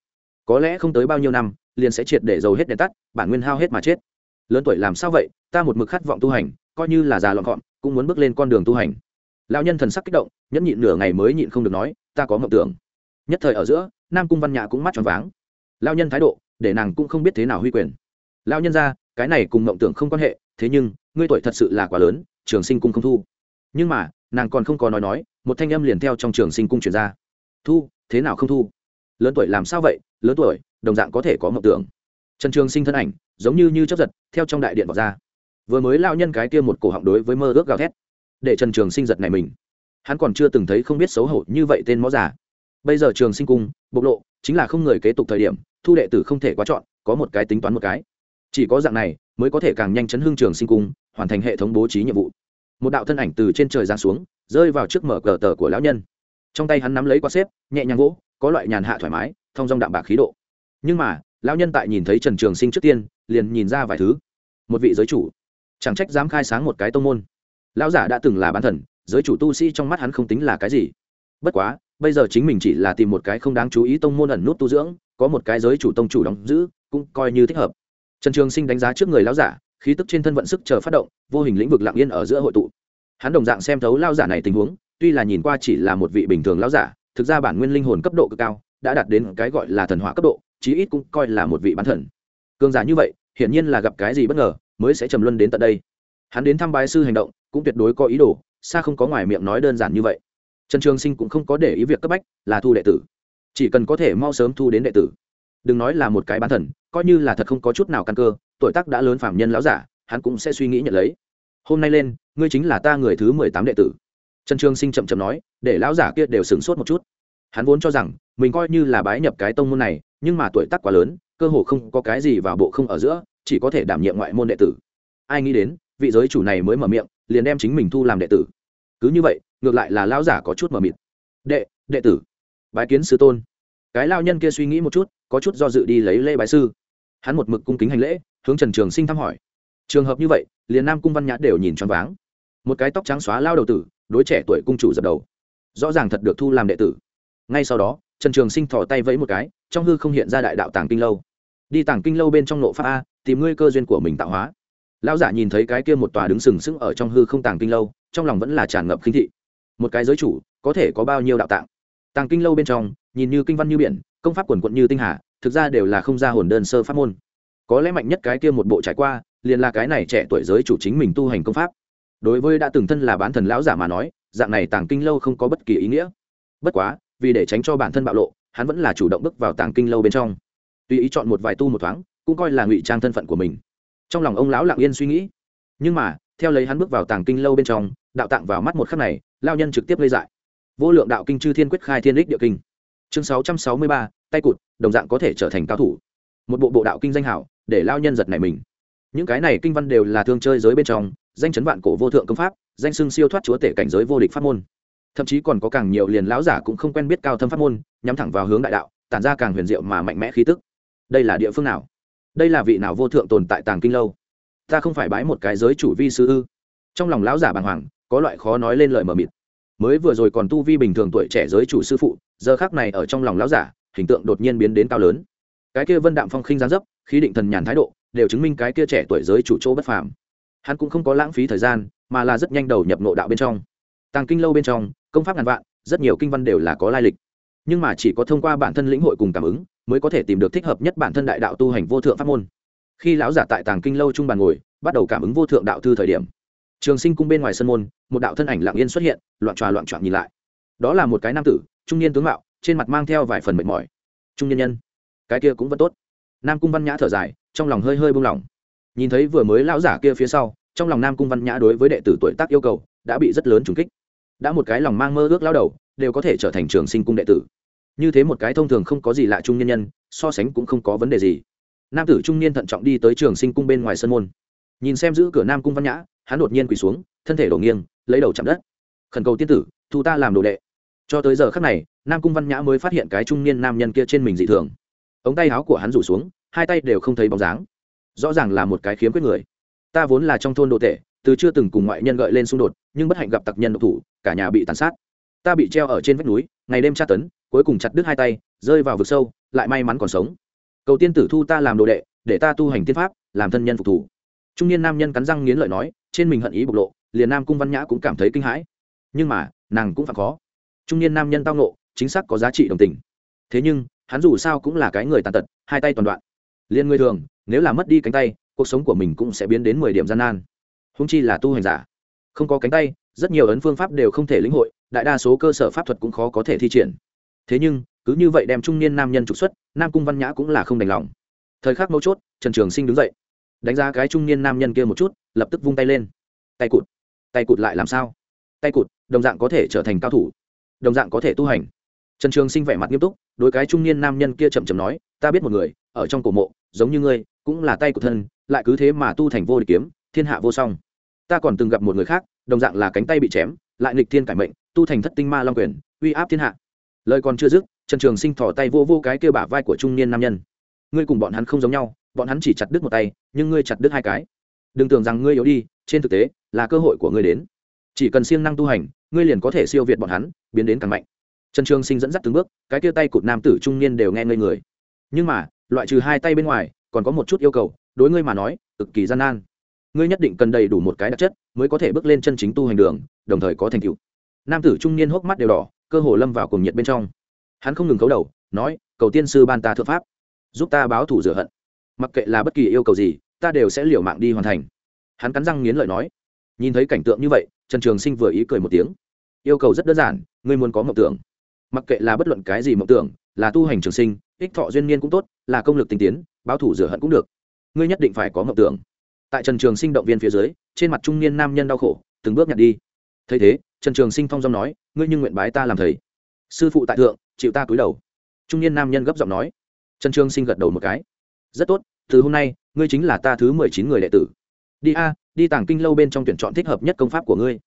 Có lẽ không tới bao nhiêu năm, liền sẽ triệt để dầu hết đèn tắt, bản nguyên hao hết mà chết. Lớn tuổi làm sao vậy? Ta một mực khát vọng tu hành, coi như là già lọn gọn, cũng muốn bước lên con đường tu hành. Lão nhân thần sắc kích động, nhẫn nhịn nửa ngày mới nhịn không được nói, ta có mộng tưởng. Nhất thời ở giữa nam cung văn nhã cũng mắt tròn váng. Lão nhân thái độ, để nàng cũng không biết thế nào huy quyền. Lão nhân ra, cái này cùng mộng tưởng không quan hệ, thế nhưng, ngươi tuổi thật sự là quá lớn, trường sinh cung không thu. Nhưng mà, nàng còn không có nói nói, một thanh âm liền theo trong trường sinh cung chuyển ra. Thu, thế nào không thu? Lớn tuổi làm sao vậy? Lớn tuổi, đồng dạng có thể có mộng tưởng. Trần trường sinh thân ảnh, giống như như chấp giật, theo trong đại điện vào ra. Vừa mới lao nhân cái kia một cổ họng đối với mơ ước gào thét, để trần trường sinh giật này mình. Hắn còn chưa từng thấy không biết xấu hổ như vậy tên mó giả bây giờ trường sinh cung, bộc lộ, chính là không người kế tục thời điểm, thu đệ tử không thể quá chọn, có một cái tính toán một cái. Chỉ có dạng này, mới có thể càng nhanh chấn hương trường sinh cung, hoàn thành hệ thống bố trí nhiệm vụ. Một đạo thân ảnh từ trên trời giáng xuống, rơi vào trước mở cờ tờ của lão nhân. Trong tay hắn nắm lấy quạt xếp, nhẹ nhàng gỗ có loại nhàn hạ thoải mái, thông dong đạm bạc khí độ. Nhưng mà, lão nhân tại nhìn thấy trần trường sinh trước tiên, liền nhìn ra vài thứ. Một vị giới chủ. Chẳng trách dám khai sáng một cái tông môn. Lão giả đã từng là bán thần, giới chủ tu sĩ trong mắt hắn không tính là cái gì. Bất quá bây giờ chính mình chỉ là tìm một cái không đáng chú ý tông môn ẩn nút tu dưỡng, có một cái giới chủ tông chủ đóng giữ, cũng coi như thích hợp. Trần trường sinh đánh giá trước người lão giả, khí tức trên thân vận sức chờ phát động, vô hình lĩnh vực lặng yên ở giữa hội tụ. Hắn đồng dạng xem thấu lao giả này tình huống, tuy là nhìn qua chỉ là một vị bình thường lão giả, thực ra bản nguyên linh hồn cấp độ cực cao, đã đạt đến cái gọi là thần hỏa cấp độ, chí ít cũng coi là một vị bán thần. Cường giả như vậy, hiển nhiên là gặp cái gì bất ngờ, mới sẽ trầm luân đến tận đây. Hắn đến thăm bái sư hành động, cũng tuyệt đối có ý đồ, xa không có ngoài miệng nói đơn giản như vậy trần trường sinh cũng không có để ý việc cấp bách, là thu đệ tử. Chỉ cần có thể mau sớm thu đến đệ tử. Đừng nói là một cái bán thần, coi như là thật không có chút nào căn cơ, tuổi tác đã lớn phạm nhân lão giả, hắn cũng sẽ suy nghĩ nhận lấy. Hôm nay lên, ngươi chính là ta người thứ mười tám đệ tử. Trần trường sinh chậm chậm nói, để lão giả kia đều sửng sốt một chút. Hắn vốn cho rằng, mình coi như là bái nhập cái tông môn này, nhưng mà tuổi tác quá lớn, cơ hồ không có cái gì vào bộ không ở giữa, chỉ có thể đảm nhiệm ngoại môn đệ tử. Ai nghĩ đến, vị giới chủ này mới mở miệng, liền đem chính mình thu làm đệ tử. Cứ như vậy ngược lại là lão giả có chút mờ mịt. Đệ đệ tử. Bái kiến sư tôn. Cái lao nhân kia suy nghĩ một chút, có chút do dự đi lấy lễ bái sư. Hắn một mực cung kính hành lễ, hướng trần trường sinh thăm hỏi. Trường hợp như vậy, liền nam cung văn nhã đều nhìn choáng váng. Một cái tóc trắng xóa lao đầu tử, đối trẻ tuổi cung chủ dập đầu. Rõ ràng thật được thu làm đệ tử. Ngay sau đó, trần trường sinh thò tay vẫy một cái, trong hư không hiện ra đại đạo tàng kinh lâu. Đi tàng kinh lâu bên trong nộ pháp a, tìm ngươi cơ duyên của mình tạo hóa. Lão giả nhìn thấy cái kia một tòa đứng sừng sững ở trong hư không tàng kinh lâu, trong lòng vẫn là tràn ngập khinh thị một cái giới chủ, có thể có bao nhiêu đạo tạng. Tàng kinh lâu bên trong, nhìn như kinh văn như biển, công pháp quần quận như tinh hà, thực ra đều là không ra hồn đơn sơ pháp môn. Có lẽ mạnh nhất cái kia một bộ trải qua, liền là cái này trẻ tuổi giới chủ chính mình tu hành công pháp. Đối với đã từng thân là bán thần lão giả mà nói, dạng này tàng kinh lâu không có bất kỳ ý nghĩa. Bất quá, vì để tránh cho bản thân bạo lộ, hắn vẫn là chủ động bước vào tàng kinh lâu bên trong. Tùy ý chọn một vài tu một thoáng, cũng coi là ngụy trang thân phận của mình. Trong lòng ông lão lặng yên suy nghĩ. Nhưng mà, theo lấy hắn bước vào tàng kinh lâu bên trong đạo tạng vào mắt một khắc này, lao nhân trực tiếp lây dại. Vô lượng đạo kinh chư thiên quyết khai thiên đích địa kinh. Chương sáu trăm sáu mươi ba, tay cụt, đồng dạng có thể trở thành cao thủ. Một bộ bộ đạo kinh danh hảo, để lao nhân giật này mình. Những cái này kinh văn đều là thương chơi giới bên trong, danh chấn vạn cổ vô thượng công pháp, danh sưng siêu thoát chúa tể cảnh giới vô địch pháp môn. Thậm chí còn có càng nhiều liền lão giả cũng không quen biết cao thâm pháp môn, nhắm thẳng vào hướng đại đạo, tản ra càng huyền diệu mà mạnh mẽ khí tức. Đây là địa phương nào? Đây là vị nào vô thượng tồn tại tàng kinh lâu? Ta không phải bái một cái giới chủ vi sư ư? Trong lòng lão giả bàng hoàng có loại khó nói lên lời mờ mịt. Mới vừa rồi còn tu vi bình thường tuổi trẻ giới chủ sư phụ, giờ khác này ở trong lòng lão giả, hình tượng đột nhiên biến đến cao lớn. Cái kia vân đạm phong khinh gián dấp, khí định thần nhàn thái độ, đều chứng minh cái kia trẻ tuổi giới chủ chỗ bất phàm. Hắn cũng không có lãng phí thời gian, mà là rất nhanh đầu nhập nộ đạo bên trong. Tàng kinh lâu bên trong, công pháp ngàn vạn, rất nhiều kinh văn đều là có lai lịch. Nhưng mà chỉ có thông qua bản thân lĩnh hội cùng cảm ứng, mới có thể tìm được thích hợp nhất bản thân đại đạo tu hành vô thượng pháp môn. Khi lão giả tại tàng kinh lâu trung bàn ngồi, bắt đầu cảm ứng vô thượng đạo thư thời điểm trường sinh cung bên ngoài sân môn, một đạo thân ảnh lặng yên xuất hiện, loạn tròa loạn trọn nhìn lại. Đó là một cái nam tử, trung niên tướng mạo, trên mặt mang theo vài phần mệt mỏi. Trung nhân nhân, cái kia cũng vẫn tốt. Nam cung văn nhã thở dài, trong lòng hơi hơi buông lỏng. Nhìn thấy vừa mới lão giả kia phía sau, trong lòng nam cung văn nhã đối với đệ tử tuổi tác yêu cầu, đã bị rất lớn trùng kích. Đã một cái lòng mang mơ ước lao đầu, đều có thể trở thành trường sinh cung đệ tử. Như thế một cái thông thường không có gì lạ trung nhân nhân, so sánh cũng không có vấn đề gì. Nam tử trung niên thận trọng đi tới trường sinh cung bên ngoài sân môn. Nhìn xem giữ cửa nam cung văn nhã hắn đột nhiên quỳ xuống, thân thể đổ nghiêng, lấy đầu chạm đất. Khẩn cầu tiên tử, thu ta làm đồ đệ. Cho tới giờ khắc này, nam cung văn nhã mới phát hiện cái trung niên nam nhân kia trên mình dị thường. Ống tay áo của hắn rủ xuống, hai tay đều không thấy bóng dáng. Rõ ràng là một cái khiếm quyết người. Ta vốn là trong thôn đồ tệ từ chưa từng cùng ngoại nhân gợi lên xung đột, nhưng bất hạnh gặp tặc nhân độc thủ, cả nhà bị tàn sát. Ta bị treo ở trên vách núi, ngày đêm tra tấn, cuối cùng chặt đứt hai tay, rơi vào vực sâu, lại may mắn còn sống. Cầu tiên tử thu ta làm đồ đệ, để ta tu hành tiên pháp, làm thân nhân phục thủ trung niên nam nhân cắn răng nghiến lợi nói trên mình hận ý bộc lộ, liền nam cung văn nhã cũng cảm thấy kinh hãi. Nhưng mà, nàng cũng phạt khó. Trung niên nam nhân tao nộ chính xác có giá trị đồng tình. Thế nhưng, hắn dù sao cũng là cái người tàn tật, hai tay toàn đoạn. Liền người thường, nếu là mất đi cánh tay, cuộc sống của mình cũng sẽ biến đến mười điểm gian nan. Húng chi là tu hành giả. Không có cánh tay, rất nhiều ấn phương pháp đều không thể lĩnh hội, đại đa số cơ sở pháp thuật cũng khó có thể thi triển. Thế nhưng, cứ như vậy đem trung niên nam nhân trục xuất, nam cung văn nhã cũng là không đành lòng. Thời khắc mấu chốt, trần trường sinh đứng dậy. Đánh giá cái trung niên nam nhân kia một chút lập tức vung tay lên. Tay cụt tay cụt lại làm sao? Tay cụt, đồng dạng có thể trở thành cao thủ, đồng dạng có thể tu hành. Trần trường sinh vẻ mặt nghiêm túc, đối cái trung niên nam nhân kia chậm chậm nói, ta biết một người, ở trong cổ mộ, giống như ngươi, cũng là tay của thân, lại cứ thế mà tu thành vô địch kiếm, thiên hạ vô song. Ta còn từng gặp một người khác, đồng dạng là cánh tay bị chém, lại nghịch thiên cải mệnh, tu thành thất tinh ma long quyền, uy áp thiên hạ. Lời còn chưa dứt, trần trường sinh thỏ tay vô vô cái kêu bả vai của trung niên nam nhân. Ngươi cùng bọn hắn không giống nhau, bọn hắn chỉ chặt đứt một tay, nhưng ngươi chặt đứt hai cái đừng tưởng rằng ngươi yếu đi, trên thực tế, là cơ hội của ngươi đến. Chỉ cần siêng năng tu hành, ngươi liền có thể siêu việt bọn hắn, biến đến càng mạnh. Trần trường sinh dẫn dắt từng bước, cái kia tay cụt nam tử trung niên đều nghe ngây người. Nhưng mà, loại trừ hai tay bên ngoài, còn có một chút yêu cầu, đối ngươi mà nói, cực kỳ gian nan. Ngươi nhất định cần đầy đủ một cái đặc chất, mới có thể bước lên chân chính tu hành đường, đồng thời có thành tựu. Nam tử trung niên hốc mắt đều đỏ, cơ hồ lâm vào cùng nhiệt bên trong. Hắn không ngừng cấu đầu, nói, cầu tiên sư ban ta thượng pháp, giúp ta báo thủ rửa hận. Mặc kệ là bất kỳ yêu cầu gì ta đều sẽ liều mạng đi hoàn thành. Hắn cắn răng nghiến lợi nói. Nhìn thấy cảnh tượng như vậy, trần trường sinh vừa ý cười một tiếng. Yêu cầu rất đơn giản, ngươi muốn có mộng tưởng. Mặc kệ là bất luận cái gì mộng tưởng, là tu hành trường sinh, ích thọ duyên niên cũng tốt, là công lực tinh tiến, báo thủ rửa hận cũng được. Ngươi nhất định phải có mộng tưởng. Tại trần trường sinh động viên phía dưới, trên mặt trung niên nam nhân đau khổ, từng bước nhặt đi. Thấy thế, trần trường sinh phong dong nói, ngươi như nguyện bái ta làm thầy. Sư phụ tại thượng, chịu ta cúi đầu. Trung niên nam nhân gấp giọng nói. Trần trường sinh gật đầu một cái. Rất tốt từ hôm nay, ngươi chính là ta thứ mười chín người đệ tử. Đi a, đi tàng kinh lâu bên trong tuyển chọn thích hợp nhất công pháp của ngươi.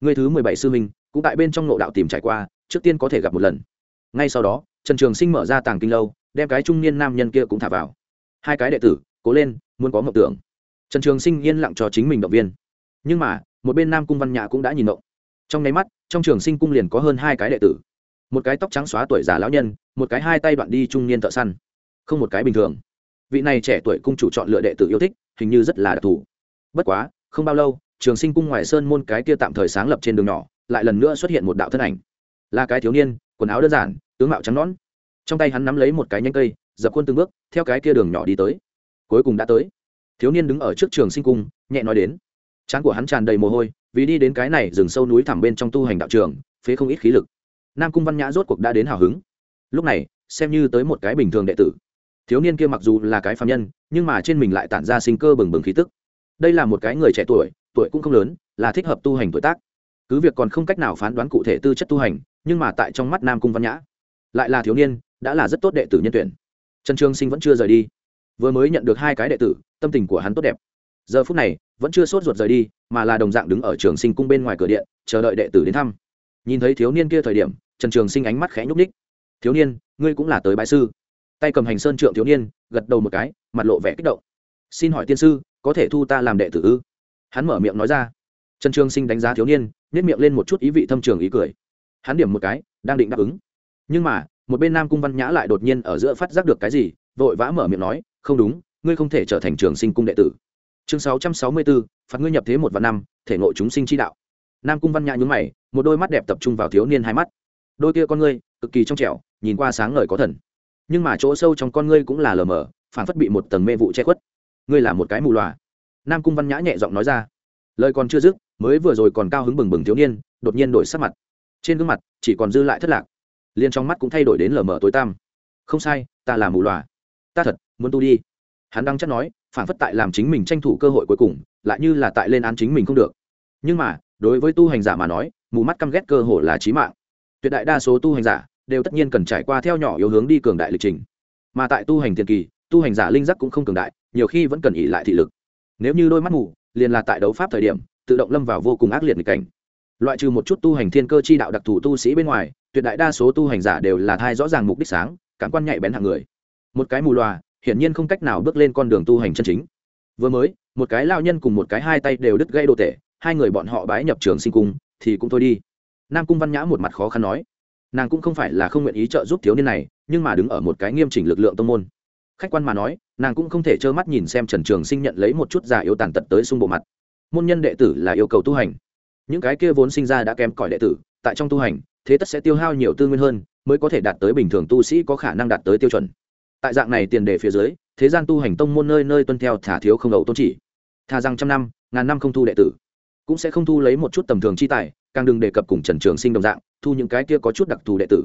Ngươi thứ mười bảy sư minh cũng tại bên trong nộ đạo tìm trải qua, trước tiên có thể gặp một lần. Ngay sau đó, trần trường sinh mở ra tàng kinh lâu, đem cái trung niên nam nhân kia cũng thả vào. Hai cái đệ tử, cố lên, muốn có mộng tưởng. Trần trường sinh yên lặng cho chính mình động viên. Nhưng mà, một bên nam cung văn nhã cũng đã nhìn động trong nháy mắt, trong trường sinh cung liền có hơn hai cái đệ tử. Một cái tóc trắng xóa tuổi già lão nhân, một cái hai tay đoạn đi trung niên thợ săn. Không một cái bình thường vị này trẻ tuổi cung chủ chọn lựa đệ tử yêu thích, hình như rất là đặc thù. Bất quá, không bao lâu, trường sinh cung ngoài sơn môn cái kia tạm thời sáng lập trên đường nhỏ, lại lần nữa xuất hiện một đạo thân ảnh. Là cái thiếu niên, quần áo đơn giản, tướng mạo trắng nõn. Trong tay hắn nắm lấy một cái nhanh cây, dập khuôn từng bước, theo cái kia đường nhỏ đi tới. Cuối cùng đã tới. Thiếu niên đứng ở trước trường sinh cung, nhẹ nói đến. Trán của hắn tràn đầy mồ hôi, vì đi đến cái này rừng sâu núi thẳm bên trong tu hành đạo trường, phế không ít khí lực. Nam cung văn nhã rốt cuộc đã đến hào hứng. Lúc này, xem như tới một cái bình thường đệ tử thiếu niên kia mặc dù là cái phạm nhân, nhưng mà trên mình lại tản ra sinh cơ bừng bừng khí tức. Đây là một cái người trẻ tuổi tuổi cũng không lớn, là thích hợp tu hành tuổi tác. Cứ việc còn không cách nào phán đoán cụ thể tư chất tu hành, nhưng mà tại trong mắt nam cung văn nhã, lại là thiếu niên, đã là rất tốt đệ tử nhân tuyển. Trần trường sinh vẫn chưa rời đi. Vừa mới nhận được hai cái đệ tử, tâm tình của hắn tốt đẹp. Giờ phút này, vẫn chưa sốt ruột rời đi, mà là đồng dạng đứng ở trường sinh cung bên ngoài cửa điện, chờ đợi đệ tử đến thăm. Nhìn thấy thiếu niên kia thời điểm, trần trường sinh ánh mắt khẽ nhúc ních thiếu niên, ngươi cũng là tới bãi sư tay cầm hành sơn trượng thiếu niên, gật đầu một cái, mặt lộ vẻ kích động. Xin hỏi tiên sư, có thể thu ta làm đệ tử ư? Hắn mở miệng nói ra. Trần trường sinh đánh giá thiếu niên nhét miệng lên một chút ý vị thâm trường ý cười. Hắn điểm một cái, đang định đáp ứng. Nhưng mà, một bên nam cung văn nhã lại đột nhiên ở giữa phát giác được cái gì, vội vã mở miệng nói, không đúng, ngươi không thể trở thành trường sinh cung đệ tử. Chương sáu trăm sáu mươi bốn phạt ngươi nhập thế một và năm, thể ngộ chúng sinh chi đạo. Nam cung văn nhã nhúng mày, một đôi mắt đẹp tập trung vào thiếu niên hai mắt. Đôi kia con ngươi, cực kỳ trong trẻo, nhìn qua sáng ngời có thần nhưng mà chỗ sâu trong con ngươi cũng là lờ mờ phản phất bị một tầng mê vụ che khuất. Ngươi là một cái mù loà. Nam cung văn nhã nhẹ giọng nói ra. Lời còn chưa dứt, mới vừa rồi còn cao hứng bừng bừng thiếu niên, đột nhiên đổi sắc mặt. Trên gương mặt chỉ còn dư lại thất lạc. Liền trong mắt cũng thay đổi đến lờ mờ tối tăm. Không sai, ta là mù loà. Ta thật, muốn tu đi. Hắn đang chắc nói phản phất tại làm chính mình tranh thủ cơ hội cuối cùng, lại như là tại lên án chính mình không được. Nhưng mà, đối với tu hành giả mà nói, mù mắt căm ghét cơ hội là trí mạng. Tuyệt đại đa số tu hành giả đều tất nhiên cần trải qua theo nhỏ yếu hướng đi cường đại lịch trình. Mà tại tu hành tiền kỳ, tu hành giả linh giác cũng không cường đại, nhiều khi vẫn cần ỉ lại thị lực. Nếu như đôi mắt mù, liền là tại đấu pháp thời điểm, tự động lâm vào vô cùng ác liệt nghịch cảnh. Loại trừ một chút tu hành thiên cơ chi đạo đặc thù tu sĩ bên ngoài, tuyệt đại đa số tu hành giả đều là thai rõ ràng mục đích sáng, cảm quan nhạy bén hạng người. Một cái mù loà, hiển nhiên không cách nào bước lên con đường tu hành chân chính. Vừa mới, một cái lao nhân cùng một cái hai tay đều đứt gây đồ tể, hai người bọn họ bái nhập trường sinh cung, thì cũng thôi đi. Nam cung văn nhã một mặt khó khăn nói nàng cũng không phải là không nguyện ý trợ giúp thiếu niên này, nhưng mà đứng ở một cái nghiêm chỉnh lực lượng tông môn. Khách quan mà nói, nàng cũng không thể trơ mắt nhìn xem trần trường sinh nhận lấy một chút già yếu tàn tật tới xung bộ mặt. Môn nhân đệ tử là yêu cầu tu hành. Những cái kia vốn sinh ra đã kém cỏi đệ tử, tại trong tu hành, thế tất sẽ tiêu hao nhiều tư nguyên hơn, mới có thể đạt tới bình thường tu sĩ có khả năng đạt tới tiêu chuẩn. Tại dạng này tiền đề phía dưới, thế gian tu hành tông môn nơi nơi tuân theo thả thiếu không đầu tôn chỉ. Thà rằng trăm năm, ngàn năm không thu đệ tử, cũng sẽ không thu lấy một chút tầm thường chi tài càng đừng đề cập cùng trần trường sinh đồng dạng, thu những cái kia có chút đặc thù đệ tử.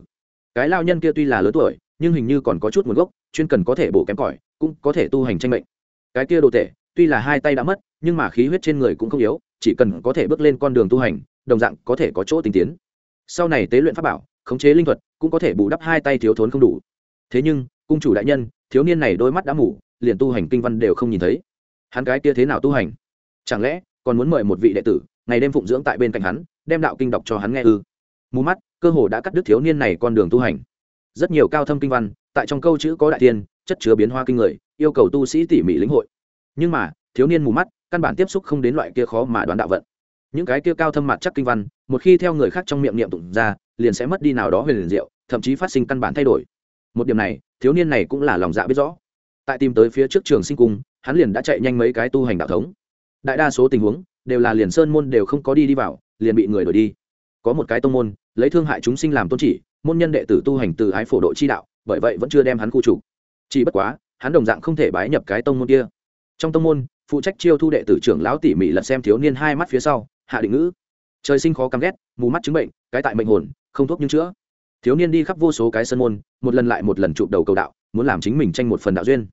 Cái lao nhân kia tuy là lớn tuổi, nhưng hình như còn có chút nguồn gốc, chuyên cần có thể bổ kém cỏi, cũng có thể tu hành tranh mệnh. Cái kia đồ tể, tuy là hai tay đã mất, nhưng mà khí huyết trên người cũng không yếu, chỉ cần có thể bước lên con đường tu hành, đồng dạng có thể có chỗ tinh tiến. Sau này tế luyện pháp bảo, khống chế linh thuật, cũng có thể bù đắp hai tay thiếu thốn không đủ. Thế nhưng, cung chủ đại nhân, thiếu niên này đôi mắt đã mủ liền tu hành kinh văn đều không nhìn thấy. Hắn cái kia thế nào tu hành? Chẳng lẽ còn muốn mời một vị đệ tử, ngày đêm phụng dưỡng tại bên cạnh hắn đem đạo kinh đọc cho hắn nghe ư. Mù mắt, cơ hồ đã cắt đứt thiếu niên này con đường tu hành. Rất nhiều cao thâm kinh văn, tại trong câu chữ có đại tiên chất chứa biến hoa kinh người, yêu cầu tu sĩ tỉ mỉ lĩnh hội. Nhưng mà, thiếu niên mù mắt, căn bản tiếp xúc không đến loại kia khó mà đoán đạo vận. Những cái kia cao thâm mặt chắc kinh văn, một khi theo người khác trong miệng niệm tụng ra, liền sẽ mất đi nào đó huyền liền diệu, thậm chí phát sinh căn bản thay đổi. Một điểm này, thiếu niên này cũng là lòng dạ biết rõ. Tại tìm tới phía trước trường sinh cung, hắn liền đã chạy nhanh mấy cái tu hành đạo thống. Đại đa số tình huống, đều là liền sơn môn đều không có đi đi vào liền bị người đuổi đi. Có một cái tông môn, lấy thương hại chúng sinh làm tôn chỉ, môn nhân đệ tử tu hành từ ái phổ độ chi đạo, bởi vậy vẫn chưa đem hắn khu chủ chỉ bất quá, hắn đồng dạng không thể bái nhập cái tông môn kia. Trong tông môn, phụ trách chiêu thu đệ tử trưởng lão tỉ mỉ lật xem thiếu niên hai mắt phía sau, hạ định ngữ. Trời sinh khó căm ghét, mù mắt chứng bệnh, cái tại mệnh hồn, không thuốc nhưng chữa. Thiếu niên đi khắp vô số cái sân môn, một lần lại một lần chụp đầu cầu đạo, muốn làm chính mình tranh một phần đạo duyên.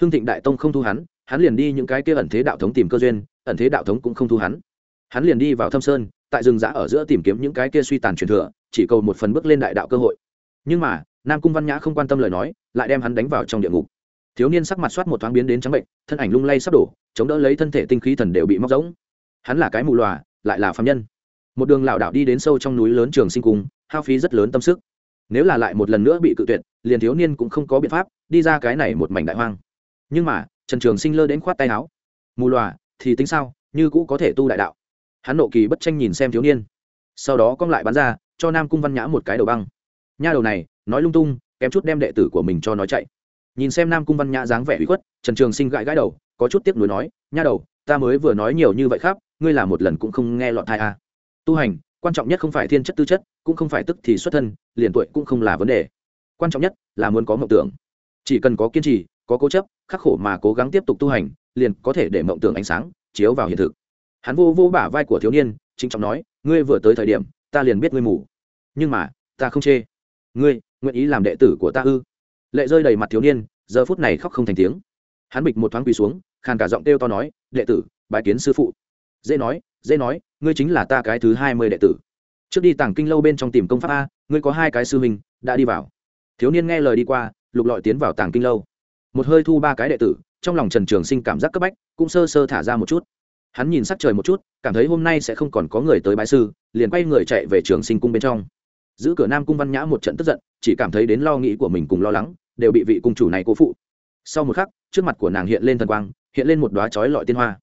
Hương thịnh đại tông không thu hắn hắn liền đi những cái kia ẩn thế đạo thống tìm cơ duyên, ẩn thế đạo thống cũng không thu hắn. Hắn liền đi vào thâm sơn tại rừng giã ở giữa tìm kiếm những cái kia suy tàn truyền thừa, chỉ cầu một phần bước lên đại đạo cơ hội. Nhưng mà, nam cung văn nhã không quan tâm lời nói, lại đem hắn đánh vào trong địa ngục. Thiếu niên sắc mặt soát một thoáng biến đến trắng bệnh, thân ảnh lung lay sắp đổ, chống đỡ lấy thân thể tinh khí thần đều bị móc rỗng. Hắn là cái mù lòa lại là phạm nhân. Một đường lảo đảo đi đến sâu trong núi lớn trường sinh cung, hao phí rất lớn tâm sức. Nếu là lại một lần nữa bị cự tuyệt, liền thiếu niên cũng không có biện pháp, đi ra cái này một mảnh đại hoang. Nhưng mà, trần trường sinh lơ đến khoát tay áo. Mù lòa thì tính sao? Như cũ có thể tu đại đạo hắn nộ kỳ bất tranh nhìn xem thiếu niên. Sau đó cong lại bắn ra, cho nam cung văn nhã một cái đầu băng. Nha đầu này, nói lung tung, kém chút đem đệ tử của mình cho nói chạy. Nhìn xem nam cung văn nhã dáng vẻ ủy khuất, trần trường sinh gãi gãi đầu, có chút tiếc nuối nói, nha đầu, ta mới vừa nói nhiều như vậy khác ngươi là một lần cũng không nghe lọt thai a à. tu hành, quan trọng nhất không phải thiên chất tư chất, cũng không phải tức thì xuất thân, liền tuổi cũng không là vấn đề. Quan trọng nhất là muốn có mộng tưởng. Chỉ cần có kiên trì, có cố chấp, khắc khổ mà cố gắng tiếp tục tu hành, liền có thể để mộng tưởng ánh sáng chiếu vào hiện thực hắn vô vô bả vai của thiếu niên chính trọng nói, ngươi vừa tới thời điểm, ta liền biết ngươi mù. Nhưng mà, ta không chê. Ngươi, nguyện ý làm đệ tử của ta ư? Lệ rơi đầy mặt thiếu niên, giờ phút này khóc không thành tiếng. Hắn bịch một thoáng quỳ xuống, khàn cả giọng kêu to nói, đệ tử bãi kiến sư phụ. Dễ nói dễ nói, ngươi chính là ta cái thứ hai mươi đệ tử. Trước đi tàng kinh lâu bên trong tìm công pháp a, ngươi có hai cái sư huynh, đã đi vào. Thiếu niên nghe lời đi qua, lục lọi tiến vào tàng kinh lâu. Một hơi thu ba cái đệ tử, trong lòng trần trường sinh cảm giác cấp bách, cũng sơ sơ thả ra một chút hắn nhìn sắc trời một chút, cảm thấy hôm nay sẽ không còn có người tới bái sư, liền quay người chạy về trường sinh cung bên trong. Giữ cửa nam cung văn nhã một trận tức giận, chỉ cảm thấy đến lo nghĩ của mình cùng lo lắng, đều bị vị cung chủ này cố phụ. Sau một khắc, trước mặt của nàng hiện lên thần quang, hiện lên một đoá chói lọi tiên hoa.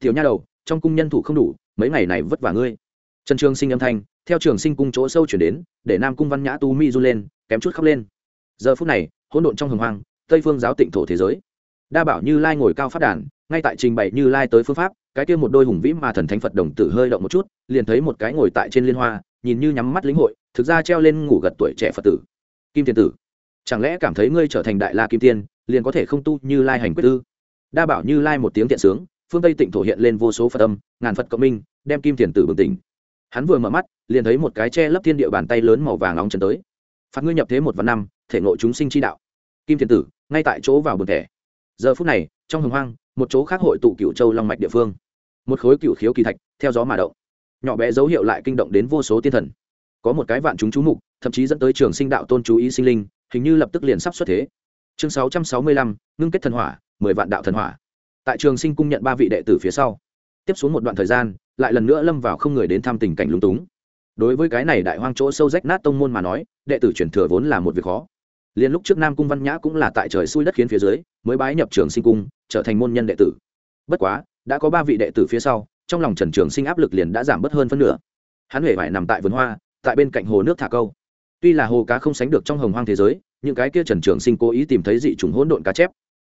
Tiểu nha đầu, trong cung nhân thủ không đủ, mấy ngày này vất vả ngươi. Trần trường sinh âm thanh, theo trường sinh cung chỗ sâu chuyển đến, để nam cung văn nhã tu mi run lên, kém chút khóc lên. Giờ phút này, hỗn độn trong hồng hoang, tây phương giáo tịnh thổ thế giới. Đa bảo như lai ngồi cao phát đàn, ngay tại trình bày như lai tới phương pháp cái kia một đôi hùng vĩ mà thần thánh phật đồng tử hơi động một chút, liền thấy một cái ngồi tại trên liên hoa, nhìn như nhắm mắt lĩnh hội, thực ra treo lên ngủ gật tuổi trẻ phật tử. Kim tiền tử, chẳng lẽ cảm thấy ngươi trở thành đại la kim tiên, liền có thể không tu như lai hành quyết tư đa bảo như lai một tiếng tiện sướng, phương tây tịnh thổ hiện lên vô số phật âm, ngàn phật cộng minh, đem kim tiền tử bừng tỉnh. Hắn vừa mở mắt, liền thấy một cái che lấp thiên địa bàn tay lớn màu vàng nóng trần tới. Phạt ngươi nhập thế một vạn năm, thể ngộ chúng sinh chi đạo. Kim thiền tử, ngay tại chỗ vào bờ thẻ. Giờ phút này, trong hồng hoang, một chỗ khác hội tụ cựu châu long mạch địa phương một khối cựu khiếu kỳ thạch, theo gió mà động. Nhỏ bé dấu hiệu lại kinh động đến vô số tiên thần. Có một cái vạn chúng chú mục, thậm chí dẫn tới trường sinh đạo tôn chú ý sinh linh, hình như lập tức liền sắp xuất thế. Chương sáu trăm sáu mươi lăm, ngưng kết thần hỏa, mười vạn đạo thần hỏa. Tại trường sinh cung nhận ba vị đệ tử phía sau, tiếp xuống một đoạn thời gian, lại lần nữa lâm vào không người đến thăm tình cảnh lúng túng. Đối với cái này đại hoang chỗ sâu rách nát tông môn mà nói, đệ tử chuyển thừa vốn là một việc khó. Liền lúc trước nam cung văn nhã cũng là tại trời xui đất khiến phía dưới, mới bái nhập trường sinh cung, trở thành môn nhân đệ tử. Bất quá đã có ba vị đệ tử phía sau, trong lòng trần trường sinh áp lực liền đã giảm bớt hơn phân nửa. Hắn huệ phải nằm tại vườn hoa, tại bên cạnh hồ nước thả câu. Tuy là hồ cá không sánh được trong hồng hoang thế giới, những cái kia trần trường sinh cố ý tìm thấy dị t hỗn độn cá chép.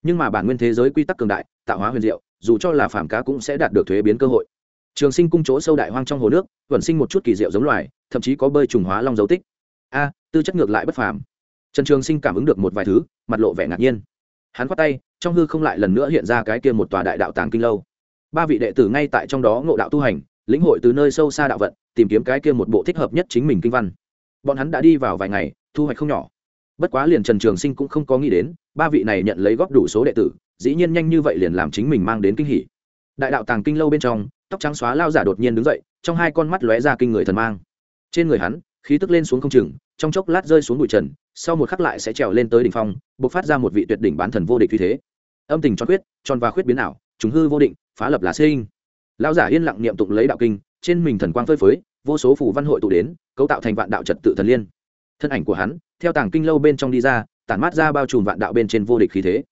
Nhưng mà bản nguyên thế giới quy tắc cường đại, tạo hóa huyền diệu, dù cho là phàm cá cũng sẽ đạt được thuế biến cơ hội. Trường sinh cung chỗ sâu đại hoang trong hồ nước vẫn sinh một chút kỳ diệu giống loài, thậm chí có bơi trùng hóa long dấu tích. A, tư chất ngược lại bất phàm. Trần trường sinh cảm ứng được một vài thứ, mặt lộ vẻ ngạc nhiên. Hắn khoát tay, trong hư không lại lần nữa hiện ra cái kia một tòa đại đạo tàng kinh lâu ba vị đệ tử ngay tại trong đó ngộ đạo tu hành, lĩnh hội từ nơi sâu xa đạo vận, tìm kiếm cái kia một bộ thích hợp nhất chính mình kinh văn. Bọn hắn đã đi vào vài ngày, thu hoạch không nhỏ. Bất quá liền trần trường sinh cũng không có nghĩ đến, ba vị này nhận lấy góp đủ số đệ tử, dĩ nhiên nhanh như vậy liền làm chính mình mang đến kinh hỷ đại đạo tàng kinh lâu bên trong, tóc trắng xóa lao giả đột nhiên đứng dậy, trong hai con mắt lóe ra kinh người thần mang. Trên người hắn, khí tức lên xuống không chừng, trong chốc lát rơi xuống bụi trần, sau một khắc lại sẽ trèo lên tới đỉnh phong, bộc phát ra một vị tuyệt đỉnh bán thần vô địch như thế. Âm tình cho khuyết, tròn và khuyết biến ảo chúng hư vô định, phá lập là sinh. Lão giả yên lặng niệm tụng lấy đạo kinh, trên mình thần quang phơi phới, vô số phù văn hội tụ đến, cấu tạo thành vạn đạo trật tự thần liên. Thân ảnh của hắn, theo tàng kinh lâu bên trong đi ra, tản mát ra bao trùm vạn đạo bên trên vô địch khí thế.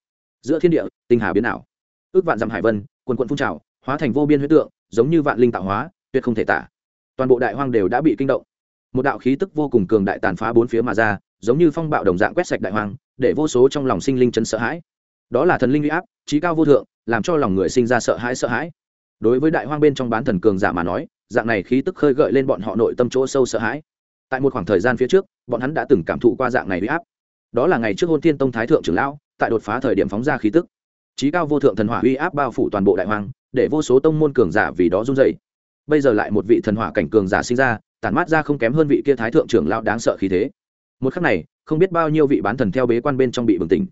Giữa thiên địa, tinh hà biến ảo. Ước vạn dặm hải vân, quần quận phun trào, hóa thành vô biên huyết tượng, giống như vạn linh tạo hóa, tuyệt không thể tả. Toàn bộ đại hoang đều đã bị kinh động. Một đạo khí tức vô cùng cường đại tàn phá bốn phía mà ra, giống như phong bạo đồng dạng quét sạch đại hoang, để vô số trong lòng sinh linh chấn sợ hãi. Đó là thần linh uy áp, trí cao vô thượng làm cho lòng người sinh ra sợ hãi sợ hãi. Đối với đại hoang bên trong bán thần cường giả mà nói, dạng này khí tức khơi gợi lên bọn họ nội tâm chỗ sâu sợ hãi. Tại một khoảng thời gian phía trước, bọn hắn đã từng cảm thụ qua dạng này uy áp. Đó là ngày trước hôn thiên tông thái thượng trưởng lão, tại đột phá thời điểm phóng ra khí tức. Trí cao vô thượng thần hỏa uy áp bao phủ toàn bộ đại hoang, để vô số tông môn cường giả vì đó run dày bây giờ lại một vị thần hỏa cảnh cường giả sinh ra, tản mát ra không kém hơn vị kia thái thượng trưởng lão đáng sợ khí thế. Một khắc này, không biết bao nhiêu vị bán thần theo bế quan bên trong bị bừng tỉnh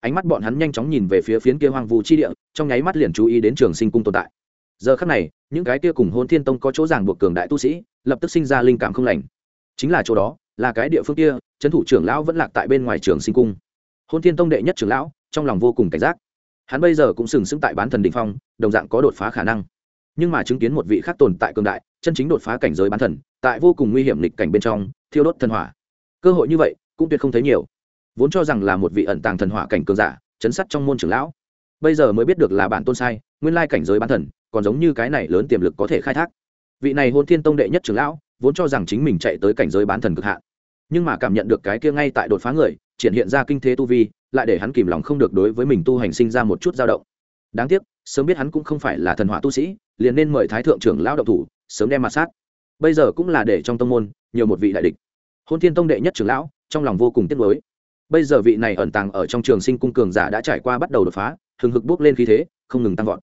ánh mắt bọn hắn nhanh chóng nhìn về phía phiến kia hoang vu chi địa, trong nháy mắt liền chú ý đến trường sinh cung tồn tại. Giờ khắc này, những cái kia cùng hôn thiên tông có chỗ ràng buộc cường đại tu sĩ, lập tức sinh ra linh cảm không lành. Chính là chỗ đó, là cái địa phương kia trấn thủ trưởng lão vẫn lạc tại bên ngoài trường sinh cung. Hôn thiên tông đệ nhất trưởng lão, trong lòng vô cùng cảnh giác. Hắn bây giờ cũng sừng sững tại bán thần đình phong, đồng dạng có đột phá khả năng. Nhưng mà chứng kiến một vị khác tồn tại cường đại, chân chính đột phá cảnh giới bán thần, tại vô cùng nguy hiểm lịch cảnh bên trong, thiêu đốt thần hỏa. Cơ hội như vậy, cũng tuyệt không thấy nhiều vốn cho rằng là một vị ẩn tàng thần hỏa cảnh cường giả, chấn sắt trong môn trưởng lão. Bây giờ mới biết được là bản tôn sai, nguyên lai cảnh giới bán thần, còn giống như cái này lớn tiềm lực có thể khai thác. Vị này hôn thiên tông đệ nhất trưởng lão, vốn cho rằng chính mình chạy tới cảnh giới bán thần cực hạn. Nhưng mà cảm nhận được cái kia ngay tại đột phá người, triển hiện ra kinh thế tu vi, lại để hắn kìm lòng không được đối với mình tu hành sinh ra một chút dao động. Đáng tiếc, sớm biết hắn cũng không phải là thần hỏa tu sĩ, liền nên mời thái thượng trưởng lão động thủ, sớm đem mặt sát. Bây giờ cũng là để trong tông môn, nhiều một vị đại địch. Hôn thiên tông đệ nhất trưởng lão, trong lòng vô cùng tiếc nuối bây giờ vị này ẩn tàng ở trong trường sinh cung cường giả đã trải qua bắt đầu đột phá, hừng hực bước lên khí thế, không ngừng tăng vọt.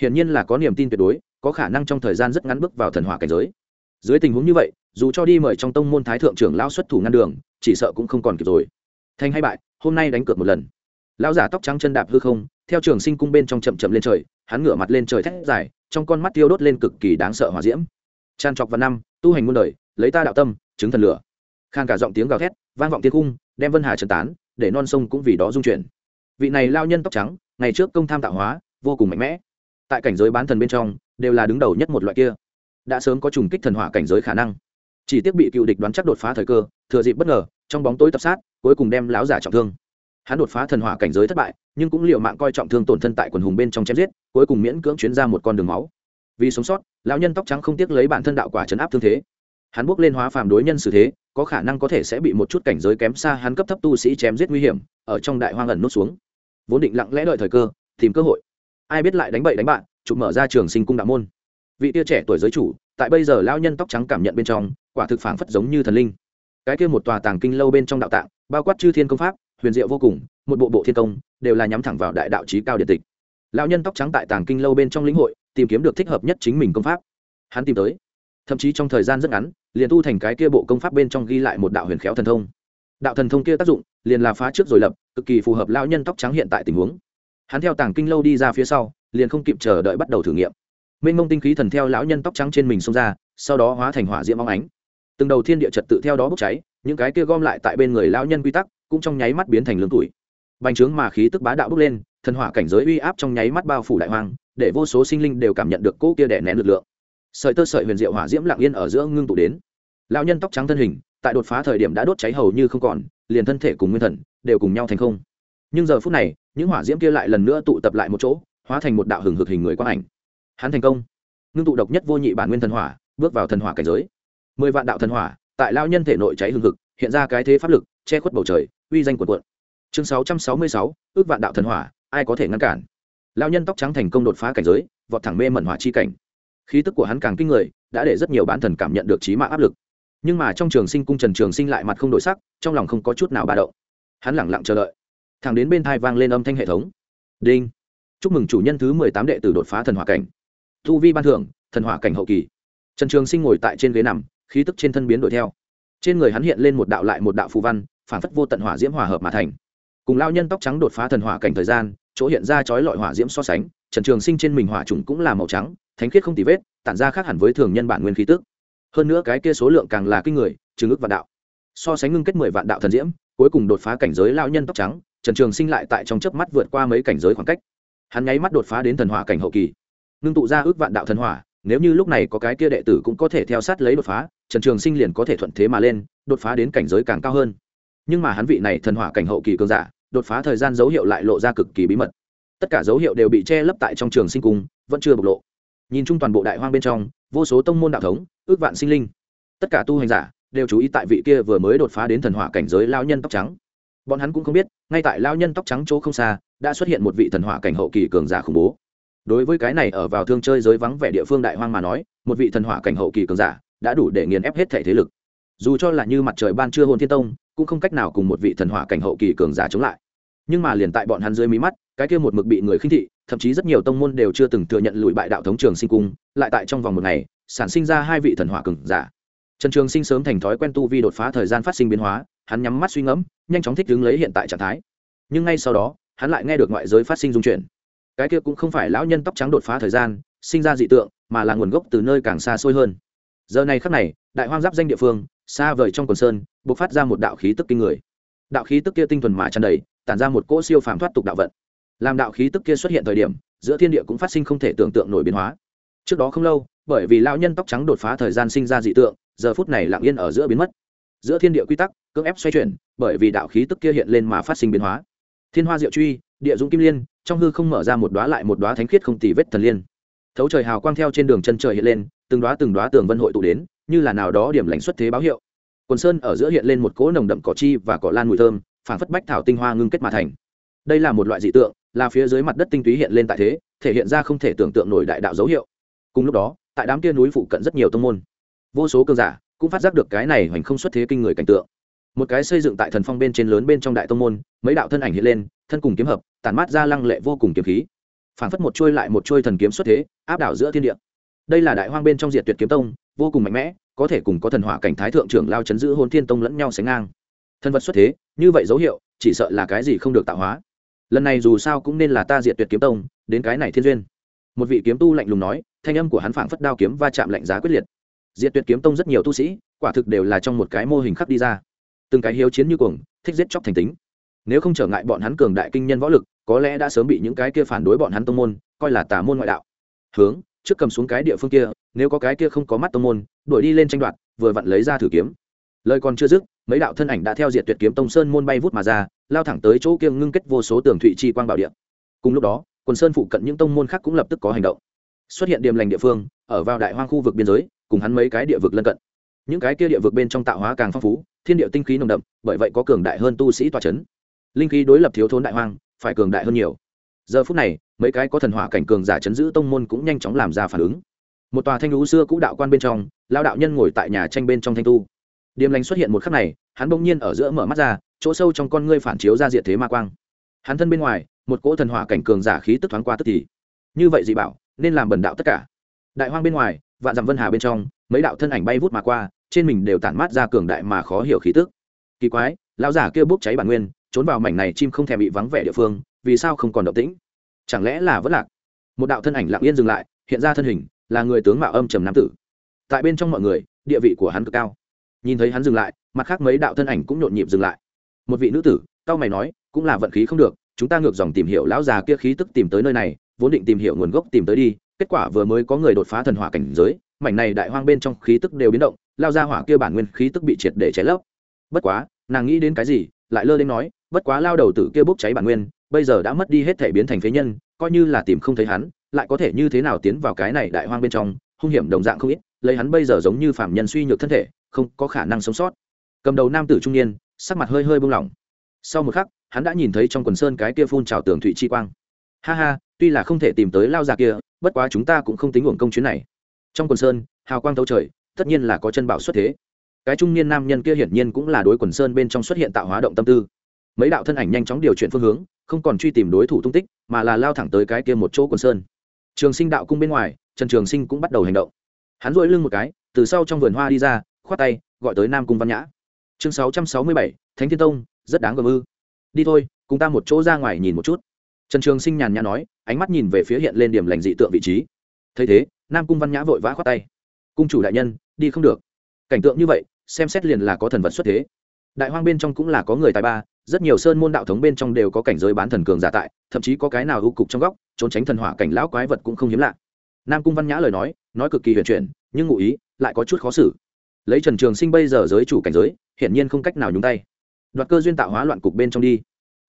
Hiển nhiên là có niềm tin tuyệt đối, có khả năng trong thời gian rất ngắn bước vào thần hỏa cảnh giới. Dưới tình huống như vậy, dù cho đi mời trong tông môn thái thượng trưởng lão xuất thủ ngăn đường, chỉ sợ cũng không còn kịp rồi. Thành hay bại, hôm nay đánh cược một lần. Lão giả tóc trắng chân đạp hư không, theo trường sinh cung bên trong chậm chậm lên trời, hắn ngửa mặt lên trời thét dài, trong con mắt tiêu đốt lên cực kỳ đáng sợ hỏa diễm. Tràn trọc và năm, tu hành muôn đời, lấy ta đạo tâm, chứng thần lửa. Khan cả giọng tiếng gào thét, vang vọng thiên cung đem vân hà trần tán, để non sông cũng vì đó dung chuyển. Vị này lao nhân tóc trắng, ngày trước công tham tạo hóa, vô cùng mạnh mẽ. Tại cảnh giới bán thần bên trong, đều là đứng đầu nhất một loại kia. Đã sớm có trùng kích thần hỏa cảnh giới khả năng. Chỉ tiếc bị cựu địch đoán chắc đột phá thời cơ, thừa dịp bất ngờ, trong bóng tối tập sát, cuối cùng đem láo giả trọng thương. Hắn đột phá thần hỏa cảnh giới thất bại, nhưng cũng liệu mạng coi trọng thương tổn thân tại quần hùng bên trong chém giết, cuối cùng miễn cưỡng chuyến ra một con đường máu. Vì sống sót, lão nhân tóc trắng không tiếc lấy bản thân đạo quả chấn áp thương thế. Hắn bước lên hóa phàm đối nhân xử thế có khả năng có thể sẽ bị một chút cảnh giới kém xa hắn cấp thấp tu sĩ chém giết nguy hiểm, ở trong đại hoang ẩn nút xuống. Vốn định lặng lẽ đợi thời cơ, tìm cơ hội. Ai biết lại đánh bậy đánh bạn, chụp mở ra trường sinh cung đạo môn. Vị tia trẻ tuổi giới chủ, tại bây giờ lão nhân tóc trắng cảm nhận bên trong, quả thực phảng phất giống như thần linh. Cái kia một tòa tàng kinh lâu bên trong đạo tạng, bao quát chư thiên công pháp, huyền diệu vô cùng, một bộ bộ thiên công, đều là nhắm thẳng vào đại đạo trí cao điện tịch. Lão nhân tóc trắng tại tàng kinh lâu bên trong lĩnh hội, tìm kiếm được thích hợp nhất chính mình công pháp. Hắn tìm tới. Thậm chí trong thời gian rất ngắn liền tu thành cái kia bộ công pháp bên trong ghi lại một đạo huyền khéo thần thông. Đạo thần thông kia tác dụng, liền là phá trước rồi lập, cực kỳ phù hợp lão nhân tóc trắng hiện tại tình huống. Hắn theo tàng kinh lâu đi ra phía sau, liền không kịp chờ đợi bắt đầu thử nghiệm. Mênh mông tinh khí thần theo lão nhân tóc trắng trên mình xông ra, sau đó hóa thành hỏa diễm óng ánh. Từng đầu thiên địa trật tự theo đó bốc cháy, những cái kia gom lại tại bên người lão nhân quy tắc, cũng trong nháy mắt biến thành lương tuổi. Bành trướng mà khí tức bá đạo bốc lên, thần hỏa cảnh giới uy áp trong nháy mắt bao phủ đại hoang, để vô số sinh linh đều cảm nhận được cỗ kia đè nén lực lượng. Sợi tơ sợi huyền diệu hỏa diễm lặng yên ở giữa ngưng tụ đến lão nhân tóc trắng thân hình, tại đột phá thời điểm đã đốt cháy hầu như không còn, liền thân thể cùng nguyên thần đều cùng nhau thành không. Nhưng giờ phút này, những hỏa diễm kia lại lần nữa tụ tập lại một chỗ, hóa thành một đạo hừng hực hình người quang ảnh. Hắn thành công. Ngưng tụ độc nhất vô nhị bản nguyên thần hỏa, bước vào thần hỏa cảnh giới. Mười vạn đạo thần hỏa, tại lao nhân thể nội cháy hừng hực, hiện ra cái thế pháp lực, che khuất bầu trời, uy danh quần quận chương sáu trăm sáu mươi sáu, ước vạn đạo thần hỏa, ai có thể ngăn cản? Lao nhân tóc trắng thành công đột phá cảnh giới, vọt thẳng mê mẩn hỏa chi cảnh. Khí tức của hắn càng kinh người, đã để rất nhiều bán thần cảm nhận được trí mạng áp lực nhưng mà trong trường sinh cung trần trường sinh lại mặt không đổi sắc, trong lòng không có chút nào ba động. Hắn lẳng lặng chờ đợi. Thằng đến bên thai vang lên âm thanh hệ thống. Đinh. Chúc mừng chủ nhân thứ mười tám đệ tử đột phá thần hỏa cảnh. Thu vi ban thưởng, thần hỏa cảnh hậu kỳ. Trần trường sinh ngồi tại trên ghế nằm, khí tức trên thân biến đổi theo. Trên người hắn hiện lên một đạo lại một đạo phù văn, phản phất vô tận hỏa diễm hòa hợp mà thành. Cùng lao nhân tóc trắng đột phá thần hỏa cảnh thời gian, chỗ hiện ra chói lọi hỏa diễm so sánh, trần trường sinh trên mình hỏa trùng cũng là màu trắng, thánh khiết không tì vết, tản ra khác hẳn với thường nhân bản nguyên khí tức hơn nữa cái kia số lượng càng là kinh người, chừng ước vạn đạo. So sánh ngưng kết mười vạn đạo thần diễm, cuối cùng đột phá cảnh giới lao nhân tóc trắng, trần trường sinh lại tại trong chớp mắt vượt qua mấy cảnh giới khoảng cách. Hắn nháy mắt đột phá đến thần hỏa cảnh hậu kỳ. Ngưng tụ ra ước vạn đạo thần hỏa, nếu như lúc này có cái kia đệ tử cũng có thể theo sát lấy đột phá, trần trường sinh liền có thể thuận thế mà lên, đột phá đến cảnh giới càng cao hơn. Nhưng mà hắn vị này thần hỏa cảnh hậu kỳ cường giả, đột phá thời gian dấu hiệu lại lộ ra cực kỳ bí mật. Tất cả dấu hiệu đều bị che lấp tại trong trường sinh cung, vẫn chưa bộc lộ. Nhìn chung toàn bộ đại hoang bên trong vô số tông môn đạo thống, ước vạn sinh linh. Tất cả tu hành giả đều chú ý tại vị kia vừa mới đột phá đến thần hỏa cảnh giới lao nhân tóc trắng. Bọn hắn cũng không biết, ngay tại lao nhân tóc trắng chỗ không xa, đã xuất hiện một vị thần hỏa cảnh hậu kỳ cường giả khủng bố. Đối với cái này ở vào thương chơi giới vắng vẻ địa phương đại hoang mà nói, một vị thần hỏa cảnh hậu kỳ cường giả đã đủ để nghiền ép hết thể thế lực. Dù cho là như mặt trời ban trưa hôn thiên tông, cũng không cách nào cùng một vị thần hỏa cảnh hậu kỳ cường giả chống lại. Nhưng mà liền tại bọn hắn dưới mí mắt cái kia một mực bị người khinh thị, thậm chí rất nhiều tông môn đều chưa từng thừa nhận lùi bại đạo thống trường sinh cung, lại tại trong vòng một ngày, sản sinh ra hai vị thần hỏa cường giả. Trần trường sinh sớm thành thói quen tu vi đột phá thời gian phát sinh biến hóa, hắn nhắm mắt suy ngẫm, nhanh chóng thích ứng lấy hiện tại trạng thái. Nhưng ngay sau đó, hắn lại nghe được ngoại giới phát sinh dung chuyển. Cái kia cũng không phải lão nhân tóc trắng đột phá thời gian, sinh ra dị tượng, mà là nguồn gốc từ nơi càng xa xôi hơn. Giờ này khắc này, đại hoang giáp danh địa phương, xa vời trong quần sơn b ộ c phát ra một đạo khí tức kinh người. Đạo khí tức kia tinh thuần mà tràn đầy, tản ra một cỗ siêu phàm thoát tục đạo vận làm đạo khí tức kia xuất hiện thời điểm, giữa thiên địa cũng phát sinh không thể tưởng tượng nổi biến hóa. Trước đó không lâu, bởi vì lão nhân tóc trắng đột phá thời gian sinh ra dị tượng, giờ phút này lặng yên ở giữa biến mất. Giữa thiên địa quy tắc, cưỡng ép xoay chuyển, bởi vì đạo khí tức kia hiện lên mà phát sinh biến hóa. Thiên hoa diệu truy, địa dũng kim liên, trong hư không mở ra một đoá lại một đoá thánh khiết không tì vết thần liên. Thấu trời hào quang theo trên đường chân trời hiện lên, từng đoá từng đoá tường vân hội tụ đến, như là nào đó điểm lãnh xuất thế báo hiệu. Quần sơn ở giữa hiện lên một cỗ nồng đậm cỏ chi và cỏ lan mùi thơm phản phất bách thảo tinh hoa ngưng kết mà thành. Đây là một loại dị tượng là phía dưới mặt đất tinh túy hiện lên tại thế, thể hiện ra không thể tưởng tượng nổi đại đạo dấu hiệu. Cùng lúc đó, tại đám kia núi phụ cận rất nhiều tông môn, vô số cơn giả cũng phát giác được cái này hoành không xuất thế kinh người cảnh tượng. Một cái xây dựng tại thần phong bên trên lớn bên trong đại tông môn, mấy đạo thân ảnh hiện lên, thân cùng kiếm hợp, tản mát ra lăng lệ vô cùng kiếm khí. Phảng phất một trôi lại một trôi thần kiếm xuất thế, áp đảo giữa thiên địa. Đây là đại hoang bên trong diệt tuyệt kiếm tông, vô cùng mạnh mẽ, có thể cùng có thần hỏa cảnh thái thượng trưởng lao chấn giữ hôn thiên tông lẫn nhau sánh ngang. Thân vật xuất thế, như vậy dấu hiệu, chỉ sợ là cái gì không được tạo hóa lần này dù sao cũng nên là ta diệt tuyệt kiếm tông, đến cái này thiên duyên. Một vị kiếm tu lạnh lùng nói, thanh âm của hắn phảng phất đao kiếm va chạm lạnh giá quyết liệt. Diệt tuyệt kiếm tông rất nhiều tu sĩ, quả thực đều là trong một cái mô hình khắc đi ra. Từng cái hiếu chiến như cuồng, thích giết chóc thành tính. Nếu không trở ngại bọn hắn cường đại kinh nhân võ lực, có lẽ đã sớm bị những cái kia phản đối bọn hắn tông môn, coi là tà môn ngoại đạo. Hướng, trước cầm xuống cái địa phương kia, nếu có cái kia không có mắt tông môn, đuổi đi lên tranh đoạt, vừa vặn lấy ra thử kiếm. Lời còn chưa dứt, mấy đạo thân ảnh đã theo diệt tuyệt kiếm tông sơn môn bay vút mà ra lao thẳng tới chỗ kiêng ngưng kết vô số tường thụy chi quang bảo địa. Cùng lúc đó, quần sơn phụ cận những tông môn khác cũng lập tức có hành động. Xuất hiện điểm lành địa phương, ở vào đại hoang khu vực biên giới, cùng hắn mấy cái địa vực lân cận. Những cái kia địa vực bên trong tạo hóa càng phong phú, thiên địa tinh khí nồng đậm, bởi vậy có cường đại hơn tu sĩ tòa c h ấ n linh khí đối lập thiếu thốn đại hoang, phải cường đại hơn nhiều. Giờ phút này, mấy cái có thần hỏa cảnh cường giả chấn giữ tông môn cũng nhanh chóng làm ra phản ứng. Một tòa thanh lũ xưa cũ đạo quan bên trong lao đạo nhân ngồi tại nhà tranh bên trong thanh tu điềm lành xuất hiện một khắc này, hắn bỗng nhiên ở giữa mở mắt ra, chỗ sâu trong con ngươi phản chiếu ra diện thế ma quang. Hắn thân bên ngoài, một cỗ thần hỏa cảnh cường giả khí tức thoáng qua tức thì. Như vậy dị bảo, nên làm bần đạo tất cả. Đại hoang bên ngoài, vạn dặm vân hà bên trong, mấy đạo thân ảnh bay vút mà qua, trên mình đều tản mát ra cường đại mà khó hiểu khí tức. Kỳ quái, lão giả kia bốc cháy bản nguyên, trốn vào mảnh này chim không thèm bị vắng vẻ địa phương, vì sao không còn động tĩnh? Chẳng lẽ là vất lạc? Một đạo thân ảnh lặng yên dừng lại, hiện ra thân hình, là người tướng mạo âm trầm nam tử. Tại bên trong mọi người, địa vị của hắn cực cao nhìn thấy hắn dừng lại, mặt khác mấy đạo thân ảnh cũng nhộn nhịp dừng lại. Một vị nữ tử, cao mày nói, cũng là vận khí không được, chúng ta ngược dòng tìm hiểu lão già kia khí tức tìm tới nơi này, vốn định tìm hiểu nguồn gốc tìm tới đi, kết quả vừa mới có người đột phá thần hỏa cảnh giới, mảnh này đại hoang bên trong khí tức đều biến động lao ra hỏa kia bản nguyên khí tức bị triệt để cháy lấp. Bất quá, nàng nghĩ đến cái gì, lại lơ đến nói, bất quá lao đầu tử kia bốc cháy bản nguyên, bây giờ đã mất đi hết thể biến thành phế nhân, coi như là tìm không thấy hắn, lại có thể như thế nào tiến vào cái này đại hoang bên trong, hung hiểm đồng dạng không ít, lấy hắn bây giờ giống như phạm nhân suy nhược thân thể không có khả năng sống sót. Cầm đầu nam tử trung niên, sắc mặt hơi hơi buông lỏng. Sau một khắc, hắn đã nhìn thấy trong quần sơn cái kia phun trào tường thụy chi quang. Ha ha, tuy là không thể tìm tới lao già kia, bất quá chúng ta cũng không tính uổng công chuyến này. Trong quần sơn, hào quang thấu trời, tất nhiên là có chân bảo xuất thế. Cái trung niên nam nhân kia hiển nhiên cũng là đối quần sơn bên trong xuất hiện tạo hóa động tâm tư. Mấy đạo thân ảnh nhanh chóng điều chuyển phương hướng, không còn truy tìm đối thủ tung tích, mà là lao thẳng tới cái kia một chỗ quần sơn. Trường sinh đạo cung bên ngoài, trần trường sinh cũng bắt đầu hành động. Hắn dội lưng một cái, từ sau trong vườn hoa đi ra khoát tay, gọi tới nam cung văn nhã. Chương sáu trăm sáu mươi bảy, thánh thiên tông, rất đáng gờm ư. Đi thôi, cùng ta một chỗ ra ngoài nhìn một chút. Trần trường sinh nhàn nhã nói, ánh mắt nhìn về phía hiện lên điểm lành dị tượng vị trí. Thấy thế, nam cung văn nhã vội vã khoát tay. Cung chủ đại nhân, đi không được. Cảnh tượng như vậy, xem xét liền là có thần vật xuất thế. Đại hoang bên trong cũng là có người tài ba, rất nhiều sơn môn đạo thống bên trong đều có cảnh giới bán thần cường giả tại, thậm chí có cái nào hữu cục trong góc, trốn tránh thần hỏa cảnh lão quái vật cũng không hiếm lạ. Nam cung văn nhã lời nói nói cực kỳ huyền chuyển, nhưng ngụ ý, lại có chút khó xử lấy trần trường sinh bây giờ giới chủ cảnh giới, hiển nhiên không cách nào nhúng tay. Đoạt cơ duyên tạo hóa loạn cục bên trong đi.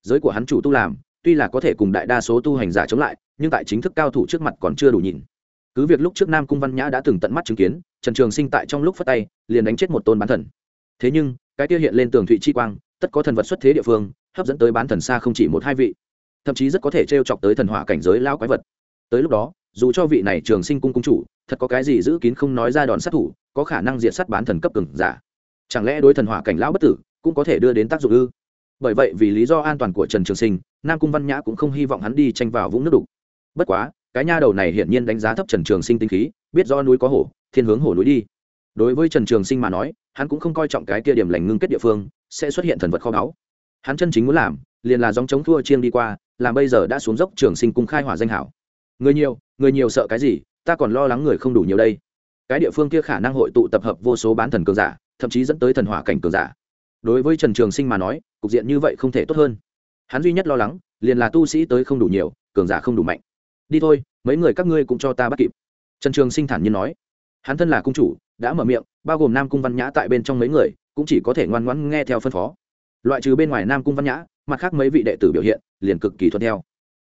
Giới của hắn chủ tu làm, tuy là có thể cùng đại đa số tu hành giả chống lại, nhưng tại chính thức cao thủ trước mặt còn chưa đủ nhìn. Cứ việc lúc trước nam cung văn nhã đã từng tận mắt chứng kiến, trần trường sinh tại trong lúc phát tay, liền đánh chết một tôn bán thần. Thế nhưng, cái tiêu hiện lên tường thụy chi quang, tất có thần vật xuất thế địa phương, hấp dẫn tới bán thần xa không chỉ một hai vị. Thậm chí rất có thể t r e o chọc tới thần hỏa cảnh giới lao quái vật. Tới lúc đó, dù cho vị này trường sinh cung cung chủ, thật có cái gì giữ kín không nói ra đòn sát thủ có khả năng diệt sát bán thần cấp cường giả. Chẳng lẽ đối thần hỏa cảnh lão bất tử cũng có thể đưa đến tác dụng ư? Bởi vậy, vì lý do an toàn của trần trường sinh, nam cung văn nhã cũng không hy vọng hắn đi tranh vào vũng nước đục. Bất quá, cái nha đầu này hiển nhiên đánh giá thấp trần trường sinh tinh khí, biết do núi có hổ, thiên hướng hổ núi đi. Đối với trần trường sinh mà nói, hắn cũng không coi trọng cái kia điểm lành ngưng kết địa phương, sẽ xuất hiện thần vật kho báu. Hắn chân chính muốn làm, liền là dòng chống thua chiêng đi qua, làm bây giờ đã xuống dốc trường sinh cung khai hỏa danh hảo. Người nhiều người nhiều sợ cái gì, ta còn lo lắng người không đủ nhiều đây cái địa phương kia khả năng hội tụ tập hợp vô số bán thần cường giả, thậm chí dẫn tới thần hỏa cảnh cường giả. Đối với trần trường sinh mà nói, cục diện như vậy không thể tốt hơn. Hắn duy nhất lo lắng, liền là tu sĩ tới không đủ nhiều, cường giả không đủ mạnh. Đi thôi, mấy người các ngươi cũng cho ta bắt kịp. Trần trường sinh thản nhiên nói. Hắn thân là cung chủ, đã mở miệng, bao gồm nam cung văn nhã tại bên trong mấy người, cũng chỉ có thể ngoan ngoãn nghe theo phân phó. Loại trừ bên ngoài nam cung văn nhã, mặt khác mấy vị đệ tử biểu hiện, liền cực kỳ thuận theo.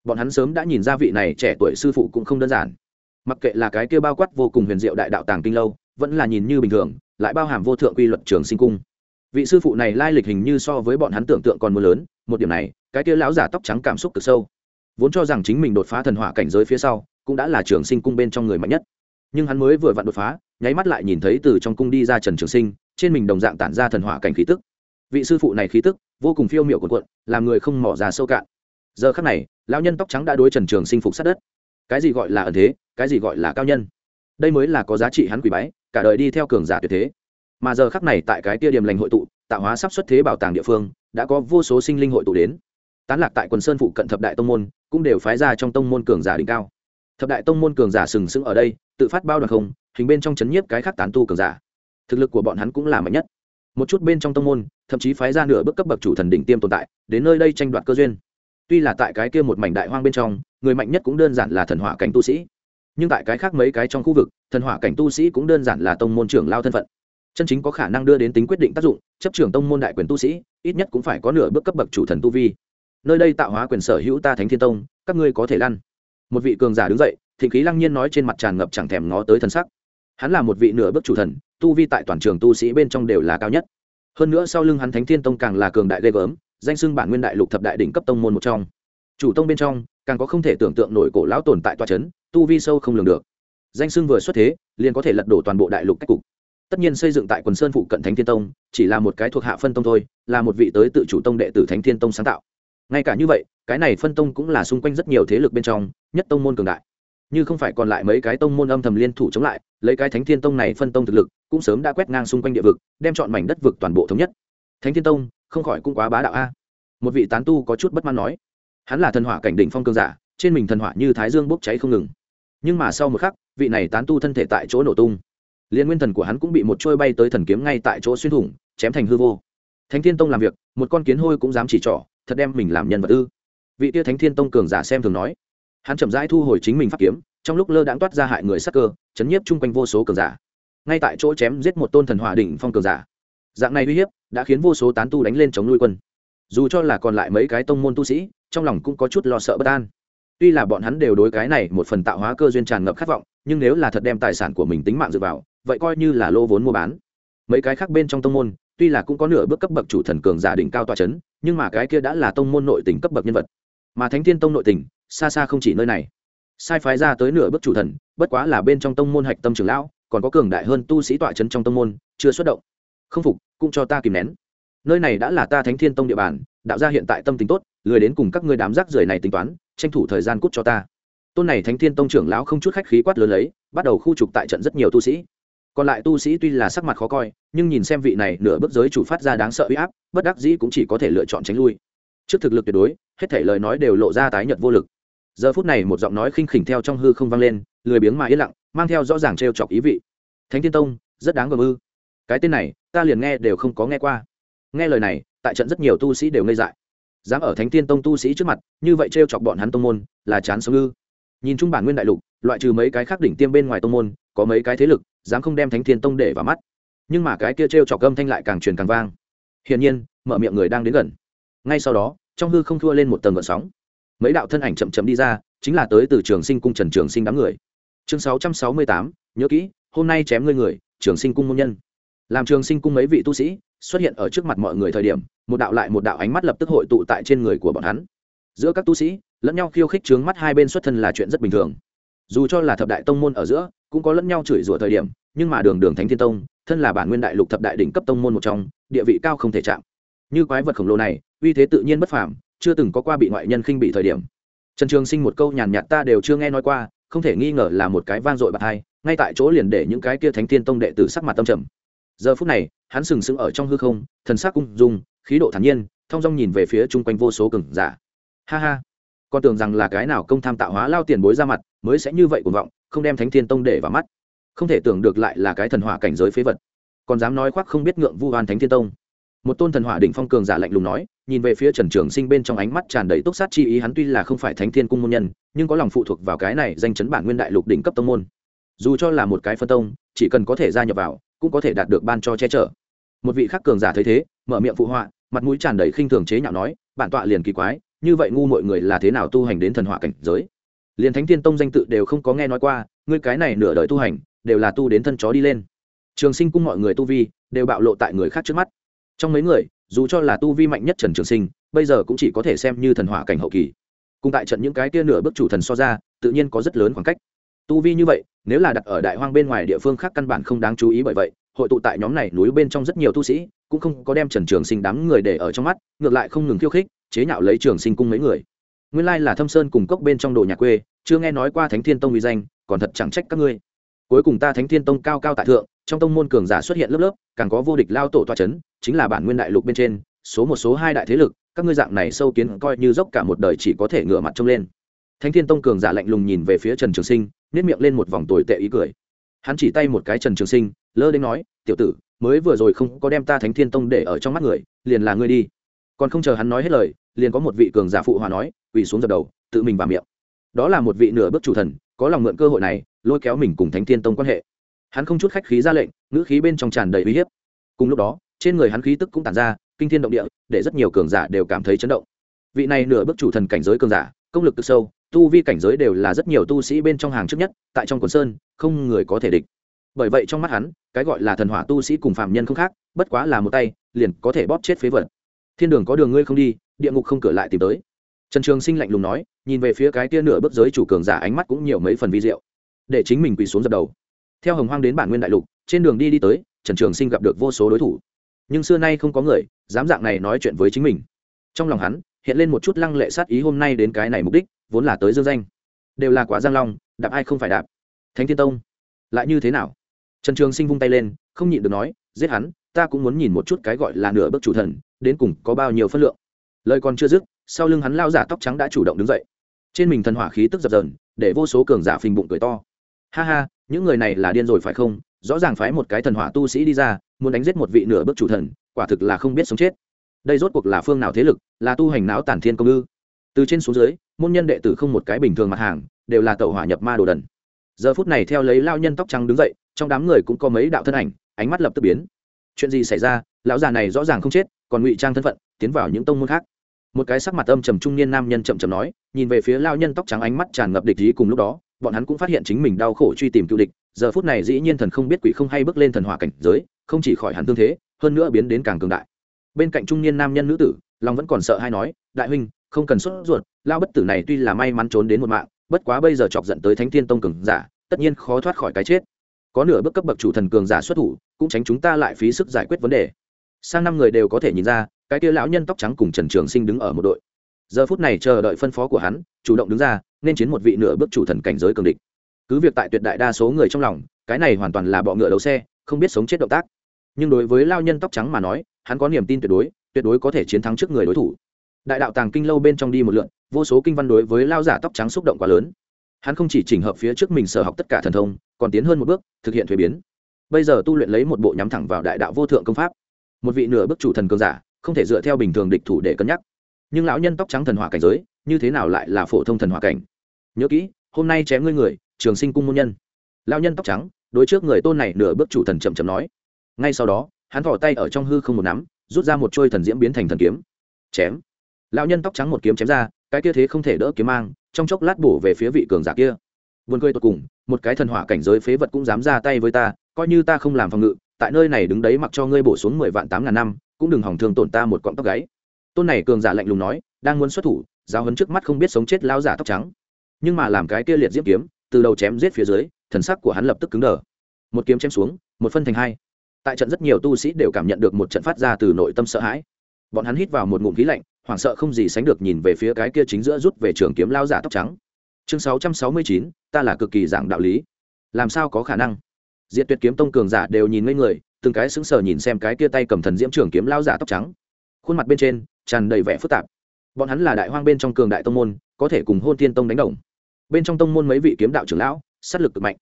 Bọn hắn sớm đã nhìn ra vị này trẻ tuổi sư phụ cũng không đơn giản mặc kệ là cái kia bao quát vô cùng huyền diệu đại đạo tàng kinh lâu, vẫn là nhìn như bình thường, lại bao hàm vô thượng quy luật trường sinh cung. Vị sư phụ này lai lịch hình như so với bọn hắn tưởng tượng còn mưa lớn, một điểm này, cái kia lão giả tóc trắng cảm xúc cực sâu. Vốn cho rằng chính mình đột phá thần hỏa cảnh giới phía sau, cũng đã là trường sinh cung bên trong người mạnh nhất. Nhưng hắn mới vừa vặn đột phá, nháy mắt lại nhìn thấy từ trong cung đi ra trần trường sinh, trên mình đồng dạng tản ra thần hỏa cảnh khí tức. Vị sư phụ này khí tức, vô cùng phiêu miệu cuộn cuộn, làm người không mỏ ra sâu cạn. Giờ khắc này, lão nhân tóc trắng đã đối trần trường sinh phục sát đất cái gì gọi là ẩn thế, cái gì gọi là cao nhân? Đây mới là có giá trị hắn quỷ bái, cả đời đi theo cường giả tuyệt thế. Mà giờ khắc này tại cái tia điểm lành hội tụ, tạo hóa sắp xuất thế bảo tàng địa phương, đã có vô số sinh linh hội tụ đến. Tán lạc tại quần sơn phụ cận thập đại tông môn, cũng đều phái ra trong tông môn cường giả đỉnh cao. Thập đại tông môn cường giả sừng sững ở đây, tự phát bao đoàn không, hình bên trong chấn nhiếp cái khác tán tu cường giả. Thực lực của bọn hắn cũng là mạnh nhất. Một chút bên trong tông môn, thậm chí phái ra nửa bước cấp bậc chủ thần đỉnh tiêm tồn tại, đến nơi đây tranh đoạt cơ duyên tuy là tại cái kia một mảnh đại hoang bên trong, người mạnh nhất cũng đơn giản là thần hỏa cảnh tu sĩ. Nhưng tại cái khác mấy cái trong khu vực, thần hỏa cảnh tu sĩ cũng đơn giản là tông môn trưởng lao thân phận. Chân chính có khả năng đưa đến tính quyết định tác dụng, chấp trưởng tông môn đại quyền tu sĩ, ít nhất cũng phải có nửa bước cấp bậc chủ thần tu vi. Nơi đây tạo hóa quyền sở hữu ta thánh thiên tông, các ngươi có thể lăn. Một vị cường giả đứng dậy, thịnh khí lăng nhiên nói trên mặt tràn ngập chẳng thèm ngó tới thân sắc. Hắn là một vị nửa bước chủ thần, tu vi tại toàn trường tu sĩ bên trong đều là cao nhất. Hơn nữa sau lưng hắn thánh thiên tông càng là cường đại ghê gớm danh xưng bản nguyên đại lục thập đại đỉnh cấp tông môn một trong. Chủ tông bên trong, càng có không thể tưởng tượng nổi cổ lão tồn tại toa c tu vi sâu không lường được. Danh xưng vừa xuất thế, liền có thể lật đổ toàn bộ đại lục cách cục. Tất nhiên xây dựng tại quần sơn phụ cận thánh thiên tông, chỉ là một cái thuộc hạ phân tông thôi, là một vị tới tự chủ tông đệ tử thánh thiên tông sáng tạo. Ngay cả như vậy, cái này phân tông cũng là xung quanh rất nhiều thế lực bên trong, nhất tông môn cường đại. Như không phải còn lại mấy cái tông môn âm thầm liên thủ chống lại, lấy cái thánh thiên tông này phân tông thực lực, cũng sớm đã quét ngang xung quanh địa vực, đem chọn mảnh đất vực toàn bộ thống nhất. Thánh thiên tông không khỏi cũng quá bá đạo a. Một vị tán tu có chút bất mãn nói, hắn là thần hỏa cảnh đỉnh phong cường giả, trên mình thần hỏa như thái dương bốc cháy không ngừng. Nhưng mà sau một khắc, vị này tán tu thân thể tại chỗ nổ tung. Liên nguyên thần của hắn cũng bị một trôi bay tới thần kiếm ngay tại chỗ xuyên thủng, chém thành hư vô. Thánh thiên tông làm việc, một con kiến hôi cũng dám chỉ trỏ, thật đem mình làm nhân vật ư. Vị tia thánh thiên tông cường giả xem thường nói, hắn chậm rãi thu hồi chính mình pháp kiếm, trong lúc lơ đãng toát ra hại người sắc cơ, chấn nhiếp chung quanh vô số cường giả. Ngay tại chỗ chém giết một tôn thần hỏa đỉnh phong cường giả dạng này uy hiếp đã khiến vô số tán tu đánh lên chống nuôi quân. Dù cho là còn lại mấy cái tông môn tu sĩ, trong lòng cũng có chút lo sợ bất an. Tuy là bọn hắn đều đối cái này một phần tạo hóa cơ duyên tràn ngập khát vọng, nhưng nếu là thật đem tài sản của mình tính mạng dựa vào, vậy coi như là lô vốn mua bán. Mấy cái khác bên trong tông môn, tuy là cũng có nửa bước cấp bậc chủ thần cường giả đỉnh cao tòa c h ấ n nhưng mà cái kia đã là tông môn nội tình cấp bậc nhân vật. Mà thánh thiên tông nội tình, xa xa không chỉ nơi này. Sai phái ra tới nửa bước chủ thần, bất quá là bên trong tông môn hạch tâm trường lão, còn có cường đại hơn tu sĩ tọa c h ấ n trong tông môn, chưa xuất động không phục, cũng cho ta kìm nén. Nơi này đã là ta thánh thiên tông địa bàn, đạo gia hiện tại tâm tính tốt, lười đến cùng các ngươi đám rác rưởi này tính toán, tranh thủ thời gian cút cho ta. Tôn này thánh thiên tông trưởng lão không chút khách khí quát lớn lấy, bắt đầu khu trục tại trận rất nhiều tu sĩ. Còn lại tu sĩ tuy là sắc mặt khó coi, nhưng nhìn xem vị này nửa bước giới chủ phát ra đáng sợ uy áp, bất đắc dĩ cũng chỉ có thể lựa chọn tránh lui. Trước thực lực tuyệt đối, hết thể lời nói đều lộ ra tái nhợt vô lực. Giờ phút này một giọng nói khinh khỉnh theo trong hư không vang lên, lười biếng mà yên lặng, mang theo rõ ràng t chọc ý vị. Thánh thiên tông, rất đáng gờm ư. Cái tên này ta liền nghe đều không có nghe qua. Nghe lời này, tại trận rất nhiều tu sĩ đều ngây dại. Dám ở thánh thiên tông tu sĩ trước mặt, như vậy t chọc bọn hắn tông môn, là chán sống ư. Nhìn chung bản nguyên đại lục, loại trừ mấy cái khác đỉnh tiêm bên ngoài tông môn, có mấy cái thế lực, dám không đem thánh thiên tông để vào mắt. Nhưng mà cái kia t r e o chọc âm thanh lại càng truyền càng vang. Hiển nhiên, mở miệng người đang đến gần. Ngay sau đó, trong hư không thua lên một tầng gợn sóng. Mấy đạo thân ảnh chậm chậm đi ra, chính là tới từ trường sinh cung trần trường sinh đám người. Chương sáu trăm sáu mươi tám, nhớ kỹ, hôm nay chém ngươi người, trường sinh cung môn nhân làm trường sinh cung mấy vị tu sĩ, xuất hiện ở trước mặt mọi người thời điểm, một đạo lại một đạo ánh mắt lập tức hội tụ tại trên người của bọn hắn. Giữa các tu sĩ, lẫn nhau khiêu khích trướng mắt hai bên xuất thân là chuyện rất bình thường. Dù cho là thập đại tông môn ở giữa, cũng có lẫn nhau chửi rủa thời điểm, nhưng mà đường đường thánh thiên tông, thân là bản nguyên đại lục thập đại đỉnh cấp tông môn một trong, địa vị cao không thể chạm. Như quái vật khổng lồ này, uy thế tự nhiên bất phàm, chưa từng có qua bị ngoại nhân khinh bị thời điểm. Trần trường sinh một câu nhàn nhạt ta đều chưa nghe nói qua, không thể nghi ngờ là một cái vang dội bạc hai, ngay tại chỗ liền để những cái kia thánh thiên tông đệ tử sắc mặt tâm trầm giờ phút này, hắn sừng sững ở trong hư không, thần sắc cung dung, khí độ thản nhiên, thong dong nhìn về phía chung quanh vô số cừng giả. Ha ha, con tưởng rằng là cái nào công tham tạo hóa lao tiền bối ra mặt, mới sẽ như vậy cuồng vọng, không đem thánh thiên tông để vào mắt. Không thể tưởng được lại là cái thần hỏa cảnh giới phế vật. Còn dám nói khoác không biết ngượng vu hoàn thánh thiên tông. Một tôn thần hỏa đỉnh phong cường giả lạnh lùng nói, nhìn về phía trần trường sinh bên trong ánh mắt tràn đầy túc sát chi ý, hắn tuy là không phải thánh thiên cung môn nhân, nhưng có lòng phụ thuộc vào cái này danh chấn bản nguyên đại lục đỉnh cấp tông môn. Dù cho là một cái phân tông, chỉ cần có thể gia nhập vào cũng có thể đạt được ban cho che chở. Một vị khắc cường giả thấy thế, mở miệng phụ họa, mặt mũi tràn đầy khinh thường chế nhạo nói, bản tọa liền kỳ quái, như vậy ngu mọi người là thế nào tu hành đến thần hỏa cảnh giới? Liền thánh tiên tông danh tự đều không có nghe nói qua, ngươi cái này nửa đời tu hành, đều là tu đến thân chó đi lên. Trường sinh cung mọi người tu vi đều bạo lộ tại người khác trước mắt. Trong mấy người, dù cho là tu vi mạnh nhất trần trường sinh, bây giờ cũng chỉ có thể xem như thần hỏa cảnh hậu kỳ. Cùng tại trận những cái tia nửa bước chủ thần so ra, tự nhiên có rất lớn khoảng cách. Tu vi như vậy nếu là đặt ở đại hoang bên ngoài địa phương khác căn bản không đáng chú ý bởi vậy, hội tụ tại nhóm này núi bên trong rất nhiều tu sĩ, cũng không có đem trần trường sinh đám người để ở trong mắt, ngược lại không ngừng khiêu khích, chế nhạo lấy trường sinh cung mấy người. Nguyên lai là thâm sơn cùng cốc bên trong đồ nhà quê, chưa nghe nói qua thánh thiên tông uy danh, còn thật chẳng trách các ngươi. Cuối cùng ta thánh thiên tông cao cao tại thượng, trong tông môn cường giả xuất hiện lớp lớp, càng có vô địch lao tổ toa c h ấ n chính là bản nguyên đại lục bên trên, số một số hai đại thế lực, các ngươi dạng này sâu kiến coi như dốc cả một đời chỉ có thể ngửa mặt trông lên. Thánh thiên tông cường giả lạnh lùng nhìn về phía trần trường sinh nếp miệng lên một vòng tồi tệ ý cười. Hắn chỉ tay một cái trần trường sinh, lơ đến nói, tiểu tử, mới vừa rồi không có đem ta thánh thiên tông để ở trong mắt người, liền là ngươi đi. Còn không chờ hắn nói hết lời, liền có một vị cường giả phụ hòa nói, quỳ xuống dập đầu, tự mình vào miệng. Đó là một vị nửa bước chủ thần, có lòng mượn cơ hội này, lôi kéo mình cùng thánh thiên tông quan hệ. Hắn không chút khách khí ra lệnh, ngữ khí bên trong tràn đầy uy hiếp. Cùng lúc đó, trên người hắn khí tức cũng tàn ra, kinh thiên động địa, để rất nhiều cường giả đều cảm thấy chấn động. Vị này nửa bước chủ thần cảnh giới cường giả công lực cực sâu, tu vi cảnh giới đều là rất nhiều tu sĩ bên trong hàng trước nhất, tại trong quần sơn, không người có thể địch. Bởi vậy trong mắt hắn, cái gọi là thần hỏa tu sĩ cùng phạm nhân không khác, bất quá là một tay, liền có thể bóp chết phế vật. Thiên đường có đường ngươi không đi, địa ngục không cửa lại tìm tới. Trần trường sinh lạnh lùng nói, nhìn về phía cái tia nửa bước giới chủ cường giả ánh mắt cũng nhiều mấy phần vi diệu. Để chính mình quỳ xuống dập đầu. Theo hồng hoang đến bản nguyên đại lục, trên đường đi đi tới, trần trường sinh gặp được vô số đối thủ. Nhưng xưa nay không có người dám dạng này nói chuyện với chính mình. Trong lòng hắn hiện lên một chút lăng lệ sát ý hôm nay đến cái này mục đích, vốn là tới dương danh. Đều là quả giang long, đạp ai không phải đạp. Thánh thiên tông, lại như thế nào? Trần trường sinh vung tay lên, không nhịn được nói, giết hắn, ta cũng muốn nhìn một chút cái gọi là nửa bước chủ thần, đến cùng có bao nhiêu phân lượng. Lời còn chưa dứt, sau lưng hắn lao giả tóc trắng đã chủ động đứng dậy. Trên mình thần hỏa khí tức dập dờn, để vô số cường giả phình bụng cười to. Ha ha, những người này là điên rồi phải không? Rõ ràng phái một cái thần hỏa tu sĩ đi ra, muốn đánh giết một vị nửa bước chủ thần, quả thực là không biết sống chết đây rốt cuộc là phương nào thế lực, là tu hành não tản thiên công ư? Từ trên xuống dưới, môn nhân đệ tử không một cái bình thường mặt hàng, đều là tẩu hỏa nhập ma đồ đần. Giờ phút này theo lấy lao nhân tóc trắng đứng dậy, trong đám người cũng có mấy đạo thân ảnh, ánh mắt lập tức biến. Chuyện gì xảy ra? Lão già này rõ ràng không chết, còn ngụy trang thân phận, tiến vào những tông môn khác. Một cái sắc mặt âm trầm trung niên nam nhân chậm chậm nói, nhìn về phía lao nhân tóc trắng ánh mắt tràn ngập địch ý cùng lúc đó, bọn hắn cũng phát hiện chính mình đau khổ truy tìm cựu địch, giờ phút này dĩ nhiên thần không biết quỷ không hay bước lên thần hỏa cảnh giới, không chỉ khỏi hẳn tương thế, hơn nữa biến đến càng cường đại bên cạnh trung niên nam nhân nữ tử, lòng vẫn còn sợ hay nói, đại huynh, không cần sốt ruột, lao bất tử này tuy là may mắn trốn đến một mạng, bất quá bây giờ chọc giận tới thánh thiên tông cường giả, tất nhiên khó thoát khỏi cái chết. Có nửa bước cấp bậc chủ thần cường giả xuất thủ, cũng tránh chúng ta lại phí sức giải quyết vấn đề. Sang năm người đều có thể nhìn ra, cái kia lão nhân tóc trắng cùng trần trường sinh đứng ở một đội. Giờ phút này chờ đợi phân phó của hắn, chủ động đứng ra, nên chiến một vị nửa bước chủ thần cảnh giới cường địch. Cứ việc tại tuyệt đại đa số người trong lòng, cái này hoàn toàn là bọ ngựa đấu xe, không biết sống chết động tác. Nhưng đối với lao nhân tóc trắng mà nói hắn có niềm tin tuyệt đối tuyệt đối có thể chiến thắng trước người đối thủ. Đại đạo tàng kinh lâu bên trong đi một lượn, vô số kinh văn đối với lao giả tóc trắng xúc động quá lớn. Hắn không chỉ chỉnh hợp phía trước mình sở học tất cả thần thông, còn tiến hơn một bước, thực hiện thuế biến. Bây giờ tu luyện lấy một bộ nhắm thẳng vào đại đạo vô thượng công pháp. Một vị nửa bước chủ thần cường giả, không thể dựa theo bình thường địch thủ để cân nhắc. Nhưng lão nhân tóc trắng thần hỏa cảnh giới, như thế nào lại là phổ thông thần hỏa cảnh? Nhớ kỹ, hôm nay chém ngươi người, trường sinh cung môn nhân. Lão nhân tóc trắng, đối trước người tôn này nửa bước chủ thần chậm chậm nói. Ngay sau đó hắn thỏ tay ở trong hư không một nắm, rút ra một trôi thần diễm biến thành thần kiếm. Chém. Lão nhân tóc trắng một kiếm chém ra, cái kia thế không thể đỡ kiếm mang, trong chốc lát bổ về phía vị cường giả kia. Buồn cười tột cùng, một cái thần hỏa cảnh giới phế vật cũng dám ra tay với ta, coi như ta không làm phòng ngự, tại nơi này đứng đấy mặc cho ngươi bổ xuống mười vạn tám ngàn năm, cũng đừng hỏng thương tổn ta một cọng tóc gáy. Tôn này cường giả lạnh lùng nói, đang muốn xuất thủ, giáo hấn trước mắt không biết sống chết lao giả tóc trắng. Nhưng mà làm cái kia liệt diễm kiếm, từ đầu chém giết phía dưới, thần sắc của hắn lập tức cứng đờ. Một kiếm chém xuống, một phân thành hai tại trận rất nhiều tu sĩ đều cảm nhận được một trận phát ra từ nội tâm sợ hãi. Bọn hắn hít vào một ngụm khí lạnh, hoảng sợ không gì sánh được nhìn về phía cái kia chính giữa rút về trường kiếm lao giả tóc trắng. Chương sáu trăm sáu mươi chín, ta là cực kỳ giảng đạo lý. Làm sao có khả năng? Diện tuyệt kiếm tông cường giả đều nhìn ngây người, từng cái sững sờ nhìn xem cái kia tay cầm thần diễm trường kiếm lao giả tóc trắng. Khuôn mặt bên trên, tràn đầy vẻ phức tạp. Bọn hắn là đại hoang bên trong cường đại tông môn, có thể cùng hôn thiên tông đánh đồng. Bên trong tông môn mấy vị kiếm đạo trưởng lão, sát lực cực mạnh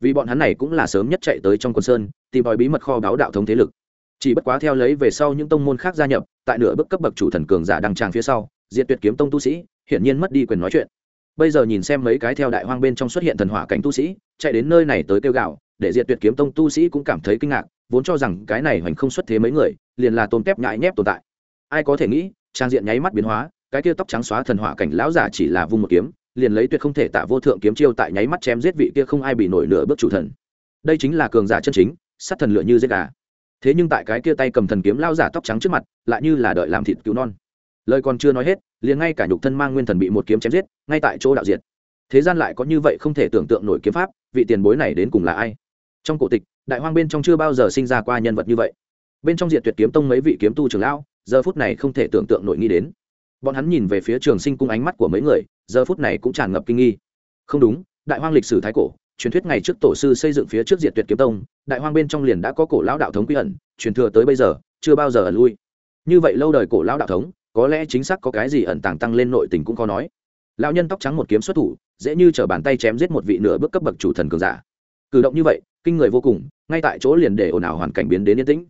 vì bọn hắn này cũng là sớm nhất chạy tới trong quân sơn, tìm tòi bí mật kho báo đạo thống thế lực. Chỉ bất quá theo lấy về sau những tông môn khác gia nhập, tại nửa bước cấp bậc chủ thần cường giả đăng tràng phía sau diện tuyệt kiếm tông tu sĩ, hiển nhiên mất đi quyền nói chuyện. Bây giờ nhìn xem mấy cái theo đại hoang bên trong xuất hiện thần hỏa cảnh tu sĩ, chạy đến nơi này tới kêu gạo để diệt tuyệt kiếm tông tu sĩ cũng cảm thấy kinh ngạc, vốn cho rằng cái này hoành không xuất thế mấy người, liền là tôn tép nhãi nhép tồn tại. Ai có thể nghĩ, trang diện nháy mắt biến hóa, cái kia tóc trắng xóa thần hỏa cảnh lão giả chỉ là vung một kiếm liền lấy tuyệt không thể tả vô thượng kiếm chiêu tại nháy mắt chém giết vị kia không ai bị nổi nửa bước chủ thần. Đây chính là cường giả chân chính, sát thần lựa như giết gà. Thế nhưng tại cái kia tay cầm thần kiếm lao giả tóc trắng trước mặt, lại như là đợi làm thịt cứu non. Lời còn chưa nói hết, liền ngay cả nhục thân mang nguyên thần bị một kiếm chém giết, ngay tại chỗ đạo diệt. Thế gian lại có như vậy không thể tưởng tượng nổi kiếm pháp, vị tiền bối này đến cùng là ai? Trong cổ tịch, đại hoang bên trong chưa bao giờ sinh ra qua nhân vật như vậy. Bên trong diện tuyệt kiếm tông mấy vị kiếm tu trường lão, giờ phút này không thể tưởng tượng nổi nghĩ đến. Bọn hắn nhìn về phía trường sinh cung ánh mắt của mấy người giờ phút này cũng tràn ngập kinh nghi. Không đúng, đại hoang lịch sử thái cổ, truyền thuyết ngày trước tổ sư xây dựng phía trước diệt tuyệt kiếm tông, đại hoang bên trong liền đã có cổ lão đạo thống quy ẩn, truyền thừa tới bây giờ, chưa bao giờ ẩn lui. Như vậy lâu đời cổ lão đạo thống, có lẽ chính xác có cái gì ẩn tàng tăng lên nội tình cũng có nói. Lão nhân tóc trắng một kiếm xuất thủ, dễ như t bàn tay chém giết một vị nửa bước cấp bậc chủ thần cường giả. Cử động như vậy, kinh người vô cùng, ngay tại chỗ liền để ồn ào hoàn cảnh biến đến yên tĩnh.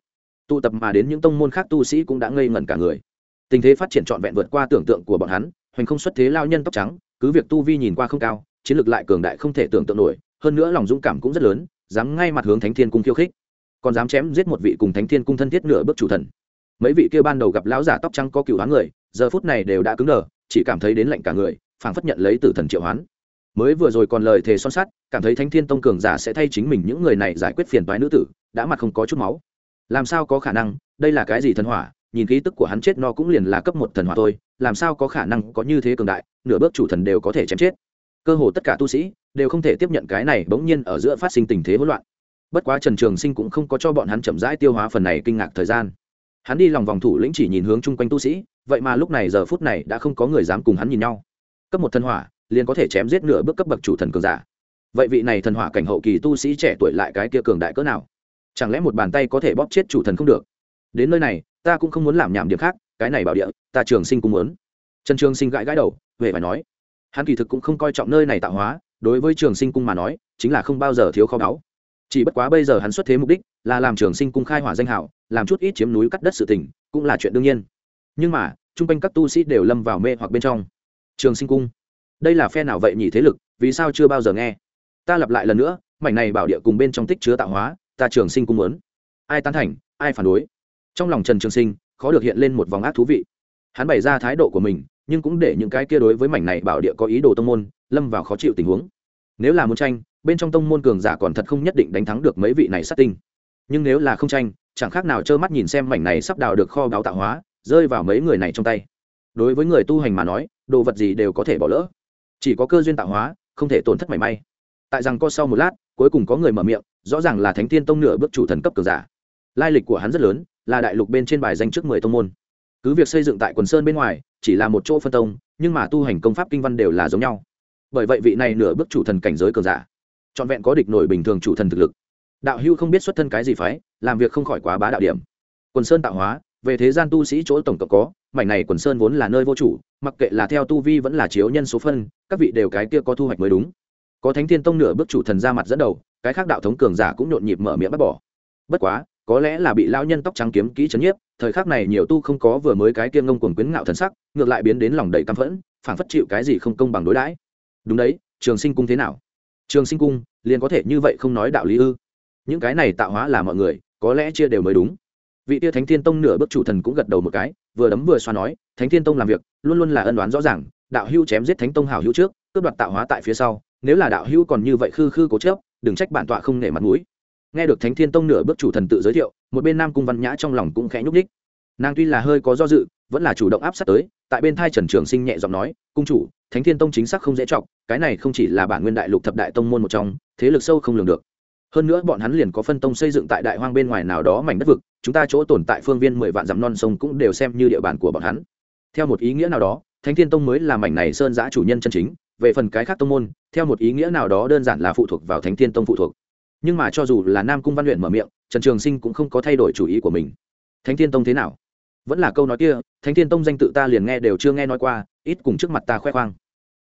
Tụ tập mà đến những tông môn khác tu sĩ cũng đã ngây ngẩn cả người. Tình thế phát triển trọn vẹn vượt qua tưởng tượng của bọn hắn hoành không xuất thế lao nhân tóc trắng, cứ việc tu vi nhìn qua không cao, chiến lược lại cường đại không thể tưởng tượng nổi, hơn nữa lòng dũng cảm cũng rất lớn, dám ngay mặt hướng thánh thiên cung khiêu khích. Còn dám chém giết một vị cùng thánh thiên cung thân thiết nửa bước chủ thần. Mấy vị kia ban đầu gặp lão giả tóc trắng có cựu hoán người, giờ phút này đều đã cứng đờ, chỉ cảm thấy đến lạnh cả người, phảng phất nhận lấy tử thần triệu hoán. Mới vừa rồi còn lời thề son sắt, cảm thấy thánh thiên tông cường giả sẽ thay chính mình những người này giải quyết phiền toái nữ tử, đã mặt không có chút máu. Làm sao có khả năng, đây là cái gì thần hỏa nhìn khí tức của hắn chết no cũng liền là cấp một thần hỏa thôi, làm sao có khả năng có như thế cường đại, nửa bước chủ thần đều có thể chém chết. Cơ hồ tất cả tu sĩ đều không thể tiếp nhận cái này bỗng nhiên ở giữa phát sinh tình thế hỗn loạn. Bất quá trần trường sinh cũng không có cho bọn hắn chậm rãi tiêu hóa phần này kinh ngạc thời gian. Hắn đi lòng vòng thủ lĩnh chỉ nhìn hướng chung quanh tu sĩ, vậy mà lúc này giờ phút này đã không có người dám cùng hắn nhìn nhau. Cấp một thần hỏa, liền có thể chém giết nửa bước cấp bậc chủ thần cường giả. Vậy vị này thần hỏa cảnh hậu kỳ tu sĩ trẻ tuổi lại cái kia cường đại cỡ nào? Chẳng lẽ một bàn tay có thể bóp chết chủ thần không được? Đến nơi này, ta cũng không muốn làm nhảm điểm khác, cái này bảo địa, ta trường sinh cũng muốn. Trần trường sinh gãi gãi đầu về phải nói, hắn kỳ thực cũng không coi trọng nơi này tạo hóa, đối với trường sinh cung mà nói, chính là không bao giờ thiếu kho báu. Chỉ bất quá bây giờ hắn xuất thế mục đích là làm trường sinh cung khai hỏa danh hảo, làm chút ít chiếm núi cắt đất sự tình, cũng là chuyện đương nhiên. Nhưng mà, chung quanh các tu sĩ đều lâm vào mê hoặc bên trong. Trường sinh cung, đây là phe nào vậy nhỉ thế lực, vì sao chưa bao giờ nghe? Ta lặp lại lần nữa, mảnh này bảo địa cùng bên trong tích chứa tạo hóa, ta trường sinh cung muốn. Ai tán thành, ai phản đối? Trong lòng trần trường sinh, khó được hiện lên một vòng ác thú vị. Hắn bày ra thái độ của mình, nhưng cũng để những cái kia đối với mảnh này bảo địa có ý đồ tông môn, lâm vào khó chịu tình huống. Nếu là muốn tranh, bên trong tông môn cường giả còn thật không nhất định đánh thắng được mấy vị này sát tinh. Nhưng nếu là không tranh, chẳng khác nào trơ mắt nhìn xem mảnh này sắp đào được kho báo tạo hóa, rơi vào mấy người này trong tay. Đối với người tu hành mà nói, đồ vật gì đều có thể bỏ lỡ. Chỉ có cơ duyên tạo hóa, không thể tổn thất mảy may. Tại rằng co sau một lát, cuối cùng có người mở miệng, rõ ràng là thánh tiên tông nửa bước chủ thần cấp cường giả. Lai lịch của hắn rất lớn là đại lục bên trên bài danh trước mười tông môn. Cứ việc xây dựng tại quần sơn bên ngoài, chỉ là một chỗ phân tông, nhưng mà tu hành công pháp kinh văn đều là giống nhau. Bởi vậy vị này nửa bước chủ thần cảnh giới cường giả, trọn vẹn có địch nổi bình thường chủ thần thực lực. Đạo hưu không biết xuất thân cái gì phái, làm việc không khỏi quá bá đạo điểm. Quần sơn tạo hóa, về thế gian tu sĩ chỗ tổng cộng có, mảnh này quần sơn vốn là nơi vô chủ, mặc kệ là theo tu vi vẫn là chiếu nhân số phân, các vị đều cái kia có thu hoạch mới đúng. Có thánh thiên tông nửa bước chủ thần ra mặt dẫn đầu, cái khác đạo thống cường giả cũng nhộn nhịp mở miệng bắt bỏ. Bất quá có lẽ là bị lão nhân tóc trắng kiếm kỹ chấn nhiếp, thời khắc này nhiều tu không có vừa mới cái kia ngông cuồng quyến ngạo thần sắc, ngược lại biến đến lòng đầy căm phẫn, phản phất chịu cái gì không công bằng đối đãi. Đúng đấy, trường sinh cung thế nào? Trường sinh cung, liền có thể như vậy không nói đạo lý ư? Những cái này tạo hóa là mọi người, có lẽ chia đều mới đúng. Vị tia thánh thiên tông nửa bước chủ thần cũng gật đầu một cái, vừa đấm vừa xoa nói, thánh thiên tông làm việc, luôn luôn là ân đoán rõ ràng, đạo hưu chém giết thánh tông hảo hữu trước, cướp đoạt tạo hóa tại phía sau, nếu là đạo hưu còn như vậy khư khư cố chớp đừng trách bản tọa không nể mặt mũi nghe được thánh thiên tông nửa bước chủ thần tự giới thiệu, một bên nam cung văn nhã trong lòng cũng khẽ nhúc ních nàng tuy là hơi có do dự, vẫn là chủ động áp sát tới, tại bên thai trần trường sinh nhẹ giọng nói, cung chủ, thánh thiên tông chính xác không dễ chọc, cái này không chỉ là bản nguyên đại lục thập đại tông môn một trong, thế lực sâu không lường được. Hơn nữa bọn hắn liền có phân tông xây dựng tại đại hoang bên ngoài nào đó mảnh đất vực, chúng ta chỗ tồn tại phương viên mười vạn dặm non sông cũng đều xem như địa bàn của bọn hắn. Theo một ý nghĩa nào đó, thánh thiên tông mới là mảnh này sơn giã chủ nhân chân chính, về phần cái khác tông môn, theo một ý nghĩa nào đó đơn giản là phụ thuộc vào thánh thiên tông phụ thuộc nhưng mà cho dù là nam cung văn luyện mở miệng, trần trường sinh cũng không có thay đổi chủ ý của mình. Thánh thiên tông thế nào? Vẫn là câu nói kia, thánh thiên tông danh tự ta liền nghe đều chưa nghe nói qua, ít cùng trước mặt ta khoe khoang.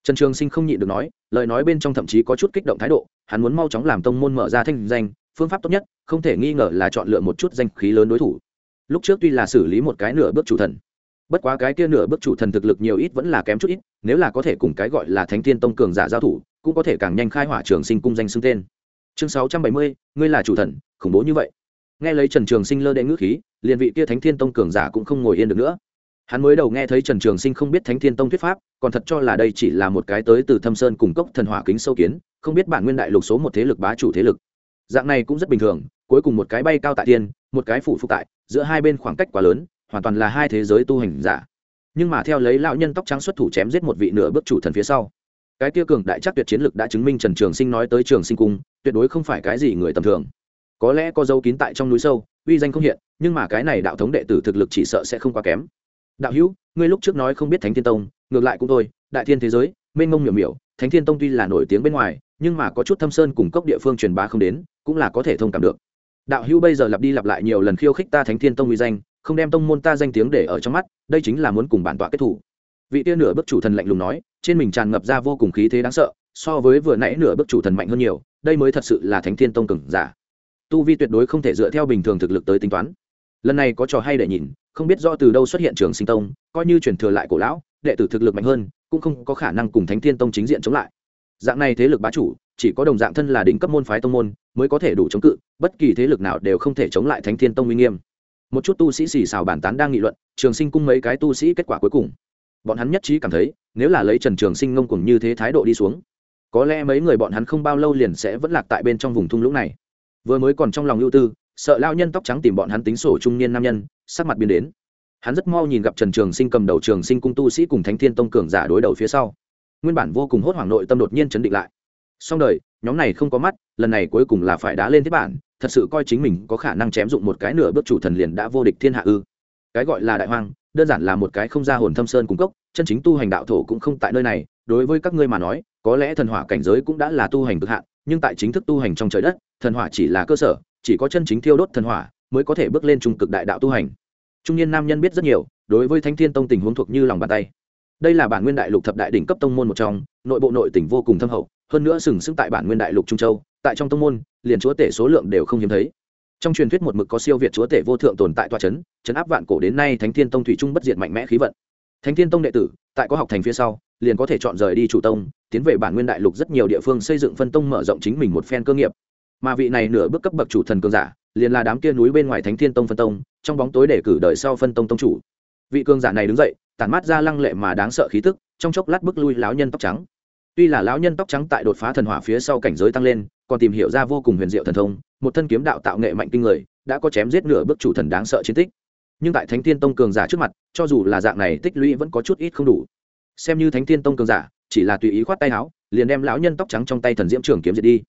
Trần trường sinh không nhịn được nói, lời nói bên trong thậm chí có chút kích động thái độ, hắn muốn mau chóng làm tông môn mở ra thanh danh, phương pháp tốt nhất, không thể nghi ngờ là chọn lựa một chút danh khí lớn đối thủ. Lúc trước tuy là xử lý một cái nửa bước chủ thần, bất quá cái kia nửa bước chủ thần thực lực nhiều ít vẫn là kém chút ít, nếu là có thể cùng cái gọi là thánh thiên tông cường giả giao thủ, cũng có thể càng nhanh khai hỏa trường sinh cung danh xưng tên chương sáu trăm bảy mươi, ngươi là chủ thần, khủng bố như vậy. Nghe lấy trần trường sinh lơ đệ ngữ khí, liền vị kia thánh thiên tông cường giả cũng không ngồi yên được nữa. Hắn mới đầu nghe thấy trần trường sinh không biết thánh thiên tông thuyết pháp, còn thật cho là đây chỉ là một cái tới từ thâm sơn cùng cốc thần hỏa kính sâu kiến, không biết bản nguyên đại lục số một thế lực bá chủ thế lực. Dạng này cũng rất bình thường, cuối cùng một cái bay cao tại tiên một cái phủ phục tại, giữa hai bên khoảng cách quá lớn, hoàn toàn là hai thế giới tu hành giả. Nhưng mà theo lấy lão nhân tóc trắng xuất thủ chém giết một vị nửa bước chủ thần phía sau cái kia cường đại chắc tuyệt chiến lực đã chứng minh trần trường sinh nói tới trường sinh cung, tuyệt đối không phải cái gì người tầm thường. Có lẽ có dấu kín tại trong núi sâu, uy danh không hiện, nhưng mà cái này đạo thống đệ tử thực lực chỉ sợ sẽ không quá kém. Đạo hữu, ngươi lúc trước nói không biết thánh thiên tông, ngược lại cũng thôi, đại thiên thế giới, mênh mông miểu miểu, thánh thiên tông tuy là nổi tiếng bên ngoài, nhưng mà có chút thâm sơn cùng cốc địa phương truyền bá không đến, cũng là có thể thông cảm được. Đạo hữu bây giờ lặp đi lặp lại nhiều lần khiêu khích ta thánh thiên tông uy danh, không đem tông môn ta danh tiếng để ở trong mắt, đây chính là muốn cùng bản tọa kết thủ. Vị tiên nửa bước chủ thần lạnh lùng nói trên mình tràn ngập ra vô cùng khí thế đáng sợ, so với vừa nãy nửa bức chủ thần mạnh hơn nhiều, đây mới thật sự là thánh thiên tông cường giả. Tu vi tuyệt đối không thể dựa theo bình thường thực lực tới tính toán. Lần này có trò hay để nhìn, không biết do từ đâu xuất hiện trường sinh tông, coi như chuyển thừa lại cổ lão, đệ tử thực lực mạnh hơn, cũng không có khả năng cùng thánh thiên tông chính diện chống lại. Dạng này thế lực bá chủ, chỉ có đồng dạng thân là đỉnh cấp môn phái tông môn, mới có thể đủ chống cự, bất kỳ thế lực nào đều không thể chống lại thánh thiên tông uy nghiêm. Một chút tu sĩ xì xào bản tán đang nghị luận, trường sinh cung mấy cái tu sĩ kết quả cuối cùng bọn hắn nhất trí cảm thấy, nếu là lấy trần trường sinh ngông cùng như thế thái độ đi xuống, có lẽ mấy người bọn hắn không bao lâu liền sẽ vẫn lạc tại bên trong vùng thung lũng này. Vừa mới còn trong lòng ưu tư, sợ lao nhân tóc trắng tìm bọn hắn tính sổ trung niên nam nhân, sắc mặt biến đến. Hắn rất mau nhìn gặp trần trường sinh cầm đầu trường sinh cung tu sĩ cùng thánh thiên tông cường giả đối đầu phía sau. Nguyên bản vô cùng hốt hoảng nội tâm đột nhiên chấn định lại. Song đời, nhóm này không có mắt, lần này cuối cùng là phải đá lên thế bản, thật sự coi chính mình có khả năng chém dụng một cái nửa bước chủ thần liền đã vô địch thiên hạ ư. Cái gọi là đại hoang đơn giản là một cái không ra hồn thâm sơn cung cấp chân chính tu hành đạo thổ cũng không tại nơi này, đối với các ngươi mà nói, có lẽ thần hỏa cảnh giới cũng đã là tu hành cực hạn, nhưng tại chính thức tu hành trong trời đất, thần hỏa chỉ là cơ sở, chỉ có chân chính thiêu đốt thần hỏa mới có thể bước lên trung cực đại đạo tu hành. Trung niên nam nhân biết rất nhiều, đối với thánh thiên tông tình huống thuộc như lòng bàn tay. Đây là bản nguyên đại lục thập đại đỉnh cấp tông môn một trong, nội bộ nội tỉnh vô cùng thâm hậu, hơn nữa sừng sững tại bản nguyên đại lục trung châu, tại trong tông môn, liền chúa tể số lượng đều không hiếm thấy trong truyền thuyết một mực có siêu việt chúa tể vô thượng tồn tại tòa c h ấ n chấn áp vạn cổ đến nay thánh thiên tông thủy trung bất diệt mạnh mẽ khí vận. Thánh thiên tông đệ tử, tại có học thành phía sau, liền có thể chọn rời đi chủ tông, tiến về bản nguyên đại lục rất nhiều địa phương xây dựng phân tông mở rộng chính mình một phen cơ nghiệp. Mà vị này nửa bước cấp bậc chủ thần cường giả, liền là đám kia núi bên ngoài thánh thiên tông phân tông, trong bóng tối để cử đời sau phân tông tông chủ. Vị cường giả này đứng dậy, tản mát ra lăng lệ mà đáng sợ khí tức, trong chốc lát bước lui láo nhân tóc trắng. Tuy là lão nhân tóc trắng tại đột phá thần hỏa phía sau cảnh giới tăng lên, còn tìm hiểu ra vô cùng huyền diệu thần thông một thân kiếm đạo tạo nghệ mạnh kinh người, đã có chém giết nửa bước chủ thần đáng sợ chiến tích. Nhưng tại thánh tiên tông cường giả trước mặt, cho dù là dạng này tích lũy vẫn có chút ít không đủ. Xem như thánh tiên tông cường giả, chỉ là tùy ý khoát tay áo, liền đem lão nhân tóc trắng trong tay thần diễm trường kiếm diệt đi.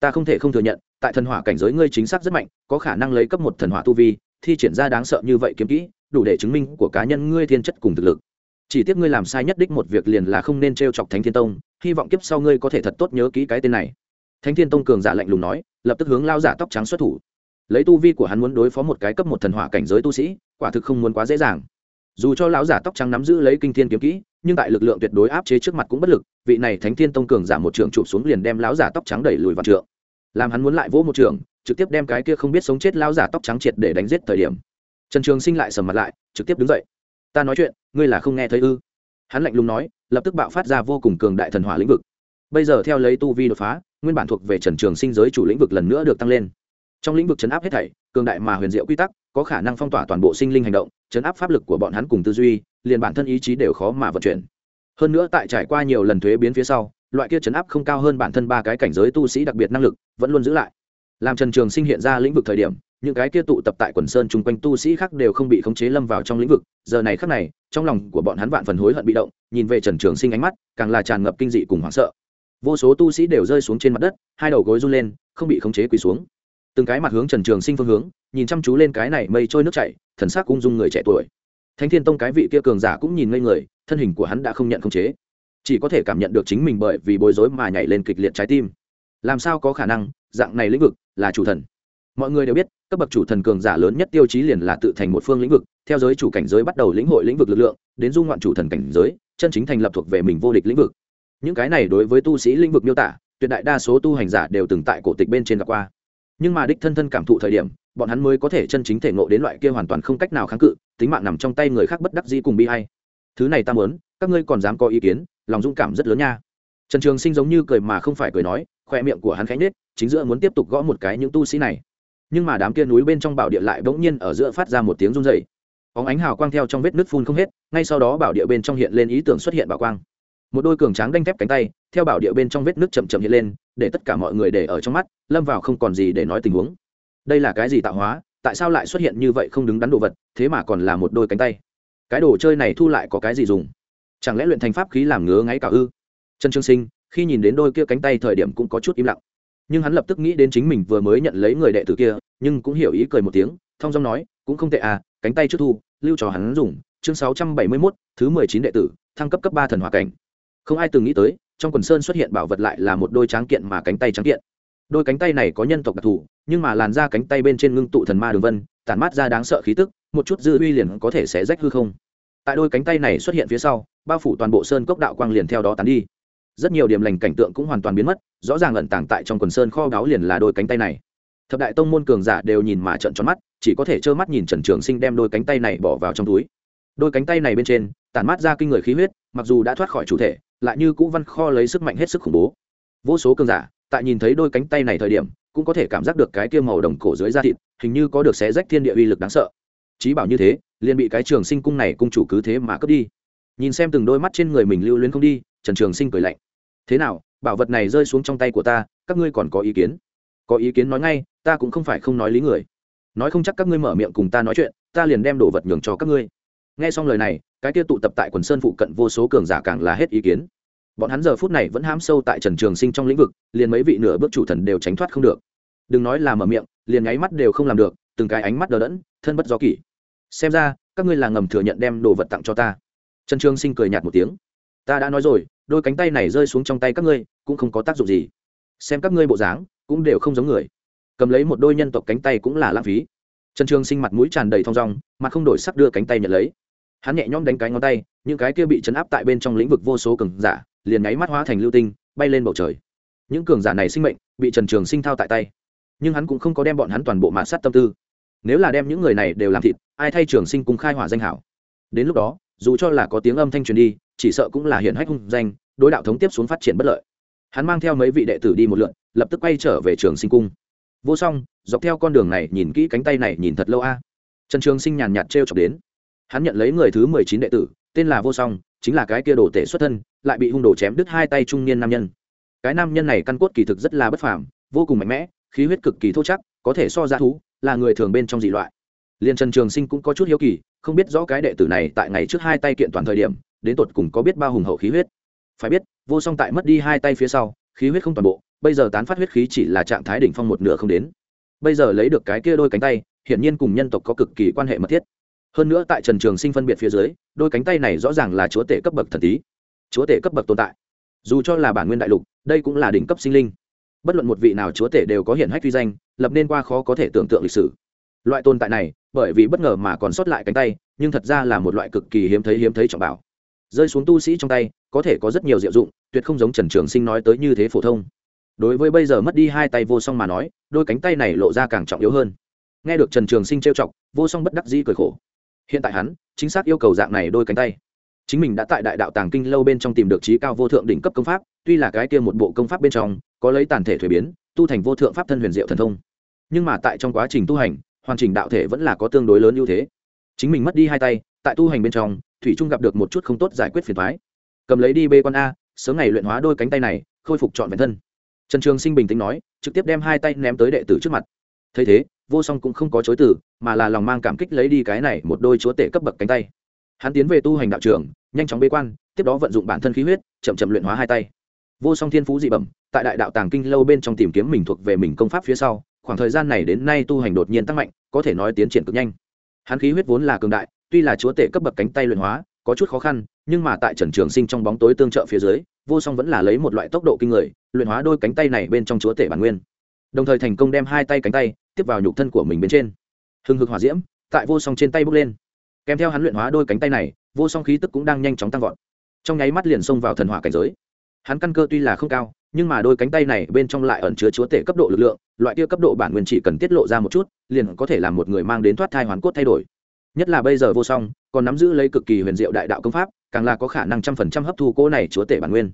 Ta không thể không thừa nhận, tại thần hỏa cảnh giới ngươi chính xác rất mạnh, có khả năng lấy cấp một thần hỏa tu vi, thi triển ra đáng sợ như vậy kiếm kỹ, đủ để chứng minh của cá nhân ngươi thiên chất cùng thực lực. Chỉ tiếc ngươi làm sai nhất đích một việc liền là không nên t r e o chọc thánh thiên tông, hy vọng kiếp sau ngươi có thể thật tốt nhớ kỹ cái tên này thánh thiên tông cường giả lạnh lùng nói, lập tức hướng lao giả tóc trắng xuất thủ. Lấy tu vi của hắn muốn đối phó một cái cấp một thần hỏa cảnh giới tu sĩ, quả thực không muốn quá dễ dàng. Dù cho lão giả tóc trắng nắm giữ lấy kinh thiên kiếm kỹ, nhưng tại lực lượng tuyệt đối áp chế trước mặt cũng bất lực, vị này thánh thiên tông cường giả một trường chụp xuống liền đem lão giả tóc trắng đẩy lùi vào trượng. Làm hắn muốn lại vỗ một trường trực tiếp đem cái kia không biết sống chết lão giả tóc trắng triệt để đánh giết thời điểm. Trần trường sinh lại sầm mặt lại, trực tiếp đứng dậy. Ta nói chuyện, ngươi là không nghe thấy ư? Hắn lạnh lùng nói, lập tức bạo phát ra vô cùng cường đại thần hỏa lĩnh vực. Bây giờ theo lấy tu vi đột phá nguyên bản thuộc về trần trường sinh giới chủ lĩnh vực lần nữa được tăng lên. Trong lĩnh vực chấn áp hết thảy, cường đại mà huyền diệu quy tắc, có khả năng phong tỏa toàn bộ sinh linh hành động, chấn áp pháp lực của bọn hắn cùng tư duy, liền bản thân ý chí đều khó mà vận chuyển. Hơn nữa tại trải qua nhiều lần thuế biến phía sau, loại kia chấn áp không cao hơn bản thân ba cái cảnh giới tu sĩ đặc biệt năng lực, vẫn luôn giữ lại. Làm trần trường sinh hiện ra lĩnh vực thời điểm, những cái kia tụ tập tại quần sơn chung quanh tu sĩ khác đều không bị khống chế lâm vào trong lĩnh vực. Giờ này khác này, trong lòng của bọn hắn vạn phần hối hận bị động, nhìn về trần trường sinh ánh mắt, càng là tràn ngập kinh dị cùng hoảng sợ vô số tu sĩ đều rơi xuống trên mặt đất, hai đầu gối run lên, không bị khống chế quỳ xuống. Từng cái mặt hướng trần trường sinh phương hướng, nhìn chăm chú lên cái này mây trôi nước chảy, thần sắc ung dung người trẻ tuổi. Thánh thiên tông cái vị kia cường giả cũng nhìn ngây người, thân hình của hắn đã không nhận khống chế. Chỉ có thể cảm nhận được chính mình bởi vì bối rối mà nhảy lên kịch liệt trái tim. Làm sao có khả năng, dạng này lĩnh vực là chủ thần? Mọi người đều biết, cấp bậc chủ thần cường giả lớn nhất tiêu chí liền là tự thành một phương lĩnh vực, theo giới chủ cảnh giới bắt đầu lĩnh hội lĩnh vực lực lượng, đến dung ngoạn chủ thần cảnh giới, chân chính thành lập thuộc về mình vô địch lĩnh vực những cái này đối với tu sĩ lĩnh vực miêu tả, tuyệt đại đa số tu hành giả đều từng tại cổ tịch bên trên gặp qua. Nhưng mà đích thân thân cảm thụ thời điểm, bọn hắn mới có thể chân chính thể ngộ đến loại kia hoàn toàn không cách nào kháng cự, tính mạng nằm trong tay người khác bất đắc dĩ cùng bi hay thứ này ta muốn, các ngươi còn dám có ý kiến, lòng dũng cảm rất lớn nha. Trần trường sinh giống như cười mà không phải cười nói, khoe miệng của hắn khánh nết chính giữa muốn tiếp tục gõ một cái những tu sĩ này. Nhưng mà đám kia núi bên trong bảo địa lại bỗng nhiên ở giữa phát ra một tiếng rung dày óng ánh hào quang theo trong vết nước phun không hết, ngay sau đó bảo địa bên trong hiện lên ý tưởng xuất hiện bảo quang một đôi cường tráng đanh thép cánh tay theo bảo địa bên trong vết nước chậm chậm hiện lên để tất cả mọi người để ở trong mắt lâm vào không còn gì để nói tình huống. Đây là cái gì tạo hóa? Tại sao lại xuất hiện như vậy không đứng đắn đồ vật thế mà còn là một đôi cánh tay? Cái đồ chơi này thu lại có cái gì dùng? Chẳng lẽ luyện thành pháp khí làm ngứa ngáy cả ư? Trần trương sinh khi nhìn đến đôi kia cánh tay thời điểm cũng có chút im lặng. Nhưng hắn lập tức nghĩ đến chính mình vừa mới nhận lấy người đệ tử kia nhưng cũng hiểu ý cười một tiếng thong dong nói cũng không tệ à cánh tay trước thu lưu cho hắn dùng. Chương sáu trăm bảy mươi 671, thứ mười chín đệ tử thăng cấp cấp ba thần hòa cảnh không ai từng nghĩ tới, trong quần sơn xuất hiện bảo vật lại là một đôi tráng kiện mà cánh tay tráng kiện. Đôi cánh tay này có nhân tộc đặc thù, nhưng mà làn ra cánh tay bên trên ngưng tụ thần ma đường vân, tản mát ra đáng sợ khí tức, một chút dư uy liền có thể sẽ rách hư không. Tại đôi cánh tay này xuất hiện phía sau, bao phủ toàn bộ sơn cốc đạo quang liền theo đó tán đi. Rất nhiều điểm lành cảnh tượng cũng hoàn toàn biến mất, rõ ràng ẩn tàng tại trong quần sơn kho báu liền là đôi cánh tay này. Thập đại tông môn cường giả đều nhìn mà trận tròn mắt, chỉ có thể trơ mắt nhìn trần trường sinh đem đôi cánh tay này bỏ vào trong túi. Đôi cánh tay này bên trên, tản mát ra kinh người khí huyết, mặc dù đã thoát khỏi chủ thể lại như cũ văn kho lấy sức mạnh hết sức khủng bố. Vô số cường giả, tại nhìn thấy đôi cánh tay này thời điểm, cũng có thể cảm giác được cái kia màu đồng cổ dưới da thịt, hình như có được xé rách thiên địa uy lực đáng sợ. Chí bảo như thế, liền bị cái trường sinh cung này cung chủ cứ thế mà cướp đi. Nhìn xem từng đôi mắt trên người mình lưu luyến không đi, trần trường sinh cười lạnh. Thế nào, bảo vật này rơi xuống trong tay của ta, các ngươi còn có ý kiến? Có ý kiến nói ngay, ta cũng không phải không nói lý người. Nói không chắc các ngươi mở miệng cùng ta nói chuyện, ta liền đem đồ vật nhường cho các ngươi. Nghe xong lời này cái kia tụ tập tại quần sơn phụ cận vô số cường giả càng là hết ý kiến. Bọn hắn giờ phút này vẫn hám sâu tại trần trường sinh trong lĩnh vực, liền mấy vị nửa bước chủ thần đều tránh thoát không được. Đừng nói là mở miệng, liền nháy mắt đều không làm được, từng cái ánh mắt đờ đẫn, thân bất do kỷ. Xem ra, các ngươi là ngầm thừa nhận đem đồ vật tặng cho ta. Trần trường sinh cười nhạt một tiếng. Ta đã nói rồi, đôi cánh tay này rơi xuống trong tay các ngươi, cũng không có tác dụng gì. Xem các ngươi bộ dáng, cũng đều không giống người. Cầm lấy một đôi nhân tộc cánh tay cũng là lãng phí. Trần trường sinh mặt mũi tràn đầy thong dong, mặt không đổi sắc đưa cánh tay nhận lấy hắn nhẹ nhõm đánh cái ngón tay, những cái kia bị chấn áp tại bên trong lĩnh vực vô số cường giả, liền nháy mắt hóa thành lưu tinh, bay lên bầu trời. Những cường giả này sinh mệnh, bị trần trường sinh thao tại tay. Nhưng hắn cũng không có đem bọn hắn toàn bộ mạt sát tâm tư. Nếu là đem những người này đều làm thịt, ai thay trường sinh cùng khai hỏa danh hảo? Đến lúc đó, dù cho là có tiếng âm thanh truyền đi, chỉ sợ cũng là hiện hách hung danh, đối đạo thống tiếp xuống phát triển bất lợi. Hắn mang theo mấy vị đệ tử đi một lượn, lập tức quay trở về trường sinh cung. Vô song, dọc theo con đường này, nhìn kỹ cánh tay này nhìn thật lâu a. Trần trường sinh nhàn nhạt t r e o chọc đến hắn nhận lấy người thứ mười chín đệ tử, tên là vô song, chính là cái kia đồ tể xuất thân, lại bị hung đồ chém đứt hai tay trung niên nam nhân. Cái nam nhân này căn cốt kỳ thực rất là bất phàm, vô cùng mạnh mẽ, khí huyết cực kỳ thô chắc, có thể so ra thú, là người thường bên trong dị loại. Liền trần trường sinh cũng có chút hiếu kỳ, không biết rõ cái đệ tử này tại ngày trước hai tay kiện toàn thời điểm, đến tột cùng có biết bao hùng hậu khí huyết. Phải biết, vô song tại mất đi hai tay phía sau, khí huyết không toàn bộ, bây giờ tán phát huyết khí chỉ là trạng thái đỉnh phong một nửa không đến. Bây giờ lấy được cái kia đôi cánh tay, hiển nhiên cùng nhân tộc có cực kỳ quan hệ mật thiết hơn nữa tại trần trường sinh phân biệt phía dưới, đôi cánh tay này rõ ràng là chúa tể cấp bậc thần tí chúa tể cấp bậc tồn tại. Dù cho là bản nguyên đại lục, đây cũng là đỉnh cấp sinh linh. Bất luận một vị nào chúa tể đều có hiện hách vi danh, lập nên qua khó có thể tưởng tượng lịch sử. Loại tồn tại này, bởi vì bất ngờ mà còn sót lại cánh tay, nhưng thật ra là một loại cực kỳ hiếm thấy hiếm thấy trọng bảo. Rơi xuống tu sĩ trong tay, có thể có rất nhiều diệu dụng, tuyệt không giống trần trường sinh nói tới như thế phổ thông. Đối với bây giờ mất đi hai tay vô song mà nói, đôi cánh tay này lộ ra càng trọng yếu hơn. Nghe được trần trường sinh trêu chọc, vô song bất đắc dĩ cười khổ hiện tại hắn chính xác yêu cầu dạng này đôi cánh tay. Chính mình đã tại đại đạo tàng kinh lâu bên trong tìm được trí cao vô thượng đỉnh cấp công pháp, tuy là cái kia một bộ công pháp bên trong, có lấy tàn thể thuế biến, tu thành vô thượng pháp thân huyền diệu thần thông. Nhưng mà tại trong quá trình tu hành, hoàn chỉnh đạo thể vẫn là có tương đối lớn ưu thế. Chính mình mất đi hai tay, tại tu hành bên trong, thủy trung gặp được một chút không tốt giải quyết phiền thoái cầm lấy đi bê con a, sớm ngày luyện hóa đôi cánh tay này, khôi phục trọn vẹn thân. Trần trường sinh bình tĩnh nói, trực tiếp đem hai tay ném tới đệ tử trước mặt. Thấy thế vô song cũng không có chối từ, mà là lòng mang cảm kích lấy đi cái này một đôi chúa tể cấp bậc cánh tay. Hắn tiến về tu hành đạo trường, nhanh chóng bế quan, tiếp đó vận dụng bản thân khí huyết, chậm chậm luyện hóa hai tay. Vô song thiên phú dị bẩm, tại đại đạo tàng kinh lâu bên trong tìm kiếm mình thuộc về mình công pháp phía sau, khoảng thời gian này đến nay tu hành đột nhiên tăng mạnh, có thể nói tiến triển cực nhanh. Hắn khí huyết vốn là cường đại, tuy là chúa tể cấp bậc cánh tay luyện hóa, có chút khó khăn, nhưng mà tại trần trường sinh trong bóng tối tương trợ phía dưới, vô song vẫn là lấy một loại tốc độ kinh người, luyện hóa đôi cánh tay này bên trong chúa tể bản nguyên đồng thời thành công đem hai tay cánh tay tiếp vào nhục thân của mình bên trên. Hừng hực hỏa diễm tại vô song trên tay bốc lên. Kèm theo hắn luyện hóa đôi cánh tay này, vô song khí tức cũng đang nhanh chóng tăng vọt. Trong nháy mắt liền xông vào thần hỏa cảnh giới. Hắn căn cơ tuy là không cao, nhưng mà đôi cánh tay này bên trong lại ẩn chứa chúa tể cấp độ lực lượng, loại kia cấp độ bản nguyên chỉ cần tiết lộ ra một chút, liền có thể làm một người mang đến thoát thai hoàn cốt thay đổi. Nhất là bây giờ vô song, còn nắm giữ lấy cực kỳ huyền diệu đại đạo công pháp, càng là có khả năng trăm phần trăm hấp thu cỗ này chúa tể bản nguyên.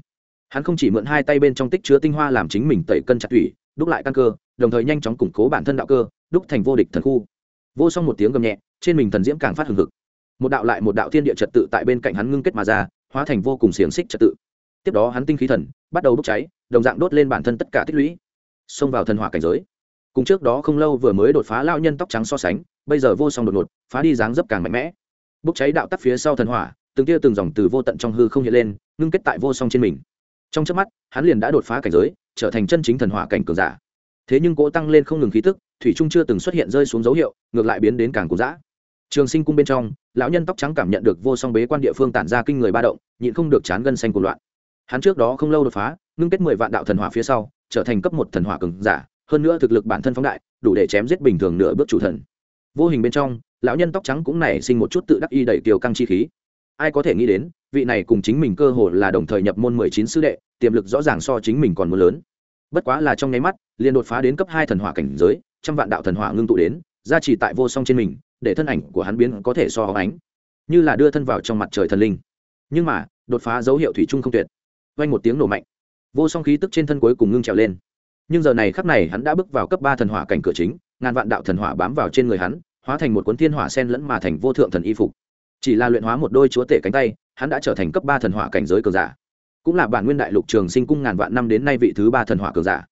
Hắn không chỉ mượn hai tay bên trong tích chứa tinh hoa làm chính mình tẩy cân chặt thủy đúc lại căn cơ, đồng thời nhanh chóng củng cố bản thân đạo cơ, đúc thành vô địch thần khu. Vô song một tiếng gầm nhẹ, trên mình thần diễm càng phát hừng hực. Một đạo lại một đạo thiên địa trật tự tại bên cạnh hắn ngưng kết mà ra, hóa thành vô cùng xiềng xích trật tự. Tiếp đó hắn tinh khí thần bắt đầu bốc cháy, đồng dạng đốt lên bản thân tất cả tích lũy. Xông vào thần hỏa cảnh giới. Cùng trước đó không lâu vừa mới đột phá lao nhân tóc trắng so sánh, bây giờ vô song đột ngột, phá đi dáng dấp càng mạnh mẽ. Bốc cháy đạo tắt phía sau thần hỏa, từng tia từng dòng từ vô tận trong hư không hiện lên, ngưng kết tại vô song trên mình trong trước mắt, hắn liền đã đột phá cảnh giới, trở thành chân chính thần hỏa cảnh cường giả. Thế nhưng cỗ tăng lên không ngừng khí tức, thủy trung chưa từng xuất hiện rơi xuống dấu hiệu, ngược lại biến đến càng cục dã. Trường sinh cung bên trong, lão nhân tóc trắng cảm nhận được vô song bế quan địa phương tản ra kinh người ba động, nhịn không được chán gân xanh cuộc loạn. Hắn trước đó không lâu đột phá, ngưng kết mười vạn đạo thần hỏa phía sau, trở thành cấp một thần hỏa cường giả, hơn nữa thực lực bản thân phóng đại, đủ để chém giết bình thường nửa bước chủ thần. Vô hình bên trong, lão nhân tóc trắng cũng nảy sinh một chút tự đắc y đẩy kiều căng chi khí ai có thể nghĩ đến, vị này cùng chính mình cơ hội là đồng thời nhập môn mười chín sư đệ, tiềm lực rõ ràng so chính mình còn muốn lớn. Bất quá là trong nháy mắt, liền đột phá đến cấp hai thần hỏa cảnh giới, trăm vạn đạo thần hỏa ngưng tụ đến gia trì tại vô song trên mình, để thân ảnh của hắn biến có thể so ánh. Như là đưa thân vào trong mặt trời thần linh. Nhưng mà, đột phá dấu hiệu thủy chung không tuyệt. Vang một tiếng nổ mạnh. Vô song khí tức trên thân cuối cùng ngưng trèo lên. Nhưng giờ này khắc này hắn đã bước vào cấp ba thần hỏa cảnh cửa chính, ngàn vạn đạo thần hỏa bám vào trên người hắn, hóa thành một cuốn thiên hỏa sen lẫn mà thành vô thượng thần y phục chỉ là luyện hóa một đôi chúa tể cánh tay, hắn đã trở thành cấp ba thần hỏa cảnh giới cường giả. Cũng là bản nguyên đại lục trường sinh cung ngàn vạn năm đến nay vị thứ ba thần hỏa cường giả.